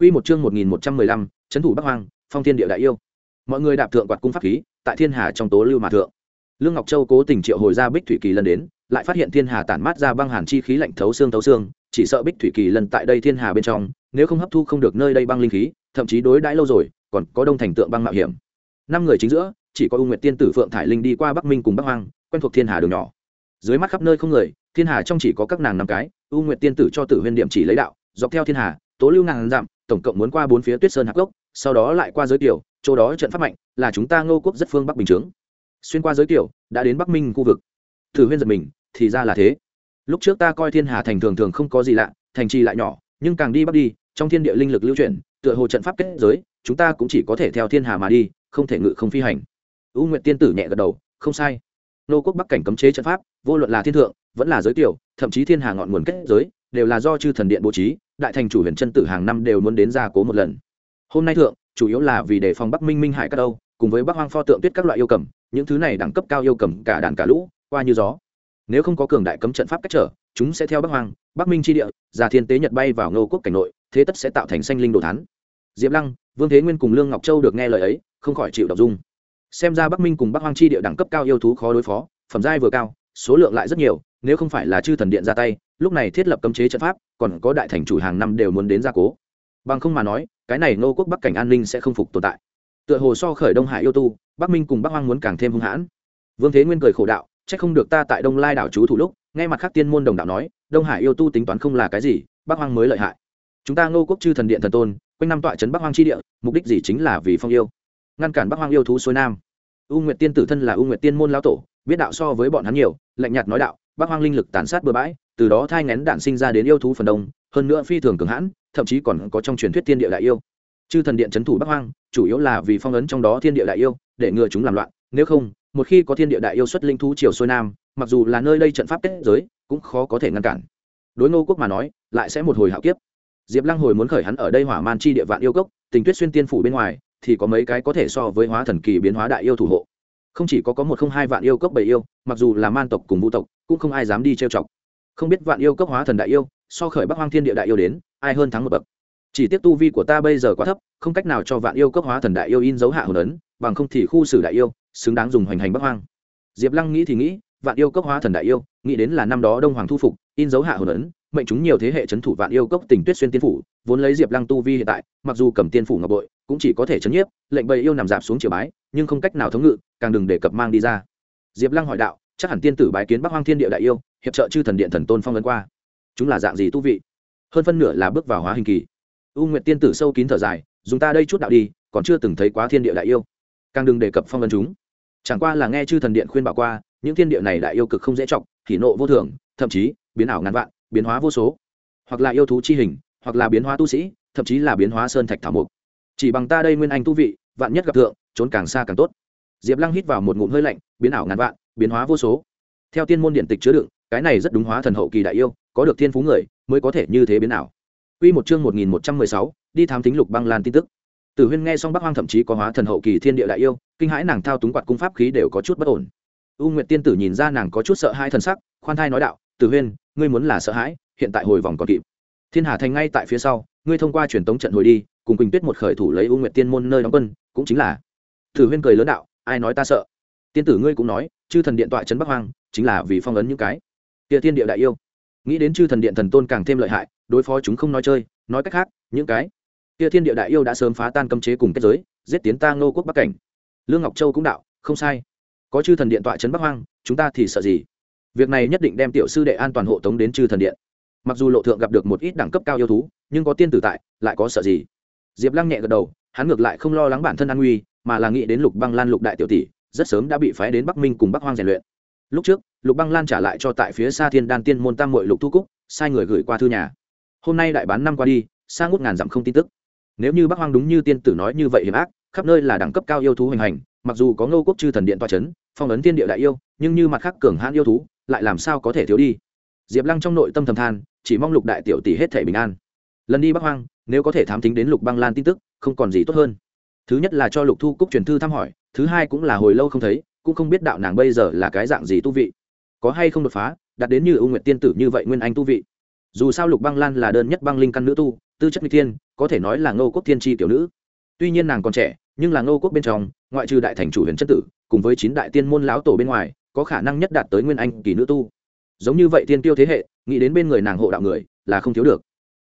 Quy một chương một nghìn một trăm mười lăm, trấn thủ bắc hoang, phong thiên địa đại yêu. Mọi người đạp thượng quạt cung pháp khí, tại thiên hà trong tố lưu mà thượng. Lương ngọc châu cố tình triệu hồi ra bích thủy kỳ lần đến, lại phát hiện thiên hà tản mát ra băng hàn chi khí lạnh thấu xương thấu xương chỉ sợ bích thủy kỳ lần tại đây thiên hà bên trong, nếu không hấp thu không được nơi đây băng linh khí, thậm chí đối đãi lâu rồi, còn có đông thành tượng băng mạo hiểm. Năm người chính giữa, chỉ có u nguyệt tiên tử phượng thải linh đi qua bắc minh cùng bắc hoang, quen thuộc thiên hà đường nhỏ. Dưới mắt khắp nơi không người, thiên hà trong chỉ có các nàng năm cái, u nguyệt tiên tử cho tử huyên điểm chỉ lấy đạo, dọc theo thiên hà, tố lưu ngàn dặm, tổng cộng muốn qua bốn phía tuyết sơn hạc gốc sau đó lại qua giới tiểu, chỗ đó trận pháp mạnh, là chúng ta ngô quốc rất phương bắc bình chướng. Xuyên qua giới tiểu, đã đến bắc minh khu vực. Tử huyên giật mình, thì ra là thế lúc trước ta coi thiên hà thành thường thường không có gì lạ, thành trì lại nhỏ, nhưng càng đi bắc đi, trong thiên địa linh lực lưu chuyển, tựa hồ trận pháp kết giới, chúng ta cũng chỉ có thể theo thiên hà mà đi, không thể ngự không phi hành. U nguyện tiên tử nhẹ gật đầu, không sai. Nô quốc bắc cảnh cấm chế trận pháp, vô luận là thiên thượng, vẫn là giới tiểu, thậm chí thiên hà ngọn nguồn kết giới, đều là do chư thần điện bố trí, đại thành chủ huyền chân tử hàng năm đều muốn đến gia cố một lần. Hôm nay thượng, chủ yếu là vì đề phòng bắc minh minh hải các đâu, cùng với bắc hoang pho tượng tuyết các loại yêu cầm, những thứ này đẳng cấp cao yêu cầm, cả đàn cả lũ, qua như gió nếu không có cường đại cấm trận pháp cách trở, chúng sẽ theo bắc hoang, bắc minh tri địa, già thiên tế nhật bay vào ngô quốc cảnh nội, thế tất sẽ tạo thành sanh linh đồ thắn diệp lăng, vương thế nguyên cùng lương ngọc châu được nghe lời ấy, không khỏi chịu đọc dung. Xem ra bắc minh cùng bắc hoang chi địa đẳng cấp cao yêu thú khó đối phó, phẩm giai vừa cao, số lượng lại rất nhiều, nếu không phải là chư thần điện ra tay, lúc này thiết lập cấm chế trận pháp, còn có đại thành chủ hàng năm đều muốn đến gia cố. Bằng không mà nói, cái này Ngô quốc bắc cảnh an ninh sẽ không phục tồn tại. Tựa hồ so khởi đông hải yêu tu, bắc minh cùng bắc hoang muốn càng thêm hung hãn. Vương thế nguyên cười khổ đạo chắc không được ta tại đông lai đảo chú thủ lúc, nghe mặt khác tiên môn đồng đạo nói, đông hải yêu tu tính toán không là cái gì, bắc hoang mới lợi hại. Chúng ta ngô quốc chư thần điện thần tôn, quanh năm tọa trấn bắc hoang tri địa, mục đích gì chính là vì phong yêu. Ngăn cản bắc hoang yêu thú xuôi nam. U nguyệt tiên tử thân là u nguyệt tiên môn lão tổ, biết đạo so với bọn hắn nhiều, lạnh nhạt nói đạo, bắc hoang linh lực tàn sát bừa bãi, từ đó thai ngén đạn sinh ra đến yêu thú phần đông, hơn nữa phi thường cường hãn, thậm chí còn có trong truyền thuyết thiên địa đại yêu. Chư thần điện c h ấ n thủ bắc hoang, chủ yếu là vì phong ấn trong đó thiên địa đại yêu, để ngừa chúng làm loạn, nếu không một khi có thiên địa đại yêu xuất linh thú triều xuôi nam, mặc dù là nơi đây trận pháp kết giới, cũng khó có thể ngăn cản. Đối ngô quốc mà nói, lại sẽ một hồi hạo kiếp. Diệp lăng hồi muốn khởi hắn ở đây hỏa man chi địa vạn yêu cốc, tình tuyết xuyên tiên phủ bên ngoài, thì có mấy cái có thể so với hóa thần kỳ biến hóa đại yêu thủ hộ. Không chỉ có có một không hai vạn yêu cốc bảy yêu, mặc dù là man tộc cùng vũ tộc, cũng không ai dám đi trêu chọc. Không biết vạn yêu cốc hóa thần đại yêu, so khởi bắc hoang thiên địa đại yêu đến, ai hơn thắng một bậc. Chỉ tiếc tu vi của ta bây giờ quá thấp, không cách nào cho vạn yêu cốc hóa thần đại yêu in dấu hạ hồn ấn, bằng không thì khu xử đại yêu xứng đáng dùng hoành hành bắc hoang. Diệp lăng nghĩ thì nghĩ, vạn yêu cốc hóa thần đại yêu, nghĩ đến là năm đó đông hoàng thu phục, in dấu hạ hồn ấn, mệnh chúng nhiều thế hệ c h ấ n thủ vạn yêu cốc tình tuyết xuyên tiên phủ, vốn lấy diệp lăng tu vi hiện tại, mặc dù cầm tiên phủ ngọc bội, cũng chỉ có thể chấn nhiếp, lệnh bầy yêu nằm dạp xuống chiều bái, nhưng không cách nào thống ngự, càng đừng để cập mang đi ra. Diệp lăng hỏi đạo, chắc hẳn tiên tử bái kiến bắc hoang thiên địa đại yêu, hiệp trợ chư thần điện thần tôn phong ấn qua. Chúng là dạng gì tu vị? Hơn phân nửa là bước vào hóa hình kỳ. U nguyện tiên tử sâu kín thở dài, dùng ta đây chút đạo đi, còn chưa từng thấy quá thiên địa đại yêu càng đừng đề cập phong vân chúng. Chẳng qua là nghe chư thần điện khuyên bảo qua những thiên địa này đại yêu cực không dễ trọng thì nộ vô thường thậm chí biến ảo ngàn vạn biến hóa vô số. Hoặc là yêu thú chi hình hoặc là biến hóa tu sĩ thậm chí là biến hóa sơn thạch thảo mục chỉ bằng ta đây nguyên anh tu vị vạn nhất gặp thượng trốn càng xa càng tốt. Diệp lăng hít vào một ngụm hơi lạnh biến ảo ngàn vạn biến hóa vô số. Theo tiên môn điện tịch chứa đựng cái này rất đúng hóa thần hậu kỳ đại yêu có được thiên phú người mới có thể như thế biến ảo. Quy một chương một nghìn một trăm mười sáu, đi thám tính lục băng lan tin tức. Tử Huyên nghe xong Bắc Hoang thậm chí có hóa thần hậu kỳ thiên địa đại yêu, kinh hãi nàng thao túng quạt cung pháp khí đều có chút bất ổn. U Nguyệt tiên tử nhìn ra nàng có chút sợ hãi thần sắc, khoan thai nói đạo, "Tử Huyên, ngươi muốn là sợ hãi, hiện tại hồi vòng còn kịp. Thiên hà thành ngay tại phía sau ngươi thông qua truyền tống trận hồi đi cùng quỳnh tuyết một khởi thủ lấy u nguyệt tiên môn nơi đóng quân cũng chính là Tử huyên cười lớn đạo ai nói ta sợ? Tiên tử ngươi cũng nói chư thần điện tọa trấn bắc hoang chính là vì phong ấn những cái kia thiên địa đại yêu. Nghĩ đến chư thần điện thần tôn càng thêm lợi hại đối phó chúng không nói chơi nói cách khác những cái kia thiên địa đại yêu đã sớm phá tan cấm chế cùng kết giới, giết tiến ta ngô quốc bắc cảnh. Lương ngọc châu cũng đạo, không sai. Có chư thần điện tọa trấn bắc hoang, chúng ta thì sợ gì? Việc này nhất định đem tiểu sư đệ an toàn hộ tống đến chư thần điện. Mặc dù lộ thượng gặp được một ít đẳng cấp cao yêu thú, nhưng có tiên tử tại, lại có sợ gì? Diệp lăng nhẹ gật đầu, hắn ngược lại không lo lắng bản thân an nguy, mà là nghĩ đến lục băng lan lục đại tiểu tỷ, rất sớm đã bị phái đến bắc minh cùng bắc hoang rèn luyện. Lúc trước, lục băng lan trả lại cho tại phía xa thiên đan tiên môn tam mội lục thu cúc, sai người gửi qua thư nhà. Hôm nay đại bán năm qua đi, xa ngút ngàn dặm không tin tức nếu như bắc hoang đúng như tiên tử nói như vậy hiểm ác, khắp nơi là đẳng cấp cao yêu thú hình hành, mặc dù có ngô quốc chư thần điện toa c h ấ n phong ấn tiên địa đại yêu, nhưng như mặt khác cường hãn yêu thú, lại làm sao có thể thiếu đi? Diệp lăng trong nội tâm thầm than, chỉ mong lục đại tiểu tỷ hết thể bình an. Lần đi bắc hoang, nếu có thể thám tính đến lục băng lan tin tức, không còn gì tốt hơn. Thứ nhất là cho lục thu cúc truyền thư thăm hỏi, thứ hai cũng là hồi lâu không thấy, cũng không biết đạo nàng bây giờ là cái dạng gì tu vị. Có hay không đột phá đạt đến như ưu nguyện tiên tử như vậy nguyên anh tu vị. Dù sao lục băng lan là đơn nhất băng linh căn nữ tu tư chất n thiên, có thể nói là ngô quốc thiên tri tiểu nữ. Tuy nhiên nàng còn trẻ, nhưng là ngô quốc bên trong, ngoại trừ đại thành chủ huyền chất tử, cùng với chín đại tiên môn lão tổ bên ngoài, có khả năng nhất đạt tới nguyên anh kỳ nữ tu. Giống như vậy tiên tiêu thế hệ, nghĩ đến bên người nàng hộ đạo người, là không thiếu được.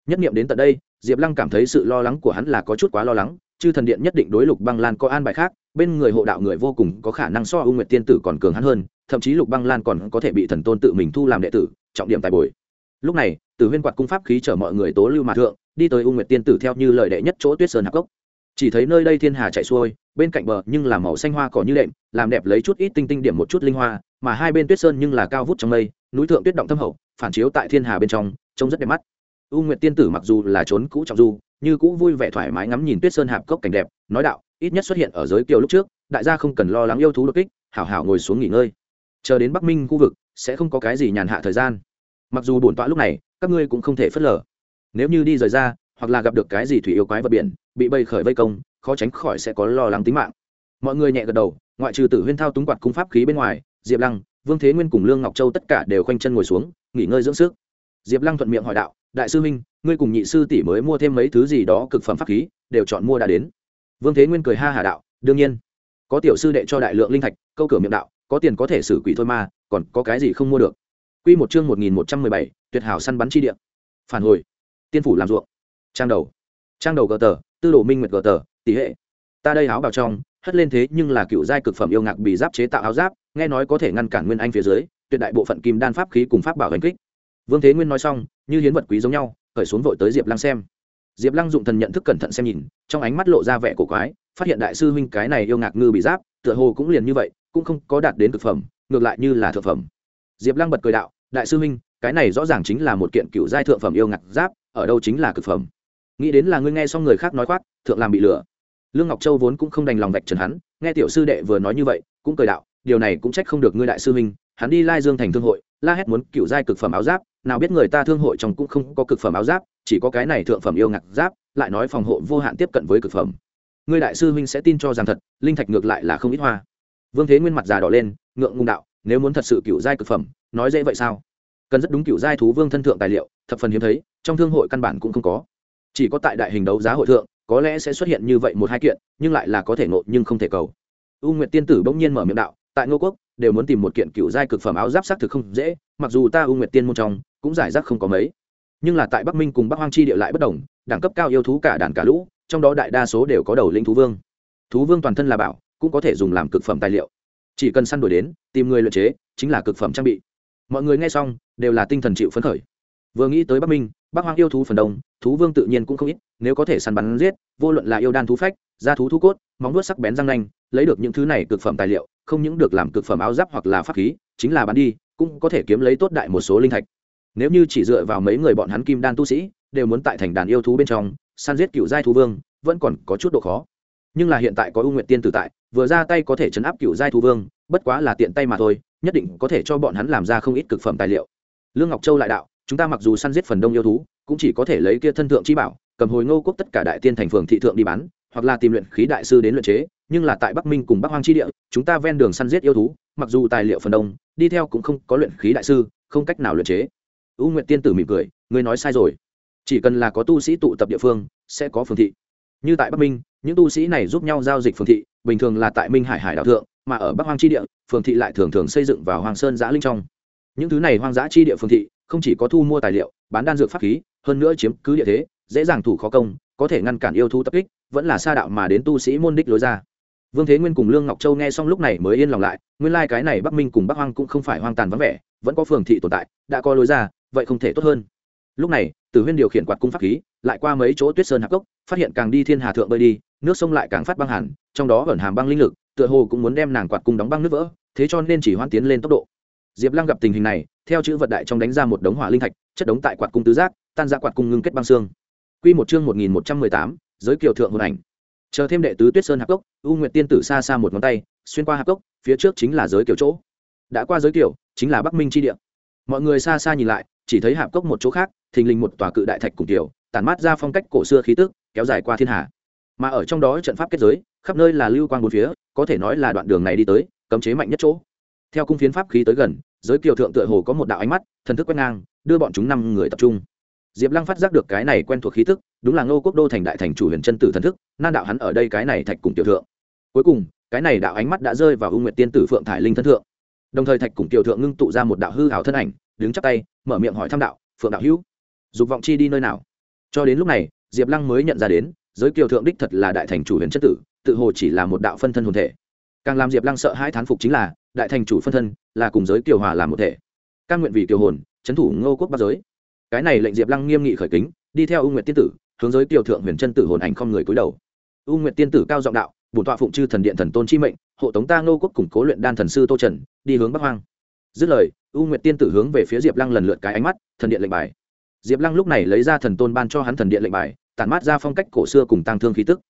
Nhất nghiệm đến tận đây, diệp lăng cảm thấy sự lo lắng của hắn là có chút quá lo lắng, chư thần điện nhất định đối lục băng lan có an bài khác, bên người hộ đạo người vô cùng có khả năng so ưu nguyệt tiên tử còn cường hắn hơn, thậm chí lục băng lan còn có thể bị thần tôn tự mình thu làm đệ tử, trọng điểm tài bồi lúc này, từ huyên quạt cung pháp khí chở mọi người tố lưu mà thượng, đi tới u nguyệt tiên tử theo như lời đệ nhất chỗ tuyết sơn hạc cốc. Chỉ thấy nơi đây thiên hà chạy xuôi, bên cạnh bờ nhưng là màu xanh hoa cỏ như đệm, làm đẹp lấy chút ít tinh tinh điểm một chút linh hoa, mà hai bên tuyết sơn nhưng là cao vút trong mây, núi thượng tuyết động thâm hậu, phản chiếu tại thiên hà bên trong, trông rất đẹp mắt. U nguyệt tiên tử mặc dù là trốn cũ trọng du, như cũ vui vẻ thoải mái ngắm nhìn tuyết sơn hạp cốc cảnh đẹp, nói đạo, ít nhất xuất hiện ở giới kiều lúc trước, đại gia không cần lo lắng yêu thú đột kích, hảo hảo ngồi xuống nghỉ ngơi. Chờ đến bắc minh khu vực, sẽ không có cái gì nhàn hạ thời gian mặc dù bổn tọa lúc này, các ngươi cũng không thể phớt lờ. Nếu như đi rời ra, hoặc là gặp được cái gì thủy yêu quái vật biển, bị bầy khởi vây công, khó tránh khỏi sẽ có lo lắng tính mạng. Mọi người nhẹ gật đầu, ngoại trừ tử huyên thao túng quạt cung pháp khí bên ngoài, diệp lăng, vương thế nguyên cùng lương ngọc châu tất cả đều khoanh chân ngồi xuống, nghỉ ngơi dưỡng sức. Diệp lăng thuận miệng hỏi đạo, đại sư huynh, ngươi cùng nhị sư tỷ mới mua thêm mấy thứ gì đó cực phẩm pháp khí, đều chọn mua đã đến. Vương thế nguyên cười ha hà đạo, đương nhiên. Có tiểu sư đệ cho đại lượng linh thạch, câu cửa miệng đạo, có tiền có thể xử quỷ thôi mà, còn có cái gì không mua được? Quy một chương một nghìn một trăm mười bảy, tuyệt hảo săn bắn chi địa. Phản hồi. Tiên phủ làm ruộng. Trang đầu. Trang đầu gờ tờ, tư đồ minh nguyệt gờ tờ tỷ hệ. Ta đây áo bào trong, hất lên thế nhưng là cựu giai cực phẩm yêu ngạc bị giáp chế tạo áo giáp, nghe nói có thể ngăn cản nguyên anh phía dưới, tuyệt đại bộ phận kim đan pháp khí cùng pháp bảo hành kích. Vương thế nguyên nói xong, như hiến vật quý giống nhau cởi xuống vội tới diệp lăng xem. Diệp lăng dụng thần nhận thức cẩn thận xem nhìn, trong ánh mắt lộ ra vẻ cổ quái, phát hiện đại sư huynh cái này yêu ngạc ngư bị giáp, tựa hồ cũng liền như vậy, cũng không có đạt đến cực phẩm, ngược lại như là thượng phẩm diệp lăng bật cười đạo, đại sư huynh, cái này rõ ràng chính là một kiện cựu giai thượng phẩm yêu ngạc giáp, ở đâu chính là cực phẩm. Nghĩ đến là ngươi nghe xong người khác nói khoác, thượng làm bị lừa lương ngọc châu vốn cũng không đành lòng vạch trần hắn, nghe tiểu sư đệ vừa nói như vậy, cũng cười đạo, điều này cũng trách không được ngươi đại sư huynh, hắn đi lai dương thành thương hội, la hét muốn cựu giai cực phẩm áo giáp, nào biết người ta thương hội trong cũng không có cực phẩm áo giáp, chỉ có cái này thượng phẩm yêu ngạc giáp, lại nói phòng hộ vô hạn tiếp cận với cực phẩm. Ngươi đại sư huynh sẽ tin cho rằng thật, linh thạch ngược lại là không ít hoa. Vương thế nguyên mặt già đỏ lên, ngượng ngùng đạo nếu muốn thật sự cựu giai cực phẩm, nói dễ vậy sao? Cần rất đúng cựu giai thú vương thân thượng tài liệu, thập phần hiếm thấy, trong thương hội căn bản cũng không có. Chỉ có tại đại hình đấu giá hội thượng, có lẽ sẽ xuất hiện như vậy một hai kiện, nhưng lại là có thể nội nhưng không thể cầu. U nguyệt tiên tử bỗng nhiên mở miệng đạo, tại ngô quốc, đều muốn tìm một kiện cựu giai cực phẩm áo giáp xác thực không dễ, mặc dù ta u nguyệt tiên môn trong, cũng giải rác không có mấy. Nhưng là tại bắc minh cùng bắc hoang chi địa lại bất đồng, đẳng cấp cao yêu thú cả đàn cả lũ, trong đó đại đa số đều có đầu linh thú vương. Thú vương toàn thân là bảo, cũng có thể dùng làm cực phẩm tài liệu chỉ cần săn đuổi đến, tìm người luyện chế, chính là cực phẩm trang bị. Mọi người nghe xong, đều là tinh thần chịu phấn khởi. Vừa nghĩ tới bắc minh, bắc hoang yêu thú phần đông, thú vương tự nhiên cũng không ít, nếu có thể săn bắn giết, vô luận là yêu đan thú phách, da thú thú cốt, móng vuốt sắc bén răng nanh, lấy được những thứ này cực phẩm tài liệu, không những được làm cực phẩm áo giáp hoặc là pháp khí, chính là bán đi, cũng có thể kiếm lấy tốt đại một số linh thạch. Nếu như chỉ dựa vào mấy người bọn hắn kim đan tu sĩ, đều muốn tại thành đàn yêu thú bên trong, săn giết cựu giai thú vương, vẫn còn có chút độ khó. Nhưng là hiện tại có ưu nguyện tiên tử tại vừa ra tay có thể chấn áp cựu giai thu vương, bất quá là tiện tay mà thôi, nhất định có thể cho bọn hắn làm ra không ít cực phẩm tài liệu. Lương ngọc châu lại đạo, chúng ta mặc dù săn giết phần đông yêu thú, cũng chỉ có thể lấy kia thân thượng chi bảo, cầm hồi ngô quốc tất cả đại tiên thành phường thị thượng đi bán, hoặc là tìm luyện khí đại sư đến luyện chế, nhưng là tại bắc minh cùng bắc hoang chi địa, chúng ta ven đường săn giết yêu thú, mặc dù tài liệu phần đông, đi theo cũng không có luyện khí đại sư, không cách nào luyện chế. U nguyện tiên tử mỉm cười, ngươi nói sai rồi. Chỉ cần là có tu sĩ tụ tập địa phương, sẽ có phường thị. Như tại bắc minh những tu sĩ này giúp nhau giao dịch phường thị, bình thường là tại minh hải hải đảo thượng, mà ở bắc hoang chi địa, phường thị lại thường thường xây dựng vào hoàng sơn giã linh trong. Những thứ này hoang dã chi địa phường thị, không chỉ có thu mua tài liệu, bán đan dược pháp khí, hơn nữa chiếm cứ địa thế, dễ dàng thủ khó công, có thể ngăn cản yêu thú tập kích, vẫn là xa đạo mà đến tu sĩ môn đích lối ra. Vương thế nguyên cùng lương ngọc châu nghe xong lúc này mới yên lòng lại, nguyên lai、like、cái này bắc minh cùng bắc hoang cũng không phải hoang tàn vắng vẻ, vẫn có phường thị tồn tại, đã có lối ra, vậy không thể tốt hơn. Lúc này tử huyên điều khiển quạt cung pháp khí lại qua mấy chỗ tuyết sơn Hạp cốc phát hiện càng đi thiên hà thượng bơi đi nước sông lại càng phát băng hẳn trong đó ẩn hàm băng linh lực tựa hồ cũng muốn đem nàng quạt cung đóng băng nước vỡ thế cho nên chỉ hoan tiến lên tốc độ. Diệp lăng gặp tình hình này theo chữ vật đại trong đánh ra một đống hỏa linh thạch chất đống tại quạt cung tứ giác tan ra quạt cung ngưng kết băng xương. Quy một chương một nghìn một trăm mười tám giới kiều thượng hồn ảnh. Chờ thêm đệ tứ tuyết sơn hạp cốc u nguyệt tiên tử xa xa một ngón tay xuyên qua hạp cốc phía trước chính là giới kiều chỗ. Đã qua giới kiều, chính là bắc minh chi địa. Mọi người xa xa nhìn lại chỉ thấy hạp cốc một chỗ khác thình lình một tòa cự đại thạch cùng tiểu tàn mát ra phong cách cổ xưa khí tức, kéo dài qua thiên hà. Mà ở trong đó trận pháp kết giới, khắp nơi là lưu quang bốn phía, có thể nói là đoạn đường này đi tới, cấm chế mạnh nhất chỗ. Theo cung phiến pháp khí tới gần, giới kiều thượng tựa hồ có một đạo ánh mắt, thần thức quét ngang, đưa bọn chúng năm người tập trung. Diệp lăng phát giác được cái này quen thuộc khí tức, đúng là ngô quốc đô thành đại thành chủ huyền chân tử thần thức, nan đạo hắn ở đây cái này thạch cùng tiểu thượng. Cuối cùng, cái này đạo ánh mắt đã rơi vào ưu nguyệt tiên tử phượng thải linh thân thượng. Đồng thời thạch cùng tiểu thượng ngưng tụ ra một đạo hư hảo thân ảnh, đứng chắp tay, mở miệng hỏi thăm đạo, phượng đạo hữu dục vọng chi đi nơi nào. Cho đến lúc này, diệp lăng mới nhận ra đến, giới kiều thượng đích thật là đại thành chủ huyền chất tử, tự hồ chỉ là một đạo phân thân hồn thể. Càng làm diệp lăng sợ hai thán phục chính là, đại thành chủ phân thân là cùng giới kiều hòa làm một thể. Căn nguyện vì kiều hồn trấn thủ ngô quốc bắc giới. Cái này lệnh diệp lăng nghiêm nghị khởi kính, đi theo ưu nguyện tiên tử, hướng giới kiều thượng huyền chân tử hồn ảnh không người cúi đầu. Ưu nguyện tiên tử cao giọng đạo bổn tọa phụng chư thần điện thần tôn chi mệnh, hộ tống ta ngô quốc củng cố luyện đan thần sư tô trần, đi hướng bắc hoang. Dứt lời ưu nguyện tiên tử hướng về phía diệp lăng lần lượt cái ánh mắt, thần điện lệnh bài diệp lăng lúc này lấy ra thần tôn ban cho hắn thần điện lệnh bài, tản mát ra phong cách cổ xưa cùng tăng thương khí tức.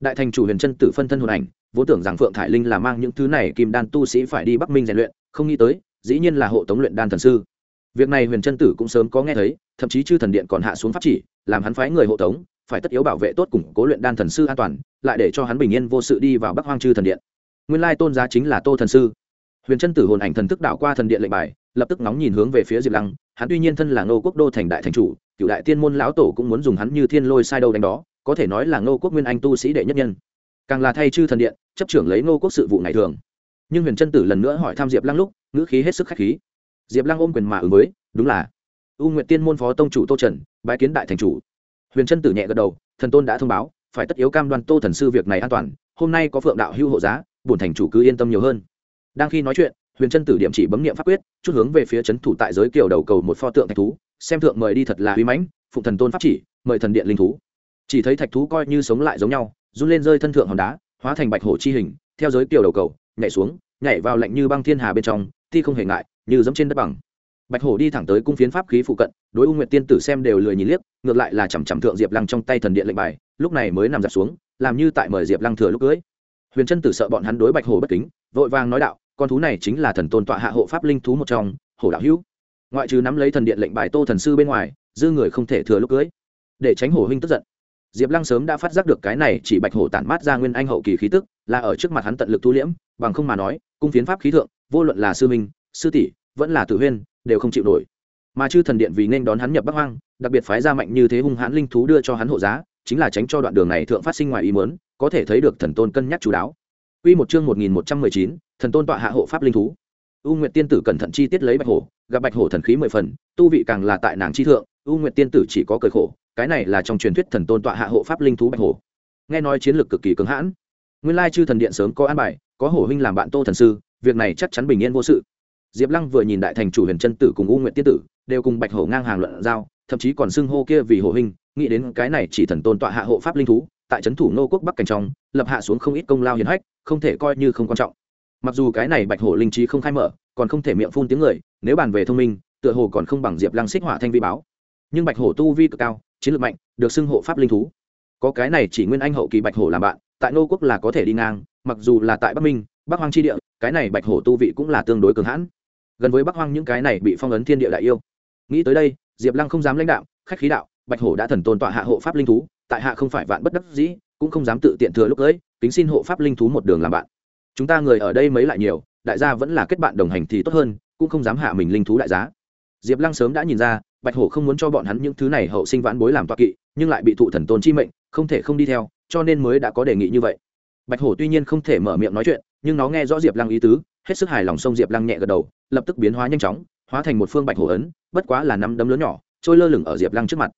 Đại thành chủ huyền chân tử phân thân hồn ảnh, vốn tưởng rằng phượng thải linh là mang những thứ này kim đan tu sĩ phải đi bắc minh rèn luyện, không nghĩ tới, dĩ nhiên là hộ tống luyện đan thần sư. Việc này huyền chân tử cũng sớm có nghe thấy, thậm chí chư thần điện còn hạ xuống pháp chỉ, làm hắn phái người hộ tống, phải tất yếu bảo vệ tốt củng cố luyện đan thần sư an toàn, lại để cho hắn bình yên vô sự đi vào bắc hoang chư thần điện. Nguyên lai tôn giá chính là tô thần sư. Huyền chân tử hồn ảnh thần thức đạo qua thần điện lệnh bài, lập tức nóng nhìn hướng về phía diệp lăng hắn tuy nhiên thân là ngô quốc đô thành đại thành chủ, cựu đại tiên môn lão tổ cũng muốn dùng hắn như thiên lôi sai đâu đánh đó, có thể nói là ngô quốc nguyên anh tu sĩ đệ nhất nhân. Càng là thay chư thần điện, chấp trưởng lấy ngô quốc sự vụ ngày thường. Nhưng huyền trân tử lần nữa hỏi thăm diệp lăng lúc, ngữ khí hết sức khách khí. Diệp lăng ôm quyền mà ứng với, đúng là, u nguyện tiên môn phó tông chủ tô trần, bái kiến đại thành chủ. Huyền trân tử nhẹ gật đầu, thần tôn đã thông báo, phải tất yếu cam đoan tô thần sư việc này an toàn, hôm nay có phượng đạo hưu hộ giá, bổn thành chủ cứ yên tâm nhiều hơn. Đang khi nói chuyện huyền trân tử điểm chỉ bấm nghiệm pháp quyết, chút hướng về phía trấn thủ tại giới kiều đầu cầu một pho tượng thạch thú, xem thượng mời đi thật là uy mãnh, phụng thần tôn pháp chỉ, mời thần điện linh thú. Chỉ thấy thạch thú coi như sống lại giống nhau, run lên rơi thân thượng hòn đá, hóa thành bạch hổ chi hình, theo giới kiều đầu cầu, nhảy xuống, nhảy vào lạnh như băng thiên hà bên trong thi không hề ngại, như giống trên đất bằng. Bạch hổ đi thẳng tới cung phiến pháp khí phụ cận, đối u nguyện tiên tử xem đều lười nhìn liếc, ngược lại là chằm chằm thượng diệp lăng trong tay thần điện lệnh bài, lúc này mới nằm giặt xuống, làm như tại mời diệp lăng thừa lúc cưới. Huyền Trân tử sợ bọn hắn đối bạch hổ bất kính, vội vàng nói đạo con thú này chính là thần tôn tọa hạ hộ pháp linh thú một trong, hổ đạo hữu. Ngoại trừ nắm lấy thần điện lệnh bài tô thần sư bên ngoài, dư người không thể thừa lúc cưới. Để tránh hổ huynh tức giận, diệp lăng sớm đã phát giác được cái này chỉ bạch hổ tản mát ra nguyên anh hậu kỳ khí tức, là ở trước mặt hắn tận lực thu liễm, bằng không mà nói, cung phiến pháp khí thượng, vô luận là sư minh, sư tỷ, vẫn là tử huyên, đều không chịu nổi. Mà chư thần điện vì nên đón hắn nhập bắc hoang, đặc biệt phái ra mạnh như thế hung hãn linh thú đưa cho hắn hộ giá, chính là tránh cho đoạn đường này thượng phát sinh ngoài ý muốn, có thể thấy được thần tôn cân nhắc chú đáo. Quy một chương 1119, thần tôn tọa hạ hộ pháp linh thú. U Nguyệt tiên tử cẩn thận chi tiết lấy bạch hổ, gặp bạch hổ thần khí mười phần, tu vị càng là tại nàng chi thượng, U Nguyệt tiên tử chỉ có cười khổ, cái này là trong truyền thuyết thần tôn tọa hạ hộ pháp linh thú bạch hổ. Nghe nói chiến lược cực kỳ cứng hãn. Nguyên lai chư thần điện sớm có an bài, có hổ huynh làm bạn Tô thần sư, việc này chắc chắn bình yên vô sự. Diệp Lăng vừa nhìn đại thành chủ Huyền chân tử cùng U Nguyệt tiên tử, đều cùng bạch hổ ngang hàng luận giao, thậm chí còn xưng hô kia vì hổ huynh, nghĩ đến cái này chỉ thần tôn tọa hạ hộ pháp linh thú, tại trấn thủ nô quốc bắc cảnh trong lập hạ xuống không ít công lao hiển hách, không thể coi như không quan trọng. Mặc dù cái này bạch hổ linh trí không khai mở, còn không thể miệng phun tiếng người, nếu bàn về thông minh, tựa hồ còn không bằng diệp lăng xích hỏa thanh vi báo. Nhưng bạch hổ tu vi cực cao, chiến lược mạnh, được xưng hộ pháp linh thú. Có cái này chỉ nguyên anh hậu kỳ bạch hổ làm bạn, tại Ngô quốc là có thể đi ngang, mặc dù là tại bắc minh, bắc hoang tri địa, cái này bạch hổ tu vị cũng là tương đối cường hãn. Gần với bắc hoang những cái này bị phong ấn thiên địa đại yêu. Nghĩ tới đây, diệp lăng không dám lãnh đạo, khách khí đạo, bạch hổ đã thần tôn tọa hạ hộ pháp linh thú, tại hạ không phải vạn bất đắc dĩ cũng không dám tự tiện thừa lúc ấy tính xin hộ pháp linh thú một đường làm bạn. Chúng ta người ở đây mấy lại nhiều, đại gia vẫn là kết bạn đồng hành thì tốt hơn, cũng không dám hạ mình linh thú đại giá. Diệp lăng sớm đã nhìn ra, bạch hổ không muốn cho bọn hắn những thứ này hậu sinh vãn bối làm toa kỵ, nhưng lại bị thụ thần tôn chi mệnh, không thể không đi theo, cho nên mới đã có đề nghị như vậy. Bạch hổ tuy nhiên không thể mở miệng nói chuyện, nhưng nó nghe rõ diệp lăng ý tứ, hết sức hài lòng sông diệp lăng nhẹ gật đầu, lập tức biến hóa nhanh chóng, hóa thành một phương bạch hổ ấn, bất quá là năm đấm lớn nhỏ, trôi lơ lửng ở diệp lăng trước mặt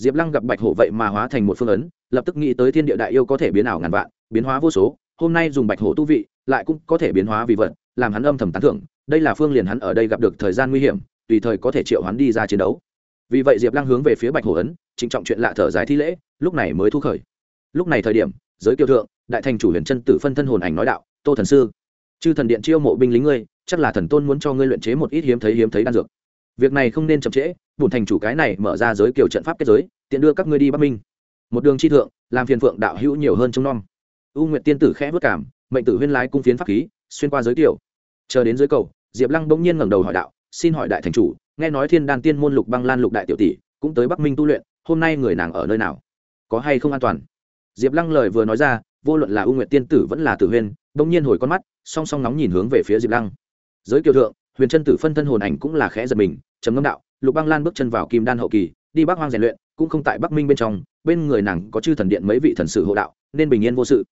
diệp lăng gặp bạch hổ vậy mà hóa thành một phương ấn, lập tức nghĩ tới thiên địa đại yêu có thể biến ảo ngàn vạn, biến hóa vô số, hôm nay dùng bạch hổ tu vị, lại cũng có thể biến hóa vì vật, làm hắn âm thầm tán thưởng, đây là phương liền hắn ở đây gặp được thời gian nguy hiểm, tùy thời có thể triệu hắn đi ra chiến đấu. Vì vậy diệp lăng hướng về phía bạch hổ ấn trịnh trọng chuyện lạ thở dài thi lễ, lúc này mới thu khởi. Lúc này thời điểm, giới kiêu thượng, đại thành chủ huyền chân tử phân thân hồn ảnh nói đạo, tô thần sư, chư thần điện chiêu mộ binh lính ngươi, chắc là thần tôn muốn cho ngươi luyện chế một ít hiếm thấy hiếm thấy đan dược. Việc này không nên chậm trễ Bổn thành chủ cái này mở ra giới kiểu trận pháp kết giới, tiện đưa các ngươi đi bắc minh. Một đường chi thượng, làm phiền phượng đạo hữu nhiều hơn trong non u nguyệt tiên tử khẽ vất cảm, mệnh tử huyên lái cung phiến pháp khí, xuyên qua giới tiểu. chờ đến dưới cầu, diệp lăng bỗng nhiên ngẩng đầu hỏi đạo, xin hỏi đại thành chủ, nghe nói thiên đan tiên môn lục băng lan lục đại tiểu tỷ cũng tới bắc minh tu luyện, hôm nay người nàng ở nơi nào? Có hay không an toàn? Diệp lăng lời vừa nói ra, vô luận là u nguyệt tiên tử vẫn là tử huyên, bỗng nhiên hồi con mắt, song song nóng nhìn hướng về phía diệp lăng. Giới kiều thượng, huyền Trân tử phân thân hồn ảnh cũng là khẽ giật mình, trầm ngâm đạo lục băng lan bước chân vào kim đan hậu kỳ đi bắc hoang rèn luyện cũng không tại bắc minh bên trong bên người nàng có chư thần điện mấy vị thần sử hộ đạo nên bình yên vô sự.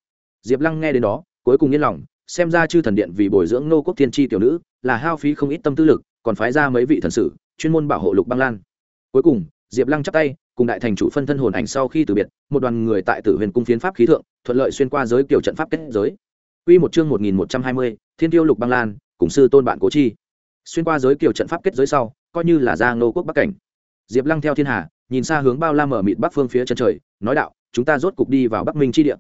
Diệp lăng nghe đến đó cuối cùng yên lòng xem ra chư thần điện vì bồi dưỡng nô quốc thiên tri tiểu nữ là hao phí không ít tâm tư lực còn phái ra mấy vị thần sử chuyên môn bảo hộ lục băng lan. Cuối cùng diệp lăng chắp tay cùng đại thành chủ phân thân hồn ảnh sau khi từ biệt một đoàn người tại tử huyền cung phiến pháp khí thượng thuận lợi xuyên qua giới kiểu trận pháp kết giới. Quy một chương 1120, Thiên Tiêu Lục Băng Lan, cùng sư tôn bạn Cố Chi. Xuyên qua giới kiểu trận pháp kết giới sau, coi như là ra nô quốc bắc cảnh. Diệp Lăng theo thiên hà, nhìn xa hướng bao la mở mịt bắc phương phía chân trời, nói đạo, chúng ta rốt cục đi vào Bắc Minh chi địa.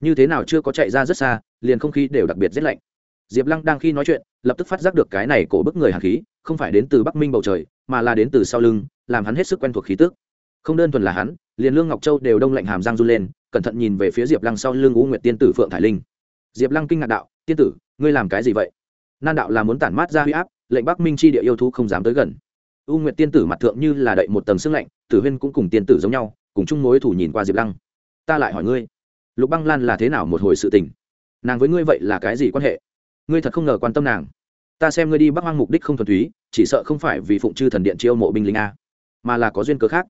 Như thế nào chưa có chạy ra rất xa, liền không khí đều đặc biệt rất lạnh. Diệp Lăng đang khi nói chuyện, lập tức phát giác được cái này cổ bức người hàn khí, không phải đến từ Bắc Minh bầu trời, mà là đến từ sau lưng, làm hắn hết sức quen thuộc khí tức. Không đơn thuần là hắn, liền Lương Ngọc Châu đều đông lạnh hàm răng run lên, cẩn thận nhìn về phía Diệp Lăng sau lưng U Nguyệt Tiên tử Phượng Thải Linh diệp lăng kinh ngạc đạo tiên tử ngươi làm cái gì vậy nan đạo là muốn tản mát ra huy áp lệnh bắc minh chi địa yêu thú không dám tới gần u nguyệt tiên tử mặt thượng như là đậy một tầng sương lạnh, tử huyên cũng cùng tiên tử giống nhau, cùng chung mối thủ nhìn qua diệp lăng. Ta lại hỏi ngươi, lục băng lan là thế nào một hồi sự tình? Nàng với ngươi vậy là cái gì quan hệ? Ngươi thật không ngờ quan tâm nàng. Ta xem ngươi đi bắc hoang mục đích không thuần túy, chỉ sợ không phải vì phụng chư thần điện chiêu mộ binh lính a, mà là có duyên cớ khác.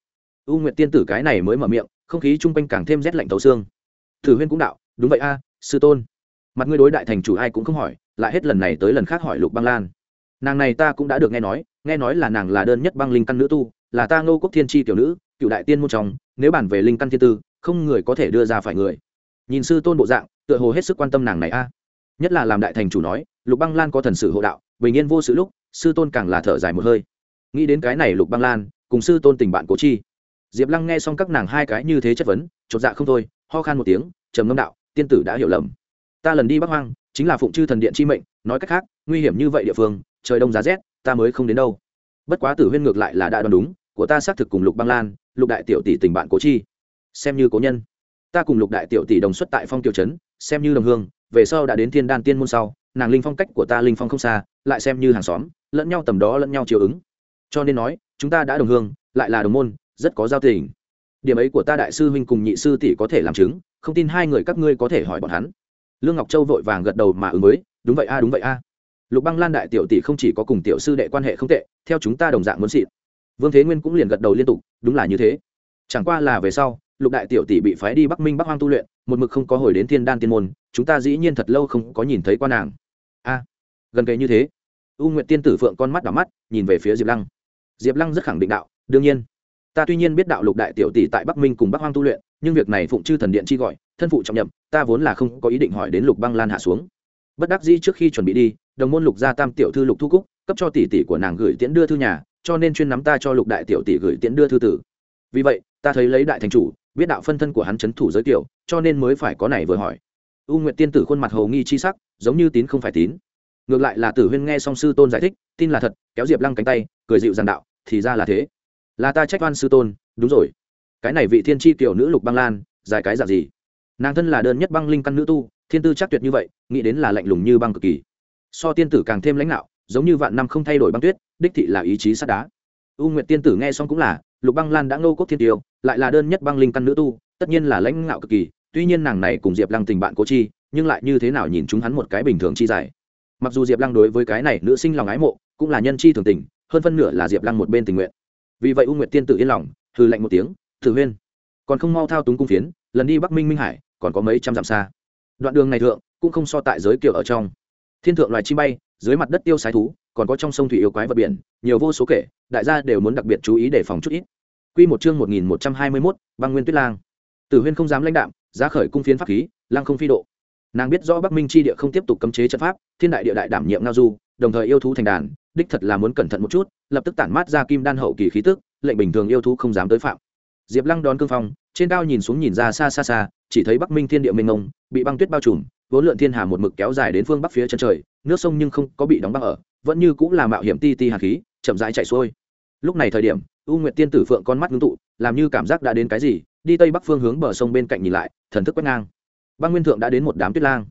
U nguyệt tiên tử cái này mới mở miệng, không khí chung quanh càng thêm rét lạnh tấu xương. Tử huyên cũng đạo, đúng vậy a, sư tôn. Mặt ngươi đối đại thành chủ ai cũng không hỏi, lại hết lần này tới lần khác hỏi lục băng lan. Nàng này ta cũng đã được nghe nói nghe nói là nàng là đơn nhất băng linh căn nữ tu, là ta ngô quốc thiên tri tiểu nữ, cựu đại tiên môn trong, nếu bản về linh căn thiên tư, không người có thể đưa ra phải người. Nhìn sư tôn bộ dạng, tựa hồ hết sức quan tâm nàng này a. À. Nhất là làm đại thành chủ nói, lục băng lan có thần sử hộ đạo, bình yên vô sự lúc, sư tôn càng là thở dài một hơi. Nghĩ đến cái này lục băng lan, cùng sư tôn tình bạn cố chi. Diệp lăng nghe xong các nàng hai cái như thế chất vấn, chột dạ không thôi, ho khan một tiếng, trầm ngâm đạo, tiên tử đã hiểu lầm. Ta lần đi bắc hoang, chính là phụng chư thần điện chi mệnh, nói cách khác, nguy hiểm như vậy địa phương, trời đông giá rét ta mới không đến đâu. Bất quá tử huyên ngược lại là đã đoán đúng, của ta xác thực cùng lục băng lan, lục đại tiểu tỷ tình bạn cố chi. Xem như cố nhân. Ta cùng lục đại tiểu tỷ đồng xuất tại phong tiểu trấn, xem như đồng hương, về sau đã đến thiên đan tiên môn sau, nàng linh phong cách của ta linh phong không xa, lại xem như hàng xóm, lẫn nhau tầm đó lẫn nhau chiều ứng. Cho nên nói, chúng ta đã đồng hương, lại là đồng môn, rất có giao tình. Điểm ấy của ta đại sư huynh cùng nhị sư tỷ có thể làm chứng, không tin hai người các ngươi có thể hỏi bọn hắn. Lương ngọc châu vội vàng gật đầu mà ứng với. đúng vậy a, đúng vậy a lục băng lan đại tiểu tỷ không chỉ có cùng tiểu sư đệ quan hệ không tệ, theo chúng ta đồng dạng muốn xịn. Vương thế nguyên cũng liền gật đầu liên tục, đúng là như thế. Chẳng qua là về sau, lục đại tiểu tỷ bị phái đi bắc minh bắc hoang tu luyện, một mực không có hồi đến thiên đan tiên môn, chúng ta dĩ nhiên thật lâu không có nhìn thấy quan nàng. A, gần kề như thế. U nguyệt tiên tử phượng con mắt đỏ mắt, nhìn về phía diệp lăng. Diệp lăng rất khẳng định đạo, đương nhiên. Ta tuy nhiên biết đạo lục đại tiểu tỷ tại bắc minh cùng bắc hoang tu luyện, nhưng việc này phụng chư thần điện chi gọi, thân phụ trọng nhậm, ta vốn là không có ý định hỏi đến lục băng lan hạ xuống bất đắc dĩ trước khi chuẩn bị đi, đồng môn lục gia tam tiểu thư lục thu cúc, cấp cho tỷ tỷ của nàng gửi tiễn đưa thư nhà, cho nên chuyên nắm ta cho lục đại tiểu tỷ gửi tiễn đưa thư tử. Vì vậy, ta thấy lấy đại thành chủ, biết đạo phân thân của hắn c thủ giới tiểu, cho nên mới phải có này vừa hỏi. U nguyện tiên tử khuôn mặt hầu nghi chi sắc, giống như tín không phải tín. Ngược lại là tử huyên nghe song sư tôn giải thích, tin là thật, kéo diệp lăng cánh tay, cười dịu giàn đạo, thì ra là thế. Là ta trách oan sư tôn, đúng rồi. Cái này vị thiên tri tiểu nữ lục băng lan dài cái dạng gì? Nàng thân là đơn nhất băng linh căn nữ tu thiên tư chắc tuyệt như vậy, nghĩ đến là lạnh lùng như băng cực kỳ. So tiên tử càng thêm lãnh đạo, giống như vạn năm không thay đổi băng tuyết, đích thị là ý chí sắt đá. U nguyệt tiên tử nghe xong cũng là, lục băng lan đã ngô quốc thiên tiêu, lại là đơn nhất băng linh căn nữ tu, tất nhiên là lãnh ngạo cực kỳ, tuy nhiên nàng này cùng diệp lăng tình bạn cố chi, nhưng lại như thế nào nhìn chúng hắn một cái bình thường chi dài mặc dù diệp lăng đối với cái này nữ sinh lòng ái mộ, cũng là nhân chi thường tình, hơn phân nửa là diệp lăng một bên tình nguyện. Vì vậy u nguyệt tiên tử yên lòng hư lạnh một tiếng thử huyên, còn không mau thao túng cung phiến, lần đi bắc minh minh hải, còn có mấy trăm dặm xa đoạn đường này thượng cũng không so tại giới kiểu ở trong thiên thượng loài chim bay dưới mặt đất tiêu sái thú còn có trong sông thủy yêu quái vật biển nhiều vô số kể đại gia đều muốn đặc biệt chú ý để phòng chút ít Quy một chương một nghìn một trăm hai mươi 1121, băng nguyên tuyết lang. Tử Huyên không dám lãnh đạm, giá khởi cung phiến pháp khí, lang không phi độ. Nàng biết rõ Bắc Minh chi địa không tiếp tục cấm chế trận pháp, thiên đại địa đại đảm nhiệm ngao du, đồng thời yêu thú thành đàn, đích thật là muốn cẩn thận một chút, lập tức tản mát ra kim đan hậu kỳ khí tức, lệnh bình thường yêu thú không dám tới phạm. Diệp Lăng đón cương phong, trên cao nhìn xuống nhìn ra xa xa xa, chỉ thấy bắc minh thiên địa mênh mông bị băng tuyết bao trùm vốn lượn thiên hà một mực kéo dài đến phương bắc phía chân trời nước sông nhưng không có bị đóng băng ở vẫn như cũng là mạo hiểm ti ti hà khí chậm rãi chạy xuôi. Lúc này thời điểm u nguyệt tiên tử phượng con mắt ngưng tụ làm như cảm giác đã đến cái gì đi tây bắc phương hướng bờ sông bên cạnh nhìn lại thần thức quét ngang. Băng nguyên thượng đã đến một đám tuyết lang.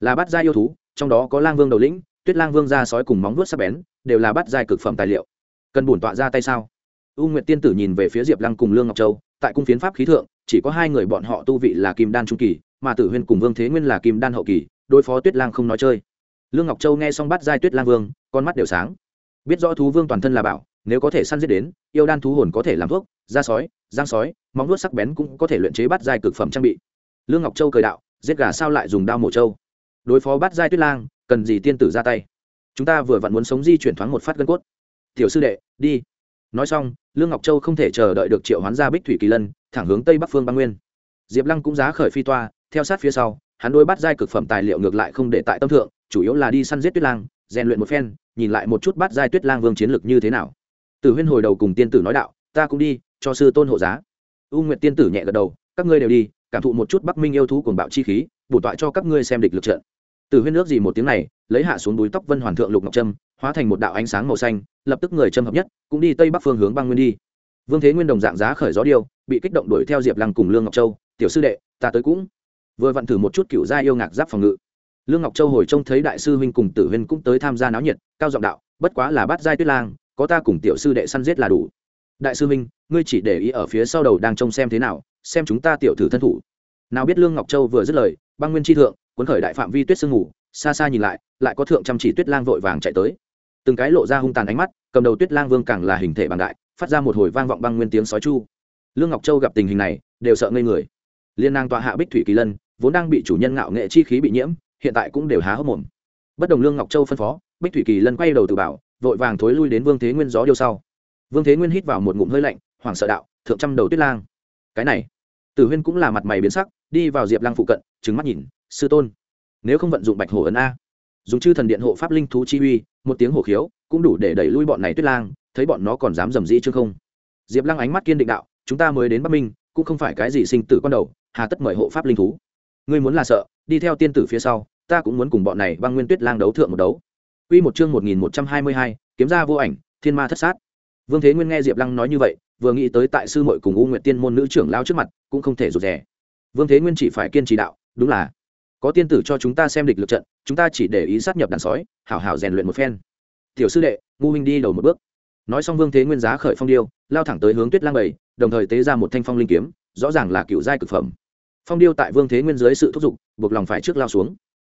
Là bát gia yêu thú trong đó có lang vương đầu lĩnh tuyết lang vương ra sói cùng móng vuốt sắc bén đều là bát giai cực phẩm tài liệu. Cần bổn tọa ra tay sao? U nguyệt tiên tử nhìn về phía diệp lăng cùng lương ngọc châu tại cung phiến pháp khí thượng, chỉ có hai người bọn họ tu vị là kim đan trung kỳ, mà tử huyên cùng vương thế nguyên là kim đan hậu kỳ, đối phó tuyết lang không nói chơi. Lương ngọc châu nghe xong bắt giai tuyết lang vương, con mắt đều sáng. Biết rõ thú vương toàn thân là bảo, nếu có thể săn giết đến, yêu đan thú hồn có thể làm thuốc, da sói, giang sói, móng nuốt sắc bén cũng có thể luyện chế bắt giai cực phẩm trang bị. Lương ngọc châu cười đạo, giết gà sao lại dùng đao mổ châu đối phó bắt giai tuyết lang, cần gì tiên tử ra tay? Chúng ta vừa vặn muốn sống di chuyển thoáng một phát gân cốt. Tiểu sư đệ, đi nói xong, lương ngọc châu không thể chờ đợi được triệu hoán ra bích thủy kỳ lân, thẳng hướng tây bắc phương băng nguyên. Diệp lăng cũng giá khởi phi toa, theo sát phía sau, hắn đôi bắt giai cực phẩm tài liệu ngược lại không để tại tâm thượng, chủ yếu là đi săn giết tuyết lang, rèn luyện một phen, nhìn lại một chút bắt giai tuyết lang vương chiến lược như thế nào. Từ huyên hồi đầu cùng tiên tử nói đạo, ta cũng đi, cho sư tôn hộ giá. U nguyệt tiên tử nhẹ gật đầu, các ngươi đều đi, cảm thụ một chút bắc minh yêu thú cuồng bạo chi khí, bổ tọa cho các ngươi xem địch lực trận từ huyên nước gì một tiếng này, lấy hạ xuống đuôi tóc vân hoàn thượng lục ngọc trâm, hóa thành một đạo ánh sáng màu xanh, lập tức người châm hợp nhất, cũng đi tây bắc phương hướng băng nguyên đi. Vương thế nguyên đồng dạng giá khởi gió điêu, bị kích động đuổi theo diệp lăng cùng lương ngọc châu. Tiểu sư đệ, ta tới cũng. Vừa vặn thử một chút cựu gia yêu ngạc giáp phòng ngự. Lương ngọc châu hồi trông thấy đại sư huynh cùng tử huyên cũng tới tham gia náo nhiệt, cao giọng đạo, bất quá là bắt giai tuyết lang, có ta cùng tiểu sư đệ săn giết là đủ. Đại sư huynh, ngươi chỉ để ý ở phía sau đầu đang trông xem thế nào, xem chúng ta tiểu thử thân thủ. Nào biết lương ngọc châu vừa dứt lời, băng nguyên tri thượng cuốn khởi đại phạm vi tuyết sương ngủ xa xa nhìn lại lại có thượng chăm chỉ tuyết lang vội vàng chạy tới. Từng cái lộ ra hung tàn ánh mắt, cầm đầu tuyết lang vương càng là hình thể bằng đại, phát ra một hồi vang vọng băng nguyên tiếng sói chu. Lương ngọc châu gặp tình hình này, đều sợ ngây người. Liên nàng tọa hạ bích thủy kỳ lân, vốn đang bị chủ nhân ngạo nghệ chi khí bị nhiễm, hiện tại cũng đều há hốc mồm. Bất đồng lương ngọc châu phân phó, bích thủy kỳ lân quay đầu từ bảo, vội vàng thối lui đến vương thế nguyên gió điêu sau. Vương thế nguyên hít vào một ngụm hơi lạnh, hoảng sợ đạo, thượng trăm đầu tuyết lang. Cái này, tử huyên cũng là mặt mày biến sắc, đi vào diệp lang phụ cận trứng mắt nhìn sư tôn nếu không vận dụng bạch hổ ấn a dùng chư thần điện hộ pháp linh thú chi uy một tiếng hổ khiếu cũng đủ để đẩy lui bọn này tuyết lang thấy bọn nó còn dám dầm dĩ chứ không diệp lăng ánh mắt kiên định đạo chúng ta mới đến bắc minh cũng không phải cái gì sinh tử con đầu hà tất mời hộ pháp linh thú ngươi muốn là sợ đi theo tiên tử phía sau ta cũng muốn cùng bọn này băng nguyên tuyết lang đấu thượng một đấu Quy một chương một nghìn một trăm hai mươi hai, kiếm ra vô ảnh, thiên ma thất sát. Vương Thế Nguyên nghe Diệp Lăng nói như vậy, vừa nghĩ tới tại sư muội cùng U Nguyệt Tiên môn nữ trưởng lao trước mặt, cũng không thể rụt rè. Vương Thế Nguyên chỉ phải kiên trì đạo, đúng là có tiên tử cho chúng ta xem địch lực trận, chúng ta chỉ để ý sát nhập đàn sói, hảo hảo rèn luyện một phen. Tiểu sư đệ, ngu huynh đi đầu một bước. Nói xong Vương Thế Nguyên giá khởi phong điêu, lao thẳng tới hướng Tuyết Lang bảy, đồng thời tế ra một thanh phong linh kiếm, rõ ràng là cựu giai cực phẩm. Phong điêu tại Vương Thế Nguyên dưới sự thúc giục, buộc lòng phải trước lao xuống.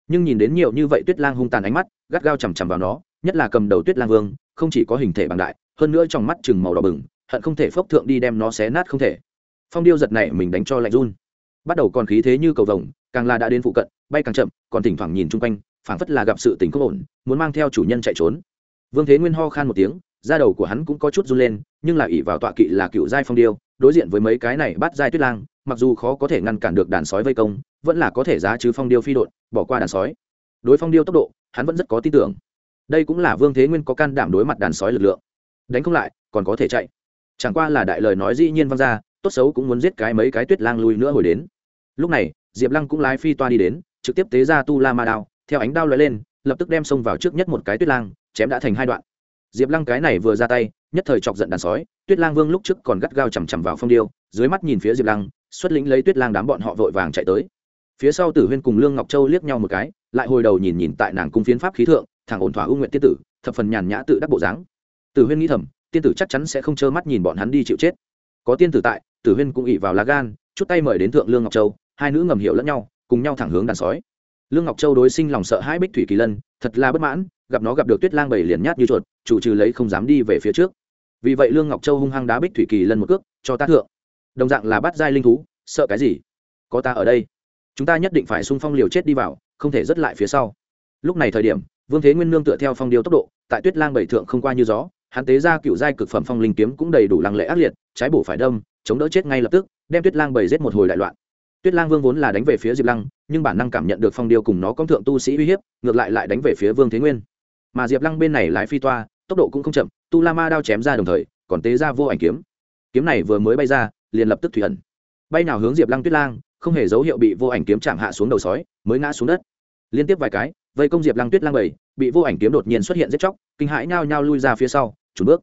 Nhưng nhìn đến nhiều như vậy Tuyết Lang hung tàn ánh mắt, gắt gao chằm chằm vào nó, nhất là cầm đầu Tuyết Lang Vương, không chỉ có hình thể bằng đại, hơn nữa trong mắt chừng màu đỏ bừng, hận không thể phốc thượng đi đem nó xé nát không thể. Phong điêu giật này mình đánh cho lạnh run. Bắt đầu còn khí thế như cầu vồng, càng là đã đến phụ cận, bay càng chậm, còn thỉnh thoảng nhìn chung quanh, phảng phất là gặp sự tình không ổn, muốn mang theo chủ nhân chạy trốn. Vương Thế Nguyên ho khan một tiếng, da đầu của hắn cũng có chút run lên, nhưng là ỷ vào tọa kỵ là cựu giai phong điêu, đối diện với mấy cái này bắt giai tuyết lang, mặc dù khó có thể ngăn cản được đàn sói vây công, vẫn là có thể giá chứ phong điêu phi đột, bỏ qua đàn sói. Đối phong điêu tốc độ, hắn vẫn rất có tin tưởng. Đây cũng là Vương Thế Nguyên có can đảm đối mặt đàn sói lực lượng. Đánh không lại, còn có thể chạy. Chẳng qua là đại lời nói dĩ nhiên vang ra, tốt xấu cũng muốn giết cái mấy cái tuyết lang lui nữa hồi đến. Lúc này, Diệp Lăng cũng lái phi toa đi đến, trực tiếp tế ra tu la ma đao, theo ánh đao lóe lên, lập tức đem xông vào trước nhất một cái tuyết lang, chém đã thành hai đoạn. Diệp lăng cái này vừa ra tay nhất thời chọc giận đàn sói tuyết lang vương lúc trước còn gắt gao chằm chằm vào phong điêu dưới mắt nhìn phía diệp lăng xuất lĩnh lấy tuyết lang đám bọn họ vội vàng chạy tới. Phía sau tử huyên cùng lương ngọc châu liếc nhau một cái lại hồi đầu nhìn nhìn tại nàng cung phiến pháp khí thượng thẳng ổn thỏa ưu nguyện tiên tử thập phần nhàn nhã tự đắc bộ dáng. Tử huyên nghĩ thầm tiên tử chắc chắn sẽ không trơ mắt nhìn bọn hắn đi chịu chết. Có tiên tử tại tử huyên cũng ỉ vào lá gan chút tay mời đến thượng lương ngọc châu hai nữ ngầm hiểu lẫn nhau, cùng nhau thẳng hướng đàn sói. Lương ngọc châu đối sinh lòng sợ hãi bích thủy kỳ lân, thật là bất mãn, gặp nó gặp được tuyết lang bầy liền nhát như chuột, chủ trừ lấy không dám đi về phía trước. Vì vậy lương ngọc châu hung hăng đá bích thủy kỳ lân một cước, cho ta thượng. Đồng dạng là bắt giai linh thú, sợ cái gì? Có ta ở đây. Chúng ta nhất định phải xung phong liều chết đi vào, không thể dứt lại phía sau. Lúc này thời điểm, vương thế nguyên nương tựa theo phong điêu tốc độ, tại tuyết lang bảy thượng không qua như gió, hắn tế ra cựu giai cực phẩm phong linh kiếm cũng đầy đủ lăng lệ ác liệt, trái bổ phải đâm, chống đỡ chết ngay lập tức, đem tuyết lang bảy giết một hồi đại loạn tuyết lang vương vốn là đánh về phía diệp lăng, nhưng bản năng cảm nhận được phong điêu cùng nó có thượng tu sĩ uy hiếp, ngược lại lại đánh về phía vương thế nguyên. Mà diệp lăng bên này lái phi toa, tốc độ cũng không chậm, tu la ma đao chém ra đồng thời, còn tế ra vô ảnh kiếm. Kiếm này vừa mới bay ra, liền lập tức thủy ẩn. Bay nào hướng diệp lăng tuyết lang, không hề dấu hiệu bị vô ảnh kiếm chạm hạ xuống đầu sói, mới ngã xuống đất. Liên tiếp vài cái, vây công diệp lăng tuyết lang bảy, bị vô ảnh kiếm đột nhiên xuất hiện giết chóc, kinh hãi nhao nhao lui ra phía sau trùn bước.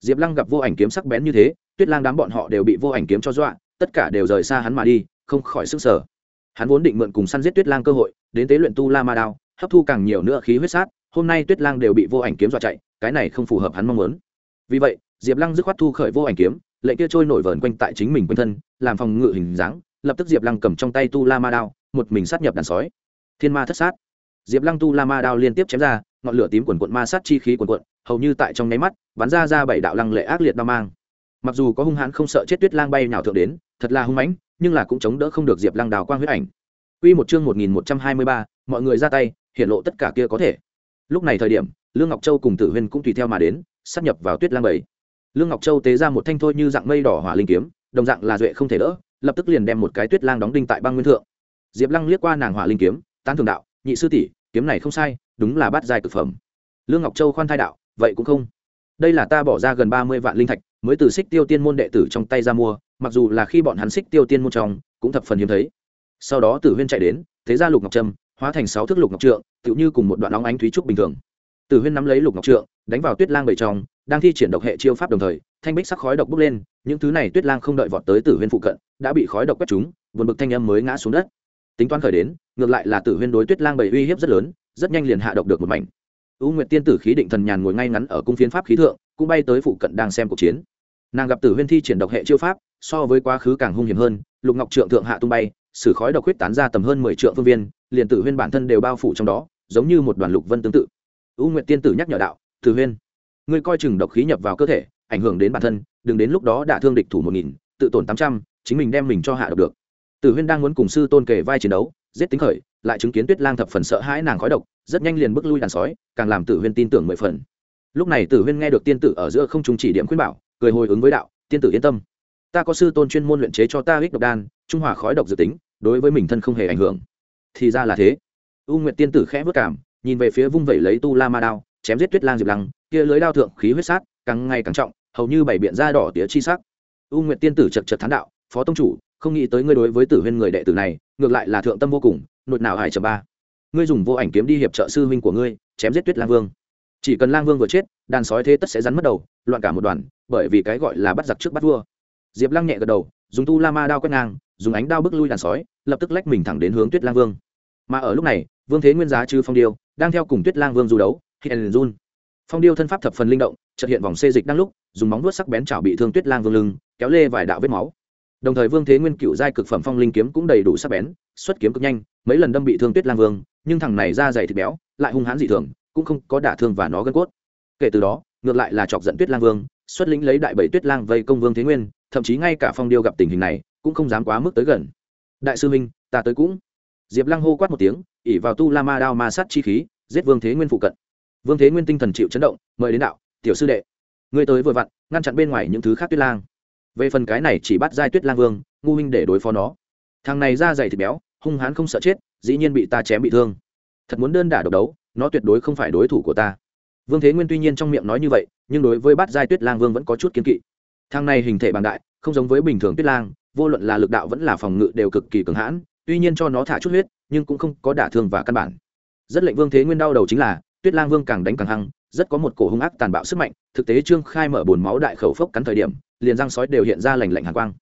Diệp lăng gặp vô ảnh kiếm sắc bén như thế, tuyết lang đám bọn họ đều bị vô ảnh kiếm cho dọa, tất cả đều rời xa hắn mà đi không khỏi sức sở. Hắn vốn định mượn cùng săn giết tuyết lang cơ hội, đến tế luyện tu la ma đao, hấp thu càng nhiều nữa khí huyết sát, hôm nay tuyết lang đều bị vô ảnh kiếm dọa chạy, cái này không phù hợp hắn mong muốn. Vì vậy, diệp lăng dứt khoát thu khởi vô ảnh kiếm, lệnh kia trôi nổi vờn quanh tại chính mình quanh thân, làm phòng ngự hình dáng, lập tức diệp lăng cầm trong tay tu la ma đao, một mình sát nhập đàn sói. Thiên ma thất sát. Diệp lăng tu la ma đao liên tiếp chém ra, ngọn lửa tím quần quận ma sát chi khí quần quận, hầu như tại trong nháy mắt, bắn ra ra bảy đạo lăng lệ ác liệt đao mang. Mặc dù có hung hãn không sợ chết tuyết lang bay nào thượng đến, thật là hung mãnh nhưng là cũng chống đỡ không được diệp lăng đào quang huyết ảnh. Quy một chương một nghìn một trăm hai mươi ba, mọi người ra tay, hiện lộ tất cả kia có thể. Lúc này thời điểm lương ngọc châu cùng tử huyên cũng tùy theo mà đến sắp nhập vào tuyết lang bảy. Lương ngọc châu tế ra một thanh thôi như dạng mây đỏ hỏa linh kiếm đồng dạng là duệ không thể đỡ lập tức liền đem một cái tuyết lang đóng đinh tại băng nguyên thượng. Diệp lăng liếc qua nàng hỏa linh kiếm tán thưởng đạo nhị sư tỷ kiếm này không sai đúng là bát giai cực phẩm. Lương ngọc châu khoan thai đạo vậy cũng không. Đây là ta bỏ ra gần ba mươi vạn linh thạch mới từ xích tiêu tiên môn đệ tử trong tay ra mua mặc dù là khi bọn hắn xích tiêu tiên môn trong cũng thập phần hiếm thấy. Sau đó tử huyên chạy đến thế ra lục ngọc trâm hóa thành sáu thước lục ngọc trượng tự như cùng một đoạn óng ánh thúy trúc bình thường. Tử huyên nắm lấy lục ngọc trượng đánh vào tuyết lang bầy trong đang thi triển độc hệ chiêu pháp đồng thời thanh bích sắc khói độc bốc lên những thứ này tuyết lang không đợi vọt tới tử huyên phụ cận đã bị khói độc quét chúng vượt bực thanh âm mới ngã xuống đất. Tính toán khởi đến ngược lại là tử huyên đối tuyết lang bầy uy hiếp rất lớn rất nhanh liền hạ độc được một mảnh. U Nguyệt tiên tử khí định thần nhàn ngồi ngay ngắn ở cung phiến pháp khí thượng, cũng bay tới phụ cận đang xem cuộc chiến. Nàng gặp Tử Huyên thi triển độc hệ chiêu pháp, so với quá khứ càng hung hiểm hơn, Lục Ngọc Trượng thượng hạ tung bay, sử khói độc huyết tán ra tầm hơn mười trượng phương viên, liền Tử Huyên bản thân đều bao phủ trong đó, giống như một đoàn lục vân tương tự. U Nguyệt tiên tử nhắc nhở đạo, "Tử Huyên, ngươi coi chừng độc khí nhập vào cơ thể, ảnh hưởng đến bản thân, đừng đến lúc đó đả thương địch thủ một nghìn, tự tổn tám trăm, chính mình đem mình cho hạ độc được." Tử Huyên đang muốn cùng sư tôn kể vai chiến đấu, giết tính khởi, lại chứng kiến Tuyết Lang thập phần sợ hãi nàng khói độc, rất nhanh liền bước lui đàn sói càng làm tử huyên tin tưởng mười phần lúc này tử huyên nghe được tiên tử ở giữa không trung chỉ điểm khuyên bảo cười hồi ứng với đạo, tiên tử yên tâm. Ta có sư tôn chuyên môn luyện chế cho ta ích độc đan, trung hòa khói độc dự tính, đối với mình thân không hề ảnh hưởng. Thì ra là thế. U nguyệt tiên tử khẽ vất cảm nhìn về phía vung vẩy lấy tu la ma đao, chém giết tuyết lang diệp lăng, kia lưới đao thượng khí huyết sát, càng ngày càng trọng, hầu như bảy biện da đỏ tía chi sắc. U nguyệt tiên tử chật chật thán đạo, phó tông chủ, không nghĩ tới ngươi đối với tử huyên người đệ tử này, ngược lại là thượng tâm vô cùng nội nào hải chậm ba. Ngươi dùng vô ảnh kiếm đi hiệp trợ sư huynh của ngươi, chém giết tuyết lang vương chỉ cần lang vương vừa chết, đàn sói thế tất sẽ rắn mất đầu, loạn cả một đoàn, bởi vì cái gọi là bắt giặc trước bắt vua. Diệp lăng nhẹ gật đầu, dùng tu la ma đao quét ngang, dùng ánh đao bước lui đàn sói, lập tức lách mình thẳng đến hướng tuyết lang vương. Mà ở lúc này, vương thế nguyên giá chư phong điêu, đang theo cùng tuyết lang vương du đấu hiện run. Phong điêu thân pháp thập phần linh động trật hiện vòng xê dịch đang lúc, dùng móng vuốt sắc bén chảo bị thương tuyết lang vương lưng, kéo lê vài đạo vết máu. Đồng thời vương thế nguyên cựu giai cực phẩm phong linh kiếm cũng đầy đủ sắc bén, xuất kiếm cực nhanh, mấy lần đâm bị thương tuyết lang vương, nhưng thằng này da dày thịt béo, lại hung hãn dị thường cũng không có đả thương và nó gân cốt. Kể từ đó, ngược lại là chọc giận tuyết lang vương, xuất lĩnh lấy đại bảy tuyết lang vây công vương thế nguyên, thậm chí ngay cả phong điêu gặp tình hình này, cũng không dám quá mức tới gần. Đại sư minh, ta tới cũng. Diệp lăng hô quát một tiếng ỉ vào tu la ma đao ma sát chi khí, giết vương thế nguyên phụ cận. Vương thế nguyên tinh thần chịu chấn động, mời đến đạo, tiểu sư đệ, ngươi tới vừa vặn, ngăn chặn bên ngoài những thứ khác tuyết lang. Về phần cái này chỉ bắt giai tuyết lang vương, ngu minh để đối phó nó. Thằng này da dày thịt béo, hung hãn không sợ chết, dĩ nhiên bị ta chém bị thương. Thật muốn đơn đả độc đấu nó tuyệt đối không phải đối thủ của ta. Vương thế nguyên tuy nhiên trong miệng nói như vậy, nhưng đối với bát giai tuyết lang vương vẫn có chút kiến kỵ. Thang này hình thể bằng đại, không giống với bình thường tuyết lang, vô luận là lực đạo vẫn là phòng ngự đều cực kỳ cường hãn, tuy nhiên cho nó thả chút huyết, nhưng cũng không có đả thương và căn bản. Rất lệnh vương thế nguyên đau đầu chính là, tuyết lang vương càng đánh càng hăng, rất có một cổ hung ác tàn bạo sức mạnh, thực tế trương khai mở bồn máu đại khẩu phốc cắn thời điểm, liền răng sói đều hiện ra lành lạnh hàn quang.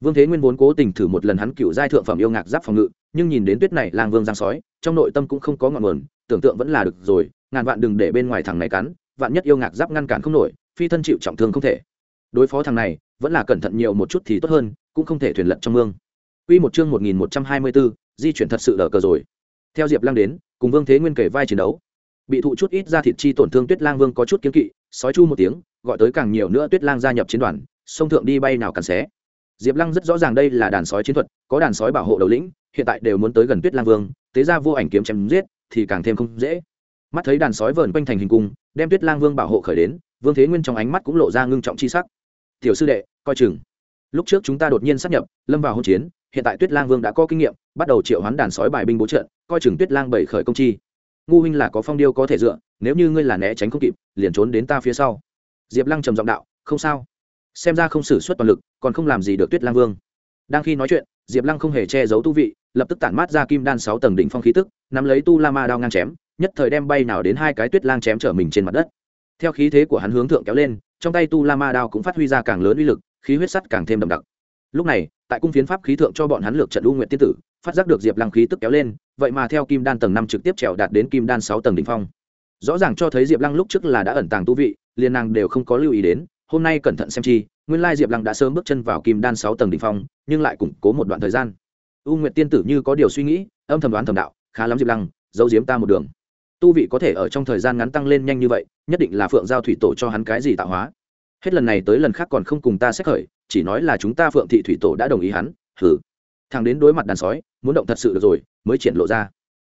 Vương thế nguyên vốn cố tình thử một lần hắn cựu giai thượng phẩm yêu ngạc giáp phòng ngự nhưng nhìn đến tuyết này lang vương giang sói trong nội tâm cũng không có ngọn nguồn tưởng tượng vẫn là được rồi ngàn vạn đừng để bên ngoài thằng này cắn vạn nhất yêu ngạc giáp ngăn cản không nổi phi thân chịu trọng thương không thể đối phó thằng này vẫn là cẩn thận nhiều một chút thì tốt hơn cũng không thể thuyền lận trong mương Quy một chương 1124, di chuyển thật sự lờ cờ rồi. Theo Diệp Lang đến, cùng Vương Thế Nguyên kể vai chiến đấu. Bị thụ chút ít ra thịt chi tổn thương Tuyết Lang Vương có chút kiêng kỵ, sói chu một tiếng, gọi tới càng nhiều nữa Tuyết Lang gia nhập chiến đoàn, sông thượng đi bay nào cắn xé diệp lăng rất rõ ràng đây là đàn sói chiến thuật có đàn sói bảo hộ đầu lĩnh hiện tại đều muốn tới gần tuyết lang vương, tế ra vô ảnh kiếm chém giết, thì càng thêm không dễ. Mắt thấy đàn sói vờn quanh thành hình cung, đem tuyết lang vương bảo hộ khởi đến, vương thế nguyên trong ánh mắt cũng lộ ra ngưng trọng chi sắc. Tiểu sư đệ, coi chừng. Lúc trước chúng ta đột nhiên sắp nhập, lâm vào hỗn chiến, hiện tại tuyết lang vương đã có kinh nghiệm, bắt đầu triệu hoán đàn sói bài binh bố trận, coi chừng tuyết lang bảy khởi công chi. Ngu huynh là có phong điêu có thể dựa, nếu như ngươi là né tránh không kịp, liền trốn đến ta phía sau. Diệp lăng trầm giọng đạo, không sao. Xem ra không xử suất toàn lực, còn không làm gì được tuyết lang vương. Đang khi nói chuyện diệp lăng không hề che giấu tu vị, lập tức tản mát ra kim đan sáu tầng đỉnh phong khí tức, nắm lấy tu la ma đao ngang chém, nhất thời đem bay nào đến hai cái tuyết lang chém trở mình trên mặt đất. Theo khí thế của hắn hướng thượng kéo lên, trong tay tu la ma đao cũng phát huy ra càng lớn uy lực, khí huyết sắt càng thêm đậm đặc. Lúc này, tại cung phiến pháp khí thượng cho bọn hắn lược trận u nguyện tiên tử, phát giác được diệp lăng khí tức kéo lên, vậy mà theo kim đan tầng năm trực tiếp trèo đạt đến kim đan sáu tầng đỉnh phong. Rõ ràng cho thấy diệp lăng lúc trước là đã ẩn tàng tu vị, liền nàng đều không có lưu ý đến, hôm nay cẩn thận xem chi nguyên lai diệp lăng đã sớm bước chân vào kim đan sáu tầng đ ỉ n h phong, nhưng lại củng cố một đoạn thời gian. U nguyệt tiên tử như có điều suy nghĩ, âm thầm đoán thầm đạo, khá lắm diệp lăng, giấu diếm ta một đường. Tu vị có thể ở trong thời gian ngắn tăng lên nhanh như vậy, nhất định là phượng giao thủy tổ cho hắn cái gì tạo hóa. Hết lần này tới lần khác còn không cùng ta xét khởi, chỉ nói là chúng ta phượng thị thủy tổ đã đồng ý hắn hử thằng đến đối mặt đàn sói, muốn động thật sự được rồi, mới triển lộ ra.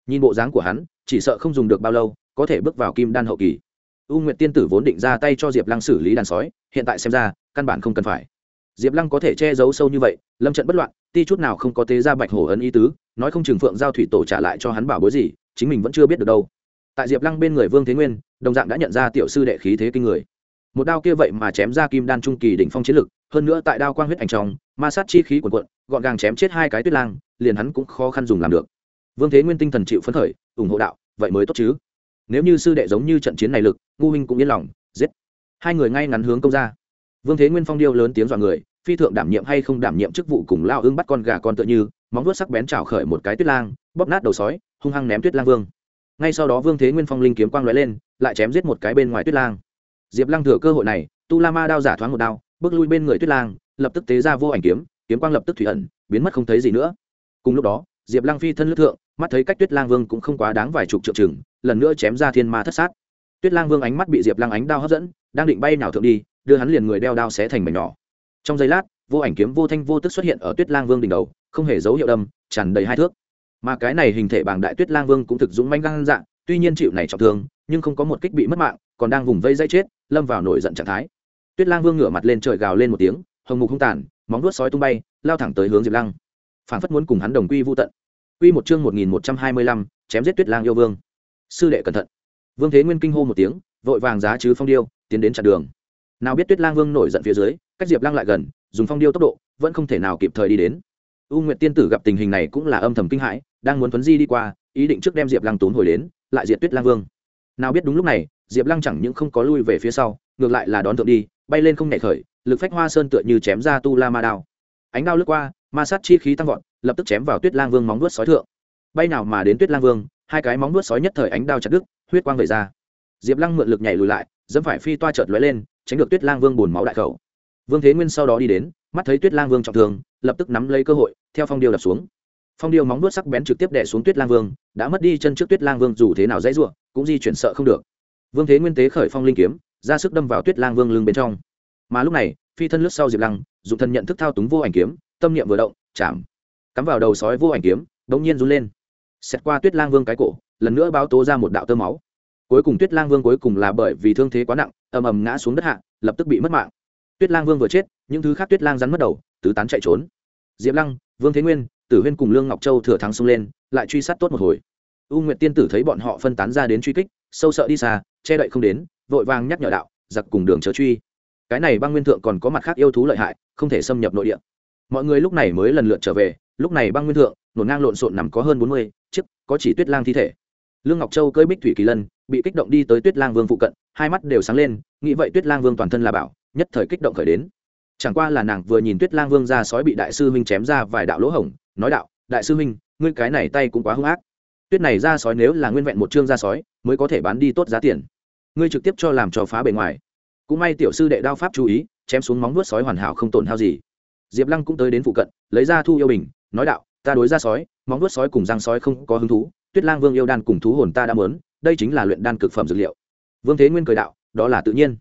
Nhìn bộ dáng của hắn, chỉ sợ không dùng được bao lâu, có thể bước vào kim đan hậu kỳ. U nguyệt tiên tử vốn định ra tay cho diệp lăng xử lý đàn sói, hiện tại xem ra căn bản không cần phải. Diệp lăng có thể che giấu sâu như vậy, lâm trận bất loạn, ti chút nào không có tế ra bạch hổ ấn ý tứ, nói không chừng phượng giao thủy tổ trả lại cho hắn bảo bối gì, chính mình vẫn chưa biết được đâu. Tại diệp lăng bên người vương thế nguyên, đồng dạng đã nhận ra tiểu sư đệ khí thế kinh người. Một đao kia vậy mà chém ra kim đan trung kỳ đỉnh phong chiến lực, hơn nữa tại đao quang huyết ảnh trong, ma sát chi khí quần quận gọn gàng chém chết hai cái tuyết lang, liền hắn cũng khó khăn dùng làm được. Vương thế nguyên tinh thần chịu phấn khởi, ủng hộ đạo, vậy mới tốt chứ. Nếu như sư đệ giống như trận chiến này lực, ngu huynh cũng yên lòng, giết. Hai người ngay ngắn hướng công ra vương thế nguyên phong điêu lớn tiếng dọa người, phi thượng đảm nhiệm hay không đảm nhiệm chức vụ cùng lao ương bắt con gà con tựa như, móng vuốt sắc bén chảo khởi một cái tuyết lang, bóp nát đầu sói, hung hăng ném tuyết lang vương. Ngay sau đó vương thế nguyên phong linh kiếm quang lóe lên, lại chém giết một cái bên ngoài tuyết lang. Diệp lăng thừa cơ hội này, tu la ma đao giả thoáng một đao, bước lui bên người tuyết lang, lập tức tế ra vô ảnh kiếm kiếm quang lập tức thủy ẩn, biến mất không thấy gì nữa. Cùng lúc đó, diệp lăng phi thân lướt thượng, mắt thấy cách tuyết lang vương cũng không quá đáng vài chục triệu chừng, lần nữa chém ra thiên ma thất sát. Tuyết lang vương ánh mắt bị diệp lăng ánh đao hấp dẫn, đang định bay nào thượng đi đưa hắn liền người đeo đao xé thành mảnh nhỏ. Trong giây lát, vô ảnh kiếm, vô thanh, vô tức xuất hiện ở tuyết lang vương đỉnh đầu, không hề dấu hiệu đâm, tràn đầy hai thước. Mà cái này hình thể bảng đại tuyết lang vương cũng thực dũng manh gan dạng, tuy nhiên chịu này trọng thương, nhưng không có một kích bị mất mạng, còn đang vùng vây dây chết, lâm vào nổi giận trạng thái. Tuyết lang vương ngửa mặt lên trời gào lên một tiếng, hồng mục hung tàn, móng đuôi sói tung bay, lao thẳng tới hướng diệp lăng. Phản phất muốn cùng hắn đồng quy vô tận. Quy một chương một nghìn một trăm hai mươi lăm, chém giết tuyết lang yêu vương. Sư đệ cẩn thận. Vương thế nguyên kinh hô một tiếng, vội vàng giá chứ phong điêu, tiến đến chặn đường nào biết tuyết lang vương nổi giận phía dưới, cách diệp Lang lại gần, dùng phong điêu tốc độ, vẫn không thể nào kịp thời đi đến. U nguyệt tiên tử gặp tình hình này cũng là âm thầm kinh hãi, đang muốn thuấn di đi qua, ý định trước đem diệp Lang tốn hồi đến, lại diệt tuyết lang vương. Nào biết đúng lúc này, diệp lăng chẳng những không có lui về phía sau, ngược lại là đón thượng đi, bay lên không nhẹ khởi, lực phách hoa sơn tựa như chém ra tu la ma đao. Ánh đao lướt qua, ma sát chi khí tăng vọt, lập tức chém vào tuyết lang vương móng đuốt sói thượng. Bay nào mà đến tuyết lang vương, hai cái móng đuốt sói nhất thời ánh đao chặt đứt, huyết quang về ra. Diệp lăng mượn lực nhảy lùi lại dẫm phải phi toa chợt lóe lên, tránh được tuyết lang vương bùn máu đại khẩu. Vương thế nguyên sau đó đi đến, mắt thấy tuyết lang vương trọng thương, lập tức nắm lấy cơ hội, theo phong điêu đập xuống. Phong điêu móng nuốt sắc bén trực tiếp đẻ xuống tuyết lang vương, đã mất đi chân trước tuyết lang vương dù thế nào dãy r u ộ cũng di chuyển sợ không được. Vương thế nguyên tế khởi phong linh kiếm, ra sức đâm vào tuyết lang vương lưng bên trong. Mà lúc này, phi thân lướt sau diệp lăng, dùng thân nhận thức thao túng vô ảnh kiếm, tâm niệm vừa động, chạm. Cắm vào đầu sói vô ảnh kiếm đ ỗ n g nhiên run lên. Xét qua tuyết lang vương cái cổ, lần nữa báo tố ra một đạo tơ máu cuối cùng tuyết lang vương cuối cùng là bởi vì thương thế quá nặng, ầm ầm ngã xuống đất hạ, lập tức bị mất mạng. Tuyết lang vương vừa chết, những thứ khác tuyết lang rắn mất đầu, tứ tán chạy trốn. Diệp lăng, vương thế nguyên, tử huyên cùng lương ngọc châu thừa thắng xông lên, lại truy sát tốt một hồi. U nguyệt tiên tử thấy bọn họ phân tán ra đến truy kích, sâu sợ đi xa, che đậy không đến, vội vàng nhắc nhở đạo, giặc cùng đường chớ truy. Cái này băng nguyên thượng còn có mặt khác yêu thú lợi hại, không thể xâm nhập nội địa. Mọi người lúc này mới lần lượt trở về, lúc này băng nguyên thượng, nổn ngang lộn xộn nằm có hơn bốn mươi, chiếc, có chỉ tuyết lang thi thể lương ngọc châu cơi bích thủy kỳ lân, bị kích động đi tới tuyết lang vương phụ cận, hai mắt đều sáng lên, nghĩ vậy tuyết lang vương toàn thân là bảo, nhất thời kích động khởi đến. Chẳng qua là nàng vừa nhìn tuyết lang vương ra sói bị đại sư huynh chém ra vài đạo lỗ hổng, nói đạo, đại sư huynh, ngươi cái này tay cũng quá hung ác. Tuyết này ra sói nếu là nguyên vẹn một chương ra sói, mới có thể bán đi tốt giá tiền. Ngươi trực tiếp cho làm cho phá bề ngoài. Cũng may tiểu sư đệ đao pháp chú ý, chém xuống móng vuốt sói hoàn hảo không tổn hao gì. Diệp lăng cũng tới đến phụ cận, lấy ra thu yêu bình, nói đạo, ta đối ra sói, móng vuốt sói cùng răng sói không có hứng thú tuyết lang vương yêu đan cùng thú hồn ta đã mớn đây chính là luyện đan cực phẩm dược liệu. Vương thế nguyên cười đạo, đó là tự nhiên.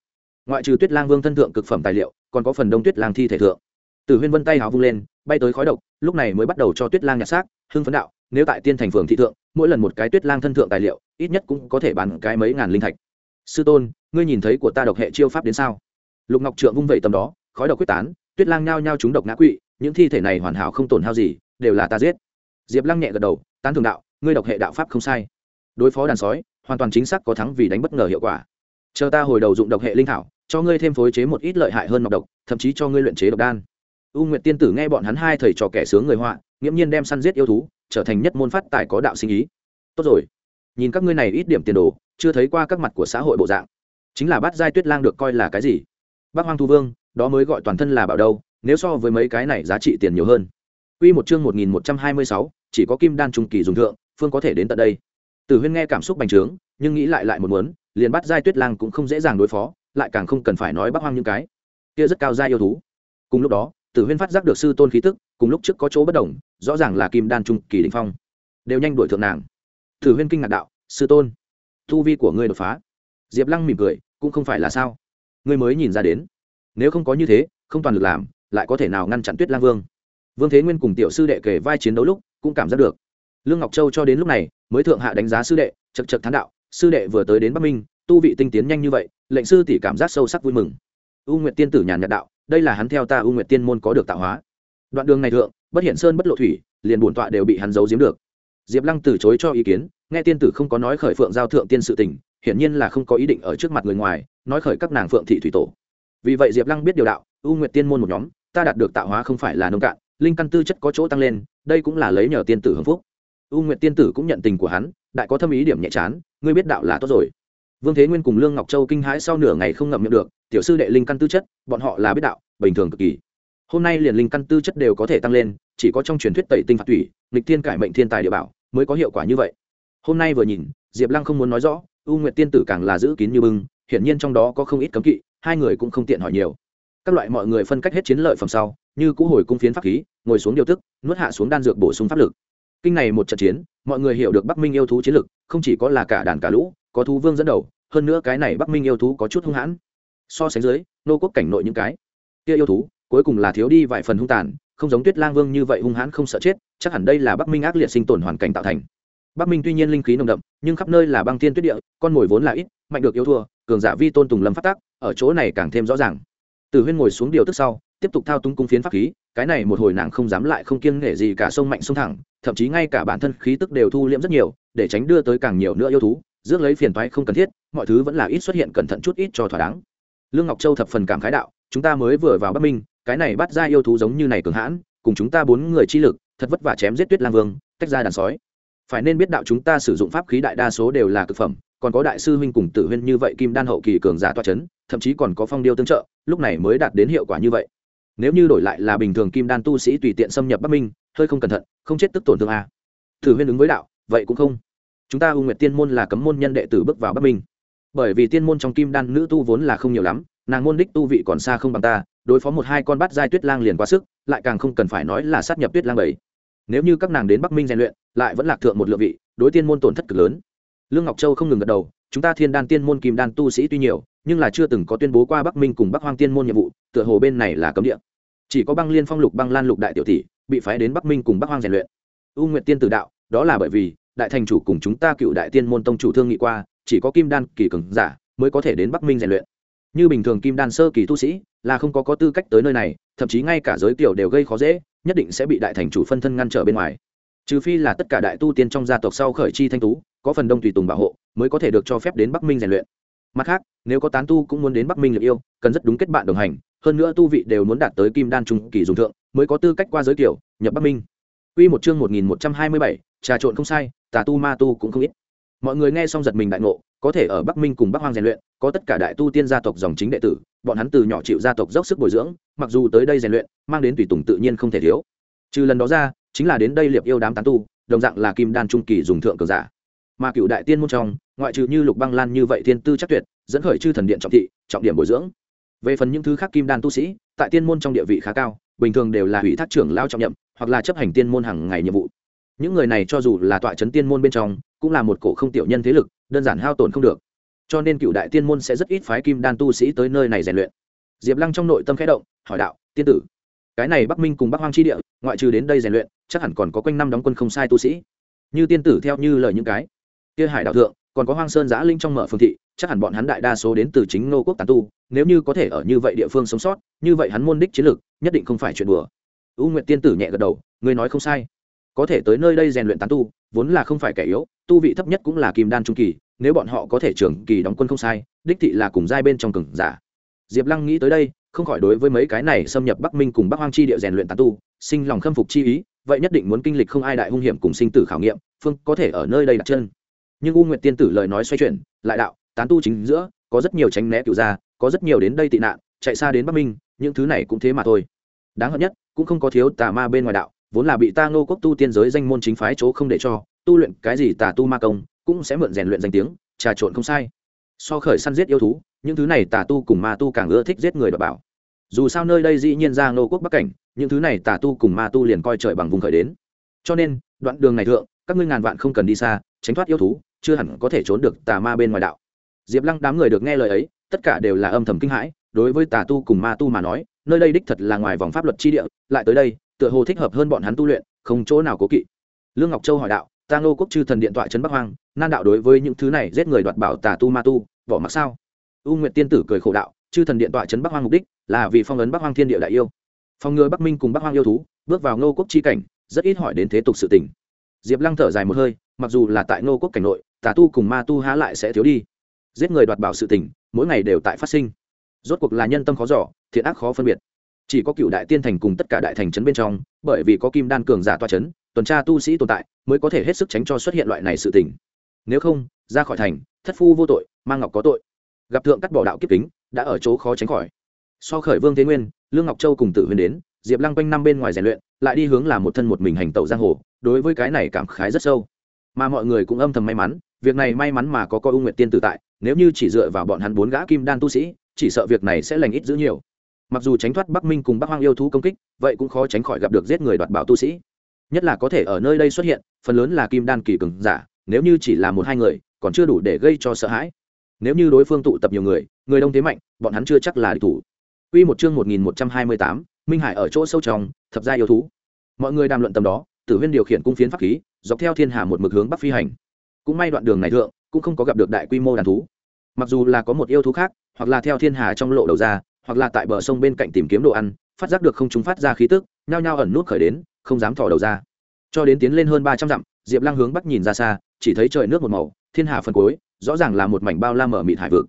Ngoại trừ tuyết lang vương thân thượng cực phẩm tài liệu, còn có phần đông tuyết lang thi thể thượng. Từ huyên vân tay hào vung lên, bay tới khói độc, lúc này mới bắt đầu cho tuyết lang nhặt xác, hưng phấn đạo, nếu tại tiên thành phường thị thượng, mỗi lần một cái tuyết lang thân thượng tài liệu, ít nhất cũng có thể bán cái mấy ngàn linh thạch. Sư tôn, ngươi nhìn thấy của ta độc hệ chiêu pháp đến sao? Lục ngọc trượng vung vẩy tầm đó, khói độc quyết tán, tuyết lang nhao nhao chúng độc ngã quỵ, những thi thể này hoàn hảo không tổn hao gì, đều là ta giết. Diệp lăng nhẹ gật đầu, tán thường đạo ngươi độc hệ đạo pháp không sai. Đối phó đàn sói hoàn toàn chính xác có thắng vì đánh bất ngờ hiệu quả. Chờ ta hồi đầu dụng độc hệ linh thảo cho ngươi thêm phối chế một ít lợi hại hơn nọc độc thậm chí cho ngươi luyện chế độc đan. U nguyệt tiên tử nghe bọn hắn hai thầy trò kẻ sướng người họa nghiễm nhiên đem săn giết yêu thú trở thành nhất môn phát tài có đạo sinh ý. Tốt rồi. Nhìn các ngươi này ít điểm tiền đồ chưa thấy qua các mặt của xã hội bộ dạng. Chính là bát giai tuyết lang được coi là cái gì? Bác hoang thu vương đó mới gọi toàn thân là bảo đâu nếu so với mấy cái này giá trị tiền nhiều hơn. Quy một chương 1126, chỉ có kim đan trung kỳ dùng thượng, phương có thể đến tận đây. Tử Huyên nghe cảm xúc bành trướng, nhưng nghĩ lại lại một muốn, liền bắt giai tuyết lang cũng không dễ dàng đối phó, lại càng không cần phải nói bắc hoang những cái. Kia rất cao giai yêu thú. Cùng lúc đó, Tử Huyên phát giác được sư tôn khí tức, cùng lúc trước có chỗ bất đồng, rõ ràng là kim đan trung kỳ đỉnh phong. Đều nhanh đuổi thượng nàng. Tử Huyên kinh ngạc đạo, sư tôn, thu vi của ngươi đột phá. Diệp Lăng mỉm cười, cũng không phải là sao? Ngươi mới nhìn ra đến. Nếu không có như thế, không toàn lực làm, lại có thể nào ngăn chặn Tuyết Lang Vương? vương thế nguyên cùng tiểu sư đệ kể vai chiến đấu lúc cũng cảm giác được lương ngọc châu cho đến lúc này mới thượng hạ đánh giá sư đệ chật chật thán đạo, sư đệ vừa tới đến bắc minh, tu vị tinh tiến nhanh như vậy, lệnh sư tỷ cảm giác sâu sắc vui mừng. U nguyệt tiên tử nhàn nhạt đạo, đây là hắn theo ta u nguyệt tiên môn có được tạo hóa. Đoạn đường này thượng, bất hiện sơn bất lộ thủy, liền bổn tọa đều bị hắn giấu giếm được. Diệp lăng từ chối cho ý kiến, nghe tiên tử không có nói khởi phượng giao thượng tiên sự tình, hiển nhiên là không có ý định ở trước mặt người ngoài, nói khởi các nàng phượng thị thủy tổ. Vì vậy diệp lăng biết điều đạo, u nguyệt tiên môn một nhóm, ta đạt được tạo hóa không phải là nông cạn, linh căn tư chất có chỗ tăng lên, đây cũng là lấy nhờ tiên tử hưng phúc u nguyệt tiên tử cũng nhận tình của hắn, đại có thâm ý điểm nhẹ chán, ngươi biết đạo là tốt rồi. Vương thế nguyên cùng lương ngọc châu kinh hãi sau nửa ngày không ngậm miệng được, tiểu sư đệ linh căn tư chất, bọn họ là biết đạo, bình thường cực kỳ. Hôm nay liền linh căn tư chất đều có thể tăng lên, chỉ có trong truyền thuyết tẩy tinh phạt thủy lịch thiên cải mệnh thiên tài địa bảo mới có hiệu quả như vậy. Hôm nay vừa nhìn, diệp lăng không muốn nói rõ, u nguyệt tiên tử càng là giữ kín như bưng, hiển nhiên trong đó có không ít cấm kỵ, hai người cũng không tiện hỏi nhiều. Các loại mọi người phân cách hết chiến lợi phẩm sau, như cũ hồi cung phiến pháp khí, ngồi xuống điều tức, nuốt hạ xuống đan dược bổ sung pháp lực kinh này một trận chiến, mọi người hiểu được bắc minh yêu thú chiến lực, không chỉ có là cả đàn cả lũ, có thú vương dẫn đầu, hơn nữa cái này bắc minh yêu thú có chút hung hãn. So sánh dưới, nô quốc cảnh nội những cái kia yêu thú, cuối cùng là thiếu đi vài phần hung tàn, không giống tuyết lang vương như vậy hung hãn không sợ chết, chắc hẳn đây là bắc minh ác liệt sinh tồn hoàn cảnh tạo thành. Bắc minh tuy nhiên linh khí nồng đậm, nhưng khắp nơi là băng thiên tuyết địa, con mồi vốn là ít, mạnh được yêu thua, cường giả vi tôn tùng lâm phát tác, ở chỗ này càng thêm rõ ràng. Từ huyên ngồi xuống điều tức sau, tiếp tục thao túng cung phiến pháp khí cái này một hồi nàng không dám lại không kiêng nể gì cả sông mạnh sông thẳng, thậm chí ngay cả bản thân khí tức đều thu liễm rất nhiều, để tránh đưa tới càng nhiều nữa yêu thú, rước lấy phiền toái không cần thiết, mọi thứ vẫn là ít xuất hiện cẩn thận chút ít cho thỏa đáng. Lương ngọc châu thập phần cảm khái đạo, chúng ta mới vừa vào bắc minh, cái này bắt ra yêu thú giống như này cường hãn, cùng chúng ta bốn người chi lực, thật vất vả chém giết tuyết lang vương, tách ra đàn sói. Phải nên biết đạo chúng ta sử dụng pháp khí đại đa số đều là cực phẩm, còn có đại sư huynh cùng tử huyên như vậy kim đan hậu kỳ cường giả toa c h ấ n thậm chí còn có phong điêu tương trợ, lúc này mới đạt đến hiệu quả như vậy nếu như đổi lại là bình thường kim đan tu sĩ tùy tiện xâm nhập bắc minh, hơi không cẩn thận, không chết tức tổn thương à? Thử huyên ứng với đạo, vậy cũng không. Chúng ta u nguyệt tiên môn là cấm môn nhân đệ tử bước vào bắc minh. Bởi vì tiên môn trong kim đan nữ tu vốn là không nhiều lắm, nàng môn đích tu vị còn xa không bằng ta, đối phó một hai con bắt giai tuyết lang liền quá sức, lại càng không cần phải nói là sát nhập tuyết lang bảy nếu như các nàng đến bắc minh rèn luyện, lại vẫn lạc thượng một lượng vị, đối tiên môn tổn thất cực lớn. Lương ngọc châu không ngừng gật đầu, chúng ta thiên đan tiên môn kim đan tu sĩ tuy nhiều nhưng là chưa từng có tuyên bố qua bắc minh cùng bắc hoang tiên môn nhiệm vụ, tựa hồ bên này là cấm địa. Chỉ có băng liên phong lục, băng lan lục đại tiểu tỷ bị phái đến bắc minh cùng bắc hoang rèn luyện. U nguyệt tiên tử đạo, đó là bởi vì đại thành chủ cùng chúng ta cựu đại tiên môn tông chủ thương nghị qua, chỉ có kim đan kỳ cường giả mới có thể đến bắc minh rèn luyện. Như bình thường kim đan sơ kỳ tu sĩ là không có có tư cách tới nơi này, thậm chí ngay cả giới tiểu đều gây khó dễ, nhất định sẽ bị đại thành chủ phân thân ngăn trở bên ngoài. Trừ phi là tất cả đại tu tiên trong gia tộc sau khởi chi thanh tú, có phần đông tùy tùng bảo hộ, mới có thể được cho phép đến bắc minh rèn luyện mặt khác nếu có tán tu cũng muốn đến bắc minh liệt yêu cần rất đúng kết bạn đồng hành hơn nữa tu vị đều muốn đạt tới kim đan trung kỳ dùng thượng mới có tư cách qua giới kiểu nhập bắc minh Quy một chương 1127, trà trộn không sai, tà tu ma tu cũng không ít. Mọi người nghe xong giật mình đại ngộ, có thể ở Bắc Minh cùng Bắc Hoang rèn luyện, có tất cả đại tu tiên gia tộc dòng chính đệ tử, bọn hắn từ nhỏ chịu gia tộc dốc sức bồi dưỡng, mặc dù tới đây rèn luyện, mang đến tùy tùng tự nhiên không thể thiếu. Trừ lần đó ra, chính là đến đây liệp yêu đám tán tu, đồng dạng là kim đan trung kỳ dùng thượng cường giả. Mà cựu đại tiên môn trong, ngoại trừ như Lục Băng Lan như vậy tiên tư chắc tuyệt, dẫn khởi chư thần điện trọng thị, trọng điểm bồi dưỡng. Về phần những thứ khác kim đan tu sĩ, tại tiên môn trong địa vị khá cao, bình thường đều là ủy thác trưởng lao trọng nhậm, hoặc là chấp hành tiên môn hàng ngày nhiệm vụ. Những người này cho dù là tọa chấn tiên môn bên trong cũng là một cổ không tiểu nhân thế lực đơn giản hao tổn không được. Cho nên cựu đại tiên môn sẽ rất ít phái kim đan tu sĩ tới nơi này rèn luyện. Diệp lăng trong nội tâm khẽ động hỏi đạo tiên tử cái này bắc minh cùng bắc hoang chi địa ngoại trừ đến đây rèn luyện chắc hẳn còn có quanh năm đóng quân không sai tu sĩ. Như tiên tử theo như lời những cái kia hải đạo thượng, còn có hoang sơn giã linh trong mở phương thị, chắc hẳn bọn hắn đại đa số đến từ chính nô quốc tán tu, nếu như có thể ở như vậy địa phương sống sót, như vậy hắn môn đích chiến lược, nhất định không phải chuyện đùa. U nguyệt tiên tử nhẹ gật đầu, ngươi nói không sai. Có thể tới nơi đây rèn luyện tán tu, vốn là không phải kẻ yếu, tu vị thấp nhất cũng là kim đan trung kỳ, nếu bọn họ có thể trưởng kỳ đóng quân không sai, đích thị là cùng giai bên trong cường giả. Diệp lăng nghĩ tới đây, không khỏi đối với mấy cái này xâm nhập bắc minh cùng bắc hoang chi địa rèn luyện tán tu, sinh lòng khâm phục chi ý, vậy nhất định muốn kinh lịch không ai đại hung hiểm cùng sinh tử khảo nghiệm, phương có thể ở nơi đây đặt chân nhưng u nguyệt tiên tử lời nói xoay chuyển, lại đạo, tán tu chính giữa, có rất nhiều tránh né cựu gia, có rất nhiều đến đây tị nạn, chạy xa đến bắc minh, những thứ này cũng thế mà thôi. Đáng hận nhất, cũng không có thiếu tà ma bên ngoài đạo, vốn là bị ta ngô quốc tu tiên giới danh môn chính phái chỗ không để cho, tu luyện cái gì tà tu ma công, cũng sẽ mượn rèn luyện danh tiếng, trà trộn không sai. So khởi săn giết yêu thú, những thứ này tà tu cùng ma tu càng ưa thích giết người và bảo. Dù sao nơi đây dĩ nhiên ra ngô quốc bắc cảnh, những thứ này tà tu cùng ma tu liền coi trời bằng vùng khởi đến. Cho nên, đoạn đường này thượng, các ngươi ngàn vạn không cần đi xa, tránh thoát yêu thú chưa hẳn có thể trốn được tà ma bên ngoài đạo. Diệp lăng đám người được nghe lời ấy, tất cả đều là âm thầm kinh hãi, đối với tà tu cùng ma tu mà nói, nơi đây đích thật là ngoài vòng pháp luật chi địa, lại tới đây, tựa hồ thích hợp hơn bọn hắn tu luyện, không chỗ nào cố kỵ. Lương ngọc châu hỏi đạo, ta ngô quốc chư thần điện tọa trấn bắc hoang, nan đạo đối với những thứ này giết người đoạt bảo tà tu ma tu vỏ mặc sao? U nguyệt tiên tử cười khổ đạo, chư thần điện tọa trấn bắc hoang mục đích là vì phong ấn bắc hoang thiên địa đại yêu. Phòng ngừa bắc minh cùng bắc hoang yêu thú, bước vào ngô quốc chi cảnh, rất ít hỏi đến thế tục sự tình. Diệp lăng thở dài một hơi, mặc dù là tại ngô quốc cảnh nội tà tu cùng ma tu há lại sẽ thiếu đi. Giết người đoạt bảo sự tình, mỗi ngày đều tại phát sinh. Rốt cuộc là nhân tâm khó giỏ thiện ác khó phân biệt. Chỉ có cựu đại tiên thành cùng tất cả đại thành trấn bên trong, bởi vì có kim đan cường giả toa trấn, tuần tra tu sĩ tồn tại, mới có thể hết sức tránh cho xuất hiện loại này sự tình. Nếu không, ra khỏi thành, thất phu vô tội mang ngọc có tội. Gặp thượng cắt bỏ đạo kiếp kính, đã ở chỗ khó tránh khỏi. So khởi vương thế nguyên, lương ngọc châu cùng tự huyền đến, diệp lăng quanh năm bên ngoài rèn luyện, lại đi hướng là một thân một mình hành tẩu giang hồ, đối với cái này cảm khái rất sâu mà mọi người cũng âm thầm may mắn việc này may mắn mà có coi u nguyệt tiên tử tại nếu như chỉ dựa vào bọn hắn bốn gã kim đan tu sĩ chỉ sợ việc này sẽ lành ít giữ nhiều. Mặc dù tránh thoát bắc minh cùng bắc hoang yêu thú công kích vậy cũng khó tránh khỏi gặp được giết người đoạt bảo tu sĩ. Nhất là có thể ở nơi đây xuất hiện phần lớn là kim đan kỳ cường giả nếu như chỉ là một hai người còn chưa đủ để gây cho sợ hãi. Nếu như đối phương tụ tập nhiều người người đông thế mạnh bọn hắn chưa chắc là địch thủ. Quy một chương 1128, Minh Hải ở chỗ sâu trong, thập gia yêu thú. Mọi người đàm luận tầm đó, Tử Huyên điều khiển cung phiến pháp khí, dọc theo thiên hà một mực hướng bắc phi hành. Cũng may đoạn đường này thượng, cũng không có gặp được đại quy mô đàn thú. Mặc dù là có một yêu thú khác, hoặc là theo thiên hà trong lộ đầu ra, hoặc là tại bờ sông bên cạnh tìm kiếm đồ ăn, phát giác được không chúng phát ra khí tức, nhao nhao ẩn nút khởi đến, không dám thò đầu ra. Cho đến tiến lên hơn 300 dặm, Diệp Lăng hướng bắc nhìn ra xa, chỉ thấy trời nước một màu, thiên hà phần cuối, rõ ràng là một mảnh bao la mở mịt hải vực.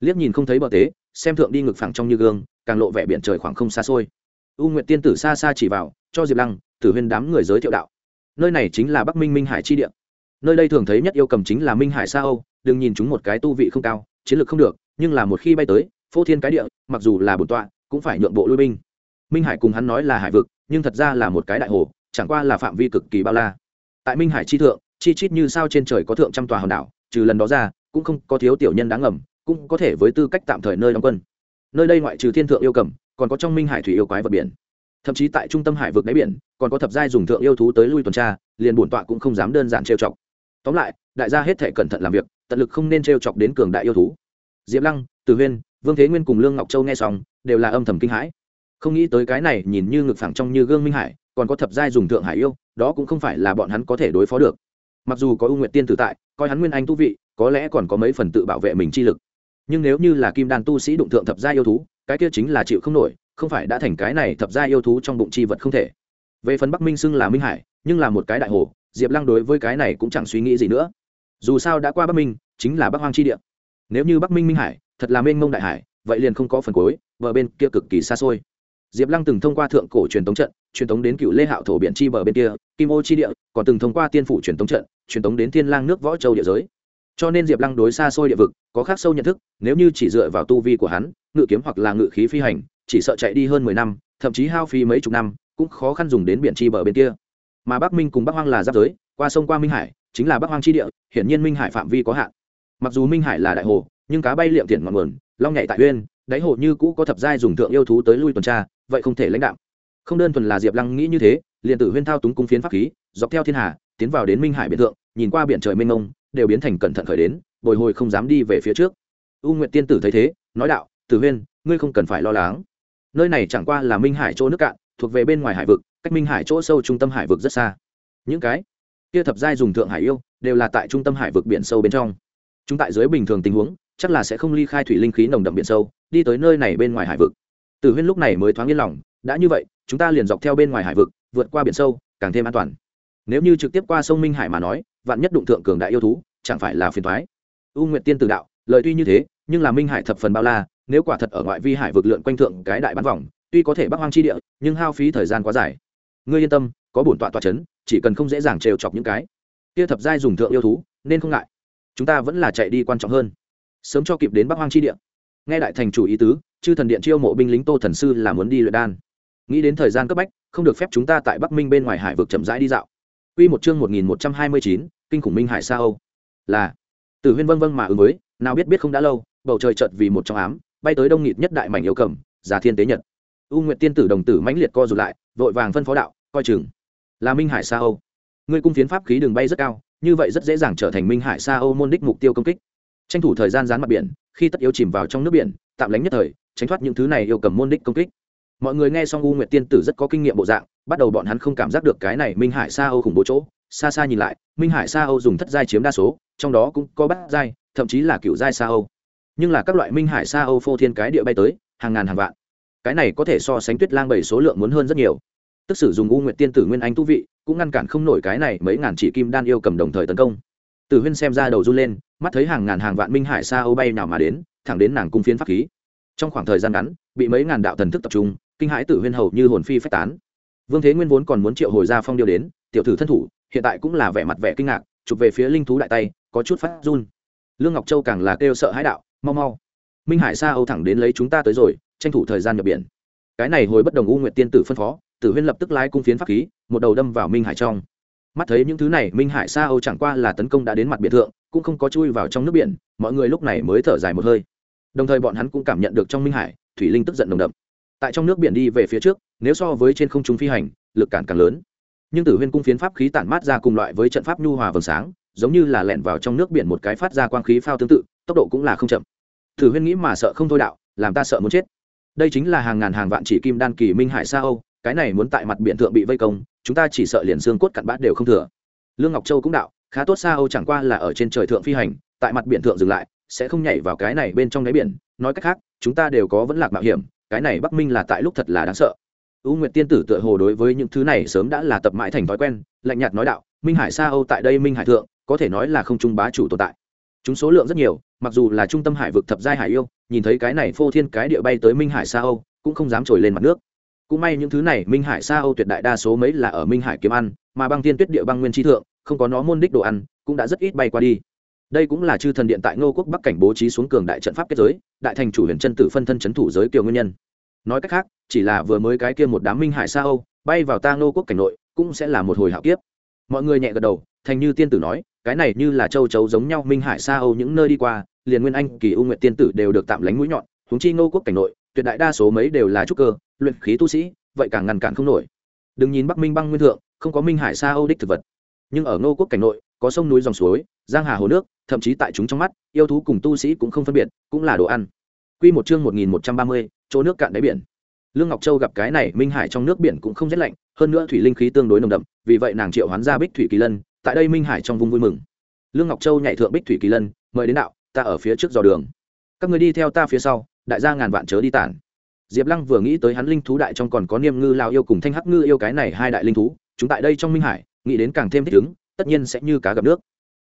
Liếc nhìn không thấy bờ tế, xem thượng đi ngực phẳng trong như gương, càng lộ vẻ biển trời khoảng không xa xôi u nguyện tiên tử xa xa chỉ vào cho diệp lăng tử huyên đám người giới thiệu đạo. Nơi này chính là bắc minh minh hải chi địa. Nơi đây thường thấy nhất yêu cầm chính là minh hải xa âu, đừng nhìn chúng một cái tu vị không cao, chiến lược không được, nhưng là một khi bay tới, phô thiên cái địa, mặc dù là bổn tọa, cũng phải nhượng bộ lui binh. Minh hải cùng hắn nói là hải vực, nhưng thật ra là một cái đại hồ, chẳng qua là phạm vi cực kỳ bao la. Tại minh hải chi thượng, chi chít như sao trên trời có thượng trăm tòa hòn đảo, trừ lần đó ra, cũng không có thiếu tiểu nhân đáng ngầm, cũng có thể với tư cách tạm thời nơi đóng quân. Nơi đây ngoại trừ thiên thượng yêu cầm, còn có trong minh hải thủy yêu quái vật biển thậm chí tại trung tâm hải vực đáy biển, còn có thập giai dùng thượng yêu thú tới lui tuần tra, liền bổn tọa cũng không dám đơn giản trêu chọc. Tóm lại, đại gia hết thể cẩn thận làm việc, tận lực không nên trêu chọc đến cường đại yêu thú. Diệp lăng từ huyên, vương thế nguyên cùng lương ngọc châu nghe xong, đều là âm thầm kinh hãi. Không nghĩ tới cái này nhìn như ngực phẳng trong như gương minh hải, còn có thập giai dùng thượng hải yêu, đó cũng không phải là bọn hắn có thể đối phó được. Mặc dù có ưu nguyện tiên tử tại, coi hắn nguyên anh tu vị, có lẽ còn có mấy phần tự bảo vệ mình chi lực. Nhưng nếu như là kim đan tu sĩ đụng thượng thập gia yêu thú, cái kia chính là chịu không nổi không phải đã thành cái này thập gia yêu thú trong bụng chi vật không thể. Về phần bắc minh xưng là minh hải, nhưng là một cái đại hồ, diệp lăng đối với cái này cũng chẳng suy nghĩ gì nữa. Dù sao đã qua bắc minh, chính là bắc hoang chi địa. Nếu như bắc minh minh hải, thật là mênh mông đại hải, vậy liền không có phần cuối, bờ bên kia cực kỳ xa xôi. Diệp lăng từng thông qua thượng cổ truyền thống trận, truyền thống đến cựu lê hạo thổ biển chi bờ bên kia, kim ô chi địa, còn từng thông qua tiên phủ truyền thống trận, truyền thống đến thiên lang nước võ châu địa giới. Cho nên diệp lăng đối xa xôi địa vực có khác sâu nhận thức, nếu như chỉ dựa vào tu vi của hắn, ngự kiếm hoặc là ngự khí phi hành chỉ sợ chạy đi hơn mười năm, thậm chí hao phí mấy chục năm, cũng khó khăn dùng đến biển chi bờ bên kia. Mà bắc minh cùng bắc hoang là giáp giới, qua sông qua minh hải, chính là bắc hoang chi địa, hiển nhiên minh hải phạm vi có hạn. Mặc dù minh hải là đại hồ, nhưng cá bay liệm tiền ngọn nguồn, long nhảy tại uyên, đáy hồ như cũ có thập giai dùng thượng yêu thú tới lui tuần tra, vậy không thể lãnh đạo không đơn thuần là diệp lăng nghĩ như thế, liền tử huyên thao túng cung phiến pháp khí, dọc theo thiên hà, tiến vào đến minh hải biển thượng, nhìn qua biển trời mênh mông, đều biến thành cẩn thận khởi đến, bồi hồi không dám đi về phía trước. U nguyệt tiên tử thấy thế, nói đạo, tử huyên, ngươi không cần phải lo lắng nơi này chẳng qua là minh hải chỗ nước cạn, thuộc về bên ngoài hải vực, cách minh hải chỗ sâu trung tâm hải vực rất xa. Những cái kia thập giai dùng thượng hải yêu đều là tại trung tâm hải vực biển sâu bên trong. Chúng tại dưới bình thường tình huống, chắc là sẽ không ly khai thủy linh khí nồng đậm biển sâu, đi tới nơi này bên ngoài hải vực. Tử huyên lúc này mới thoáng yên lòng, đã như vậy, chúng ta liền dọc theo bên ngoài hải vực, vượt qua biển sâu, càng thêm an toàn. Nếu như trực tiếp qua sông minh hải mà nói, vạn nhất đụng thượng cường đại yêu thú, chẳng phải là phiền thoái u nguyệt tiên tử đạo, lời tuy như thế, nhưng là minh hải thập phần bao la nếu quả thật ở ngoại vi hải vực lượn quanh thượng cái đại bán vòng tuy có thể bắc hoang chi địa nhưng hao phí thời gian quá dài. Ngươi yên tâm có bổn tọa tọa chấn chỉ cần không dễ dàng trêu chọc những cái kia thập giai dùng thượng yêu thú nên không ngại. Chúng ta vẫn là chạy đi quan trọng hơn. Sớm cho kịp đến bắc hoang chi địa. Nghe đại thành chủ ý tứ chư thần điện chiêu mộ binh lính tô thần sư là muốn đi luyện đan. Nghĩ đến thời gian cấp bách không được phép chúng ta tại bắc minh bên ngoài hải vực chậm rãi đi dạo. Quy một chương 1129, kinh khủng minh hải sa âu. Là. Tử Huyên vâng vâng mà ứng với, nào biết biết không đã lâu, bầu trời chợt vì một trong ám, bay tới đông nghịt nhất đại mảnh yếu cầm, giả thiên tế nhật. U Nguyệt tiên tử đồng tử mãnh liệt co rụt lại, vội vàng phân phó đạo, coi chừng. Là minh hải sa âu. Ngươi cung phiến pháp khí đường bay rất cao, như vậy rất dễ dàng trở thành minh hải sa âu môn đích mục tiêu công kích. Tranh thủ thời gian dán mặt biển, khi tất yếu chìm vào trong nước biển, tạm lánh nhất thời, tránh thoát những thứ này yêu cầm môn đích công kích mọi người nghe xong u nguyệt tiên tử rất có kinh nghiệm bộ dạng bắt đầu bọn hắn không cảm giác được cái này minh hải sa âu khủng bố chỗ xa xa nhìn lại minh hải sa âu dùng thất giai chiếm đa số trong đó cũng có bát giai thậm chí là cựu giai sa âu nhưng là các loại minh hải xa âu phô thiên cái địa bay tới, hàng ngàn hàng vạn. Cái này có thể so sánh tuyết lang bảy số lượng muốn hơn rất nhiều. Tức sử dùng u nguyện tiên tử nguyên anh tu vị, cũng ngăn cản không nổi cái này mấy ngàn chỉ kim đan yêu cầm đồng thời tấn công. Tử huyên xem ra đầu run lên, mắt thấy hàng ngàn hàng vạn minh hải xa âu bay nào mà đến, thẳng đến nàng cung phiến pháp khí. Trong khoảng thời gian ngắn, bị mấy ngàn đạo thần thức tập trung, kinh hãi tử huyên hầu như hồn phi phách tán. Vương thế nguyên vốn còn muốn triệu hồi ra phong điêu đến, tiểu thử thân thủ, hiện tại cũng là vẻ mặt vẻ kinh ngạc, chụp về phía linh thú đại tay, có chút phát run. Lương ngọc châu càng là kêu sợ hãi đạo mau mau. Minh hải sa âu thẳng đến lấy chúng ta tới rồi, tranh thủ thời gian nhập biển. Cái này hồi bất đồng u nguyệt tiên tử phân phó, tử huyên lập tức lái cung phiến pháp khí, một đầu đâm vào minh hải trong. Mắt thấy những thứ này, minh hải sa âu chẳng qua là tấn công đã đến mặt biển thượng, cũng không có chui vào trong nước biển, mọi người lúc này mới thở dài một hơi. Đồng thời bọn hắn cũng cảm nhận được trong minh hải, thủy linh tức giận nồng đậm. Tại trong nước biển đi về phía trước, nếu so với trên không trung phi hành, lực cản càng lớn. Nhưng tử huyên cung phiến pháp khí tản mát ra cùng loại với trận pháp nhu hòa vầng sáng giống như là lẻn vào trong nước biển một cái phát ra quang khí phao tương tự tốc độ cũng là không chậm. Thử huyên nghĩ mà sợ không thôi đạo làm ta sợ muốn chết. Đây chính là hàng ngàn hàng vạn chỉ kim đan kỳ minh hải sa âu cái này muốn tại mặt biển thượng bị vây công chúng ta chỉ sợ liền xương cốt cặn bát đều không thừa. Lương ngọc châu cũng đạo khá tốt sa âu chẳng qua là ở trên trời thượng phi hành tại mặt biển thượng dừng lại sẽ không nhảy vào cái này bên trong đáy biển. Nói cách khác chúng ta đều có vẫn lạc mạo hiểm cái này bắc minh là tại lúc thật là đáng sợ. U Nguyệt tiên tử tựa hồ đối với những thứ này sớm đã là tập mãi thành thói quen, lạnh nhạt nói đạo, Minh Hải Sa Âu tại đây Minh Hải thượng, có thể nói là không trung bá chủ tồn tại. Chúng số lượng rất nhiều, mặc dù là trung tâm hải vực thập giai hải yêu, nhìn thấy cái này phô thiên cái địa bay tới Minh Hải Sa Âu, cũng không dám trồi lên mặt nước. Cũng may những thứ này Minh Hải Sa Âu tuyệt đại đa số mấy là ở Minh Hải kiếm ăn, mà băng tiên tuyết địa băng nguyên chi thượng, không có nó môn đích đồ ăn, cũng đã rất ít bay qua đi. Đây cũng là chư thần điện tại Ngô quốc Bắc cảnh bố trí xuống cường đại trận pháp kết giới, đại thành chủ huyền chân tử phân thân chấn thủ giới kiều nguyên nhân nói cách khác chỉ là vừa mới cái kia một đám minh hải xa âu bay vào ta ngô quốc cảnh nội cũng sẽ là một hồi hạo kiếp mọi người nhẹ gật đầu thành như tiên tử nói cái này như là châu chấu giống nhau minh hải xa âu những nơi đi qua liền nguyên anh kỳ u nguyện tiên tử đều được tạm lánh mũi nhọn húng chi ngô quốc cảnh nội tuyệt đại đa số mấy đều là trúc cơ luyện khí tu sĩ vậy càng ngăn cản không nổi. Đừng nhìn bắc minh băng nguyên thượng không có minh hải xa âu đích thực vật. Nhưng ở ngô quốc cảnh nội có sông núi dòng suối giang hà hồ nước thậm chí tại chúng trong mắt yêu thú cùng tu sĩ cũng không phân biệt cũng là đồ ăn. Quy một chương 1130, chỗ nước cạn đáy biển. Lương Ngọc Châu gặp cái này Minh Hải trong nước biển cũng không rét lạnh, hơn nữa thủy linh khí tương đối nồng đậm, vì vậy nàng triệu hoán ra Bích Thủy Kỳ Lân, tại đây Minh Hải trong vùng vui mừng. Lương Ngọc Châu nhảy thượng Bích Thủy Kỳ Lân, mời đến đạo, ta ở phía trước dò đường. Các người đi theo ta phía sau, đại gia ngàn vạn chớ đi tản. Diệp Lăng vừa nghĩ tới hắn linh thú đại trong còn có Niêm Ngư lao yêu cùng Thanh Hắc Ngư yêu cái này hai đại linh thú, chúng tại đây trong Minh Hải, nghĩ đến càng thêm thích ứng, tất nhiên sẽ như cá gặp nước.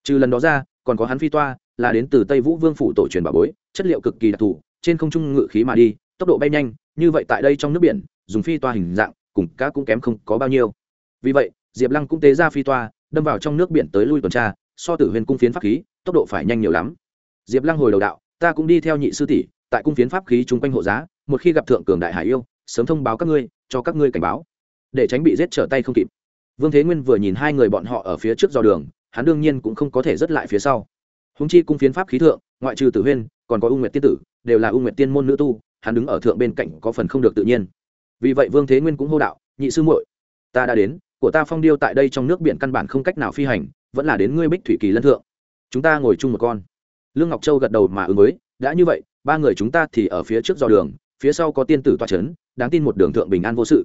Trừ lần đó ra, còn có hắn phi toa, là đến từ Tây Vũ Vương phủ tổ truyền bảo bối, chất liệu cực kỳ đặc thù, trên không trung ngự khí mà đi tốc độ bay nhanh như vậy tại đây trong nước biển dùng phi toa hình dạng cùng cá cũng kém không có bao nhiêu vì vậy diệp lăng cũng tế ra phi toa đâm vào trong nước biển tới lui tuần tra, so tử huyền cung phiến pháp khí, tốc độ phải nhanh nhiều lắm. Diệp lăng hồi đầu đạo, ta cũng đi theo nhị sư tỷ, tại cung phiến pháp khí chung quanh hộ giá, một khi gặp thượng cường đại hải yêu, sớm thông báo các ngươi, cho các ngươi cảnh báo, để tránh bị giết trở tay không kịp. Vương thế nguyên vừa nhìn hai người bọn họ ở phía trước do đường, hắn đương nhiên cũng không có thể rớt lại phía sau. Húng chi cung phiến pháp khí thượng, ngoại trừ tử huyên còn có u nguyệt tiên tử, đều là u nguyệt tiên môn nữ tu, hắn đứng ở thượng bên cạnh có phần không được tự nhiên. Vì vậy vương thế nguyên cũng hô đạo, nhị sư muội, ta đã đến của ta phong điêu tại đây trong nước biển căn bản không cách nào phi hành, vẫn là đến ngươi bích thủy kỳ lân thượng. Chúng ta ngồi chung một con. Lương ngọc châu gật đầu mà ứng với, đã như vậy, ba người chúng ta thì ở phía trước dò đường, phía sau có tiên tử toa c h ấ n đáng tin một đường thượng bình an vô sự.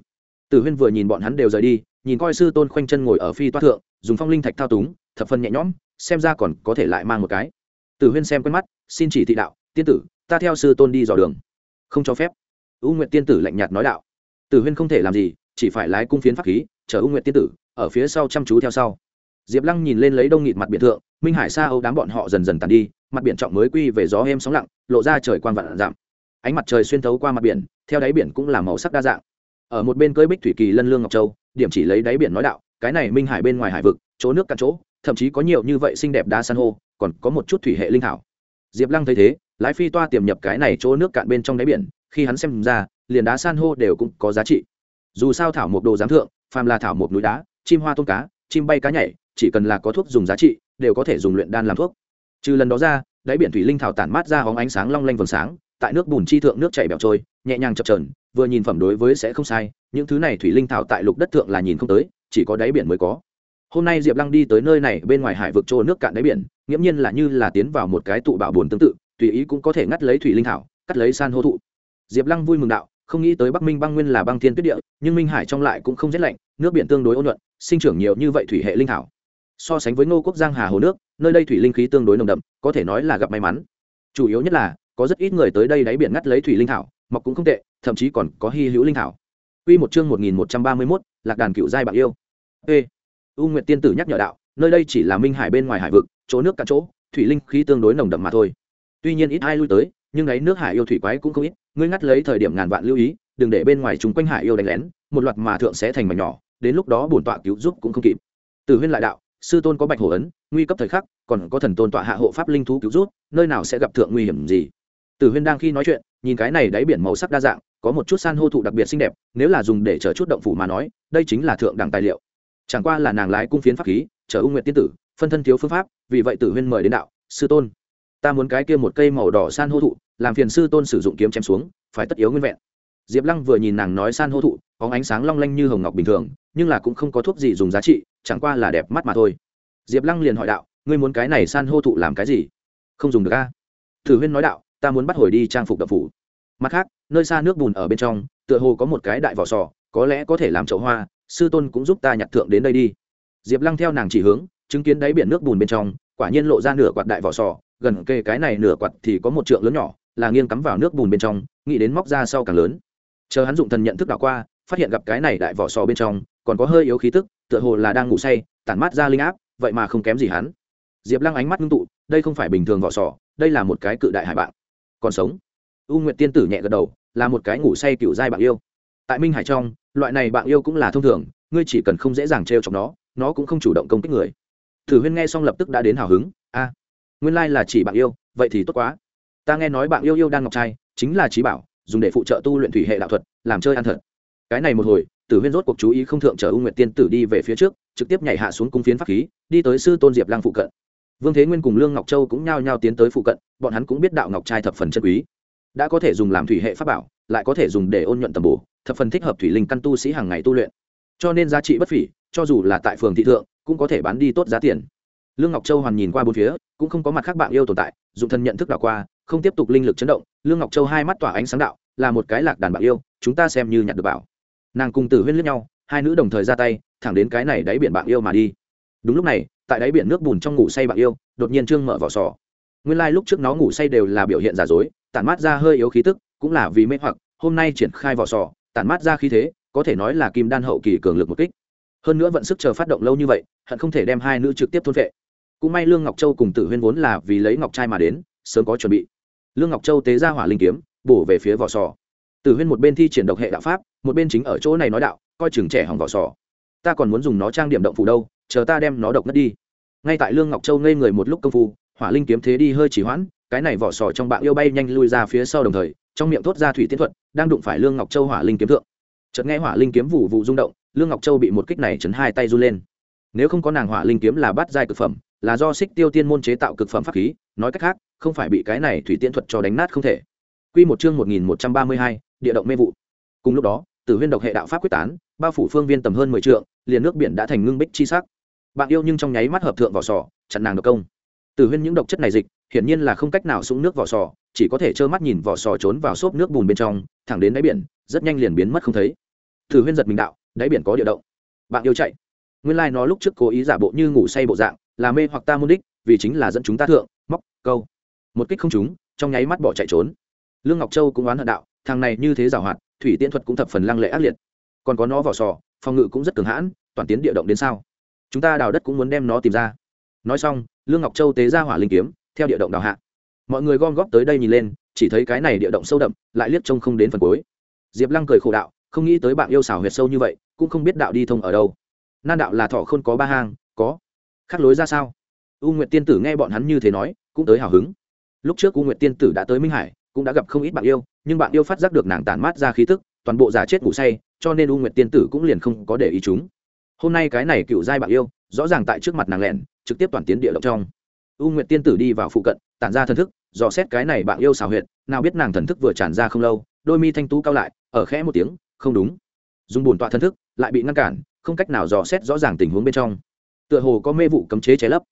Tử huyên vừa nhìn bọn hắn đều rời đi, nhìn coi sư tôn khoanh chân ngồi ở phi toa thượng, dùng phong linh thạch thao túng, thập phân nhẹ nhõm, xem ra còn có thể lại mang một cái. Tử huyên xem quen mắt, xin chỉ thị đạo, tiên tử, ta theo sư tôn đi dò đường. Không cho phép. U nguyện tiên tử lạnh nhạt nói đạo. Tử huyên không thể làm gì, chỉ phải lái cung phiến pháp khí chở u nguyện tiên tử, ở phía sau chăm chú theo sau. Diệp lăng nhìn lên lấy đông nghịt mặt biển thượng, minh hải xa âu đám bọn họ dần dần tàn đi, mặt biển trọng mới quy về gió êm sóng lặng, lộ ra trời quang vạn giảm ánh mặt trời xuyên thấu qua mặt biển, theo đáy biển cũng là màu sắc đa dạng. Ở một bên cưới bích thủy kỳ lân lương ngọc châu, điểm chỉ lấy đáy biển nói đạo, cái này minh hải bên ngoài hải vực, chỗ nước cạn chỗ, thậm chí có nhiều như vậy xinh đẹp đá san hô, còn có một chút thủy hệ linh thảo. Diệp lăng thấy thế, lái phi toa tiềm nhập cái này chỗ nước cạn bên trong đáy biển, khi hắn xem ra, liền đá san hô đều cũng có giá trị. Dù sao thảo một đồ giám thượng phàm là thảo một núi đá, chim hoa tôm cá, chim bay cá nhảy, chỉ cần là có thuốc dùng giá trị, đều có thể dùng luyện đan làm thuốc. Trừ lần đó ra, đáy biển thủy linh thảo tản mát ra hóng ánh sáng long lanh vầng sáng, tại nước bùn chi thượng nước chảy bẹo trôi, nhẹ nhàng chập trờn vừa nhìn phẩm đối với sẽ không sai, những thứ này thủy linh thảo tại lục đất thượng là nhìn không tới, chỉ có đáy biển mới có. Hôm nay diệp lăng đi tới nơi này, bên ngoài hải vực trô nước cạn đáy biển, nghiễm nhiên là như là tiến vào một cái tụ bảo bồn tương tự, tùy ý cũng có thể ngắt lấy thủy linh thảo, cắt lấy san hô thụ. Diệp lăng vui mừng đạo không nghĩ tới bắc minh băng nguyên là băng thiên tuyết địa nhưng minh hải trong lại cũng không rét lạnh nước biển tương đối ôn nhuận sinh trưởng nhiều như vậy thủy hệ linh thảo so sánh với ngô quốc giang hà hồ nước nơi đây thủy linh khí tương đối nồng đậm có thể nói là gặp may mắn chủ yếu nhất là có rất ít người tới đây đáy biển ngắt lấy thủy linh thảo mọc cũng không tệ thậm chí còn có hy hữu linh thảo Quy một chương 1131, Lạc đàn cựu giai bạn yêu. Ê, U Nguyệt tiên tử nhắc nhở đạo, nơi đây chỉ là Minh Hải bên ngoài hải vực, chỗ nước cả chỗ, thủy linh khí tương đối nồng đậm mà thôi. Tuy nhiên ít ai lui tới, nhưng ấy nước hải yêu thủy quái cũng không ít, ngươi ngắt lấy thời điểm ngàn vạn lưu ý, đừng để bên ngoài chúng quanh hải yêu đánh lén, một loạt mà thượng sẽ thành mảnh nhỏ, đến lúc đó bổn tọa cứu giúp cũng không kịp. Từ Huyên lại đạo, sư tôn có bạch hổ ấn, nguy cấp thời khắc, còn có thần tôn tọa hạ hộ pháp linh thú cứu giúp, nơi nào sẽ gặp thượng nguy hiểm gì. Từ Huyên đang khi nói chuyện, nhìn cái này đáy biển màu sắc đa dạng, có một chút san hô thụ đặc biệt xinh đẹp nếu là dùng để chở chút động phủ mà nói đây chính là thượng đẳng tài liệu chẳng qua là nàng lái cung phiến pháp khí chở ung nguyện tiên tử phân thân thiếu phương pháp vì vậy tử huyên mời đến đạo sư tôn ta muốn cái kia một cây màu đỏ san hô thụ, làm phiền sư tôn sử dụng kiếm chém xuống, phải tất yếu nguyên vẹn. Diệp lăng vừa nhìn nàng nói san hô thụ có ánh sáng long lanh như hồng ngọc bình thường, nhưng là cũng không có thuốc gì dùng giá trị, chẳng qua là đẹp mắt mà thôi. Diệp lăng liền hỏi đạo, ngươi muốn cái này san hô thụ làm cái gì? Không dùng được a. Thử huyên nói đạo, ta muốn bắt hồi đi trang phục đập phủ. Mặt khác, nơi xa nước bùn ở bên trong, tựa hồ có một cái đại vỏ sò, có lẽ có thể làm chậu hoa, sư tôn cũng giúp ta nhặt thượng đến đây đi. Diệp lăng theo nàng chỉ hướng, chứng kiến đáy biển nước bùn bên trong, quả nhiên lộ ra nửa quạt đại vỏ sò gần kề cái này nửa quạt thì có một trượng lớn nhỏ, là nghiêng cắm vào nước bùn bên trong, nghĩ đến móc ra sau càng lớn. Chờ hắn dụng thần nhận thức đảo qua, phát hiện gặp cái này đại vỏ sò bên trong, còn có hơi yếu khí tức, tựa hồ là đang ngủ say, tản mát ra linh áp, vậy mà không kém gì hắn. Diệp lăng ánh mắt ngưng tụ, đây không phải bình thường vỏ sò, đây là một cái cự đại hải bạn. Còn sống. U nguyệt tiên tử nhẹ gật đầu, là một cái ngủ say cựu giai bạn yêu. Tại minh hải trong, loại này bạn yêu cũng là thông thường, ngươi chỉ cần không dễ dàng t r e o chọc nó nó cũng không chủ động công kích người. Thử huyên nghe xong lập tức đã đến hào hứng, a nguyên lai là chỉ bạn yêu, vậy thì tốt quá. Ta nghe nói bạn yêu yêu đang ngọc trai, chính là trí bảo, dùng để phụ trợ tu luyện thủy hệ đạo thuật, làm chơi ăn thật. Cái này một hồi, tử huyên rốt cuộc chú ý không thượng chở u nguyệt tiên tử đi về phía trước, trực tiếp nhảy hạ xuống cung phiến pháp khí, đi tới sư tôn diệp lăng phụ cận. Vương thế nguyên cùng lương ngọc châu cũng nhao nhao tiến tới phụ cận, bọn hắn cũng biết đạo ngọc trai thập phần chân quý. Đã có thể dùng làm thủy hệ pháp bảo, lại có thể dùng để ôn nhuận tầm bổ, thập phần thích hợp thủy linh căn tu sĩ hàng ngày tu luyện. Cho nên giá trị bất phỉ, cho dù là tại phường thị thượng, cũng có thể bán đi tốt giá tiền lương ngọc châu hoàn nhìn qua bốn phía, cũng không có mặt khác bạn yêu tồn tại dùng thân nhận thức đảo qua, không tiếp tục linh lực chấn động, lương ngọc châu hai mắt tỏa ánh sáng đạo, là một cái lạc đàn bạn yêu, chúng ta xem như nhặt được bảo. Nàng cùng tử huyên lướt nhau, hai nữ đồng thời ra tay, thẳng đến cái này đáy biển bạn yêu mà đi. Đúng lúc này, tại đáy biển nước bùn trong ngủ say bạn yêu, đột nhiên trương mở vỏ sò. Nguyên lai lúc trước nó ngủ say đều là biểu hiện giả dối, tản mát ra hơi yếu khí tức, cũng là vì mê hoặc, hôm nay triển khai vỏ sò, tản mát ra khí thế, có thể nói là kim đan hậu kỳ cường lực một kích. Hơn nữa vận sức chờ phát động lâu như vậy, hận không thể đem hai nữ trực tiếp thôn vệ cũng may lương ngọc châu cùng tử huyên vốn là vì lấy ngọc trai mà đến, sớm có chuẩn bị. Lương ngọc châu tế ra hỏa linh kiếm, bổ về phía vỏ sò. Tử huyên một bên thi triển độc hệ đạo pháp, một bên chính ở chỗ này nói đạo, coi chừng trẻ hỏng vỏ sò. Ta còn muốn dùng nó trang điểm động phủ đâu, chờ ta đem nó độc ngất đi. Ngay tại lương ngọc châu ngây người một lúc công phu, hỏa linh kiếm thế đi hơi chỉ hoãn, cái này vỏ sò trong bạn yêu bay nhanh lui ra phía sau đồng thời, trong miệng thốt ra thủy tiến thuật, đang đụng phải lương ngọc châu hỏa linh kiếm thượng. Chợt nghe hỏa linh kiếm vụ vụ rung động, lương ngọc châu bị một kích này chấn hai tay run lên. Nếu không có nàng hỏa linh kiếm là bát giai cực phẩm là do xích tiêu tiên môn chế tạo cực phẩm pháp khí nói cách khác không phải bị cái này thủy tiễn thuật cho đánh nát không thể Quy một chương 1132, địa động mê vụ. Cùng lúc đó, Tử Huyên độc hệ đạo pháp quyết tán, bao phủ phương viên tầm hơn 10 trượng, liền nước biển đã thành ngưng bích chi sắc. Bạn yêu nhưng trong nháy mắt hợp thượng vỏ sò, chặn nàng độc công. Tử Huyên những độc chất này dịch, hiển nhiên là không cách nào xuống nước vỏ sò chỉ có thể trơ mắt nhìn vỏ sò trốn vào xốp nước bùn bên trong thẳng đến đáy biển rất nhanh liền biến mất không thấy Tử huyên giật mình đạo đáy biển có địa động bạn yêu chạy nguyên lai、like、nó lúc trước cố ý giả bộ như ngủ say bộ dạng là mê hoặc ta môn đích, vì chính là dẫn chúng ta thượng, móc, câu. Một kích không chúng trong nháy mắt bỏ chạy trốn. Lương ngọc châu cũng oán hận đạo, thằng này như thế giảo hoạt, thủy tiễn thuật cũng thập phần lăng lệ ác liệt. Còn có nó vỏ sò, phòng ngự cũng rất cường hãn, toàn tiến địa động đến sao. Chúng ta đào đất cũng muốn đem nó tìm ra. Nói xong, lương ngọc châu tế ra hỏa linh kiếm, theo địa động đào hạ. Mọi người gom góp tới đây nhìn lên, chỉ thấy cái này địa động sâu đậm, lại liếc trông không đến phần cuối. Diệp lăng cười khổ đạo, không nghĩ tới bạn yêu xảo huyệt sâu như vậy, cũng không biết đạo đi thông ở đâu. Nan đạo là thọ không có ba hang, có khác lối ra sao? U nguyệt tiên tử nghe bọn hắn như thế nói, cũng tới hào hứng. Lúc trước u nguyệt tiên tử đã tới minh hải, cũng đã gặp không ít bạn yêu, nhưng bạn yêu phát giác được nàng tản mát ra khí tức, toàn bộ giả chết ngủ say, cho nên u nguyệt tiên tử cũng liền không có để ý chúng. Hôm nay cái này cựu giai bạn yêu, rõ ràng tại trước mặt nàng lẻn trực tiếp toàn tiến địa động trong. U nguyệt tiên tử đi vào phụ cận, tản ra thần thức, dò xét cái này bạn yêu xào huyệt, nào biết nàng thần thức vừa tràn ra không lâu, đôi mi thanh tú cao lại, ở khẽ một tiếng, không đúng. Dùng bổn tọa thần thức, lại bị ngăn cản, không cách nào dò xét rõ ràng tình huống bên trong tựa hồ có mê vụ cấm chế cháy lấp.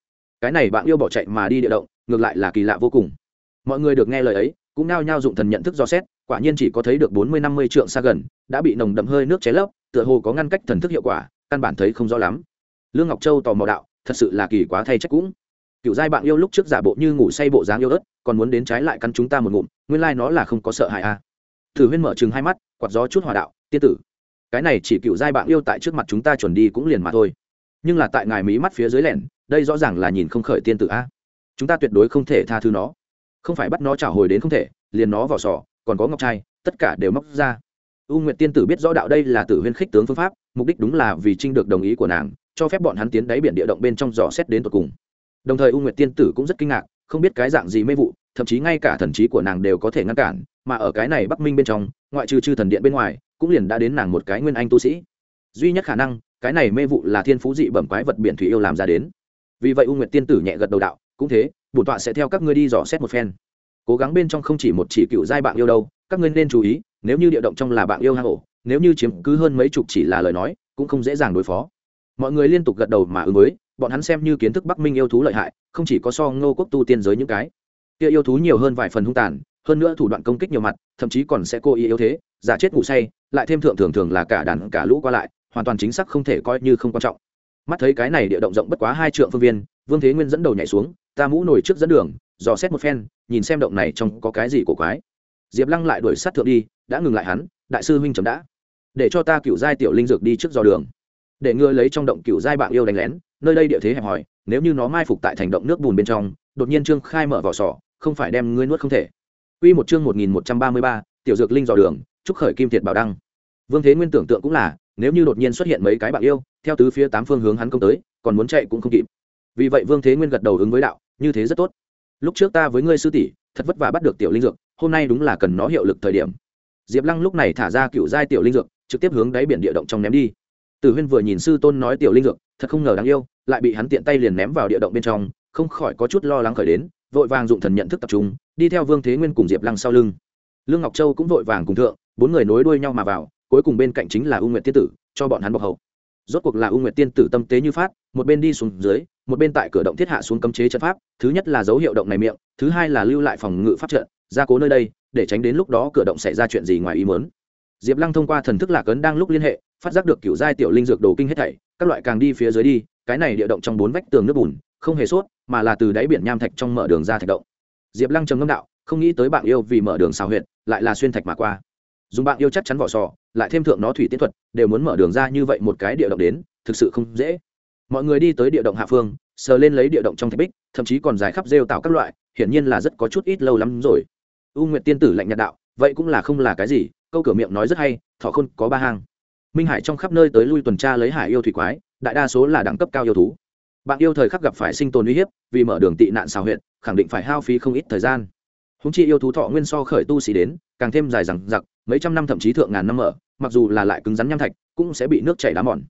Cái này bạn yêu bỏ chạy mà đi địa động, ngược lại là kỳ lạ vô cùng. Mọi người được nghe lời ấy, cũng nao nhao dụng thần nhận thức do xét, quả nhiên chỉ có thấy được bốn mươi năm mươi trượng xa gần, đã bị nồng đậm hơi nước cháy lấp, tựa hồ có ngăn cách thần thức hiệu quả, căn bản thấy không rõ lắm. Lương ngọc châu tò mò đạo, thật sự là kỳ quá thay trách cũng. Cựu giai bạn yêu lúc trước giả bộ như ngủ say bộ dáng yêu ớt, còn muốn đến trái lại căn chúng ta một ngụm, nguyên lai、like、nó là không có sợ hãi à. thử huyên mở chừng hai mắt, quạt gió chút hòa đạo, tiên tử, cái này chỉ cựu giai bạn yêu tại trước mặt chúng ta chuẩn đi cũng liền mà thôi nhưng là tại ngài mí mắt phía dưới lẻn, đây rõ ràng là nhìn không khởi tiên tử a. Chúng ta tuyệt đối không thể tha thứ nó. Không phải bắt nó trả hồi đến không thể, liền nó vào sỏ còn có ngọc trai, tất cả đều móc ra. U nguyệt tiên tử biết rõ đạo đây là tử huyên khích tướng phương pháp, mục đích đúng là vì trinh được đồng ý của nàng, cho phép bọn hắn tiến đáy biển địa động bên trong dò xét đến tột cùng. Đồng thời u nguyệt tiên tử cũng rất kinh ngạc, không biết cái dạng gì mê vụ, thậm chí ngay cả thần trí của nàng đều có thể ngăn cản, mà ở cái này bắc minh bên trong, ngoại trừ chư thần điện bên ngoài, cũng liền đã đến nàng một cái nguyên anh tu sĩ. Duy nhất khả năng cái này mê vụ là thiên phú dị bẩm quái vật biển thủy yêu làm ra đến. Vì vậy u nguyệt tiên tử nhẹ gật đầu đạo, cũng thế, bổn tọa sẽ theo các ngươi đi dò xét một phen. Cố gắng bên trong không chỉ một chỉ cựu giai bạn yêu đâu, các ngươi nên chú ý, nếu như địa động trong là bạn yêu hang ổ, nếu như chiếm cứ hơn mấy chục chỉ là lời nói, cũng không dễ dàng đối phó. Mọi người liên tục gật đầu mà ứng với, bọn hắn xem như kiến thức bắc minh yêu thú lợi hại, không chỉ có so ngô quốc tu tiên giới những cái kia yêu thú nhiều hơn vài phần hung tàn, hơn nữa thủ đoạn công kích nhiều mặt, thậm chí còn sẽ cố ý yếu thế, giả chết ngủ say, lại thêm thượng thường thường là cả đàn cả lũ qua lại hoàn toàn chính xác không thể coi như không quan trọng. Mắt thấy cái này địa động rộng bất quá hai trượng phương viên vương thế nguyên dẫn đầu nhảy xuống ta mũ nổi trước dẫn đường dò xét một phen nhìn xem động này trong có cái gì cổ quái. Diệp lăng lại đuổi sát thượng đi đã ngừng lại hắn đại sư huynh chấm đã. Để cho ta cựu giai tiểu linh dược đi trước dò đường. Để ngươi lấy trong động cựu giai bạn yêu đánh lén nơi đây địa thế hẹp hòi nếu như nó mai phục tại thành động nước bùn bên trong đột nhiên trương khai mở vỏ sỏ không phải đem ngươi nuốt không thể. Quy một chương 1133, tiểu dược linh dò đường, chúc khởi kim thiệt bảo đăng. Vương Thế Nguyên tưởng tượng cũng là, nếu như đột nhiên xuất hiện mấy cái bạn yêu, theo tứ phía tám phương hướng hắn công tới, còn muốn chạy cũng không kịp. Vì vậy Vương Thế Nguyên gật đầu ứng với đạo, như thế rất tốt. Lúc trước ta với ngươi sư tỷ, thật vất vả bắt được tiểu linh dược, hôm nay đúng là cần nó hiệu lực thời điểm. Diệp Lăng lúc này thả ra cựu giai tiểu linh dược, trực tiếp hướng đáy biển địa động trong ném đi. Từ Huyên vừa nhìn sư tôn nói tiểu linh dược, thật không ngờ đáng yêu, lại bị hắn tiện tay liền ném vào địa động bên trong, không khỏi có chút lo lắng khởi đến, vội vàng dụng thần nhận thức tập trung đi theo vương thế nguyên cùng diệp lăng sau lưng lương ngọc châu cũng vội vàng cùng thượng bốn người nối đuôi nhau mà vào cuối cùng bên cạnh chính là u nguyệt tiên tử, cho bọn hắn bọc hậu. Rốt cuộc là u nguyệt tiên tử tâm tế như phát, một bên đi xuống dưới, một bên tại cửa động thiết hạ xuống cấm chế trận pháp, thứ nhất là dấu hiệu động này miệng, thứ hai là lưu lại phòng ngự pháp trận gia cố nơi đây, để tránh đến lúc đó cửa động xảy ra chuyện gì ngoài ý mớn diệp lăng thông qua thần thức lạc ấn đang lúc liên hệ, phát giác được cựu giai tiểu linh dược đồ kinh hết thảy, các loại càng đi phía dưới đi, cái này địa động trong bốn vách tường nước bùn, không hề sốt, mà là từ đáy biển nham thạch trong mở đường ra thạch động. Diệp lăng trầm ngâm đạo, không nghĩ tới bạn yêu vì mở đường xào huyện lại là xuyên thạch mà qua dùng bạn yêu chắc chắn vỏ sò, lại thêm thượng nó thủy tiến thuật, đều muốn mở đường ra như vậy một cái địa động đến, thực sự không dễ. Mọi người đi tới địa động hạ phương, sờ lên lấy địa động trong thạch bích, thậm chí còn dài khắp rêu tạo các loại, hiển nhiên là rất có chút ít lâu lắm rồi. U nguyệt tiên tử lạnh nhạt đạo, vậy cũng là không là cái gì, câu cửa miệng nói rất hay thọ khôn có ba hang. Minh hải trong khắp nơi tới lui tuần tra lấy hải yêu thủy quái, đại đa số là đẳng cấp cao yêu thú. Bạn yêu thời khắc gặp phải sinh tồn uy hiếp, vì mở đường tị nạn xào huyện khẳng định phải hao phí không ít thời gian. Húng chi yêu thú thọ nguyên so khởi tu sĩ đến, càng thêm dài rằng giặc mấy trăm năm thậm chí thượng ngàn năm mở, mặc dù là lại cứng rắn nham thạch, cũng sẽ bị nước chảy đá mòn.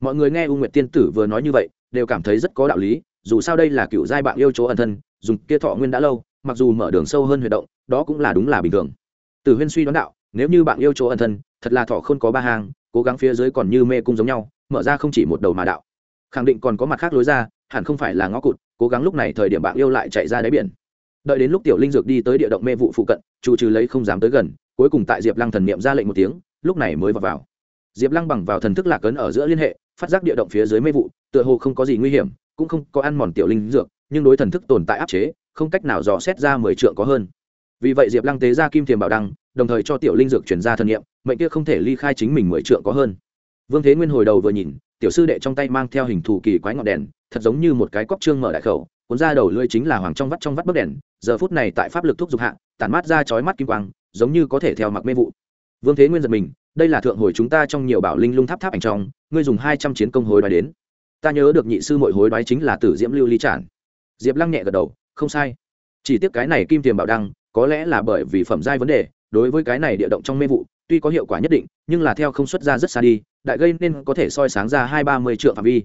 Mọi người nghe u nguyệt tiên tử vừa nói như vậy, đều cảm thấy rất có đạo lý, dù sao đây là cựu giai bạn yêu chỗ ẩn thân, dùng kia thọ nguyên đã lâu, mặc dù mở đường sâu hơn huy động, đó cũng là đúng là bình thường. Từ huyên suy đoán đạo, nếu như bạn yêu chỗ ẩn thân, thật là thọ không có ba hàng cố gắng phía dưới còn như mê cung giống nhau, mở ra không chỉ một đầu mà đạo. Khẳng định còn có mặt khác lối ra, hẳn không phải là ngõ cụt, cố gắng lúc này thời điểm bạn yêu lại chạy ra đáy biển. Đợi đến lúc tiểu linh dược đi tới địa động mê vụ phụ cận chủ trừ lấy không dám tới gần cuối cùng tại diệp lăng thần niệm ra lệnh một tiếng lúc này mới vào, vào. diệp lăng bằng vào thần thức lạc ấn ở giữa liên hệ phát giác địa động phía dưới mê vụ tựa hồ không có gì nguy hiểm cũng không có ăn mòn tiểu linh dược nhưng đối thần thức tồn tại áp chế không cách nào dò xét ra mười trượng có hơn vì vậy diệp lăng tế ra kim thiềm bảo đăng đồng thời cho tiểu linh dược chuyển ra thần niệm mệnh kia không thể ly khai chính mình mười trượng có hơn vương thế nguyên hồi đầu vừa nhìn tiểu sư đệ trong tay mang theo hình thù kỳ quái ngọn đèn thật giống như một cái cóc trương mở đại khẩu cuốn ra đầu lưỡi chính là hoàng trong vắt trong vắt bấc đèn giờ phút này tại pháp lực thuốc giục hạ tản mát ra chói mắt kim quang giống như có thể theo mặc mê vụ. Vương thế nguyên giật mình, đây là thượng hồi chúng ta trong nhiều bảo linh lung tháp tháp ảnh trong, ngươi dùng hai trăm chiến công hối đoái đến. Ta nhớ được nhị sư mội hối đoái chính là tử diễm lưu ly trản. Diệp lăng nhẹ gật đầu, không sai. Chỉ tiếc cái này kim tiềm bảo đăng, có lẽ là bởi vì phẩm giai vấn đề, đối với cái này địa động trong mê vụ, tuy có hiệu quả nhất định, nhưng là theo không xuất ra rất xa đi, đại gây nên có thể soi sáng ra hai ba mươi triệu phạm vi.